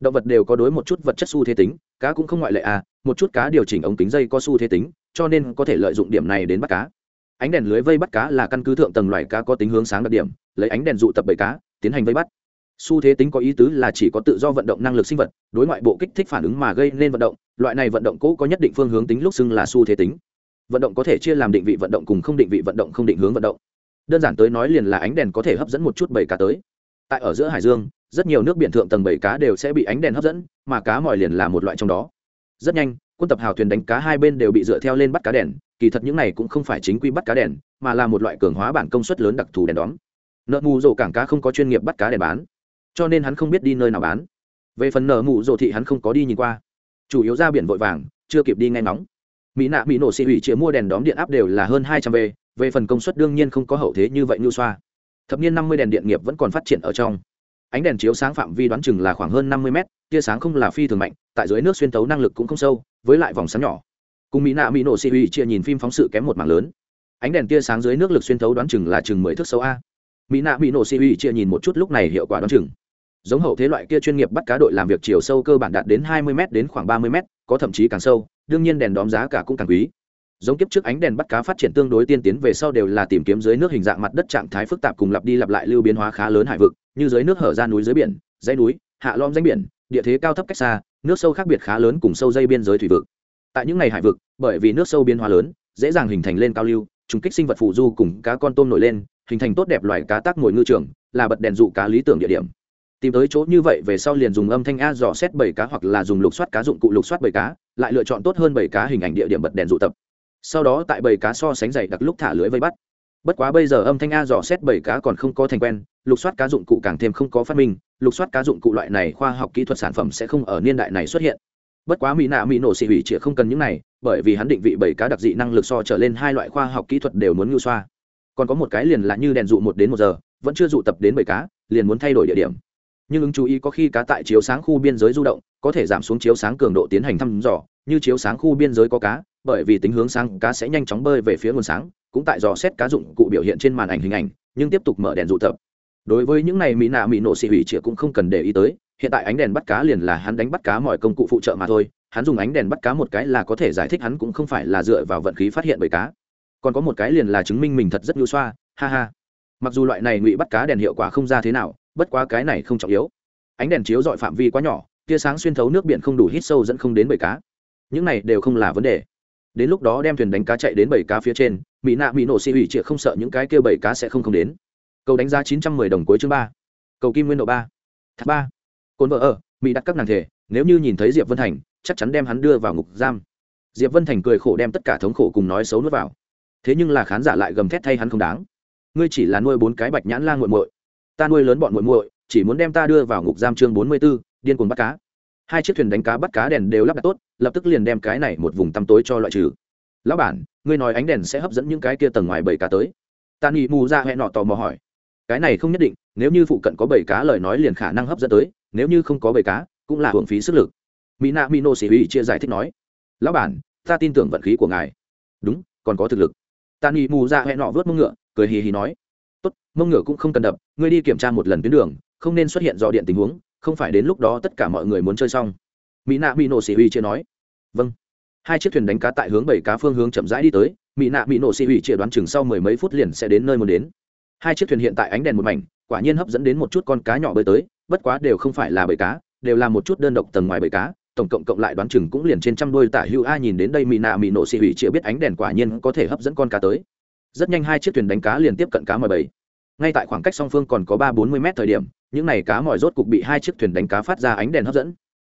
Động vật đều có đối một chút vật chất xu thế tính, cá cũng không ngoại lệ à một chút cá điều chỉnh ống kính dây có xu thế tính, cho nên có thể lợi dụng điểm này đến bắt cá. Ánh đèn lưới vây bắt cá là căn cứ thượng tầng loài cá có tính hướng sáng đặc điểm, lấy ánh đèn dụ tập bầy cá, tiến hành vây bắt. Xu thế tính có ý tứ là chỉ có tự do vận động năng lực sinh vật, đối ngoại bộ kích thích phản ứng mà gây nên vận động, loại này vận động cũ có nhất định phương hướng tính lúc xưng là xu thế tính. Vận động có thể chia làm định vị vận động cùng không định vị vận động không định hướng vận động. Đơn giản tới nói liền là ánh đèn có thể hấp dẫn một chút bầy cá tới tại ở giữa hải dương, rất nhiều nước biển thượng tầng bảy cá đều sẽ bị ánh đèn hấp dẫn, mà cá mòi liền là một loại trong đó. Rất nhanh, quân tập hào thuyền đánh cá hai bên đều bị dựa theo lên bắt cá đèn, kỳ thật những này cũng không phải chính quy bắt cá đèn, mà là một loại cường hóa bản công suất lớn đặc thù đèn đóm. Nợ mù rổ cảng cá không có chuyên nghiệp bắt cá đèn bán, cho nên hắn không biết đi nơi nào bán. Về phần nợ mù rổ thị hắn không có đi nhìn qua. Chủ yếu ra biển vội vàng, chưa kịp đi ngay nóng mỹ nạ, mỹ nổ xị hủy chĩa mua đèn đóm điện áp đều là hơn hai trăm v, về phần công suất đương nhiên không có hậu thế như vậy như xoa thập niên năm mươi đèn điện nghiệp vẫn còn phát triển ở trong. Ánh đèn chiếu sáng phạm vi đoán chừng là khoảng hơn năm mươi mét, tia sáng không là phi thường mạnh, tại dưới nước xuyên tấu năng lực cũng không sâu, với lại vòng sáng nhỏ. Cùng mỹ nạ mỹ nổ xị uy chia nhìn phim phóng sự kém một mảng lớn. Ánh đèn tia sáng dưới nước lực xuyên tấu đoán chừng là chừng mười thước sâu a. Mỹ nạ mỹ nổ xị uy chia nhìn một chút lúc này hiệu quả đoán chừng. Giống hậu thế loại kia chuyên nghiệp bắt cá đội làm việc chiều sâu cơ bản đạt đến hai mươi m đến khoảng ba mươi m có thậm chí càng sâu, đương nhiên đèn đóm giá cả cũng càng quý giống kiếp trước ánh đèn bắt cá phát triển tương đối tiên tiến về sau đều là tìm kiếm dưới nước hình dạng mặt đất trạng thái phức tạp cùng lặp đi lặp lại lưu biến hóa khá lớn hải vực, như dưới nước hở ra núi dưới biển, dãy núi, hạ lom danh biển, địa thế cao thấp cách xa, nước sâu khác biệt khá lớn cùng sâu dây biên giới thủy vực. Tại những ngày hải vực, bởi vì nước sâu biến hóa lớn, dễ dàng hình thành lên cao lưu, trùng kích sinh vật phụ du cùng cá con tôm nổi lên, hình thành tốt đẹp loài cá tác ngồi ngư trường, là bật đèn dụ cá lý tưởng địa điểm. Tìm tới chỗ như vậy về sau liền dùng âm thanh a dò xét bảy cá hoặc là dùng lục soát cá dụng cụ lục soát bảy cá, lại lựa chọn tốt hơn bảy cá hình ảnh địa điểm bật đèn dụ tập sau đó tại bầy cá so sánh dày đặc lúc thả lưới vây bắt. Bất quá bây giờ âm thanh a dò xét bảy cá còn không có thành quen, lục soát cá dụng cụ càng thêm không có phát minh, lục soát cá dụng cụ loại này khoa học kỹ thuật sản phẩm sẽ không ở niên đại này xuất hiện. Bất quá mỹ nạ mỹ nổ xị hủy chĩa không cần những này, bởi vì hắn định vị bảy cá đặc dị năng lực so trở lên hai loại khoa học kỹ thuật đều muốn ngưu xoa. Còn có một cái liền là như đèn dụ một đến một giờ, vẫn chưa dụ tập đến bảy cá, liền muốn thay đổi địa điểm. Nhưng ứng chú ý có khi cá tại chiếu sáng khu biên giới du động, có thể giảm xuống chiếu sáng cường độ tiến hành thăm dò như chiếu sáng khu biên giới có cá, bởi vì tính hướng sáng cá sẽ nhanh chóng bơi về phía nguồn sáng, cũng tại dò xét cá dụng cụ biểu hiện trên màn ảnh hình ảnh, nhưng tiếp tục mở đèn dụ tập. Đối với những này mỹ nạ mỹ nổ xị hủy chĩa cũng không cần để ý tới, hiện tại ánh đèn bắt cá liền là hắn đánh bắt cá mọi công cụ phụ trợ mà thôi, hắn dùng ánh đèn bắt cá một cái là có thể giải thích hắn cũng không phải là dựa vào vận khí phát hiện bởi cá. Còn có một cái liền là chứng minh mình thật rất nhu xoa, ha ha. Mặc dù loại này ngụy bắt cá đèn hiệu quả không ra thế nào, bất quá cái này không trọng yếu. Ánh đèn chiếu dọi phạm vi quá nhỏ, tia sáng xuyên thấu nước biển không đủ hít sâu dẫn không đến bởi cá những này đều không là vấn đề. Đến lúc đó đem thuyền đánh cá chạy đến bảy cá phía trên mỹ nạ mỹ nổ xị ủy chịa không sợ những cái kia bảy cá sẽ không không đến. Cầu đánh giá chín trăm mười đồng cuối chương ba. Cầu kim nguyên độ ba. Thác ba. Cồn vợ ở mỹ đặt các nàng thể nếu như nhìn thấy diệp vân thành chắc chắn đem hắn đưa vào ngục giam. Diệp vân thành cười khổ đem tất cả thống khổ cùng nói xấu nuốt vào. Thế nhưng là khán giả lại gầm thét thay hắn không đáng. Ngươi chỉ là nuôi bốn cái bạch nhãn la nguội muội. Ta nuôi lớn bọn muội muội chỉ muốn đem ta đưa vào ngục giam chương bốn mươi 44, điên cuồng bắt cá hai chiếc thuyền đánh cá bắt cá đèn đều lắp đặt tốt, lập tức liền đem cái này một vùng tăm tối cho loại trừ. Lão bản, ngươi nói ánh đèn sẽ hấp dẫn những cái kia tầng ngoài bầy cá tới. Tàn nghĩ mù ra hẹn nọ tò mò hỏi. Cái này không nhất định, nếu như phụ cận có bầy cá lời nói liền khả năng hấp dẫn tới, nếu như không có bầy cá, cũng là hưởng phí sức lực. Mina mino sĩ Huy chia giải thích nói. Lão bản, ta tin tưởng vận khí của ngài. Đúng, còn có thực lực. Tàn nghĩ mù ra hẹn nọ vớt mông ngựa, cười hì hì nói. Tốt, mông ngựa cũng không cần đập, ngươi đi kiểm tra một lần tuyến đường, không nên xuất hiện dò điện tình huống không phải đến lúc đó tất cả mọi người muốn chơi xong. Mỹ nạ mỹ nổ xì huy chia nói. Vâng. Hai chiếc thuyền đánh cá tại hướng bảy cá phương hướng chậm rãi đi tới, mỹ nạ mỹ nổ xì huy chia đoán chừng sau mười mấy phút liền sẽ đến nơi muốn đến. Hai chiếc thuyền hiện tại ánh đèn một mảnh, quả nhiên hấp dẫn đến một chút con cá nhỏ bơi tới, bất quá đều không phải là bầy cá, đều là một chút đơn độc tầng ngoài bầy cá, tổng cộng cộng lại đoán chừng cũng liền trên trăm đôi tả hữu a nhìn đến đây mỹ nạ mỹ nổ xì hủy chịa biết ánh đèn quả nhiên có thể hấp dẫn con cá tới. Rất nhanh hai chiếc thuyền đánh cá liền tiếp cận cá mười bảy ngay tại khoảng cách song phương còn có ba bốn mươi mét thời điểm, những n à y cá mỏi rốt cục bị hai chiếc thuyền đánh cá phát ra ánh đèn hấp dẫn.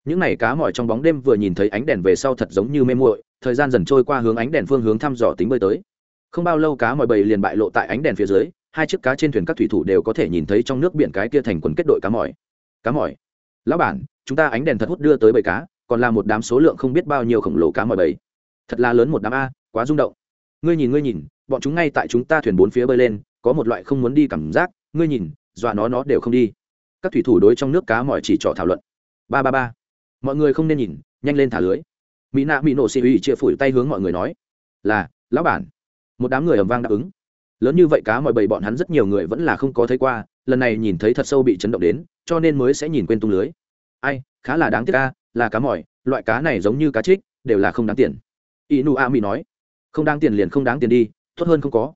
Những n à y cá mỏi trong bóng đêm vừa nhìn thấy ánh đèn về sau thật giống như mê muội, thời gian dần trôi qua hướng ánh đèn phương hướng thăm dò tính bơi tới. Không bao lâu cá mỏi bầy liền bại lộ tại ánh đèn phía dưới, hai chiếc cá trên thuyền các thủy thủ đều có thể nhìn thấy trong nước biển cái kia thành quần kết đội cá mỏi. Cá mỏi. Lão bản, chúng ta ánh đèn thật hút đưa tới bầy cá, còn là một đám số lượng không biết bao nhiêu khổng lồ cá mỏi bầy. Thật là lớn một đám a, quá rung động. Ngươi nhìn ngươi nhìn, bọn chúng ngay tại chúng ta thuyền bốn phía bơi lên có một loại không muốn đi cảm giác, ngươi nhìn, dọa nó nó đều không đi. Các thủy thủ đối trong nước cá mọi chỉ trỏ thảo luận. Ba ba ba. Mọi người không nên nhìn, nhanh lên thả lưới. Mỹ nạ mỹ nổ xì ủy chia phủi tay hướng mọi người nói, là, lão bản. Một đám người ầm vang đáp ứng. Lớn như vậy cá mọi bầy bọn hắn rất nhiều người vẫn là không có thấy qua, lần này nhìn thấy thật sâu bị chấn động đến, cho nên mới sẽ nhìn quên tung lưới. Ai, khá là đáng tiếc ca là cá mỏi, loại cá này giống như cá trích, đều là không đáng tiền. Inu a mỹ nói, không đáng tiền liền không đáng tiền đi, tốt hơn không có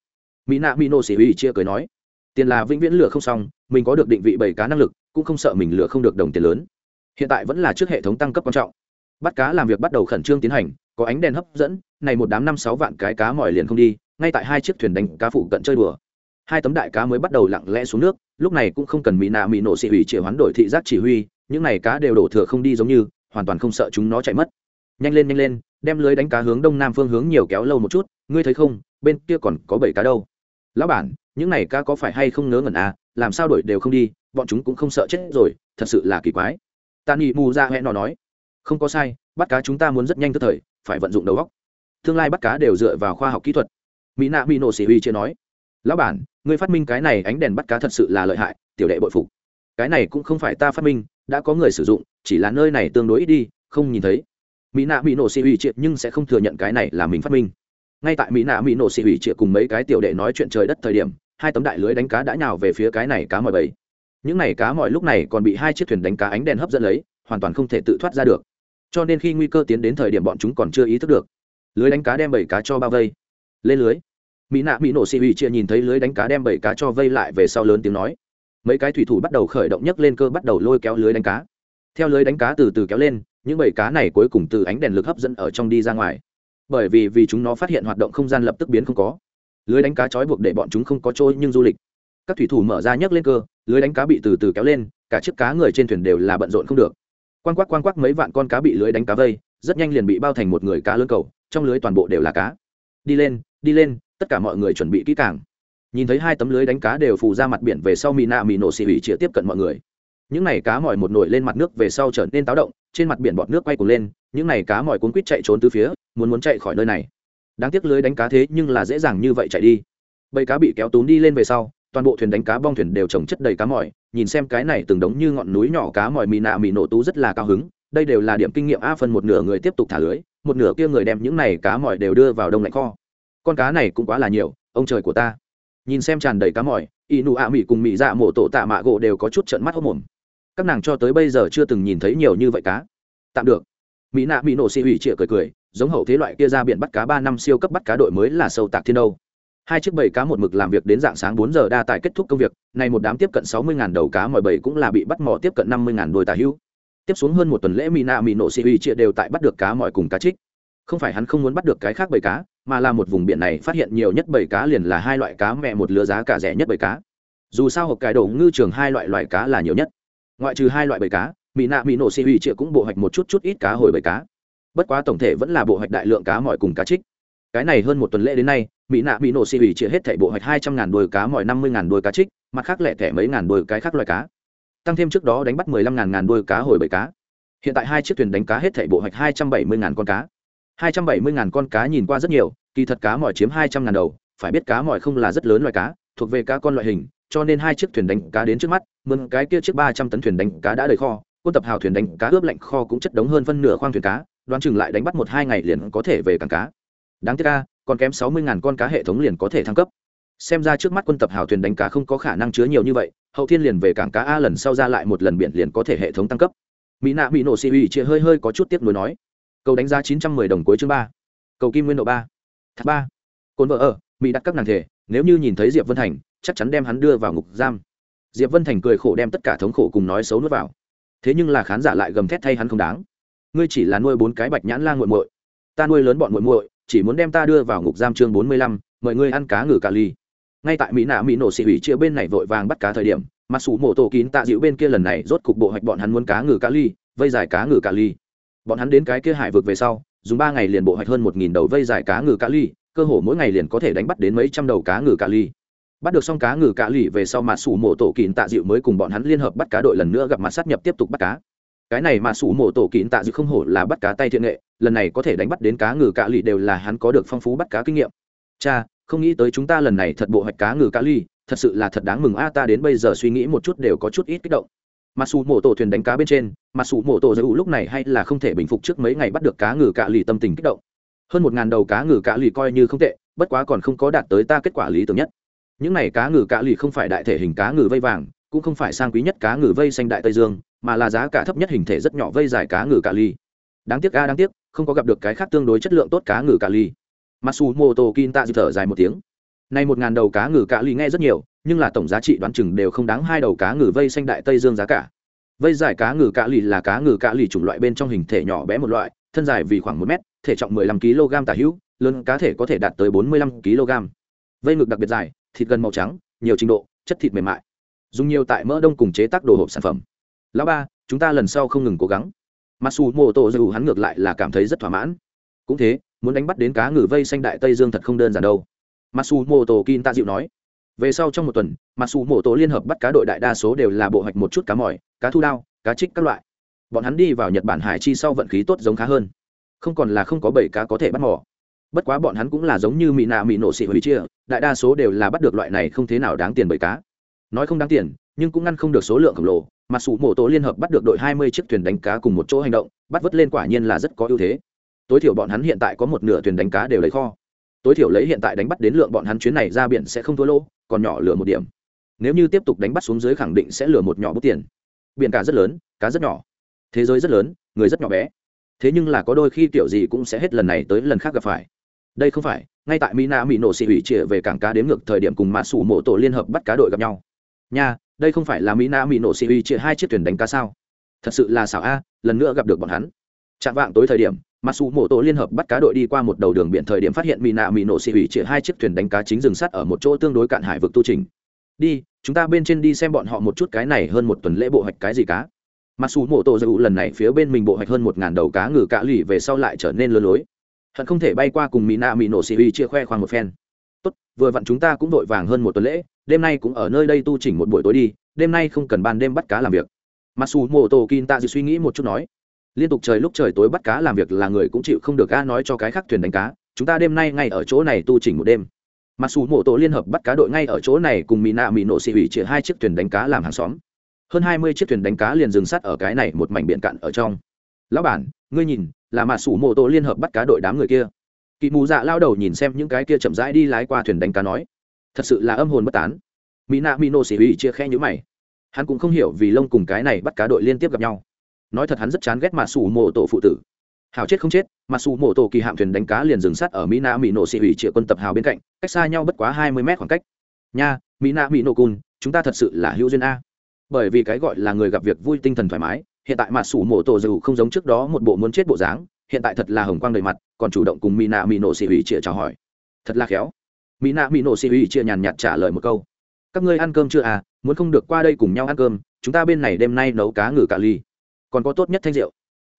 mỹ nạ mỹ nô xỉ ủy chia cười nói, tiền là vĩnh viễn lựa không xong, mình có được định vị bảy cá năng lực, cũng không sợ mình lựa không được đồng tiền lớn. Hiện tại vẫn là trước hệ thống tăng cấp quan trọng. Bắt cá làm việc bắt đầu khẩn trương tiến hành, có ánh đèn hấp dẫn, này một đám năm sáu vạn cái cá mỏi liền không đi, ngay tại hai chiếc thuyền đánh cá phụ cận chơi đùa. Hai tấm đại cá mới bắt đầu lặng lẽ xuống nước, lúc này cũng không cần mỹ nạ mỹ nổ xị hủy chỉ hoán đổi thị giác chỉ huy, những này cá đều đổ thừa không đi giống như, hoàn toàn không sợ chúng nó chạy mất. Nhanh lên nhanh lên, đem lưới đánh cá hướng đông nam phương hướng nhiều kéo lâu một chút, ngươi thấy không, bên kia còn có bảy cá đâu lão bản, những này cá có phải hay không ngớ ngẩn à? Làm sao đổi đều không đi, bọn chúng cũng không sợ chết rồi, thật sự là kỳ quái. Tàn nhị mù ra hẹn nó nói, không có sai, bắt cá chúng ta muốn rất nhanh tức thời, phải vận dụng đầu góc. Tương lai bắt cá đều dựa vào khoa học kỹ thuật. Mỹ nạ mỹ nổ xỉ huy chưa nói, lão bản, ngươi phát minh cái này ánh đèn bắt cá thật sự là lợi hại, tiểu đệ bội phục. Cái này cũng không phải ta phát minh, đã có người sử dụng, chỉ là nơi này tương đối ít đi, không nhìn thấy. Mỹ nạ mỹ nổ xỉ huy triệt nhưng sẽ không thừa nhận cái này là mình phát minh ngay tại mỹ nạ mỹ nổ xị hủy chĩa cùng mấy cái tiểu đệ nói chuyện trời đất thời điểm, hai tấm đại lưới đánh cá đã nhào về phía cái này cá mỏi bầy. Những này cá mỏi lúc này còn bị hai chiếc thuyền đánh cá ánh đèn hấp dẫn lấy, hoàn toàn không thể tự thoát ra được. Cho nên khi nguy cơ tiến đến thời điểm bọn chúng còn chưa ý thức được, lưới đánh cá đem bảy cá cho bao vây. Lên lưới. Mỹ nạ mỹ nổ xì hủy chia nhìn thấy lưới đánh cá đem bảy cá cho vây lại về sau lớn tiếng nói. Mấy cái thủy thủ bắt đầu khởi động nhấc lên cơ bắt đầu lôi kéo lưới đánh cá. Theo lưới đánh cá từ từ kéo lên, những bảy cá này cuối cùng từ ánh đèn lực hấp dẫn ở trong đi ra ngoài bởi vì vì chúng nó phát hiện hoạt động không gian lập tức biến không có. Lưới đánh cá trói buộc để bọn chúng không có trôi nhưng du lịch. Các thủy thủ mở ra nhấc lên cơ, lưới đánh cá bị từ từ kéo lên, cả chiếc cá người trên thuyền đều là bận rộn không được. Quan quắc quan quắc mấy vạn con cá bị lưới đánh cá vây, rất nhanh liền bị bao thành một người cá lớn cầu, trong lưới toàn bộ đều là cá. Đi lên đi lên, tất cả mọi người chuẩn bị kỹ càng. Nhìn thấy hai tấm lưới đánh cá đều phù ra mặt biển về sau mì nạ mì nổ xì ủy chĩa tiếp cận mọi người những này cá mỏi một nổi lên mặt nước về sau trở nên táo động, trên mặt biển bọt nước quay cuồng lên, những này cá mỏi cuốn quýt chạy trốn từ phía, muốn muốn chạy khỏi nơi này. Đáng tiếc lưới đánh cá thế nhưng là dễ dàng như vậy chạy đi. Bầy cá bị kéo túm đi lên về sau, toàn bộ thuyền đánh cá bong thuyền đều trồng chất đầy cá mỏi nhìn xem cái này từng đống như ngọn núi nhỏ cá mỏi mì nạ mì nổ tú rất là cao hứng, đây đều là điểm kinh nghiệm a phân một nửa người tiếp tục thả lưới, một nửa kia người đem những này cá mỏi đều đưa vào đông lạnh kho. Con cá này cũng quá là nhiều, ông trời của ta. Nhìn xem tràn đầy cá mỏi y nụ ạ mị cùng mị dạ mổ tổ tạ mạ gỗ đều có chút trận mắt hốc mồm các nàng cho tới bây giờ chưa từng nhìn thấy nhiều như vậy cá. Tạm được. Mỹ nạ mỹ nổ xị ủy chĩa cười cười, giống hậu thế loại kia ra biển bắt cá ba năm siêu cấp bắt cá đội mới là sâu tạc thiên đâu. Hai chiếc bầy cá một mực làm việc đến dạng sáng bốn giờ đa tại kết thúc công việc này một đám tiếp cận sáu mươi đầu cá mọi bầy cũng là bị bắt mò tiếp cận năm mươi đôi tà hữu. Tiếp xuống hơn một tuần lễ mỹ nạ mỹ nổ xị ủy chia đều tại bắt được cá mọi cùng cá trích. Không phải hắn không muốn bắt được cái khác bầy cá, mà là một vùng biển này phát hiện nhiều nhất bầy cá liền là hai loại cá mẹ một lứa giá cả rẻ nhất bầy cá. Dù sao hộp cải đổ ngư trường hai loại loại cá là nhiều nhất ngoại trừ hai loại bầy cá mỹ nạ mỹ nổ xì hủy chia cũng bộ hoạch một chút chút ít cá hồi bầy cá. Bất quá tổng thể vẫn là bộ hoạch đại lượng cá mọi cùng cá trích. Cái này hơn một tuần lễ đến nay mỹ nạ mỹ nổ xì hủy chia hết thảy bộ hoạch hai trăm ngàn đôi cá mọi năm mươi ngàn đôi cá trích, mặt khác lẻ thẻ mấy ngàn đôi cái khác loài cá. Tăng thêm trước đó đánh bắt mười lăm ngàn ngàn đôi cá hồi bầy cá. Hiện tại hai chiếc thuyền đánh cá hết thảy bộ hoạch hai trăm bảy mươi ngàn con cá. hai trăm bảy mươi ngàn con cá nhìn qua rất nhiều, kỳ thật cá mỏi chiếm hai trăm ngàn đầu, phải biết cá mỏi không là rất lớn loài cá, thuộc về cá con loại hình cho nên hai chiếc thuyền đánh cá đến trước mắt, mượn cái kia chiếc ba trăm tấn thuyền đánh cá đã đầy kho, quân tập hào thuyền đánh cá ướp lạnh kho cũng chất đống hơn phân nửa khoang thuyền cá, đoán chừng lại đánh bắt một hai ngày liền có thể về cảng cá. Đáng tiếc ca còn kém sáu mươi ngàn con cá hệ thống liền có thể thăng cấp. Xem ra trước mắt quân tập hào thuyền đánh cá không có khả năng chứa nhiều như vậy, hậu thiên liền về cảng cá a lần sau ra lại một lần biển liền có thể hệ thống tăng cấp. Mỹ nạ mỹ nổ xì ủy chia hơi hơi có chút tiếc nuối nói. Cầu đánh giá chín trăm mười đồng cuối chương ba. Cầu kim nguyên độ ba. Thác ba. Cồn vợ ở, mỹ đặt các nàng thể, nếu như nhìn thấy diệp vân thành chắc chắn đem hắn đưa vào ngục giam. Diệp vân thành cười khổ đem tất cả thống khổ cùng nói xấu nuốt vào. Thế nhưng là khán giả lại gầm thét thay hắn không đáng. Ngươi chỉ là nuôi bốn cái bạch nhãn lan g u muội. Ta nuôi lớn bọn muội muội, chỉ muốn đem ta đưa vào ngục giam chương bốn mươi lăm, mời ngươi ăn cá ngừ cà ly. Ngay tại mỹ nạ mỹ nổ xị ủy chia bên này vội vàng bắt cá thời điểm, mà sủ mổ tổ kín tạ dịu bên kia lần này rốt cục bộ hoạch bọn hắn muốn cá ngừ cà ly, vây dài cá ngừ cà ly. Bọn hắn đến cái kia hải vực về sau, dùng ba ngày liền bộ hoạch hơn một nghìn đầu vây dài cá ngừ cà ly, cơ hồ mỗi ngày liền có thể đánh bắt đến mấy trăm đầu cá ngừ cà ly bắt được xong cá ngừ cá lì về sau mà sủ mổ tổ kín tạ dịu mới cùng bọn hắn liên hợp bắt cá đội lần nữa gặp mặt sát nhập tiếp tục bắt cá. Cái này mà sủ mổ tổ kín tạ dịu không hổ là bắt cá tay thiện nghệ, lần này có thể đánh bắt đến cá ngừ cá lì đều là hắn có được phong phú bắt cá kinh nghiệm. Cha, không nghĩ tới chúng ta lần này thật bộ hoạch cá ngừ cá lì, thật sự là thật đáng mừng a, ta đến bây giờ suy nghĩ một chút đều có chút ít kích động. Mặc dù mổ tổ thuyền đánh cá bên trên mặc dù mổ tổ giới ủ lúc này hay là không thể bình phục trước mấy ngày bắt được cá ngừ cạ lì tâm tình kích động. Hơn một ngàn đầu cá ngừ cạ lì coi như không tệ, bất quá còn không có đạt tới ta kết quả lý tưởng nhất những này cá ngừ cạ lì không phải đại thể hình cá ngừ vây vàng, cũng không phải sang quý nhất cá ngừ vây xanh đại tây dương, mà là giá cả thấp nhất hình thể rất nhỏ vây dài cá ngừ cạ lì. Đáng tiếc a, đáng tiếc, không có gặp được cái khác tương đối chất lượng tốt cá ngừ cạ lì. Masu Moto kin tạ dịp thở dài một tiếng. Nay một ngàn đầu cá ngừ cạ lì nghe rất nhiều, nhưng là tổng giá trị đoán chừng đều không đáng hai đầu cá ngừ vây xanh đại tây dương giá cả. Vây dài cá ngừ cạ lì là cá ngừ cạ lì chủng loại bên trong hình thể nhỏ bé một loại, thân dài vì khoảng một mét, thể trọng mười lăm kg tả hữu, lớn cá thể có thể đạt tới bốn mươi lăm kg vây ngực đặc biệt dài thịt gần màu trắng, nhiều trình độ, chất thịt mềm mại. Dùng nhiều tại mỡ đông cùng chế tác đồ hộp sản phẩm. Lão ba, chúng ta lần sau không ngừng cố gắng. Masu Moto mô tô dù hắn ngược lại là cảm thấy rất thỏa mãn. Cũng thế, muốn đánh bắt đến cá ngừ vây xanh đại tây dương thật không đơn giản đâu. Masu mô tô kin ta dịu nói. Về sau trong một tuần masu mô tô liên hợp bắt cá đội đại đa số đều là bộ hoạch một chút cá mỏi cá thu đao, cá trích các loại. Bọn hắn đi vào nhật bản hải chi sau vận khí tốt giống khá hơn. Không còn là không có bảy cá có thể bắt mỏ bất quá bọn hắn cũng là giống như mỹ nạ mỹ nổ xị hủy chia đại đa số đều là bắt được loại này không thế nào đáng tiền bởi cá. Nói không đáng tiền, nhưng cũng ngăn không được số lượng khổng lồ, mà sủ mổ tổ liên hợp bắt được đội hai mươi chiếc thuyền đánh cá cùng một chỗ hành động, bắt vớt lên quả nhiên là rất có ưu thế. Tối thiểu bọn hắn hiện tại có một nửa thuyền đánh cá đều lấy kho. Tối thiểu lấy hiện tại đánh bắt đến lượng bọn hắn chuyến này ra biển sẽ không thua lỗ, còn nhỏ lửa một điểm. Nếu như tiếp tục đánh bắt xuống dưới khẳng định sẽ lừa một nhỏ bút tiền. Biển cả rất lớn, cá rất nhỏ. Thế giới rất lớn, người rất nhỏ bé. Thế nhưng là có đôi khi kiểu gì cũng sẽ hết lần này tới lần khác gặp phải. Đây không phải ngay tại mina mỹ nổ xị hủy trịa về cảng cá đếm ngược thời điểm cùng mạ sủ mộ tổ liên hợp bắt cá đội gặp nhau. Nha, đây không phải là mina mỹ nổ xị hủy trịa hai chiếc thuyền đánh cá sao? Thật sự là xảo a, lần nữa gặp được bọn hắn. Chạm vạng tối thời điểm mặc dù mộ tổ liên hợp bắt cá đội đi qua một đầu đường biển thời điểm phát hiện mỹ nạ mỹ nổ xị hủy chĩa hai chiếc thuyền đánh cá chính rừng sắt ở một chỗ tương đối cạn hải vực tu trình. Đi, chúng ta bên trên đi xem bọn họ một chút cái này hơn một tuần lễ bộ hoạch cái gì cá. Mặc dù mộ tổ dầu lần này phía bên mình bộ hoạch hơn một ngàn đầu cá ngừ cạ lì về sau lại trở nên lơ lối hận không thể bay qua cùng mỹ nạ mỹ nổ xì hủy chia khoe khoang một phen. Tốt, vừa vặn chúng ta cũng vội vàng hơn một tuần lễ, đêm nay cũng ở nơi đây tu chỉnh một buổi tối đi, đêm nay không cần ban đêm bắt cá làm việc. Mặc dù mô tô kin tạ suy nghĩ một chút nói, liên tục trời lúc trời tối bắt cá làm việc là người cũng chịu không được ga nói cho cái khác thuyền đánh cá, chúng ta đêm nay ngay ở chỗ này tu chỉnh một đêm. Mặc dù mô tô liên hợp bắt cá đội ngay ở chỗ này cùng mỹ nạ mỹ nổ xì hủy chia hai chiếc thuyền đánh cá làm hàng xóm. Hơn hai mươi chiếc thuyền đánh cá liền dừng sắt ở cái này một mảnh biển cạn ở trong. Lão bản, ngươi nhìn là mạ sủ mộ tổ liên hợp bắt cá đội đám người kia. Kỵ mù dạ lao đầu nhìn xem những cái kia chậm rãi đi lái qua thuyền đánh cá nói, thật sự là âm hồn bất tán. Mỹ nạ mỹ nô xỉ hủy chia khe nhữ mày. Hắn cũng không hiểu vì lông cùng cái này bắt cá đội liên tiếp gặp nhau. Nói thật hắn rất chán ghét mà sủ mộ tổ phụ tử. Hào chết không chết, mà sủ mộ tổ kỳ hạm thuyền đánh cá liền dừng sát ở mỹ nạ mỹ nô xỉ hủy chia quân tập hào bên cạnh, cách xa nhau bất quá hai mươi mét khoảng cách. Nha, mỹ nạ mỹ nô cun, chúng ta thật sự là hữu duyên a. Bởi vì cái gọi là người gặp việc vui tinh thần thoải mái hiện tại mà sủ mộ tổ dù không giống trước đó một bộ muốn chết bộ dáng, hiện tại thật là hồng quang đầy mặt, còn chủ động cùng mỹ Mino mỹ nổ hủy chia chào hỏi. Thật là khéo. Mỹ Mino mỹ nổ hủy chia nhàn nhạt trả lời một câu. Các ngươi ăn cơm chưa à muốn không được qua đây cùng nhau ăn cơm, chúng ta bên này đêm nay nấu cá ngừ cà ly. Còn có tốt nhất thanh rượu.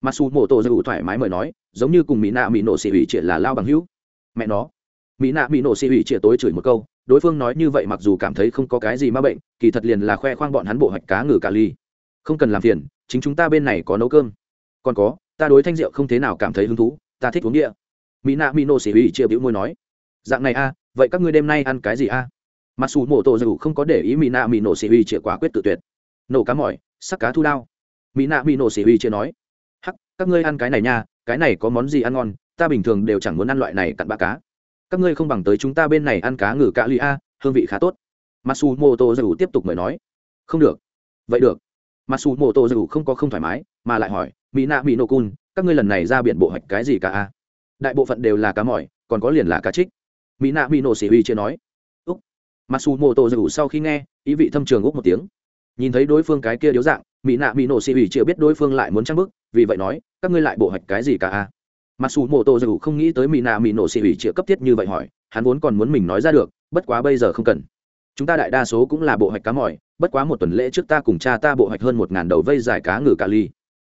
Mặt sủ mộ tổ dù thoải mái mời nói, giống như cùng mỹ nạ mỹ nổ hủy chia là lao bằng hữu. Mẹ nó. Mỹ nạ mỹ nổ hủy chia tối chửi một câu, đối phương nói như vậy mặc dù cảm thấy không có cái gì ma bệnh, kỳ thật liền là khoe khoang bọn hắn bộ hoạch cá ngừ cà ly không cần làm phiền, chính chúng ta bên này có nấu cơm. Còn có, ta đối thanh rượu không thế nào cảm thấy hứng thú, ta thích uống địa. Mỹ nạ mỹ nô xỉ hủy chia bĩu môi nói. Dạng này a, vậy các ngươi đêm nay ăn cái gì a? Mặc dù mổ tổ dù không có để ý mỹ nạ mỹ nổ xỉ hủy chia quả quyết tự tuyệt. Nổ cá mỏi, sắc cá thu đao. Mỹ nạ mỹ nổ xỉ uy chưa nói. Hắc, các ngươi ăn cái này nha, cái này có món gì ăn ngon, ta bình thường đều chẳng muốn ăn loại này cặn bã cá. Các ngươi không bằng tới chúng ta bên này ăn cá ngừ cá lì a, hương vị khá tốt. Masu mô dù tiếp tục mời nói. Không được. Vậy được masu mô tô dù không có không thoải mái, mà lại hỏi mỹ nạ mỹ nổ cun, các ngươi lần này ra biển bộ hạch cái gì cả a? Đại bộ phận đều là cá mỏi, còn có liền là cá trích. Mỹ nạ mỹ nổ xỉ huy chưa nói. Úc. Masu mô tô dù sau khi nghe, ý vị thâm trường úc một tiếng. Nhìn thấy đối phương cái kia điếu dạng mỹ nạ mỹ nổ xỉ huy chưa biết đối phương lại muốn trăng bức vì vậy nói, các ngươi lại bộ hoạch cái gì cả a? Mặc dù mô tô dù không nghĩ tới mỹ nạ mỹ nổ xỉ huy chưa cấp thiết như vậy hỏi, hắn vốn còn muốn mình nói ra được, bất quá bây giờ không cần. Chúng ta đại đa số cũng là bộ hoạch cá mỏi bất quá một tuần lễ trước ta cùng cha ta bộ hoạch hơn một ngàn đầu vây dài cá ngừ cà ly.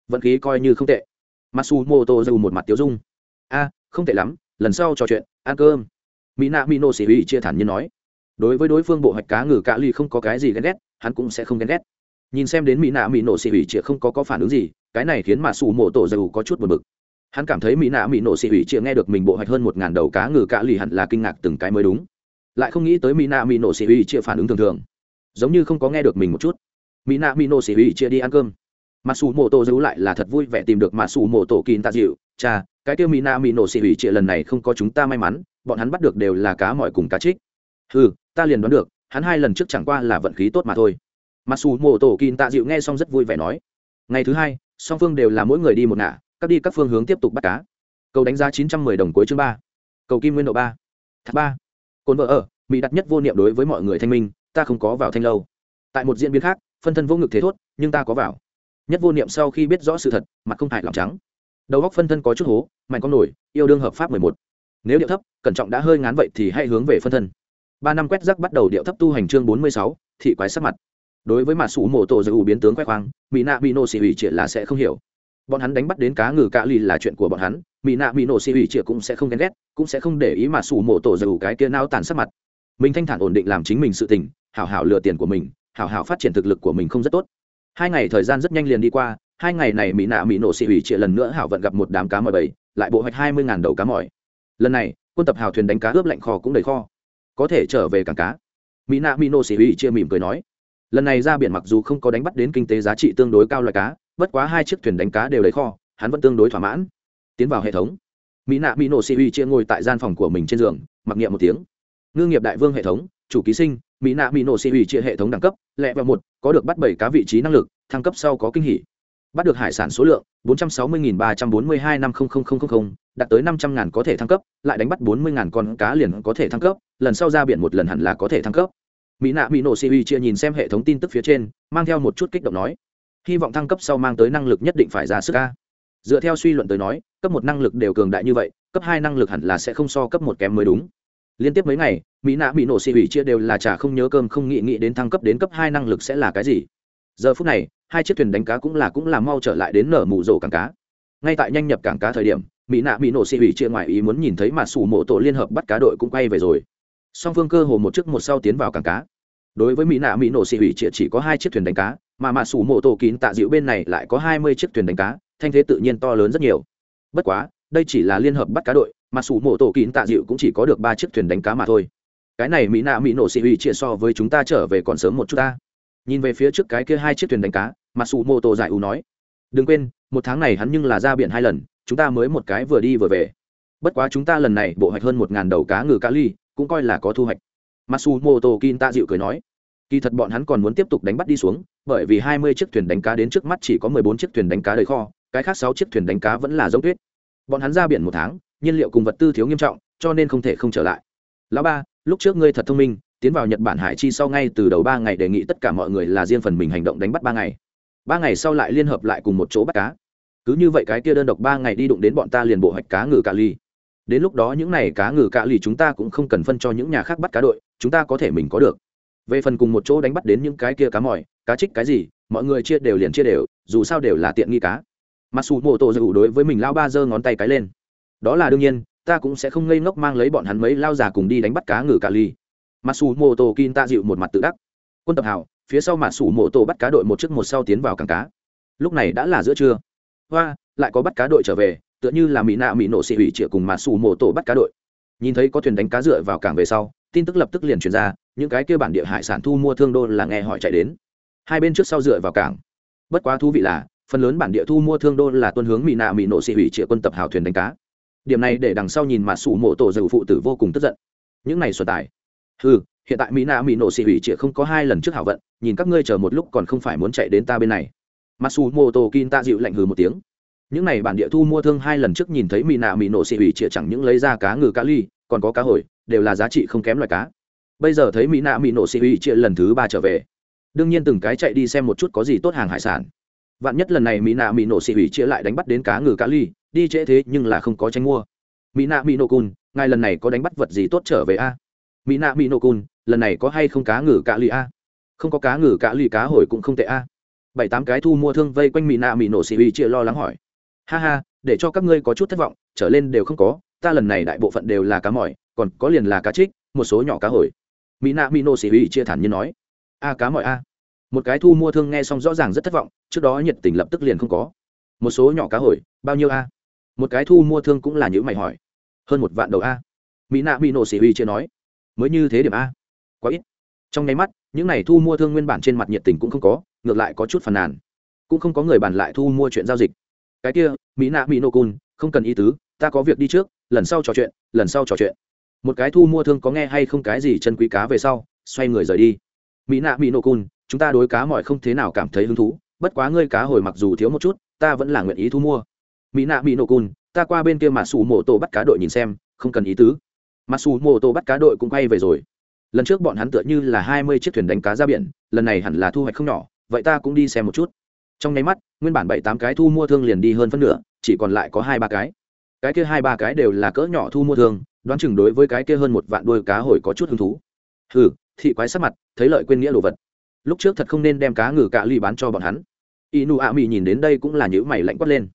Vận khí coi như không tệ. Masu dù mô tô dù một mặt tiêu dung. A, không tệ lắm, lần sau trò chuyện, ăn cơm. Mina mino sĩ huy xì chia thản như nói. Đối với đối phương bộ hoạch cá ngừ cà ly không có cái gì ghen ghét, hắn cũng sẽ không ghen ghét. Nhìn xem đến mỹ nạ mỹ nổ xị ủy chĩa không có có phản ứng gì, cái này khiến mà sủ mộ tổ dầu có chút buồn bực. Hắn cảm thấy mỹ nạ mỹ nổ xị ủy chĩa nghe được mình bộ hoạch hơn một ngàn đầu cá ngừ cạ lì hẳn là kinh ngạc từng cái mới đúng. Lại không nghĩ tới mỹ nạ mỹ nổ xị ủy chĩa phản ứng thường thường giống như không có nghe được mình một chút. Mỹ nạ mỹ nổ xỉ hủy chia đi ăn cơm. Mà sủ mộ tổ dầu lại là thật vui vẻ tìm được mà sủ mộ tổ kín tạ dịu. Cha, cái tiêu mỹ nạ mỹ nổ xỉ hủy chia lần này không có chúng ta may mắn, bọn hắn bắt được đều là cá mỏi cùng cá trích ừ ta liền đoán được, hắn hai lần trước chẳng qua là vận khí tốt mà thôi. Mặc dù mộ tổ kín tạ dịu nghe xong rất vui vẻ nói. Ngày thứ hai, song phương đều là mỗi người đi một ngả, các đi các phương hướng tiếp tục bắt cá. Cầu đánh giá chín trăm mười đồng cuối chương ba. Cầu kim nguyên độ ba. Thác ba. Cồn vợ ở, mỹ đặt nhất vô niệm đối với mọi người thanh minh ta không có vào thanh lâu. Tại một diễn biến khác, phân thân vô ngực thế thốt, nhưng ta có vào. Nhất vô niệm sau khi biết rõ sự thật, mặt không hại lòng trắng. Đầu góc phân thân có chút hố, mạnh con nổi, yêu đương hợp pháp mười một. Nếu điệu thấp, cẩn trọng đã hơi ngán vậy thì hãy hướng về phân thân. Ba năm quét rắc bắt đầu điệu thấp tu hành chương bốn mươi sáu, thị quái sắc mặt. Đối với mặt sủ mộ tổ giữ biến tướng khoe khoang mỹ nạ bị nổ xì ủy triệt là sẽ không hiểu. Bọn hắn đánh bắt đến cá ngừ cạ lì là chuyện của bọn hắn mỹ nạ bị nổ xì ủy triệt cũng sẽ không ghen ghét, cũng sẽ không để ý mà sủ mộ tổ dù cái kia nao tàn sắc mặt mình thanh thản ổn định làm chính mình sự tình, hảo hảo lừa tiền của mình, hảo hảo phát triển thực lực của mình không rất tốt. Hai ngày thời gian rất nhanh liền đi qua, hai ngày này mỹ nạ mỹ nổ xị ủy trịa lần nữa hảo vận gặp một đám cá mỏi bầy, lại bộ hoạch hai mươi đầu cá mỏi lần này, quân tập hào thuyền đánh cá ướp lạnh kho cũng đầy kho. Có thể trở về cảng cá. Mỹ nạ mỹ nổ xị ủy chia mỉm cười nói. Lần này ra biển mặc dù không có đánh bắt đến kinh tế giá trị tương đối cao loại cá, bất quá hai chiếc thuyền đánh cá đều đầy kho, hắn vẫn tương đối thỏa mãn. Tiến vào hệ thống. Mỹ nạ mỹ nổ xị ủy chia ngồi tại gian phòng của mình trên giường, mặc niệm một tiếng ngư nghiệp đại vương hệ thống, chủ ký sinh, mỹ nạ mỹ nổ xị ủy chia hệ thống đẳng cấp, lẹ vào một, có được bắt bảy cá vị trí năng lực, thăng cấp sau có kinh hỉ. Bắt được hải sản số lượng 460.342 năm đạt tới 500.000 có thể thăng cấp, lại đánh bắt 40.000 con cá liền có thể thăng cấp, lần sau ra biển một lần hẳn là có thể thăng cấp. Mỹ nạ mỹ nổ siêu chia nhìn xem hệ thống tin tức phía trên, mang theo một chút kích động nói, hy vọng thăng cấp sau mang tới năng lực nhất định phải ra sức ca dựa theo suy luận tới nói, cấp một năng lực đều cường đại như vậy, cấp hai năng lực hẳn là sẽ không so cấp một kém mới đúng liên tiếp mấy ngày, mỹ nạ bị nổ siêu chia đều là chả không nhớ cơm, không nghĩ nghĩ đến thăng cấp đến cấp hai năng lực sẽ là cái gì. Giờ phút này, hai chiếc thuyền đánh cá cũng là cũng là mau trở lại đến nở mù rổ cảng cá. Ngay tại nhanh nhập cảng cá thời điểm, mỹ nạ bị nổ xị ủy chia ngoài ý muốn nhìn thấy mà sủ mộ tổ liên hợp bắt cá đội cũng quay về rồi. Song phương cơ hồ một chiếc một sau tiến vào cảng cá. Đối với mỹ nạ mỹ nổ xị ủy chia chỉ có hai chiếc thuyền đánh cá, mà mà sủ mộ tổ kín tạ dịu bên này lại có hai mươi chiếc thuyền đánh cá, thanh thế tự nhiên to lớn rất nhiều. Bất quá, đây chỉ là liên hợp bắt cá đội mà sủ mộ tổ kín tạ dịu cũng chỉ có được ba chiếc thuyền đánh cá mà thôi. Cái này mỹ nạ mỹ nổ xị uy chia so với chúng ta trở về còn sớm một chút ta. Nhìn về phía trước cái kia hai chiếc thuyền đánh cá mà sủ mô tổ giải ủ nói. Đừng quên một tháng này hắn nhưng là ra biển hai lần chúng ta mới một cái vừa đi vừa về. Bất quá chúng ta lần này bộ hoạch hơn một ngàn đầu cá ngừ cá ly cũng coi là có thu hoạch. Matsumoto Kinta dịu cười nói, kỳ thật bọn hắn còn muốn tiếp tục đánh bắt đi xuống, bởi vì hai mươi chiếc thuyền đánh cá đến trước mắt chỉ có mười bốn chiếc thuyền đánh cá đầy kho, cái khác sáu chiếc thuyền đánh cá vẫn là giống tuyết. Bọn hắn ra biển một tháng, nhiên liệu cùng vật tư thiếu nghiêm trọng, cho nên không thể không trở lại. Lão ba, lúc trước ngươi thật thông minh, tiến vào nhật bản hải chi sau ngay từ đầu ba ngày đề nghị tất cả mọi người là riêng phần mình hành động đánh bắt ba ngày. Ba ngày sau lại liên hợp lại cùng một chỗ bắt cá. Cứ như vậy cái kia đơn độc ba ngày đi đụng đến bọn ta liền bộ hạch cá ngừ cà ly. Đến lúc đó những n à y cá ngừ cà ly chúng ta cũng không cần phân cho những nhà khác bắt cá đội chúng ta có thể mình có được. Về phần cùng một chỗ đánh bắt đến những cái kia cá mỏi cá trích cái gì mọi người chia đều liền chia đều dù sao đều là tiện nghi cá. Mặc dù mô tô dù đối với mình lao ba giơ ngón tay cái lên đó là đương nhiên, ta cũng sẽ không ngây ngốc mang lấy bọn hắn mấy lao già cùng đi đánh bắt cá ngừ cà ly. Mặc dù mô tô kin ta dịu một mặt tự đắc. Quân tập hào, phía sau mạ sủ mộ bắt cá đội một chiếc một sau tiến vào cảng cá. Lúc này đã là giữa trưa. Hoa, lại có bắt cá đội trở về, tựa như là mỹ nạ mỹ nổ xị hủy chĩa cùng mạ sủ mộ bắt cá đội. Nhìn thấy có thuyền đánh cá dựa vào cảng về sau, tin tức lập tức liền truyền ra, những cái kia bản địa hải sản thu mua thương đô là nghe hỏi chạy đến. Hai bên trước sau dựa vào cảng. Bất quá thú vị là, phần lớn bản địa thu mua thương đô là tuân hướng mỹ nạ mỹ nổ xị hủy chĩa quân tập hào thuyền đánh cá điểm này để đằng sau nhìn mà sủ mộ tổ dầu phụ tử vô cùng tức giận. Những này xuân tài. Ừ hiện tại mỹ nạ mỹ nổ xị hủy chỉ không có hai lần trước hảo vận, nhìn các ngươi chờ một lúc còn không phải muốn chạy đến ta bên này. Masu Moto tô kin ta dịu lạnh hừ một tiếng. Những này bản địa thu mua thương hai lần trước nhìn thấy mỹ nạ mỹ nổ xị hủy chỉ chẳng những lấy ra cá ngừ cá ly, còn có cá hồi, đều là giá trị không kém loại cá. Bây giờ thấy mỹ nạ mỹ nổ xị hủy chỉ lần thứ ba trở về. Đương nhiên từng cái chạy đi xem một chút có gì tốt hàng hải sản. Vạn nhất lần này mỹ nạ mỹ nổ xị hủy chỉ lại đánh bắt đến cá ngừ cá ly đi trễ thế nhưng là không có tranh mua. Mỹ nạ mỹ nổ cun ngài lần này có đánh bắt vật gì tốt trở về a? Mỹ nạ mỹ nổ cun lần này có hay không cá ngừ cạ lì a? Không có cá ngừ cạ lì cá hồi cũng không tệ a. Bảy tám cái thu mua thương vây quanh mỹ nạ mỹ nổ xì uy chia lo lắng hỏi. Ha ha, để cho các ngươi có chút thất vọng, trở lên đều không có, ta lần này đại bộ phận đều là cá mỏi còn có liền là cá trích, một số nhỏ cá hồi. Mỹ nạ mỹ nổ xì uy chia thản như nói. A, cá mỏi a. Một cái thu mua thương nghe xong rõ ràng rất thất vọng, trước đó nhiệt tình lập tức liền không có. Một số nhỏ cá hồi, bao nhiêu a? Một cái thu mua thương cũng là những mày hỏi. Hơn một vạn đầu a. Mỹ nạ mỹ nổ xỉ uy chưa nói. Mới như thế điểm a. Quá ít. Trong nháy mắt, những này thu mua thương nguyên bản trên mặt nhiệt tình cũng không có, ngược lại có chút phàn nàn. Cũng không có người bàn lại thu mua chuyện giao dịch. Cái kia, mỹ nạ mỹ nô cun không cần ý tứ, ta có việc đi trước, lần sau trò chuyện, lần sau trò chuyện. Một cái thu mua thương có nghe hay không cái gì chân quý cá về sau, xoay người rời đi. Mỹ nạ mỹ nô cun chúng ta đối cá mọi không thế nào cảm thấy hứng thú, bất quá ngươi cá hồi mặc dù thiếu một chút, ta vẫn là nguyện ý thu mua mỹ nạ mỹ nổ cun ta qua bên kia mà xù mộ tổ bắt cá đội nhìn xem, không cần ý tứ. Mà xù mộ tổ bắt cá đội cũng quay về rồi. Lần trước bọn hắn tựa như là hai mươi chiếc thuyền đánh cá ra biển, lần này hẳn là thu hoạch không nhỏ, vậy ta cũng đi xem một chút. Trong nháy mắt, nguyên bản bảy tám cái thu mua thương liền đi hơn phân nửa, chỉ còn lại có hai ba cái. Cái kia hai ba cái đều là cỡ nhỏ thu mua thương, đoán chừng đối với cái kia hơn một vạn đôi cá hồi có chút hứng thú. Hừ, thị quái sắc mặt, thấy lợi quên nghĩa đồ vật. Lúc trước thật không nên đem cá ngừ cạ ly bán cho bọn hắn. Y nụ ạ Mị nhìn đến đây cũng là những mày lạnh quất lên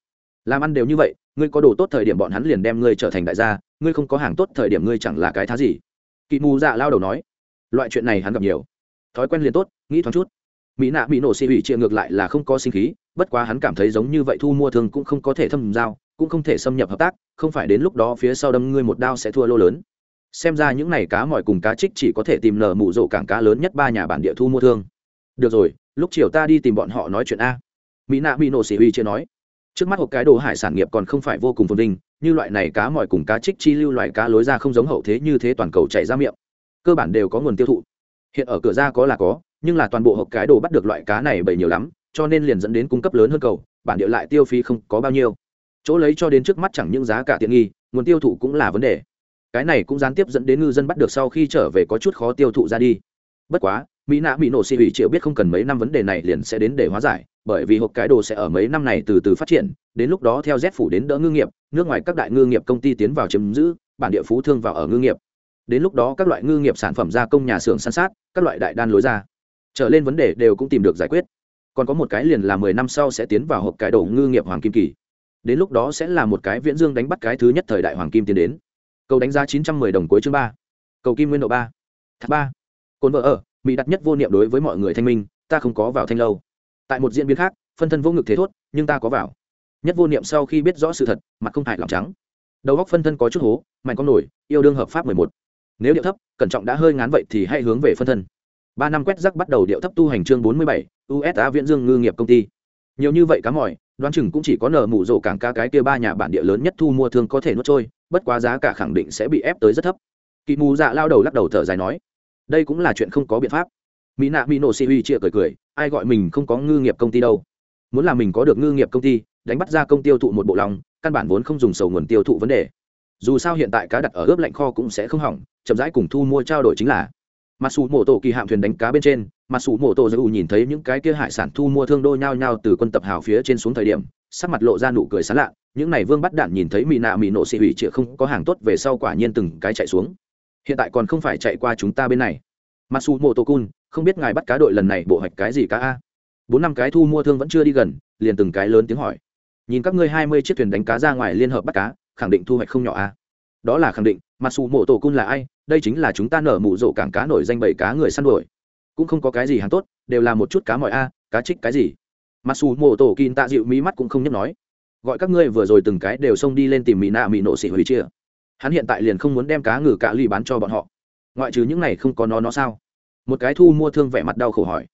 làm ăn đều như vậy, ngươi có đồ tốt thời điểm bọn hắn liền đem ngươi trở thành đại gia, ngươi không có hàng tốt thời điểm ngươi chẳng là cái thá gì. Kỳ mù dạ lao đầu nói, loại chuyện này hắn gặp nhiều. Thói quen liền tốt, nghĩ thoáng chút. Mỹ nạ bị nổ xị ủy chia ngược lại là không có sinh khí, bất quá hắn cảm thấy giống như vậy thu mua thường cũng không có thể thâm giao, cũng không thể xâm nhập hợp tác, không phải đến lúc đó phía sau đâm ngươi một đao sẽ thua lô lớn. Xem ra những n à y cá mọi cùng cá trích chỉ có thể tìm nở mụ rộ cảng cá lớn nhất ba nhà bản địa thu mua thương. Được rồi, lúc chiều ta đi tìm bọn họ nói chuyện a. Mỹ nạ bị nổ xỉ huy chưa nói trước mắt hộp cái đồ hải sản nghiệp còn không phải vô cùng phồn vinh, như loại này cá mỏi cùng cá trích chi lưu loại cá lối ra không giống hậu thế như thế toàn cầu chạy ra miệng. Cơ bản đều có nguồn tiêu thụ. Hiện ở cửa ra có là có, nhưng là toàn bộ hộp cái đồ bắt được loại cá này bởi nhiều lắm, cho nên liền dẫn đến cung cấp lớn hơn cầu, bản địa lại tiêu phí không có bao nhiêu. Chỗ lấy cho đến trước mắt chẳng những giá cả tiện nghi, nguồn tiêu thụ cũng là vấn đề. Cái này cũng gián tiếp dẫn đến ngư dân bắt được sau khi trở về có chút khó tiêu thụ ra đi. Bất quá, mỹ nạ bị nổ xì ủy triệu biết không cần mấy năm vấn đề này liền sẽ đến để hóa giải bởi vì hộp cái đồ sẽ ở mấy năm này từ từ phát triển, đến lúc đó theo z phủ đến đỡ ngư nghiệp, nước ngoài các đại ngư nghiệp công ty tiến vào chiếm giữ, bản địa phú thương vào ở ngư nghiệp. Đến lúc đó các loại ngư nghiệp sản phẩm gia công nhà xưởng san sát, các loại đại đan lối ra. Trở lên vấn đề đều cũng tìm được giải quyết. Còn có một cái liền là mười năm sau sẽ tiến vào hộp cái đồ ngư nghiệp hoàng kim kỳ. Đến lúc đó sẽ là một cái viễn dương đánh bắt cái thứ nhất thời đại hoàng kim tiến đến. Cầu đánh giá chín trăm mười đồng cuối chương ba. Cầu kim nguyên độ ba. Thác ba. Cồn vợ ở, mỹ đặt nhất vô niệm đối với mọi người thanh minh, ta không có vào thanh lâu tại một diễn biến khác, phân thân vô ngực thế thốt, nhưng ta có vào. Nhất vô niệm sau khi biết rõ sự thật, mặt không hại lòng trắng. Đầu góc phân thân có chút hố, mạnh con nổi, yêu đương hợp pháp mười một. Nếu điệu thấp, cẩn trọng đã hơi ngán vậy thì hãy hướng về phân thân. Ba năm quét rắc bắt đầu điệu thấp tu hành chương bốn mươi bảy usa viễn dương ngư nghiệp công ty. Nhiều như vậy cá mỏi đoán chừng cũng chỉ có nở mụ rổ cảng ca cái kia ba nhà bản địa lớn nhất thu mua thương có thể nuốt trôi, bất quá giá cả khẳng định sẽ bị ép tới rất thấp. Kỳ mù dạ lao đầu lắc đầu thở dài nói, đây cũng là chuyện không có biện pháp mỹ nạ mỹ nổ si huy chia cười cười, ai gọi mình không có ngư nghiệp công ty đâu. Muốn là mình có được ngư nghiệp công ty, đánh bắt ra công tiêu thụ một bộ lòng, căn bản vốn không dùng sầu nguồn tiêu thụ vấn đề. Dù sao hiện tại cá đặt ở ướp lạnh kho cũng sẽ không hỏng, chậm rãi cùng thu mua trao đổi chính là. Mặc dù mổ tổ kỳ hạm thuyền đánh cá bên trên mặc dù mổ tổ giữ nhìn thấy những cái kia hải sản thu mua thương đô nhao nhao từ quân tập hào phía trên xuống thời điểm, sắc mặt lộ ra nụ cười sán lạ, những này vương bắt đạn nhìn thấy mỹ nạ mỹ nổ xị hủy chịa không có hàng tốt về sau quả nhiên từng cái chạy xuống. Hiện tại còn không phải chạy qua chúng ta bên này. Mặc dù mổ tổ cun không biết ngài bắt cá đội lần này bộ hoạch cái gì cá a? Bốn năm cái thu mua thương vẫn chưa đi gần, liền từng cái lớn tiếng hỏi. Nhìn các ngươi hai mươi chiếc thuyền đánh cá ra ngoài liên hợp bắt cá, khẳng định thu hoạch không nhỏ a. Đó là khẳng định mặc dù mộ tổ cun là ai? Đây chính là chúng ta nở mụ rộ cảng cá nổi danh bảy cá người săn đuổi. Cũng không có cái gì hàng tốt, đều là một chút cá mọi a, cá trích cái gì. Mặc dù mộ tổ kin tạ dịu mí mắt cũng không nhấp nói. Gọi các ngươi vừa rồi từng cái đều xông đi lên tìm mỹ nạ mỹ nộ xỉ hủy chia. Hắn hiện tại liền không muốn đem cá ngừ cạ ly bán cho bọn họ. Ngoại trừ những này không có nó nó sao? Một cái thu mua thương vẻ mặt đau khổ hỏi.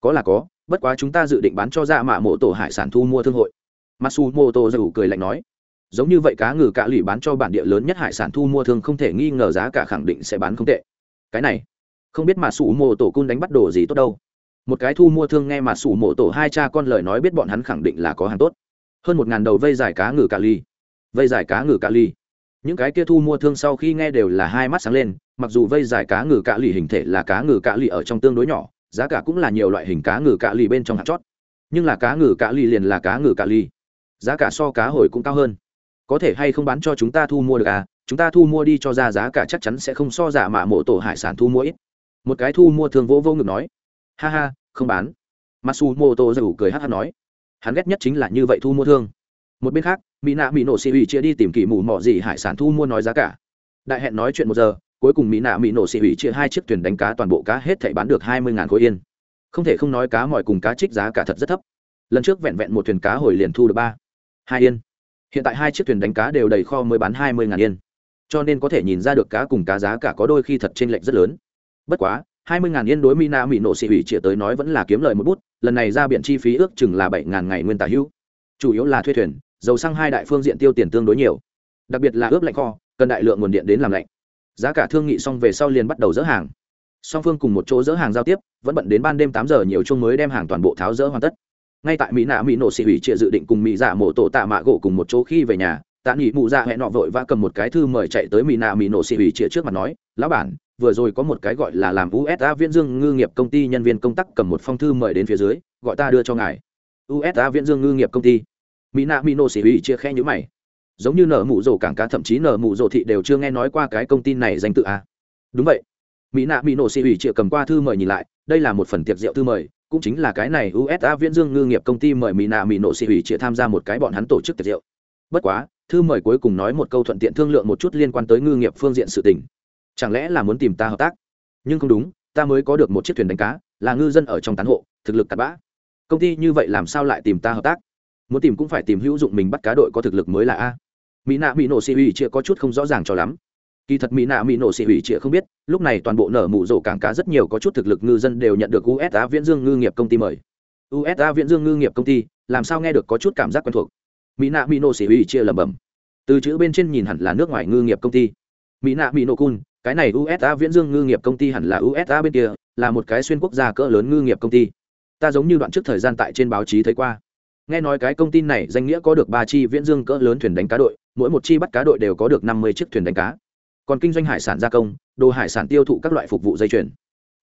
Có là có, bất quá chúng ta dự định bán cho dạ mạ mộ tổ hải sản thu mua thương hội. Masu mô tô dù cười lạnh nói. Giống như vậy cá ngừ cạ lì bán cho bản địa lớn nhất hải sản thu mua thương không thể nghi ngờ giá cả khẳng định sẽ bán không tệ. Cái này, không biết mà sủ mộ tổ cun đánh bắt đồ gì tốt đâu. Một cái thu mua thương nghe mà sủ mộ tổ hai cha con lời nói biết bọn hắn khẳng định là có hàng tốt. Hơn một ngàn đầu vây giải cá ngừ cạ ly vây giải cá ngừ cạ ly những cái kia thu mua thương sau khi nghe đều là hai mắt sáng lên mặc dù vây dài cá ngừ cạ lì hình thể là cá ngừ cạ lì ở trong tương đối nhỏ giá cả cũng là nhiều loại hình cá ngừ cạ lì bên trong hạt chót. Nhưng là cá ngừ cạ lì liền là cá ngừ cạ lì, giá cả so cá hồi cũng cao hơn. Có thể hay không bán cho chúng ta thu mua được à? Chúng ta thu mua đi cho ra giá cả chắc chắn sẽ không so giả mạ mộ tổ hải sản thu mua ít. Một cái thu mua thường vô vô ngực nói. Ha ha không bán. Masu mô tô dầu cười hát hát nói. Hắn ghét nhất chính là như vậy thu mua thương một bên khác, mỹ nạ mỹ nổ xì ủy chia đi tìm kỳ mù mỏ gì hải sản thu mua nói giá cả. Đại hẹn nói chuyện một giờ, cuối cùng mỹ nạ mỹ nổ xì ủy chia hai chiếc thuyền đánh cá toàn bộ cá hết thảy bán được hai mươi ngàn khối yên. Không thể không nói cá mỏi cùng cá trích giá cả thật rất thấp. Lần trước vẹn vẹn một thuyền cá hồi liền thu được ba, hai yên. Hiện tại hai chiếc thuyền đánh cá đều đầy kho mới bán hai mươi ngàn yên. Cho nên có thể nhìn ra được cá cùng cá giá cả có đôi khi thật t r ê n lệch rất lớn. Bất quá, hai mươi ngàn yên đối Mỹ mina mỹ nổ xị ủy chĩa tới nói vẫn là kiếm lời một bút, lần này ra biển chi phí ước chừng là bảy ngàn ngày nguyên tả hữu. Chủ yếu là thuê thuyền dầu xăng hai đại phương diện tiêu tiền tương đối nhiều. Đặc biệt là ướp lạnh kho, cần đại lượng nguồn điện đến làm lạnh. Giá cả thương nghị xong về sau liền bắt đầu dỡ hàng. Song phương cùng một chỗ dỡ hàng giao tiếp, vẫn bận đến ban đêm tám giờ nhiều chung mới đem hàng toàn bộ tháo dỡ hoàn tất. Ngay tại mỹ nạ mỹ nổ xị hủy trịa dự định cùng mỹ giả mổ tổ tạ mạ gỗ cùng một chỗ khi về nhà, tạ nghỉ mụ dạ hẹn nọ vội và cầm một cái thư mời chạy tới mỹ nạ mỹ nổ xị hủy trịa trước mặt nói, lão bản, vừa rồi có một cái gọi là làm usa viễn dương ngư nghiệp công ty nhân viên công tác cầm một phong thư mời đến phía dưới, gọi ta đưa cho ngài. Usa viễn dương ngư nghiệp công ty mỹ nạ mỹ nô xỉ hủy chia khe nhữ mày. Giống như nở mụ rổ cảng cá, thậm chí nở mụ rổ thị đều chưa nghe nói qua cái công ty này danh tự a à. đúng vậy. Mỹ nạ mỹ nổ xỉ hủy chia cầm qua thư mời nhìn lại, đây là một phần tiệc rượu thư mời, cũng chính là cái này usa viễn dương ngư nghiệp công ty mời mỹ nạ mỹ nổ xỉ hủy chia tham gia một cái bọn hắn tổ chức tiệc rượu. Bất quá, thư mời cuối cùng nói một câu thuận tiện thương lượng một chút liên quan tới ngư nghiệp phương diện sự tình. Chẳng lẽ là muốn tìm ta hợp tác? Nhưng không đúng, ta mới có được một chiếc thuyền đánh cá, là ngư dân ở trong tán hộ, thực lực cặn bã. Công ty như vậy làm sao lại tìm ta hợp tác? Muốn tìm cũng phải tìm hữu dụng mình bắt cá đội có thực lực mới là a. Mỹ nạ mỹ nổ xị hủy chia có chút không rõ ràng cho lắm. Kỳ thật mỹ nạ mỹ nổ xị hủy chia không biết, lúc này toàn bộ nở mụ rổ cảng cá rất nhiều có chút thực lực ngư dân đều nhận được usa viễn dương ngư nghiệp công ty mời. Usa viễn dương ngư nghiệp công ty, làm sao nghe được có chút cảm giác quen thuộc? Mỹ nạ mỹ nổ xị hủy chia lẩm bẩm. Từ chữ bên trên nhìn hẳn là nước ngoài ngư nghiệp công ty. Mỹ nạ mỹ nổ cun, cái này usa viễn dương ngư nghiệp công ty hẳn là usa bên kia, là một cái xuyên quốc gia cỡ lớn ngư nghiệp công ty. Ta giống như đoạn trước thời gian tại trên báo chí thấy qua nghe nói cái công ty này danh nghĩa có được ba chi viễn dương cỡ lớn thuyền đánh cá đội, mỗi một chi bắt cá đội đều có được năm mươi chiếc thuyền đánh cá. Còn kinh doanh hải sản gia công, đồ hải sản tiêu thụ các loại phục vụ dây chuyền.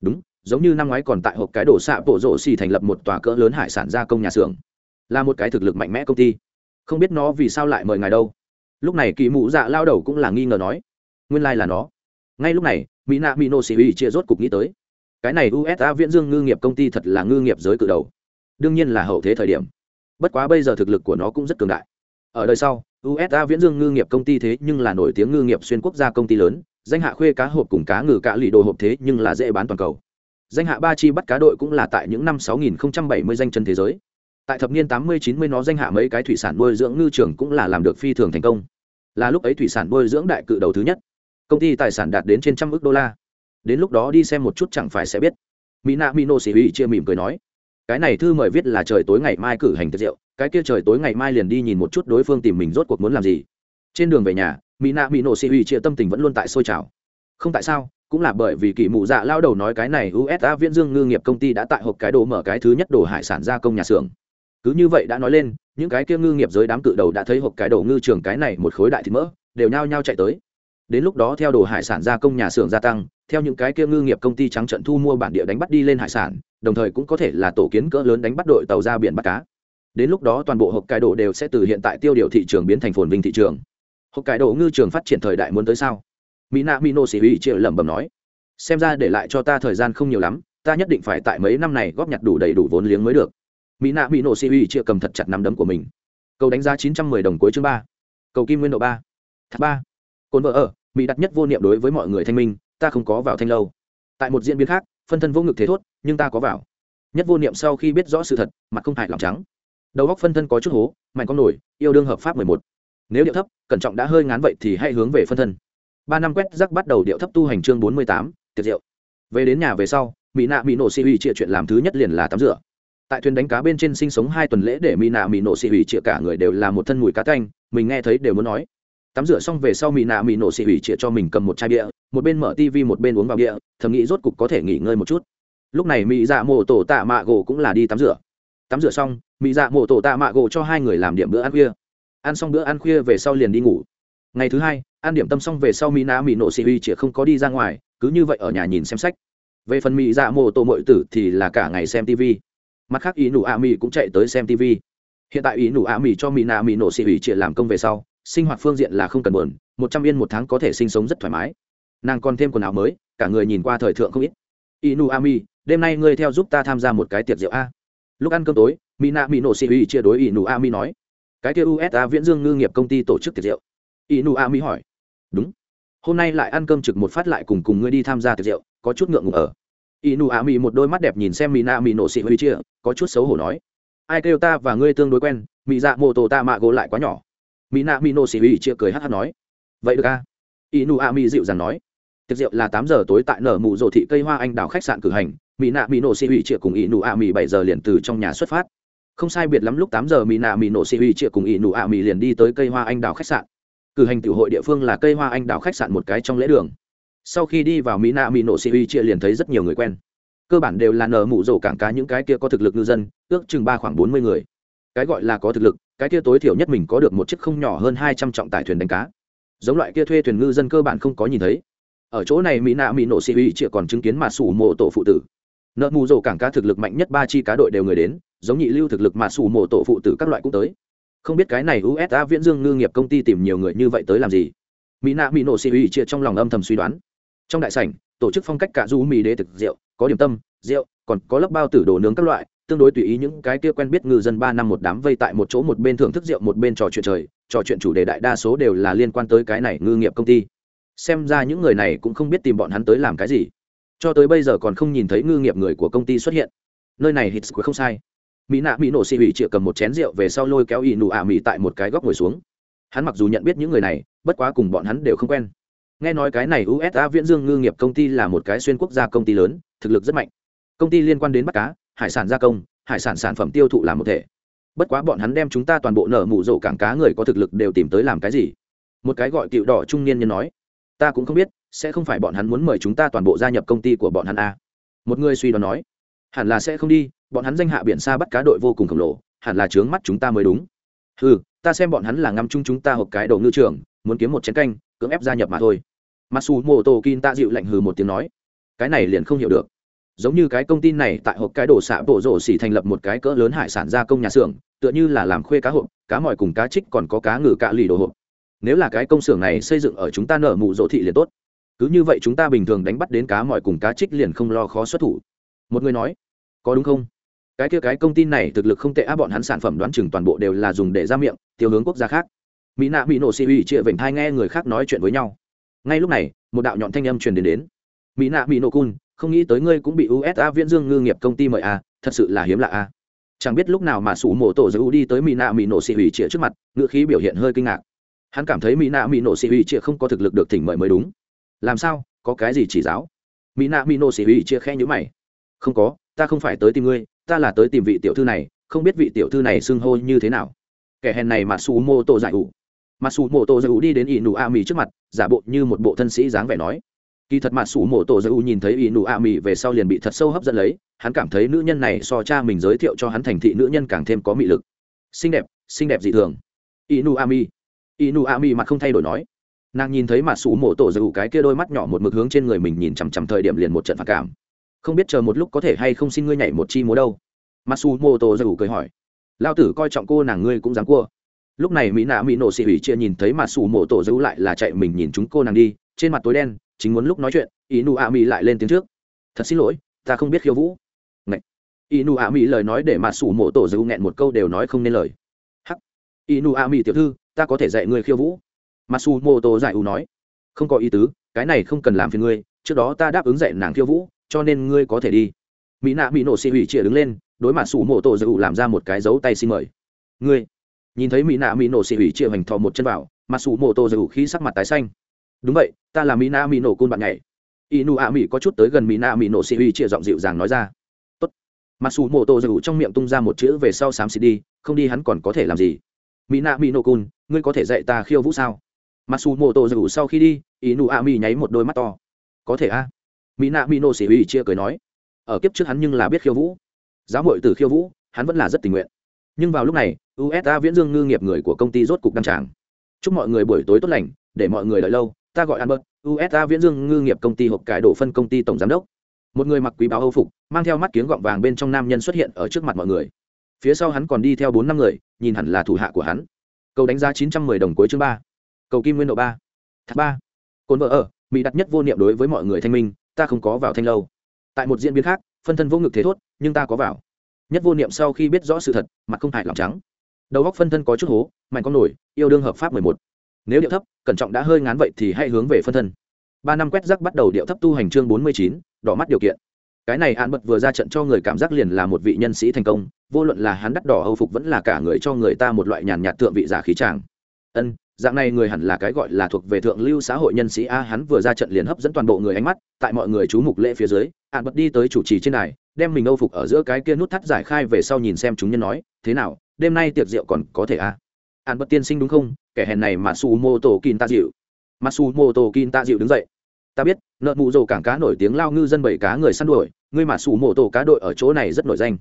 Đúng, giống như năm ngoái còn tại hộp cái đồ xạ bộ rộ xì thành lập một tòa cỡ lớn hải sản gia công nhà xưởng. Là một cái thực lực mạnh mẽ công ty. Không biết nó vì sao lại mời ngài đâu. Lúc này kỳ mụ dạ lao đầu cũng là nghi ngờ nói, nguyên lai là nó. Ngay lúc này mỹ nạ mỹ nô xì ủy chia rốt cục nghĩ tới, cái này usa viễn dương ngư nghiệp công ty thật là ngư nghiệp giới cự đầu. Đương nhiên là hậu thế thời điểm bất quá bây giờ thực lực của nó cũng rất cường đại. Ở đời sau usa viễn dương ngư nghiệp công ty thế nhưng là nổi tiếng ngư nghiệp xuyên quốc gia công ty lớn, danh hạ khuê cá hộp cùng cá ngừ cá lì đồ hộp thế nhưng là dễ bán toàn cầu. Danh hạ ba chi bắt cá đội cũng là tại những năm 6070 danh chân thế giới. Tại thập niên 80-90 nó danh hạ mấy cái thủy sản nuôi dưỡng ngư trường cũng là làm được phi thường thành công. Là lúc ấy thủy sản nuôi dưỡng đại cự đầu thứ nhất. Công ty tài sản đạt đến trên trăm ước đô la. Đến lúc đó đi xem một chút chẳng phải sẽ biết. Mỹ nạ mỹ nô huy chia mỉm cười nói cái này thư mời viết là trời tối ngày mai cử hành tiệc rượu, cái kia trời tối ngày mai liền đi nhìn một chút đối phương tìm mình rốt cuộc muốn làm gì. Trên đường về nhà, mỹ nạ mỹ nổ xì huy chia tâm tình vẫn luôn tại sôi trào. Không tại sao, cũng là bởi vì kỳ mụ dạ lao đầu nói cái này usa viễn dương ngư nghiệp công ty đã tại hộp cái đồ mở cái thứ nhất đồ hải sản gia công nhà xưởng. Cứ như vậy đã nói lên, những cái kia ngư nghiệp giới đám cự đầu đã thấy hộp cái đồ ngư trường cái này một khối đại thịt mỡ, đều nhao nhao chạy tới. Đến lúc đó theo đồ hải sản gia công nhà xưởng gia tăng theo những cái kia ngư nghiệp công ty trắng trận thu mua bản địa đánh bắt đi lên hải sản, đồng thời cũng có thể là tổ kiến cỡ lớn đánh bắt đội tàu ra biển bắt cá. Đến lúc đó toàn bộ hộp cải đồ đều sẽ từ hiện tại tiêu điều thị trường biến thành phồn vinh thị trường. Hộp cải đồ ngư trường phát triển thời đại muốn tới sao? Mỹ nạ mỹ nô sĩ huy chia lẩm bẩm nói. Xem ra để lại cho ta thời gian không nhiều lắm, ta nhất định phải tại mấy năm này góp nhặt đủ đầy đủ vốn liếng mới được. Mỹ nạ mỹ nô sĩ huy chia cầm thật chặt nắm đấm của mình. Cầu đánh giá chín trăm mười đồng cuối chương ba. Cầu kim nguyên độ ba. Thác ba. Cồn vợ ở, mỹ đặt nhất vô niệm đối với mọi người thanh minh ta không có vào thanh lâu. Tại một diễn biến khác, phân thân vô ngực thế thốt, nhưng ta có vào. Nhất vô niệm sau khi biết rõ sự thật, mặt không hại lòng trắng. Đầu góc phân thân có chút hố, mạnh con nổi, yêu đương hợp pháp mười một. Nếu điệu thấp, cẩn trọng đã hơi ngán vậy thì hãy hướng về phân thân. Ba năm quét rắc bắt đầu điệu thấp tu hành chương bốn mươi tám tiệc rượu về đến nhà về sau mỹ nạ mỹ nổ xì hủy trịa chuyện làm thứ nhất liền là tắm rửa. Tại thuyền đánh cá bên trên sinh sống hai tuần lễ để mỹ nạ mỹ nổ xì hủy trịa cả người đều là một thân mùi cá canh mình nghe thấy đều muốn nói tắm rửa xong về sau mỹ nạ mỹ nổ xì hủy chĩa cho mình cầm một chai bia, một bên mở tv một bên uống vào bia, thầm nghĩ rốt cục có thể nghỉ ngơi một chút. Lúc này mỹ dạ mộ tổ tạ mạ gỗ cũng là đi tắm rửa. Tắm rửa xong mỹ dạ mộ tổ tạ mạ gỗ cho hai người làm điểm bữa ăn khuya. Ăn xong bữa ăn khuya về sau liền đi ngủ. Ngày thứ hai, ăn điểm tâm xong về sau mỹ nạ mỹ nổ xì hủy chĩa không có đi ra ngoài, cứ như vậy ở nhà nhìn xem sách. Về phần mỹ dạ mộ tổ mội tử thì là cả ngày xem tv mặt khác, ý nụ a mỹ cũng chạy tới xem tv hiện tại ý nụ a mỹ cho mỹ nạ mỹ nổ xì hủy chĩa làm công về sau sinh hoạt phương diện là không cần buồn, một trăm yên một tháng có thể sinh sống rất thoải mái. Nàng còn thêm quần áo mới, cả người nhìn qua thời thượng không ít. Inu ami, đêm nay ngươi theo giúp ta tham gia một cái tiệc rượu a. Lúc ăn cơm tối, mina mỹ nổ sĩ uy chia đối inu ami nói, cái kia usa viễn dương ngư nghiệp công ty tổ chức tiệc rượu. Inu ami hỏi, đúng. Hôm nay lại ăn cơm trực một phát lại cùng cùng ngươi đi tham gia tiệc rượu, có chút ngượng ngùng ở. Inu ami một đôi mắt đẹp nhìn xem mina mỹ nổ sĩ uy chia, có chút xấu hổ nói, ai kêu ta và ngươi tương đối quen mỹ dạ mô tô ta mạ gỗ lại quá nhỏ mina mỹ nô xì uy chia cười hát hát nói, vậy được a inu ami dịu dàng nói, tiệc rượu là tám giờ tối tại nở mù rộ thị cây hoa anh đào khách sạn cử hành. Mỹ nạ mỹ nổ xì hủy chia cùng y nu a mi bảy giờ liền từ trong nhà xuất phát. Không sai biệt lắm lúc tám giờ, mỹ nạ mỹ nổ xì hủy chia cùng y nu a mi liền đi tới cây hoa anh đào khách sạn. Cử hành tiểu hội địa phương là cây hoa anh đào khách sạn một cái trong lễ đường. Sau khi đi vào, mỹ nạ mỹ nổ xì hủy chia liền thấy rất nhiều người quen. Cơ bản đều là nở mù rổ cảng cá, những cái kia có thực lực ngư dân, ước chừng ba khoảng bốn mươi người cái gọi là có thực lực, cái kia tối thiểu nhất mình có được một chiếc không nhỏ hơn hai trăm trọng tải thuyền đánh cá. Giống loại kia thuê thuyền ngư dân cơ bản không có nhìn thấy. Ở chỗ này mỹ nạ mỹ nổ xì uy chỉ còn chứng kiến mà sủ mộ tổ phụ tử. Nợ mù rổ cảng cá thực lực mạnh nhất ba chi cá đội đều người đến, giống nhị lưu thực lực mà sủ mộ tổ phụ tử các loại cũng tới. Không biết cái này usa viễn dương ngư nghiệp công ty tìm nhiều người như vậy tới làm gì? Mỹ nạ mỹ nổ xì uy chia trong lòng âm thầm suy đoán. Trong đại sảnh, tổ chức phong cách cả du mì đế thực rượu, có điểm tâm, rượu, còn có lớp bao tử đồ nướng các loại tương đối tùy ý những cái kia quen biết ngư dân ba năm một đám vây tại một chỗ một bên thưởng thức rượu một bên trò chuyện trời, trò chuyện chủ đề đại đa số đều là liên quan tới cái này ngư nghiệp công ty. Xem ra những người này cũng không biết tìm bọn hắn tới làm cái gì. Cho tới bây giờ còn không nhìn thấy ngư nghiệp người của công ty xuất hiện. Nơi này hít không sai. Mỹ nạ mỹ nổ xì ủy chịa cầm một chén rượu về sau lôi kéo ỵ nụ ả mỹ tại một cái góc ngồi xuống. Hắn mặc dù nhận biết những người này, bất quá cùng bọn hắn đều không quen. Nghe nói cái này usa viễn dương ngư nghiệp công ty là một cái xuyên quốc gia công ty lớn, thực lực rất mạnh. Công ty liên quan đến bắt cá hải sản gia công, hải sản sản phẩm tiêu thụ làm một thể. Bất quá bọn hắn đem chúng ta toàn bộ nở mụ rổ cảng cá người có thực lực đều tìm tới làm cái gì? Một cái gọi cựu đỏ trung niên nhân nói, ta cũng không biết, sẽ không phải bọn hắn muốn mời chúng ta toàn bộ gia nhập công ty của bọn hắn a à. một người suy đoán nói, hẳn là sẽ không đi, bọn hắn danh hạ biển xa bắt cá đội vô cùng khổng lồ, hẳn là trướng mắt chúng ta mới đúng. Ừ ta xem bọn hắn là ngắm chung chúng ta hộp cái đầu ngư trường, muốn kiếm một chén canh, cưỡng ép gia nhập mà thôi. Mặc dù mô tô kin ta dịu lạnh hừ một tiếng nói, cái này liền không hiểu được giống như cái công ty này tại hộp cái đồ xạ bộ rổ xỉ thành lập một cái cỡ lớn hải sản gia công nhà xưởng, tựa như là làm khuê cá hộp, cá mòi cùng cá trích còn có cá ngừ cạ lì đồ hộp. Nếu là cái công xưởng này xây dựng ở chúng ta nở mụ rỗ thị liền tốt. Cứ như vậy chúng ta bình thường đánh bắt đến cá mòi cùng cá trích liền không lo khó xuất thủ. Một người nói, có đúng không? Cái kia cái công ty này thực lực không tệ á, bọn hắn sản phẩm đoán chừng toàn bộ đều là dùng để ra miệng, tiêu hướng quốc gia khác. Mỹ nạ mỹ nổ xì ủy chịa vểnh hai nghe người khác nói chuyện với nhau. Ngay lúc này, một đạo nhọn thanh âm truyền đến đến. Mỹ nạ mỹ nổ cun không nghĩ tới ngươi cũng bị usa viễn dương ngư nghiệp công ty mời à thật sự là hiếm lạ à. Chẳng biết lúc nào mà sủ mổ tổ giữ đi tới mỹ nạ mỹ nổ xì Hủy chĩa trước mặt, ngữ khí biểu hiện hơi kinh ngạc. Hắn cảm thấy mỹ nạ mỹ nổ xì Hủy chĩa không có thực lực được thỉnh mời mới đúng. Làm sao? Có cái gì chỉ giáo? Mỹ nạ mỹ nổ xì Hủy chĩa khe nhữ mày. Không có, ta không phải tới tìm ngươi, ta là tới tìm vị tiểu thư này, không biết vị tiểu thư này xưng hô như thế nào. Kẻ hèn này mà su mô tô giải ủ mà su mô tô giải ủ đi đến ỷ nụ a mì trước mặt, giả bộ như một bộ thân sĩ dáng vẻ nói kỳ thật mà sủ mộ tổ giải u nhìn thấy ỷ nụ ạ mị về sau liền bị thật sâu hấp dẫn lấy, hắn cảm thấy nữ nhân này so cha mình giới thiệu cho hắn thành thị nữ nhân càng thêm có mị lực. Xinh đẹp xinh đẹp dị thường. Ỷ nụ ạ mị. Ỷ nụ ạ mị mặt không thay đổi nói. Nàng nhìn thấy mà sủ mộ tổ giải u cái kia đôi mắt nhỏ một mực hướng trên người mình nhìn chằm chằm thời điểm liền một trận phản cảm. Không biết chờ một lúc có thể hay không xin ngươi nhảy một chi múa đâu. Masu tổ tô u cười hỏi. Lao tử coi trọng cô nàng ngươi cũng dám cua. Lúc này mỹ nạ mỹ nổ xị hủy chia nhìn thấy masu mô tổ dù lại là chạy mình nhìn chúng cô nàng đi, trên mặt tối đen chính muốn lúc nói chuyện ý nụ a mỹ lại lên tiếng trước. Thật xin lỗi, ta không biết khiêu vũ. Ngậy. ý nụ a mỹ lời nói để masu mộ tổ dù nghẹn một câu đều nói không nên lời. Hắc. Ý nụ a mỹ tiểu thư, ta có thể dạy ngươi khiêu vũ. Masu mộ tổ giải u nói. Không có ý tứ, cái này không cần làm phiền ngươi, trước đó ta đáp ứng dạy nàng khiêu vũ, cho nên ngươi có thể đi. Mỹ nạ mỹ nổ xì hủy chĩa đứng lên, đối mặt sủ mộ tổ dầu làm ra một cái dấu tay xin mời. Ngươi. Nhìn thấy mỹ nạ mỹ nổ xì hủy chĩa hoành thò một chân vào mặt sủ mộ tổ dầu khí sắc mặt tái xanh đúng vậy, ta là mỹ nạ mỹ nổ côn bạn nhảy. Inu a mỹ có chút tới gần mỹ nạ mỹ nổ si hủy chia giọng dịu dàng nói ra. Tốt. Mặc dù mô tô dù trong miệng tung ra một chữ về sau xám xịt đi, không đi hắn còn có thể làm gì? Mỹ nạ mỹ nổ côn ngươi có thể dạy ta khiêu vũ sao? Mặc dù mô tô dù sau khi đi, inu a mỹ nháy một đôi mắt to. Có thể a. Mỹ nạ mỹ nổ si ủy chia cười nói. Ở kiếp trước hắn nhưng là biết khiêu vũ. Giáo hội từ khiêu vũ, hắn vẫn là rất tình nguyện. Nhưng vào lúc này usa viễn dương ngư nghiệp người của công ty rốt cục đăng tràng. Chúc mọi người buổi tối tốt lành, để mọi người đợi lâu ta gọi albert usa viễn dương ngư nghiệp công ty hộp cải đổ phân công ty tổng giám đốc. Một người mặc quý báo âu phục, mang theo mắt kiếng gọng vàng bên trong nam nhân xuất hiện ở trước mặt mọi người. Phía sau hắn còn đi theo bốn năm người, nhìn hẳn là thủ hạ của hắn. Cầu đánh giá chín trăm mười đồng cuối chương ba. Cầu kim nguyên độ ba. Thật ba. Cốn vợ ở, mỹ đặt nhất vô niệm đối với mọi người thanh minh, ta không có vào thanh lâu. Tại một diễn biến khác, phân thân vô ngực thế thốt, nhưng ta có vào. Nhất vô niệm sau khi biết rõ sự thật, mặt không hại lòng trắng. Đầu góc phân thân có chút hố, mạnh con nổi, yêu đương hợp pháp mười một nếu điệu thấp, cẩn trọng đã hơi ngán vậy thì hãy hướng về phân thân. Ba năm quét rắc bắt đầu điệu thấp tu hành chương bốn mươi chín, đỏ mắt điều kiện. Cái này an bật vừa ra trận cho người cảm giác liền là một vị nhân sĩ thành công, vô luận là hắn đắt đỏ âu phục vẫn là cả người cho người ta một loại nhàn nhạt thượng vị giả khí tràng. Ân, dạng này người hẳn là cái gọi là thuộc về thượng lưu xã hội nhân sĩ a, hắn vừa ra trận liền hấp dẫn toàn bộ người ánh mắt, tại mọi người chú mục lễ phía dưới hạn bật đi tới chủ trì trên đài, đem mình âu phục ở giữa cái kia nút thắt giải khai về sau nhìn xem chúng nhân nói, thế nào, đêm nay tiệc rượu còn có thể a? Hạn bật tiên sinh đúng không? Kẻ hèn này mà su mô tổ kin ta dịu mà su mô tổ kin ta dịu đứng dậy. Ta biết, nợ mụ rồ cảng cá nổi tiếng lao ngư dân bảy cá người săn đuổi, ngươi mà su mô tổ cá đội ở chỗ này rất nổi danh.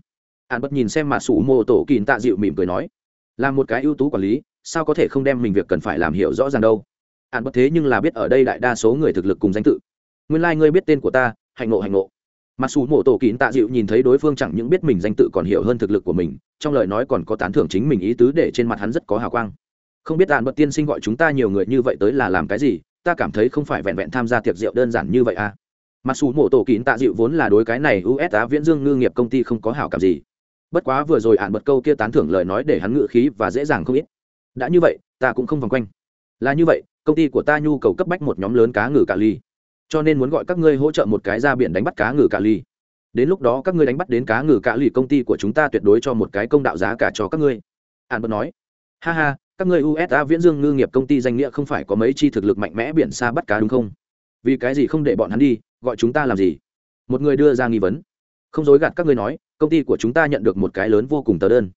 Hạn bất nhìn xem mà su mô tổ kin ta dịu mỉm cười nói, là một cái ưu tú quản lý, sao có thể không đem mình việc cần phải làm hiểu rõ ràng đâu? Hạn bất thế nhưng là biết ở đây đại đa số người thực lực cùng danh tự. Nguyên lai、like、ngươi biết tên của ta hạnh ngộ hạnh ngộ. Mặc dù mổ tổ kín tạ dịu nhìn thấy đối phương chẳng những biết mình danh tự còn hiểu hơn thực lực của mình, trong lời nói còn có tán thưởng chính mình ý tứ để trên mặt hắn rất có hào quang không biết đạn bật tiên sinh gọi chúng ta nhiều người như vậy tới là làm cái gì, ta cảm thấy không phải vẹn vẹn tham gia tiệc rượu đơn giản như vậy à. Mặc dù mổ tổ kín tạ dịu vốn là đối cái này usa viễn dương ngư nghiệp công ty không có hảo cảm gì. Bất quá vừa rồi ạn bật câu kia tán thưởng lời nói để hắn ngự khí và dễ dàng không ít. Đã như vậy, ta cũng không vòng quanh. Là như vậy, công ty của ta nhu cầu cấp bách một nhóm lớn cá ngừ cà ly. Cho nên muốn gọi các ngươi hỗ trợ một cái ra biển đánh bắt cá ngừ cà ly. Đến lúc đó các ngươi đánh bắt đến cá ngừ cà ly công ty của chúng ta tuyệt đối cho một cái công đạo giá cả cho các ngươi. ạn bật nói. Ha ha các ngươi usa viễn dương ngư nghiệp công ty danh nghĩa không phải có mấy chi thực lực mạnh mẽ biển xa bắt cá đúng không? Vì cái gì không để bọn hắn đi, gọi chúng ta làm gì? Một người đưa ra nghi vấn. Không dối gạt các ngươi nói, công ty của chúng ta nhận được một cái lớn vô cùng tờ đơn.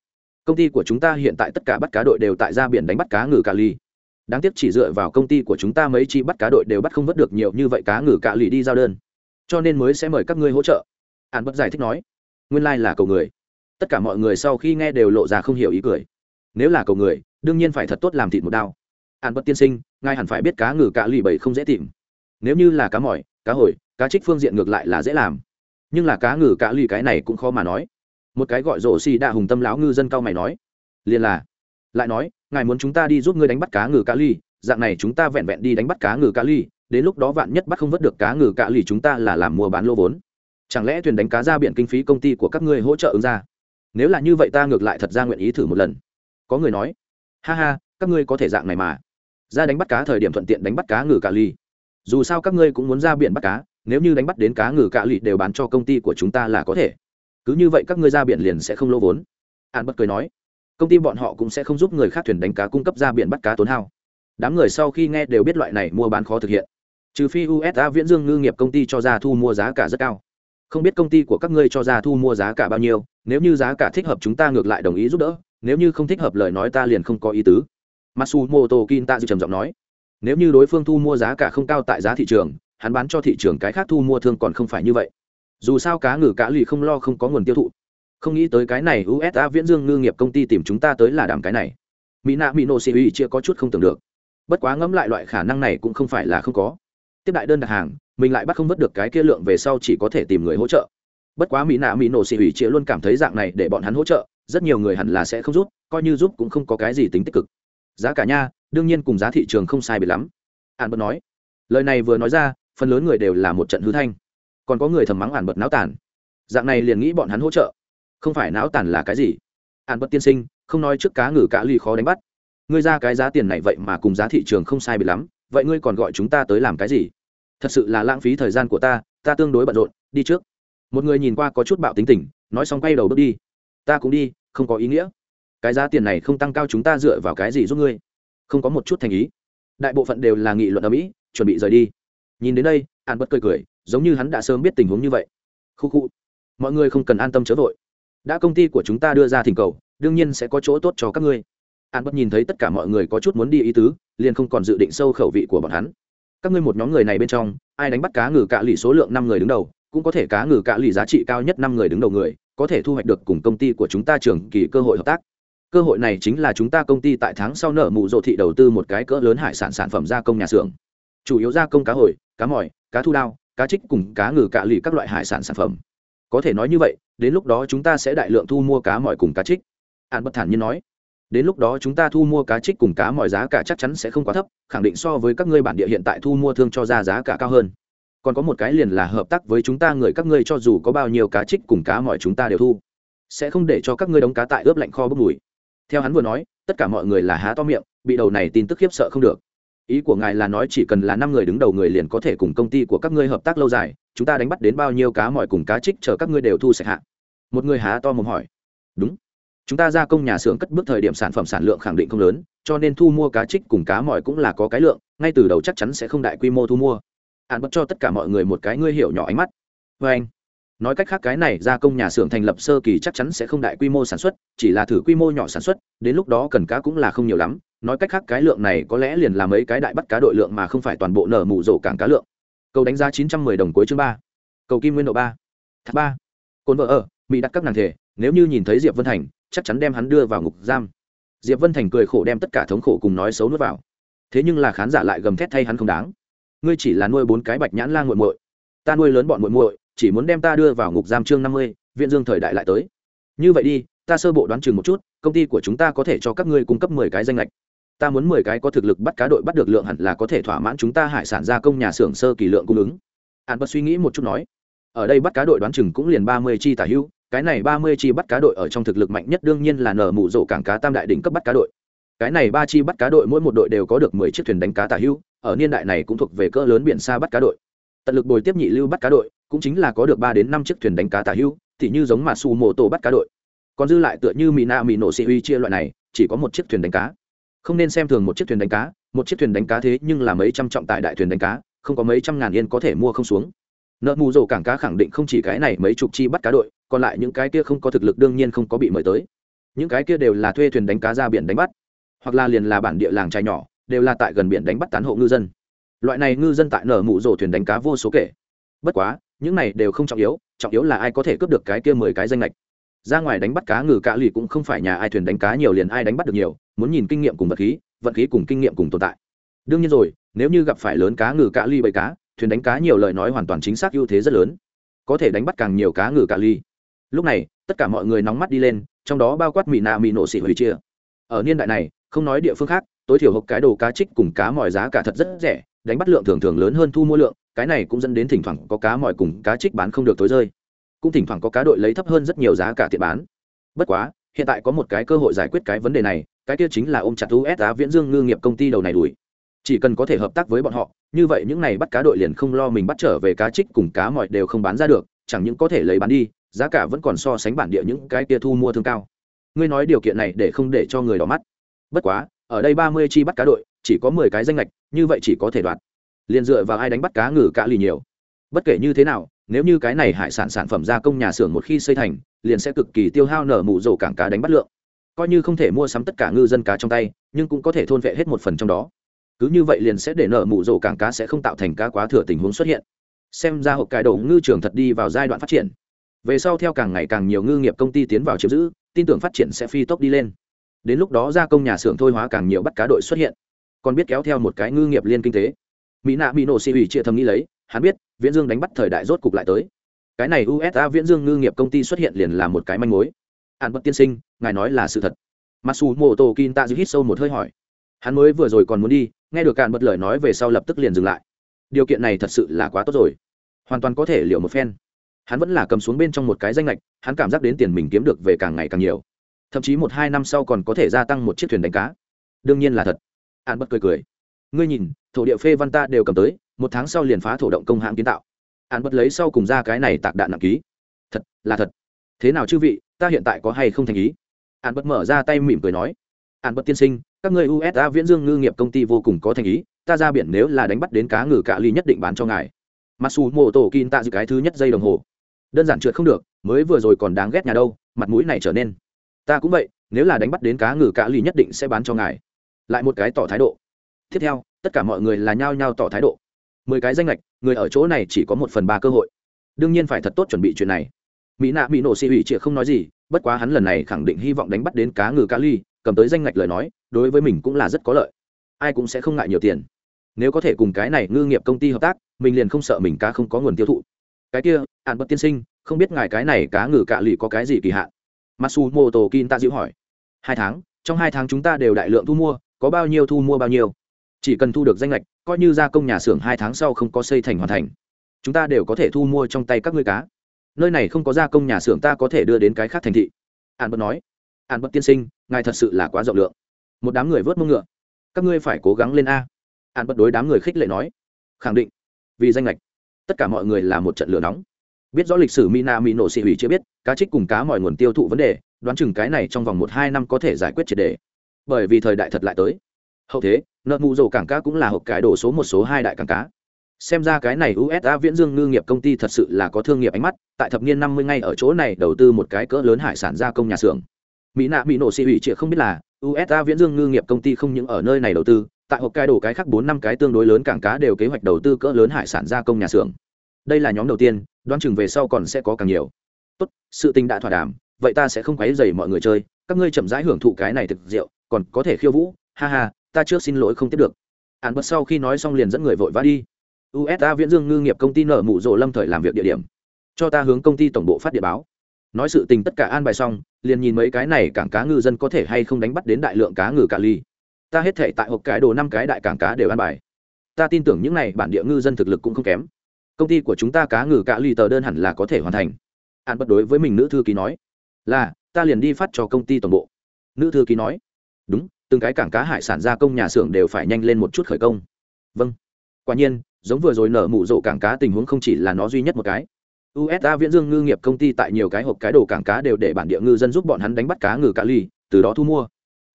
Công ty của chúng ta hiện tại tất cả bắt cá đội đều tại ra biển đánh bắt cá ngừ cà ly. Đáng tiếc chỉ dựa vào công ty của chúng ta mấy chi bắt cá đội đều bắt không vớt được nhiều như vậy cá ngừ cà ly đi giao đơn. Cho nên mới sẽ mời các ngươi hỗ trợ. An bất giải thích nói. Nguyên lai、like、là cầu người. Tất cả mọi người sau khi nghe đều lộ ra không hiểu ý cười. Nếu là cầu người đương nhiên phải thật tốt làm thịt một đao. An bất tiên sinh, ngài hẳn phải biết cá ngừ cá lì bảy không dễ tìm. Nếu như là cá mỏi, cá hồi, cá trích phương diện ngược lại là dễ làm. Nhưng là cá ngừ cá lì cái này cũng khó mà nói. Một cái gọi rổ xì đạ hùng tâm lão ngư dân cao mày nói. Liền là, lại nói, ngài muốn chúng ta đi giúp ngươi đánh bắt cá ngừ cá ly dạng này chúng ta vẹn vẹn đi đánh bắt cá ngừ cá ly đến lúc đó vạn nhất bắt không vớt được cá ngừ cá ly chúng ta là làm mua bán lô vốn. Chẳng lẽ thuyền đánh cá ra biển kinh phí công ty của các ngươi hỗ trợ ứng ra? Nếu là như vậy ta ngược lại thật ra nguyện ý thử một lần. Có người nói ha ha, các ngươi có thể dạng này mà. Ra đánh bắt cá thời điểm thuận tiện đánh bắt cá ngừ cà ly. Dù sao các ngươi cũng muốn ra biển bắt cá, nếu như đánh bắt đến cá ngừ cà ly đều bán cho công ty của chúng ta là có thể. Cứ như vậy các ngươi ra biển liền sẽ không lỗ vốn. An bất cười nói, công ty bọn họ cũng sẽ không giúp người khác thuyền đánh cá cung cấp ra biển bắt cá tốn hao. Đám người sau khi nghe đều biết loại này mua bán khó thực hiện. Trừ phi usa viễn dương ngư nghiệp công ty cho ra thu mua giá cả rất cao. Không biết công ty của các ngươi cho ra thu mua giá cả bao nhiêu, nếu như giá cả thích hợp chúng ta ngược lại đồng ý giúp đỡ nếu như không thích hợp lời nói ta liền không có ý tứ. Matsumoto kinta dư trầm giọng nói, nếu như đối phương thu mua giá cả không cao tại giá thị trường, hắn bán cho thị trường cái khác thu mua thương còn không phải như vậy. Dù sao cá ngừ cá lì không lo không có nguồn tiêu thụ. Không nghĩ tới cái này usa viễn dương ngư nghiệp công ty tìm chúng ta tới là đảm cái này. Mỹ nạ mỹ nô xì uy chia có chút không tưởng được. Bất quá ngẫm lại loại khả năng này cũng không phải là không có. Tiếp đại đơn đặt hàng, mình lại bắt không vớt được cái kia lượng về sau chỉ có thể tìm người hỗ trợ. Bất quá mỹ nạ mỹ nổ xì ủy chia luôn cảm thấy dạng này để bọn hắn hỗ trợ rất nhiều người hẳn là sẽ không rút, coi như giúp cũng không có cái gì tính tích cực. Giá cả nha, đương nhiên cùng giá thị trường không sai biệt lắm. An bật nói. Lời này vừa nói ra, phần lớn người đều là một trận hư thanh. Còn có người thầm mắng ản bật náo tàn. Dạng này liền nghĩ bọn hắn hỗ trợ. Không phải náo tàn là cái gì? Ản bật tiên sinh, không nói trước cá ngừ cá ly khó đánh bắt. Ngươi ra cái giá tiền này vậy mà cùng giá thị trường không sai bị lắm, vậy ngươi còn gọi chúng ta tới làm cái gì? Thật sự là lãng phí thời gian của ta ta tương đối bận rộn, đi trước. Một người nhìn qua có chút bạo tính tình, nói xong quay đầu bước đi. Ta cũng đi không có ý nghĩa. Cái giá tiền này không tăng cao chúng ta dựa vào cái gì giúp ngươi? Không có một chút thành ý. Đại bộ phận đều là nghị luận ở mỹ, chuẩn bị rời đi. Nhìn đến đây, an bất cười cười, giống như hắn đã sớm biết tình huống như vậy. Khu khu. Mọi người không cần an tâm chớ vội. Đã công ty của chúng ta đưa ra thỉnh cầu, đương nhiên sẽ có chỗ tốt cho các ngươi. An bất nhìn thấy tất cả mọi người có chút muốn đi ý tứ, liền không còn dự định sâu khẩu vị của bọn hắn. Các ngươi một nhóm người này bên trong, ai đánh bắt cá ngừ cạ lì số lượng năm người đứng đầu, cũng có thể cá ngừ cạ lì giá trị cao nhất năm người đứng đầu người có thể thu hoạch được cùng công ty của chúng ta trường kỳ cơ hội hợp tác. Cơ hội này chính là chúng ta công ty tại tháng sau nợ mụ rộ thị đầu tư một cái cỡ lớn hải sản sản phẩm gia công nhà xưởng. Chủ yếu gia công cá hồi, cá mỏi cá thu đao, cá trích cùng cá ngừ cạ lì các loại hải sản sản phẩm. Có thể nói như vậy, đến lúc đó chúng ta sẽ đại lượng thu mua cá mỏi cùng cá trích. An bất thản nhiên nói, đến lúc đó chúng ta thu mua cá trích cùng cá mỏi giá cả chắc chắn sẽ không quá thấp, khẳng định so với các ngươi bản địa hiện tại thu mua thương cho ra giá cả cao hơn còn có một cái liền là hợp tác với chúng ta người các ngươi cho dù có bao nhiêu cá trích cùng cá mỏi chúng ta đều thu, sẽ không để cho các ngươi đóng cá tại ướp lạnh kho bốc mùi. Theo hắn vừa nói, tất cả mọi người là há to miệng, bị đầu này tin tức khiếp sợ không được. Ý của ngài là nói chỉ cần là năm người đứng đầu người liền có thể cùng công ty của các ngươi hợp tác lâu dài, chúng ta đánh bắt đến bao nhiêu cá mỏi cùng cá trích chờ các ngươi đều thu sạch hạ. Một người há to mồm hỏi. Đúng. Chúng ta gia công nhà xưởng cất bước thời điểm sản phẩm sản lượng khẳng định không lớn, cho nên thu mua cá trích cùng cá mỏi cũng là có cái lượng, ngay từ đầu chắc chắn sẽ không đại quy mô thu mua hạn bất cho tất cả mọi người một cái ngươi hiểu nhỏ ánh mắt. Vê anh, nói cách khác cái này gia công nhà xưởng thành lập sơ kỳ chắc chắn sẽ không đại quy mô sản xuất, chỉ là thử quy mô nhỏ sản xuất, đến lúc đó cần cá cũng là không nhiều lắm. Nói cách khác cái lượng này có lẽ liền là mấy cái đại bắt cá đội lượng mà không phải toàn bộ nở mù rổ cảng cá lượng. Cầu đánh giá chín trăm mười đồng cuối chương ba. Cầu kim nguyên độ ba. Thác ba. Cồn vợ ở, mỹ đặt các nàng thể, nếu như nhìn thấy diệp vân thành, chắc chắn đem hắn đưa vào ngục giam. Diệp vân thành cười khổ đem tất cả thống khổ cùng nói xấu nuốt vào. Thế nhưng là khán giả lại gầm thét thay hắn không đáng ngươi chỉ là nuôi bốn cái bạch nhãn lan g u muội, ta nuôi lớn bọn muội muội, chỉ muốn đem ta đưa vào ngục giam chương năm mươi, viện dương thời đại lại tới. Như vậy đi, ta sơ bộ đoán chừng một chút, công ty của chúng ta có thể cho các ngươi cung cấp mười cái danh lệch ta muốn mười cái có thực lực bắt cá đội bắt được lượng hẳn là có thể thỏa mãn chúng ta hải sản gia công nhà xưởng sơ kỳ lượng cung ứng. An bất suy nghĩ một chút nói, ở đây bắt cá đội đoán chừng cũng liền ba mươi chi tả hữu, cái này ba mươi chi bắt cá đội ở trong thực lực mạnh nhất đương nhiên là nở mụ rổ cảng cá tam đại đỉnh cấp bắt cá đội. Cái này ba chi bắt cá đội mỗi một đội đều có được mười chiếc thuyền đánh cá tả hữu ở niên đại này cũng thuộc về cỡ lớn biển xa bắt cá đội. Tận lực bồi tiếp nhị lưu bắt cá đội, cũng chính là có được ba đến năm chiếc thuyền đánh cá tả hữu, thì như giống mà su mô tổ bắt cá đội. Còn dư lại tựa như mì na mì nổ sĩ uy chia loại này, chỉ có một chiếc thuyền đánh cá. Không nên xem thường một chiếc thuyền đánh cá, một chiếc thuyền đánh cá thế nhưng là mấy trăm trọng tại đại thuyền đánh cá, không có mấy trăm ngàn yên có thể mua không xuống. Nợ mù rổ cảng cá khẳng định không chỉ cái này mấy chục chi bắt cá đội, còn lại những cái kia không có thực lực đương nhiên không có bị mời tới. Những cái kia đều là thuê thuyền đánh cá ra biển đánh bắt, hoặc là liền là bản địa làng trai nhỏ đều là tại gần biển đánh bắt tán hộ ngư dân. Loại này ngư dân tại nở mụ rổ thuyền đánh cá vô số kể. Bất quá, những này đều không trọng yếu trọng yếu là ai có thể cướp được cái kia mười cái danh lệch ra ngoài đánh bắt cá ngừ cá lì cũng không phải nhà ai thuyền đánh cá nhiều liền ai đánh bắt được nhiều, muốn nhìn kinh nghiệm cùng vật khí vật khí cùng kinh nghiệm cùng tồn tại. Đương nhiên rồi, nếu như gặp phải lớn cá ngừ cá ly bầy cá, thuyền đánh cá nhiều lời nói hoàn toàn chính xác ưu thế rất lớn. Có thể đánh bắt càng nhiều cá ngừ cá ly lúc này, tất cả mọi người nóng mắt đi lên, trong đó bao quát mỹ nạ mỹ nổ xỉ hủy chia. Ở niên đại này, không nói địa phương khác tối thiểu hộp cái đồ cá trích cùng cá mỏi giá cả thật rất rẻ, đánh bắt lượng thường thường lớn hơn thu mua lượng, cái này cũng dẫn đến thỉnh thoảng có cá mỏi cùng cá trích bán không được tối rơi. Cũng thỉnh thoảng có cá đội lấy thấp hơn rất nhiều giá cả tiện bán. Bất quá, hiện tại có một cái cơ hội giải quyết cái vấn đề này, cái kia chính là ôm chặt usa viễn dương ngư nghiệp công ty đầu này đuổi. Chỉ cần có thể hợp tác với bọn họ, như vậy những này bắt cá đội liền không lo mình bắt trở về cá trích cùng cá mỏi đều không bán ra được, chẳng những có thể lấy bán đi, giá cả vẫn còn so sánh bản địa những cái kia thu mua thương cao. Ngươi nói điều kiện này để không để cho người đỏ mắt. Bất quá ở đây ba mươi chi bắt cá đội, chỉ có mười cái danh lệch như vậy chỉ có thể đoạt. Liền dựa vào ai đánh bắt cá ngừ cả lì nhiều. Bất kể như thế nào, nếu như cái này hải sản sản phẩm gia công nhà xưởng một khi xây thành, liền sẽ cực kỳ tiêu hao nở mụ rổ cảng cá đánh bắt lượng. Coi như không thể mua sắm tất cả ngư dân cá trong tay, nhưng cũng có thể thôn vệ hết một phần trong đó. Cứ như vậy liền sẽ để nở mụ rổ cảng cá sẽ không tạo thành cá quá thừa tình huống xuất hiện. Xem ra hộp cải đổ ngư trường thật đi vào giai đoạn phát triển. Về sau theo càng ngày càng nhiều ngư nghiệp công ty tiến vào chiếm giữ, tin tưởng phát triển sẽ phi tốc đi lên đến lúc đó gia công nhà xưởng thôi hóa càng nhiều bắt cá đội xuất hiện. Còn biết kéo theo một cái ngư nghiệp liên kinh tế. Mỹ nạ mỹ nổ xì ủy chia thầm nghĩ lấy, hắn biết, viễn dương đánh bắt thời đại rốt cục lại tới. Cái này usa viễn dương ngư nghiệp công ty xuất hiện liền là một cái manh mối. Hạn bất tiên sinh, ngài nói là sự thật. Masu mô tô kin ta giữ hít sâu một hơi hỏi. Hắn mới vừa rồi còn muốn đi, nghe được cạn bật lời nói về sau lập tức liền dừng lại. Điều kiện này thật sự là quá tốt rồi. Hoàn toàn có thể liệu một phen. Hắn vẫn là cầm xuống bên trong một cái danh lệch hắn cảm giác đến tiền mình kiếm được về càng ngày càng nhiều thậm chí một hai năm sau còn có thể gia tăng một chiếc thuyền đánh cá. Đương nhiên là thật. An bất cười cười. Ngươi nhìn, thổ địa phê văn ta đều cầm tới, một tháng sau liền phá thổ động công hãng kiến tạo. An bất lấy sau cùng ra cái này tạc đạn nặng ký. Thật, là thật. Thế nào chư vị, ta hiện tại có hay không thành ý? An bất mở ra tay mỉm cười nói. An bất tiên sinh, các người usa viễn dương ngư nghiệp công ty vô cùng có thành ý, ta ra biển nếu là đánh bắt đến cá ngừ cạ ly nhất định bán cho ngài. Mặc dù mô tổ kin tạ dự cái thứ nhất giây đồng hồ. Đơn giản trượt không được, mới vừa rồi còn đáng ghét nhà đâu, mặt mũi này trở nên ta cũng vậy, nếu là đánh bắt đến cá ngừ cá lì nhất định sẽ bán cho ngài. Lại một cái tỏ thái độ. Tiếp theo, tất cả mọi người là nhao nhao tỏ thái độ. Mười cái danh lệch, người ở chỗ này chỉ có một phần ba cơ hội. Đương nhiên phải thật tốt chuẩn bị chuyện này. Mỹ nạ mỹ nổ xì ủy chịa không nói gì, bất quá hắn lần này khẳng định hy vọng đánh bắt đến cá ngừ cá ly cầm tới danh ngạch lời nói, đối với mình cũng là rất có lợi. Ai cũng sẽ không ngại nhiều tiền. Nếu có thể cùng cái này ngư nghiệp công ty hợp tác, mình liền không sợ mình cá không có nguồn tiêu thụ. Cái kia ạn bất tiên sinh, không biết ngài cái này cá ngừ cạ lì có cái gì kỳ hạn? Masu moto kin ta dịu hỏi. Hai tháng, trong hai tháng chúng ta đều đại lượng thu mua, có bao nhiêu thu mua bao nhiêu? Chỉ cần thu được danh lệch, coi như gia công nhà xưởng hai tháng sau không có xây thành hoàn thành. Chúng ta đều có thể thu mua trong tay các ngươi cá. Nơi này không có gia công nhà xưởng ta có thể đưa đến cái khác thành thị. An bất nói. An bất tiên sinh, ngài thật sự là quá rộng lượng. Một đám người vớt mông ngựa. Các ngươi phải cố gắng lên a. An bất đối đám người khích lệ nói. Khẳng định. Vì danh lệch, tất cả mọi người là một trận lửa nóng biết rõ lịch sử mina mỹ nổ xị hủy chưa biết, cá trích cùng cá mọi nguồn tiêu thụ vấn đề, đoán chừng cái này trong vòng một, hai năm có thể giải quyết triệt đề. Bởi vì thời đại thật lại tới. Hậu thế, nợ mù dầu cảng cá cũng là hộp cái đổ số một, số hai đại cảng cá. Xem ra cái này usa viễn dương ngư nghiệp công ty thật sự là có thương nghiệp ánh mắt, tại thập niên năm mươi ngay ở chỗ này đầu tư một cái cỡ lớn hải sản gia công nhà xưởng. Mỹ nạ mỹ nổ xị hủy chịa không biết là usa viễn dương ngư nghiệp công ty không những ở nơi này đầu tư, tại hộp cái đổ cái khác bốn năm cái tương đối lớn cảng cá đều kế hoạch đầu tư cỡ lớn hải sản gia công nhà xưởng đây là nhóm đầu tiên, đoán chừng về sau còn sẽ có càng nhiều. Tốt, sự tình đã thỏa đàm, vậy ta sẽ không quấy dày mọi người chơi, các ngươi chậm rãi hưởng thụ cái này thực rượu, còn có thể khiêu vũ, ha ha, ta trước xin lỗi không tiếp được. Án bật sau khi nói xong liền dẫn người vội vã đi. Usa viễn dương ngư nghiệp công ty nở mụ rộ lâm thời làm việc địa điểm. Cho ta hướng công ty tổng bộ phát địa báo. Nói sự tình tất cả an bài xong, liền nhìn mấy cái này cảng cá ngư dân có thể hay không đánh bắt đến đại lượng cá ngừ cà ly. Ta hết thể tại hộp cái đồ năm cái đại cảng cá đều an bài. Ta tin tưởng những này bản địa ngư dân thực lực cũng không kém công ty của chúng ta cá ngừ cạ lì tờ đơn hẳn là có thể hoàn thành. An bất đối với mình nữ thư ký nói, là, ta liền đi phát cho công ty toàn bộ. Nữ thư ký nói, đúng, từng cái cảng cá hải sản gia công nhà xưởng đều phải nhanh lên một chút khởi công. Vâng. Quả nhiên, giống vừa rồi nở mụ rộ cảng cá tình huống không chỉ là nó duy nhất một cái. Usa viễn dương ngư nghiệp công ty tại nhiều cái hộp cái đồ cảng cá đều để bản địa ngư dân giúp bọn hắn đánh bắt cá ngừ cá lì, từ đó thu mua.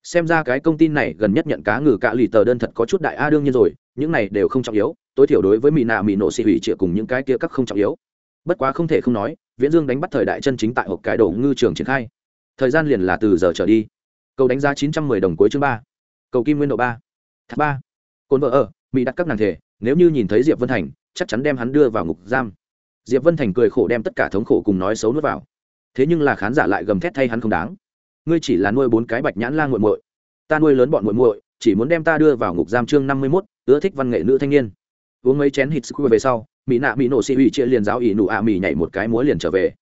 Xem ra cái công ty này gần nhất nhận cá ngừ cá lì tờ đơn thật có chút đại a, đương nhiên rồi, những này đều không trọng yếu tối thiểu đối với mỹ nạ mỹ nổ xị hủy trịa cùng những cái kia các không trọng yếu. Bất quá không thể không nói, viễn dương đánh bắt thời đại chân chính tại hộp cái đổ ngư trường triển khai. Thời gian liền là từ giờ trở đi. Cầu đánh giá chín trăm mười đồng cuối chương ba. Cầu kim nguyên độ ba. Thác ba. Cồn vợ ở mỹ đặt các nàng thể, nếu như nhìn thấy diệp vân thành, chắc chắn đem hắn đưa vào ngục giam. Diệp vân thành cười khổ đem tất cả thống khổ cùng nói xấu nuốt vào. Thế nhưng là khán giả lại gầm thét thay hắn không đáng. Ngươi chỉ là nuôi bốn cái bạch nhãn lan g u muội. Ta nuôi lớn bọn muội muội, chỉ muốn đem ta đưa vào ngục giam chương năm mươi mốt, ưa thích văn nghệ nữ thanh niên uống mấy chén hít square về sau, mỹ nạ mỹ nổ xị ủy chia liền giáo ỷ nụ ạ mỹ nhảy một cái múa liền trở về.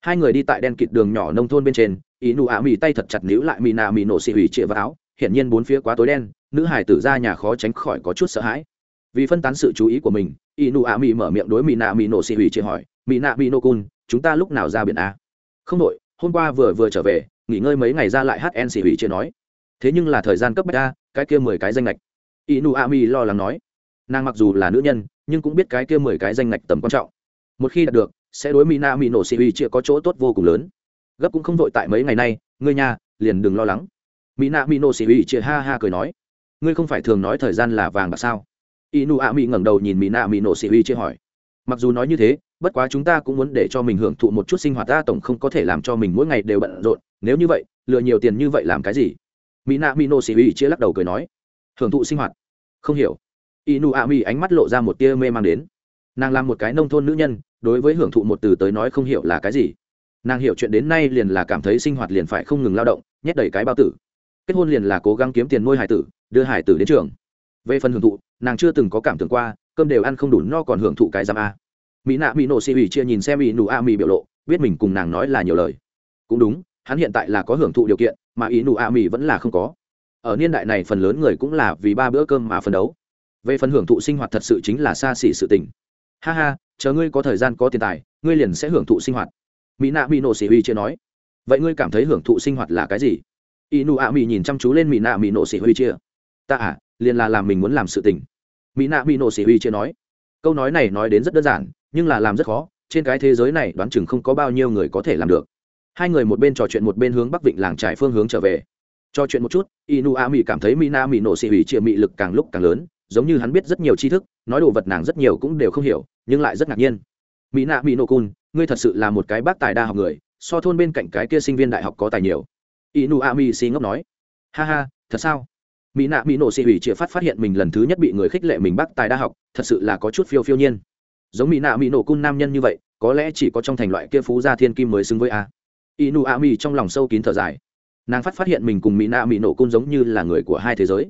Hai người đi tại đen kịt đường nhỏ nông thôn bên trên, ỷ nụ ạ mỹ tay thật chặt níu lại mỹ nạ mỹ nổ xị ủy chia vào áo, hiển nhiên bốn phía quá tối đen, nữ hải tử ra nhà khó tránh khỏi có chút sợ hãi. Vì phân tán sự chú ý của mình, ỷ nụ ạ mỹ mở miệng đối mỹ nạ mỹ nổ xị ủy chia hỏi, mỹ nạ mỹ nổ cun, chúng ta lúc nào ra biển a không đội, hôm qua vừa vừa trở về, nghỉ ngơi mấy ngày ra lại hn xị ủy chia nói. Thế nhưng là thời gian cấp bách a cái kia mười cái danh lệch ỷ nụ ạ mỹ lo lắng nói nàng mặc dù là nữ nhân, nhưng cũng biết cái kia mười cái danh ngạch tầm quan trọng. Một khi đạt được, sẽ đối mỹ na mỹ nổ xì uy chịa có chỗ tốt vô cùng lớn. Gấp cũng không vội tại mấy ngày nay, ngươi nhà liền đừng lo lắng. Mỹ na mỹ nổ xì uy chia ha ha cười nói. Ngươi không phải thường nói thời gian là vàng bạc sao? Inu a mỹ ngẩng đầu nhìn mỹ na mỹ nổ xì uy chia hỏi. Mặc dù nói như thế, bất quá chúng ta cũng muốn để cho mình hưởng thụ một chút sinh hoạt ta tổng không có thể làm cho mình mỗi ngày đều bận rộn. Nếu như vậy, lừa nhiều tiền như vậy làm cái gì? Mỹ na mỹ nổ xì uy chia lắc đầu cười nói. Hưởng thụ sinh hoạt. Không hiểu inu a mi ánh mắt lộ ra một tia mê mang đến. Nàng làm một cái nông thôn nữ nhân, đối với hưởng thụ một từ tới nói không hiểu là cái gì. Nàng hiểu chuyện đến nay liền là cảm thấy sinh hoạt liền phải không ngừng lao động, nhét đầy cái bao tử. Kết hôn liền là cố gắng kiếm tiền nuôi hải tử, đưa hải tử đến trường. Về phần hưởng thụ, nàng chưa từng có cảm tưởng qua, cơm đều ăn không đủ no còn hưởng thụ cái giam a. Mỹ nạ mỹ nổ xì ủy chia nhìn xem mỹ nụ a mỹ biểu lộ, biết mình cùng nàng nói là nhiều lời. Cũng đúng, hắn hiện tại là có hưởng thụ điều kiện, mà ý nụ a mỹ vẫn là không có. Ở niên đại này phần lớn người cũng là vì ba bữa cơm mà phân đấu về phần hưởng thụ sinh hoạt thật sự chính là xa xỉ sự tình. Ha ha, chờ ngươi có thời gian có tiền tài, ngươi liền sẽ hưởng thụ sinh hoạt. Mỹ nạ mỹ nổ xỉ huy chia nói. Vậy ngươi cảm thấy hưởng thụ sinh hoạt là cái gì? Y nụ ạ mỹ nhìn chăm chú lên mỹ nạ mỹ nổ xỉ huy chia. Ta à liền là làm mình muốn làm sự tình. Mỹ nạ mỹ nổ xỉ huy chia nói. Câu nói này nói đến rất đơn giản, nhưng là làm rất khó, trên cái thế giới này đoán chừng không có bao nhiêu người có thể làm được. Hai người một bên trò chuyện một bên hướng bắc vịnh làng trải phương hướng trở về. Trò chuyện một chút, inu a mỹ cảm thấy mỹ na mỹ nổ xỉ hủy chia mị lực càng lúc càng lớn giống như hắn biết rất nhiều tri thức, nói đồ vật nàng rất nhiều cũng đều không hiểu, nhưng lại rất ngạc nhiên. Mỹ nạ mỹ nổ cun ngươi thật sự là một cái bác tài đa học người, so thôn bên cạnh cái kia sinh viên đại học có tài nhiều. Inu a mi si ngốc nói. Ha ha, thật sao? Mỹ nạ mỹ nổ xì hủy chịa phát phát hiện mình lần thứ nhất bị người khích lệ mình bác tài đa học, thật sự là có chút phiêu phiêu nhiên. Giống mỹ nạ mỹ nổ cun nam nhân như vậy, có lẽ chỉ có trong thành loại kia phú gia thiên kim mới xứng với a. Inu a mi trong lòng sâu kín thở dài. Nàng phát phát hiện mình cùng mỹ nạ mỹ nổ cun giống như là người của hai thế giới.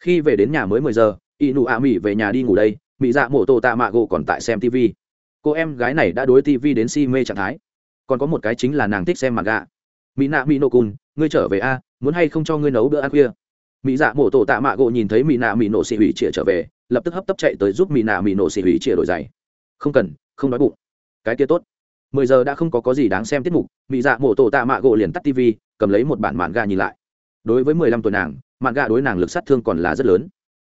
Khi về đến nhà mới mười giờ y nụ ạ mỹ về nhà đi ngủ đây mỹ dạ mổ tổ tạ mạ gỗ còn tại xem tv cô em gái này đã đối tv đến si mê trạng thái. Còn có một cái chính là nàng thích xem mặt gạ. mỹ nạ mỹ Nộ cùn, ngươi trở về a, muốn hay không cho ngươi nấu bữa ăn khuya? Mỹ dạ mổ tổ tạ mạ gỗ nhìn thấy mỹ nạ mỹ nổ xì hủy chĩa trở về, lập tức hấp tấp chạy tới giúp mỹ nạ mỹ nổ xì hủy chĩa đổi giày. Không cần, không đói bụng. Cái kia tốt. Mười giờ đã không có có gì đáng xem tiết mục mỹ dạ mổ tổ tạ mạ gỗ liền tắt tv cầm lấy một bản mạn gà nhìn lại. Đối với mười lăm tuổi nàng mạn gà đối nàng lực sát thương còn là rất lớn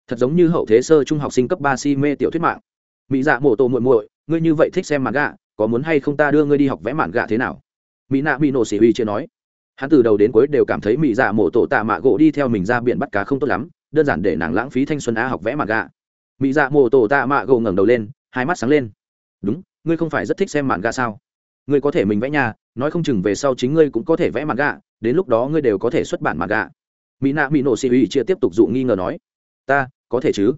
thật giống như hậu thế sơ trung học sinh cấp ba si mê tiểu thuyết mạng. Mỹ dạ mổ tổ muội muội, ngươi như vậy thích xem mạn gạ, có muốn hay không ta đưa ngươi đi học vẽ mạn gạ thế nào? Mỹ nạ mỹ nổ xỉ huy chưa nói. Hắn từ đầu đến cuối đều cảm thấy mỹ dạ mổ tổ tạ mạ gỗ đi theo mình ra biển bắt cá không tốt lắm, đơn giản để nàng lãng phí thanh xuân á học vẽ mạn gạ. Mỹ dạ mổ tổ tạ mạ gỗ ngẩng đầu lên, hai mắt sáng lên. Đúng, ngươi không phải rất thích xem mạn gạ sao? Ngươi có thể mình vẽ nhà, nói không chừng về sau chính ngươi cũng có thể vẽ mạn gạ, đến lúc đó ngươi đều có thể xuất bản mạn gạ. Mỹ nạ mỹ nổ xỉ huy chia tiếp tục dụ nghi ngờ nói ta, có thể chứ?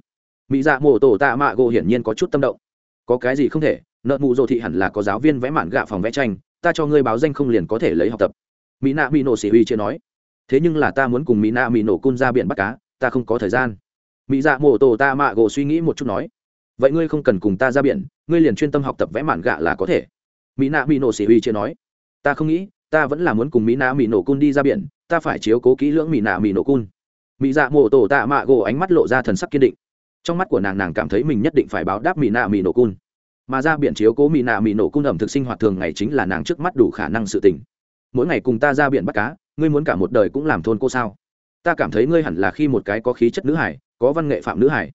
Mỹ dạ mổ tổ tạ mạ gỗ hiển nhiên có chút tâm động. Có cái gì không thể, nợ mụ dỗ thị hẳn là có giáo viên vẽ mạn gạ phòng vẽ tranh, ta cho ngươi báo danh không liền có thể lấy học tập. Mỹ nạ mỹ nổ xỉ huy chưa nói. Thế nhưng là ta muốn cùng mỹ nạ mỹ nổ cun ra biển bắt cá ta không có thời gian. Mỹ dạ mổ tổ tạ mạ gỗ suy nghĩ một chút nói. Vậy ngươi không cần cùng ta ra biển, ngươi liền chuyên tâm học tập vẽ mạn gạ là có thể. Mỹ nạ mỹ nổ xỉ huy chưa nói. Ta không nghĩ, ta vẫn là muốn cùng mỹ nạ mỹ nổ cun đi ra biển, ta phải chiếu cố kỹ lưỡng mỹ nạ mỹ nổ cun mỹ dạ mổ tổ tạ mạ gỗ ánh mắt lộ ra thần sắc kiên định. Trong mắt của nàng nàng cảm thấy mình nhất định phải báo đáp mỹ nạ mỹ nổ cun. Mà ra biển chiếu cố mỹ nạ mỹ nổ Cun ẩm thực sinh hoạt thường ngày chính là nàng trước mắt đủ khả năng sự tình. Mỗi ngày cùng ta ra biển bắt cá, ngươi muốn cả một đời cũng làm thôn cô sao? Ta cảm thấy ngươi hẳn là khi một cái có khí chất nữ hải, có văn nghệ phạm nữ hải.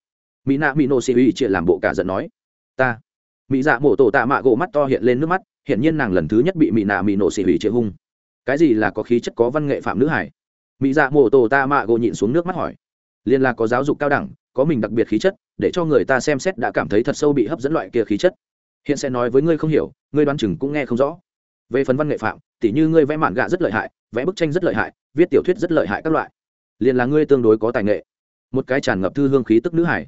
Mỹ nạ mỹ nổ xì uy chia làm bộ cả giận nói. Ta. Mỹ dạ mổ tổ tạ mạ gỗ mắt to hiện lên nước mắt hiện nhiên nàng lần thứ nhất bị mỹ nạ mỹ nổ xì uy chia hung. Cái gì là có khí chất, có văn nghệ phạm nữ hải? Mỹ dạ mổ tổ ta mạ gỗ nhịn xuống nước mắt hỏi. Liên là có giáo dục cao đẳng, có mình đặc biệt khí chất, để cho người ta xem xét đã cảm thấy thật sâu bị hấp dẫn loại kia khí chất. Hiện sẽ nói với ngươi không hiểu, ngươi đoán chừng cũng nghe không rõ. Về phần văn nghệ phạm, tỉ như ngươi vẽ mạn gạ rất lợi hại, vẽ bức tranh rất lợi hại, viết tiểu thuyết rất lợi hại các loại. Liền là ngươi tương đối có tài nghệ. Một cái tràn ngập thư hương khí tức nữ hải.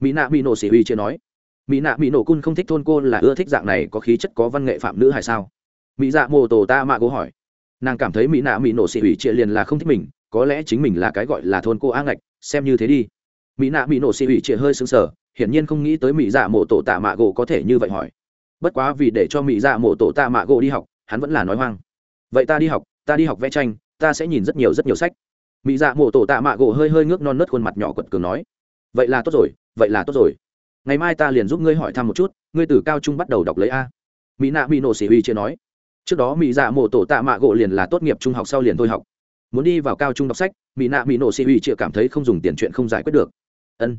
Mỹ nạ mỹ nổ sĩ huy chưa nói. Mỹ nạ mỹ nổ cun không thích thôn cô là ưa thích dạng này có khí chất có văn nghệ phạm nữ hải sao? Mỹ dạ mô tổ ta mạ cố hỏi nàng cảm thấy mỹ nạ mỹ nổ xị ủy chia liền là không thích mình, có lẽ chính mình là cái gọi là thôn cô a ngạch, xem như thế đi. Mỹ nạ mỹ nổ xị ủy chia hơi xứng sở hiển nhiên không nghĩ tới mỹ dạ mộ tổ tạ mạ gỗ có thể như vậy hỏi. Bất quá vì để cho mỹ dạ mộ tổ tạ mạ gỗ đi học, hắn vẫn là nói hoang. Vậy ta đi học, ta đi học vẽ tranh, ta sẽ nhìn rất nhiều rất nhiều sách. Mỹ dạ mộ tổ tạ mạ gỗ hơi hơi ngước non nớt khuôn mặt nhỏ quật cường nói. Vậy là tốt rồi, vậy là tốt rồi. Ngày mai ta liền giúp ngươi hỏi thăm một chút, ngươi từ cao trung bắt đầu đọc lấy a. Mỹ nạ mỹ nổ sĩ huy chia nói trước đó mỹ dạ mộ tổ tạ mạ gỗ liền là tốt nghiệp trung học sau liền thôi học. Muốn đi vào cao trung đọc sách, mỹ nạ mỹ nổ xì uy chịa cảm thấy không dùng tiền chuyện không giải quyết được. Ân.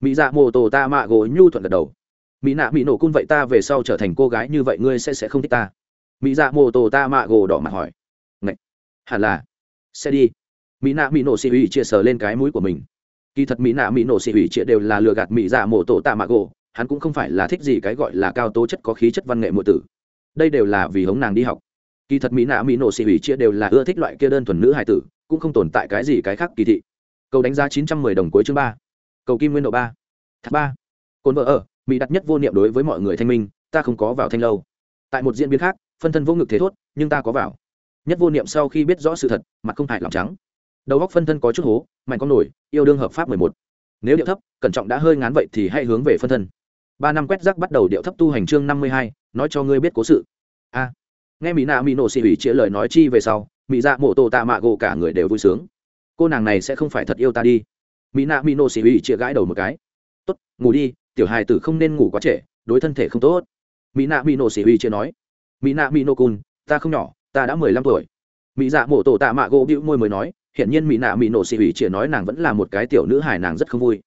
Mỹ dạ mộ tổ tạ mạ gỗ nhu thuận gật đầu. Mỹ nạ mỹ nổ cun vậy ta về sau trở thành cô gái như vậy ngươi sẽ sẽ không thích ta. Mỹ dạ mộ tổ tạ mạ gỗ đỏ mặt hỏi. Ngậy! hẳn là. Sẽ đi. Mỹ nạ mỹ nổ xì ủy chia sờ lên cái mũi của mình. Kỳ thật mỹ nạ mỹ nổ xì ủy chia đều là lừa gạt mỹ dạ mộ tổ tạ mạ gỗ, hắn cũng không phải là thích gì cái gọi là cao tố chất có khí chất văn nghệ mộ tử đây đều là vì hống nàng đi học. Kỳ thật mỹ nạ mỹ nổ xì ủy chia đều là ưa thích loại kia đơn thuần nữ hài tử, cũng không tồn tại cái gì cái khác kỳ thị. Cầu đánh giá chín trăm mười đồng cuối chương ba. Cầu kim nguyên độ ba. Thác ba. Cồn vợ ở, mỹ đặt nhất vô niệm đối với mọi người thanh minh, ta không có vào thanh lâu. Tại một diễn biến khác, phân thân vô ngực thế thốt, nhưng ta có vào. Nhất vô niệm sau khi biết rõ sự thật, mặt không hại lòng trắng. Đầu góc phân thân có chút hố, mạnh con nổi, yêu đương hợp pháp mười một. Nếu điệu thấp, cẩn trọng đã hơi ngán vậy thì hãy hướng về phân thân. Ba năm quét rác bắt đầu điệu thấp tu hành chương năm mươi hai nói cho ngươi biết cố sự. A. Nghe mỹ nạ mỹ nổ xì ủy chĩa lời nói chi về sau, mỹ dạ mộ tổ tạ mạ gỗ cả người đều vui sướng. Cô nàng này sẽ không phải thật yêu ta đi. Mỹ nạ mỹ nổ xì ủy chĩa gãi đầu một cái. Tốt, ngủ đi, tiểu hài tử không nên ngủ quá trễ, đối thân thể không tốt. Mỹ nạ mỹ nổ xì ủy chĩa nói. Mỹ nạ mỹ nổ cun ta không nhỏ, ta đã mười lăm tuổi. Mỹ dạ mộ tổ tạ mạ gỗ bĩu môi mới nói hiện nhiên mỹ nạ mỹ nổ xì ủy chĩa nói nàng vẫn là một cái tiểu nữ hài nàng rất không vui.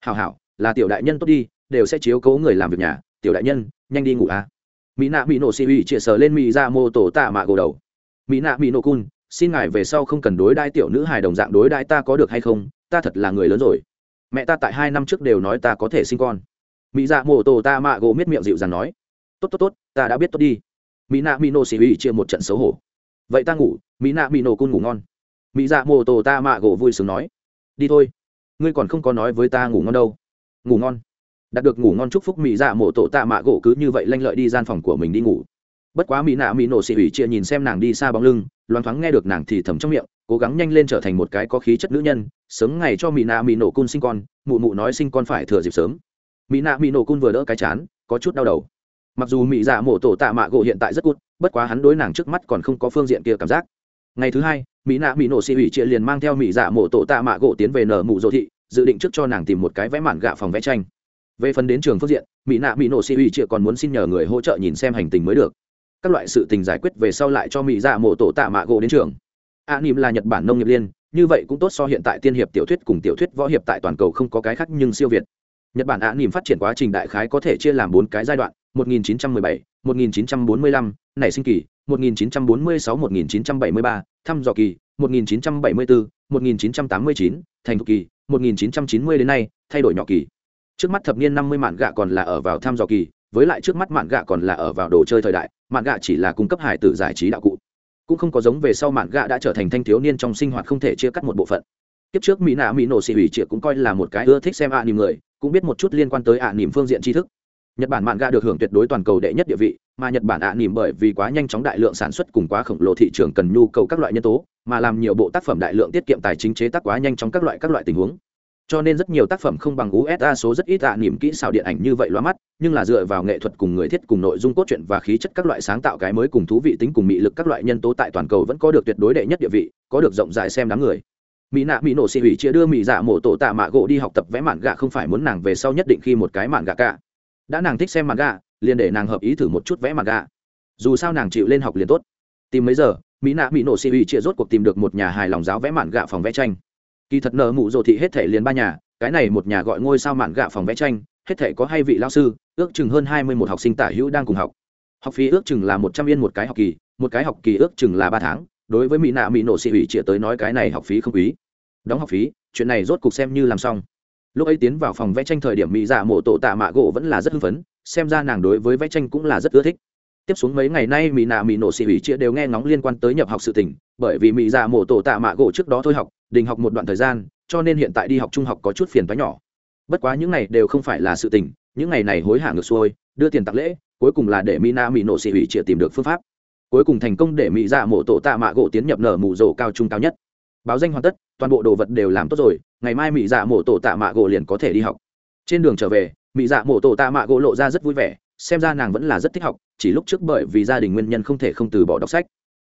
Hào hảo, là tiểu đại nhân tốt đi, đều sẽ chiếu cố người làm việc nhà. Tiểu đại nhân, nhanh đi ngủ à mỹ nạ mỹ nổ xì ủy chĩa sờ lên mỹ ra mô tổ tạ mạ gồ đầu. Mỹ nạ mỹ nổ cun xin ngài về sau không cần đối đai tiểu nữ hài đồng dạng đối đai ta có được hay không, ta thật là người lớn rồi. Mẹ ta tại hai năm trước đều nói ta có thể sinh con. Mỹ dạ mô tổ tạ mạ gỗ miết miệng dịu dàng nói. Tốt tốt tốt, ta đã biết tốt đi. Mỹ nạ mỹ nổ xì ủy chia một trận xấu hổ. Vậy ta ngủ, mỹ nạ mỹ nổ cun ngủ ngon. Mỹ dạ mô tổ ta mạ gỗ vui sướng nói. Đi thôi, ngươi còn không có nói với ta ngủ ngon đâu. Ngủ ngon đạt được ngủ ngon chúc phúc mỹ dạ mộ tổ tạ mạ gỗ cứ như vậy lanh lợi đi gian phòng của mình đi ngủ. Bất quá mỹ nạ mỹ nổ xị ủy chia nhìn xem nàng đi xa bóng lưng, loáng thoáng nghe được nàng thì thầm trong miệng, cố gắng nhanh lên trở thành một cái có khí chất nữ nhân, sớm ngày cho mỹ nạ mỹ nổ cun sinh con, mụ mụ nói sinh con phải thừa dịp sớm. Mỹ nạ mỹ nổ cun vừa đỡ cái chán, có chút đau đầu. Mặc dù mỹ dạ mộ tổ tạ mạ gỗ hiện tại rất cút, bất quá hắn đối nàng trước mắt còn không có phương diện kia cảm giác. Ngày thứ hai mỹ nạ mỹ nổ xì ủy chia liền mang theo mỹ dạ mộ tổ tạ mạ gỗ tiến về nở mụ dỗ thị, dự định trước cho nàng tìm một cái vẽ mạn gạ phòng vẽ tranh về phần đến trường phương diện mỹ nạ mỹ nổ xì uy chịa còn muốn xin nhờ người hỗ trợ nhìn xem hành tình mới được. Các loại sự tình giải quyết về sau lại cho mỹ dạ mổ tổ tạ mạ gỗ đến trường. A nim là nhật bản nông nghiệp liên như vậy cũng tốt so hiện tại tiên hiệp tiểu thuyết cùng tiểu thuyết võ hiệp tại toàn cầu không có cái khác nhưng siêu việt. Nhật bản a nim phát triển quá trình đại khái có thể chia làm bốn cái giai đoạn 1917, 1945, nảy sinh kỳ 1946-1973, thăm dò kỳ 1974, 1989, thành thục kỳ 1990 đến nay thay đổi nhỏ kỳ trước mắt thập niên 50 mạn gạ còn là ở vào tham dò kỳ, với lại trước mắt mạn gạ còn là ở vào đồ chơi thời đại, mạn gạ chỉ là cung cấp hải tử giải trí đạo cụ. Cũng không có giống về sau mạn gạ đã trở thành thanh thiếu niên trong sinh hoạt không thể chia cắt một bộ phận. Kiếp trước mỹ nạ mỹ nổ xì hủy triệt cũng coi là một cái ưa thích xem ạ à nỉm người, cũng biết một chút liên quan tới ạ à nỉm phương diện tri thức. Nhật bản mạn gạ được hưởng tuyệt đối toàn cầu đệ nhất địa vị, mà nhật bản ạ à nỉm bởi vì quá nhanh chóng đại lượng sản xuất cùng quá khổng lồ thị trường cần nhu cầu các loại nhân tố, mà làm nhiều bộ tác phẩm đại lượng tiết kiệm tài chính chế tác quá nhanh trong các loại các loại tình huống cho nên rất nhiều tác phẩm không bằng usa số rất ít ạ, niềm kỹ xảo điện ảnh như vậy loa mắt, nhưng là dựa vào nghệ thuật cùng người thiết cùng nội dung cốt truyện và khí chất các loại sáng tạo cái mới cùng thú vị tính cùng mị lực các loại nhân tố tại toàn cầu vẫn có được tuyệt đối đệ nhất địa vị, có được rộng rãi xem đám người. Mỹ nạ, mỹ nổ xì hủy chia đưa mỹ dạ mổ tổ tạ mạ gỗ đi học tập vẽ mạn gạ không phải muốn nàng về sau nhất định khi một cái mạn gạ cả. Đã nàng thích xem mạn gạ, liền để nàng hợp ý thử một chút vẽ mạn gà dù sao nàng chịu lên học liền tốt. Tìm mấy giờ, mỹ nạ, mỹ nổ xì hủy chia rốt cuộc tìm được một nhà hài lòng giáo vẽ mạn gạ phòng vẽ tranh kỳ thật nợ mụ rồ thị hết thể liền ba nhà, cái này một nhà gọi ngôi sao mạn gạ phòng vẽ tranh, hết thể có hai vị lao sư, ước chừng hơn hai mươi một học sinh tả hữu đang cùng học. Học phí ước chừng là một trăm yên một cái học kỳ, một cái học kỳ ước chừng là ba tháng, đối với mỹ nạ mỹ nổ xì ủy chĩa tới nói cái này học phí không quý. Đóng học phí, chuyện này rốt cuộc xem như làm xong. Lúc ấy tiến vào phòng vẽ tranh thời điểm mỹ dạ mộ tổ tạ mạ gỗ vẫn là rất hưng phấn, xem ra nàng đối với vẽ tranh cũng là rất ưa thích. Tiếp xuống mấy ngày nay mỹ nạ mỹ nổ xì ủy chĩa đều nghe ngóng liên quan tới nhập học sự tình, bởi vì mỹ dạ mộ tổ tạ mạ gỗ trước đó thôi học đình học một đoạn thời gian, cho nên hiện tại đi học trung học có chút phiền toái nhỏ. Bất quá những này đều không phải là sự tình, những ngày này hối hả ngược xuôi, đưa tiền tặng lễ, cuối cùng là để Mina mỹ nổ xì hủy chia tìm được phương pháp. Cuối cùng thành công để mỹ dạ mộ tổ tạ mạ gỗ tiến nhập nở mù rổ cao trung cao nhất. Báo danh hoàn tất, toàn bộ đồ vật đều làm tốt rồi, ngày mai mỹ dạ mộ tổ tạ mạ gỗ liền có thể đi học. Trên đường trở về mỹ dạ mộ tổ tạ mạ gỗ lộ ra rất vui vẻ, xem ra nàng vẫn là rất thích học, chỉ lúc trước bởi vì gia đình nguyên nhân không thể không từ bỏ đọc sách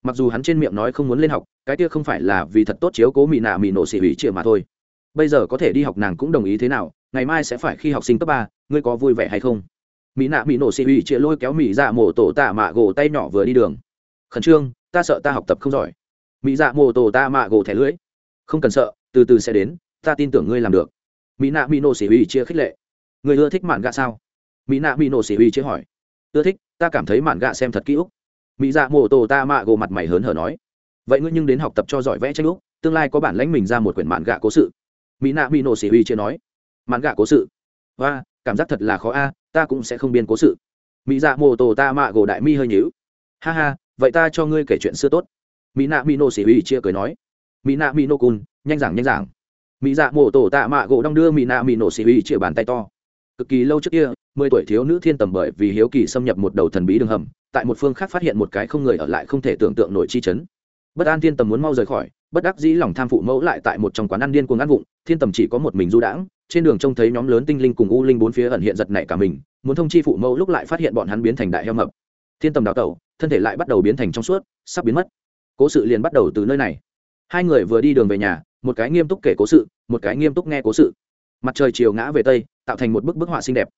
mặc dù hắn trên miệng nói không muốn lên học, cái kia không phải là vì thật tốt chiếu cố mỹ nạ mỹ nổ xỉ hủy chịa mà thôi. Bây giờ có thể đi học nàng cũng đồng ý thế nào, ngày mai sẽ phải khi học sinh cấp ba, ngươi có vui vẻ hay không? Mỹ nạ mỹ nổ xỉ hủy chịa lôi kéo mỹ dạ mổ tổ tạ mạ gỗ tay nhỏ vừa đi đường. Khẩn trương, ta sợ ta học tập không giỏi. Mỹ dạ mổ tổ tạ mạ gỗ thẻ lưỡi. Không cần sợ, từ từ sẽ đến, ta tin tưởng ngươi làm được. Mỹ nạ mỹ nổ xỉ hủy chia khích lệ. Người ưa thích mạn gạ sao? Mỹ nạ mỹ nổ xỉ hủy chia hỏi. Ưa thích, ta cảm thấy mạn gạ xem thật kỹ úc mỹ dạ mô tô ta mạ gồ mặt mày hớn hở nói, vậy ngươi nhưng đến học tập cho giỏi vẽ tranh úc, tương lai có bản lãnh mình ra một quyển mạn gạ cố sự. Mỹ nạ mỹ nổ xỉ Huy chưa nói, mạn gạ cố sự? Và cảm giác thật là khó a, ta cũng sẽ không biên cố sự. Mỹ dạ mô tô ta mạ gồ đại mi hơi nhíu. Ha ha, vậy ta cho ngươi kể chuyện xưa tốt. Mỹ nạ mỹ nổ xỉ Huy chia cười nói, mỹ nạ mỹ nô cun nhanh giảng nhanh giảng. Mỹ dạ mô tô tạ mạ gỗ đong đưa mỹ nạ mỹ nổ xì uy chĩa bàn tay to. Cực kỳ lâu trước kia mười tuổi thiếu nữ thiên tầm bởi vì hiếu kỳ xâm nhập một đầu thần bí đường hầm, tại một phương khác phát hiện một cái không người ở lại không thể tưởng tượng nổi chi chấn. Bất an thiên tầm muốn mau rời khỏi, bất đắc dĩ lòng tham phụ mẫu lại tại một trong quán ăn điên cuồng ăn vụng, thiên tầm chỉ có một mình du đãng, trên đường trông thấy nhóm lớn tinh linh cùng u linh bốn phía ẩn hiện giật nảy cả mình, muốn thông chi phụ mẫu lúc lại phát hiện bọn hắn biến thành đại heo mập. Thiên tầm đào tẩu, thân thể lại bắt đầu biến thành trong suốt, sắp biến mất. Cố sự liền bắt đầu từ nơi này. Hai người vừa đi đường về nhà, một cái nghiêm túc kể cố sự, một cái nghiêm túc nghe cố sự. Mặt trời chiều ngã về tây, tạo thành một bức bức họa xinh đẹp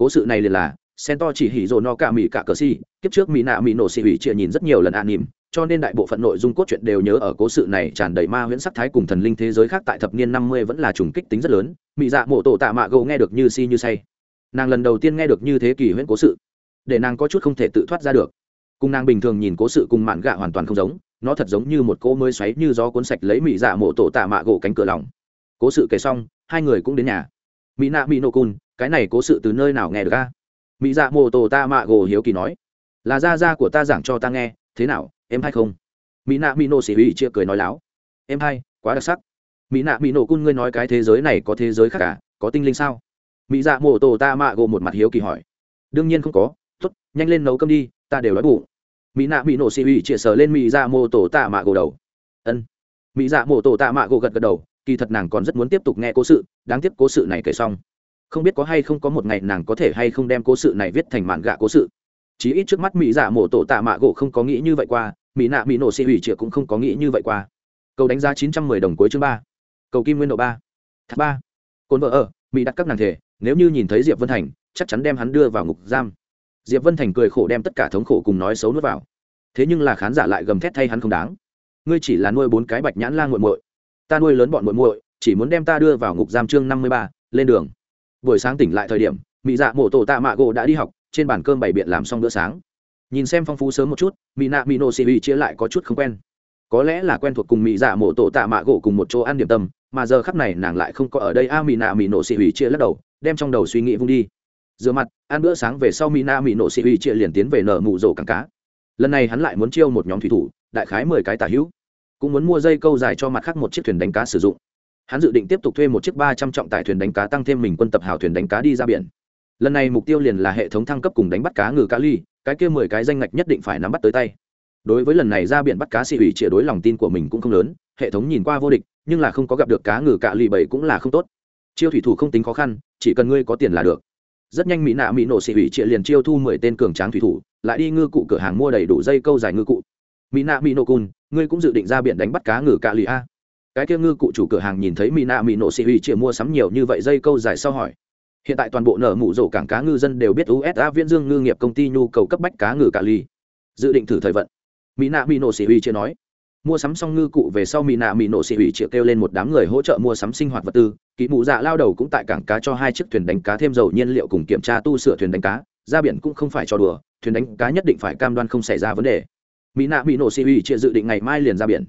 cố sự này liền là, sen to chỉ hỉ rồ no cả mỹ cả cờ si, kiếp trước mỹ nạ mỹ nổ xì hủy chia nhìn rất nhiều lần an nỉm, cho nên đại bộ phận nội dung cốt truyện đều nhớ ở cố sự này tràn đầy ma huyễn sắc thái cùng thần linh thế giới khác tại thập niên năm mươi vẫn là trùng kích tính rất lớn mỹ dạ mộ tổ tạ mạ gầu nghe được như si như say. Nàng lần đầu tiên nghe được như thế kỷ huyễn cố sự, để nàng có chút không thể tự thoát ra được. Cùng nàng bình thường nhìn cố sự cùng mạn gạ hoàn toàn không giống, nó thật giống như một cỗ mới xoáy như gió cuốn sạch lấy mỹ dạ mộ tổ tạ mạ gỗ cánh cửa lòng. Cố sự kể xong, hai người cũng đến nhà. Mỹ nạ mỹ nô cun cái này cố sự từ nơi nào nghe được ca mỹ dạ mô tổ ta mạ gồ hiếu kỳ nói. Là da da của ta giảng cho ta nghe, thế nào, em hay không? Mỹ nạ mỹ nô xỉ hủy chia cười nói láo. Em hay, quá đặc sắc. Mỹ nạ mỹ nổ cun ngươi nói cái thế giới này có thế giới khác cả có tinh linh sao? Mỹ dạ mô tổ ta mạ gồ một mặt hiếu kỳ hỏi. Đương nhiên không có t ố t nhanh lên nấu cơm đi, ta đều đói bụng. Mỹ nạ mỹ nổ xỉ ủy chia sờ lên mỹ dạ mô tổ ta mạ gồ đầu. Ân. Mỹ dạ mô tổ ta mạ gồ gật gật đầu, kỳ thật nàng còn rất muốn tiếp tục nghe cố sự, đáng tiếc cố sự này kể xong không biết có hay không có một ngày nàng có thể hay không đem cố sự này viết thành mạn gạ cố sự. Chí ít trước mắt mỹ dạ mổ tổ tạ mạ gỗ không có nghĩ như vậy qua, mỹ nạ mỹ nổ xì hủy chĩa cũng không có nghĩ như vậy qua. Cầu đánh giá chín trăm mười đồng cuối chương ba. Cầu kim nguyên độ ba. Thác ba. Cồn vợ ở, mỹ đặt các nàng thể, nếu như nhìn thấy diệp vân thành, chắc chắn đem hắn đưa vào ngục giam. Diệp vân thành cười khổ đem tất cả thống khổ cùng nói xấu nuốt vào. Thế nhưng là khán giả lại gầm thét thay hắn không đáng. Ngươi chỉ là nuôi bốn cái bạch nhãn la g u muội. Ta nuôi lớn bọn muội muội, chỉ muốn đem ta đưa vào ngục giam chương năm mươi ba, lên đường buổi sáng tỉnh lại thời điểm mỹ dạ mộ tổ tạ mạ gỗ đã đi học, trên bàn cơm bày biện làm xong bữa sáng. Nhìn xem phong phú sớm một chút mỹ nạ mỹ nô xì Hủy chia lại có chút không quen. Có lẽ là quen thuộc cùng mỹ dạ mộ tổ tạ mạ gỗ cùng một chỗ ăn điểm tâm, mà giờ khắp này nàng lại không có ở đây. A mỹ nạ mỹ nổ xì Hủy chia lắc đầu, đem trong đầu suy nghĩ vung đi. Rửa mặt, ăn bữa sáng về sau mina mỹ nổ sĩ uy chia liền tiến về nở mụ rổ cảng cá. Lần này hắn lại muốn chiêu một nhóm thủy thủ, đại khái mười cái tả hữu. Cũng muốn mua dây câu dài cho mặt khác một chiếc thuyền đánh cá sử dụng hắn dự định tiếp tục thuê một chiếc ba trăm trọng tải thuyền đánh cá tăng thêm mình quân tập hào thuyền đánh cá đi ra biển. Lần này mục tiêu liền là hệ thống thăng cấp cùng đánh bắt cá ngừ cá ly, cái kia mười cái danh ngạch nhất định phải nắm bắt tới tay. Đối với lần này ra biển bắt cá xị ủy chia đối lòng tin của mình cũng không lớn, hệ thống nhìn qua vô địch, nhưng là không có gặp được cá ngừ cạ lì bảy cũng là không tốt. Chiêu thủy thủ không tính khó khăn, chỉ cần ngươi có tiền là được. Rất nhanh mỹ nạ mỹ nổ xị ủy trịa liền chiêu thu mười tên cường tráng thủy thủ, lại đi ngư cụ cửa hàng mua đầy đủ dây câu dài ngư cụ. Mỹ nạ mỹ nổ cun ngươi cũng dự định ra biển đánh bắt cá ngừ cạ lì a? Cái kia ngư cụ chủ cửa hàng nhìn thấy mỹ nạ mỹ nổ xị huy chịa mua sắm nhiều như vậy dây câu dài sau hỏi. Hiện tại toàn bộ nở mụ rổ cảng cá ngư dân đều biết usa viễn dương ngư nghiệp công ty nhu cầu cấp bách cá ngừ cả ly. Dự định thử thời vận. Mỹ nạ mỹ nổ xỉ huy chịa nói. Mua sắm xong ngư cụ về sau mỹ nạ mỹ nổ xỉ huy chịa kêu lên một đám người hỗ trợ mua sắm sinh hoạt vật tư. Kỹ mụ dạ lao đầu cũng tại cảng cá cho hai chiếc thuyền đánh cá thêm dầu nhiên liệu cùng kiểm tra tu sửa thuyền đánh cá. Ra biển cũng không phải cho đùa, thuyền đánh cá nhất định phải cam đoan không xảy ra vấn đề. Mỹ nạ mỹ nổ xỉ huy chịa dự định ngày mai liền ra biển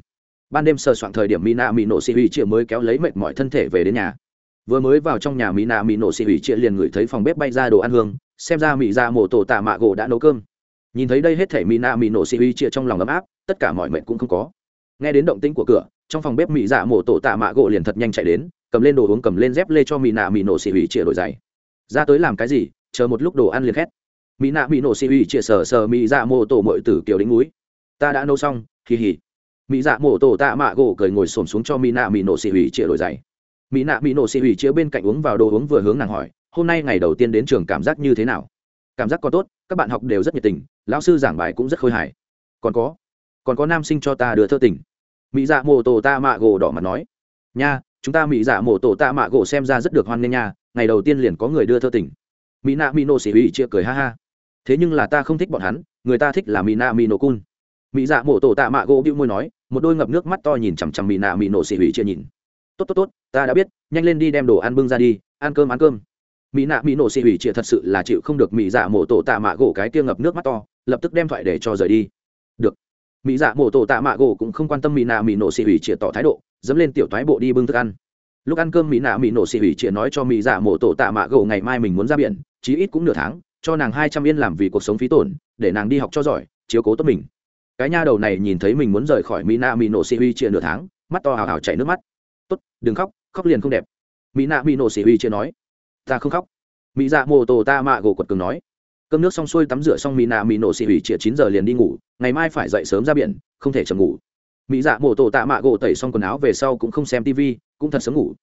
ban đêm sờ soạn thời điểm Mina nạ mỹ nổ huy chia mới kéo lấy mệt mọi thân thể về đến nhà. Vừa mới vào trong nhà Mina nạ mỹ nổ huy chia liền ngửi thấy phòng bếp bay ra đồ ăn hương, xem ra mỹ ra dạ mổ tổ tạ mạ gỗ đã nấu cơm. Nhìn thấy đây hết thể Mina nạ mỹ nổ huy chia trong lòng ấm áp, tất cả mọi mệnh cũng không có. Nghe đến động tĩnh của cửa, trong phòng bếp mỹ dạ mổ tổ tạ mạ gỗ liền thật nhanh chạy đến, cầm lên đồ uống cầm lên dép lê cho mỹ nạ mỹ nổ huy chia đổi giày. Ra tới làm cái gì? Chờ một lúc đồ ăn liền khét. Mỹ nạ mỹ nổ huy chia sờ sờ mỹ dạ mổ tổ mội tử kiểu đính núi. Ta đã nấu xong kỳ hỉ mỹ dạ mổ tổ tạ mạ gỗ cười ngồi xổm xuống cho mỹ nạ mỹ nổ xì hủy chia đổi giày. Mỹ nạ mỹ nổ xì hủy chia bên cạnh uống vào đồ uống vừa hướng nàng hỏi, hôm nay ngày đầu tiên đến trường cảm giác như thế nào? Cảm giác còn tốt, các bạn học đều rất nhiệt tình, lão sư giảng bài cũng rất khôi hài. Còn có còn có nam sinh cho ta đưa thơ tình. Mỹ dạ mổ tổ tạ mạ gỗ đỏ mặt nói, nha, chúng ta mỹ dạ mổ tổ tạ mạ gỗ xem ra rất được hoan nghênh nha, ngày đầu tiên liền có người đưa thơ tình. Mỹ nạ mỹ nổ xì hủy chia cười ha ha, thế nhưng là ta không thích bọn hắn, người ta thích là mỹ nạ mỹ nổ cun. Mỹ dạ mổ tổ tạ mạ gỗ bĩu môi nói một đôi ngập nước mắt to nhìn chằm chằm mỹ nạ mỹ nổ xỉ hủy chia nhìn. Tốt tốt tốt, ta đã biết, nhanh lên đi đem đồ ăn bưng ra đi, ăn cơm ăn cơm. Mỹ nạ mỹ nổ xỉ hủy chia thật sự là chịu không được mỹ dạ mổ tổ tạ mạ gỗ cái kia ngập nước mắt to, lập tức đem thoại để cho rời đi. Được. Mỹ dạ mổ tổ tạ mạ gỗ cũng không quan tâm mỹ nạ mỹ nổ xỉ hủy chia tỏ thái độ, dẫm lên tiểu thoái bộ đi bưng thức ăn. Lúc ăn cơm mỹ nạ mỹ nổ xỉ hủy chia nói cho mỹ dạ mổ tổ tạ mạ gỗ ngày mai mình muốn ra biển, chí ít cũng nửa tháng, cho nàng hai trăm yên làm vì cuộc sống phí tổn, để nàng đi học cho giỏi, chiếu cố tốt mình cái nha đầu này nhìn thấy mình muốn rời khỏi mỹ nạ mỹ nổ xì huy chia nửa tháng, mắt to hào hào chảy nước mắt. Tốt, đừng khóc khóc liền không đẹp. Mỹ nạ mỹ nổ xì huy chia nói. Ta không khóc. Mỹ dạ mô tô ta mạ gỗ quật cường nói. Cơm nước xong xuôi tắm rửa xong mỹ nạ mỹ nổ xì huy chia chín giờ liền đi ngủ, ngày mai phải dậy sớm ra biển, không thể chậm ngủ. Mỹ dạ mô tô ta mạ gỗ tẩy xong quần áo về sau cũng không xem tv cũng thật sớm ngủ.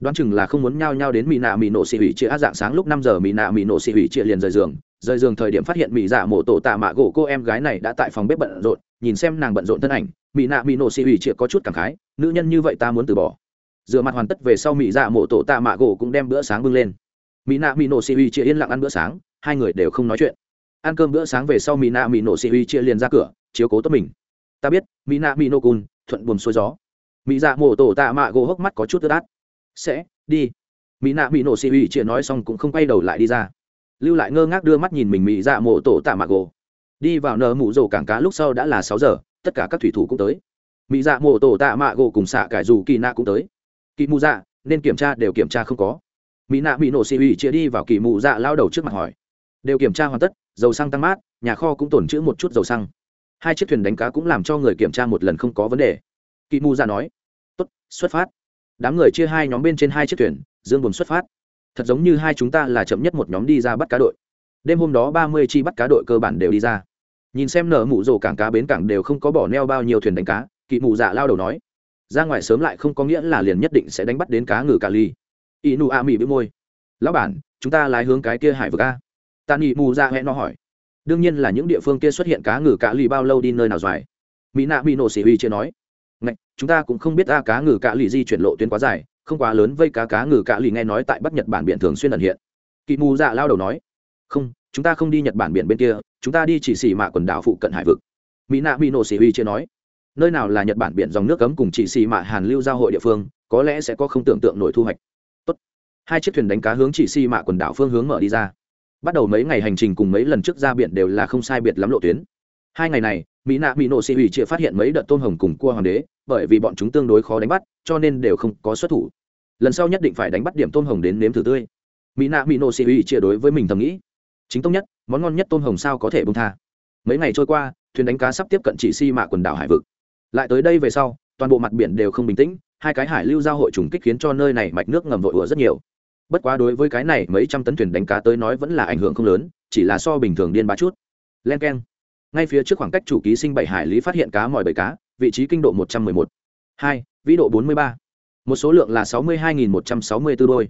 Đoán chừng là không muốn nhao nhao đến mỹ nạ mỹ nổ xì huy chia dạng sáng lúc năm giờ mỹ nạ mỹ nổ xì huy chia liền rời giường rời giường thời điểm phát hiện mỹ dạ mổ tổ tạ mạ gỗ cô em gái này đã tại phòng bếp bận rộn, nhìn xem nàng bận rộn thân ảnh mỹ nạ mỹ nổ xì ủy chịa có chút cảm khái, nữ nhân như vậy ta muốn từ bỏ. Rửa mặt hoàn tất về sau mỹ dạ mổ tổ tạ mạ gỗ cũng đem bữa sáng bưng lên. Mỹ nạ mỹ nổ xì ủy chịa yên lặng ăn bữa sáng, hai người đều không nói chuyện. Ăn cơm bữa sáng về sau mỹ nạ mỹ nổ xì ủy chịa liền ra cửa, chiếu cố tốt mình. Ta biết mỹ nạ mỹ nổ cùn, thuận buồm xuôi gió. Mỹ dạ mổ tổ tạ mạ gỗ hốc mắt có chút ướt át. Sẽ, đi. Mỹ nạ mỹ nổ xì ủy chịa nói xong cũng không quay đầu lại đi ra lưu lại ngơ ngác đưa mắt nhìn mình mỹ dạ mộ tổ tạ mạ gỗ đi vào nở mụ rổ cảng cá lúc sau đã là sáu giờ, tất cả các thủy thủ cũng tới. Mỹ dạ mộ tổ tạ mạ gỗ cùng xạ cải dù kỳ nạ cũng tới. Kỳ mù dạ nên kiểm tra đều kiểm tra không có. Mỹ nạ bị nổ xì ủy chia đi vào kỳ mù dạ lao đầu trước mặt hỏi. Đều kiểm tra hoàn tất, dầu xăng tăng mát, nhà kho cũng tổn chữ một chút dầu xăng. Hai chiếc thuyền đánh cá cũng làm cho người kiểm tra một lần không có vấn đề. Kỳ mù dạ nói, tốt, xuất phát. Đám người chia hai nhóm bên trên hai chiếc thuyền, dương buồn xuất phát thật giống như hai chúng ta là chậm nhất một nhóm đi ra bắt cá đội. Đêm hôm đó ba mươi chi bắt cá đội cơ bản đều đi ra. Nhìn xem nở mụ rổ cảng cá bến cảng đều không có bỏ neo bao nhiêu thuyền đánh cá kỵ mụ dạ lao đầu nói ra ngoài sớm lại không có nghĩa là liền nhất định sẽ đánh bắt đến cá ngừ cà ly. Y nu a mị bị môi lão bản chúng ta lái hướng cái kia hải vực a. Tàn ị mù ra hẹn nó hỏi đương nhiên là những địa phương kia xuất hiện cá ngừ cà ly bao lâu đi nơi nào dài? Mỹ nạ mỹ nổ xỉ huy chưa nói Ngạch, chúng ta cũng không biết a cá ngừ cà ly di chuyển lộ tuyến quá dài không quá lớn vây cá cá ngừ cạ lì nghe nói tại bắc nhật bản biển thường xuyên ẩn hiện kỳ mù dạ lao đầu nói không chúng ta không đi nhật bản biển bên kia chúng ta đi chỉ xỉ mạ quần đảo phụ cận hải vực mỹ nạ mỹ nổ xỉ huy chưa nói nơi nào là nhật bản biển dòng nước cấm cùng chỉ xỉ mạ hàn lưu giao hội địa phương có lẽ sẽ có không tưởng tượng nổi thu hoạch Tốt. hai chiếc thuyền đánh cá hướng chỉ xỉ mạ quần đảo phương hướng mở đi ra bắt đầu mấy ngày hành trình cùng mấy lần trước ra biển đều là không sai biệt lắm lộ tuyến hai ngày này mỹ nạ mỹ nổ xì ủy chia phát hiện mấy đợt tôm hồng cùng cua hoàng đế, bởi vì bọn chúng tương đối khó đánh bắt, cho nên đều không có xuất thủ. Lần sau nhất định phải đánh bắt điểm tôm hồng đến nếm thử tươi. Mỹ nạ mỹ nổ xì ủy chia đối với mình thầm nghĩ. Chính tông nhất, món ngon nhất tôm hồng sao có thể bông tha? Mấy ngày trôi qua, thuyền đánh cá sắp tiếp cận chỉ si mạ quần đảo hải vực. Lại tới đây về sau, toàn bộ mặt biển đều không bình tĩnh, hai cái hải lưu giao hội trùng kích khiến cho nơi này mạch nước ngầm vội ủa rất nhiều. Bất quá đối với cái này, mấy trăm tấn thuyền đánh cá tới nói vẫn là ảnh hưởng không lớn, chỉ là so bình thường điên bá chút. Len k e n ngay phía trước khoảng cách chủ ký sinh bảy hải lý phát hiện cá mòi bảy cá, vị trí kinh độ một trăm mười một. Hai, vĩ độ bốn mươi ba. Một số lượng là sáu mươi hai nghìn một trăm sáu mươi b ố đôi.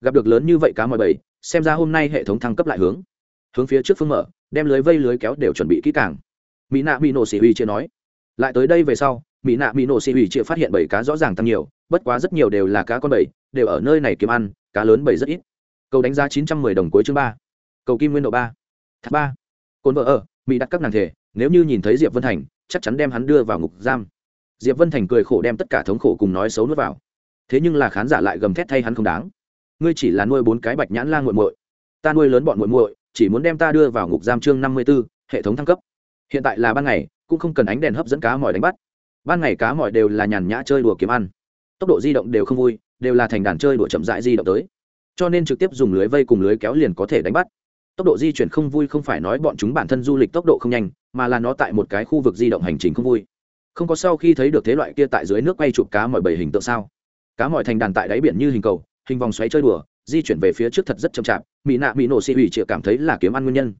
Gặp được lớn như vậy cá mòi bảy, xem ra hôm nay hệ thống thăng cấp lại hướng. Hướng phía trước phương mở, đem lưới vây lưới kéo đều chuẩn bị kỹ càng. Mỹ nạ mỹ nổ xỉ huy chưa nói. Lại tới đây về sau, mỹ nạ mỹ nổ xỉ huy chia phát hiện bảy cá rõ ràng tăng nhiều, bất quá rất nhiều đều là cá con bảy, đều ở nơi này kiếm ăn, cá lớn bảy rất ít. Cầu đánh giá chín trăm mười đồng cuối chương ba. Cầu kim nguyên độ ba. Thác ba. Cồn vợ ở mỹ đặt các nàng thể nếu như nhìn thấy diệp vân thành, chắc chắn đem hắn đưa vào ngục giam. Diệp vân thành cười khổ đem tất cả thống khổ cùng nói xấu nuốt vào. Thế nhưng là khán giả lại gầm thét thay hắn không đáng. Ngươi chỉ là nuôi bốn cái bạch nhãn lan g u muội. Ta nuôi lớn bọn muội muội, chỉ muốn đem ta đưa vào ngục giam chương năm mươi b ố hệ thống thăng cấp. Hiện tại là ban ngày, cũng không cần ánh đèn hấp dẫn cá mỏi đánh bắt. Ban ngày cá mỏi đều là nhàn nhã chơi đùa kiếm ăn. Tốc độ di động đều không vui, đều là thành đàn chơi đùa chậm rãi di động tới. Cho nên trực tiếp dùng lưới vây cùng lưới kéo liền có thể đánh bắt tốc độ di chuyển không vui không phải nói bọn chúng bản thân du lịch tốc độ không nhanh, mà là nó tại một cái khu vực di động hành trình không vui. Không có sau khi thấy được thế loại kia tại dưới nước quay chụp cá mọi bảy hình tượng sao? Cá mọi thành đàn tại đáy biển như hình cầu, hình vòng xoáy chơi đùa, di chuyển về phía trước thật rất chậm chạp, mỹ nạ mỹ nổ xị hủy chịa cảm thấy là kiếm ăn nguyên nhân.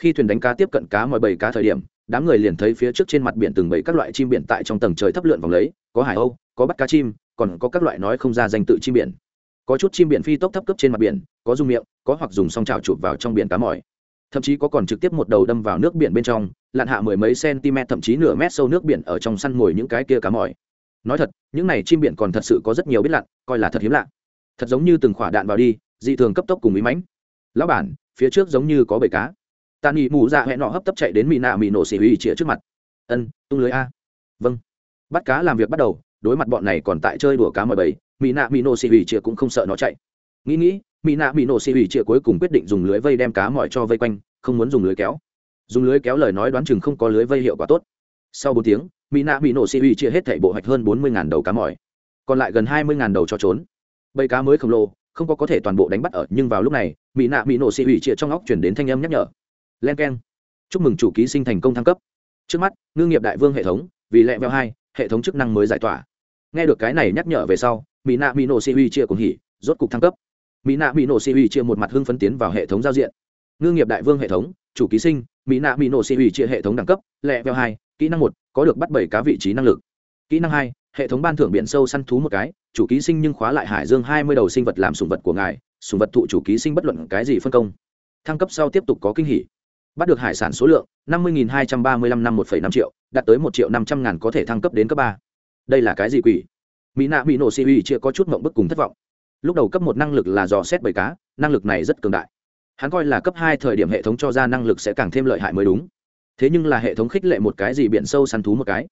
Khi thuyền đánh cá tiếp cận cá mọi bảy cá thời điểm, đám người liền thấy phía trước trên mặt biển từng bảy các loại chim biển tại trong tầng trời thấp lượn vòng lấy, có hải âu, có bắt cá chim, còn có các loại nói không ra danh tự chim biển có chút chim biển phi tốc thấp cấp trên mặt biển, có dùng miệng, có hoặc dùng song trào chụp vào trong biển cá mỏi thậm chí có còn trực tiếp một đầu đâm vào nước biển bên trong, lặn hạ mười mấy cm, thậm chí nửa mét sâu nước biển ở trong săn mồi những cái kia cá mỏi nói thật, những này chim biển còn thật sự có rất nhiều biết lặn, coi là thật hiếm lạ. Thật giống như từng khỏa đạn vào đi, dị thường cấp tốc cùng ý mãnh. Lão bản, phía trước giống như có bể cá. Tàn nghị mù dạ hẹn nọ hấp tấp chạy đến mỹ nạ mỹ nổ xỉ uy chĩa trước mặt. Ân, tung lưới a. Vâng. Bắt cá làm việc bắt đầu, đối mặt bọn này còn tại chơi đùa cá mọi bầy mỹ nạ mỹ nổ xì uy chĩa cũng không sợ nó chạy. Nghĩ nghĩ mỹ nạ mỹ nổ xì uy chĩa cuối cùng quyết định dùng lưới vây đem cá mỏi cho vây quanh, không muốn dùng lưới kéo. Dùng lưới kéo lời nói đoán chừng không có lưới vây hiệu quả tốt. Sau bốn tiếng mỹ nạ mỹ nổ xì uy chia hết thảy bộ hạch hơn bốn mươi đầu cá mỏi. Còn lại gần hai mươi đầu cho trốn. Bầy cá mới khổng lồ, không có có thể toàn bộ đánh bắt ở, nhưng vào lúc này mỹ nạ mỹ nổ xì uy chia trong óc chuyển đến thanh âm nhắc nhở. Len k e n chúc mừng chủ ký sinh thành công thăng cấp. Trước mắt, ngư nghiệp đại vương hệ thống, vì lẹ veo hai, hệ thống chức năng mới giải tỏa. Nghe được cái này nhắc nhở về sau mỹ nạ mỹ nổ si huy chia cùng hỉ, rốt cục thăng cấp. Mỹ nạ mỹ nổ si huy chia một mặt hưng phấn tiến vào hệ thống giao diện. Ngư nghiệp đại vương hệ thống, chủ ký sinh, mỹ nạ mỹ nổ si huy chia hệ thống đẳng cấp, lẹ veo hai, kỹ năng một, có được bắt bảy cá vị trí năng lực. Kỹ năng hai, hệ thống ban thưởng biển sâu săn thú một cái, chủ ký sinh nhưng khóa lại hải dương hai mươi đầu sinh vật làm sùng vật của ngài, sùng vật thụ chủ ký sinh bất luận cái gì phân công. Thăng cấp sau tiếp tục có kinh hỉ. Bắt được hải sản số lượng, năm mươi hai trăm ba mươi lăm năm một năm triệu, đạt tới một triệu năm trăm ngàn có thể thăng cấp đến cấp ba. Đây là cái gì quỷ? Mỹ nạ mỹ nổ si uy chia có chút mộng bức cùng thất vọng. Lúc đầu cấp một năng lực là dò xét bầy cá, năng lực này rất cường đại. Hắn coi là cấp hai thời điểm hệ thống cho ra năng lực sẽ càng thêm lợi hại mới đúng. Thế nhưng là hệ thống khích lệ một cái gì biển sâu săn thú một cái.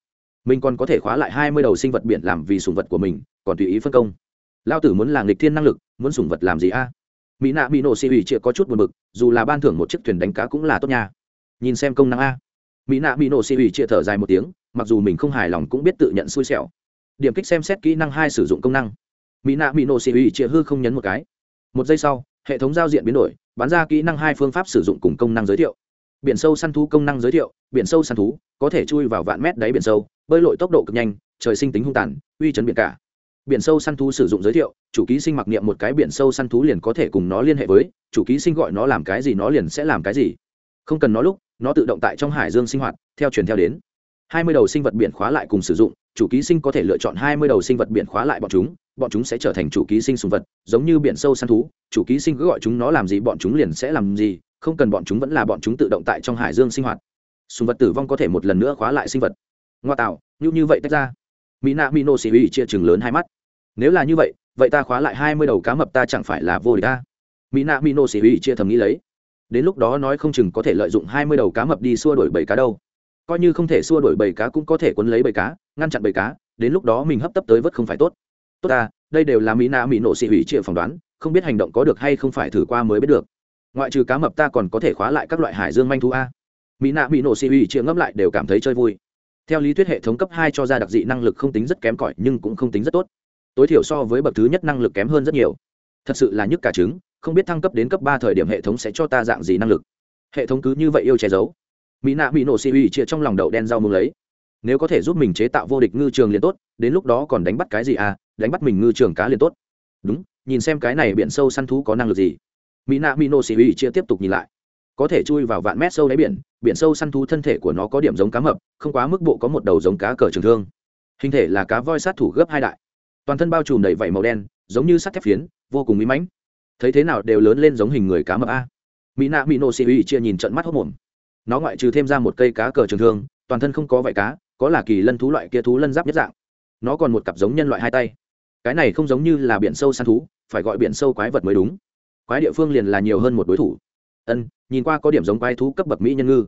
Mình còn có thể khóa lại hai mươi đầu sinh vật biển làm vì sùng vật của mình, còn tùy ý phân công. Lao tử muốn là nghịch thiên năng lực, muốn sùng vật làm gì a? Mỹ nạ mỹ nổ xì ủy chịa có chút buồn bực, dù là ban thưởng một chiếc thuyền đánh cá cũng là tốt nha. Nhìn xem công năng a. Mỹ nạ mỹ nổ xì ủy chịa thở dài một tiếng, mặc dù mình không hài lòng cũng biết tự nhận xui xẻo điểm kích xem xét kỹ năng hai sử dụng công năng. Mỹ nạ mỹ nổ xì ủy chịa hư không nhấn một cái. Một giây sau, hệ thống giao diện biến đổi bán ra kỹ năng hai phương pháp sử dụng cùng công năng giới thiệu. Biển sâu săn thú công năng giới thiệu, biển sâu săn thú có thể chui vào vạn mét đáy biển sâu, bơi lội tốc độ cực nhanh, trời sinh tính hung tàn, uy chấn biển cả. Biển sâu săn thú sử dụng giới thiệu, chủ ký sinh mặc niệm một cái biển sâu săn thú liền có thể cùng nó liên hệ với, chủ ký sinh gọi nó làm cái gì nó liền sẽ làm cái gì. Không cần nó lúc, nó tự động tại trong hải dương sinh hoạt, theo truyền theo đến. Hai mươi đầu sinh vật biển khóa lại cùng sử dụng chủ ký sinh có thể lựa chọn hai mươi đầu sinh vật biển khóa lại bọn chúng bọn chúng sẽ trở thành chủ ký sinh sùng vật, giống như biển sâu săn thú, chủ ký sinh cứ gọi chúng nó làm gì bọn chúng liền sẽ làm gì, không cần bọn chúng vẫn là bọn chúng tự động tại trong hải dương sinh hoạt. Sùng vật tử vong có thể một lần nữa khóa lại sinh vật. Ngoa tạo, như như vậy tách ra. Mỹ nạ mỹ nô xì uy chia chừng lớn hai mắt. Nếu là như vậy vậy ta khóa lại hai mươi đầu cá mập ta chẳng phải là vô địch ta? Mỹ nạ mỹ nô xì uy chia thầm nghĩ lấy. Đến lúc đó nói không chừng có thể lợi dụng hai mươi đầu cá mập đi xua đổi bảy cá đâu coi như không thể xua đổi bầy cá cũng có thể quấn lấy bầy cá, ngăn chặn bầy cá, đến lúc đó mình hấp tấp tới vớt không phải tốt. Tốt ta, đây đều là mỹ nạ mỹ nổ xị hủy triệu phỏng đoán, không biết hành động có được hay không phải thử qua mới biết được. Ngoại trừ cá mập ta còn có thể khóa lại các loại hải dương manh thú a. Mỹ nạ mỹ nổ xị hủy triệu ngấp lại đều cảm thấy chơi vui. Theo lý thuyết hệ thống cấp hai cho ra đặc dị năng lực không tính rất kém cỏi, nhưng cũng không tính rất tốt. Tối thiểu so với bậc thứ nhất năng lực kém hơn rất nhiều. Thật sự là nhức cả trứng, không biết thăng cấp đến cấp ba thời điểm hệ thống sẽ cho ta dạng gì năng lực. Hệ thống cứ như vậy yêu che giấu mỹ nạ mỹ nổ xì uy chia trong lòng đậu đen rau mừng lấy. Nếu có thể giúp mình chế tạo vô địch ngư trường liền tốt, đến lúc đó còn đánh bắt cái gì à? Đánh bắt mình ngư trường cá liền tốt. Đúng, nhìn xem cái này biển sâu săn thú có năng lực gì. Mỹ nạ mỹ nổ xì uy chia tiếp tục nhìn lại. Có thể chui vào vạn mét sâu đáy biển biển sâu săn thú thân thể của nó có điểm giống cá mập, không quá mức bộ có một đầu giống cá cờ trường thương. Hình thể là cá voi sát thủ gấp hai đại. Toàn thân bao trùm đầy vảy màu đen, giống như sắt thép phiến, vô cùng mỹ mãnh. Thấy thế nào đều lớn lên giống hình người cá mập a. Mỹ nạ mỹ nổ xì uy chia nhìn trận mắt hốc mồm nó ngoại trừ thêm ra một cây cá cờ trường thương, toàn thân không có vải cá, có là kỳ lân thú loại kia thú lân giáp nhất dạng. Nó còn một cặp giống nhân loại hai tay. Cái này không giống như là biển sâu săn thú, phải gọi biển sâu quái vật mới đúng. Quái địa phương liền là nhiều hơn một đối thủ. Ân, nhìn qua có điểm giống quái thú cấp bậc mỹ nhân ngư.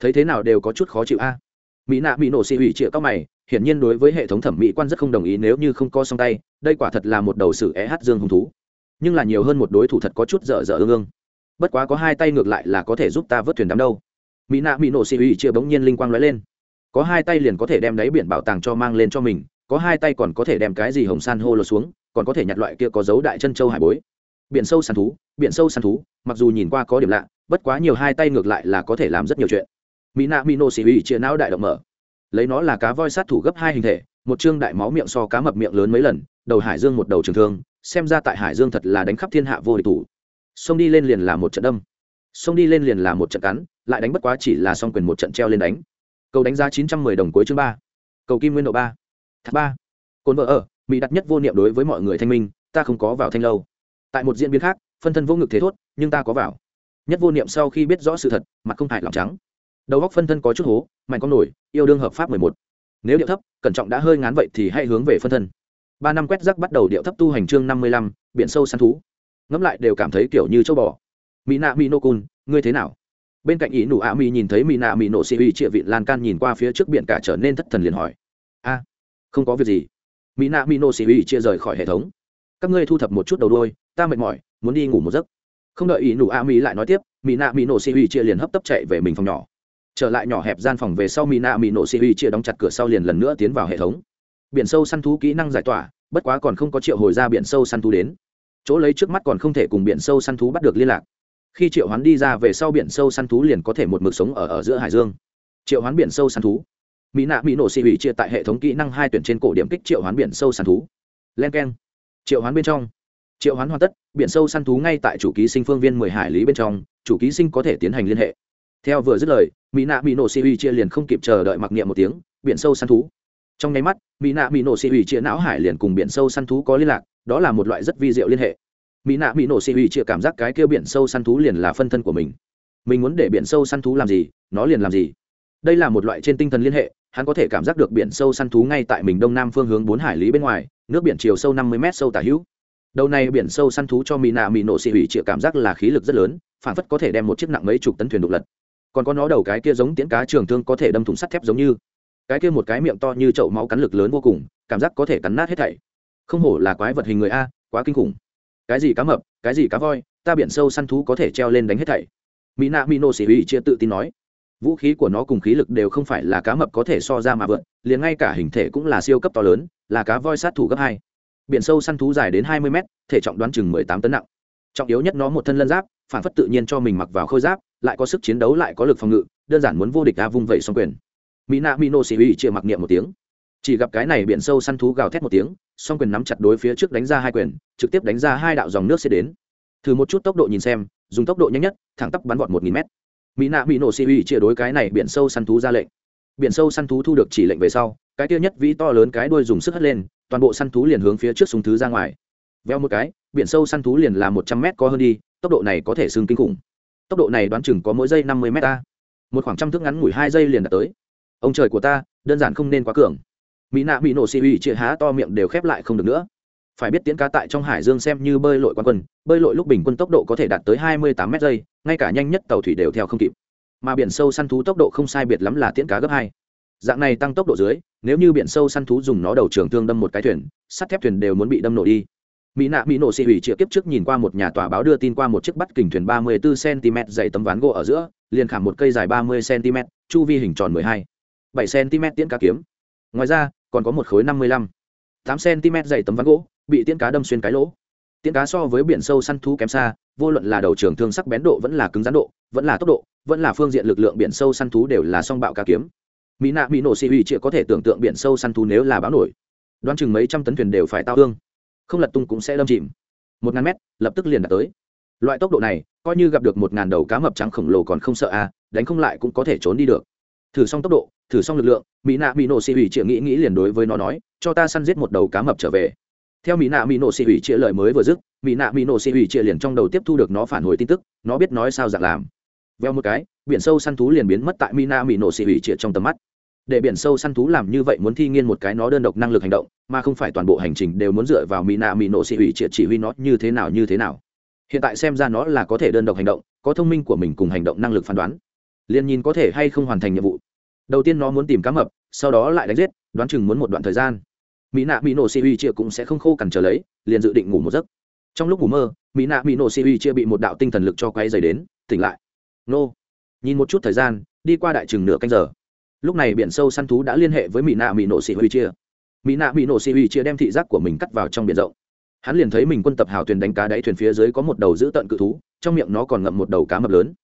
Thấy thế nào đều có chút khó chịu a. Mỹ nạ mỹ nổ xị hủy chĩa các mày, hiển nhiên đối với hệ thống thẩm mỹ quan rất không đồng ý nếu như không có song tay, đây quả thật là một đầu sử é hát dương hung thú. Nhưng là nhiều hơn một đối thủ thật có chút dở dở ương ương. Bất quá có hai tay ngược lại là có thể giúp ta vớt thuyền đám đâu mỹ nạ mỹ nổ xì ủy chia bỗng nhiên linh quang lóe lên. Có hai tay liền có thể đem đáy biển bảo tàng cho mang lên cho mình, có hai tay còn có thể đem cái gì hồng san hô lột xuống, còn có thể nhặt loại kia có dấu đại chân châu hải bối. Biển sâu săn thú, biển sâu săn thú, mặc dù nhìn qua có điểm lạ, bất quá nhiều hai tay ngược lại là có thể làm rất nhiều chuyện. Mỹ nạ mỹ nổ xì ủy chia não đại động mở. Lấy nó là cá voi sát thủ gấp hai hình thể, một chương đại máu miệng so cá mập miệng lớn mấy lần, đầu hải dương một đầu trường thương, xem ra tại hải dương thật là đánh khắp thiên hạ vô địch thủ. Xông đi lên liền là một trận đâm. Xông đi lên liền là một trận cắn lại đánh bất quá chỉ là song quyền một trận treo lên đánh. Cầu đánh giá chín trăm mười đồng cuối chương ba. Cầu kim nguyên độ ba. Thác ba. Cồn vợ ở, mỹ đặt nhất vô niệm đối với mọi người thanh minh, ta không có vào thanh lâu. Tại một diễn biến khác, phân thân vô ngực thế thốt, nhưng ta có vào. Nhất vô niệm sau khi biết rõ sự thật, mặt không hại lòng trắng. Đầu góc phân thân có chút hố, mạnh con nổi, yêu đương hợp pháp mười một. Nếu điệu thấp, cẩn trọng đã hơi ngán vậy thì hãy hướng về phân thân. Ba năm quét rắc bắt đầu điệu thấp tu hành chương năm mươi lăm, biển sâu săn thú. Ngẫm lại đều cảm thấy kiểu như châu bò. Mỹ nạ mỹ nô cun ngươi thế nào? Bên cạnh ý nụ ạ mỹ nhìn thấy mỹ nạ mỹ nổ xì ủy trịa vịn lan can nhìn qua phía trước biển cả trở nên thất thần liền hỏi. A, không có việc gì. Mỹ nạ mỹ nổ xì ủy chia rời khỏi hệ thống. Các ngươi thu thập một chút đầu đôi ta mệt mỏi, muốn đi ngủ một giấc. Không đợi ý nụ a mỹ lại nói tiếp mỹ nạ mỹ nổ xì ủy chia liền hấp tấp chạy về mình phòng nhỏ. Trở lại nhỏ hẹp gian phòng về sau mỹ nạ mỹ nổ xì ủy chia đóng chặt cửa sau liền lần nữa tiến vào hệ thống. Biển sâu săn thú kỹ năng giải tỏa, bất quá còn không có triệu hồi ra biển sâu săn thú đến. Chỗ lấy trước mắt còn không thể cùng biển sâu săn thú bắt được liên lạc khi triệu hoán đi ra về sau biển sâu săn thú liền có thể một mực sống ở ở giữa hải dương. Triệu hoán biển sâu săn thú. Mỹ nạ, mỹ nổ xị ủy chia tại hệ thống kỹ năng hai tuyển trên cổ điểm kích triệu hoán biển sâu săn thú. Len k e n triệu hoán bên trong. Triệu hoán hoàn tất, biển sâu săn thú ngay tại chủ ký sinh phương viên mười hải lý bên trong, chủ ký sinh có thể tiến hành liên hệ. Theo vừa dứt lời, mỹ nạ, mỹ nổ xị ủy chia liền không kịp chờ đợi mặc niệm một tiếng, biển sâu săn thú. Trong nháy mắt, mỹ nạ, mỹ nổ xị ủy chia não hải liền cùng biển sâu săn thú có liên lạc, đó là một loại rất vi diệu liên hệ mỹ nạ mỹ nổ xị hủy chịa cảm giác cái kêu biển sâu săn thú liền là phân thân của mình. Mình muốn để biển sâu săn thú làm gì, nó liền làm gì. Đây là một loại trên tinh thần liên hệ, hắn có thể cảm giác được biển sâu săn thú ngay tại mình đông nam phương hướng bốn hải lý bên ngoài, nước biển chiều sâu năm mươi m sâu tả hữu. Đầu này biển sâu săn thú cho mỹ nạ mỹ nổ xị hủy chịa cảm giác là khí lực rất lớn, phản phất có thể đem một chiếc nặng mấy chục tấn thuyền đục lật. Còn có nó đầu cái kia giống tiễn cá trường thương có thể đâm thủng sắt thép giống như. Cái kia một cái miệng to như chậu máu cắn lực lớn vô cùng, cảm giác có thể cắn nát hết thảy. Không hổ là quái vật hình người a, quá kinh khủng cái gì cá mập, cái gì cá voi, ta biển sâu săn thú có thể treo lên đánh hết thảy. Mỹ nạ mỹ nô xỉ ủy chia tự tin nói, vũ khí của nó cùng khí lực đều không phải là cá mập có thể so ra mà vượn liền ngay cả hình thể cũng là siêu cấp to lớn, là cá voi sát thủ gấp hai. Biển sâu săn thú dài đến hai mươi mét, thể trọng đoán chừng mười tám tấn nặng. Trọng yếu nhất nó một thân lân giáp, phản phất tự nhiên cho mình mặc vào khôi giáp, lại có sức chiến đấu lại có lực phòng ngự, đơn giản muốn vô địch a vung vẩy xong quyền. Mỹ nạ mỹ nô xỉ ủy chia mặc niệm một tiếng chỉ gặp cái này biển sâu săn thú gào thét một tiếng, song quyền nắm chặt đối phía trước đánh ra hai quyền, trực tiếp đánh ra hai đạo dòng nước sẽ đến. Thử một chút tốc độ nhìn xem, dùng tốc độ nhanh nhất, thẳng tắp bắn vọt một nghìn mét. Mỹ nạ mỹ nổ xì uy chia đối cái này biển sâu săn thú ra lệnh. Biển sâu săn thú thu được chỉ lệnh về sau, cái tiêu nhất vĩ to lớn cái đuôi dùng sức hất lên, toàn bộ săn thú liền hướng phía trước súng thứ ra ngoài. Veo một cái, biển sâu săn thú liền là một trăm mét có hơn đi, tốc độ này có thể xưng kinh khủng. Tốc độ này đoán chừng có mỗi giây năm mươi mét ta. Một khoảng trăm thước ngắn ngủi hai giây liền đạt tới. Ông trời của ta, đơn giản không nên quá cường mỹ nạ bị nổ xì uy chĩa há to miệng đều khép lại không được nữa. Phải biết tiến cá tại trong hải dương xem như bơi lội quan quân, bơi lội lúc bình quân tốc độ có thể đạt tới hai mươi tám m giây, ngay cả nhanh nhất tàu thủy đều theo không kịp. Mà biển sâu săn thú tốc độ không sai biệt lắm là tiễn cá gấp hai. Dạng này tăng tốc độ dưới, nếu như biển sâu săn thú dùng nó đầu trường thương đâm một cái thuyền, sắt thép thuyền đều muốn bị đâm nổ đi. Mỹ nạ mỹ nổ xị hủy chĩa kiếp trước nhìn qua một nhà tòa báo đưa tin qua một chiếc bắt kình thuyền ba mươi bốn cm dày tấm ván gỗ ở giữa, liền khảm một cây dài ba mươi cm chu vi hình tròn mười hai. Bảy cm tiễn cá kiếm. Ngoài ra còn có một khối năm mươi lăm. Tám cm dày tấm ván gỗ, bị tiễn cá đâm xuyên cái lỗ. Tiễn cá so với biển sâu săn thú kém xa, vô luận là đầu trường thương sắc bén độ vẫn là cứng rắn độ, vẫn là tốc độ, vẫn là phương diện lực lượng biển sâu săn thú đều là song bạo cá kiếm. Mỹ nạ mỹ nổ xì uy chưa có thể tưởng tượng biển sâu săn thú nếu là báo nổi. Đoán chừng mấy trăm tấn thuyền đều phải tao hương không lật tung cũng sẽ đâm chìm. Một ngàn mét, lập tức liền đạt tới. Loại tốc độ này, coi như gặp được một ngàn đầu cá mập trắng khổng lồ còn không sợ à đánh không lại cũng có thể trốn đi được. Thử xong tốc độ thử xong lực lượng, mỹ nạ mỹ nổ xì ủy chịa nghĩ nghĩ liền đối với nó nói, cho ta săn giết một đầu cá mập trở về. Theo mỹ nạ mỹ nổ xì ủy chịa lời mới vừa dứt, mỹ nạ mỹ nổ xì ủy chịa liền trong đầu tiếp thu được nó phản hồi tin tức, nó biết nói sao dạng làm. Veo một cái, biển sâu săn thú liền biến mất tại mỹ nạ mỹ nổ xì ủy chịa trong tầm mắt. Để biển sâu săn thú làm như vậy muốn thi nghiên một cái nó đơn độc năng lực hành động, mà không phải toàn bộ hành trình đều muốn dựa vào mỹ nạ mỹ nổ xì ủy chịa chỉ huy nó như thế nào như thế nào. Hiện tại xem ra nó là có thể đơn độc hành động, có thông minh của mình cùng hành động năng lực phán đoán. Liền nhìn có thể hay không hoàn thành nhiệm vụ đầu tiên nó muốn tìm cá mập, sau đó lại đánh giết, đoán chừng muốn một đoạn thời gian. Mỹ nạ mỹ nổ si uy chia cũng sẽ không khô cằn trở lấy, liền dự định ngủ một giấc. Trong lúc ngủ mơ, mỹ nạ mỹ nổ si uy chia bị một đạo tinh thần lực cho quay dày đến, tỉnh lại. Nô. Nhìn một chút thời gian, đi qua đại chừng nửa canh giờ. Lúc này biển sâu săn thú đã liên hệ với mỹ nạ mỹ nổ si uy chia. Mỹ nạ mỹ nổ si uy chia đem thị giác của mình cắt vào trong biển rộng. Hắn liền thấy mình quân tập hào thuyền đánh cá đáy thuyền phía dưới có một đầu giữ tận cự thú, trong miệng nó còn ngậm một đầu cá mập lớn.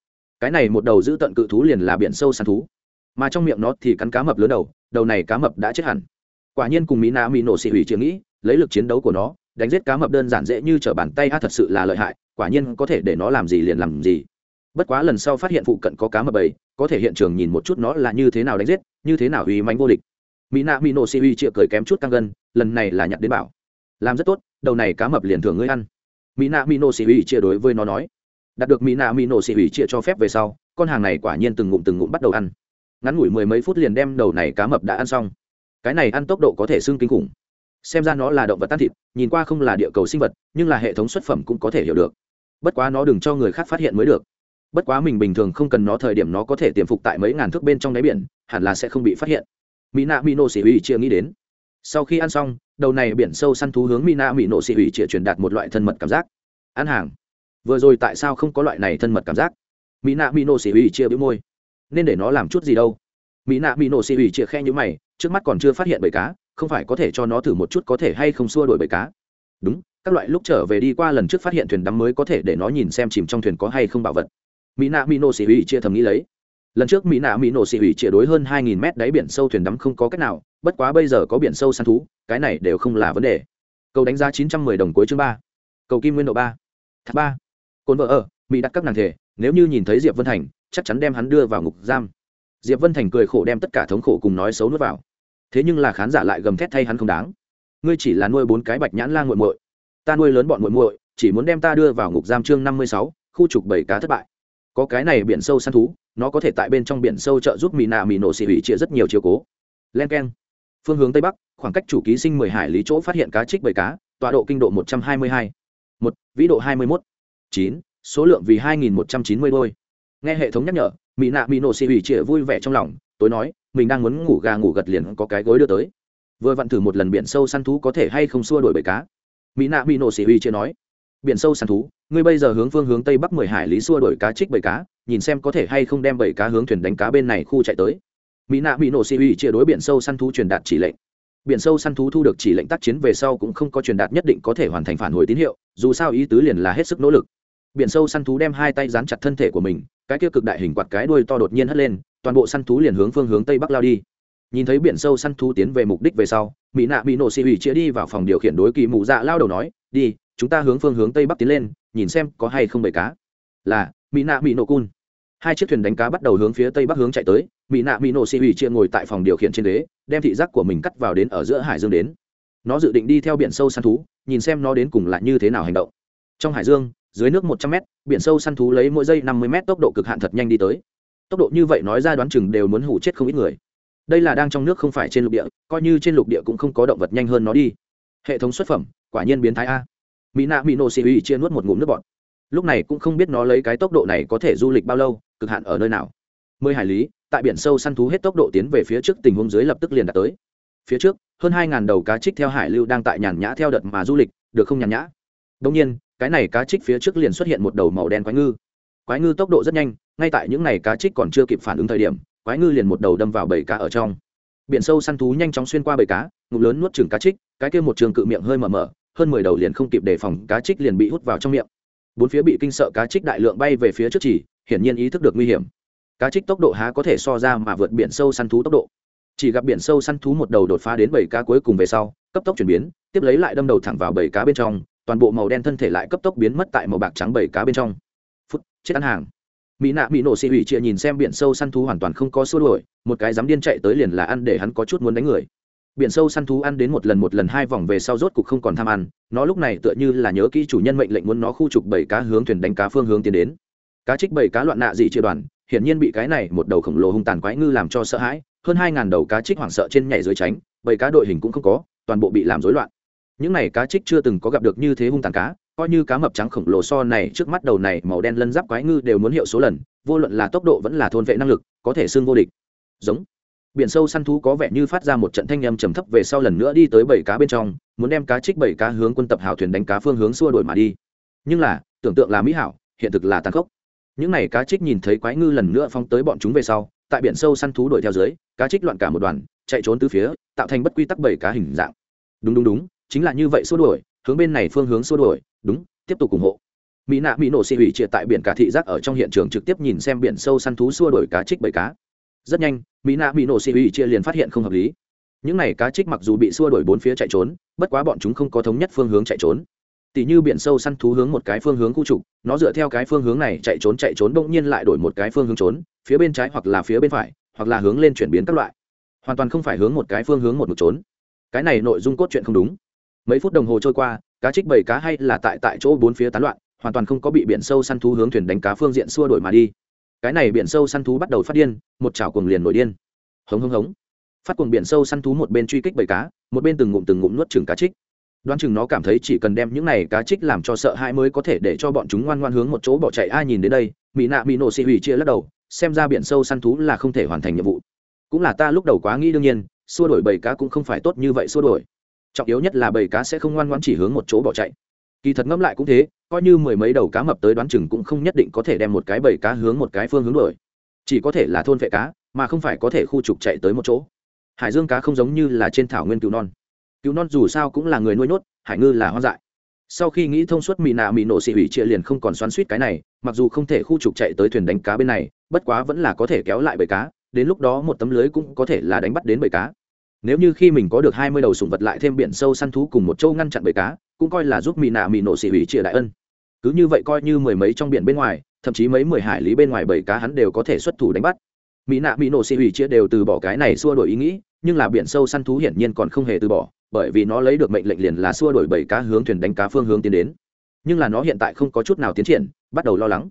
Cái này một đầu giữ tận cự thú liền là biển sâu săn thú mà trong miệng nó thì cắn cá mập lớn đầu đầu này cá mập đã chết hẳn. Quả nhiên cùng mỹ nạ mỹ nổ xị hủy chỉ nghĩ, lấy lực chiến đấu của nó, đánh giết cá mập đơn giản dễ như t r ở bàn tay, a, thật sự là lợi hại, quả nhiên có thể để nó làm gì liền làm gì. Bất quá lần sau phát hiện phụ cận có cá mập bầy, có thể hiện trường nhìn một chút nó là như thế nào đánh giết, như thế nào uy mánh vô địch. Mỹ nạ mỹ nổ xị hủy chịa cười kém chút căng gân, lần này là nhặt đến bảo. Làm rất tốt, đầu này cá mập liền thường ngươi ăn. Mỹ nạ mỹ nổ xị hủy chịa đối với nó nói. Đạt được mỹ nạ mỹ nổ xị hủy chịa cho phép về sau, con hàng này quả nhiên từng ngụm từng ngụm bắt đầu ăn ngắn ngủi mười mấy phút liền đem đầu này cá mập đã ăn xong. Cái này ăn tốc độ có thể xưng kinh khủng. Xem ra nó là động vật tan thịt, nhìn qua không là địa cầu sinh vật, nhưng là hệ thống xuất phẩm cũng có thể hiểu được. Bất quá nó đừng cho người khác phát hiện mới được. Bất quá mình bình thường không cần nó thời điểm nó có thể tiềm phục tại mấy ngàn thước bên trong đáy biển, hẳn là sẽ không bị phát hiện. Mỹ nạ mỹ nổ xỉ ủy chia nghĩ đến. Sau khi ăn xong, đầu này biển sâu săn thú hướng mỹ nạ mỹ nổ xỉ ủy chia truyền đạt một loại thân mật cảm giác. Ăn hàng. Vừa rồi tại sao không có loại này thân mật cảm giác? Mỹ nạ mỹ nổ xỉ ủy chia bĩu môi nên để nó làm chút gì đâu. Mỹ nạ mỹ nổ xì ủy chia khe như mày, trước mắt còn chưa phát hiện bầy cá, không phải có thể cho nó thử một chút có thể hay không xua đổi bầy cá. Đúng, các loại lúc trở về đi qua lần trước phát hiện thuyền đắm mới có thể để nó nhìn xem chìm trong thuyền có hay không bảo vật. Mỹ nạ mỹ nổ xì ủy chia thầm nghĩ lấy. Lần trước mỹ nạ mỹ nổ xì ủy chia đối hơn hai nghìn mét đáy biển sâu thuyền đắm không có cách nào, bất quá bây giờ có biển sâu săn thú, cái này đều không là vấn đề. Cầu đánh giá chín trăm mười đồng cuối chương ba. Cầu kim nguyên độ ba. Thác ba. Cồn vợ ở, mỹ đặt các nàng thể, nếu như nhìn thấy diệp vân thành chắc chắn đem hắn đưa vào ngục giam. Diệp vân thành cười khổ đem tất cả thống khổ cùng nói xấu nuốt vào. Thế nhưng là khán giả lại gầm thét thay hắn không đáng. Ngươi chỉ là nuôi bốn cái bạch nhãn lan g u muội. Ta nuôi lớn bọn muội muội, chỉ muốn đem ta đưa vào ngục giam chương năm mươi sáu, khu trục bảy cá thất bại. Có cái này biển sâu săn thú, nó có thể tại bên trong biển sâu trợ giúp mì nạ mì nổ xị hủy chia rất nhiều chiều cố. Len k e n phương hướng tây bắc, khoảng cách chủ ký sinh mười hải lý chỗ phát hiện cá trích bảy cá, tọa độ kinh độ một trăm hai mươi hai. Một, vĩ độ hai mươi mốt. Chín, số lượng vì hai nghìn một trăm chín mươi đôi nghe hệ thống nhắc nhở, mỹ nạ mỹ nổ xì ủy chĩa vui vẻ trong lòng, tối nói, mình đang muốn ngủ gà ngủ gật liền có cái gối đưa tới. Vừa vặn thử một lần biển sâu săn thú có thể hay không xua đổi bầy cá. Mỹ nạ mỹ nổ xì ủy chĩa nói, biển sâu săn thú, ngươi bây giờ hướng phương hướng tây bắc mười hải lý xua đổi cá trích bầy cá, nhìn xem có thể hay không đem bầy cá hướng thuyền đánh cá bên này khu chạy tới. Mỹ nạ mỹ nổ xì ủy chia đối biển sâu săn thú truyền đạt chỉ lệnh. Biển sâu săn thú thu được chỉ lệnh tác chiến về sau cũng không có truyền đạt nhất định có thể hoàn thành phản hồi tín hiệu, dù sao ý tứ liền là hết sức nỗ lực biển sâu săn thú đem hai tay dán chặt thân thể của mình, cái kia cực đại hình quạt cái đuôi to đột nhiên hất lên, toàn bộ săn thú liền hướng phương hướng tây bắc lao đi. Nhìn thấy biển sâu săn thú tiến về mục đích về sau, mỹ nạ bị nổ xì ủy chia đi vào phòng điều khiển đối kỳ mụ dạ lao đầu nói, đi, chúng ta hướng phương hướng tây bắc tiến lên, nhìn xem có hay không bầy cá. Là, mỹ nạ bị nổ cun. Hai chiếc thuyền đánh cá bắt đầu hướng phía tây bắc hướng chạy tới, mỹ nạ bị nổ xì ủy chia ngồi tại phòng điều khiển trên đế đem thị giác của mình cắt vào đến ở giữa hải dương đến. Nó dự định đi theo biển sâu săn thú, nhìn xem nó đến cùng lại như thế nào hành động. Trong hải dương dưới nước một trăm m biển sâu săn thú lấy mỗi giây năm mươi m tốc độ cực hạn thật nhanh đi tới. Tốc độ như vậy nói ra đoán chừng đều muốn hủ chết không ít người. Đây là đang trong nước không phải trên lục địa, coi như trên lục địa cũng không có động vật nhanh hơn nó đi. Hệ thống xuất phẩm, quả nhiên biến thái a. Mỹ nạ mỹ nô xì uy chia nuốt một ngụm nước bọt. Lúc này cũng không biết nó lấy cái tốc độ này có thể du lịch bao lâu, cực hạn ở nơi nào. Mười hải lý, tại biển sâu săn thú hết tốc độ tiến về phía trước tình huống dưới lập tức liền đạt tới. Phía trước, hơn hai ngàn đầu cá trích theo hải lưu đang tại nhàn nhã theo đợt mà du lịch, được không nhàn nhã? Đông nhiên cái này cá trích phía trước liền xuất hiện một đầu màu đen quái ngư. Quái ngư tốc độ rất nhanh, ngay tại những này cá trích còn chưa kịp phản ứng thời điểm, quái ngư liền một đầu đâm vào bầy cá ở trong. Biển sâu săn thú nhanh chóng xuyên qua bầy cá, ngụm lớn nuốt chừng cá trích, cái kia một trường cự miệng hơi mở mở, hơn mười đầu liền không kịp đề phòng, cá trích liền bị hút vào trong miệng. Bốn phía bị kinh sợ cá trích đại lượng bay về phía trước chỉ, hiển nhiên ý thức được nguy hiểm. Cá trích tốc độ há có thể so ra mà vượt biển sâu săn thú tốc độ. Chỉ gặp biển sâu săn thú một đầu đột phá đến bảy cá cuối cùng về sau, cấp tốc chuyển biến, tiếp lấy lại đâm đầu thẳng vào bảy cá bên trong toàn bộ màu đen thân thể lại cấp tốc biến mất tại màu bạc trắng bảy cá bên trong. Phút, chết ăn hàng. Mỹ nạ, mỹ nổ xị ủy chia nhìn xem biển sâu săn thú hoàn toàn không có xua đuổi, một cái dám điên chạy tới liền là ăn để hắn có chút muốn đánh người. Biển sâu săn thú ăn đến một lần một lần hai vòng về sau rốt cục không còn tham ăn, nó lúc này tựa như là nhớ kỹ chủ nhân mệnh lệnh muốn nó khu trục bảy cá hướng thuyền đánh cá phương hướng tiến đến. Cá trích bảy cá loạn nạ dị chia đoàn, hiển nhiên bị cái này một đầu khổng lồ hung tàn quái ngư làm cho sợ hãi, hơn hai ngàn đầu cá trích hoảng sợ trên nhảy dưới tránh bảy cá đội hình cũng không có, toàn bộ bị làm rối loạn những này cá trích chưa từng có gặp được như thế hung tàn cá, coi như cá mập trắng khổng lồ so này trước mắt đầu này màu đen lân giáp quái ngư đều muốn hiệu số lần, vô luận là tốc độ vẫn là thôn vệ năng lực, có thể xương vô địch. Giống. Biển sâu săn thú có vẻ như phát ra một trận thanh âm trầm thấp về sau lần nữa đi tới bảy cá bên trong, muốn đem cá trích bảy cá hướng quân tập hào thuyền đánh cá phương hướng xua đổi mà đi. Nhưng là, tưởng tượng là mỹ hảo, hiện thực là tàn khốc. Những này cá trích nhìn thấy quái ngư lần nữa phóng tới bọn chúng về sau, tại biển sâu săn thú đuổi theo dưới, cá trích loạn cả một đoàn, chạy trốn từ phía, tạo thành bất quy tắc bảy cá hình dạng. Đúng đúng đúng chính là như vậy xua đuổi, hướng bên này phương hướng xua đuổi, đúng, tiếp tục ủng hộ. Mỹ nạ mỹ nổ xị hủy triệt tại biển cả thị giác ở trong hiện trường trực tiếp nhìn xem biển sâu săn thú xua đuổi cá trích bầy cá. Rất nhanh, mỹ nạ mỹ nổ xị hủy chia liền phát hiện không hợp lý. Những này cá trích mặc dù bị xua đuổi bốn phía chạy trốn, bất quá bọn chúng không có thống nhất phương hướng chạy trốn. Tỷ như biển sâu săn thú hướng một cái phương hướng khu trục, nó dựa theo cái phương hướng này chạy trốn chạy trốn bỗng nhiên lại đổi một cái phương hướng trốn, phía bên trái hoặc là phía bên phải, hoặc là hướng lên chuyển biến các loại. Hoàn toàn không phải hướng một cái phương hướng một mực trốn. Cái này nội dung cốt truyện không đúng mấy phút đồng hồ trôi qua, cá trích bảy cá hay là tại tại chỗ bốn phía tán loạn, hoàn toàn không có bị biển sâu săn thú hướng thuyền đánh cá phương diện xua đổi mà đi. Cái này biển sâu săn thú bắt đầu phát điên, một chảo cuồng liền nổi điên. Hống hống hống. Phát cuồng biển sâu săn thú một bên truy kích bầy cá, một bên từng ngụm từng ngụm nuốt chừng cá trích. Đoán chừng nó cảm thấy chỉ cần đem những này cá trích làm cho sợ hãi mới có thể để cho bọn chúng ngoan ngoan hướng một chỗ bỏ chạy. Ai nhìn đến đây, mỹ nạ mỹ nổ xị hủy chia lắc đầu, xem ra biển sâu săn thú là không thể hoàn thành nhiệm vụ. Cũng là ta lúc đầu quá nghĩ đương nhiên, xua đổi bầy cá cũng không phải tốt như vậy xua đổi trọng yếu nhất là bầy cá sẽ không ngoan ngoan chỉ hướng một chỗ bỏ chạy. Kỳ thật ngẫm lại cũng thế, coi như mười mấy đầu cá mập tới đoán chừng cũng không nhất định có thể đem một cái bầy cá hướng một cái phương hướng đổi chỉ có thể là thôn vệ cá, mà không phải có thể khu trục chạy tới một chỗ. Hải dương cá không giống như là trên thảo nguyên cứu non. Cứu non dù sao cũng là người nuôi nhốt, hải ngư là hoang dại. Sau khi nghĩ thông suốt mì nạ mì nổ xị hủy chia liền không còn xoắn suýt cái này, mặc dù không thể khu trục chạy tới thuyền đánh cá bên này, bất quá vẫn là có thể kéo lại bầy cá, đến lúc đó một tấm lưới cũng có thể là đánh bắt đến bầy cá nếu như khi mình có được hai mươi đầu sủng vật lại thêm biển sâu săn thú cùng một châu ngăn chặn bầy cá, cũng coi là giúp mỹ nạ mỹ nổ xỉ hủy trịa đại ân. Cứ như vậy coi như mười mấy trong biển bên ngoài, thậm chí mấy mười hải lý bên ngoài bầy cá hắn đều có thể xuất thủ đánh bắt. Mỹ nạ mỹ nổ xỉ hủy trịa đều từ bỏ cái này xua đổi ý nghĩ, nhưng là biển sâu săn thú hiển nhiên còn không hề từ bỏ, bởi vì nó lấy được mệnh lệnh liền là xua đổi bầy cá hướng thuyền đánh cá phương hướng tiến đến. Nhưng là nó hiện tại không có chút nào tiến triển, bắt đầu lo lắng.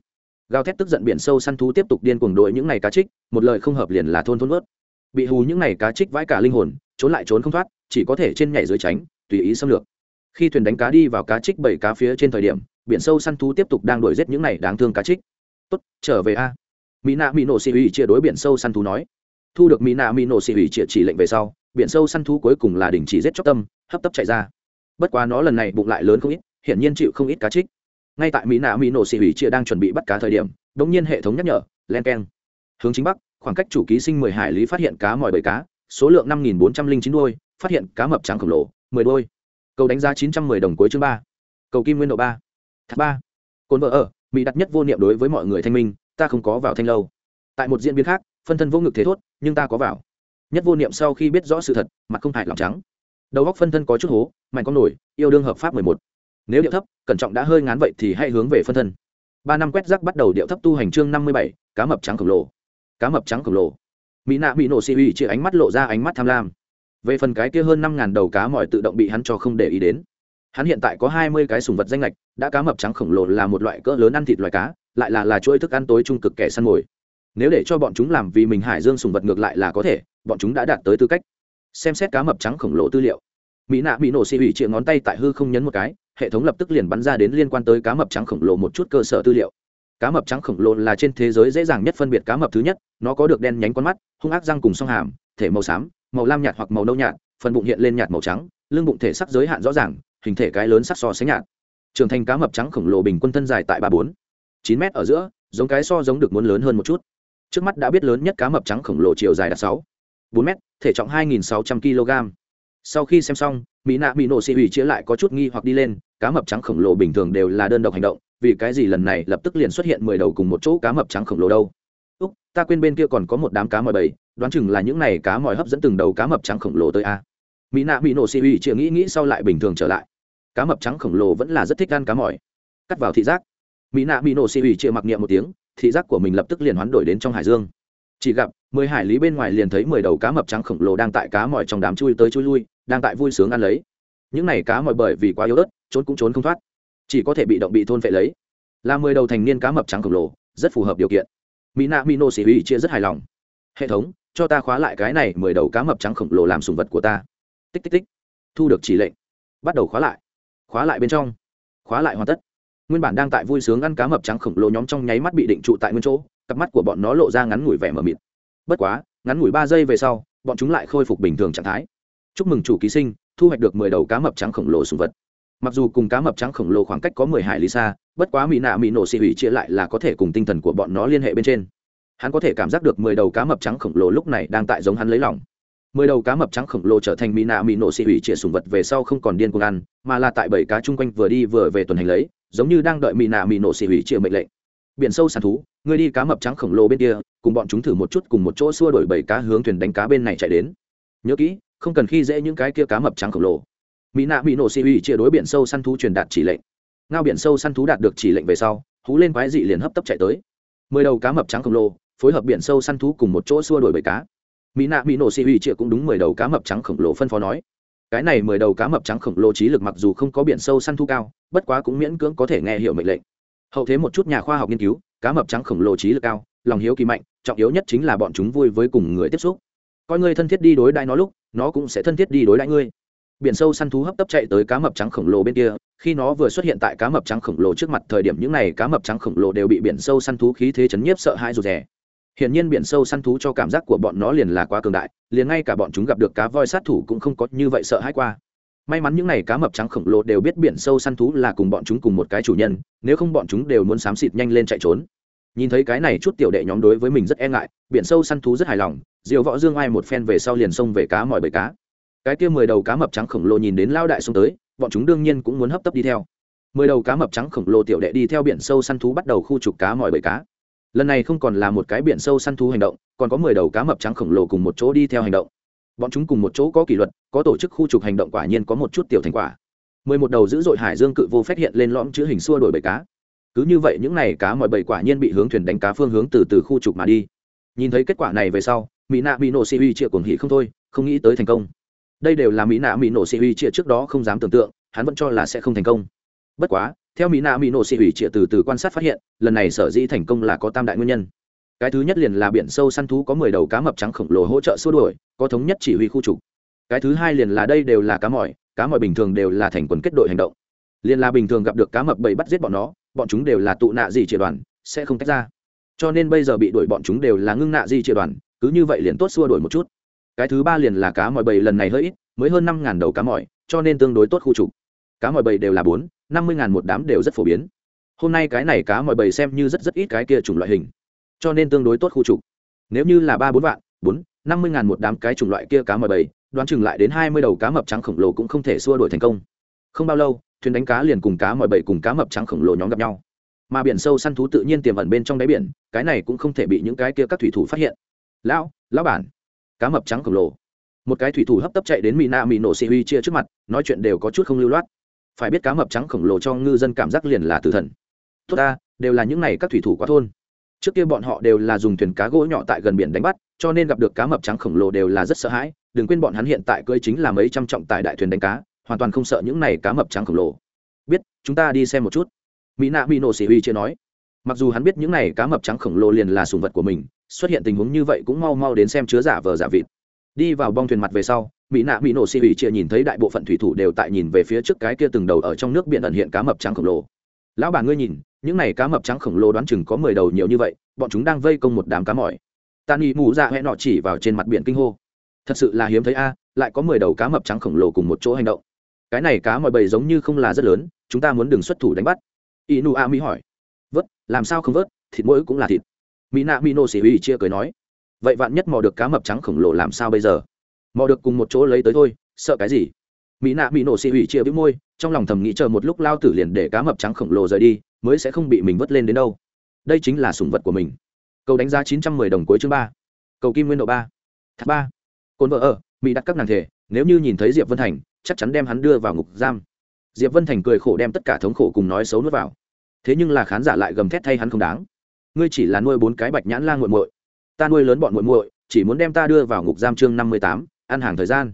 Gào thét tức giận biển sâu săn thú tiếp tục điên cuồng đội những ngày cá trích, một lời không hợp liền là thôn thôn vớt. Bị hù những ngày cá trích vãi cả linh hồn trốn lại trốn không thoát, chỉ có thể trên nhảy dưới tránh, tùy ý xâm lược. Khi thuyền đánh cá đi vào cá trích bảy cá phía trên thời điểm, biển sâu săn thú tiếp tục đang đuổi giết những này đáng thương cá trích. Tốt, trở về a. Mỹ nạ mỹ nổ xì ủy chia đối biển sâu săn thú nói. Thu được mỹ nạ mỹ nổ xì ủy chia chỉ lệnh về sau, biển sâu săn thú cuối cùng là đình chỉ giết chóc tâm, hấp tấp chạy ra. Bất quá nó lần này bụng lại lớn không ít, hiển nhiên chịu không ít cá trích. Ngay tại mỹ nạ mỹ nổ xì ủy chia đang chuẩn bị bắt cá thời điểm, đột nhiên hệ thống nhắc nhở, len keng. Hướng chính bắc, khoảng cách chủ ký sinh mười hải lý phát hiện cá mòi bầy cá số lượng năm nghìn bốn trăm linh chín đôi, phát hiện cá mập trắng khổng lồ, mười đôi. Cầu đánh giá chín trăm mười đồng cuối chương ba. Cầu kim nguyên độ ba. Thác ba. Cồn vợ ở, mỹ đặt nhất vô niệm đối với mọi người thanh minh, ta không có vào thanh lâu. Tại một diễn biến khác, phân thân vô ngực thế thốt, nhưng ta có vào. Nhất vô niệm sau khi biết rõ sự thật, mặt không hại lòng trắng. Đầu góc phân thân có chút hố, mạnh con nổi, yêu đương hợp pháp mười một. Nếu điệu thấp, cẩn trọng đã hơi ngán vậy thì hãy hướng về phân thân. Ba năm quét rác bắt đầu điệu thấp tu hành chương năm mươi bảy, cá mập trắng khổng lồ. Cá mập trắng khổng lồ mỹ nạ bị nổ xì uy chia ánh mắt lộ ra ánh mắt tham lam. Về phần cái kia hơn năm ngàn đầu cá mỏi tự động bị hắn cho không để ý đến. Hắn hiện tại có hai mươi cái sùng vật danh lệch, đã cá mập trắng khổng lồ là một loại cỡ lớn ăn thịt loài cá, lại là là chuỗi thức ăn tối trung cực kẻ săn mồi. Nếu để cho bọn chúng làm vì mình hải dương sùng vật ngược lại là có thể, bọn chúng đã đạt tới tư cách. Xem xét cá mập trắng khổng lồ tư liệu. Mỹ nạ bị nổ xì hủy chĩa ngón tay tại hư không nhấn một cái, hệ thống lập tức liền bắn ra đến liên quan tới cá mập trắng khổng lồ một chút cơ sở tư liệu. Cá mập trắng khổng lồ là trên thế giới dễ dàng nhất phân biệt cá mập thứ nhất, nó có được đen nhánh con mắt hung ác răng cùng song hàm, thể màu xám, màu lam nhạt hoặc màu nâu nhạt, phần bụng hiện lên nhạt màu trắng, lưng bụng thể sắc giới hạn rõ ràng, hình thể cái lớn sắc so sánh nhạt. Trưởng thành cá mập trắng khổng lồ bình quân thân dài tại ba bốn, chín m ở giữa, giống cái so giống được muốn lớn hơn một chút. Trước mắt đã biết lớn nhất cá mập trắng khổng lồ chiều dài đạt sáu, bốn m thể trọng hai nghìn sáu trăm kg sau khi xem xong, mỹ nạ bị nổ xị ủy chia lại có chút nghi hoặc đi lên, cá mập trắng khổng lồ bình thường đều là đơn độc hành động, vì cái gì lần này lập tức liền xuất hiện mười đầu cùng một chỗ cá mập trắng khổng lồ đâu? Úc, ta quên bên kia còn có một đám cá mòi bầy, đoán chừng là những này cá mòi hấp dẫn từng đầu cá mập trắng khổng lồ tới a. Mỹ nạ bị nổ xì uy chịa nghĩ nghĩ sau lại bình thường trở lại. Cá mập trắng khổng lồ vẫn là rất thích ăn cá mòi. Cắt vào thị giác. Mỹ nạ bị nổ xì uy chịa mặc niệm một tiếng, thị giác của mình lập tức liền hoán đổi đến trong hải dương. Chỉ gặp, mười hải lý bên ngoài liền thấy mười đầu cá mập trắng khổng lồ đang tại cá mòi trong đám chui tới chui lui, đang tại vui sướng ăn lấy. Những này cá mòi bởi vì quá yếu ớt, trốn cũng trốn không thoát. Chỉ có thể bị động bị thôn vệ lấy. Là mười đầu thành niên cá mập trắng khổng lồ, rất phù hợp điều kiện mỹ nạ mỹ nổ xỉ chia rất hài lòng. Hệ thống, cho ta khóa lại cái này mười đầu cá mập trắng khổng lồ làm sùng vật của ta. Tích tích tích. Thu được chỉ lệnh. Bắt đầu khóa lại. Khóa lại bên trong. Khóa lại hoàn tất. Nguyên bản đang tại vui sướng ăn cá mập trắng khổng lồ nhóm trong nháy mắt bị định trụ tại nguyên chỗ, cặp mắt của bọn nó lộ ra ngắn ngủi vẻ mờ mịt. Bất quá, ngắn ngủi ba giây về sau, bọn chúng lại khôi phục bình thường trạng thái. Chúc mừng chủ ký sinh, thu hoạch được mười đầu cá mập trắng khổng lồ sùng vật mặc dù cùng cá mập trắng khổng lồ khoảng cách có mười hải lý xa, bất quá mỹ nạ mỹ nổ xị hủy chia lại là có thể cùng tinh thần của bọn nó liên hệ bên trên. Hắn có thể cảm giác được mười đầu cá mập trắng khổng lồ lúc này đang tại giống hắn lấy lòng. Mười đầu cá mập trắng khổng lồ trở thành mỹ nạ mỹ nổ xị hủy chia sùng vật về sau không còn điên cuồng ăn, mà là tại bảy cá chung quanh vừa đi vừa về tuần hành lấy, giống như đang đợi mỹ nạ mỹ nổ xị hủy chia mệnh lệnh. Biển sâu sàn thú, ngươi đi cá mập trắng khổng lồ bên kia, cùng bọn chúng thử một chút cùng một chỗ xua đổi bảy cá hướng thuyền đánh cá bên này chạy đến. Nhớ kỹ, không cần khi dễ những cái kia cá mập trắng khổng lồ mỹ nạ bị nổ xì uy chia đối biển sâu săn thú truyền đạt chỉ lệnh. Ngao biển sâu săn thú đạt được chỉ lệnh về sau, hú lên quái dị liền hấp tấp chạy tới. Mười đầu cá mập trắng khổng lồ, phối hợp biển sâu săn thú cùng một chỗ xua đổi bầy cá. Mỹ nạ mỹ nổ xì uy chia cũng đúng mười đầu cá mập trắng khổng lồ phân phó nói. Cái này mười đầu cá mập trắng khổng lồ trí lực mặc dù không có biển sâu săn thú cao, bất quá cũng miễn cưỡng có thể nghe hiểu mệnh lệnh. Hậu thế một chút nhà khoa học nghiên cứu, cá mập trắng khổng lồ trí lực cao, lòng hiếu kỳ mạnh, trọng yếu nhất chính là bọn chúng vui với cùng người tiếp xúc. Coi ngươi thân thiết đi đối đãi nó lúc, nó cũng sẽ thân thiết đi đối đãi ngươi biển sâu săn thú hấp tấp chạy tới cá mập trắng khổng lồ bên kia, khi nó vừa xuất hiện tại cá mập trắng khổng lồ trước mặt thời điểm, những này cá mập trắng khổng lồ đều bị biển sâu săn thú khí thế chấn nhiếp sợ hãi rụt rè. Hiển nhiên biển sâu săn thú cho cảm giác của bọn nó liền là quá cường đại, liền ngay cả bọn chúng gặp được cá voi sát thủ cũng không có như vậy sợ hãi qua. May mắn những n à y cá mập trắng khổng lồ đều biết biển sâu săn thú là cùng bọn chúng cùng một cái chủ nhân, nếu không bọn chúng đều muốn xám xịt nhanh lên chạy trốn. Nhìn thấy cái này chút tiểu đệ nhóm đối với mình rất e ngại, biển sâu săn thú rất hài lòng, diều võ dương ai một phen về sau liền xông về cá mọi bầy cá cái kia mười đầu cá mập trắng khổng lồ nhìn đến lao đại xuống tới, bọn chúng đương nhiên cũng muốn hấp tấp đi theo. Mười đầu cá mập trắng khổng lồ tiểu đệ đi theo biển sâu săn thú bắt đầu khu trục cá mọi bầy cá. Lần này không còn là một cái biển sâu săn thú hành động, còn có mười đầu cá mập trắng khổng lồ cùng một chỗ đi theo hành động. Bọn chúng cùng một chỗ có kỷ luật, có tổ chức khu trục hành động quả nhiên có một chút tiểu thành quả. Mười một đầu dữ dội hải dương cự vô phát hiện lên lõm chữ hình xua đổi bầy cá. Cứ như vậy những n à y cá mọi bầy quả nhiên bị hướng thuyền đánh cá phương hướng từ từ khu trục mà đi. Nhìn thấy kết quả này về sau, mỹ nạ bị nổ si huy chịa cuồng hỉ không thôi, không nghĩ tới thành công đây đều là mỹ nạ mỹ nổ xì huy chia trước đó không dám tưởng tượng, hắn vẫn cho là sẽ không thành công. Bất quá, theo mỹ nạ mỹ nổ xì huy chia từ từ quan sát phát hiện, lần này sở dĩ thành công là có tam đại nguyên nhân. Cái thứ nhất liền là biển sâu săn thú có mười đầu cá mập trắng khổng lồ hỗ trợ xua đuổi, có thống nhất chỉ huy khu trục. Cái thứ hai liền là đây đều là cá mỏi cá mỏi bình thường đều là thành quần kết đội hành động. Liền là bình thường gặp được cá mập bầy bắt giết bọn nó, bọn chúng đều là tụ nạ gì triệt đoàn, sẽ không tách ra. Cho nên bây giờ bị đuổi bọn chúng đều là ngưng nạ di triệt đoàn, cứ như vậy liền tốt xua đuổi một chút cái thứ ba liền là cá mọi bầy lần này hơi ít, mới hơn năm ngàn đầu cá mỏi cho nên tương đối tốt khu trục. Cá mọi bầy đều là bốn, năm mươi ngàn một đám đều rất phổ biến. Hôm nay cái này cá mọi bầy xem như rất rất ít cái kia chủng loại hình, cho nên tương đối tốt khu trục. Nếu như là ba bốn vạn, bốn, năm mươi ngàn một đám cái chủng loại kia cá mọi bầy, đoán chừng lại đến hai mươi đầu cá mập trắng khổng lồ cũng không thể xua đuổi thành công. Không bao lâu, thuyền đánh cá liền cùng cá mọi bầy cùng cá mập trắng khổng lồ nhóm gặp nhau. Mà biển sâu săn thú tự nhiên tiềm ẩn bên trong đáy biển, cái này cũng không thể bị những cái kia các thủy thủ phát hiện. Lão lão bản cá mập trắng khổng lồ. Một cái thủy thủ hấp tấp chạy đến mỹ na mỹ nổ xì huy chia trước mặt, nói chuyện đều có chút không lưu loát. Phải biết cá mập trắng khổng lồ cho ngư dân cảm giác liền là tử thần. Tốt ta, đều là những này các thủy thủ quá thôn. Trước kia bọn họ đều là dùng thuyền cá gỗ nhỏ tại gần biển đánh bắt, cho nên gặp được cá mập trắng khổng lồ đều là rất sợ hãi. Đừng quên bọn hắn hiện tại cơi chính là mấy trăm trọng tại đại thuyền đánh cá, hoàn toàn không sợ những này cá mập trắng khổng lồ. Biết, chúng ta đi xem một chút. Mỹ nạ mỹ nổ xỉ huy chưa nói mặc dù hắn biết những này cá mập trắng khổng lồ liền là sùng vật của mình, xuất hiện tình huống như vậy cũng mau mau đến xem chứa giả vờ giả vịt. Đi vào bong thuyền mặt về sau, mỹ nạ mỹ nổ xì ủy chia nhìn thấy đại bộ phận thủy thủ đều tại nhìn về phía trước cái kia từng đầu ở trong nước biển ẩn hiện cá mập trắng khổng lồ. Lão bà ngươi nhìn, những này cá mập trắng khổng lồ đoán chừng có mười đầu nhiều như vậy, bọn chúng đang vây công một đám cá mỏi. Tàn y mù ra dạ hẹn nọ chỉ vào trên mặt biển kinh hô. Thật sự là hiếm thấy a, lại có mười đầu cá mập trắng khổng lồ cùng một chỗ hành động. Cái này cá mọi bầy giống như không là rất lớn, chúng ta muốn đừng xuất thủ đánh bắt. Inu a mỹ hỏi vớt, làm sao không vớt, thịt mỗi cũng là thịt. Mỹ nạ mỹ nô xỉ uy chia cười nói, vậy vạn nhất mò được cá mập trắng khổng lồ làm sao bây giờ? Mò được cùng một chỗ lấy tới thôi, sợ cái gì? Mỹ nạ mỹ nổ xỉ uy chia bĩu môi, trong lòng thầm nghĩ chờ một lúc lao tử liền để cá mập trắng khổng lồ rời đi, mới sẽ không bị mình vớt lên đến đâu. Đây chính là sùng vật của mình. Cầu đánh giá chín trăm mười đồng cuối chương ba. Cầu kim nguyên độ ba. Thác ba. Cồn vợ ở, mỹ đặt các nàng thể, nếu như nhìn thấy diệp vân thành, chắc chắn đem hắn đưa vào ngục giam. Diệp vân thành cười khổ đem tất cả thống khổ cùng nói xấu nuốt vào thế nhưng là khán giả lại gầm thét thay hắn không đáng. Ngươi chỉ là nuôi bốn cái bạch nhãn lan g u muội. Ta nuôi lớn bọn muội muội, chỉ muốn đem ta đưa vào ngục giam chương năm mươi tám, ăn hàng thời gian.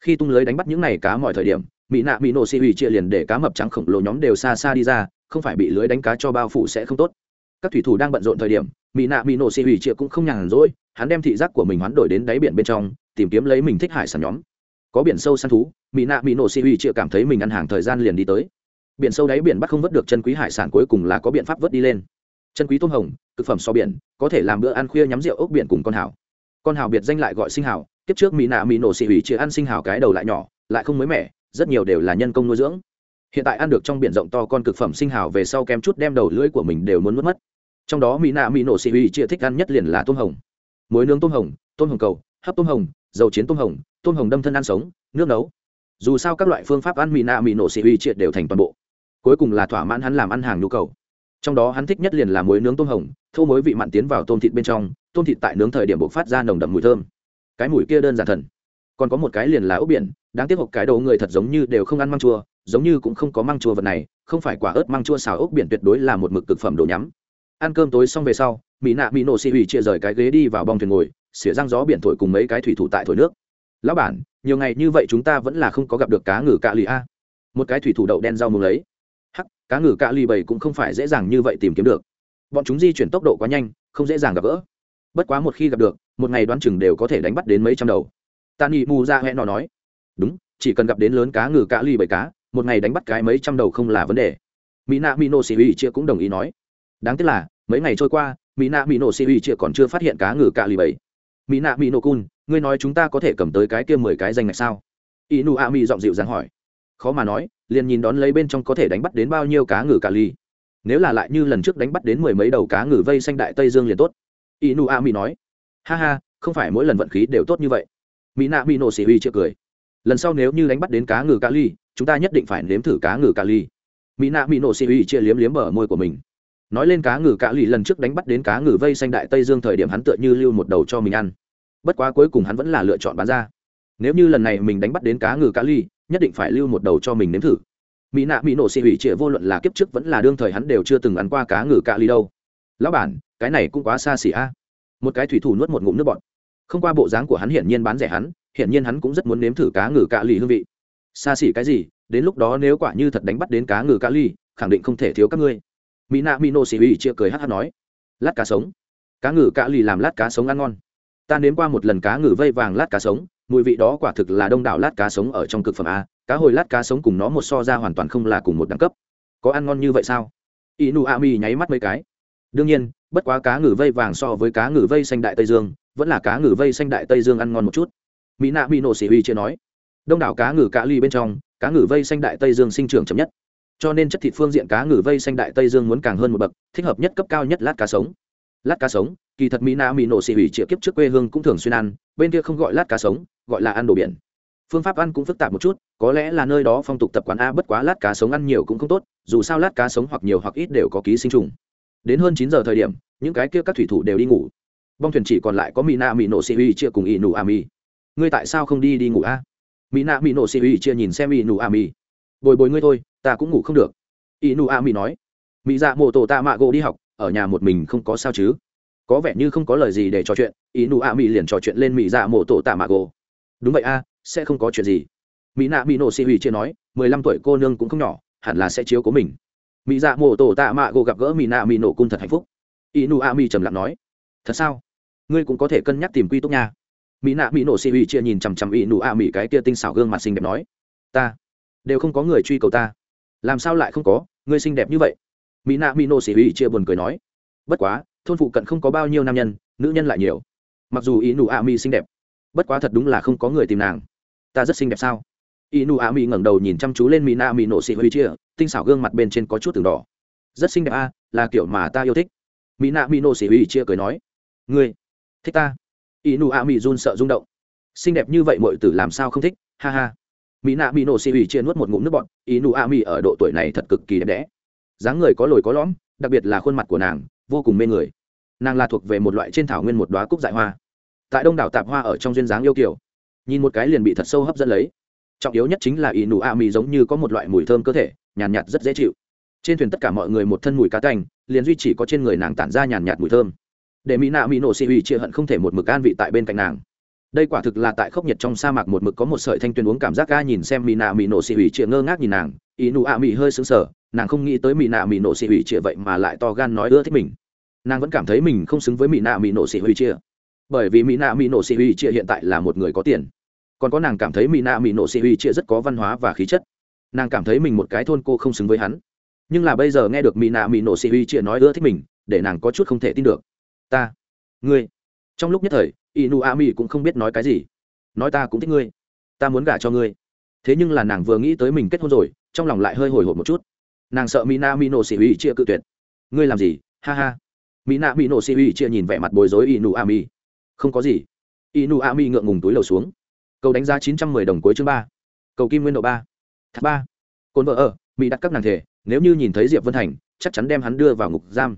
Khi tung lưới đánh bắt những n à y cá mọi thời điểm, mỹ nạ mỹ nổ xị ủy chia liền để cá mập trắng khổng lồ nhóm đều xa xa đi ra, không phải bị lưới đánh cá cho bao phủ sẽ không tốt. Các thủy thủ đang bận rộn thời điểm, mỹ nạ mỹ nổ xị ủy chia cũng không nhàn rỗi, hắn đem thị giác của mình hoán đổi đến đáy biển bên trong, tìm kiếm lấy mình thích hải sản nhóm. Có biển sâu săn thú, mỹ nạ mỹ nổ xị hủy chia cảm thấy mình ăn hàng thời gian liền đi tới biển sâu đáy biển bắt không vớt được chân quý hải sản cuối cùng là có biện pháp vớt đi lên. Chân quý tôm hồng, thực phẩm so biển, có thể làm bữa ăn khuya nhắm rượu ốc biển cùng con hào. Con hào biệt danh lại gọi sinh hào kiếp trước mỹ nạ mỹ nổ xị hủy chia ăn sinh hào cái đầu lại nhỏ, lại không mới mẻ, rất nhiều đều là nhân công nuôi dưỡng. Hiện tại ăn được trong biển rộng to con cực phẩm sinh hào về sau kém chút đem đầu lưỡi của mình đều muốn mất mất. Trong đó mỹ nạ mỹ nổ xị hủy chia thích ăn nhất liền là tôm hồng. Muối nướng tôm hồng tôm hồng cầu, hấp tôm hồng, dầu chiến tôm hồng tôm hồng đâm thân ăn sống, nước nấu. Dù sao các loại phương pháp ăn mỹ nạ mỹ nổ xị huy chia đều thành toàn bộ cuối cùng là thỏa mãn hắn làm ăn hàng nhu cầu. Trong đó hắn thích nhất liền là muối nướng tôm hồng, thô muối vị mặn tiến vào tôm thịt bên trong, tôm thịt tại nướng thời điểm buộc phát ra nồng đậm mùi thơm. Cái mùi kia đơn giản thần. Còn có một cái liền là ốc biển, đáng tiếc hộp cái đầu người thật giống như đều không ăn măng chua, giống như cũng không có măng chua vật này, không phải quả ớt măng chua xào ốc biển tuyệt đối là một mực cực phẩm đồ nhắm. Ăn cơm tối xong về sau, mỹ nạ mỹ nổ xị hủy chia rời cái ghế đi vào bong thuyền ngồi, xỉa răng gió biển thổi cùng mấy cái thủy thủ tại thổi nước. Lão bản, nhiều ngày như vậy chúng ta vẫn là không có gặp được cá ngừ cạ lì a. Một cái thủy thủ đậu đen rau mùng lấy cá ngừ cạ lì bầy cũng không phải dễ dàng như vậy tìm kiếm được. Bọn chúng di chuyển tốc độ quá nhanh, không dễ dàng gặp gỡ. Bất quá một khi gặp được, một ngày đoán chừng đều có thể đánh bắt đến mấy trăm đầu. Tàn ị mù ra hẹn nó nói, đúng, chỉ cần gặp đến lớn cá ngừ cạ lì bầy cá, một ngày đánh bắt cái mấy trăm đầu không là vấn đề. Mỹ nạ mỹ nô sĩ ủy chia cũng đồng ý nói, đáng tiếc là, mấy ngày trôi qua mỹ nạ mỹ nô sĩ ủy chia còn chưa phát hiện cá ngừ cạ lì bầy. Mỹ nạ mỹ nô cun, ngươi nói chúng ta có thể cầm tới cái kia mười cái danh ngạch sao? Inu nu a mỹ giọng dịu dàng hỏi khó mà nói, liền nhìn đón lấy bên trong có thể đánh bắt đến bao nhiêu cá ngừ cà ly. Nếu là lại như lần trước đánh bắt đến mười mấy đầu cá ngừ vây xanh đại tây dương liền tốt. Inu a Mi nói, ha ha, không phải mỗi lần vận khí đều tốt như vậy. Mỹ nạ mỹ nổ xì huy chưa cười. Lần sau nếu như đánh bắt đến cá ngừ cà ly, chúng ta nhất định phải nếm thử cá ngừ cà ly. Mỹ nạ mỹ nổ xì huy chia liếm liếm bờ môi của mình. Nói lên cá ngừ cà ly, lần trước đánh bắt đến cá ngừ vây xanh đại tây dương thời điểm hắn tựa như lưu một đầu cho mình ăn. Bất quá cuối cùng hắn vẫn là lựa chọn bán ra. Nếu như lần này mình đánh bắt đến cá ngừ cá ly nhất định phải lưu một đầu cho mình nếm thử. Mỹ nạ, mỹ nổ xị hủy trịa vô luận là kiếp trước vẫn là đương thời hắn đều chưa từng ăn qua cá ngừ cạ ly đâu. Lão bản, cái này cũng quá xa xỉ a. Một cái thủy thủ nuốt một ngụm nước bọt. Không qua bộ dáng của hắn hiển nhiên bán rẻ hắn, hiển nhiên hắn cũng rất muốn nếm thử cá ngừ cạ ly hương vị. Xa xỉ cái gì? Đến lúc đó nếu quả như thật đánh bắt đến cá ngừ cạ ly, khẳng định không thể thiếu các ngươi. Mỹ nạ, mỹ nổ xị hủy trịa cười hát hát nói. Lát cá sống. Cá ngừ cạ ly làm lát cá sống ăn ngon. Ta nếm qua một lần cá ngừ vây vàng lát cá sống mùi vị đó quả thực là đông đảo lát cá sống ở trong cực phẩm a, cá hồi lát cá sống cùng nó một so ra hoàn toàn không là cùng một đẳng cấp. Có ăn ngon như vậy sao? Inu ami nháy mắt mấy cái. Đương nhiên, bất quá cá ngừ vây vàng so với cá ngừ vây xanh đại tây dương, vẫn là cá ngừ vây xanh đại tây dương ăn ngon một chút. Mỹ nạ mỹ nổ xỉ huy chưa nói. Đông đảo cá ngừ cá ly bên trong, cá ngừ vây xanh đại tây dương sinh trưởng chậm nhất. Cho nên chất thịt phương diện cá ngừ vây xanh đại tây dương muốn càng hơn một bậc, thích hợp nhất cấp cao nhất lát cá sống. Lát cá sống, kỳ thật mỹ nạ mỹ nổ xỉ huy triệu kiếp trước quê hương cũng thường xuyên ăn, bên kia không gọi lát cá sống gọi là ăn đồ biển. Phương pháp ăn cũng phức tạp một chút, có lẽ là nơi đó phong tục tập quán a bất quá lát cá sống ăn nhiều cũng không tốt, dù sao lát cá sống hoặc nhiều hoặc ít đều có ký sinh trùng. Đến hơn chín giờ thời điểm, những cái kia các thủy thủ đều đi ngủ. Bong thuyền chỉ còn lại có mỹ nạ mỹ nổ xị uy chia cùng ỷ nụ a mi ngươi tại sao không đi đi ngủ a? Mỹ nạ mỹ nổ xị uy chia nhìn xem ỷ nụ a mi bồi bồi ngươi thôi, ta cũng ngủ không được. Ỷ nụ a mi nói. Mỹ dạ mộ tổ tạ mạ gỗ đi học, ở nhà một mình không có sao chứ? Có vẻ như không có lời gì để trò chuyện ỷ nụ a mi liền trò chuyện lên mỹ dạ mộ tổ tạ mạ gỗ đúng vậy a, sẽ không có chuyện gì. Mỹ nạ mỹ nổ xì hủy chia nói, mười lăm tuổi cô nương cũng không nhỏ, hẳn là sẽ chiếu của mình. Mỹ dạ mộ tổ tạ mạ gỗ gặp gỡ mỹ nạ mỹ nổ cung thật hạnh phúc. Y nu a mỹ trầm lặng nói, thật sao? Ngươi cũng có thể cân nhắc tìm quy tốt nha. Mỹ nạ mỹ nổ xì hủy chia nhìn chằm chằm y nu a mỹ cái kia tinh xảo gương mặt xinh đẹp nói, ta, đều không có người truy cầu ta. Làm sao lại không có? Ngươi xinh đẹp như vậy. Mỹ nạ mỹ nổ xì hủy chia buồn cười nói, bất quá, thôn phụ cận không có bao nhiêu nam nhân, nữ nhân lại nhiều. Mặc dù ý nụ a mi xinh đẹp bất quá thật đúng là không có người tìm nàng. Ta rất xinh đẹp sao? Ý a mi ngẩng đầu nhìn chăm chú lên mỹ na mi nổ xị huy chia, tinh xảo gương mặt bên trên có chút từng đỏ. Rất xinh đẹp a, là kiểu mà ta yêu thích. Mỹ na mi nổ xị huy chia cười nói. Ngươi, thích ta? Ý a mi run sợ rung động. Xinh đẹp như vậy mọi tử làm sao không thích? Ha ha. Mỹ nạ mỹ nổ xị huy chia nuốt một ngụm nước bọn ý nụ a mi ở độ tuổi này thật cực kỳ đẹp đẽ. Dáng người có lồi có lõm, đặc biệt là khuôn mặt của nàng, vô cùng mê người. Nàng là thuộc về một loại trên thảo nguyên một đoá cúc dại hoa tại đông đảo tạp hoa ở trong duyên dáng yêu kiểu. Nhìn một cái liền bị thật sâu hấp dẫn lấy. Trọng yếu nhất chính là ỷ nụ a mì giống như có một loại mùi thơm cơ thể nhàn nhạt, nhạt rất dễ chịu. Trên thuyền tất cả mọi người một thân mùi cá cành, liền duy chỉ có trên người nàng tản ra nhàn nhạt, nhạt mùi thơm. Để mỹ nạ mỹ nổ xì ủy chia hận không thể một mực an vị tại bên cạnh nàng. Đây quả thực là tại khốc nhiệt trong sa mạc một mực có một sợi thanh tuyền uống cảm giác ga nhìn xem mỹ nạ mỹ nổ xì ủy chia ngơ ngác nhìn nàng. Ý nụ a mỹ hơi sững sờ nàng không nghĩ tới mỹ nạ mỹ nổ xì ủy chia vậy mà lại to gan nói ưa thích mình. Nàng vẫn cảm thấy mình không xứng với mỹ nạ mỹ nổ xì huy chia bởi vì mỹ nạ mỹ nổ xì huy chia hiện tại là một người có tiền. Còn có nàng cảm thấy mỹ nạ mỹ nổ xì huy chia rất có văn hóa và khí chất. Nàng cảm thấy mình một cái thôn cô không xứng với hắn. Nhưng là bây giờ nghe được mỹ nạ mỹ nổ xì huy chia nói ưa thích mình, để nàng có chút không thể tin được. Ta, ngươi. Trong lúc nhất thời inu a mi cũng không biết nói cái gì. Nói ta cũng thích ngươi. Ta muốn gả cho ngươi. Thế nhưng là nàng vừa nghĩ tới mình kết hôn rồi, trong lòng lại hơi hồi hộp một chút. Nàng sợ mỹ Mino mỹ nổ huy chia cự tuyệt. Ngươi làm gì? Ha ha. Mỹ nạ mỹ nổ huy chia nhìn vẻ mặt bối rối inu a mi không có gì. Inu a mi ngượng ngùng túi lầu xuống. Cầu đánh giá chín trăm mười đồng cuối chương ba. Cầu kim nguyên độ ba. Thác ba. Cồn vợ ở, mỹ đặt các nàng thể, nếu như nhìn thấy diệp vân thành, chắc chắn đem hắn đưa vào ngục giam.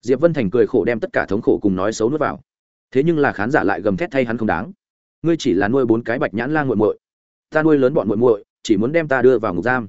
Diệp vân thành cười khổ đem tất cả thống khổ cùng nói xấu nuốt vào. Thế nhưng là khán giả lại gầm thét thay hắn không đáng. Ngươi chỉ là nuôi bốn cái bạch nhãn lan g u muội. Ta nuôi lớn bọn muội muội, chỉ muốn đem ta đưa vào ngục giam.